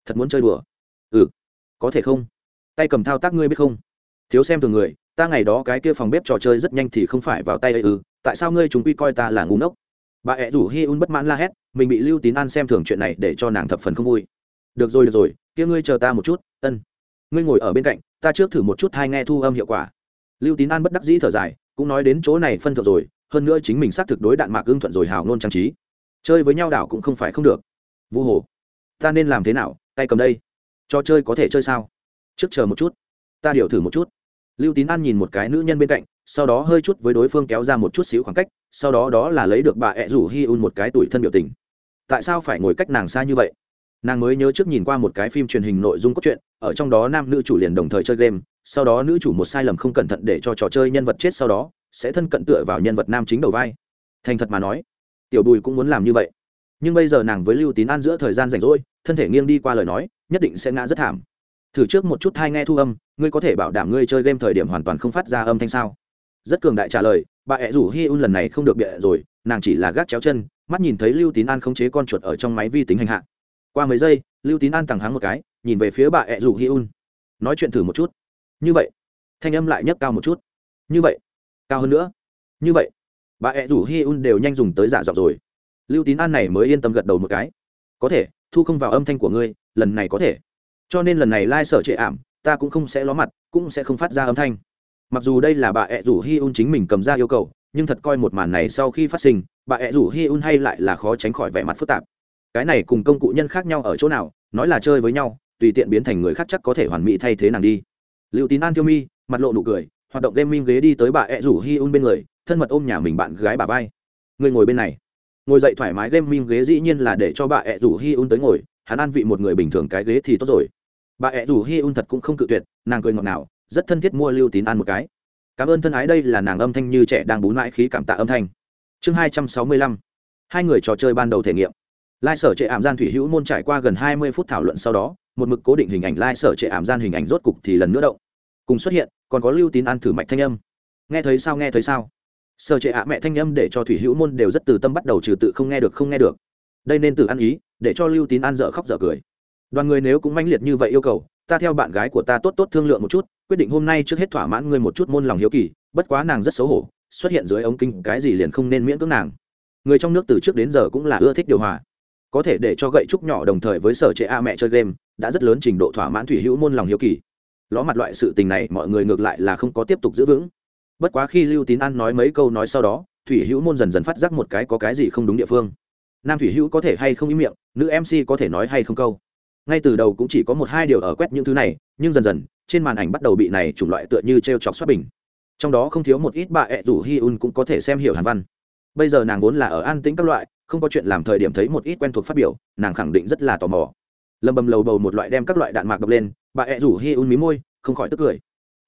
Speaker 1: Thật muốn chơi đùa. Ừ có thể không? Tay cầm thao tác ngươi biết không? Thiếu xem thường người, ta ngày đó cái kia phòng bếp trò chơi rất nhanh thì không phải vào tay ấy ư, tại sao ngươi chúng quy coi ta là ngu ngốc? Bà ẹ rủ hi un bất mãn la hét, mình bị lưu tín an xem thường chuyện này để cho nàng thập phần không vui. Được rồi được rồi, kia ngươi chờ ta một chút, ân. Ngươi ngồi ở bên cạnh, ta trước thử một chút hai nghe thu âm hiệu quả. Lưu tín an bất đắc dĩ thở dài cũng nói đến chỗ này phân thượng rồi, hơn nữa chính mình xác thực đối đạn mạc ưng thuận rồi hào nôn trang trí. Chơi với nhau đảo cũng không phải không được. Vu hồ, ta nên làm thế nào? Tay cầm đây. Cho chơi có thể chơi sao? Trước chờ một chút. Ta điều thử một chút. Lưu tín an nhìn một cái nữ nhân bên cạnh, sau đó hơi chút với đối phương kéo ra một chút xíu khoảng cách, sau đó đó là lấy được bà ẹ rủ hi un một cái tuổi thân biểu tình. Tại sao phải ngồi cách nàng xa như vậy? Nàng mới nhớ trước nhìn qua một cái phim truyền hình nội dung cốt truyện, ở trong đó nam nữ chủ liền đồng thời chơi game, sau đó nữ chủ một sai lầm không cẩn thận để cho trò chơi nhân vật chết sau đó, sẽ thân cận tựa vào nhân vật nam chính đầu vai. Thành thật mà nói, tiểu bùi cũng muốn làm như vậy. Nhưng bây giờ nàng với lưu tín an giữa thời gian rảnh rỗi, thân thể nghiêng đi qua lời nói, nhất định sẽ ngã rất thảm. Thử trước một chút hai nghe thu âm, ngươi có thể bảo đảm ngươi chơi game thời điểm hoàn toàn không phát ra âm thanh sao? Rất cường đại trả lời, bà ẹ rủ hi un lần này không được bịa rồi, nàng chỉ là gác chéo chân, mắt nhìn thấy lưu tín an khống chế con chuột ở trong máy vi tính hành hạ qua mấy giây, lưu tín an tằng hắng một cái, nhìn về phía bà ẹ rủ hi un. Nói chuyện thử một chút. Như vậy, thanh âm lại nhấc cao một chút. Như vậy, cao hơn nữa. Như vậy, bà ẹ rủ hi un đều nhanh dùng tới giả dọc rồi. Lưu tín an này mới yên tâm gật đầu một cái. Có thể, thu không vào âm thanh của ngươi, lần này có thể. Cho nên lần này lai、like、sở trệ ảm, ta cũng không sẽ ló mặt, cũng sẽ không phát ra âm thanh. Mặc dù đây là bà ẹ rủ hi un chính mình cầm ra yêu cầu, nhưng thật coi một màn này sau khi phát sinh, bà ẹ rủ hi un hay lại là khó tránh khỏi vẻ mặt phức tạp cái này cùng công cụ nhân khác nhau ở chỗ nào, nói là chơi với nhau, tùy tiện biến thành người khác chắc có thể hoàn mỹ thay thế nàng đi. Liệu tín an tiêu mi, mặt lộ nụ cười, hoạt động gaming ghế đi tới bà ẹ rủ hi un bên người, thân mật ôm nhà mình bạn gái bà vai. Người ngồi bên này. Ngồi dậy thoải mái gaming ghế dĩ nhiên là để cho bà ẹ rủ hi un tới ngồi, hắn an vị một người bình thường cái ghế thì tốt rồi. Bà ẹ rủ hi un thật cũng không cự tuyệt, nàng cười ngọt ngào, rất thân thiết mua lưu tín ăn một cái. Cảm ơn thân ái đây là nàng âm thanh như trẻ đang bú mãi khí cảm tạ âm thanh. Chương hai trăm sáu mươi lăm. Hai người trò chơi ban đầu thể nghiệm lai sở trệ ảm gian thủy hữu môn trải qua gần hai mươi phút thảo luận sau đó, một mực cố định hình ảnh lai sở trệ ảm gian hình ảnh rốt cục thì lần nữa động. Cùng xuất hiện, còn có lưu tín ăn thử mạch thanh âm. Nghe thấy sao, nghe thấy sao? Sở trệ ạ mẹ thanh âm để cho thủy hữu môn đều rất từ tâm bắt đầu trừ tự không nghe được, không nghe được. Đây nên từ ăn ý, để cho lưu tín ăn dở khóc dở cười. Đoàn người nếu cũng manh liệt như vậy yêu cầu, ta theo bạn gái của ta tốt tốt thương lượng một chút, quyết định hôm nay trước hết thỏa mãn ngươi một chút môn lòng hiếu kỳ, bất quá nàng rất xấu hổ, xuất hiện dưới ống kinh cái gì liền không nên miễn cưỡng nàng. Người trong nước từ trước đến giờ cũng là ưa thích điều hòa có thể để cho gậy trúc nhỏ đồng thời với sở trệ a mẹ chơi game, đã rất lớn trình độ thỏa mãn thủy hữu môn lòng hiếu kỳ. Ló mặt loại sự tình này, mọi người ngược lại là không có tiếp tục giữ vững. Bất quá khi lưu tín an nói mấy câu nói sau đó, thủy hữu môn dần dần phát giác một cái có cái gì không đúng địa phương. Nam thủy hữu có thể hay không ý miệng, nữ mc có thể nói hay không câu. Ngay từ đầu cũng chỉ có một hai điều ở quét những thứ này, nhưng dần dần, trên màn ảnh bắt đầu bị này chủng loại tựa như t r e o chọc xuất bình. Trong đó không thiếu một ít bà ẹ rủ hi un cũng có thể xem hiểu hàn văn. Bây giờ nàng vốn là ở an tĩnh các loại không có chuyện làm thời điểm thấy một ít quen thuộc phát biểu, nàng khẳng định rất là tò mò. Lầm bầm lầu bầu một loại đem các loại đạn mạc đập lên, bà ẹ rủ hi un mí môi, không khỏi tức cười.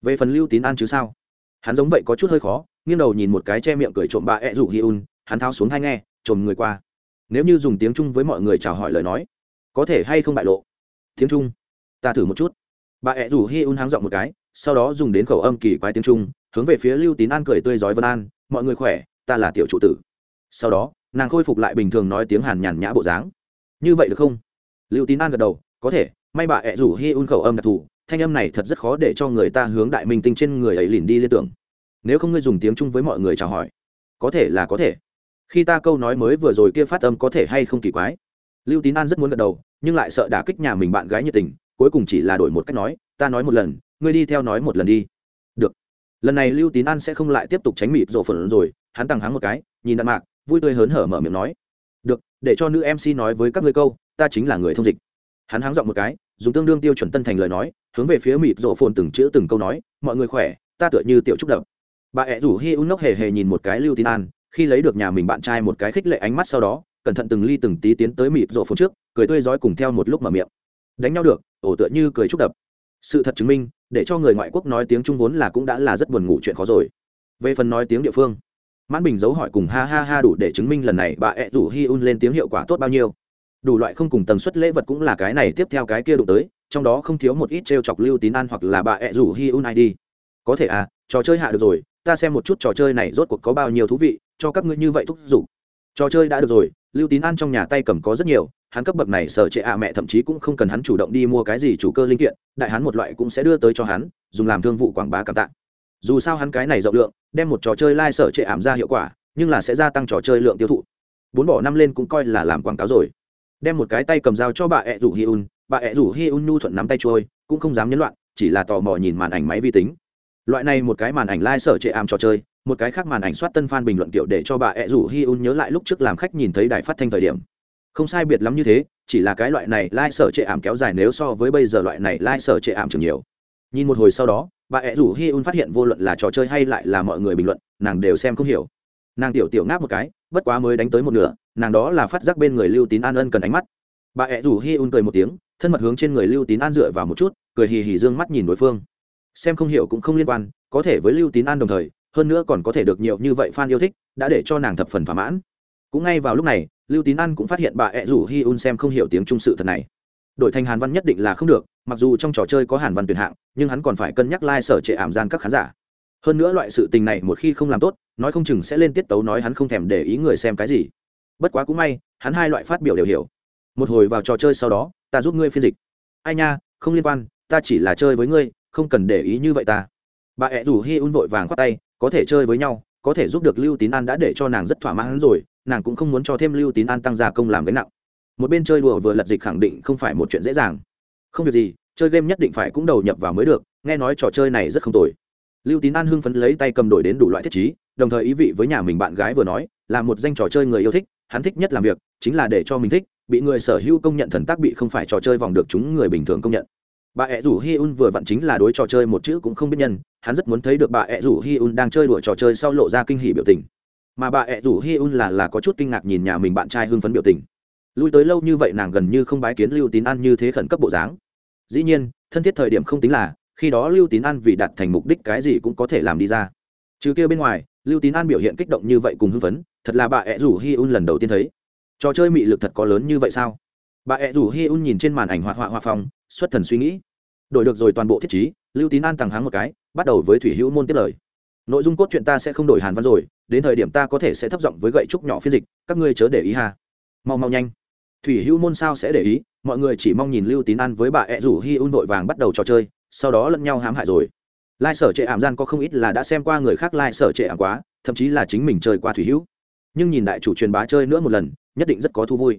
Speaker 1: Về phần lưu tín an chứ sao? Hắn giống vậy có chút hơi khó, nghiêng đầu nhìn một cái che miệng cười trộm bà ẹ rủ hi un, hắn thao xuống hai nghe, trồm người qua. Nếu như dùng tiếng trung với mọi người chào hỏi lời nói, có thể hay không bại lộ? Tiếng trung, ta thử một chút. Bà ẹ rủ hi un háng giọng một cái, sau đó dùng đến khẩu âm kỳ quái tiếng trung, hướng về phía lưu tín an cười tươi rói vân an, mọi người khỏe, ta là tiểu trụ tử. Sau đó nàng khôi phục lại bình thường nói tiếng hàn nhàn nhã bộ dáng. Như vậy được không? Lưu tín an gật đầu, có thể, may bà ẹ rủ hi un khẩu âm đặc thù, thanh âm này thật rất khó để cho người ta hướng đại minh tinh trên người ấy lìn đi liên tưởng. Nếu không ngươi dùng tiếng trung với mọi người chào hỏi, có thể là có thể. Khi ta câu nói mới vừa rồi kia phát âm có thể hay không kỳ quái? Lưu tín an rất muốn gật đầu, nhưng lại sợ đả kích nhà mình bạn gái nhiệt tình, cuối cùng chỉ là đổi một cách nói, ta nói một lần, ngươi đi theo nói một lần đi. Được. Lần này lưu tín an sẽ không lại tiếp tục tránh mịt rộ phần rồi, hắn tặng hắng một cái, nhìn đạn mạc vui tươi hớn hở mở miệng nói. Được, để cho nữ mc nói với các ngươi câu, ta chính là người thông dịch. Hắn háng giọng một cái, dùng tương đương tiêu chuẩn tân thành lời nói, hướng về phía mịt rổ phồn từng chữ từng câu nói, mọi người khỏe, ta tựa như tiểu trúc đập. Bà ẹ rủ hi un nốc hề hề nhìn một cái lưu tín an, khi lấy được nhà mình bạn trai một cái khích lệ ánh mắt sau đó, cẩn thận từng ly từng tí tiến tới mịt rổ phồn trước, cười tươi rói cùng theo một lúc mở miệng. Đánh nhau được, ổ tựa như cười trúc đập. Sự thật chứng minh, để cho người ngoại quốc nói tiếng trung vốn là cũng đã là rất buồn ngủ chuyện khó rồi. Về phần nói tiếng địa phương mãn bình dấu hỏi cùng ha ha ha đủ để chứng minh lần này bà ẹ rủ hi un lên tiếng hiệu quả tốt bao nhiêu. Đủ loại không cùng tần suất lễ vật cũng là cái này tiếp theo cái kia đụng tới, trong đó không thiếu một ít t r e o chọc lưu tín an hoặc là bà ẹ rủ hi un id có thể à trò chơi hạ được rồi, ta xem một chút trò chơi này rốt cuộc có bao nhiêu thú vị, cho các ngươi như vậy thúc giục. Trò chơi đã được rồi, lưu tín an trong nhà tay cầm có rất nhiều, hắn cấp bậc này sở trệ ạ mẹ thậm chí cũng không cần hắn chủ động đi mua cái gì chủ cơ linh kiện, đại hắn một loại cũng sẽ đưa tới cho hắn, dùng làm thương vụ quảng bá cảm tạ. Dù sao hắn cái này rộng lượng đem một trò chơi lai、like、sở trệ ảm ra hiệu quả, nhưng là sẽ gia tăng trò chơi lượng tiêu thụ. Bốn bỏ năm lên cũng coi là làm quảng cáo rồi. Đem một cái tay cầm dao cho bà ẹ rủ hi un, bà ẹ rủ hi un nhu thuận nắm tay trôi, cũng không dám nhấn loạn, chỉ là tò mò nhìn màn ảnh máy vi tính. Loại này một cái màn ảnh lai、like、sở trệ ảm trò chơi, một cái khác màn ảnh soát tân f bình luận kiểu để cho bà ẹ rủ hi un nhớ lại lúc trước làm khách nhìn thấy đài phát thanh thời điểm. Không sai biệt lắm như thế, chỉ là cái loại này lai、like、sở trệ ảm kéo dài nếu so với bây giờ loại này lai、like、sở trệ ảm trường nhiều. Nhìn một hồi sau đó bà ẹ rủ hi un phát hiện vô luận là trò chơi hay lại là mọi người bình luận, nàng đều xem không hiểu. Nàng tiểu tiểu ngáp một cái, bất quá mới đánh tới một nửa, nàng đó là phát giác bên người lưu tín an ân cần ánh mắt. Bà ẹ rủ hi un cười một tiếng, thân mật hướng trên người lưu tín an dựa vào một chút, cười hì hì d ư ơ n g mắt nhìn đối phương. Xem không hiểu cũng không liên quan, có thể với lưu tín an đồng thời, hơn nữa còn có thể được nhiều như vậy f a n yêu thích, đã để cho nàng thập phần thỏa mãn. Cũng ngay vào lúc này, lưu tín an cũng phát hiện bà ẹ rủ hi un xem không hiểu tiếng trung sự thật này đổi thành hàn văn nhất định là không được, mặc dù trong trò chơi có hàn văn tuyển hạng, nhưng hắn còn phải cân nhắc lai、like、sở trệ ảm gian các khán giả. Hơn nữa loại sự tình này một khi không làm tốt, nói không chừng sẽ lên tiết tấu nói hắn không thèm để ý người xem cái gì. Bất quá cũng may, hắn hai loại phát biểu đều hiểu. Một hồi vào trò chơi sau đó, ta giúp ngươi phiên dịch. Ai nha, không liên quan, ta chỉ là chơi với ngươi, không cần để ý như vậy ta. Bà ẹ rủ hi un vội vàng khoát tay, có thể chơi với nhau, có thể giúp được lưu tín an đã để cho nàng rất thỏa mãn rồi, nàng cũng không muốn cho thêm lưu tín an tăng gia công làm gánh nặng một bên chơi đùa vừa lật dịch khẳng định không phải một chuyện dễ dàng. Không việc gì, chơi game nhất định phải cũng đầu nhập vào mới được, nghe nói trò chơi này rất không tồi. Lưu tín an hưng phấn lấy tay cầm đổi đến đủ loại thiết chí đồng thời ý vị với nhà mình bạn gái vừa nói, là một danh trò chơi người yêu thích, hắn thích nhất làm việc, chính là để cho mình thích, bị người sở hữu công nhận thần tác bị không phải trò chơi vòng được chúng người bình thường công nhận. Bà ẹ rủ hi un vừa vặn chính là đối trò chơi một chữ cũng không biết nhân, hắn rất muốn thấy được bà ẹ rủ hi un đang chơi đùa trò chơi sau lộ ra kinh hỉ biểu tình. Mà bà ẹ rủ hi un là là có chút kinh ngạc nhìn nhà mình bạn trai hưng phấn biểu tình lui tới lâu như vậy nàng gần như không bái kiến lưu tín an như thế khẩn cấp bộ dáng. Dĩ nhiên, thân thiết thời điểm không tính là, khi đó lưu tín an vì đạt thành mục đích cái gì cũng có thể làm đi ra. Chứ kia bên ngoài, lưu tín an biểu hiện kích động như vậy cùng hưng phấn, thật là bà ẹ rủ hi un lần đầu tiên thấy. Trò chơi mị lực thật có lớn như vậy sao? Bà ẹ rủ hi un nhìn trên màn ảnh hoạt họa hoa phong, xuất thần suy nghĩ. Đổi được rồi toàn bộ thiết chí lưu tín an thẳng háng một cái, bắt đầu với thủy hữu môn tiếp lời. Nội dung cốt truyện ta sẽ không đổi hàn văn rồi, đến thời điểm ta có thể sẽ thấp giọng với gậy trúc nhỏ phiên dịch, các ngươi chớ để ý hà. mau mau nhanh thủy hữu môn sao sẽ để ý? Mọi người chỉ mong nhìn lưu tín an với bà ẹ rủ hi un vội vàng bắt đầu trò chơi, sau đó lẫn nhau hãm hại rồi. Lai sở trệ ảm gian có không ít là đã xem qua người khác lai sở trệ ảm quá, thậm chí là chính mình chơi qua thủy hữu. Nhưng nhìn đại chủ truyền bá chơi nữa một lần, nhất định rất có thú vui.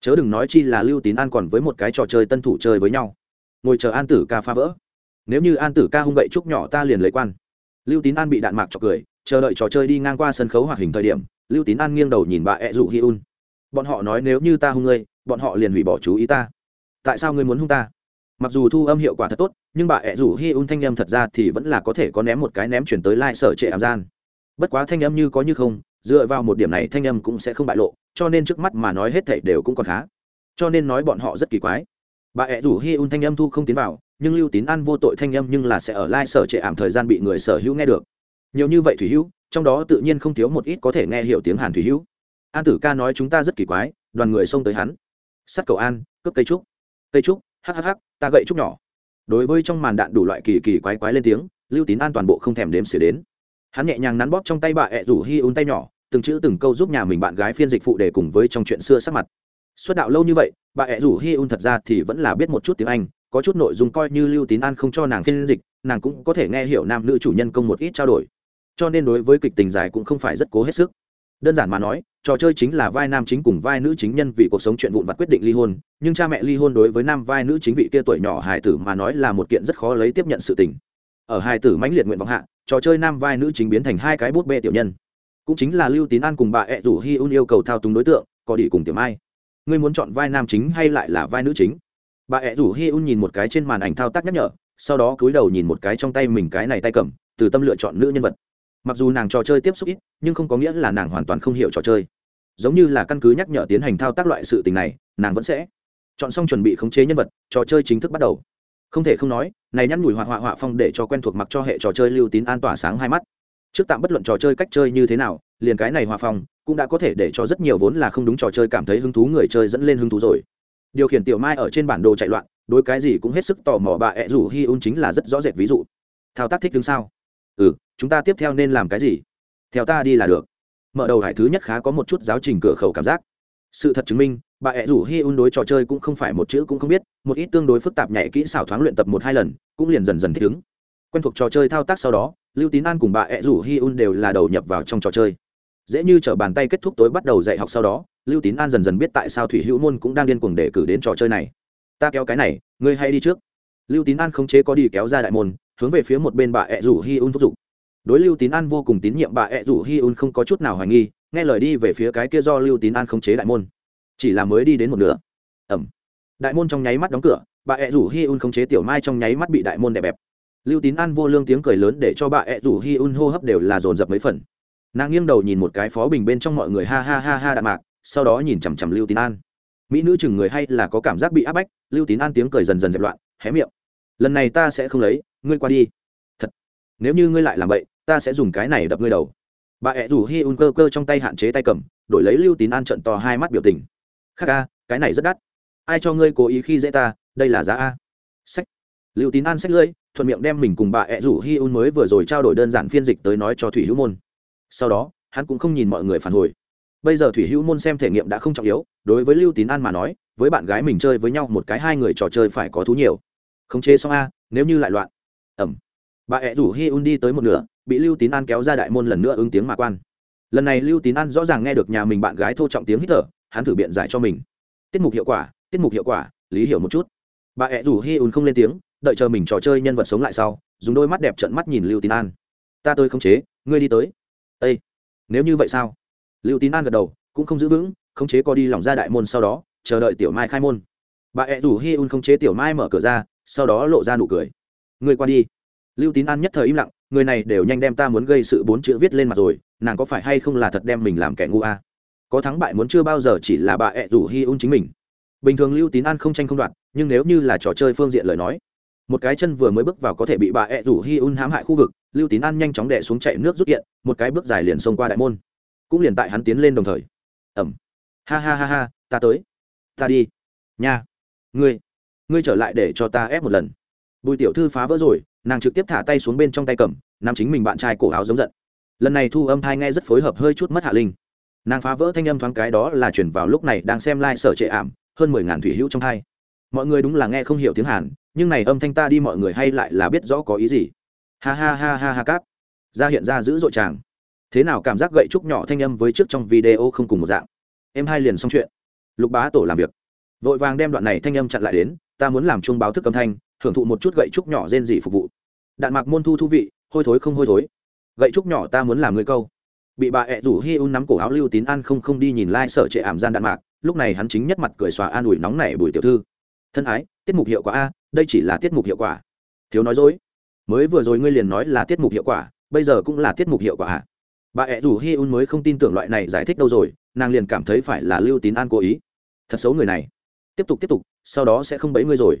Speaker 1: Chớ đừng nói chi là lưu tín an còn với một cái trò chơi tân thủ chơi với nhau. Ngồi chờ an tử ca phá vỡ. Nếu như an tử ca hung gậy trúc nhỏ ta liền lấy quan. Lưu tín an bị đạn mạc chọc cười, chờ đợi trò chơi đi ngang qua sân khấu hoạt hình thời điểm, lưu tín an nghiêng đầu nhìn bà ẹ rủ hi un bọn họ nói nếu như ta hung ngươi, bọn họ liền hủy bỏ chú ý ta. Tại sao ngươi muốn hung ta? Mặc dù thu âm hiệu quả thật tốt, nhưng bà ẹ rủ hi un thanh âm thật ra thì vẫn là có thể có ném một cái ném chuyển tới lai、like、sở trệ ảm gian. Bất quá thanh âm như có như không, dựa vào một điểm này thanh âm cũng sẽ không bại lộ, cho nên trước mắt mà nói hết thảy đều cũng còn khá. Cho nên nói bọn họ rất kỳ quái. Bà ẹ rủ hi un thanh âm thu không tiến vào, nhưng lưu tín an vô tội thanh âm nhưng là sẽ ở lai、like、sở trệ ảm thời gian bị người sở hữu nghe được. Nhiều như vậy thủy hữu, trong đó tự nhiên không thiếu một ít có thể nghe hiểu tiếng hàn thủy hữu an tử ca nói chúng ta rất kỳ quái, đoàn người xông tới hắn. Sắt cầu an, cướp cây trúc. Cây trúc hhh ta gậy trúc nhỏ. Đối với trong màn đạn đủ loại kỳ kỳ quái quái lên tiếng, lưu tín an toàn bộ không thèm đếm xỉa đến. Hắn nhẹ nhàng nắn bóp trong tay bà ẹ rủ hi un tay nhỏ, từng chữ từng câu giúp nhà mình bạn gái phiên dịch phụ để cùng với trong chuyện xưa sắc mặt. Xuất đạo lâu như vậy, bà ẹ rủ hi un thật ra thì vẫn là biết một chút tiếng anh, có chút nội dung coi như lưu tín an không cho nàng phiên dịch, nàng cũng có thể nghe hiểu nam nữ chủ nhân công một ít trao đổi. Cho nên đối với kịch tình dài cũng không phải rất cố hết sức đơn giản mà nói, trò chơi chính là vai nam chính cùng vai nữ chính nhân vì cuộc sống chuyện vụn vặt quyết định ly hôn, nhưng cha mẹ ly hôn đối với nam vai nữ chính vị kia tuổi nhỏ hài tử mà nói là một kiện rất khó lấy tiếp nhận sự tình. Ở hài tử mãnh liệt nguyện vọng hạ, trò chơi nam vai nữ chính biến thành hai cái bút bê tiểu nhân. Cũng chính là lưu tín an cùng bà ẹ rủ hi un yêu cầu thao túng đối tượng, có đi cùng tiểu mai. Ngươi muốn chọn vai nam chính hay lại là vai nữ chính? Bà ẹ rủ hi un nhìn một cái trên màn ảnh thao tác nhắc nhở, sau đó cúi đầu nhìn một cái trong tay mình cái này tay cầm, từ tâm lựa chọn nữ nhân vật mặc dù nàng trò chơi tiếp xúc ít, nhưng không có nghĩa là nàng hoàn toàn không hiểu trò chơi. Giống như là căn cứ nhắc nhở tiến hành thao tác loại sự tình này, nàng vẫn sẽ chọn xong chuẩn bị khống chế nhân vật, trò chơi chính thức bắt đầu. Không thể không nói, này nhăn nhủi họa họa họa phong để cho quen thuộc mặc cho hệ trò chơi lưu tín an tỏa sáng hai mắt. Trước tạm bất luận trò chơi cách chơi như thế nào, liền cái này hòa phong cũng đã có thể để cho rất nhiều vốn là không đúng trò chơi cảm thấy hứng thú người chơi dẫn lên hứng thú rồi. Điều khiển tiểu mai ở trên bản đồ chạy loạn, đối cái gì cũng hết sức tò mò bà ẹ rủ hi un chính là rất rõ rệt ví dụ. Thao tác thích đứng sao? Ừ chúng ta tiếp theo nên làm cái gì? Theo ta đi là được. Mở đầu hải thứ nhất khá có một chút giáo trình cửa khẩu cảm giác. Sự thật chứng minh, bà ẹ rủ hi un đối trò chơi cũng không phải một chữ cũng không biết, một ít tương đối phức tạp nhảy kỹ xảo thoáng luyện tập một hai lần, cũng liền dần dần thích ứng. Quen thuộc trò chơi thao tác sau đó, lưu tín an cùng bà ẹ rủ hi un đều là đầu nhập vào trong trò chơi. Dễ như t r ở bàn tay kết thúc tối bắt đầu dạy học sau đó, lưu tín an dần dần biết tại sao thủy hữu môn cũng đang điên cuồng để cử đến trò chơi này. Ta kéo cái này, ngươi hay đi trước. Lưu tín an không chế có đi kéo ra đại môn hướng về phía một bên bà ẹ rủ hi un thúc giục. Đối lưu tín an vô cùng tín nhiệm, bà ẹ rủ hi un không có chút nào hoài nghi, nghe lời đi về phía cái kia do lưu tín an không chế đại môn. Chỉ là mới đi đến một nửa. Ẩm. Đại môn trong nháy mắt đóng cửa, bà ẹ rủ hi un không chế tiểu mai trong nháy mắt bị đại môn đè bẹp. Lưu tín an vô lương tiếng cười lớn để cho bà ẹ rủ hi un hô hấp đều là dồn dập mấy phần. Nàng nghiêng đầu nhìn một cái phó bình bên trong mọi người ha ha ha ha đạn mạc, sau đó nhìn chằm chằm lưu tín an. Mỹ nữ chừng người hay là có cảm giác bị áp bách, lưu tín an tiếng cười dần dần dẹp loạn, hé miệng. Lần này ta sẽ không lấy ngươi qua đi. Thật. Nếu như ngươi lại làm vậy, ta sẽ dùng cái này đập ngươi đầu. Bà ẹ rủ hi un cơ cơ trong tay hạn chế tay cầm, đổi lấy lưu tín an trận to hai mắt biểu tình. Khắc ca, cái này rất đắt. Ai cho ngươi cố ý khi dễ ta, đây là giá a. Sách. Lưu tín an sách lưỡi, thuận miệng đem mình cùng bà ẹ rủ hi un mới vừa rồi trao đổi đơn giản phiên dịch tới nói cho thủy hữu môn. Sau đó, hắn cũng không nhìn mọi người phản hồi. Bây giờ thủy hữu môn xem thể nghiệm đã không trọng yếu, đối với lưu tín an mà nói, với bạn gái mình chơi với nhau một cái hai người trò chơi phải có thú nhiều. Khống chế xong a, nếu như lại loạn ẩm. Bà ẹ rủ hi un đi tới một nửa, bị lưu tín an kéo ra đại môn lần nữa ứng tiếng mà quan. Lần này lưu tín an rõ ràng nghe được nhà mình bạn gái thô trọng tiếng hít thở, hắn thử biện giải cho mình. Tiết mục hiệu quả, tiết mục hiệu quả, lý hiểu một chút. Bà ẹ rủ hi un không lên tiếng, đợi chờ mình trò chơi nhân vật sống lại sau, dùng đôi mắt đẹp trận mắt nhìn lưu tín an. Ta tôi không chế, ngươi đi tới. Ây nếu như vậy sao? Lưu tín an gật đầu, cũng không giữ vững không chế co đi lỏng ra đại môn sau đó, chờ đợi tiểu mai khai môn. Bà ẹ rủ hi un không chế tiểu mai mở cửa ra, sau đó lộ ra nụ cười người qua đi. Lưu tín an nhất thời im lặng, người này đều nhanh đem ta muốn gây sự bốn chữ viết lên mặt rồi, nàng có phải hay không là thật đem mình làm kẻ ngu a? Có thắng bại muốn chưa bao giờ chỉ là bà ẹ rủ hi un chính mình. Bình thường lưu tín an không tranh không đoạt, nhưng nếu như là trò chơi phương diện lời nói, một cái chân vừa mới bước vào có thể bị bà ẹ rủ hi un hãm hại khu vực, lưu tín an nhanh chóng đẻ xuống chạy nước rút kiện một cái bước dài liền xông qua đại môn. Cũng liền tại hắn tiến lên đồng thời. Ẩm ha ha ha ha, ta tới. Ta đi. Nha. Ngươi. Ngươi trở lại để cho ta ép một lần bùi tiểu thư phá vỡ rồi, nàng trực tiếp thả tay xuống bên trong tay cầm nam chính mình bạn trai cổ áo giống giận. Lần này thu âm thai nghe rất phối hợp hơi chút mất hạ linh. Nàng phá vỡ thanh âm thoáng cái đó là chuyển vào lúc này đang xem lai、like、sở trệ ảm, hơn mười ngàn thủy hữu trong hai. Mọi người đúng là nghe không hiểu tiếng hàn, nhưng này âm thanh ta đi mọi người hay lại là biết rõ có ý gì. Ha ha ha ha ha cáp. Ra hiện ra dữ dội tràng thế nào cảm giác gậy trúc nhỏ thanh âm với trước trong video không cùng một dạng. Em hai liền xong chuyện. Lục bá tổ làm việc. Vội vàng đem đoạn này thanh âm chặn lại đến, ta muốn làm chuông báo thức âm thanh hưởng thụ một chút gậy trúc nhỏ rên dị phục vụ. Đạn mạc môn thu thú vị, hôi thối không hôi thối. Gậy trúc nhỏ ta muốn làm người câu. Bị bà ẹ rủ hi un nắm cổ áo lưu tín an không không đi nhìn lai、like、sở trệ ảm gian đạn mạc, lúc này hắn chính nhất mặt cười xòa an ủi nóng nảy bùi tiểu thư. Thân ái, tiết mục hiệu quả a, đây chỉ là tiết mục hiệu quả. Thiếu nói dối. Mới vừa rồi ngươi liền nói là tiết mục hiệu quả, bây giờ cũng là tiết mục hiệu quả à bà ẹ rủ hi un mới không tin tưởng loại này giải thích đâu rồi, nàng liền cảm thấy phải là lưu tín an cố ý. Thật xấu người này. Tiếp tục tiếp tục, sau đó sẽ không bẫy ngươi rồi.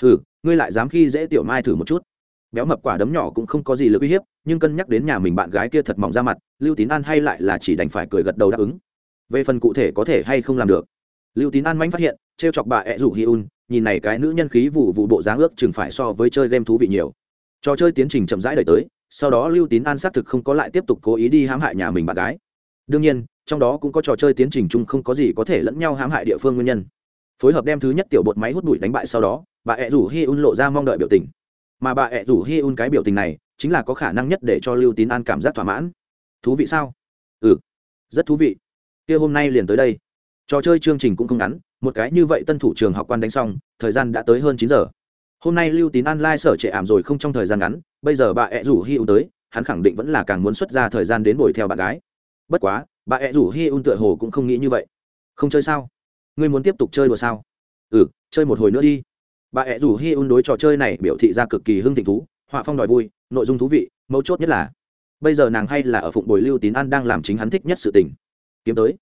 Speaker 1: Hừ ngươi lại dám khi dễ tiểu mai thử một chút. Béo mập quả đấm nhỏ cũng không có gì lực uy hiếp, nhưng cân nhắc đến nhà mình bạn gái kia thật mỏng ra mặt, lưu tín an hay lại là chỉ đành phải cười gật đầu đáp ứng. Về phần cụ thể có thể hay không làm được. Lưu tín an manh phát hiện t r e o chọc bà ẹ rủ hi un, nhìn này cái nữ nhân khí vụ vụ bộ dáng ước chừng phải so với chơi game thú vị nhiều. Trò chơi tiến trình chậm rãi đời tới, sau đó lưu tín an xác thực không có lại tiếp tục cố ý đi hãm hại nhà mình bạn gái. Đương nhiên, trong đó cũng có trò chơi tiến trình chung không có gì có thể lẫn nhau hãm hại địa phương nguyên nhân. Phối hợp đem thứ nhất tiểu bột máy hút bụi đánh bại sau đó bà ẹ rủ hi un lộ ra mong đợi biểu tình. Mà bà ẹ rủ hi un cái biểu tình này chính là có khả năng nhất để cho lưu tín an cảm giác thỏa mãn. Thú vị sao? Ừ rất thú vị. Kia hôm nay liền tới đây. Trò chơi chương trình cũng không ngắn, một cái như vậy tân thủ trường học quan đánh xong, thời gian đã tới hơn chín giờ. Hôm nay lưu tín an lai、like、sở trệ ảm rồi không trong thời gian ngắn, bây giờ bà ẹ rủ hi un tới, hắn khẳng định vẫn là càng muốn xuất ra thời gian đến bồi theo bạn gái. Bất quá, bà ẹ rủ hi un tựa hồ cũng không nghĩ như vậy. Không chơi sao? Ngươi muốn tiếp tục chơi đùa sao? Ừ chơi một hồi nữa đi bà ẹ rủ hi un đối trò chơi này biểu thị ra cực kỳ hưng thịnh thú, họa phong đòi vui, nội dung thú vị, mấu chốt nhất là, bây giờ nàng hay là ở phụng bồi lưu tín an đang làm chính hắn thích nhất sự tình. Kiếm tới.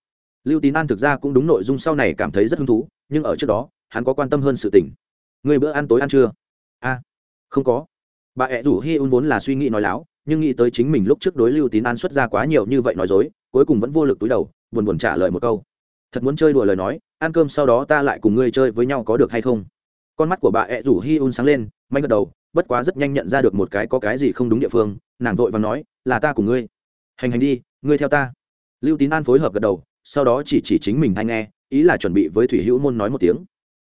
Speaker 1: Lưu tín an thực ra cũng đúng nội dung sau này cảm thấy rất hứng thú, nhưng ở trước đó, hắn có quan tâm hơn sự tình. Người bữa ăn tối ăn chưa a, không có. Bà ẹ rủ hi un vốn là suy nghĩ nói láo, nhưng nghĩ tới chính mình lúc trước đối lưu tín an xuất ra quá nhiều như vậy nói dối, cuối cùng vẫn vô lực túi đầu, buồn buồn trả lời một câu. Thật muốn chơi đùa lời nói, ăn cơm sau đó ta lại cùng ngươi chơi với nhau có được hay không? Con mắt của bà ẹ rủ hi un sáng lên may gật đầu, bất quá rất nhanh nhận ra được một cái có cái gì không đúng địa phương, nàng vội và nói, là ta cùng ngươi. Hành hành đi, ngươi theo ta. Lưu tín an phối hợp gật đầu, sau đó chỉ chỉ chính mình hay nghe, ý là chuẩn bị với thủy hữu môn nói một tiếng.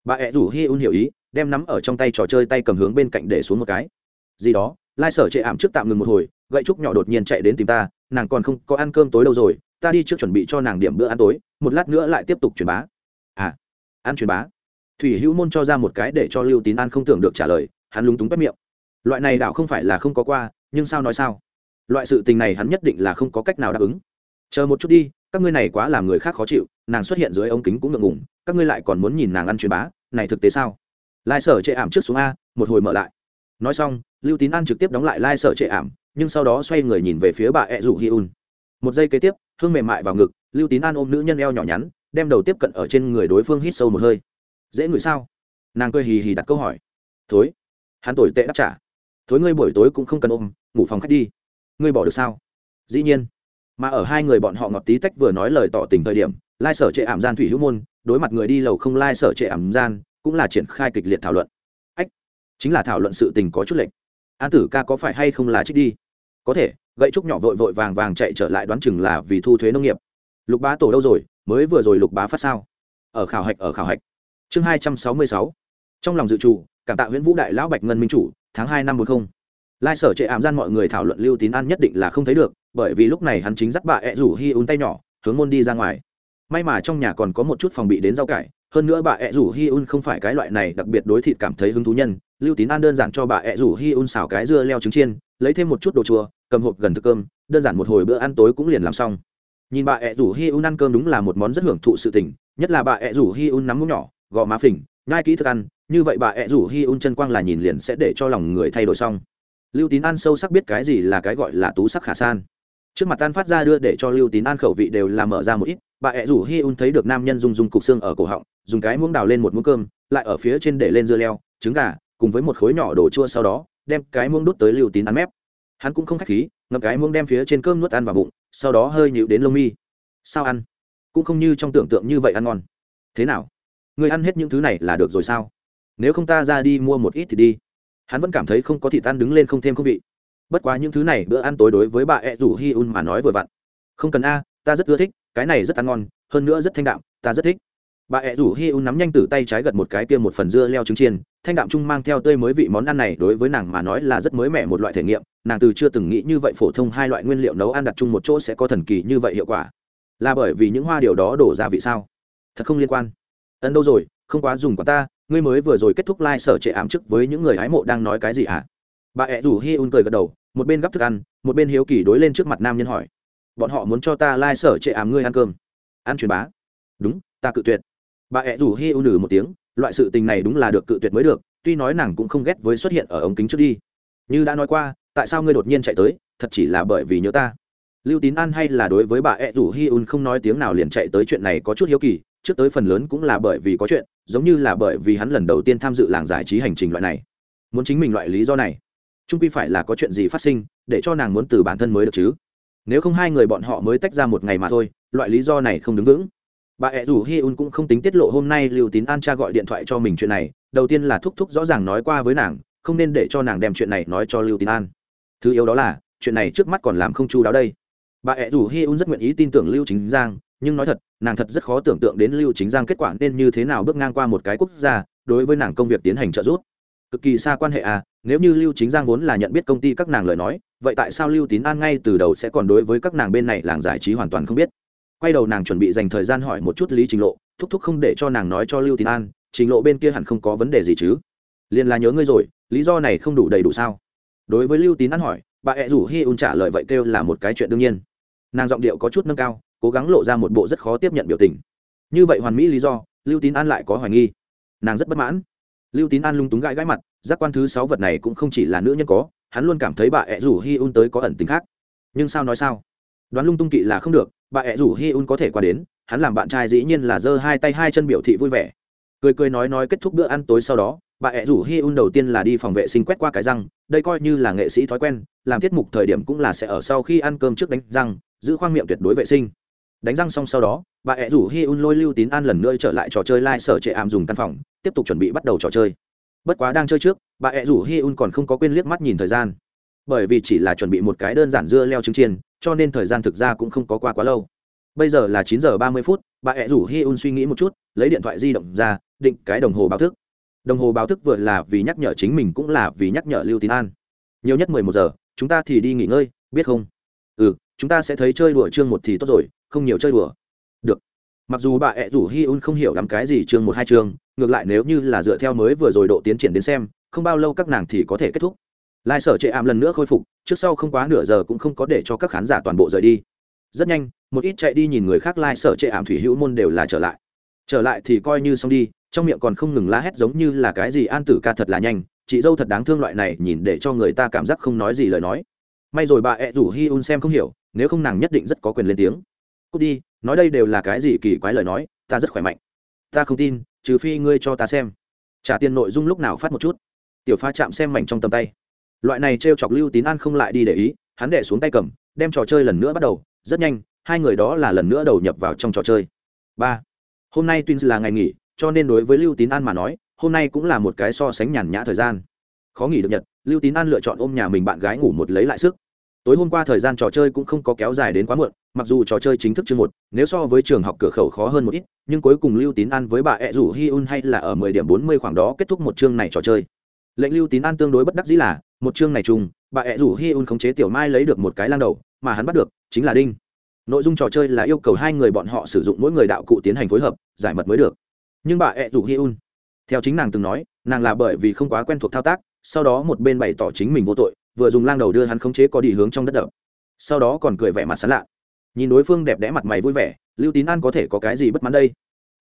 Speaker 1: Bà ẹ rủ hi un hiểu ý, đem nắm ở trong tay trò chơi tay cầm hướng bên cạnh để xuống một cái. Gì đó, lai sở chệ ảm trước tạm ngừng một hồi, gậy trúc nhỏ đột nhiên chạy đến tìm ta, nàng còn không có ăn cơm tối đâu rồi, ta đi trước chuẩn bị cho nàng điểm bữa ăn tối, một lát nữa lại tiếp tục truyền bá. À ăn truyền bá? Thủy hữu môn cho ra một cái để cho lưu tín an không tưởng được trả lời, hắn lúng túng bất miệng. Loại này đảo không phải là không có qua, nhưng sao nói sao? Loại sự tình này hắn nhất định là không có cách nào đáp ứng. Chờ một chút đi, các ngươi này quá làm người khác khó chịu, nàng xuất hiện dưới ống kính cũng ngượng ngùng, các ngươi lại còn muốn nhìn nàng ăn truyền bá, này thực tế sao? Lai sở chệ ảm trước xuống a, một hồi mở lại. Nói xong, lưu tín an trực tiếp đóng lại lai sở chệ ảm, nhưng sau đó xoay người nhìn về phía bà e ẹ rủ hi un. Một giây kế tiếp, hương mềm mại vào ngực, lưu tín an ôm nữ nhân eo nhỏ nhắn, đem đầu tiếp cận ở trên người đối phương hít sâu một hơi dễ ngửi sao? Nàng cười hì hì đặt câu hỏi. Thối, hắn tồi tệ đáp trả. Thối ngươi buổi tối cũng không cần ôm, ngủ phòng khách đi. Ngươi bỏ được sao? Dĩ nhiên. Mà ở hai người bọn họ ngọt tí tách vừa nói lời tỏ tình thời điểm, lai sở trệ ảm gian thủy hữu môn, đối mặt người đi lầu không lai sở trệ ảm gian, cũng là triển khai kịch liệt thảo luận. Ách, chính là thảo luận sự tình có chút lệnh an tử ca có phải hay không là trích đi? Có thể, gậy trúc nhỏ vội vội vàng vàng chạy trở lại đoán chừng là vì thu thuế nông nghiệp. Lục bá tổ đâu rồi, mới vừa rồi lục bá phát sao? Ở khảo hạch, ở khảo hạch chương hai trăm sáu mươi sáu. Trong lòng dự trù, cảm tạ nguyễn vũ đại lão bạch ngân minh chủ, tháng hai năm một không. Lai sở trệ ảm gian mọi người thảo luận lưu tín an nhất định là không thấy được, bởi vì lúc này hắn chính dắt bà ẹ rủ hi un tay nhỏ, hướng môn đi ra ngoài. May mà trong nhà còn có một chút phòng bị đến rau cải, hơn nữa bà ẹ rủ hi un không phải cái loại này đặc biệt đối thịt cảm thấy hứng thú nhân. Lưu tín an đơn giản cho bà ẹ rủ hi un xào cái dưa leo trứng chiên, lấy thêm một chút đồ chua, cầm hộp gần thức cơm, đơn giản một hồi bữa ăn tối cũng liền làm xong. Nhìn bà ẹ rủ hi un ăn cơm đúng là một món rất hưởng thụ sự tình, nhất là bà ẹ rủ hi un nắm mũ nhỏ gò má phình ngai kỹ thức ăn, như vậy bà ẹ rủ hi un chân quang là nhìn liền sẽ để cho lòng người thay đổi xong. Lưu tín an sâu sắc biết cái gì là cái gọi là tú sắc khả san. Trước mặt tan phát ra đưa để cho lưu tín an khẩu vị đều làm mở ra một ít, bà ẹ rủ hi un thấy được nam nhân dùng dùng cục xương ở cổ họng, dùng cái muỗng đào lên một muỗng cơm, lại ở phía trên để lên dưa leo, trứng gà, cùng với một khối nhỏ đồ chua sau đó, đem cái muỗng đút tới lưu tín ăn mép. Hắn cũng không khách khí, ngậm cái muỗng đem phía trên cơm nuốt ăn vào bụng, sau đó hơi nhịu đến lông mi. Sao ăn? Cũng không như trong tưởng tượng như vậy ăn ngon. Thế nào? Người ăn hết những thứ này là được rồi sao? Nếu không ta ra đi mua một ít thì đi. Hắn vẫn cảm thấy không có thịt ăn đứng lên không thêm không vị. Bất quá những thứ này bữa ăn tối đối với bà ẹ rủ hi un mà nói vừa vặn. Không cần a, ta rất ưa thích, cái này rất ăn ngon, hơn nữa rất thanh đạm, ta rất thích. Bà ẹ rủ hi un nắm nhanh từ tay trái gật một cái kia một phần dưa leo trứng chiên, thanh đạm chung mang theo tươi mới vị món ăn này đối với nàng mà nói là rất mới mẻ một loại thể nghiệm, nàng từ chưa từng nghĩ như vậy phổ thông hai loại nguyên liệu nấu ăn đặt chung một chỗ sẽ có thần kỳ như vậy hiệu quả. Là bởi vì những hoa điều đó đổ ra vị sao? Thật không liên quan ấn đâu rồi, không quá dùng quả ta, ngươi mới vừa rồi kết thúc lai、like、sở trệ ám chức với những người hái mộ đang nói cái gì ạ à? bà ẹ rủ hi un cười gật đầu, một bên gắp thức ăn, một bên hiếu kỳ đối lên trước mặt nam nhân hỏi. Bọn họ muốn cho ta lai、like、sở trệ ám ngươi ăn cơm. Ăn truyền bá. Đúng, ta cự tuyệt. Bà ẹ rủ hi un nử một tiếng, loại sự tình này đúng là được cự tuyệt mới được, tuy nói nàng cũng không ghét với xuất hiện ở ống kính trước đi. Như đã nói qua, tại sao ngươi đột nhiên chạy tới, thật chỉ là bởi vì nhớ ta. Lưu tín an hay là đối với bà ẹ rủ hi un không nói tiếng nào liền chạy tới chuyện này có chút hiếu kỳ trước tới phần lớn cũng là bởi vì có chuyện, giống như là bởi vì hắn lần đầu tiên tham dự làng giải trí hành trình loại này. Muốn chính mình loại lý do này trung quy phải là có chuyện gì phát sinh, để cho nàng muốn từ bản thân mới được chứ. Nếu không hai người bọn họ mới tách ra một ngày mà thôi, loại lý do này không đứng vững. Bà ẹ rủ hi un cũng không tính tiết lộ hôm nay lưu tín an cha gọi điện thoại cho mình chuyện này, đầu tiên là thúc thúc rõ ràng nói qua với nàng, không nên để cho nàng đem chuyện này nói cho lưu tín an. Thứ yếu đó là, chuyện này trước mắt còn làm không chu đáo đây. Bà ẹ rủ hi un rất nguyện ý tin tưởng lưu chính giang nhưng nói thật, nàng thật rất khó tưởng tượng đến lưu chính giang kết quả nên như thế nào bước ngang qua một cái quốc gia, đối với nàng công việc tiến hành trợ giúp. Cực kỳ xa quan hệ à nếu như lưu chính giang vốn là nhận biết công ty các nàng lời nói, vậy tại sao lưu tín an ngay từ đầu sẽ còn đối với các nàng bên này làng giải trí hoàn toàn không biết? Quay đầu nàng chuẩn bị dành thời gian hỏi một chút lý trình lộ, thúc thúc không để cho nàng nói cho lưu tín an, trình lộ bên kia hẳn không có vấn đề gì chứ? Liền là nhớ ngươi rồi, lý do này không đủ đầy đủ sao? Đối với lưu tín an hỏi, bà ẹ rủ hi un trả lời vậy kêu là một cái chuyện đương nhiên. Nàng giọng điệu có chút nâng cao cố gắng lộ ra một bộ rất khó tiếp nhận biểu tình. Như vậy hoàn mỹ lý do, lưu tín an lại có hoài nghi. Nàng rất bất mãn. Lưu tín an lung túng gãi gãi mặt, giác quan thứ sáu vật này cũng không chỉ là nữ nhân có, hắn luôn cảm thấy bà ẹ rủ hi un tới có ẩn tính khác. Nhưng sao nói sao? Đoán lung tung kỵ là không được, bà ẹ rủ hi un có thể qua đến, hắn làm bạn trai dĩ nhiên là giơ hai tay hai chân biểu thị vui vẻ. Cười cười nói nói kết thúc bữa ăn tối sau đó, bà ẹ rủ hi un đầu tiên là đi phòng vệ sinh quét qua cái răng, đây coi như là nghệ sĩ thói quen, làm tiết mục thời điểm cũng là sẽ ở sau khi ăn cơm trước đánh răng, giữ khoang miệng tuyệt đối vệ sinh đánh răng xong sau đó, bà ẹ rủ hi un lôi lưu tín an lần nữa trở lại trò chơi lai、like、sở trệ ảm dùng căn phòng, tiếp tục chuẩn bị bắt đầu trò chơi. Bất quá đang chơi trước, bà ẹ rủ hi un còn không có quên liếc mắt nhìn thời gian. Bởi vì chỉ là chuẩn bị một cái đơn giản dưa leo trứng chiên, cho nên thời gian thực ra cũng không có qua quá lâu. Bây giờ là chín giờ ba mươi phút, bà ẹ rủ hi un suy nghĩ một chút, lấy điện thoại di động ra, định cái đồng hồ báo thức. Đồng hồ báo thức vừa là vì nhắc nhở chính mình cũng là vì nhắc nhở lưu tín an. Nhiều nhất mười một giờ, chúng ta thì đi nghỉ ngơi, biết không? Ừ chúng ta sẽ thấy chơi đùa chương một thì tốt rồi không nhiều chơi đùa. Được. Mặc dù bà ẹ rủ hi un không hiểu lắm cái gì chương một hai chương, ngược lại nếu như là dựa theo mới vừa rồi độ tiến triển đến xem, không bao lâu các nàng thì có thể kết thúc. Lai sở chệ ảm lần nữa khôi phục, trước sau không quá nửa giờ cũng không có để cho các khán giả toàn bộ rời đi. Rất nhanh, một ít chạy đi nhìn người khác lai sở chệ ảm thủy hữu môn đều là trở lại. Trở lại thì coi như xong đi, trong miệng còn không ngừng la hét giống như là cái gì an tử ca thật là nhanh, chị dâu thật đáng thương loại này nhìn để cho người ta cảm giác không nói gì lời nói. May rồi bà ẹ rủ hi un xem không hiểu, nếu không nàng nhất định rất có quyền lên tiếng cút đi, nói đây đều là cái gì kỳ quái lời nói, ta rất khỏe mạnh. Ta không tin, trừ phi ngươi cho ta xem. Trả tiền nội dung lúc nào phát một chút. Tiểu pha chạm xem mảnh trong tầm tay. Loại này t r e o chọc lưu tín an không lại đi để ý, hắn đẻ xuống tay cầm, đem trò chơi lần nữa bắt đầu, rất nhanh, hai người đó là lần nữa đầu nhập vào trong trò chơi. Ba. Hôm nay tuyên là ngày nghỉ, cho nên đối với lưu tín an mà nói, hôm nay cũng là một cái so sánh nhàn nhã thời gian. Khó nghỉ được nhật, lưu tín an lựa chọn ôm nhà mình bạn gái ngủ một lấy lại sức tối hôm qua thời gian trò chơi cũng không có kéo dài đến quá muộn, mặc dù trò chơi chính thức chương một, nếu so với trường học cửa khẩu khó hơn một ít, nhưng cuối cùng lưu tín an với bà ẹ rủ hi un hay là ở mười điểm bốn mươi khoảng đó kết thúc một chương này trò chơi. Lệnh lưu tín an tương đối bất đắc dĩ là, một chương này chung, bà ẹ rủ hi un khống chế tiểu mai lấy được một cái lang đầu, mà hắn bắt được chính là đinh. Nội dung trò chơi là yêu cầu hai người bọn họ sử dụng mỗi người đạo cụ tiến hành phối hợp, giải mật mới được. Nhưng bà ẹ rủ hi un theo chính nàng từng nói, nàng là bởi vì không quá quen thuộc thao tác, sau đó một bên bày tỏ chính mình vô tội vừa dùng lang đầu đưa hắn khống chế có đi hướng trong đất đập. Sau đó còn cười vẻ mặt sán lạ. Nhìn đối phương đẹp đẽ mặt mày vui vẻ, lưu tín an có thể có cái gì bất mãn đây?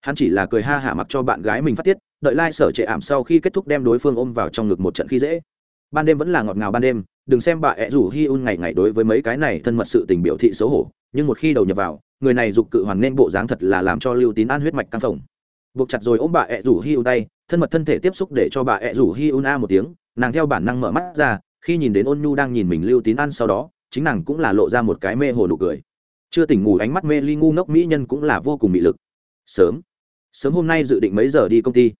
Speaker 1: Hắn chỉ là cười ha hả mặc cho bạn gái mình phát tiết, đợi lai、like、sở trệ ảm sau khi kết thúc đem đối phương ôm vào trong ngực một trận khi dễ. Ban đêm vẫn là ngọt ngào ban đêm, đừng xem bà ẹ rủ hi un ngày ngày đối với mấy cái này thân mật sự tình biểu thị xấu hổ, nhưng một khi đầu nhập vào, người này dục cự hoàn nên bộ dáng thật là làm cho lưu tín an huyết mạch căng phồng. Buộc chặt rồi ôm bà ẹ rủ hi un tay, thân mật thân thể tiếp xúc để cho bà ẹ rủ hi un a một tiếng, nàng theo bản năng mở mắt ra khi nhìn đến ôn nhu đang nhìn mình lưu tín ăn sau đó, chính nàng cũng là lộ ra một cái mê hồ nụ cười. Chưa tỉnh ngủ, ánh mắt mê ly ngu ngốc mỹ nhân cũng là vô cùng mị lực. Sớm. Sớm hôm nay dự định mấy giờ đi công ty?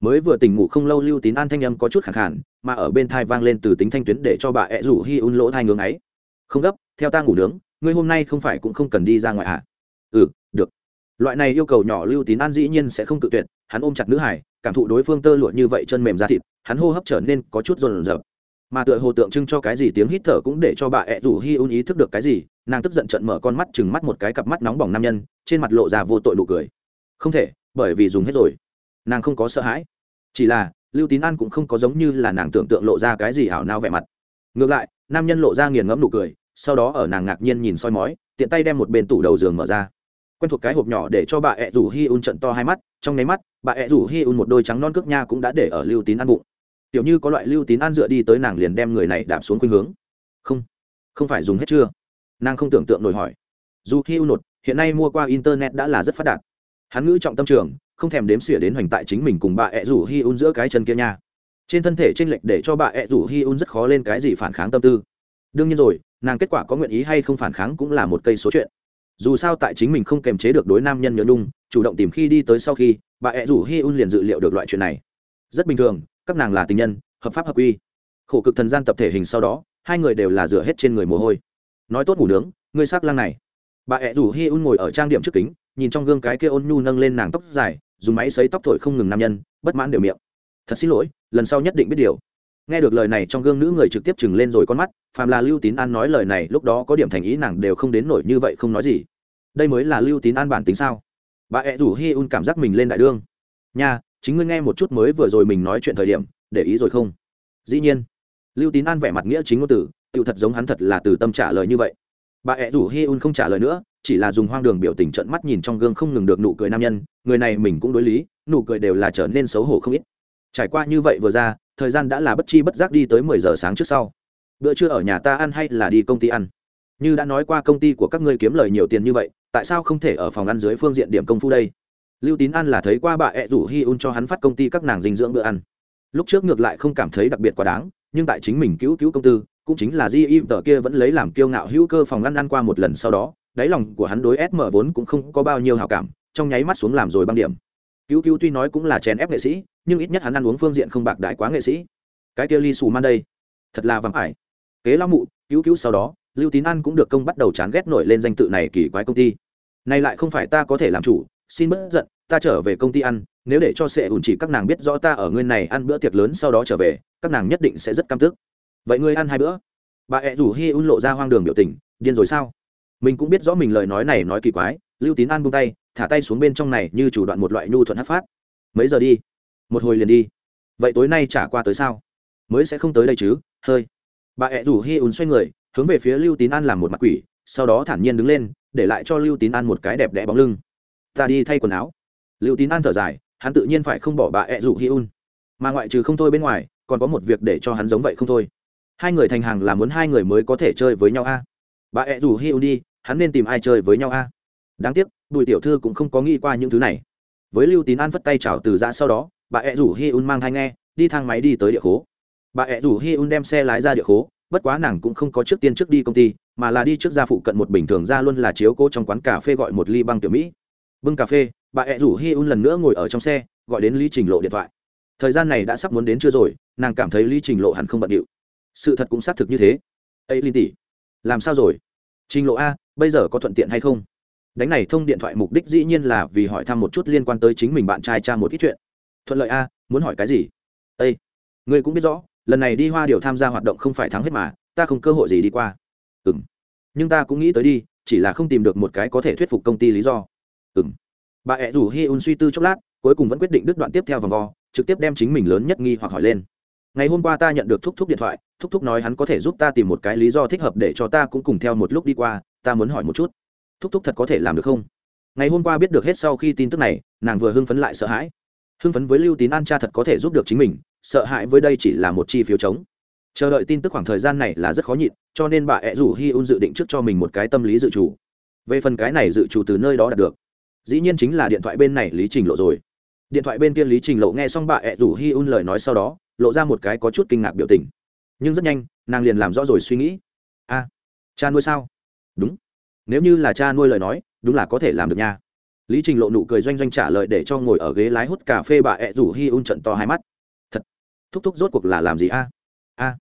Speaker 1: Mới vừa tỉnh ngủ không lâu, lưu tín an thanh âm có chút khẳng khản mà ở bên thai vang lên từ tính thanh tuyến để cho bà ẹ rủ hi un lỗ thai ngưỡng ấy. Không gấp, theo ta ngủ nướng, ngươi hôm nay không phải cũng không cần đi ra ngoài ạ à? ừ được. Loại này yêu cầu nhỏ lưu tín an dĩ nhiên sẽ không tự tuyệt, hắn ôm chặt nữ hải, cảm thụ đối phương tơ lụa như vậy chân mềm ra thịt, hắn hô hấp trở nên có chút rồn rập mà tựa hồ tượng trưng cho cái gì tiếng hít thở cũng để cho bà ẹ rủ hi un ý thức được cái gì, nàng tức giận trận mở con mắt chừng mắt một cái cặp mắt nóng bỏng nam nhân, trên mặt lộ ra vô tội nụ cười. Không thể, bởi vì dùng hết rồi. Nàng không có sợ hãi. Chỉ là, lưu tín an cũng không có giống như là nàng tưởng tượng lộ ra cái gì ảo nao vẻ mặt. Ngược lại, nam nhân lộ ra nghiền ngẫm nụ cười, sau đó ở nàng ngạc nhiên nhìn soi mói, tiện tay đem một bên tủ đầu giường mở ra. Quen thuộc cái hộp nhỏ để cho bà ẹ rủ hi un trận to hai mắt, trong nháy mắt, bà ẹ rủ hi un một đôi trắng non cước nha cũng đã để ở lưu tín ăn bụng tiểu như có loại lưu tín an dựa đi tới nàng liền đem người này đạp xuống khuynh hướng. Không không phải dùng hết chưa? Nàng không tưởng tượng nổi hỏi. Dù khi u nột, hiện nay mua qua internet đã là rất phát đạt. Hắn ngữ trọng tâm trường, không thèm đếm xỉa đến hoành tại chính mình cùng bà ẹ rủ hi un giữa cái chân kia nha. Trên thân thể t r ê n lệch để cho bà ẹ rủ hi un rất khó lên cái gì phản kháng tâm tư. Đương nhiên rồi, nàng kết quả có nguyện ý hay không phản kháng cũng là một cây số chuyện. Dù sao tại chính mình không kềm chế được đối nam nhân nhớ nhung, chủ động tìm khi đi tới sau khi, bà ẹ rủ hi un liền dự liệu được loại chuyện này. Rất bình thường các nàng là tình nhân, hợp pháp hợp quy. Khổ cực thần gian tập thể hình sau đó, hai người đều là rửa hết trên người mồ hôi. Nói tốt ngủ nướng, ngươi s ắ c lang này. Bà ẹ rủ hi un ngồi ở trang điểm trước kính, nhìn trong gương cái kia ôn nhu nâng lên nàng tóc dài, dùng máy xấy tóc thổi không ngừng nam nhân, bất mãn đều miệng. Thật xin lỗi, lần sau nhất định biết điều. Nghe được lời này trong gương nữ người trực tiếp chừng lên rồi con mắt, phàm là lưu tín an nói lời này, lúc đó có điểm thành ý nàng đều không đến nổi như vậy không nói gì. Đây mới là lưu tín an bản tính sao? Bà ẹ rủ hi un cảm giác mình lên đại đương. Nha chính ngươi nghe một chút mới vừa rồi mình nói chuyện thời điểm để ý rồi không? Dĩ nhiên. Lưu tín an vẻ mặt nghĩa chính ngôn tử, tự thật giống hắn thật là từ tâm trả lời như vậy. Bà ẹ rủ hi un không trả lời nữa chỉ là dùng hoang đường biểu tình trận mắt nhìn trong gương không ngừng được nụ cười nam nhân người này mình cũng đối lý nụ cười đều là trở nên xấu hổ không ít. Trải qua như vậy vừa ra thời gian đã là bất chi bất giác đi tới mười giờ sáng trước sau. Bữa trưa ở nhà ta ăn hay là đi công ty ăn? Như đã nói qua công ty của các ngươi kiếm lời nhiều tiền như vậy tại sao không thể ở phòng ăn dưới phương diện điểm công phu đây? Lưu tín an là thấy qua bà ẹ rủ hi un cho hắn phát công ty các nàng dinh dưỡng bữa ăn. Lúc trước ngược lại không cảm thấy đặc biệt quá đáng, nhưng tại chính mình cứu cứu công tư, cũng chính là di im tờ kia vẫn lấy làm kiêu ngạo hữu cơ phòng ăn ăn qua một lần sau đó, đáy lòng của hắn đối sm vốn cũng không có bao nhiêu hào cảm, trong nháy mắt xuống làm rồi băng điểm. Cứu cứu tuy nói cũng là chèn ép nghệ sĩ, nhưng ít nhất hắn ăn uống phương diện không bạc đại quá nghệ sĩ. Cái kia ly xù man đây, thật là vắng ải. Kế lao mụ, cứu cứu sau đó, lưu tín ăn cũng được công bắt đầu chán ghét nổi lên danh tự này kỳ quái công ty. Này lại không phải ta có thể làm chủ xin bớt giận, ta trở về công ty ăn, nếu để cho sệ ủn chỉ các nàng biết rõ ta ở nguyên này ăn bữa tiệc lớn sau đó trở về, các nàng nhất định sẽ rất căm tức. Vậy ngươi ăn hai bữa? Bà ẹ rủ hi un lộ ra hoang đường biểu tình, điên rồi sao? Mình cũng biết rõ mình lời nói này nói kỳ quái, lưu tín an buông tay, thả tay xuống bên trong này như chủ đoạn một loại nhu thuận hát phát. Mấy giờ đi? Một hồi liền đi. Vậy tối nay trả qua tới sao? Mới sẽ không tới đây chứ, hơi. Bà ẹ rủ hi un xoay người, hướng về phía lưu tín an làm một mặt quỷ, sau đó thản nhiên đứng lên, để lại cho lưu tín an một cái đẹp đẽ bóng lưng ta đi thay quần áo. Lưu tín an thở dài, hắn tự nhiên phải không bỏ bà ẹ rủ hi un. Mà ngoại trừ không thôi bên ngoài, còn có một việc để cho hắn giống vậy không thôi. Hai người thành hàng là muốn hai người mới có thể chơi với nhau a. Bà ẹ rủ hi un đi, hắn nên tìm ai chơi với nhau a? Đáng tiếc, bùi tiểu thư cũng không có nghĩ qua những thứ này. Với lưu tín an vất tay chào từ ra sau đó, bà ẹ rủ hi un mang thai nghe, đi thang máy đi tới địa khố. Bà ẹ rủ hi un đem xe lái ra địa khố, bất quá nàng cũng không có trước tiên trước đi công ty, mà là đi trước ra phụ cận một bình thường ra luôn là chiếu cố trong quán cà phê gọi một ly băng tiểu mỹ bưng cà phê, bà ẹ rủ hi un lần nữa ngồi ở trong xe, gọi đến lý trình lộ điện thoại. Thời gian này đã sắp muốn đến chưa rồi, nàng cảm thấy lý trình lộ hẳn không bận điệu. Sự thật cũng xác thực như thế. Ấy linh tỷ, làm sao rồi? Trình lộ a, bây giờ có thuận tiện hay không? Đánh này thông điện thoại mục đích dĩ nhiên là vì hỏi thăm một chút liên quan tới chính mình bạn trai cha một ít chuyện. Thuận lợi a, muốn hỏi cái gì? Ây ngươi cũng biết rõ, lần này đi hoa điều tham gia hoạt động không phải thắng hết mà, ta không cơ hội gì đi qua. Ừ m nhưng ta cũng nghĩ tới đi, chỉ là không tìm được một cái có thể thuyết phục công ty lý do ừ m bà ẹ rủ hi un suy tư chốc lát, cuối cùng vẫn quyết định đứt đoạn tiếp theo vòng vo, trực tiếp đem chính mình lớn nhất nghi hoặc hỏi lên. Ngày hôm qua ta nhận được thúc thúc điện thoại, thúc thúc nói hắn có thể giúp ta tìm một cái lý do thích hợp để cho ta cũng cùng theo một lúc đi qua, ta muốn hỏi một chút. Thúc thúc thật có thể làm được không? Ngày hôm qua biết được hết sau khi tin tức này, nàng vừa hưng phấn lại sợ hãi. Hưng phấn với lưu tín an cha thật có thể giúp được chính mình, sợ hãi với đây chỉ là một chi phiếu chống. Chờ đợi tin tức khoảng thời gian này là rất khó nhịn, cho nên bà ẹ rủ hi un dự định trước cho mình một cái tâm lý dự trù. Về phần cái này dự trù từ nơi đó đạt được dĩ nhiên chính là điện thoại bên này lý trình lộ rồi. Điện thoại bên kia lý trình lộ nghe xong bà ẹ rủ hi un lời nói sau đó, lộ ra một cái có chút kinh ngạc biểu tình. Nhưng rất nhanh, nàng liền làm rõ rồi suy nghĩ. A, cha nuôi sao? Đúng. Nếu như là cha nuôi lời nói, đúng là có thể làm được nha. Lý trình lộ nụ cười doanh doanh trả lời để cho ngồi ở ghế lái hút cà phê bà ẹ rủ hi un trận to hai mắt. Thật. Thúc thúc rốt cuộc là làm gì a? A,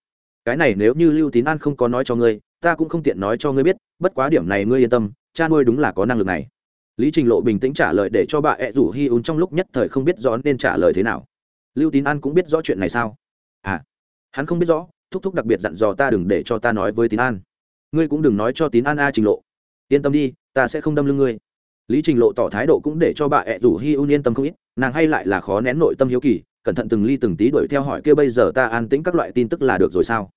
Speaker 1: cái này nếu như lưu tín an không có nói cho ngươi, ta cũng không tiện nói cho ngươi biết, bất quá điểm này ngươi yên tâm, cha nuôi đúng là có năng lực này lý trình lộ bình tĩnh trả lời để cho bà ẹ rủ hi un trong lúc nhất thời không biết rõ nên trả lời thế nào. Lưu tín an cũng biết rõ chuyện này sao? À hắn không biết rõ, thúc thúc đặc biệt dặn dò ta đừng để cho ta nói với tín an. Ngươi cũng đừng nói cho tín an a trình lộ. Yên tâm đi, ta sẽ không đâm lưng ngươi. Lý trình lộ tỏ thái độ cũng để cho bà ẹ rủ hi un yên tâm không ít, nàng hay lại là khó nén nội tâm hiếu kỳ, cẩn thận từng ly từng tí đuổi theo hỏi kia bây giờ ta an tĩnh các loại tin tức là được rồi sao?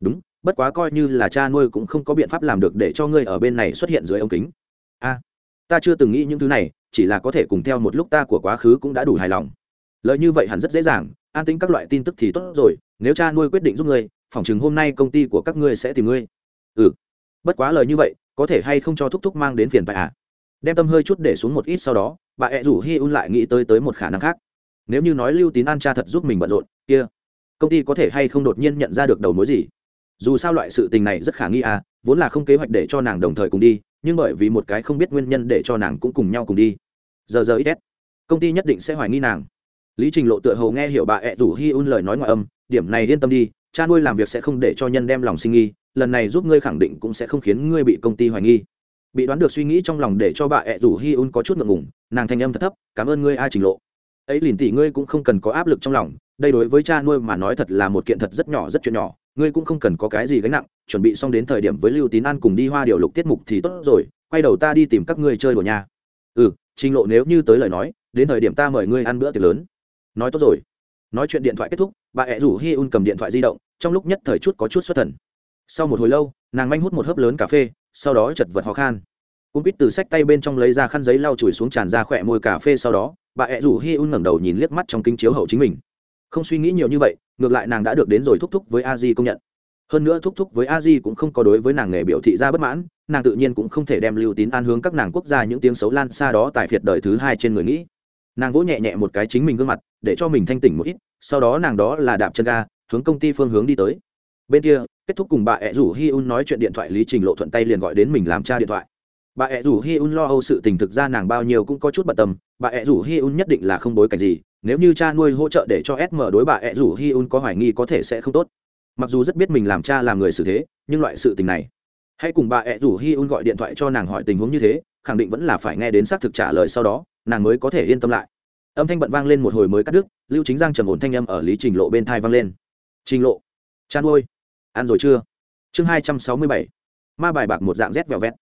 Speaker 1: Đúng, bất quá coi như là cha nuôi cũng không có biện pháp làm được để cho ngươi ở bên này xuất hiện dưới ống kính. A ta chưa từng nghĩ những thứ này, chỉ là có thể cùng theo một lúc ta của quá khứ cũng đã đủ hài lòng. Lợi như vậy hẳn rất dễ dàng, an tính các loại tin tức thì tốt rồi, nếu cha nuôi quyết định giúp ngươi, phỏng chừng hôm nay công ty của các ngươi sẽ tìm ngươi. Ừ. Bất quá lời như vậy, có thể hay không cho thúc thúc mang đến phiền phải à? Đem tâm hơi chút để xuống một ít sau đó, bà ẹ rủ hi un lại nghĩ tới tới một khả năng khác. Nếu như nói lưu tín an cha thật giúp mình bận rộn, kia, công ty có thể hay không đột nhiên nhận ra được đầu mối gì? Dù sao loại sự tình này rất khả nghi à vốn là không kế hoạch để cho nàng đồng thời cùng đi nhưng bởi vì một cái không biết nguyên nhân để cho nàng cũng cùng nhau cùng đi. Giờ giờ ít công ty nhất định sẽ hoài nghi nàng. Lý trình lộ tựa hồ nghe hiểu bà ẹ rủ hi un lời nói ngoại âm, điểm này yên tâm đi, cha nuôi làm việc sẽ không để cho nhân đem lòng sinh nghi, lần này giúp ngươi khẳng định cũng sẽ không khiến ngươi bị công ty hoài nghi. Bị đoán được suy nghĩ trong lòng để cho bà ẹ rủ hi un có chút ngượng ngùng, nàng thanh âm thật thấp, cảm ơn ngươi ai trình lộ. Ấy liền tỷ ngươi cũng không cần có áp lực trong lòng, đây đối với cha nuôi mà nói thật là một kiện thật rất nhỏ rất chuyện nhỏ ngươi cũng không cần có cái gì gánh nặng, chuẩn bị xong đến thời điểm với lưu tín an cùng đi hoa điều lục tiết mục thì tốt rồi, quay đầu ta đi tìm các ngươi chơi đồ nhà ừ trình lộ nếu như tới lời nói, đến thời điểm ta mời ngươi ăn bữa tiệc lớn. Nói tốt rồi. Nói chuyện điện thoại kết thúc, bà ẹ rủ hi un cầm điện thoại di động, trong lúc nhất thời chút có chút xuất thần. Sau một hồi lâu, nàng manh hút một hớp lớn cà phê, sau đó chật vật ho khan. Cung quýt từ sách tay bên trong lấy ra khăn giấy lau chùi xuống tràn ra khỏe môi cà phê sau đó, bà ẹ rủ hi un ngẩng đầu nhìn liếc mắt trong kinh chiếu hậu chính mình không suy nghĩ nhiều như vậy, ngược lại nàng đã được đến rồi thúc thúc với a di công nhận. Hơn nữa thúc thúc với a di cũng không có đối với nàng nghề biểu thị ra bất mãn, nàng tự nhiên cũng không thể đem lưu tín an hướng các nàng quốc gia những tiếng xấu lan xa đó tại phiệt đời thứ hai trên người nghĩ. Nàng vỗ nhẹ nhẹ một cái chính mình gương mặt, để cho mình thanh tỉnh một ít, sau đó nàng đó là đạp chân ga, hướng công ty phương hướng đi tới. Bên kia, kết thúc cùng bà ẹ rủ hi un nói chuyện điện thoại lý trình lộ thuận tay liền gọi đến mình làm cha điện thoại. Bà ẹ rủ hi un lo âu sự tình thực ra nàng bao nhiêu cũng có chút bận tâm, bà ẹ rủ hi un nhất định là không bối cảnh gì nếu như cha nuôi hỗ trợ để cho sm đối bà ed rủ hi un có hoài nghi có thể sẽ không tốt. Mặc dù rất biết mình làm cha làm người xử thế, nhưng loại sự tình này, hãy cùng bà ed rủ hi un gọi điện thoại cho nàng hỏi tình huống như thế, khẳng định vẫn là phải nghe đến xác thực trả lời sau đó, nàng mới có thể yên tâm lại. Âm thanh bận vang lên một hồi mới cắt đứt, lưu chính giang trầm ổn thanh âm ở lý trình lộ bên thai vang lên. Trình lộ chan ôi ăn rồi chưa? Chương hai trăm sáu mươi bảy, ma bài bạc một dạng rét vẹo vẹt.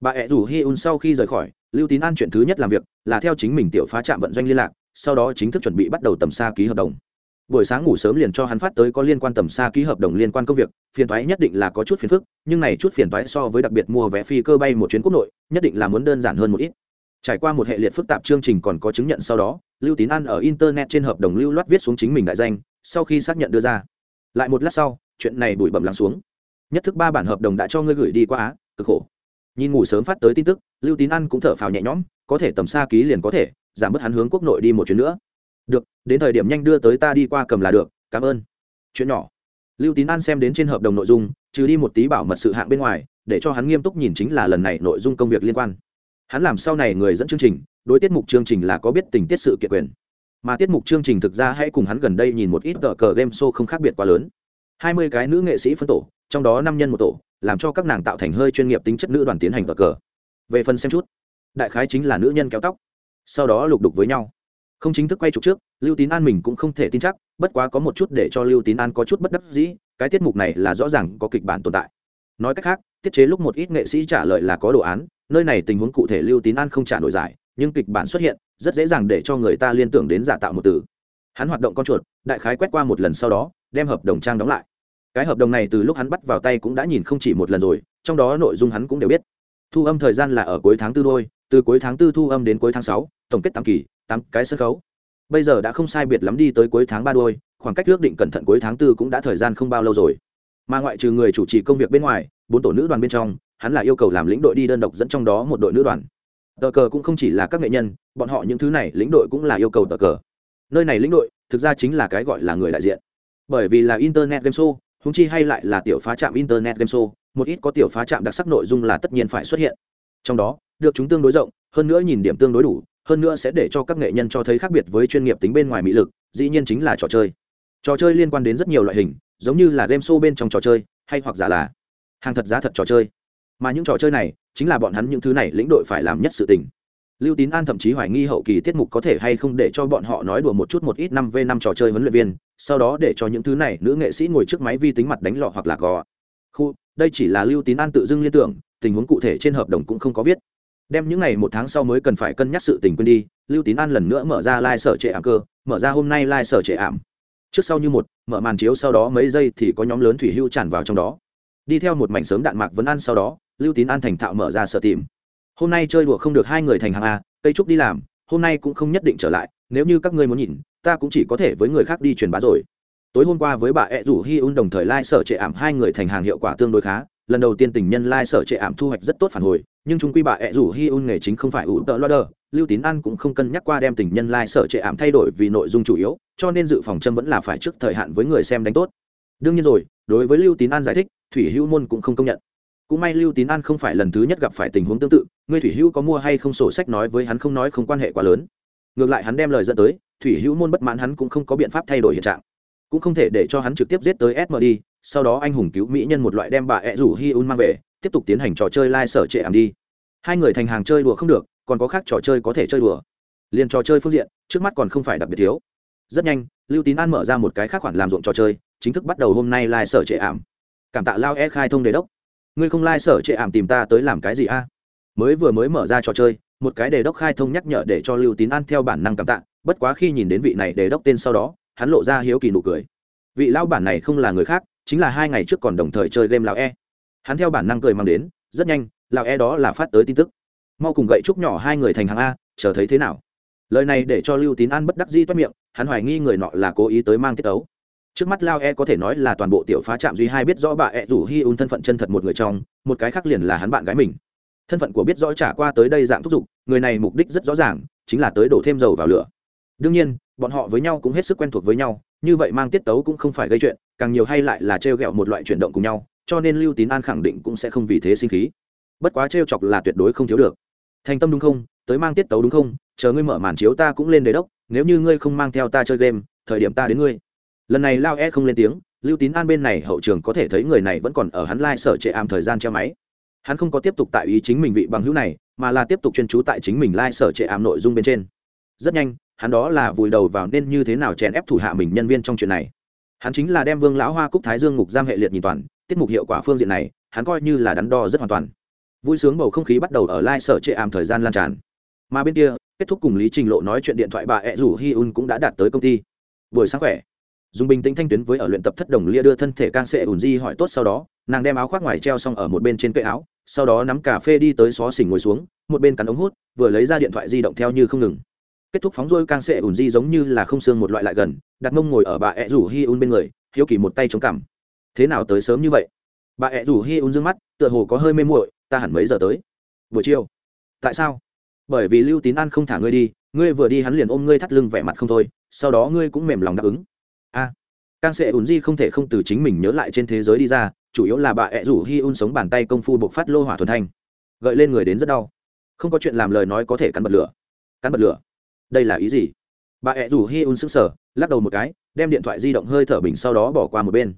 Speaker 1: Bà e ẹ rủ hi un sau khi rời khỏi, lưu tín an chuyện thứ nhất làm việc là theo chính mình tiểu phá trạm vận doanh liên lạc sau đó chính thức chuẩn bị bắt đầu tầm xa ký hợp đồng. Buổi sáng ngủ sớm liền cho hắn phát tới có liên quan tầm xa ký hợp đồng liên quan công việc, phiền toái nhất định là có chút phiền phức, nhưng này chút phiền toái so với đặc biệt mua vé phi cơ bay một chuyến quốc nội, nhất định là muốn đơn giản hơn một ít. Trải qua một hệ liệt phức tạp chương trình còn có chứng nhận sau đó, lưu tín an ở internet trên hợp đồng lưu loát viết xuống chính mình đại danh, sau khi xác nhận đưa ra. Lại một lát sau, chuyện này bụi bẩm lắng xuống. Nhất thức ba bản hợp đồng đã cho ngươi gửi đi qua á, cực khổ. Nhìn ngủ sớm phát tới tin tức, lưu tín an cũng thở phào nhẹ nhõm, có thể tầm xa ký liền có thể giảm bớt hắn hướng quốc nội đi một chuyến nữa. Được, đến thời điểm nhanh đưa tới ta đi qua cầm là được, cảm ơn. Chuyện nhỏ. Lưu tín an xem đến trên hợp đồng nội dung, trừ đi một tí bảo mật sự hạng bên ngoài, để cho hắn nghiêm túc nhìn chính là lần này nội dung công việc liên quan. Hắn làm sau này người dẫn chương trình, đối tiết mục chương trình là có biết tình tiết sự kiện quyền. Mà tiết mục chương trình thực ra hãy cùng hắn gần đây nhìn một ít tờ cờ game show không khác biệt quá lớn. Hai mươi cái nữ nghệ sĩ phân tổ, trong đó năm nhân một tổ, làm cho các nàng tạo thành hơi chuyên nghiệp tính chất nữ đoàn tiến hành tờ cờ. Về phần xem chút, đại khái chính là nữ nhân kéo tóc sau đó lục đục với nhau. Không chính thức quay chụp trước, lưu tín an mình cũng không thể tin chắc, bất quá có một chút để cho lưu tín an có chút bất đắc dĩ, cái tiết mục này là rõ ràng có kịch bản tồn tại. Nói cách khác, tiết chế lúc một ít nghệ sĩ trả lời là có đồ án, nơi này tình huống cụ thể lưu tín an không trả nổi giải, nhưng kịch bản xuất hiện, rất dễ dàng để cho người ta liên tưởng đến giả tạo một từ. Hắn hoạt động con chuột, đại khái quét qua một lần sau đó, đem hợp đồng trang đóng lại. Cái hợp đồng này từ lúc hắn bắt vào tay cũng đã nhìn không chỉ một lần rồi, trong đó nội dung hắn cũng đều biết. Thu âm thời gian là ở cuối tháng tư đôi từ cuối tháng tư thu âm đến cuối tháng sáu tổng kết tám kỳ, tám cái sân khấu. Bây giờ đã không sai biệt lắm đi tới cuối tháng ba đôi, khoảng cách ước định cẩn thận cuối tháng tư cũng đã thời gian không bao lâu rồi. Mà ngoại trừ người chủ trì công việc bên ngoài, bốn tổ nữ đoàn bên trong, hắn là yêu cầu làm lĩnh đội đi đơn độc dẫn trong đó một đội nữ đoàn. Tờ cờ cũng không chỉ là các nghệ nhân, bọn họ những thứ này lĩnh đội cũng là yêu cầu tờ cờ. Nơi này lĩnh đội, thực ra chính là cái gọi là người đại diện. Bởi vì là internet game show húng chi hay lại là tiểu phá trạm internet game show, một ít có tiểu phá trạm đặc sắc nội dung là tất nhiên phải xuất hiện. Trong đó, được chúng tương đối rộng, hơn nữa nhìn điểm tương đối đủ hơn nữa sẽ để cho các nghệ nhân cho thấy khác biệt với chuyên nghiệp tính bên ngoài mỹ lực, dĩ nhiên chính là trò chơi. Trò chơi liên quan đến rất nhiều loại hình, giống như là game show bên trong trò chơi, hay hoặc giả là hàng thật giá thật trò chơi. Mà những trò chơi này, chính là bọn hắn những thứ này lĩnh đội phải làm nhất sự tình. Lưu tín an thậm chí hoài nghi hậu kỳ tiết mục có thể hay không để cho bọn họ nói đùa một chút một ít năm v năm trò chơi huấn luyện viên, sau đó để cho những thứ này nữ nghệ sĩ ngồi trước máy vi tính mặt đánh lọ hoặc là gò. Khu, đây chỉ là lưu tín an tự dưng liên tưởng, tình huống cụ thể trên hợp đồng cũng không có viết đem những ngày một tháng sau mới cần phải cân nhắc sự tình quên đi, lưu tín an lần nữa mở ra lai、like、sở trệ ảm cơ, mở ra hôm nay lai、like、sở trệ ảm. Trước sau như một, mở màn chiếu sau đó mấy giây thì có nhóm lớn thủy hưu tràn vào trong đó. Đi theo một mảnh sớm đạn mạc vấn ăn sau đó, lưu tín an thành thạo mở ra sở tìm. Hôm nay chơi đùa không được hai người thành hàng a, cây trúc đi làm, hôm nay cũng không nhất định trở lại, nếu như các ngươi muốn nhìn, ta cũng chỉ có thể với người khác đi truyền bá rồi. Tối hôm qua với bà ed rủ hi un đồng thời lai、like、sở trệ ảm hai người thành hàng hiệu quả tương đối khá, lần đầu tiên tình nhân lai、like、sở trệ ảm thu hoạch rất tốt phản hồi nhưng chúng quy bà ẹ rủ hi un nghề chính không phải ủ tợ loa đờ. Lưu tín an cũng không cân nhắc qua đem tình nhân lai、like、sở trệ ảm thay đổi vì nội dung chủ yếu, cho nên dự phòng châm vẫn là phải trước thời hạn với người xem đánh tốt. Đương nhiên rồi, đối với lưu tín an giải thích, thủy hữu môn cũng không công nhận. Cũng may lưu tín an không phải lần thứ nhất gặp phải tình huống tương tự, người thủy hữu có mua hay không sổ sách nói với hắn không nói không quan hệ quá lớn. Ngược lại hắn đem lời dẫn tới, thủy hữu môn bất mãn hắn cũng không có biện pháp thay đổi hiện trạng. Cũng không thể để cho hắn trực tiếp giết tới sm đi sau đó anh hùng cứu mỹ nhân một loại đem bà ẹ rủ hi un mang về tiếp tục tiến hành trò chơi lai、like、sở trệ ảm đi. Hai người thành hàng chơi đùa không được, còn có khác trò chơi có thể chơi đùa. Liền trò chơi phương diện, trước mắt còn không phải đặc biệt thiếu. Rất nhanh, lưu tín an mở ra một cái khác khoản làm ruộng trò chơi, chính thức bắt đầu hôm nay lai、like、sở trệ ảm. Cảm tạ lao e khai thông đề đốc. Ngươi không lai、like、sở trệ ảm tìm ta tới làm cái gì a? Mới vừa mới mở ra trò chơi, một cái đề đốc khai thông nhắc nhở để cho lưu tín an theo bản năng cảm tạ, bất quá khi nhìn đến vị này đề đốc tên sau đó, hắn lộ ra hiếu kỳ nụ cười. Vị lao bản này không là người khác, chính là hai ngày trước còn đồng thời chơi game lão e hắn theo bản năng cười mang đến, rất nhanh, lão e đó là phát tới tin tức. Mau cùng gậy trúc nhỏ hai người thành hàng a, chờ thấy thế nào? Lời này để cho lưu tín an bất đắc di toát miệng, hắn hoài nghi người nọ là cố ý tới mang tiết ấu. Trước mắt lao e có thể nói là toàn bộ tiểu phá trạm duy hai biết rõ bà e rủ hi un thân phận chân thật một người trong, một cái khác liền là hắn bạn gái mình. Thân phận của biết rõ trả qua tới đây dạng thúc giục, người này mục đích rất rõ ràng, chính là tới đổ thêm dầu vào lửa. Đương nhiên, bọn họ với nhau cũng hết sức quen thuộc với nhau, như vậy mang tiết tấu cũng không phải gây chuyện, càng nhiều hay lại là t r ghẹo một loại chuyển động cùng nhau cho nên lưu tín an khẳng định cũng sẽ không vì thế sinh khí. Bất quá trêu chọc là tuyệt đối không thiếu được. Thành tâm đúng không? Tới mang tiết tấu đúng không? Chờ ngươi mở màn chiếu ta cũng lên đề đốc, nếu như ngươi không mang theo ta chơi game, thời điểm ta đến ngươi. Lần này lao e không lên tiếng, lưu tín an bên này hậu trường có thể thấy người này vẫn còn ở hắn lai、like、sở trệ ảm thời gian treo máy. Hắn không có tiếp tục tại ý chính mình vị bằng hữu này, mà là tiếp tục chuyên trú tại chính mình lai、like、sở trệ ảm nội dung bên trên. Rất nhanh, hắn đó là vùi đầu vào nên như thế nào chèn ép thủ hạ mình nhân viên trong chuyện này. Hắn chính là đem vương lão hoa cúc thái dương ngục giam hệ liệt nhìn toàn tiết mục hiệu quả phương diện này, hắn coi như là đắn đo rất hoàn toàn. Vui sướng bầu không khí bắt đầu ở lai sở trệ ảm thời gian lan tràn. Mà bên kia, kết thúc cùng lý trình lộ nói chuyện điện thoại bà ẹ rủ hi un cũng đã đạt tới công ty. Buổi sáng khỏe. Dùng bình tĩnh thanh tuyến với ở luyện tập thất đồng lia đưa thân thể càng sệ ùn di hỏi tốt sau đó, nàng đem áo khoác ngoài treo xong ở một bên trên cây áo, sau đó nắm cà phê đi tới xó xỉnh ngồi xuống, một bên cắn ống hút, vừa lấy ra điện thoại di động theo như không ngừng. Kết thúc phóng rôi càng sệ ùn di giống như là không xương một loại lại gần, đặt mông ngồi ở bà ẹ rủ hi un bên người, hiếu kỳ một tay chống cằm thế nào tới sớm như vậy? Bà ẹ rủ hi un d mắt tựa hồ có hơi mê muội ta hẳn mấy giờ tới? Buổi chiều. Tại sao? Bởi vì lưu tín an không thả ngươi đi ngươi vừa đi hắn liền ôm ngươi thắt lưng vẻ mặt không thôi sau đó ngươi cũng mềm lòng đáp ứng. A. À, càng sẽ ùn di không thể không từ chính mình nhớ lại trên thế giới đi ra chủ yếu là bà ẹ rủ hi un sống bàn tay công phu buộc phát lô hỏa thuần thanh. Gợi lên người đến rất đau. Không có chuyện làm lời nói có thể cắn bật lửa. Cắn bật lửa? Đây là ý gì? Bà ẹ rủ hi un sững sờ lắc đầu một cái đem điện thoại di động hơi thở bình sau đó bỏ qua một bên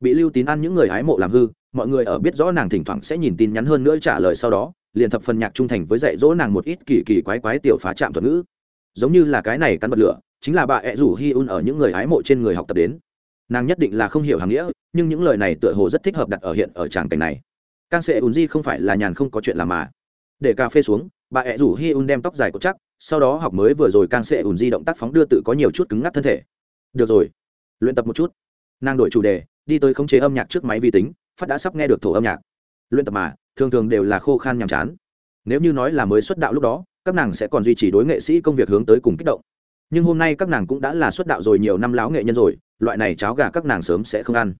Speaker 1: bị lưu tín ăn những người hái mộ làm hư, mọi người ở biết rõ nàng thỉnh thoảng sẽ nhìn tin nhắn hơn nữa trả lời sau đó, liền thập phần nhạc trung thành với dạy dỗ nàng một ít kỳ kỳ quái quái tiểu phá chạm thuật ngữ. Giống như là cái này cắn bật lửa, chính là bà ẹ rủ hi un ở những người hái mộ trên người học tập đến. Nàng nhất định là không hiểu hàng nghĩa, nhưng những lời này tựa hồ rất thích hợp đặt ở hiện ở tràng cảnh này. Càng sẽ ùn di không phải là nhàn không có chuyện làm mà. Để cà phê xuống, bà ẹ rủ hi un đem tóc dài cột chắc, sau đó học mới vừa rồi càng sẽ ùn di động tác phóng đưa tự có nhiều chút cứng ngắc thân thể. Được rồi, luyện tập một chút. Nàng đổi chủ đề đi tới khống chế âm nhạc trước máy vi tính, phát đã sắp nghe được thổ âm nhạc. Luyện tập mà, thường thường đều là khô khan nhàm chán. Nếu như nói là mới xuất đạo lúc đó, các nàng sẽ còn duy trì đối nghệ sĩ công việc hướng tới cùng kích động. Nhưng hôm nay các nàng cũng đã là xuất đạo rồi nhiều năm láo nghệ nhân rồi, loại này cháo gà các nàng sớm sẽ không ăn.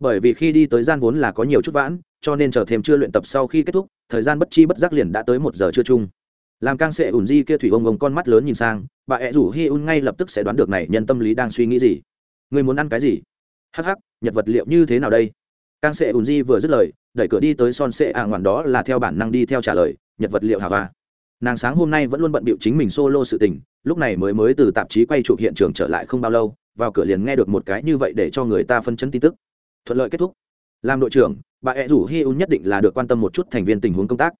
Speaker 1: Bởi vì khi đi tới gian vốn là có nhiều chút vãn, cho nên chờ thêm chưa luyện tập sau khi kết thúc, thời gian bất chi bất giác liền đã tới một giờ chưa chung. Làm càng sẽ ủn di kia thủy ông ông con mắt lớn nhìn sang, bà ẹ rủ hi un ngay lập tức sẽ đoán được này nhân tâm lý đang suy nghĩ gì. Người muốn ăn cái gì? Hắc hắc, nhật vật liệu như thế nào đây? Càng sệ ùn di vừa dứt lời, đẩy cửa đi tới son sệ ạ ngoạn đó là theo bản năng đi theo trả lời, nhật vật liệu hà va nàng sáng hôm nay vẫn luôn bận bịu chính mình solo sự tình, lúc này mới mới từ tạp chí quay chụp hiện trường trở lại không bao lâu, vào cửa liền nghe được một cái như vậy để cho người ta phân chấn tin tức. Thuận lợi kết thúc. Làm đội trưởng, bà ẹ rủ hi un nhất định là được quan tâm một chút thành viên tình huống công tác.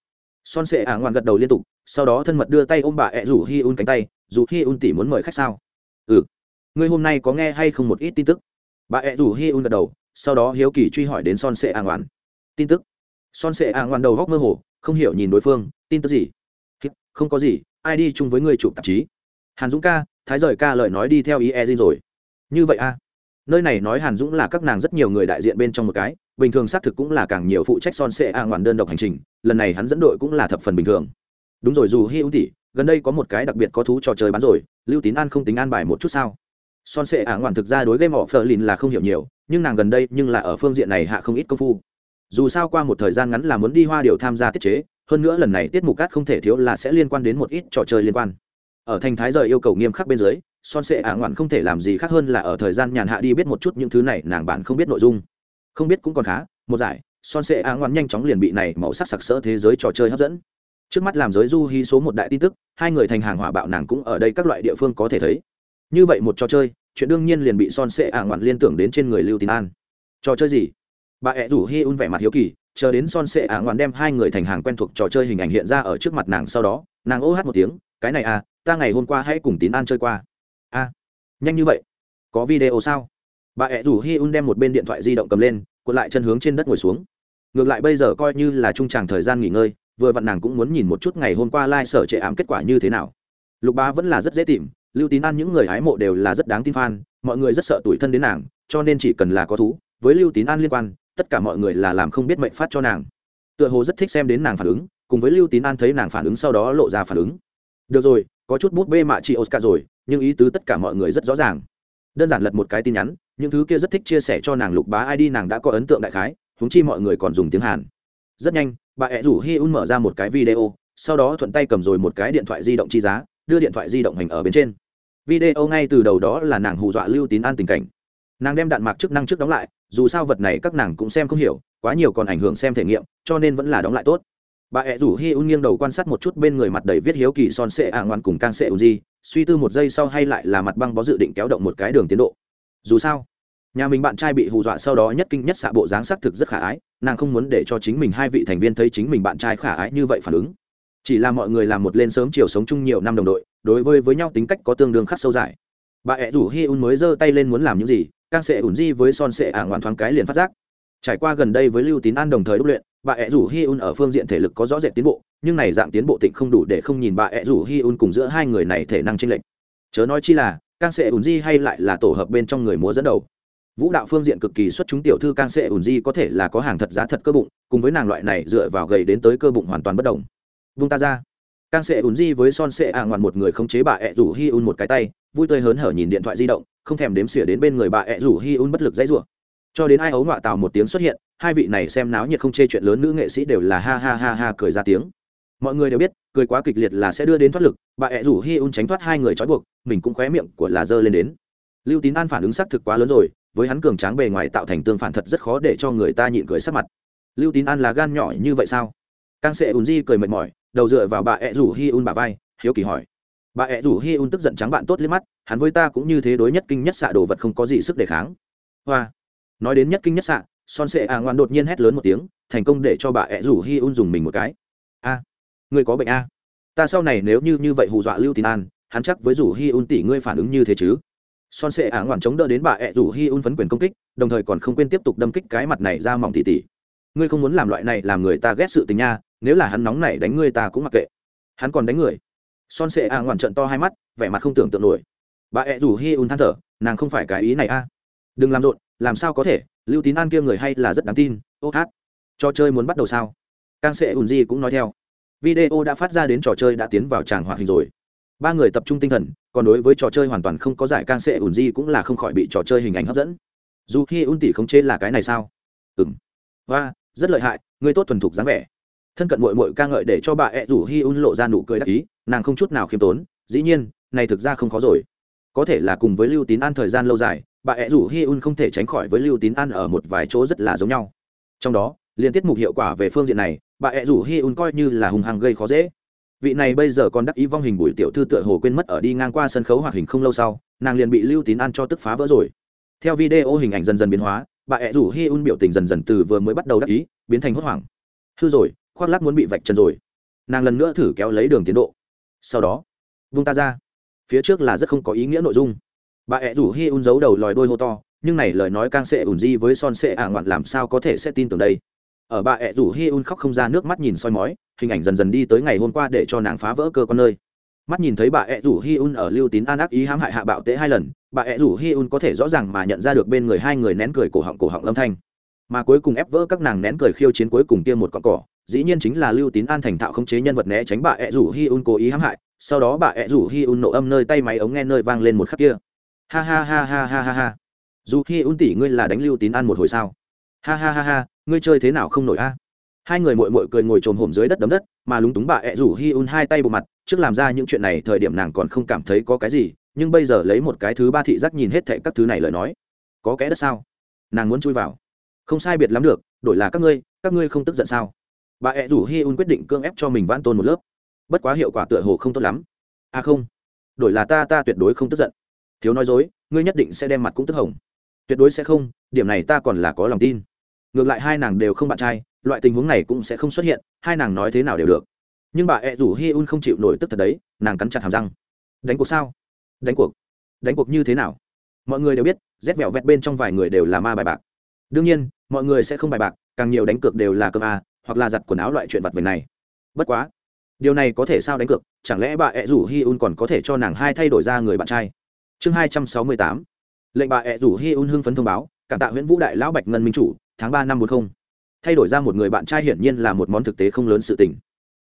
Speaker 1: Son sệ ả ngoan gật đầu liên tục, sau đó thân mật đưa tay ôm bà ẹ rủ hi un cánh tay dù hi un tỉ muốn mời khách sao? Ừ. Ngươi hôm nay có nghe hay không một ít tin tức? Bà ẹ rủ hi un gật đầu, sau đó hiếu kỳ truy hỏi đến son sệ a ngoan tin tức. Son sệ a ngoan đầu góc mơ hồ, không hiểu nhìn đối phương, tin tức gì? Không có gì, ai đi chung với người chụp tạp chí? Hàn dũng ca, thái rời ca lời nói đi theo ý e rồi. Như vậy a nơi này nói hàn dũng là các nàng rất nhiều người đại diện bên trong một cái, bình thường xác thực cũng là càng nhiều phụ trách son sệ a ngoan đơn độc hành trình, lần này hắn dẫn đội cũng là thập phần bình thường. Đúng rồi, dù hi un tỷ, gần đây có một cái đặc biệt có thú trò chơi bán rồi, lưu tín an không tính an bài một chút sao? Son sệ ả ngoạn thực ra đối game of phờ lìn là không hiểu nhiều, nhưng nàng gần đây nhưng là ở phương diện này hạ không ít công phu. Dù sao qua một thời gian ngắn là muốn đi hoa điều tham gia tiết chế, hơn nữa lần này tiết mục cát không thể thiếu là sẽ liên quan đến một ít trò chơi liên quan. Ở thành thái rời yêu cầu nghiêm khắc bên dưới, son sệ ả ngoạn không thể làm gì khác hơn là ở thời gian nhàn hạ đi biết một chút những thứ này, nàng bạn không biết nội dung. Không biết cũng còn khá, một giải, son sệ ả ngoạn nhanh chóng liền bị này màu sắc sặc sỡ thế giới trò chơi hấp dẫn. Trước mắt làm giới du hy số một đại tin tức, hai người thành hàng hỏa bạo nàng cũng ở đây các loại địa phương có thể thấy như vậy một trò chơi, chuyện đương nhiên liền bị son sệ ả ngoạn liên tưởng đến trên người lưu tín an. Trò chơi gì? Bà ẹ rủ hi un vẻ mặt hiếu kỳ, chờ đến son sệ ả ngoạn đem hai người thành hàng quen thuộc trò chơi hình ảnh hiện ra ở trước mặt nàng sau đó, nàng ô hát một tiếng, cái này à ta ngày hôm qua hãy cùng tín an chơi qua. A, nhanh như vậy? Có video sao? Bà ẹ rủ hi un đem một bên điện thoại di động cầm lên, cuộn lại chân hướng trên đất ngồi xuống. Ngược lại bây giờ coi như là trung tràng thời gian nghỉ ngơi, vừa vặn nàng cũng muốn nhìn một chút ngày hôm qua lai、like、sở trệ ám kết quả như thế nào. Lục bá vẫn là rất dễ tìm lưu tín an những người hái mộ đều là rất đáng tin fan, mọi người rất sợ tuổi thân đến nàng, cho nên chỉ cần là có thú, với lưu tín an liên quan, tất cả mọi người là làm không biết mệnh phát cho nàng. Tựa hồ rất thích xem đến nàng phản ứng, cùng với lưu tín an thấy nàng phản ứng sau đó lộ ra phản ứng. Được rồi, có chút bút bê mạ chị oscar rồi, nhưng ý tứ tất cả mọi người rất rõ ràng. Đơn giản lật một cái tin nhắn, những thứ kia rất thích chia sẻ cho nàng lục bá id nàng đã có ấn tượng đại khái húng chi mọi người còn dùng tiếng hàn. Rất nhanh, bà ẹ rủ hi un mở ra một cái video, sau đó thuận tay cầm rồi một cái điện thoại di động chi giá, đưa điện thoại di động hành ở bên trên video ngay từ đầu đó là nàng hù dọa lưu tín an tình cảnh. Nàng đem đạn mạc chức năng trước đóng lại, dù sao vật này các nàng cũng xem không hiểu, quá nhiều còn ảnh hưởng xem thể nghiệm, cho nên vẫn là đóng lại tốt. Bà ẹ rủ hi un nghiêng đầu quan sát một chút bên người mặt đầy viết hiếu kỳ son sệ ạ ngoan cùng càng sệ ùn di, suy tư một giây sau hay lại là mặt băng bó dự định kéo động một cái đường tiến độ. Dù sao, nhà mình bạn trai bị hù dọa sau đó nhất kinh nhất xạ bộ dáng xác thực rất khả ái, nàng không muốn để cho chính mình hai vị thành viên thấy chính mình bạn trai khả ái như vậy phản ứng. Chỉ là mọi người làm một lên sớm chiều sống chung nhiều năm đồng đội đối với với nhau tính cách có tương đương khắc sâu dài. Bà ẹ rủ hi un mới giơ tay lên muốn làm những gì càng sệ ủn di với son sệ ả ngoạn thoáng cái liền phát giác. Trải qua gần đây với lưu tín an đồng thời đúc luyện, bà ẹ rủ hi un ở phương diện thể lực có rõ rệt tiến bộ, nhưng này dạng tiến bộ tịnh không đủ để không nhìn bà ẹ rủ hi un cùng giữa hai người này thể năng chênh lệch. Chớ nói chi là càng sệ ủn di hay lại là tổ hợp bên trong người múa dẫn đầu. Vũ đạo phương diện cực kỳ xuất chúng tiểu thư càng sệ ủn di có thể là có hàng thật giá thật cơ bụng, cùng với nàng loại này dựa vào gầy đến tới cơ bụng hoàn toàn bất đồng. Vung ta ra càng sẽ ùn di với son sệ ạ ngoạn một người không chế bà ẹ rủ hi un một cái tay, vui tươi hớn hở nhìn điện thoại di động, không thèm đếm xỉa đến bên người bà ẹ rủ hi un bất lực dãy rủa. Cho đến ai ấu ngoạ tào một tiếng xuất hiện, hai vị này xem náo nhiệt không chê chuyện lớn nữ nghệ sĩ đều là ha ha ha ha cười ra tiếng. Mọi người đều biết, cười quá kịch liệt là sẽ đưa đến thoát lực, bà ẹ rủ hi un tránh thoát hai người trói buộc, mình cũng khóe miệng của là dơ lên đến. Lưu tín an phản ứng xác thực quá lớn rồi, với hắn cường tráng bề ngoài tạo thành tương phản thật rất khó để cho người ta nhịn cười sắc mặt. Lưu tín an là gan nhỏ như vậy sao? Càng sẽ ùn di cười mệt mỏi đầu dựa vào bà ẹ rủ hi un bà vai, hiếu kỳ hỏi. Bà ẹ rủ hi un tức giận trắng bạn tốt liếc mắt, hắn với ta cũng như thế đối nhất kinh nhất xạ đồ vật không có gì sức đề kháng. Hoa. Nói đến nhất kinh nhất xạ, son sệ à ngoan đột nhiên hét lớn một tiếng, thành công để cho bà ẹ rủ hi un dùng mình một cái. A. Người có bệnh a. Ta sau này nếu như như vậy hù dọa lưu tín an, hắn chắc với rủ hi un tỷ ngươi phản ứng như thế chứ? Son sệ ả ngoan chống đỡ đến bà ẹ rủ hi un phấn quyền công kích, đồng thời còn không quên tiếp tục đâm kích cái mặt này ra mỏng tỉ tỉ ngươi không muốn làm loại này làm người ta ghét sự tình nha, nếu là hắn nóng này đánh ngươi ta cũng mặc kệ. Hắn còn đánh người. Son sệ ả ngoằn trận to hai mắt, vẻ mặt không tưởng tượng nổi. Bà ẹ rủ hi un than thở, nàng không phải cái ý này a. Đừng làm rộn, làm sao có thể, lưu tín an kia người hay là rất đáng tin, ô hát. Trò chơi muốn bắt đầu sao? Càng sệ ùn di cũng nói theo. Video đã phát ra đến trò chơi đã tiến vào tràng hoạt hình rồi. Ba người tập trung tinh thần, còn đối với trò chơi hoàn toàn không có giải càng sệ ùn di cũng là không khỏi bị trò chơi hình ảnh hấp dẫn. Dù khi ун tỷ khống chế là cái này sao? Ừng và rất lợi hại, người tốt thuần thục dáng vẻ. Thân cận mội mội ca ngợi để cho bà ẹ rủ hi un lộ ra nụ cười đắc ý, nàng không chút nào khiêm tốn, dĩ nhiên, này thực ra không khó rồi. Có thể là cùng với lưu tín an thời gian lâu dài, bà ẹ rủ hi un không thể tránh khỏi với lưu tín an ở một vài chỗ rất là giống nhau. Trong đó, liên tiết mục hiệu quả về phương diện này, bà ẹ rủ hi un coi như là hùng hăng gây khó dễ. Vị này bây giờ còn đắc ý vong hình bùi tiểu thư tựa hồ quên mất ở đi ngang qua sân khấu hoạt hình không lâu sau, nàng liền bị lưu tín ăn cho tức phá vỡ rồi. Theo video hình ảnh dần dần biến hóa bà ẹ rủ hi un biểu tình dần dần từ vừa mới bắt đầu đắc ý, biến thành hốt hoảng. Hư rồi, khoác lắc muốn bị vạch chân rồi. Nàng lần nữa thử kéo lấy đường tiến độ. Sau đó, vung ta ra. Phía trước là rất không có ý nghĩa nội dung. Bà ẹ rủ hi un giấu đầu lòi đôi hô to, nhưng này lời nói càng sẽ ủn di với son sệ ả ngoạn làm sao có thể sẽ tin tưởng đây? Ở bà ẹ rủ hi un khóc không ra nước mắt nhìn soi mói, hình ảnh dần dần đi tới ngày hôm qua để cho nàng phá vỡ cơ con nơi mắt nhìn thấy bà ẹ rủ hi un ở lưu tín an ác ý hãm hại hạ bạo tễ hai lần, bà ẹ rủ hi un có thể rõ ràng mà nhận ra được bên người hai người nén cười cổ họng cổ họng âm thanh. Mà cuối cùng ép vỡ các nàng nén cười khiêu chiến cuối cùng kia một cọn cỏ, dĩ nhiên chính là lưu tín an thành thạo khống chế nhân vật né tránh bà ẹ rủ hi un cố ý hãm hại, sau đó bà ẹ rủ hi un nổ âm nơi tay máy ống nghe nơi vang lên một khắc kia. Ha ha ha ha ha ha ha. Dù hi un tỷ ngươi là đánh lưu tín an một hồi sao? Ha ha ha ha, ngươi chơi thế nào không nổi a? Hai người mội mội cười ngồi trồm hổm dưới đất đấm đất mà lúng túng bà ẹ rủ hi un hai tay bộ mặt, trước làm ra những chuyện này thời điểm nàng còn không cảm thấy có cái gì, nhưng bây giờ lấy một cái thứ ba thị giác nhìn hết thệ các thứ này lời nói. Có kẽ đất sao? Nàng muốn chui vào. Không sai biệt lắm được, đổi là các ngươi các ngươi không tức giận sao? Bà ẹ rủ hi un quyết định cưỡng ép cho mình vãn tôn một lớp. Bất quá hiệu quả tựa hồ không tốt lắm. À không, đổi là ta ta tuyệt đối không tức giận. Thiếu nói dối, ngươi nhất định sẽ đem mặt cũng tức hồng. Tuyệt đối sẽ không, điểm này ta còn là có lòng tin ngược lại hai nàng đều không bạn trai, loại tình huống này cũng sẽ không xuất hiện, hai nàng nói thế nào đều được. Nhưng bà ẹ rủ hi un không chịu nổi tức thật đấy, nàng cắn chặt hàm răng. Đánh cuộc sao? Đánh cuộc. Đánh cuộc như thế nào? Mọi người đều biết rét vẹo vẹt bên trong vài người đều là ma bài bạc. Đương nhiên, mọi người sẽ không bài bạc, càng nhiều đánh cược đều là cơm a, hoặc là giặt quần áo loại chuyện vặt về này. Bất quá, điều này có thể sao đánh cược, chẳng lẽ bà ẹ rủ hi un còn có thể cho nàng hai thay đổi ra người bạn trai? Chương hai trăm sáu mươi tám. Lệnh bà ẹ rủ hi un hưng phấn thông báo, cảm tạ nguyễn vũ đại lão bạch ngân minh chủ tháng ba năm bốn không. Thay đổi ra một người bạn trai hiển nhiên là một món thực tế không lớn sự tình.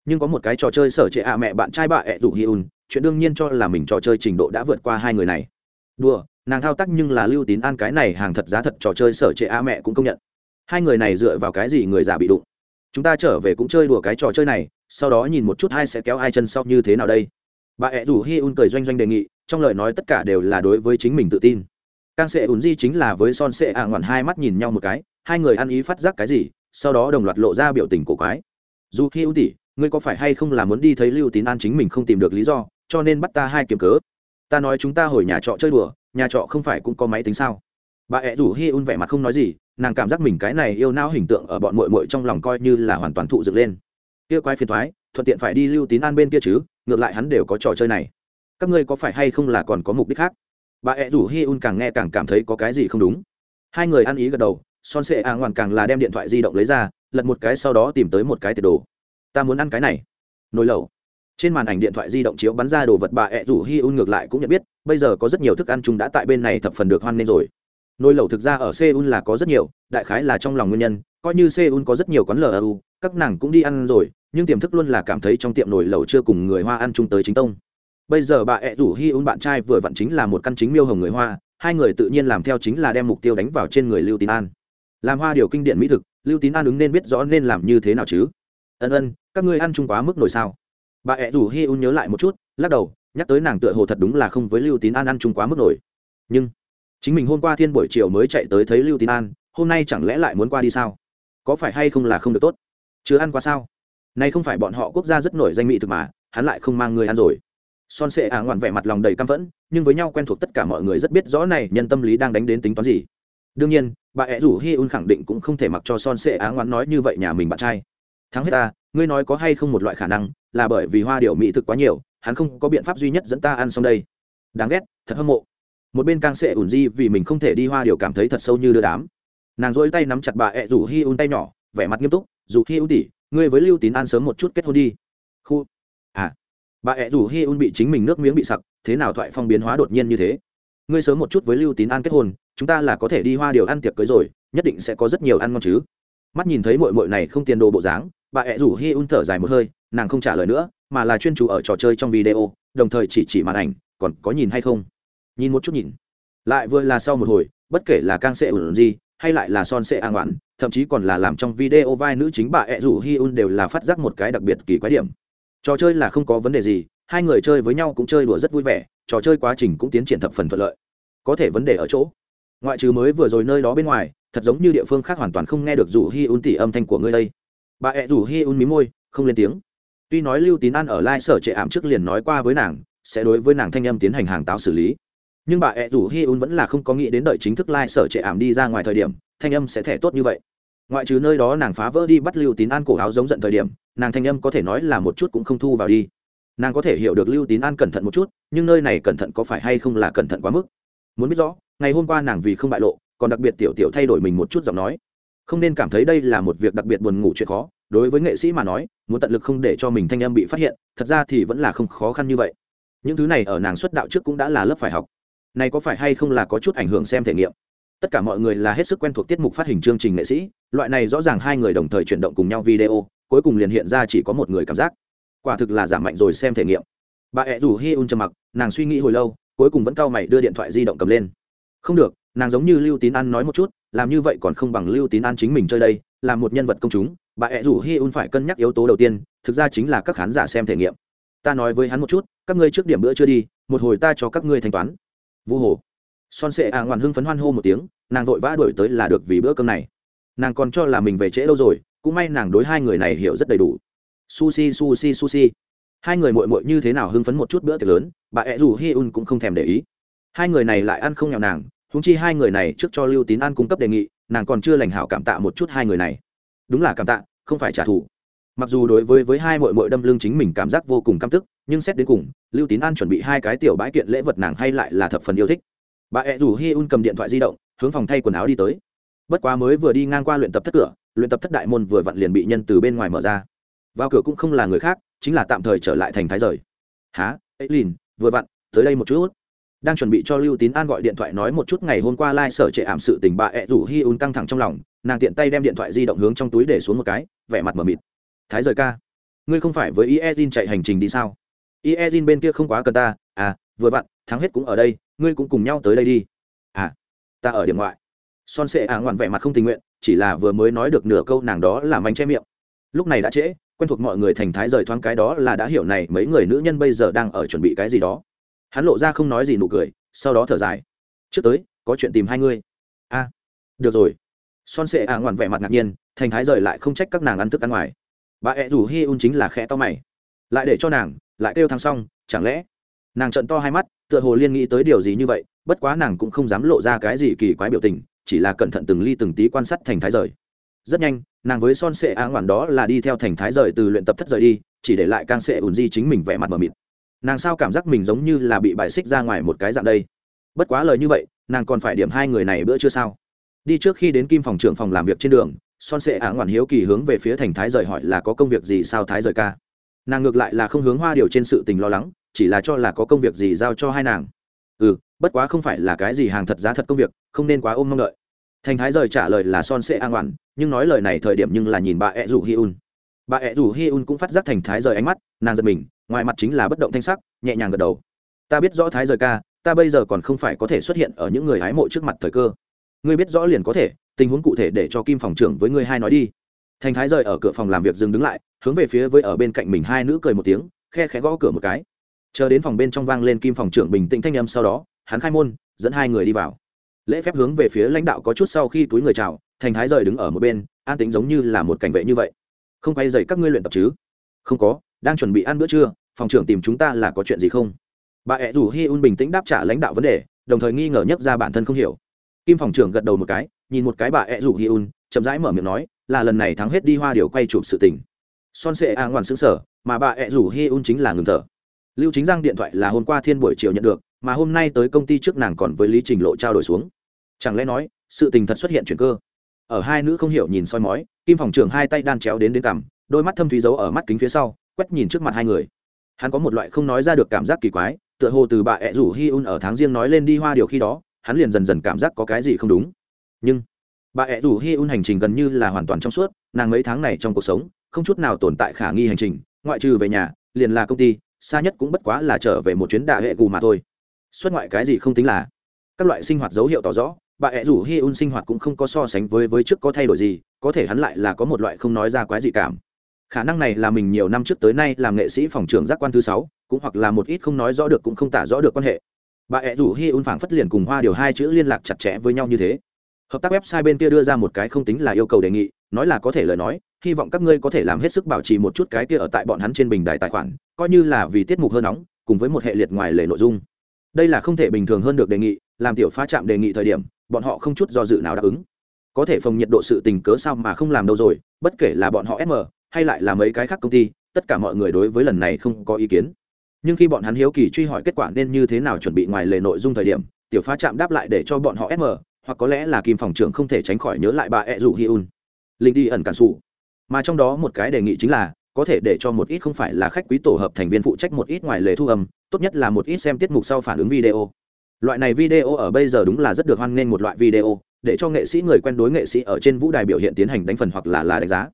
Speaker 1: Nhưng có một cái trò chơi sở trệ ạ mẹ bạn trai bà ẹ rủ hi un, chuyện đương nhiên cho là mình trò chơi trình độ đã vượt qua hai người này. Đùa, nàng thao tác nhưng là lưu tín an cái này hàng thật giá thật trò chơi sở trệ ạ mẹ cũng công nhận. Hai người này dựa vào cái gì người già bị đụng? Chúng ta trở về cũng chơi đùa cái trò chơi này, sau đó nhìn một chút hai sẽ kéo ai chân sau như thế nào đây. Bà ẹ rủ hi un cười doanh doanh đề nghị, trong lời nói tất cả đều là đối với chính mình tự tin. Càng sệ ùn di chính là với son sệ ạ ngoạn hai mắt nhìn nhau một cái hai người ăn ý phát giác cái gì, sau đó đồng loạt lộ ra biểu tình cổ quái. Dù khi ưu tỷ, ngươi có phải hay không là muốn đi thấy lưu tín an chính mình không tìm được lý do, cho nên bắt ta hai kiếm cớ? Ta nói chúng ta hồi nhà trọ chơi đùa, nhà trọ không phải cũng có máy tính sao? Bà ẹ rủ hi un vẻ mặt không nói gì, nàng cảm giác mình cái này yêu não hình tượng ở bọn mội mội trong lòng coi như là hoàn toàn thụ dựng lên. Kia quái phiền thoái thuận tiện phải đi lưu tín an bên kia chứ, ngược lại hắn đều có trò chơi này. Các ngươi có phải hay không là còn có mục đích khác? Bà ẹ rủ hi un càng nghe càng cảm thấy có cái gì không đúng. Hai người ăn ý gật đầu son sệ a ngoan càng là đem điện thoại di động lấy ra, lật một cái sau đó tìm tới một cái tiệt đồ. Ta muốn ăn cái này. Nồi lẩu. Trên màn ảnh điện thoại di động chiếu bắn ra đồ vật bà ẹ rủ hi un ngược lại cũng nhận biết, bây giờ có rất nhiều thức ăn chúng đã tại bên này thập phần được hoan nghênh rồi. Nồi lẩu thực ra ở seoul là có rất nhiều, đại khái là trong lòng nguyên nhân, coi như seoul có rất nhiều quán lu các nàng cũng đi ăn rồi, nhưng tiềm thức luôn là cảm thấy trong tiệm nồi lẩu chưa cùng người hoa ăn chung tới chính tông. Bây giờ bà ẹ rủ hi un bạn trai vừa vặn chính là một căn chính miêu hồng người hoa, hai người tự nhiên làm theo chính là đem mục tiêu đánh vào trên người lưu tín an làm hoa điều kinh điển mỹ thực, lưu tín an ứng nên biết rõ nên làm như thế nào chứ? Ân ân, các ngươi ăn chung quá mức nổi sao? Bà ẹ rủ hi un nhớ lại một chút, lắc đầu, nhắc tới nàng tựa hồ thật đúng là không với lưu tín an ăn chung quá mức nổi. Nhưng, chính mình hôm qua thiên buổi chiều mới chạy tới thấy lưu tín an, hôm nay chẳng lẽ lại muốn qua đi sao? Có phải hay không là không được tốt? Chứ ăn qua sao? Nay không phải bọn họ quốc gia rất nổi danh mỹ thực mà, hắn lại không mang người ăn rồi. Son sệ ả ngoạn vẻ mặt lòng đầy căm phẫn, nhưng với nhau quen thuộc tất cả mọi người rất biết rõ này nhân tâm lý đang đánh đến tính toán gì đương nhiên, bà ẹ rủ hi un khẳng định cũng không thể mặc cho son sệ á ngoắn nói như vậy nhà mình bạn trai. Thắng hết ta, ngươi nói có hay không một loại khả năng là bởi vì hoa điệu mỹ thực quá nhiều, hắn không có biện pháp duy nhất dẫn ta ăn xong đây. Đáng ghét, thật hâm mộ. Một bên càng sệ ủn di vì mình không thể đi hoa điệu cảm thấy thật sâu như đưa đám. Nàng dỗi tay nắm chặt bà ẹ rủ hi un tay nhỏ, vẻ mặt nghiêm túc, dù hi un tỉ ngươi với lưu tín an sớm một chút kết hôn đi. Khu. À. Bà ẹ rủ hi un bị chính mình nước miếng bị sặc, thế nào thoại phong biến hóa đột nhiên như thế? Ngươi sớm một chút với lưu tín an kết hôn, chúng ta là có thể đi hoa điều ăn tiệc cưới rồi, nhất định sẽ có rất nhiều ăn ngon chứ. Mắt nhìn thấy mội mội này không tiền đồ bộ dáng, bà ẹ rủ hi un thở dài một hơi, nàng không trả lời nữa, mà là chuyên chủ ở trò chơi trong video, đồng thời chỉ chỉ màn ảnh, còn có nhìn hay không? Nhìn một chút nhìn. Lại vừa là sau một hồi, bất kể là càng sẽ ủn gì, hay lại là son sẽ an oản thậm chí còn là làm trong video vai nữ chính bà ẹ rủ hi un đều là phát giác một cái đặc biệt kỳ quái điểm. Trò chơi là không có vấn đề gì, hai người chơi với nhau cũng chơi đùa rất vui vẻ trò chơi quá trình cũng tiến triển thập phần thuận lợi. Có thể vấn đề ở chỗ, ngoại trừ mới vừa rồi nơi đó bên ngoài, thật giống như địa phương khác hoàn toàn không nghe được rủ hi un tỉ âm thanh của ngươi đây. Bà ẹ rủ hi un mí môi, không lên tiếng. Tuy nói lưu tín an ở lai sở trệ ảm trước liền nói qua với nàng, sẽ đối với nàng thanh âm tiến hành hàng táo xử lý. Nhưng bà ẹ rủ hi un vẫn là không có nghĩ đến đợi chính thức lai sở trệ ảm đi ra ngoài thời điểm, thanh âm sẽ thẻ tốt như vậy. Ngoại trừ nơi đó nàng phá vỡ đi bắt lưu tín an cổ áo giống giận thời điểm, nàng thanh âm có thể nói là một chút cũng không thu vào đi nàng có thể hiểu được lưu tín an cẩn thận một chút, nhưng nơi này cẩn thận có phải hay không là cẩn thận quá mức? Muốn biết rõ, ngày hôm qua nàng vì không bại lộ, còn đặc biệt tiểu tiểu thay đổi mình một chút giọng nói. Không nên cảm thấy đây là một việc đặc biệt buồn ngủ chuyện khó. Đối với nghệ sĩ mà nói, muốn tận lực không để cho mình thanh âm bị phát hiện, thật ra thì vẫn là không khó khăn như vậy. Những thứ này ở nàng xuất đạo trước cũng đã là lớp phải học. Này có phải hay không là có chút ảnh hưởng xem thể nghiệm? Tất cả mọi người là hết sức quen thuộc tiết mục phát hình chương trình nghệ sĩ, loại này rõ ràng hai người đồng thời chuyển động cùng nhau video, cuối cùng liền hiện ra chỉ có một người cảm giác quả thực là giảm mạnh rồi xem thể nghiệm. Bà ẹ rủ hi un trầm mặc, nàng suy nghĩ hồi lâu, cuối cùng vẫn cau mày đưa điện thoại di động cầm lên. Không được, nàng giống như lưu tín an nói một chút, làm như vậy còn không bằng lưu tín an chính mình chơi đây, là một nhân vật công chúng, bà ẹ rủ hi un phải cân nhắc yếu tố đầu tiên, thực ra chính là các khán giả xem thể nghiệm. Ta nói với hắn một chút, các ngươi trước điểm bữa chưa đi, một hồi ta cho các ngươi thanh toán. Vu hồ. Son sệ à ngoan hưng phấn hoan hô một tiếng, nàng vội vã đổi tới là được vì bữa cơm này. Nàng còn cho là mình về trễ lâu rồi, cũng may nàng đối hai người này hiểu rất đầy đủ sushi sushi sushi. Hai người mội mội như thế nào hưng phấn một chút bữa tiệc lớn, bà ẹ dù hi un cũng không thèm để ý. Hai người này lại ăn không nghèo nàng húng chi hai người này trước cho lưu tín ăn cung cấp đề nghị, nàng còn chưa lành hảo cảm tạ một chút hai người này. Đúng là cảm tạ, không phải trả thù. Mặc dù đối với với hai mội mội đâm lưng chính mình cảm giác vô cùng căm tức, nhưng xét đến cùng, lưu tín an chuẩn bị hai cái tiểu bãi kiện lễ vật nàng hay lại là thập phần yêu thích. Bà ẹ rủ hi un cầm điện thoại di động, hướng phòng thay quần áo đi tới. Bất quá mới vừa đi ngang qua luyện tập thất cửa, luyện tập thất đại môn vừa vặn liền bị nhân từ bên ngoài mở ra vào cửa cũng không là người khác, chính là tạm thời trở lại thành thái rời. Há ấy lìn, vừa vặn, tới đây một chút. Đang chuẩn bị cho lưu tín an gọi điện thoại nói một chút ngày hôm qua lai、like、sở trệ ảm sự tình, bà ẹ rủ hi un căng thẳng trong lòng, nàng tiện tay đem điện thoại di động hướng trong túi để xuống một cái, vẻ mặt m ở mịt. Thái rời ca, ngươi không phải với iezin chạy hành trình đi sao? Iezin bên kia không quá cần ta à vừa vặn, thắng hết cũng ở đây, ngươi cũng cùng nhau tới đây đi. À ta ở điểm ngoại. Son sệ à ngoạn vẻ mặt không tình nguyện, chỉ là vừa mới nói được nửa câu nàng đó làm anh che miệng. Lúc này đã trễ quen thuộc mọi người thành thái rời thoáng cái đó là đã hiểu này, mấy người nữ nhân bây giờ đang ở chuẩn bị cái gì đó. Hắn lộ ra không nói gì nụ cười, sau đó thở dài. Trước tới, có chuyện tìm hai ngươi. A, được rồi. Son sệ ạ ngoằn vẻ mặt ngạc nhiên, thành thái rời lại không trách các nàng ăn thức ăn ngoài. Bà ẹ rủ hi un chính là khẽ to mày. Lại để cho nàng, lại kêu thằng xong, chẳng lẽ? Nàng trận to hai mắt, tựa hồ liên nghĩ tới điều gì như vậy, bất quá nàng cũng không dám lộ ra cái gì kỳ quái biểu tình, chỉ là cẩn thận từng ly từng tí quan sát thành thái rời rất nhanh, nàng với son sệ á ngoản đó là đi theo thành thái rời từ luyện tập thất rời đi, chỉ để lại càng sệ ùn di chính mình vẻ mặt mờ mịt. Nàng sao cảm giác mình giống như là bị bài xích ra ngoài một cái dạng đây? Bất quá lời như vậy, nàng còn phải điểm hai người này bữa chưa sao? Đi trước khi đến kim phòng trưởng phòng làm việc trên đường, son sệ á ngoản hiếu kỳ hướng về phía thành thái rời hỏi là có công việc gì sao thái rời ca? Nàng ngược lại là không hướng hoa điều trên sự tình lo lắng, chỉ là cho là có công việc gì giao cho hai nàng. Ừ bất quá không phải là cái gì hàng thật giá thật công việc, không nên quá ôm mong đợi thành thái rời trả lời là son sệ an oản, nhưng nói lời này thời điểm nhưng là nhìn bà e ẹ rủ hi un. Bà e ẹ rủ hi un cũng phát giác thành thái rời ánh mắt, nàng giật mình, ngoài mặt chính là bất động thanh sắc, nhẹ nhàng gật đầu. Ta biết rõ thái rời ca, ta bây giờ còn không phải có thể xuất hiện ở những người hái mộ trước mặt thời cơ. Ngươi biết rõ liền có thể, tình huống cụ thể để cho kim phòng trưởng với ngươi hai nói đi. Thành thái rời ở cửa phòng làm việc dừng đứng lại, hướng về phía với ở bên cạnh mình hai nữ cười một tiếng, khe khẽ gõ cửa một cái. Chờ đến phòng bên trong vang lên kim phòng trưởng bình tĩnh thanh âm sau đó, hắn khai môn, dẫn hai người đi vào lễ phép hướng về phía lãnh đạo có chút sau khi túi người chào, thành thái rời đứng ở một bên, an tính giống như là một cảnh vệ như vậy. Không quay dậy các ngươi luyện tập chứ? Không có, đang chuẩn bị ăn bữa trưa, phòng trưởng tìm chúng ta là có chuyện gì không? Bà ẹ rủ hi un bình tĩnh đáp trả lãnh đạo vấn đề, đồng thời nghi ngờ nhất ra bản thân không hiểu. Kim phòng trưởng gật đầu một cái, nhìn một cái bà ẹ rủ hi un, chậm rãi mở miệng nói, là lần này thắng hết đi hoa điều quay chụp sự tình. Son sệ a ngoan xứng sở mà bà ẹ rủ hi un chính là ngừng thở. Lưu chính giang điện thoại là hôm qua thiên buổi chiều nhận được, mà hôm nay tới công ty trước nàng còn với lý trình lộ trao đổi xuống chẳng lẽ nói, sự tình thật xuất hiện chuyển cơ? Ở hai nữ không hiểu nhìn soi mói, kim phòng trưởng hai tay đan chéo đến đến cằm, đôi mắt thâm thúy giấu ở mắt kính phía sau, quét nhìn trước mặt hai người. Hắn có một loại không nói ra được cảm giác kỳ quái, tựa hồ từ bà ẹ rủ hi un ở tháng riêng nói lên đi hoa điều khi đó, hắn liền dần dần cảm giác có cái gì không đúng. Nhưng, bà ẹ rủ hi un hành trình gần như là hoàn toàn trong suốt, nàng mấy tháng này trong cuộc sống, không chút nào tồn tại khả nghi hành trình, ngoại trừ về nhà, liền là công ty, xa nhất cũng bất quá là trở về một chuyến đạ hệ gù mà thôi. Xuất ngoại cái gì không tính là, các loại sinh hoạt dấu hiệu tỏ rõ bà ẹ rủ hi un sinh hoạt cũng không có so sánh với với trước có thay đổi gì, có thể hắn lại là có một loại không nói ra quái gì cảm. Khả năng này là mình nhiều năm trước tới nay làm nghệ sĩ phòng trường giác quan thứ sáu, cũng hoặc là một ít không nói rõ được cũng không tả rõ được quan hệ. Bà ẹ rủ hi un phảng phất liền cùng hoa điều hai chữ liên lạc chặt chẽ với nhau như thế. Hợp tác website bên kia đưa ra một cái không tính là yêu cầu đề nghị, nói là có thể lời nói, hy vọng các ngươi có thể làm hết sức bảo trì một chút cái kia ở tại bọn hắn trên bình đài tài khoản, coi như là vì tiết mục hơn nóng, cùng với một hệ liệt ngoài lề nội dung. Đây là không thể bình thường hơn được đề nghị, làm tiểu phá chạm đề nghị thời điểm bọn họ không chút do dự nào đáp ứng. Có thể phòng nhiệt độ sự tình cớ sao mà không làm đâu rồi, bất kể là bọn họ sm hay lại là mấy cái khác công ty, tất cả mọi người đối với lần này không có ý kiến. Nhưng khi bọn hắn hiếu kỳ truy hỏi kết quả nên như thế nào chuẩn bị ngoài lề nội dung thời điểm, tiểu phá chạm đáp lại để cho bọn họ sm hoặc có lẽ là kim phòng trưởng không thể tránh khỏi nhớ lại bà e ẹ rủ hi un. Linh đi ẩn cản xù mà trong đó một cái đề nghị chính là, có thể để cho một ít không phải là khách quý tổ hợp thành viên phụ trách một ít ngoài lề thu âm, tốt nhất là một ít xem tiết mục sau phản ứng video loại này video ở bây giờ đúng là rất được hoan nghênh một loại video, để cho nghệ sĩ người quen đối nghệ sĩ ở trên vũ đài biểu hiện tiến hành đánh phần hoặc là là đánh giá.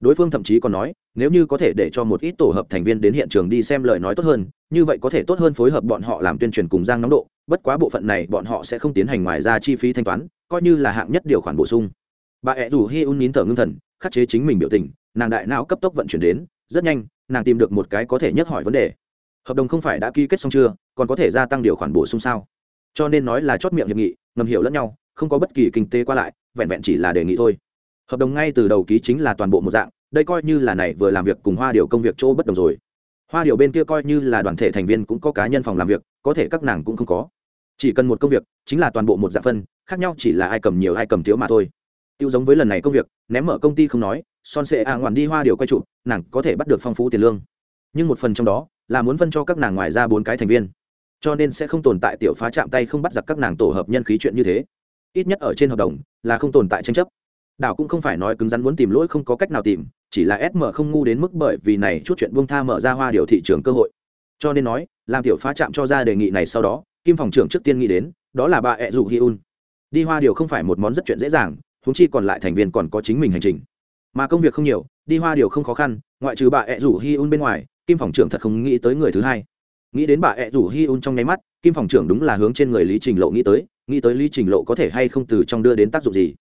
Speaker 1: Đối phương thậm chí còn nói, nếu như có thể để cho một ít tổ hợp thành viên đến hiện trường đi xem lời nói tốt hơn, như vậy có thể tốt hơn phối hợp bọn họ làm tuyên truyền cùng giang nóng độ, bất quá bộ phận này bọn họ sẽ không tiến hành ngoài ra chi phí thanh toán, coi như là hạng nhất điều khoản bổ sung. Bà ẹ rủ hi un nín thở ngưng thần, khắc chế chính mình biểu tình, nàng đại não cấp tốc vận chuyển đến, rất nhanh, nàng tìm được một cái có thể nhất hỏi vấn đề. Hợp đồng không phải đã ký kết xong chưa, còn có thể gia tăng điều khoản bổ sung sao? Cho nên nói là chót miệng hiệp nghị, ngầm hiểu lẫn nhau, không có bất kỳ kinh tế qua lại, vẹn vẹn chỉ là đề nghị thôi. Hợp đồng ngay từ đầu ký chính là toàn bộ một dạng, đây coi như là này vừa làm việc cùng hoa điều công việc chỗ bất đồng rồi. Hoa điều bên kia coi như là đoàn thể thành viên cũng có cá nhân phòng làm việc, có thể các nàng cũng không có. Chỉ cần một công việc, chính là toàn bộ một dạng phân, khác nhau chỉ là ai cầm nhiều ai cầm thiếu mà thôi. Tiêu giống với lần này công việc, ném mở công ty không nói, son sệ a ngoằn đi hoa điều quay trụ, nàng có thể bắt được phong phú tiền lương. Nhưng một phần trong đó, là muốn phân cho các nàng ngoài ra bốn cái thành viên cho nên sẽ không tồn tại tiểu phá chạm tay không bắt giặc các nàng tổ hợp nhân khí chuyện như thế. Ít nhất ở trên hợp đồng là không tồn tại tranh chấp. Đảo cũng không phải nói cứng rắn muốn tìm lỗi không có cách nào tìm, chỉ là sm không ngu đến mức bởi vì này chút chuyện buông tha mở ra hoa điều thị trường cơ hội. Cho nên nói, làm tiểu phá chạm cho ra đề nghị này sau đó, kim phòng trưởng trước tiên nghĩ đến, đó là bà ẹ dù hi un đi hoa điều không phải một món rất chuyện dễ dàng húng chi còn lại thành viên còn có chính mình hành trình. Mà công việc không nhiều, đi hoa điều không khó khăn, ngoại trừ bà ẹ rủ hi un bên ngoài, kim phòng trưởng thật không nghĩ tới người thứ hai nghĩ đến bà ẹ rủ hi un trong nháy mắt, kim phòng trưởng đúng là hướng trên người lý trình lộ nghĩ tới nghĩ tới lý trình lộ có thể hay không từ trong đưa đến tác dụng gì.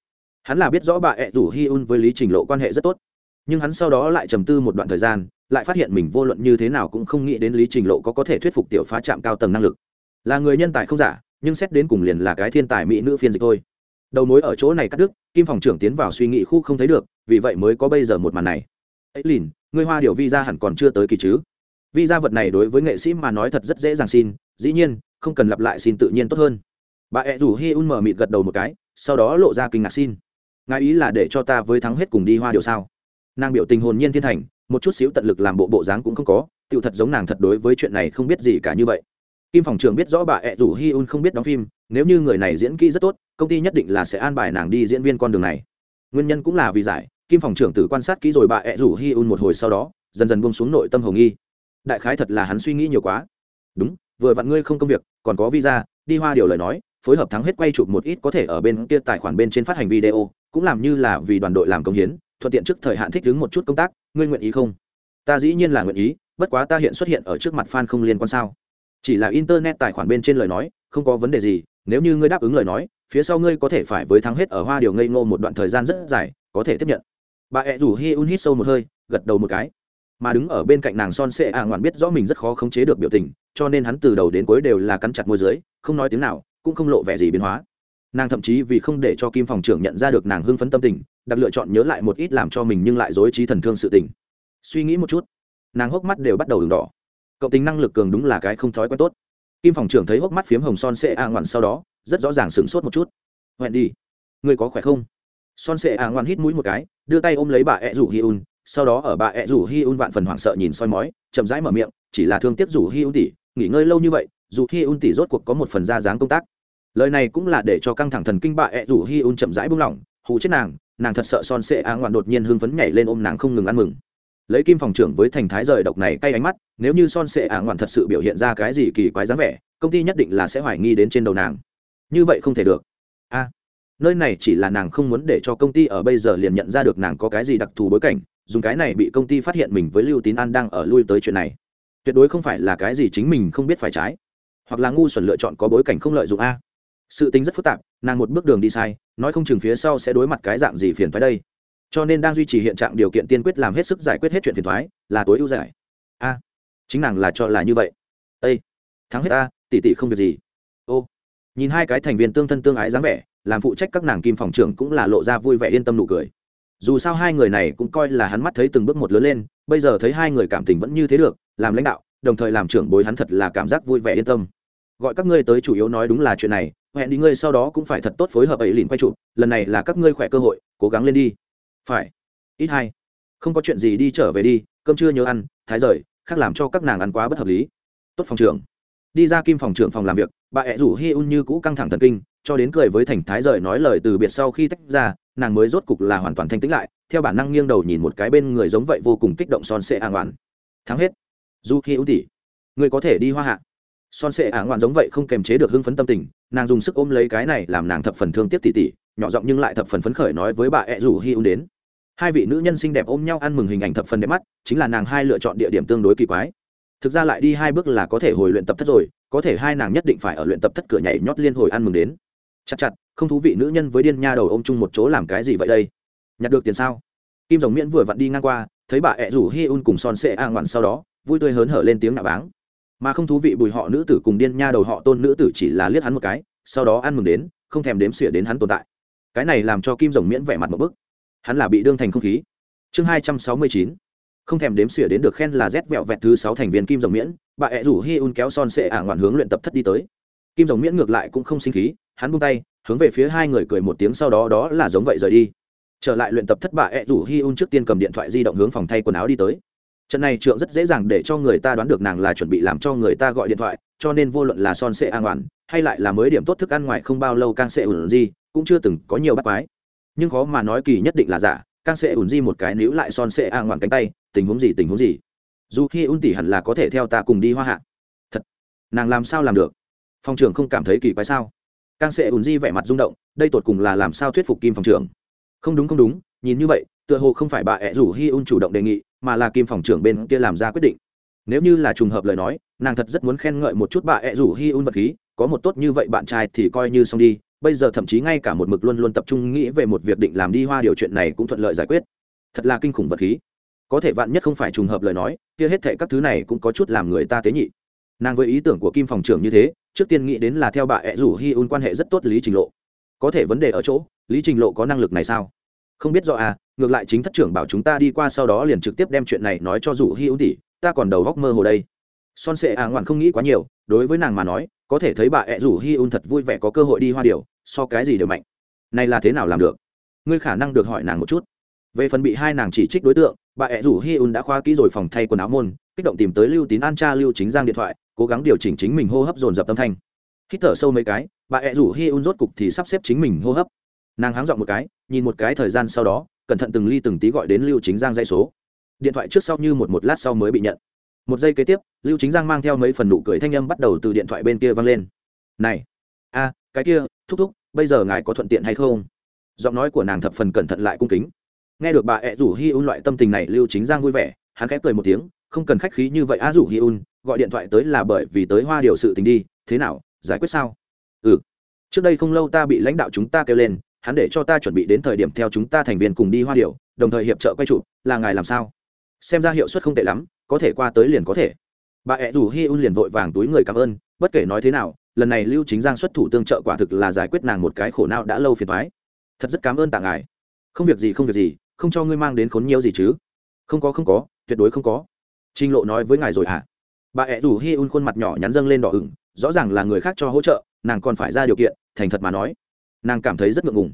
Speaker 1: Hắn là biết rõ bà ẹ rủ hi un với lý trình lộ quan hệ rất tốt, nhưng hắn sau đó lại trầm tư một đoạn thời gian, lại phát hiện mình vô luận như thế nào cũng không nghĩ đến lý trình lộ có có thể thuyết phục tiểu phá trạm cao tầng năng lực. Là người nhân tài không giả, nhưng xét đến cùng liền là cái thiên tài mỹ nữ phiên dịch thôi. Đầu mối ở chỗ này cắt đứt, kim phòng trưởng tiến vào suy nghĩ khu không thấy được, vì vậy mới có bây giờ một màn này. Ấy lìn, ngươi hoa điều visa hẳn còn chưa tới kỳ chứ? Visa vật này đối với nghệ sĩ mà nói thật rất dễ dàng xin, dĩ nhiên, không cần lặp lại xin tự nhiên tốt hơn. Bà ẹ rủ hi un mở mịt gật đầu một cái, sau đó lộ ra kinh ngạc xin. Ngài ý là để cho ta với thắng hết cùng đi hoa điều sao? Nàng biểu tình hồn nhiên thiên thành, một chút xíu tận lực làm bộ bộ dáng cũng không có tựu thật giống nàng thật đối với chuyện này không biết gì cả như vậy. Kim phòng trưởng biết rõ bà ẹ rủ hi un không biết đóng phim, nếu như người này diễn kỹ rất tốt, công ty nhất định là sẽ an bài nàng đi diễn viên con đường này. Nguyên nhân cũng là vì giải, kim phòng trưởng tử quan sát kỹ rồi bà ẹ rủ hi un một hồi sau đó, dần dần buông xuống nội tâm hồng nghi đại khái thật là hắn suy nghĩ nhiều quá. Đúng, vừa vặn ngươi không công việc, còn có visa, đi hoa điều lời nói, phối hợp thắng hết quay chụp một ít có thể ở bên kia tài khoản bên trên phát hành video, cũng làm như là vì đoàn đội làm công hiến, thuận tiện trước thời hạn thích ứng một chút công tác, ngươi nguyện ý không? Ta dĩ nhiên là nguyện ý, bất quá ta hiện xuất hiện ở trước mặt fan không liên quan sao? Chỉ là internet tài khoản bên trên lời nói, không có vấn đề gì, nếu như ngươi đáp ứng lời nói, phía sau ngươi có thể phải với thắng hết ở hoa điều ngây ngô một đoạn thời gian rất dài, có thể tiếp nhận. Bà ẹ rủ hi un hít sâu một hơi, gật đầu một cái mà đứng ở bên cạnh nàng son sệ ạ ngoạn biết rõ mình rất khó khống chế được biểu tình, cho nên hắn từ đầu đến cuối đều là cắn chặt môi dưới, không nói tiếng nào, cũng không lộ vẻ gì biến hóa. Nàng thậm chí vì không để cho kim phòng trưởng nhận ra được nàng hưng phấn tâm tình, đặc lựa chọn nhớ lại một ít làm cho mình nhưng lại dối trí thần thương sự tình. Suy nghĩ một chút, nàng hốc mắt đều bắt đầu đường đỏ. Cậu tính năng lực cường đúng là cái không thói quen tốt. Kim phòng trưởng thấy hốc mắt phiếm hồng son sệ a ngoạn sau đó, rất rõ ràng sửng sốt một chút. Hẹn đi người có khỏe không? Son sệ a ngoạn hít mũi một cái, đưa tay ôm lấy bà e ẹ rủ hi un sau đó ở bà ẹ rủ hi un vạn phần hoảng sợ nhìn soi mói, chậm rãi mở miệng, chỉ là thương tiếc rủ hi un tỉ nghỉ ngơi lâu như vậy dù hi un tỉ rốt cuộc có một phần ra dáng công tác. Lời này cũng là để cho căng thẳng thần kinh bà ẹ rủ hi un chậm rãi buông lỏng hụ chết nàng nàng thật sợ son sệ a ngoạn đột nhiên hưng phấn nhảy lên ôm nàng không ngừng ăn mừng. Lấy kim phòng trưởng với thành thái rời độc này cay ánh mắt, nếu như son sệ á ngoạn thật sự biểu hiện ra cái gì kỳ quái dáng vẻ, công ty nhất định là sẽ hoài nghi đến trên đầu nàng. Như vậy không thể được. A, nơi này chỉ là nàng không muốn để cho công ty ở bây giờ liền nhận ra được nàng có cái gì đặc thù bối cảnh dùng cái này bị công ty phát hiện mình với lưu tín an đang ở lui tới chuyện này. Tuyệt đối không phải là cái gì chính mình không biết phải trái. Hoặc là ngu xuẩn lựa chọn có bối cảnh không lợi dụng a. Sự tính rất phức tạp, nàng một bước đường đi sai, nói không chừng phía sau sẽ đối mặt cái dạng gì phiền thoái đây. Cho nên đang duy trì hiện trạng điều kiện tiên quyết làm hết sức giải quyết hết chuyện phiền thoái là tối ưu giải. A, chính nàng là cho là như vậy. Ây thắng hết a, tỷ tỷ không việc gì. Ô, nhìn hai cái thành viên tương thân tương ái dáng vẻ, làm phụ trách các nàng kim phòng trưởng cũng là lộ ra vui vẻ yên tâm nụ cười dù sao hai người này cũng coi là hắn mắt thấy từng bước một lớn lên, bây giờ thấy hai người cảm tình vẫn như thế được, làm lãnh đạo, đồng thời làm trưởng bối hắn thật là cảm giác vui vẻ yên tâm. Gọi các ngươi tới chủ yếu nói đúng là chuyện này, hẹn đi ngươi sau đó cũng phải thật tốt phối hợp ấy liền quay chụp, lần này là các ngươi khỏe cơ hội, cố gắng lên đi. Phải. Ít hai. Không có chuyện gì đi trở về đi, cơm chưa nhớ ăn, thái rời, khác làm cho các nàng ăn quá bất hợp lý. Tốt phòng trưởng. Đi ra kim phòng trưởng phòng làm việc, bà ẹ rủ hi un như cũ căng thẳng thần kinh cho đến cười với thành thái rời nói lời từ biệt sau khi tách ra, nàng mới rốt cục là hoàn toàn thanh tĩnh lại, theo bản năng nghiêng đầu nhìn một cái bên người giống vậy vô cùng kích động son sệ ả ngoạn. Thắng hết. Du khi ưu tỷ người có thể đi hoa hạ. Son sệ ả ngoạn giống vậy không kềm chế được hưng phấn tâm tình, nàng dùng sức ôm lấy cái này làm nàng thập phần thương tiếc tỉ tỉ, nhỏ giọng nhưng lại thập phần phấn khởi nói với bà ẹ rủ hi ưu đến. Hai vị nữ nhân xinh đẹp ôm nhau ăn mừng hình ảnh thập phần đẹp mắt, chính là nàng hai lựa chọn địa điểm tương đối kỳ quái. Thực ra lại đi hai bước là có thể hồi luyện tập thất rồi, có thể hai nàng nhất định phải ở luyện tập thất cửa nhảy nhót liên hồi ăn mừng đến chặt chặt, không thú vị nữ nhân với điên nha đầu ôm chung một chỗ làm cái gì vậy đây? Nhặt được tiền sao? Kim rồng miễn vừa vặn đi ngang qua, thấy bà ẹ rủ hi un cùng son sệ a ngoạn sau đó, vui tươi hớn hở lên tiếng nạ báng. Mà không thú vị bùi họ nữ tử cùng điên nha đầu họ tôn nữ tử chỉ là liếc hắn một cái, sau đó ăn mừng đến, không thèm đếm xỉa đến hắn tồn tại. Cái này làm cho kim rồng miễn vẻ mặt một bức. Hắn là bị đương thành không khí. Chương hai trăm sáu mươi chín. Không thèm đếm xỉa đến được khen là rét vẹo vẹt thứ sáu thành viên kim rồng miễn, bà ẹ rủ hi un kéo son sệ ả ngoạn hướng luyện tập thất đi tới. Kim rồng miễn ngược lại cũng không sinh khí hắn buông tay, hướng về phía hai người cười một tiếng sau đó đó là giống vậy rời đi. Trở lại luyện tập thất bại ẹ rủ hi un trước tiên cầm điện thoại di động hướng phòng thay quần áo đi tới. Trận này trượng rất dễ dàng để cho người ta đoán được nàng là chuẩn bị làm cho người ta gọi điện thoại, cho nên vô luận là son sệ an ngoạn hay lại là mới điểm tốt thức ăn ngoài không bao lâu càng sệ ủn gì cũng chưa từng có nhiều bắt quái. Nhưng khó mà nói kỳ nhất định là giả càng sệ ủn di một cái níu lại son sệ an ngoạn cánh tay, tình huống gì, tình huống gì? Dù khi un tỷ hẳn là có thể theo ta cùng đi hoa hạ. Thật, nàng làm sao làm được? Phòng trưởng không cảm thấy kỳ quái sao? Càng sệ ùn di vẻ mặt rung động, đây tột cùng là làm sao thuyết phục kim phòng trưởng? Không đúng không đúng, nhìn như vậy, tựa hồ không phải bà ẹ rủ hi un chủ động đề nghị, mà là kim phòng trưởng bên kia làm ra quyết định. Nếu như là trùng hợp lời nói, nàng thật rất muốn khen ngợi một chút bà ẹ rủ hi un vật khí, có một tốt như vậy bạn trai thì coi như xong đi, bây giờ thậm chí ngay cả một mực luôn luôn tập trung nghĩ về một việc định làm đi hoa điều chuyện này cũng thuận lợi giải quyết. Thật là kinh khủng vật khí. Có thể vạn nhất không phải trùng hợp lời nói, kia hết thệ các thứ này cũng có chút làm người ta tế nhị. Nàng với ý tưởng của kim phòng trưởng như thế trước tiên nghĩ đến là theo bà ẹ rủ hi un quan hệ rất tốt lý trình lộ. Có thể vấn đề ở chỗ, lý trình lộ có năng lực này sao? Không biết do à ngược lại chính thất trưởng bảo chúng ta đi qua sau đó liền trực tiếp đem chuyện này nói cho rủ hi un tỷ, ta còn đầu góc mơ hồ đây. Son sệ à ngoạn không nghĩ quá nhiều, đối với nàng mà nói, có thể thấy bà ẹ rủ hi un thật vui vẻ có cơ hội đi hoa điều, so cái gì đều mạnh. Này là thế nào làm được? Ngươi khả năng được hỏi nàng một chút. Về phần bị hai nàng chỉ trích đối tượng, bà ẹ rủ hi un đã khoa kỹ rồi phòng thay quần áo môn, kích động tìm tới lưu tín an cha lưu chính giang điện thoại cố gắng điều chỉnh chính mình hô hấp dồn dập tâm thanh. Hít thở sâu mấy cái, bà ẹ rủ hi un rốt cục thì sắp xếp chính mình hô hấp. Nàng háng dọn một cái, nhìn một cái thời gian sau đó, cẩn thận từng ly từng tí gọi đến lưu chính giang dây số. Điện thoại trước sau như một một lát sau mới bị nhận. Một giây kế tiếp, lưu chính giang mang theo mấy phần nụ cười thanh âm bắt đầu từ điện thoại bên kia vang lên. Này, a, cái kia, thúc thúc, bây giờ ngài có thuận tiện hay không? Giọng nói của nàng thập phần cẩn thận lại cung kính. Nghe được bà ẹ rủ hi un loại tâm tình này, lưu chính giang vui vẻ, hắn khẽ cười một tiếng, không cần khách khí như vậy a rủ hi un gọi điện thoại tới là bởi vì tới hoa điều sự tình đi, thế nào, giải quyết sao? Ừ. Trước đây không lâu ta bị lãnh đạo chúng ta kêu lên, hắn để cho ta chuẩn bị đến thời điểm theo chúng ta thành viên cùng đi hoa điều, đồng thời hiệp trợ quay trụ là ngài làm sao? Xem ra hiệu suất không tệ lắm, có thể qua tới liền có thể. Bà ẹ rủ hi un liền vội vàng túi người cảm ơn, bất kể nói thế nào, lần này lưu chính giang xuất thủ tương trợ quả thực là giải quyết nàng một cái khổ não đã lâu phiền thoái thật rất cảm ơn tạ ngài. Không việc gì, không việc gì, không cho ngươi mang đến khốn nhiều gì chứ. Không có không có, tuyệt đối không có. Trinh lộ nói với ngài rồi à bà ẹ rủ hi un khuôn mặt nhỏ nhắn dâng lên đỏ ửng, rõ ràng là người khác cho hỗ trợ, nàng còn phải ra điều kiện, thành thật mà nói. Nàng cảm thấy rất ngượng ngùng.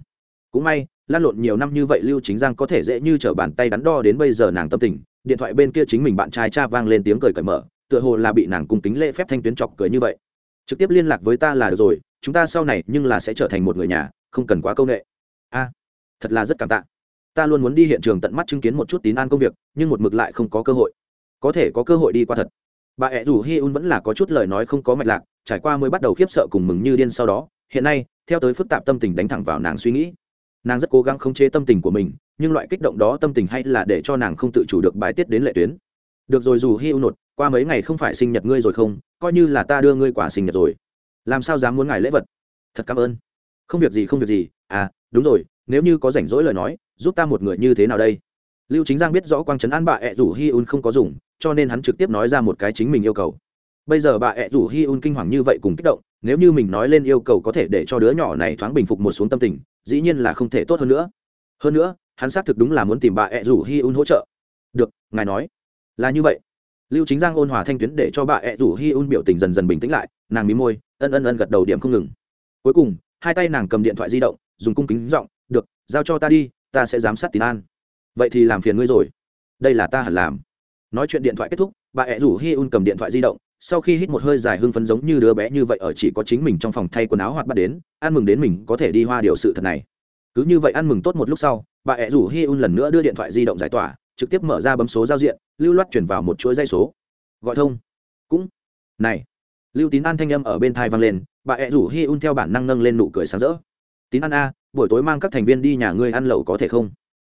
Speaker 1: Cũng may, lan lộn nhiều năm như vậy lưu chính giang có thể dễ như t r ở bàn tay đắn đo đến bây giờ nàng tâm tình, điện thoại bên kia chính mình bạn trai cha vang lên tiếng cười cởi mở, tựa hồ là bị nàng cùng kính lễ phép thanh tuyến chọc cười như vậy. Trực tiếp liên lạc với ta là được rồi, chúng ta sau này nhưng là sẽ trở thành một người nhà, không cần quá công ệ a, thật là rất cảm tạ. Ta luôn muốn đi hiện trường tận mắt chứng kiến một chút tín an công việc, nhưng một mực lại không có cơ hội. Có thể có cơ hội đi qua thật bà ẹ rủ hi un vẫn là có chút lời nói không có mạch lạc, trải qua mới bắt đầu khiếp sợ cùng mừng như điên sau đó, hiện nay, theo tới phức tạp tâm tình đánh thẳng vào nàng suy nghĩ. Nàng rất cố gắng khống chế tâm tình của mình, nhưng loại kích động đó tâm tình hay là để cho nàng không tự chủ được bài tiết đến lệ tuyến. Được rồi dù hi u nột, qua mấy ngày không phải sinh nhật ngươi rồi không? Coi như là ta đưa ngươi quả sinh nhật rồi. Làm sao dám muốn ngài lễ vật? Thật cảm ơn. Không việc gì, không việc gì. À đúng rồi, nếu như có rảnh rỗi lời nói, giúp ta một người như thế nào đây? Lưu chính giang biết rõ quang trấn an bà ẹ rủ hi un không có dùng cho nên hắn trực tiếp nói ra một cái chính mình yêu cầu. Bây giờ bà ẹ rủ hi un kinh hoàng như vậy cùng kích động, nếu như mình nói lên yêu cầu có thể để cho đứa nhỏ này thoáng bình phục một xuống tâm tình, dĩ nhiên là không thể tốt hơn nữa. Hơn nữa, hắn xác thực đúng là muốn tìm bà ẹ rủ hi un hỗ trợ. Được, ngài nói. Là như vậy. Lưu chính giang ôn hòa thanh tuyến để cho bà ẹ rủ hi un biểu tình dần dần bình tĩnh lại, nàng mí môi, ân ân ân gật đầu điểm không ngừng. Cuối cùng, hai tay nàng cầm điện thoại di động, dùng cung kính giọng, được, giao cho ta đi, ta sẽ giám sát tín an. Vậy thì làm phiền ngươi rồi. Đây là ta hẳn làm nói chuyện điện thoại kết thúc, bà ẹ rủ hi un cầm điện thoại di động, sau khi hít một hơi dài hưng phấn giống như đứa bé như vậy ở chỉ có chính mình trong phòng thay quần áo hoạt bắt đến, ăn mừng đến mình có thể đi hoa điều sự thật này. Cứ như vậy ăn mừng tốt một lúc sau, bà ẹ rủ hi un lần nữa đưa điện thoại di động giải tỏa, trực tiếp mở ra bấm số giao diện, lưu loát chuyển vào một chuỗi dây số. Gọi thông. Cũng. Này. Lưu tín an thanh âm ở bên thai vang lên, bà ẹ rủ hi un theo bản năng nâng lên nụ cười sáng rỡ. Tín an a, buổi tối mang các thành viên đi nhà ngươi ăn lẩu có thể không?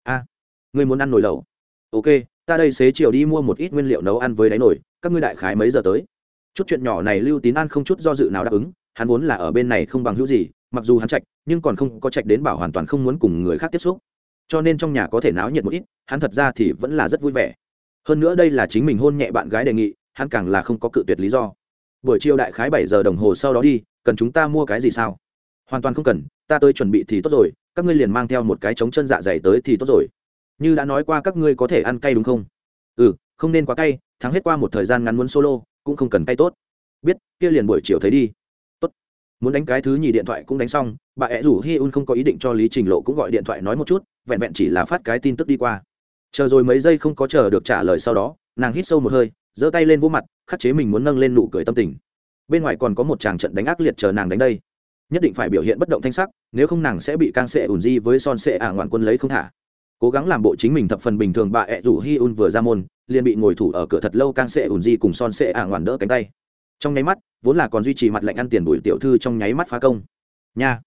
Speaker 1: A. Ngươi muốn ăn nồi lẩu. Ok ta đây xế chiều đi mua một ít nguyên liệu nấu ăn với đáy nồi, các ngươi đại khái mấy giờ tới? Chút chuyện nhỏ này lưu tín an không chút do dự nào đáp ứng, hắn vốn là ở bên này không bằng hữu gì, mặc dù hắn trạch, nhưng còn không có trạch đến bảo hoàn toàn không muốn cùng người khác tiếp xúc. Cho nên trong nhà có thể náo nhiệt một ít, hắn thật ra thì vẫn là rất vui vẻ. Hơn nữa đây là chính mình hôn nhẹ bạn gái đề nghị, hắn càng là không có cự tuyệt lý do. Buổi chiều đại khái bảy giờ đồng hồ sau đó đi, cần chúng ta mua cái gì sao? Hoàn toàn không cần, ta tới chuẩn bị thì tốt rồi, các ngươi liền mang theo một cái trống chân dạ dày tới thì tốt rồi như đã nói qua các ngươi có thể ăn cay đúng không? Ừ không nên quá cay, thắng hết qua một thời gian ngắn muốn solo, cũng không cần cay tốt. Biết, kia liền buổi chiều thấy đi. Tốt. Muốn đánh cái thứ nhì điện thoại cũng đánh xong, bà ẹ rủ hi un không có ý định cho lý trình lộ cũng gọi điện thoại nói một chút, vẹn vẹn chỉ là phát cái tin tức đi qua. Chờ rồi mấy giây không có chờ được trả lời sau đó, nàng hít sâu một hơi, giơ tay lên vỗ mặt, khắc chế mình muốn nâng lên nụ cười tâm tình. Bên ngoài còn có một chàng trận đánh ác liệt chờ nàng đánh đây. Nhất định phải biểu hiện bất động thanh sắc, nếu không nàng sẽ bị càng sệ ủn di với son sệ ả à ngoạn quân lấy không thả cố gắng làm bộ chính mình thập phần bình thường bà ẹ rủ hi un vừa ra môn, liền bị ngồi thủ ở cửa thật lâu càng sệ ùn di cùng son sệ ả à ngoản đỡ cánh tay. Trong nháy mắt, vốn là còn duy trì mặt lạnh ăn tiền bùi tiểu thư trong nháy mắt phá công. Nha,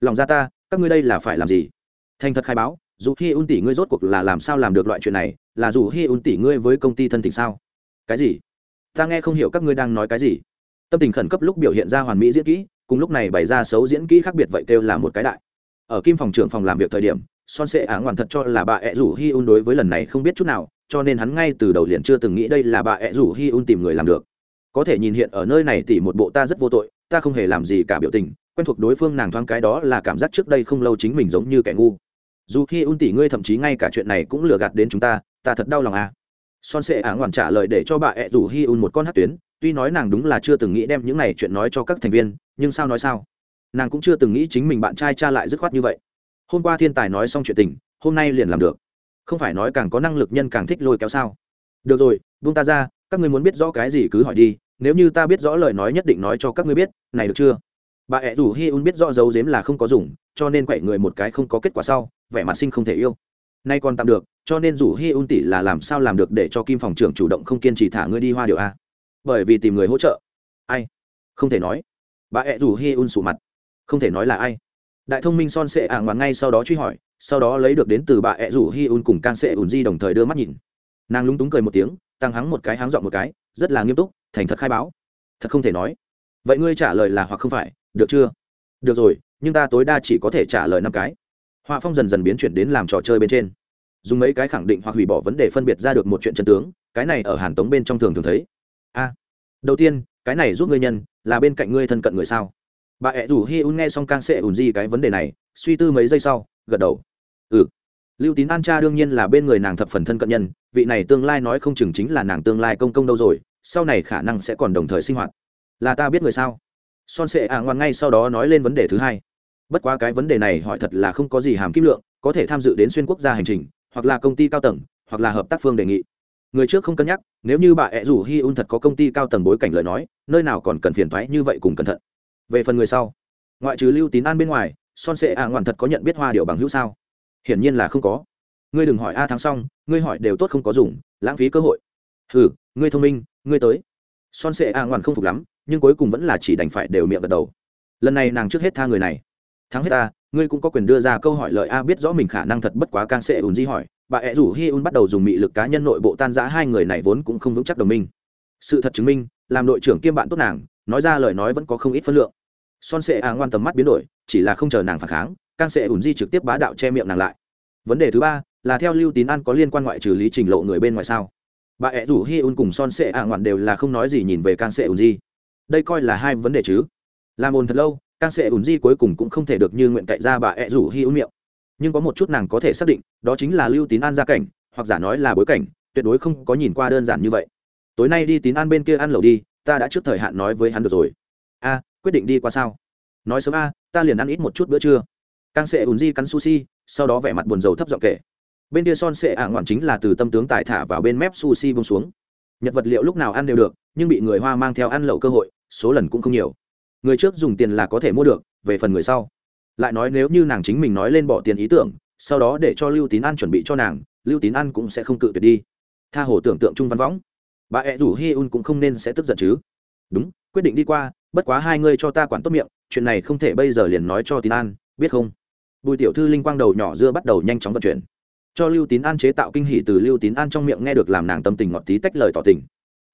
Speaker 1: lòng ra ta, các ngươi đây là phải làm gì? Thành thật khai báo, dù hi un tỷ ngươi rốt cuộc là làm sao làm được loại chuyện này, là dù hi un tỷ ngươi với công ty thân tình sao? Cái gì? Ta nghe không hiểu các ngươi đang nói cái gì. Tâm tình khẩn cấp lúc biểu hiện ra hoàn mỹ diễn kỹ, cùng lúc này bày ra xấu diễn kỹ khác biệt vậy kêu là một cái đại. Ở kim phòng trưởng phòng làm việc thời điểm son sệ ả ngoạn thật cho là bà ẹ rủ hi un đối với lần này không biết chút nào, cho nên hắn ngay từ đầu liền chưa từng nghĩ đây là bà ẹ rủ hi un tìm người làm được. Có thể nhìn hiện ở nơi này tỉ một bộ ta rất vô tội, ta không hề làm gì cả biểu tình, quen thuộc đối phương nàng thoáng cái đó là cảm giác trước đây không lâu chính mình giống như kẻ ngu. Dù khi un tỷ ngươi thậm chí ngay cả chuyện này cũng lừa gạt đến chúng ta ta thật đau lòng à. Son sệ ả ngoản trả lời để cho bà ẹ rủ hi un một con hát tuyến, tuy nói nàng đúng là chưa từng nghĩ đem những này chuyện nói cho các thành viên, nhưng sao nói sao? Nàng cũng chưa từng nghĩ chính mình bạn trai cha lại dứt khoát như vậy hôm qua thiên tài nói xong chuyện tình, hôm nay liền làm được. Không phải nói càng có năng lực nhân càng thích lôi kéo sao? Được rồi vung ta ra, các ngươi muốn biết rõ cái gì cứ hỏi đi, nếu như ta biết rõ lời nói nhất định nói cho các ngươi biết, này được chưa? Bà ẹ rủ hi un biết rõ dấu dếm là không có dùng, cho nên quậy người một cái không có kết quả sau, vẻ mặt sinh không thể yêu. Nay còn tạm được, cho nên rủ hi un tỷ là làm sao làm được để cho kim phòng trưởng chủ động không kiên trì thả ngươi đi hoa điều a? Bởi vì tìm người hỗ trợ. Ai? Không thể nói. Bà ẹ rủ hi un sụ mặt. Không thể nói là ai đại thông minh son sệ ảng mà ngay sau đó truy hỏi, sau đó lấy được đến từ bà ẹ rủ hi un cùng can sệ ùn di đồng thời đưa mắt nhìn. Nàng lúng túng cười một tiếng, tăng hắng một cái háng dọn một cái, rất là nghiêm túc, thành thật khai báo. Thật không thể nói. Vậy ngươi trả lời là hoặc không phải, được chưa? Được rồi, nhưng ta tối đa chỉ có thể trả lời năm cái. Họa phong dần dần biến chuyển đến làm trò chơi bên trên. Dùng mấy cái khẳng định hoặc hủy bỏ vấn đề phân biệt ra được một chuyện chân tướng, cái này ở hàn tống bên trong thường thường thấy. A, đầu tiên, cái này giúp ngươi nhân, là bên cạnh ngươi thân cận người sao? Bà ẹ rủ hi un nghe xong càng sẽ ủn di cái vấn đề này, suy tư mấy giây sau, gật đầu. Ừ. Lưu tín an cha đương nhiên là bên người nàng thập phần thân cận nhân, vị này tương lai nói không chừng chính là nàng tương lai công công đâu rồi, sau này khả năng sẽ còn đồng thời sinh hoạt. Là ta biết người sao? Son sệ ạ ngoan ngay sau đó nói lên vấn đề thứ hai. Bất quá cái vấn đề này hỏi thật là không có gì hàm kim lượng, có thể tham dự đến xuyên quốc gia hành trình, hoặc là công ty cao tầng, hoặc là hợp tác phương đề nghị. Người trước không cân nhắc, nếu như bà ẹ rủ hi un thật có công ty cao tầng bối cảnh lời nói, nơi nào còn cần phiền thoái như vậy cùng cẩn thận về phần người sau. Ngoại trừ lưu tín an bên ngoài, son sệ ạ ngoan thật có nhận biết hoa điệu bằng hữu sao? Hiển nhiên là không có. Ngươi đừng hỏi a thắng xong, ngươi hỏi đều tốt không có dùng, lãng phí cơ hội. Hừ, ngươi thông minh, ngươi tới. Son sệ a ngoan không phục lắm, nhưng cuối cùng vẫn là chỉ đành phải đều miệng gật đầu. Lần này nàng trước hết tha người này. Thắng hết ta, ngươi cũng có quyền đưa ra câu hỏi lợi a biết rõ mình khả năng thật bất quá càng sẽ ùn di hỏi. Bà ẹ rủ hi un bắt đầu dùng mị lực cá nhân nội bộ tan giã hai người này vốn cũng không vững chắc đồng minh. Sự thật chứng minh, làm đội trưởng kiêm bạn tốt nàng nói ra lời nói vẫn có không ít phân lượng. Son sệ a ngoan tầm mắt biến đổi, chỉ là không chờ nàng phản kháng càng sệ ủn di trực tiếp bá đạo che miệng nàng lại. Vấn đề thứ ba, là theo lưu tín an có liên quan ngoại trừ lý trình lộ người bên ngoài sao? Bà ẹ rủ hi un cùng son sệ a ngoan đều là không nói gì nhìn về càng sệ ủn di. Đây coi là hai vấn đề chứ? Làm ồn thật lâu càng sệ ủn di cuối cùng cũng không thể được như nguyện cậy ra bà ẹ rủ hi un miệng. Nhưng có một chút nàng có thể xác định, đó chính là lưu tín an gia cảnh, hoặc giả nói là bối cảnh, tuyệt đối không có nhìn qua đơn giản như vậy. Tối nay đi tín an bên kia ăn lẩu đi ta đã trước thời hạn nói với hắn được rồi. A, quyết định đi qua sao? Nói sớm a, ta liền ăn ít một chút bữa trưa. Càng sẽ ùn di cắn sushi, sau đó vẻ mặt buồn rầu thấp giọng kể. Bên kia son sệ ạ ngoạn chính là từ tâm tướng tài thả vào bên mép sushi bông xuống. Nhật vật liệu lúc nào ăn đều được, nhưng bị người hoa mang theo ăn lẩu cơ hội, số lần cũng không nhiều. Người trước dùng tiền là có thể mua được, về phần người sau. Lại nói nếu như nàng chính mình nói lên bỏ tiền ý tưởng, sau đó để cho lưu tín ăn chuẩn bị cho nàng, lưu tín ăn cũng sẽ không cự tuyệt đi. Tha hồ tưởng tượng trung văn võng bà ẹ rủ hi un cũng không nên sẽ tức giận chứ. Đúng, quyết định đi qua, bất quá hai ngươi cho ta quản tốt miệng, chuyện này không thể bây giờ liền nói cho tín an, biết không? Bùi tiểu thư linh quang đầu nhỏ dưa bắt đầu nhanh chóng vận chuyển. Cho lưu tín an chế tạo kinh hỉ từ lưu tín an trong miệng nghe được làm nàng tâm tình ngọt tí tách lời tỏ tình.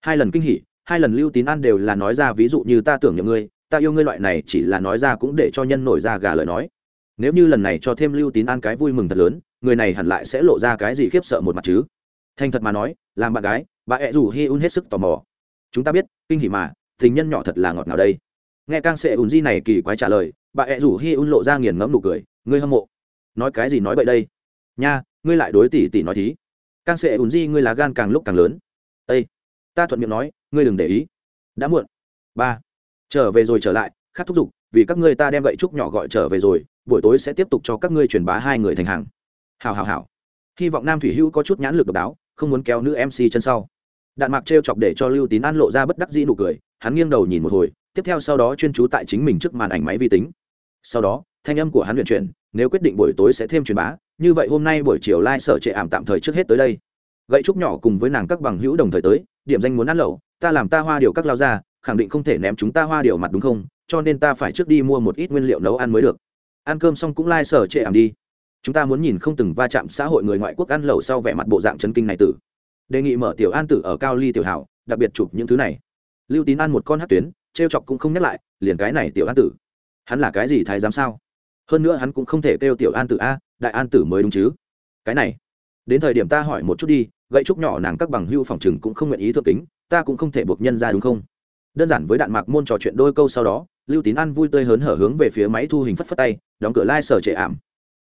Speaker 1: Hai lần kinh hỉ, hai lần lưu tín an đều là nói ra ví dụ như ta tưởng nhầm ngươi, ta yêu ngươi loại này chỉ là nói ra cũng để cho nhân nổi ra gà lời nói. Nếu như lần này cho thêm lưu tín an cái vui mừng thật lớn, người này hẳn lại sẽ lộ ra cái gì khiếp sợ một mặt chứ? Thành thật mà nói, làm bạn gái bà ẹ rủ hi un hết sức tò mò. Chúng ta biết, kinh hỉ mà, tình nhân nhỏ thật là ngọt ngào đây. Nghe càng sệ ùn di này kỳ quái trả lời, bà ẹ rủ hi un lộ ra nghiền ngẫm nụ cười, ngươi hâm mộ. Nói cái gì nói vậy đây? Nha, ngươi lại đối tỷ tỷ nói thí. Càng sệ ùn di, ngươi là gan càng lúc càng lớn. Ây ta thuận miệng nói, ngươi đừng để ý. Đã muộn. Ba, trở về rồi trở lại khát thúc giục, vì các ngươi ta đem gậy trúc nhỏ gọi trở về rồi, buổi tối sẽ tiếp tục cho các ngươi truyền bá hai người thành hàng. Hào hào hào hy vọng nam thủy hữu có chút nhãn lực độc đáo, không muốn kéo nữ mc chân sau đạn mạc t chọc để cho lưu tín an lộ ra bất đắc dĩ nụ cười, hắn nghiêng đầu nhìn một hồi, tiếp theo sau đó chuyên trú tại chính mình trước màn ảnh máy vi tính. Sau đó, thanh âm của hắn luyện chuyển, nếu quyết định buổi tối sẽ thêm truyền bá, như vậy hôm nay buổi chiều lai、like、sở trệ ảm tạm thời trước hết tới đây. Gậy trúc nhỏ cùng với nàng các bằng hữu đồng thời tới, điểm danh muốn ăn lẩu, ta làm ta hoa điều các lao ra, khẳng định không thể ném chúng ta hoa điều mặt đúng không, cho nên ta phải trước đi mua một ít nguyên liệu nấu ăn mới được. Ăn cơm xong cũng lai、like、sở trệ ảm đi. Chúng ta muốn nhìn không từng va chạm xã hội người ngoại quốc ăn lẩu sau vẻ mặt bộ dạng chân kinh này tử đề nghị mở tiểu an tử ở cao ly tiểu hảo đặc biệt chụp những thứ này. Lưu tín ăn một con hát tuyến t r e o chọc cũng không nhắc lại liền cái này tiểu an tử. Hắn là cái gì thái giám sao? Hơn nữa hắn cũng không thể kêu tiểu an tử a đại an tử mới đúng chứ. Cái này đến thời điểm ta hỏi một chút đi gậy trúc nhỏ nàng các bằng hưu phòng chừng cũng không nguyện ý thượng tính, ta cũng không thể buộc nhân ra đúng không? Đơn giản với đạn mạc môn trò chuyện đôi câu sau đó lưu tín an vui tươi hớn hở hướng về phía máy thu hình phất phất tay đóng cửa lai、like、sở trệ ảm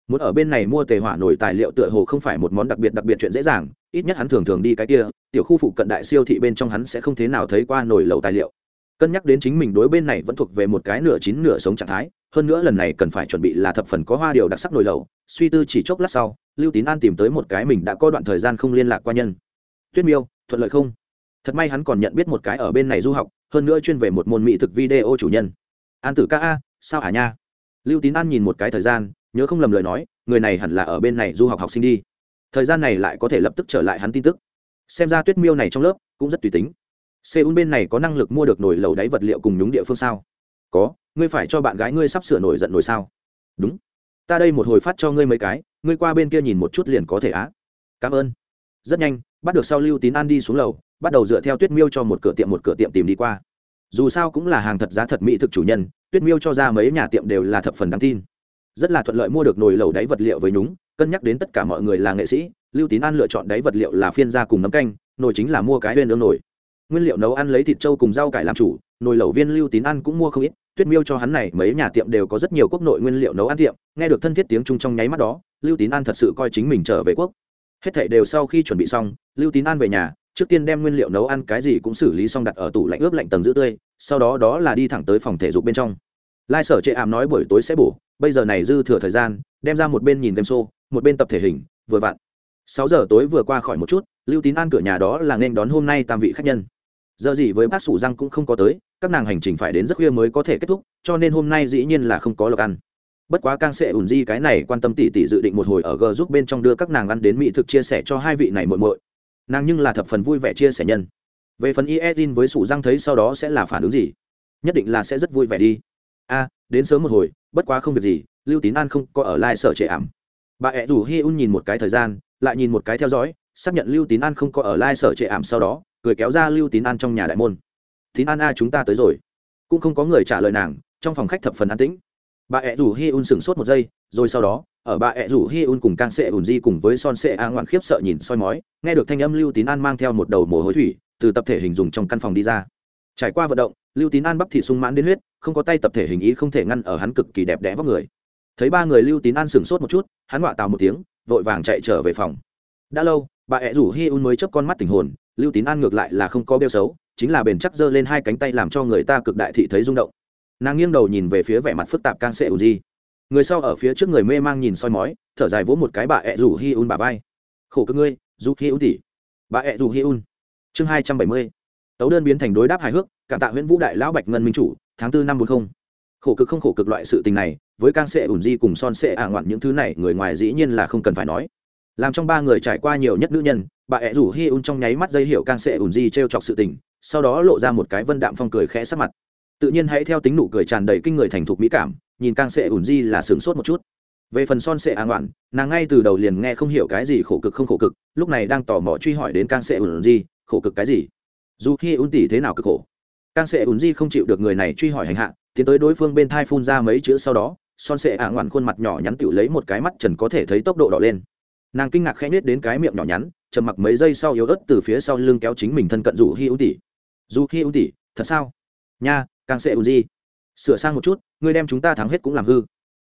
Speaker 1: muốn ở bên này mua tề hỏa nổi tài liệu tựa hồ không phải một món đặc biệt đặc biệt chuyện dễ dàng, ít nhất hắn thường thường đi cái kia, tiểu khu phụ cận đại siêu thị bên trong hắn sẽ không thế nào thấy qua nổi lầu tài liệu. Cân nhắc đến chính mình đối bên này vẫn thuộc về một cái nửa chín nửa sống trạng thái, hơn nữa lần này cần phải chuẩn bị là thập phần có hoa điều đặc sắc nổi lầu, suy tư chỉ chốc lát sau, lưu tín an tìm tới một cái mình đã có đoạn thời gian không liên lạc qua nhân. Tuyết miêu, thuận lợi không? Thật may hắn còn nhận biết một cái ở bên này du học, hơn nữa chuyên về một môn mỹ thực video chủ nhân. An tử ca a, sao hả nha? Lưu tín an nhìn một cái thời gian nhớ không lầm lời nói, người này hẳn là ở bên này du học học sinh đi. Thời gian này lại có thể lập tức trở lại hắn tin tức. Xem ra tuyết miêu này trong lớp cũng rất tùy tính. Seoul bên này có năng lực mua được nồi lầu đáy vật liệu cùng nhúng địa phương sao? Có, ngươi phải cho bạn gái ngươi sắp sửa nổi giận nổi sao? Đúng. Ta đây một hồi phát cho ngươi mấy cái, ngươi qua bên kia nhìn một chút liền có thể á. Cảm ơn. Rất nhanh, bắt được sau lưu tín an đi xuống lầu, bắt đầu dựa theo tuyết miêu cho một cửa tiệm một cửa tiệm tìm đi qua. Dù sao cũng là hàng thật giá thật mỹ thực chủ nhân, tuyết miêu cho ra mấy nhà tiệm đều là thập phần đáng tin rất là thuận lợi mua được nồi lẩu đáy vật liệu với nhúng, cân nhắc đến tất cả mọi người là nghệ sĩ, lưu tín an lựa chọn đáy vật liệu là phiên gia cùng nấm canh, nồi chính là mua cái viên ương nồi. Nguyên liệu nấu ăn lấy thịt trâu cùng rau cải làm chủ, nồi lẩu viên lưu tín ăn cũng mua không ít, tuyết miêu cho hắn này mấy nhà tiệm đều có rất nhiều quốc nội nguyên liệu nấu ăn tiệm, nghe được thân thiết tiếng chung trong nháy mắt đó, lưu tín an thật sự coi chính mình trở về quốc. Hết thảy đều sau khi chuẩn bị xong, lưu tín an về nhà, trước tiên đem nguyên liệu nấu ăn cái gì cũng xử lý xong đặt ở tủ lạnh ướp lạnh tầng giữ tươi, sau đó đó là đi thẳng tới phòng thể dục bên trong. Lai sở chệ ảm nói buổi tối sẽ bổ bây giờ này dư thừa thời gian, đem ra một bên nhìn game show, một bên tập thể hình, vừa vặn. Sáu giờ tối vừa qua khỏi một chút, lưu tín an cửa nhà đó là nên đón hôm nay tam vị khách nhân. Giờ gì với bác sủ răng cũng không có tới, các nàng hành trình phải đến rất khuya mới có thể kết thúc, cho nên hôm nay dĩ nhiên là không có lộc ăn. Bất quá càng sẽ ủn di cái này quan tâm tỉ tỉ dự định một hồi ở g giúp bên trong đưa các nàng ăn đến mỹ thực chia sẻ cho hai vị này muội muội. Nàng nhưng là thập phần vui vẻ chia sẻ nhân. Về phần iedin với sủ răng thấy sau đó sẽ là phản ứng gì? Nhất định là sẽ rất vui vẻ đi. A đến sớm một hồi, bất quá không việc gì, lưu tín an không có ở lại sở trệ ảm. Bà ẹ rủ hi un nhìn một cái thời gian, lại nhìn một cái theo dõi, xác nhận lưu tín an không có ở lai sở trệ ảm sau đó, cười kéo ra lưu tín an trong nhà đại môn. Tín an a, chúng ta tới rồi. Cũng không có người trả lời nàng, trong phòng khách thập phần an tĩnh. Bà ẹ rủ hi un sửng sốt một giây, rồi sau đó, ở bà ẹ rủ hi un cùng càng sệ ùn di cùng với son sệ a ngoạn khiếp sợ nhìn soi mói, nghe được thanh âm lưu tín an mang theo một đầu mồ hôi thủy, từ tập thể hình dùng trong căn phòng đi ra. Trải qua vận động lưu tín an bắp thị sung mãn đến huyết, không có tay tập thể hình ý không thể ngăn ở hắn cực kỳ đẹp đẽ vóc người. Thấy ba người lưu tín an sửng sốt một chút, hắn ngoạ tào một tiếng, vội vàng chạy trở về phòng. Đã lâu, bà ẹ rủ hi un mới chớp con mắt tình hồn, lưu tín an ngược lại là không có bêu xấu, chính là bền chắc giơ lên hai cánh tay làm cho người ta cực đại thị thấy rung động. Nàng nghiêng đầu nhìn về phía vẻ mặt phức tạp càng sệ ùn di. Người sau ở phía trước người mê mang nhìn soi mói, thở dài vỗ một cái bà ẹ rủ hi un bà vai. Khổ cơ ngươi dù hi un tỉ bà ẹ rủ hi un. Chương hai trăm bảy mươi tấu đơn biến thành đối đáp hài hước, cảm tạ nguyễn vũ đại lão bạch ngân minh chủ, tháng tư năm bốn không. Khổ cực không khổ cực loại sự tình này, với càng sệ ủn di cùng son sệ ả ngoạn những thứ này, người ngoài dĩ nhiên là không cần phải nói. Làm trong ba người trải qua nhiều nhất nữ nhân, bà ẹ rủ hi un trong nháy mắt dây hiệu càng sệ ủn di t r e o chọc sự tình, sau đó lộ ra một cái vân đạm phong cười khẽ sắc mặt. Tự nhiên hãy theo tính nụ cười tràn đầy kinh người thành thục mỹ cảm, nhìn càng sệ ủn di là sướng sốt một chút. Về phần son sệ ả ngoạn, nàng ngay từ đầu liền nghe không hiểu cái gì khổ cực không khổ cực, lúc này đang tò mò truy hỏi đến càng sệ ủn di, khổ cực cái gì? Dù hi un tỷ thế nào cực khổ càng sệ ủn di không chịu được người này truy hỏi hành hạ, tiến tới đối phương bên thai phun ra mấy chữ sau đó, son sệ ả ngoằn khuôn mặt nhỏ nhắn tựu lấy một cái mắt trần có thể thấy tốc độ đỏ lên. Nàng kinh ngạc khẽ nhết đến cái miệng nhỏ nhắn, trầm mặc mấy giây sau yếu ớt từ phía sau lưng kéo chính mình thân cận dù hi ưu tỷ. Dù hi ưu tỷ, thật sao? Nha càng sẽ ưu di. Sửa sang một chút, ngươi đem chúng ta thắng hết cũng làm hư.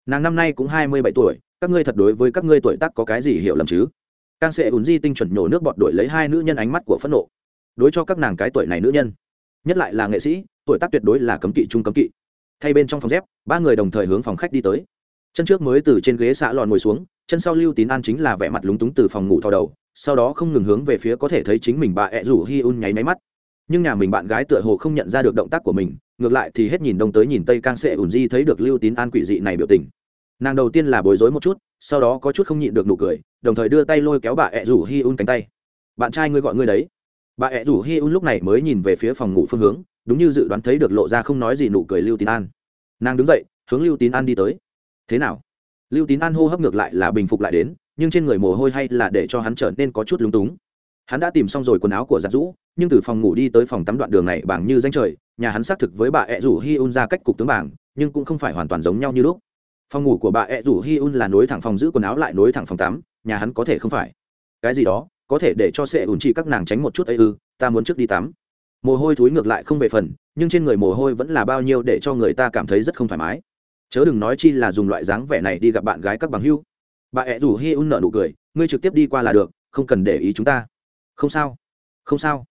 Speaker 1: Nàng năm nay cũng hai mươi bảy tuổi, các ngươi thật đối với các ngươi tuổi tác có cái gì hiểu lầm chứ? Càng sẽ ưu di tinh chuẩn nhổ nước bọt đổi lấy hai nữ nhân ánh mắt của phẫn nộ đối cho các nàng cái tuổi này nữ nhân. Nhất lại là nghệ sĩ, tuổi tác tuyệt đối là cấm kỵ chung cấm kỵ. Thay bên trong phòng dép, ba người đồng thời hướng phòng khách đi tới. Chân trước mới từ trên ghế xạ lòn ngồi xuống, chân sau lưu tín an chính là vẻ mặt lúng túng từ phòng ngủ thò đầu, sau đó không ngừng hướng về phía có thể thấy chính mình bà ẹ rủ hi un nháy máy mắt. Nhưng nhà mình bạn gái tựa hồ không nhận ra được động tác của mình, ngược lại thì hết nhìn đông tới nhìn tây càng sệ ùn di thấy được lưu tín an quỷ dị này biểu tình. Nàng đầu tiên là bối rối một chút, sau đó có chút không nhịn được nụ cười, đồng thời đưa tay lôi kéo bà ẹ rủ hi un cánh tay. Bạn trai ngươi gọi ngươi đấy bà ẹ rủ hi un lúc này mới nhìn về phía phòng ngủ phương hướng, đúng như dự đoán thấy được lộ ra không nói gì nụ cười lưu tín an. Nàng đứng dậy, hướng lưu tín an đi tới. Thế nào? Lưu tín an hô hấp ngược lại là bình phục lại đến, nhưng trên người mồ hôi hay là để cho hắn trở nên có chút lúng túng. Hắn đã tìm xong rồi quần áo của giặt rũ, nhưng từ phòng ngủ đi tới phòng tắm đoạn đường này bảng như danh trời, nhà hắn xác thực với bà ẹ rủ hi un ra cách cục tướng bảng, nhưng cũng không phải hoàn toàn giống nhau như lúc. Phòng ngủ của bà ẹ rủ hi un là nối thẳng phòng giữ quần áo lại nối thẳng phòng tắm, nhà hắn có thể không phải. Cái gì đó? Có thể để cho sẽ ủn chỉ các nàng tránh một chút ấy ư, ta muốn trước đi tắm. Mồ hôi thúi ngược lại không về phần, nhưng trên người mồ hôi vẫn là bao nhiêu để cho người ta cảm thấy rất không thoải mái. Chớ đừng nói chi là dùng loại dáng vẻ này đi gặp bạn gái các bằng hưu bà ẹ rủ hi un nợ nụ cười, ngươi trực tiếp đi qua là được, không cần để ý chúng ta. Không sao. Không sao.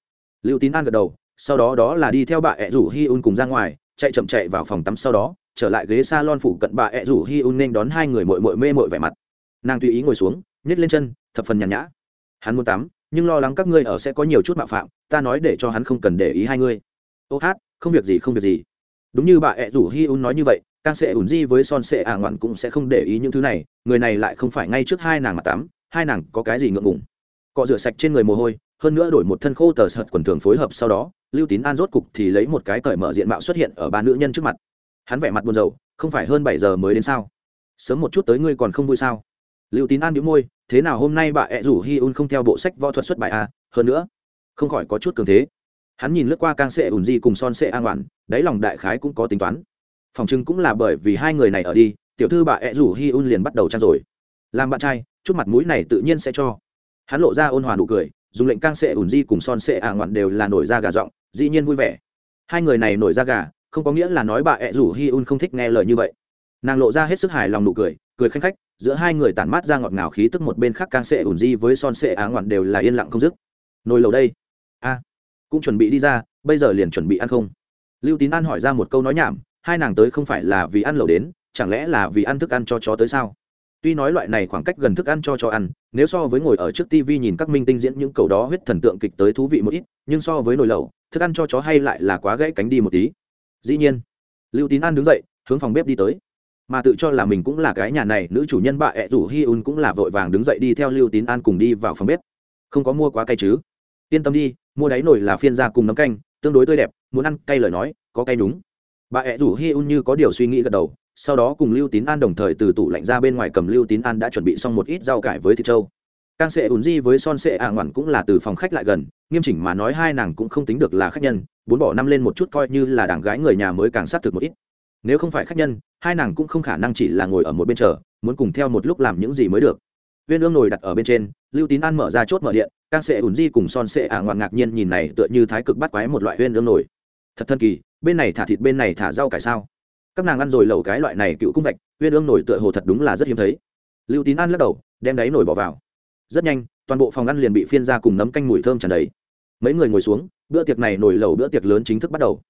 Speaker 1: Lưu tín an gật đầu, sau đó đó là đi theo bà ẹ rủ hi un cùng ra ngoài, chạy chậm chạy vào phòng tắm sau đó, trở lại ghế s a lon phủ cận bà ẹ rủ hi un nên đón hai người mội mội mê mội vẻ mặt. Nàng tùy ý ngồi xuống nhét lên chân, thập phần nhàn nhã hắn muốn tắm, nhưng lo lắng các ngươi ở sẽ có nhiều chút mạo phạm, ta nói để cho hắn không cần để ý hai ngươi. Ô hát, không việc gì, không việc gì. Đúng như bà ẹ rủ hi un nói như vậy càng sẽ ủn di với son sệ ả ngoạn cũng sẽ không để ý những thứ này, người này lại không phải ngay trước hai nàng mà tắm, hai nàng có cái gì ngượng ngùng. Cọ rửa sạch trên người mồ hôi, hơn nữa đổi một thân khô tờ sợt quần thường phối hợp sau đó, lưu tín an rốt cục thì lấy một cái cởi mở diện mạo xuất hiện ở ba nữ nhân trước mặt. Hắn vẻ mặt buồn rầu, không phải hơn bảy giờ mới đến sao? Sớm một chút tới ngươi còn không vui sao? Lưu tín an nhíu môi thế nào hôm nay bà ẹ rủ hi un không theo bộ sách võ thuật xuất bài a hơn nữa, không khỏi có chút cường thế. Hắn nhìn lướt qua càng sệ ùn di cùng son sệ an oản, đáy lòng đại khái cũng có tính toán. Phòng chứng cũng là bởi vì hai người này ở đi, tiểu thư bà ẹ rủ hi un liền bắt đầu trang rồi làm bạn trai, chút mặt mũi này tự nhiên sẽ cho. Hắn lộ ra ôn hòa nụ cười, dùng lệnh càng sệ ùn di cùng son sệ an oản đều là nổi da gà giọng, dĩ nhiên vui vẻ. Hai người này nổi da gà, không có nghĩa là nói bà ẹ rủ hi un không thích nghe lời như vậy. Nàng lộ ra hết sức hài lòng nụ cười cười khanh khách giữa hai người tản mát ra ngọt ngào khí tức một bên khác càng sệ ủn di với son sệ á ngoạn đều là yên lặng không dứt. Nồi lầu đây. A, cũng chuẩn bị đi ra, bây giờ liền chuẩn bị ăn không? Lưu tín an hỏi ra một câu nói nhảm, hai nàng tới không phải là vì ăn lẩu đến, chẳng lẽ là vì ăn thức ăn cho chó tới sao? Tuy nói loại này khoảng cách gần thức ăn cho chó ăn, nếu so với ngồi ở trước tv nhìn các minh tinh diễn những cầu đó huyết thần tượng kịch tới thú vị một ít, nhưng so với nồi lẩu, thức ăn cho chó hay lại là quá gãy cánh đi một tí. Dĩ nhiên, lưu tín an đứng dậy, hướng phòng bếp đi tới mà tự cho là mình cũng là cái nhà này, nữ chủ nhân bà ẹ rủ hi un cũng là vội vàng đứng dậy đi theo lưu tín an cùng đi vào phòng bếp. Không có mua quá cay chứ? Yên tâm đi, mua đáy nổi là phiên ra cùng nấm canh, tương đối tươi đẹp, muốn ăn cay lời nói, có cay đúng. Bà ẹ rủ hi un như có điều suy nghĩ gật đầu, sau đó cùng lưu tín an đồng thời từ tủ lạnh ra bên ngoài cầm lưu tín an đã chuẩn bị xong một ít rau cải với thịt trâu. Càng sệ ùn di với son sệ ạ ngoản cũng là từ phòng khách lại gần, nghiêm chỉnh mà nói hai nàng cũng không tính được là khách nhân, bốn bỏ năm lên một chút coi như là đảng gái người nhà mới càng xác thực một ít nếu không phải khách nhân, hai nàng cũng không khả năng chỉ là ngồi ở một bên chờ, muốn cùng theo một lúc làm những gì mới được. Viên ương nồi đặt ở bên trên, lưu tín an mở ra chốt mở điện càng sệ ủn di cùng son sệ ả ngoạn ngạc nhiên nhìn này tựa như thái cực bắt quái một loại viên ương nồi thật thân kỳ, bên này thả thịt bên này thả rau cải sao? Các nàng ăn rồi lẩu cái loại này cựu cung vạch, viên ương nồi tựa hồ thật đúng là rất hiếm thấy. Lưu tín an lắc đầu, đem đáy nồi bỏ vào. Rất nhanh, toàn bộ phòng ăn liền bị phiên ra cùng nấm canh mùi thơm tràn đầy. Mấy người ngồi xuống, bữa tiệc này nồi lẩu bữa tiệc lớn chính thức bắt đầu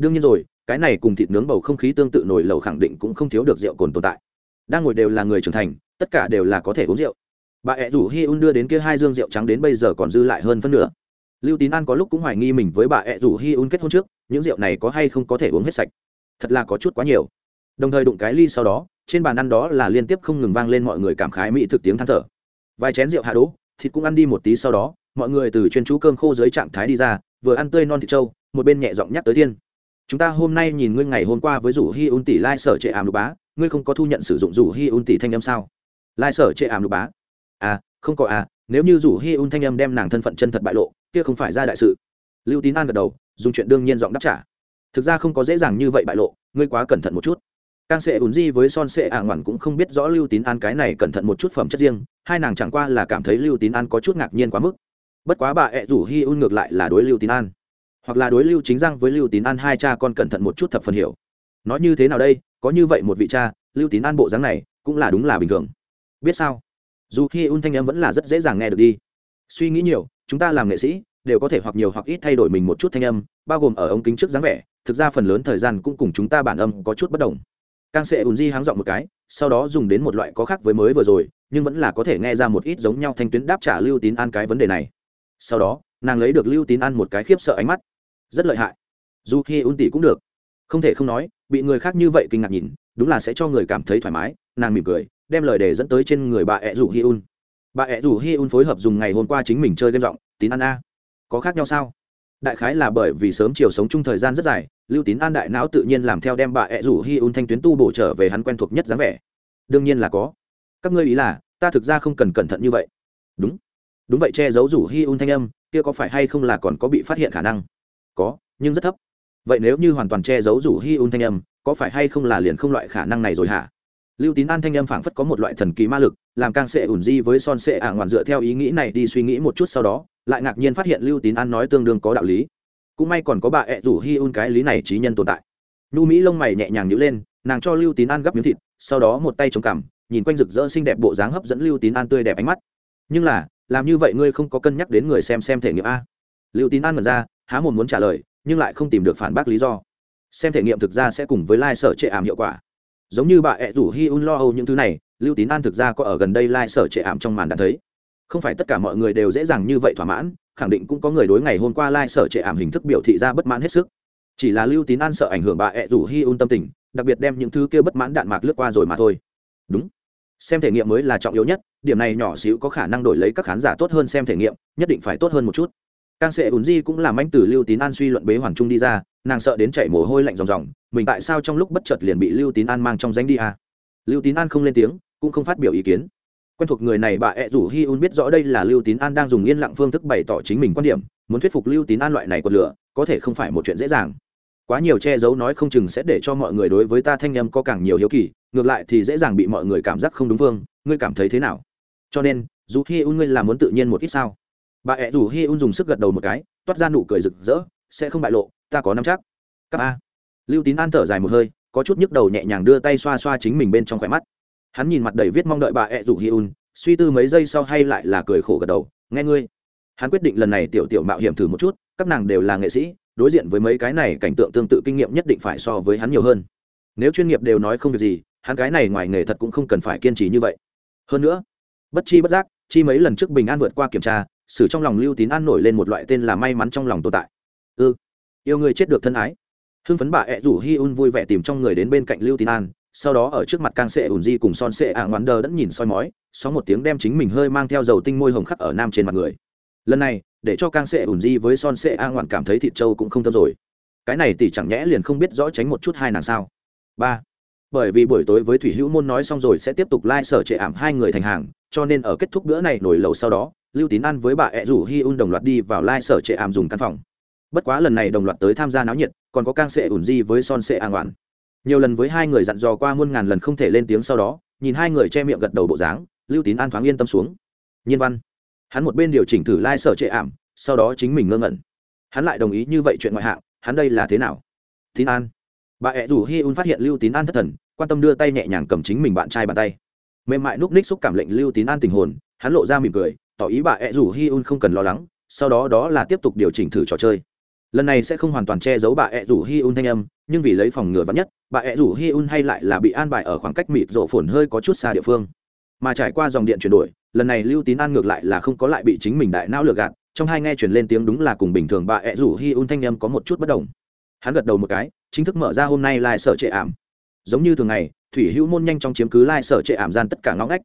Speaker 1: đương nhiên rồi, cái này cùng thịt nướng bầu không khí tương tự nồi lẩu khẳng định cũng không thiếu được rượu cồn tồn tại. Đang ngồi đều là người trưởng thành, tất cả đều là có thể uống rượu. Bà ẹ rủ hi un đưa đến kia hai dương rượu trắng đến bây giờ còn dư lại hơn phân nửa. Lưu tín an có lúc cũng hoài nghi mình với bà ẹ rủ hi un kết hôn trước, những rượu này có hay không có thể uống hết sạch. Thật là có chút quá nhiều. Đồng thời đụng cái ly sau đó, trên bàn ăn đó là liên tiếp không ngừng vang lên mọi người cảm khái mỹ thực tiếng than thở. Vài chén rượu hạ đỗ, thịt cũng ăn đi một tí sau đó, mọi người từ chuyên chú cơm khô dưới trạng thái đi ra, vừa ăn tươi non thịt trâu, một bên nhẹ giọng nhắc tới thiên chúng ta hôm nay nhìn ngươi ngày hôm qua với rủ hi un tỷ lai sở trệ ảm lục bá, ngươi không có thu nhận sử dụng rủ hi un tỷ thanh âm sao? Lai sở trệ ảm lục bá. À không có à nếu như rủ hi un thanh âm đem nàng thân phận chân thật bại lộ, kia không phải ra đại sự. Lưu tín an gật đầu, dùng chuyện đương nhiên giọng đáp trả. Thực ra không có dễ dàng như vậy bại lộ, ngươi quá cẩn thận một chút. Càng sẽ ùn di với son sệ ả ngoản cũng không biết rõ lưu tín an cái này cẩn thận một chút phẩm chất riêng, hai nàng chẳng qua là cảm thấy lưu tín an có chút ngạc nhiên quá mức. Bất quá bà ẹ rủ hi un ngược lại là đối lưu tín an hoặc là đối lưu chính giang với lưu tín an hai cha con cẩn thận một chút thập phần hiểu. Nói như thế nào đây? Có như vậy một vị cha, lưu tín an bộ dáng này cũng là đúng là bình thường. Biết sao? Dù khi un thanh em vẫn là rất dễ dàng nghe được đi. Suy nghĩ nhiều, chúng ta làm nghệ sĩ đều có thể hoặc nhiều hoặc ít thay đổi mình một chút thanh âm, bao gồm ở ống kính trước dáng vẻ, thực ra phần lớn thời gian cũng cùng chúng ta bản âm có chút bất đồng. Càng sẽ ùn di háng dọn một cái, sau đó dùng đến một loại có khác với mới vừa rồi, nhưng vẫn là có thể nghe ra một ít giống nhau thanh tuyến đáp trả lưu tín an cái vấn đề này. Sau đó, nàng lấy được lưu tín an một cái khiếp sợ ánh mắt rất lợi hại. Dù khi un tỷ cũng được. Không thể không nói, bị người khác như vậy kinh ngạc nhìn, đúng là sẽ cho người cảm thấy thoải mái, nàng mỉm cười, đem lời đề dẫn tới trên người bà ẹ rủ hi un. Bà ẹ rủ hi un phối hợp dùng ngày hôm qua chính mình chơi game giọng, tín an a, có khác nhau sao? Đại khái là bởi vì sớm chiều sống chung thời gian rất dài, lưu tín an đại não tự nhiên làm theo đem bà ẹ rủ hi un thanh tuyến tu bổ trở về hắn quen thuộc nhất dáng vẻ. Đương nhiên là có. Các ngươi ý là, ta thực ra không cần cẩn thận như vậy. Đúng. Đúng vậy che giấu rủ hi un thanh âm, kia có phải hay không là còn có bị phát hiện khả năng? Có, nhưng rất thấp. Vậy nếu như hoàn toàn che giấu rủ hi un thanh âm, có phải hay không là liền không loại khả năng này rồi hả? Lưu tín an thanh âm phảng phất có một loại thần kỳ ma lực, làm càng sệ ủn di với son sệ ả ngoạn dựa theo ý nghĩ này đi suy nghĩ một chút sau đó, lại ngạc nhiên phát hiện lưu tín an nói tương đương có đạo lý. Cũng may còn có bà ẹ rủ hi un cái lý này trí nhân tồn tại. Nhu mỹ lông mày nhẹ nhàng nhữ lên, nàng cho lưu tín an gắp miếng thịt, sau đó một tay chống cằm, nhìn quanh rực rỡ xinh đẹp bộ dáng hấp dẫn lưu tín an tươi đẹp ánh mắt. Nhưng là, làm như vậy ngươi không có cân nhắc đến người xem xem thể nghiệm a? Lưu tín an mật ra há mồm muốn trả lời, nhưng lại không tìm được phản bác lý do. Xem thể nghiệm thực ra sẽ cùng với lai、like、sở trệ ảm hiệu quả. Giống như bà ẹ rủ hi un lo âu những thứ này, lưu tín an thực ra có ở gần đây lai、like、sở trệ ảm trong màn đã thấy. Không phải tất cả mọi người đều dễ dàng như vậy thỏa mãn, khẳng định cũng có người đối ngày hôm qua lai、like、sở trệ ảm hình thức biểu thị ra bất mãn hết sức. Chỉ là lưu tín an sợ ảnh hưởng bà ẹ rủ hi un tâm tình, đặc biệt đem những thứ kia bất mãn đạn mạc lướt qua rồi mà thôi. Đúng. Xem thể nghiệm mới là trọng yếu nhất, điểm này nhỏ xíu có khả năng đổi lấy các khán giả tốt hơn xem thể nghiệm, nhất định phải tốt hơn một chút càng sẽ ùn di cũng làm anh tử lưu tín an suy luận bế hoàng trung đi ra, nàng sợ đến chảy mồ hôi lạnh ròng ròng, mình tại sao trong lúc bất chợt liền bị lưu tín an mang trong danh đi à? lưu tín an không lên tiếng, cũng không phát biểu ý kiến quen thuộc người này bà ẹ rủ hi un biết rõ đây là lưu tín an đang dùng yên lặng phương thức bày tỏ chính mình quan điểm, muốn thuyết phục lưu tín an loại này quật lửa, có thể không phải một chuyện dễ dàng quá nhiều che giấu nói không chừng sẽ để cho mọi người đối với ta thanh âm có càng nhiều hiếu kỳ, ngược lại thì dễ dàng bị mọi người cảm giác không đúng vương. ngươi cảm thấy thế nào cho nên, dù hi un ngươi làm muốn tự nhiên một ít sao bà ẹ rủ hi un dùng sức gật đầu một cái, toát ra nụ cười rực rỡ, sẽ không bại lộ, ta có năm chắc. Các a. Lưu tín an thở dài một hơi, có chút nhức đầu nhẹ nhàng đưa tay xoa xoa chính mình bên trong khỏe mắt. Hắn nhìn mặt đầy viết mong đợi bà ẹ rủ hi un, suy tư mấy giây sau hay lại là cười khổ gật đầu, nghe ngươi. Hắn quyết định lần này tiểu tiểu mạo hiểm thử một chút, các nàng đều là nghệ sĩ, đối diện với mấy cái này cảnh tượng tương tự kinh nghiệm nhất định phải so với hắn nhiều hơn. Nếu chuyên nghiệp đều nói không việc gì, hắn cái này ngoài nghề thật cũng không cần phải kiên trì như vậy. Hơn nữa, bất chi bất giác, chi mấy lần trước bình an vượt qua kiểm tra xử trong lòng lưu tín an nổi lên một loại tên là may mắn trong lòng tồn tại. Ư ừ, yêu người chết được thân ái. Hưng phấn bà ẹ rủ hi un vui vẻ tìm trong người đến bên cạnh lưu tín an sau đó ở trước mặt càng sệ ùn di cùng son sệ ả ngoắn đờ đẫn nhìn soi mói xó một tiếng đem chính mình hơi mang theo dầu tinh môi hồng khắc ở nam trên mặt người. Lần này để cho càng sệ ùn di với son sệ ả ngoạn cảm thấy thịt trâu cũng không thơm rồi. Cái này thì chẳng nhẽ liền không biết rõ tránh một chút hai nàng sao. Ba bởi vì buổi tối với thủy hữu môn nói xong rồi sẽ tiếp tục lai、like、sở trệ ảm hai người thành hàng cho nên ở kết thúc bữa này nổi lầu sau đó lưu tín ăn với bà ẹ rủ hi un đồng loạt đi vào lai、like、sở trệ ảm dùng căn phòng. Bất quá lần này đồng loạt tới tham gia náo nhiệt, còn có càng sệ ủn di với son sệ an oản. Nhiều lần với hai người dặn dò qua muôn ngàn lần không thể lên tiếng sau đó, nhìn hai người che miệng gật đầu bộ dáng, lưu tín an thoáng yên tâm xuống. Nhiên văn. Hắn một bên điều chỉnh thử lai、like、sở trệ ảm, sau đó chính mình ngơ ngẩn. Hắn lại đồng ý như vậy chuyện ngoại hạng, hắn đây là thế nào? Tín an. Bà ẹ rủ hi un phát hiện lưu tín an thất thần, quan tâm đưa tay nhẹ nhàng cầm chính mình bạn trai bàn tay. Mềm mại núp ních xúc cảm lệnh lưu tín an tình hồn, hắn lộ ra mỉm cười tỏ ý bà ed rủ hi un không cần lo lắng, sau đó đó là tiếp tục điều chỉnh thử trò chơi. Lần này sẽ không hoàn toàn che giấu bà ed rủ hi un thanh âm, nhưng vì lấy phòng ngừa vắn nhất, bà ed rủ hi un hay lại là bị an bài ở khoảng cách mịt rộ phồn hơi có chút xa địa phương. Mà trải qua dòng điện chuyển đổi, lần này lưu tín an ngược lại là không có lại bị chính mình đại não lừa gạt, trong hai nghe chuyển lên tiếng đúng là cùng bình thường bà ed rủ hi un thanh âm có một chút bất đồng. Hắn gật đầu một cái, chính thức mở ra hôm nay lai sở trệ ảm. Giống như thường ngày, thủy hữu môn nhanh chóng chiếm cứ lai sở trệ ảm gian tất cả ngõ ngách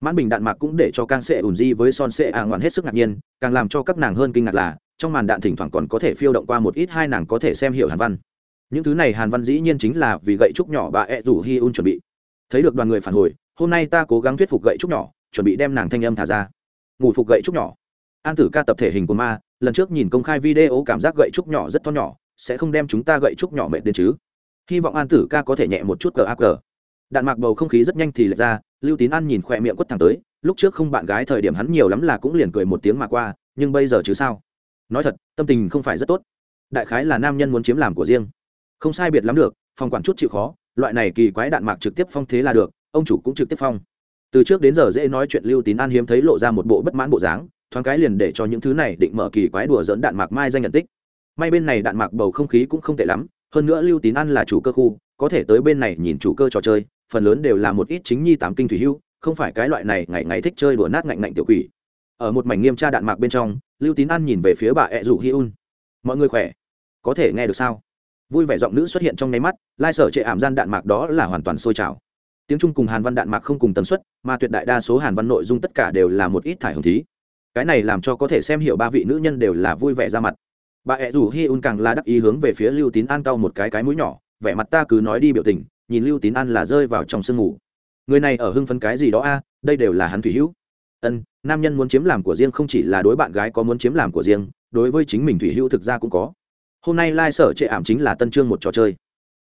Speaker 1: mãn bình đạn mạc cũng để cho càng sệ ủn di với son sệ à ngoạn hết sức ngạc nhiên, càng làm cho các nàng hơn kinh ngạc là, trong màn đạn thỉnh thoảng còn có thể phiêu động qua một ít hai nàng có thể xem hiểu hàn văn. Những thứ này hàn văn dĩ nhiên chính là vì gậy trúc nhỏ bà ẹ rủ hi un chuẩn bị. Thấy được đoàn người phản hồi, hôm nay ta cố gắng thuyết phục gậy trúc nhỏ, chuẩn bị đem nàng thanh âm thả ra. Ngủ phục gậy trúc nhỏ. An tử ca tập thể hình của ma, lần trước nhìn công khai video cảm giác gậy trúc nhỏ rất to nhỏ, sẽ không đem chúng ta gậy trúc nhỏ mệt đến chứ? Hy vọng an tử ca có thể nhẹ một chút cờ ác cờ. Đạn mạc bầu không khí rất nhanh thì lệch ra lưu tín an nhìn khỏe miệng quất thẳng tới, lúc trước không bạn gái thời điểm hắn nhiều lắm là cũng liền cười một tiếng mà qua, nhưng bây giờ chứ sao? Nói thật, tâm tình không phải rất tốt. Đại khái là nam nhân muốn chiếm làm của riêng. Không sai biệt lắm được, phòng quản chút chịu khó, loại này kỳ quái đạn mạc trực tiếp phong thế là được, ông chủ cũng trực tiếp phong. Từ trước đến giờ dễ nói chuyện lưu tín an hiếm thấy lộ ra một bộ bất mãn bộ dáng, thoáng cái liền để cho những thứ này định mở kỳ quái đùa dẫn đạn mạc mai danh nhận tích. May bên này đạn mạc bầu không khí cũng không tệ lắm, hơn nữa lưu tín an là chủ cơ khu, có thể tới bên này nhìn chủ cơ trò chơi phần lớn đều là một ít chính nhi tám kinh thủy hưu, không phải cái loại này ngày ngày thích chơi đùa nát ngạnh ngạnh tiểu quỷ. Ở một mảnh nghiêm tra đạn mạc bên trong, lưu tín an nhìn về phía bà ẹ rủ hi un. Mọi người khỏe? Có thể nghe được sao? Vui vẻ giọng nữ xuất hiện trong nháy mắt, lai sở trệ ảm gian đạn mạc đó là hoàn toàn sôi trào. Tiếng trung cùng hàn văn đạn mạc không cùng tần suất, mà tuyệt đại đa số hàn văn nội dung tất cả đều là một ít thải hồng thí. Cái này làm cho có thể xem hiểu ba vị nữ nhân đều là vui vẻ ra mặt. Bà ẹ rủ hi un càng là đắc ý hướng về phía lưu tín an cau một cái cái mũi nhỏ, vẻ mặt ta cứ nói đi biểu tình nhìn lưu tín an là rơi vào trong sương ngủ người này ở hưng phấn cái gì đó a, đây đều là hắn thủy hữu. Ân, nam nhân muốn chiếm làm của riêng không chỉ là đối bạn gái có muốn chiếm làm của riêng, đối với chính mình thủy hữu thực ra cũng có. Hôm nay lai sở trệ ảm chính là tân trương một trò chơi.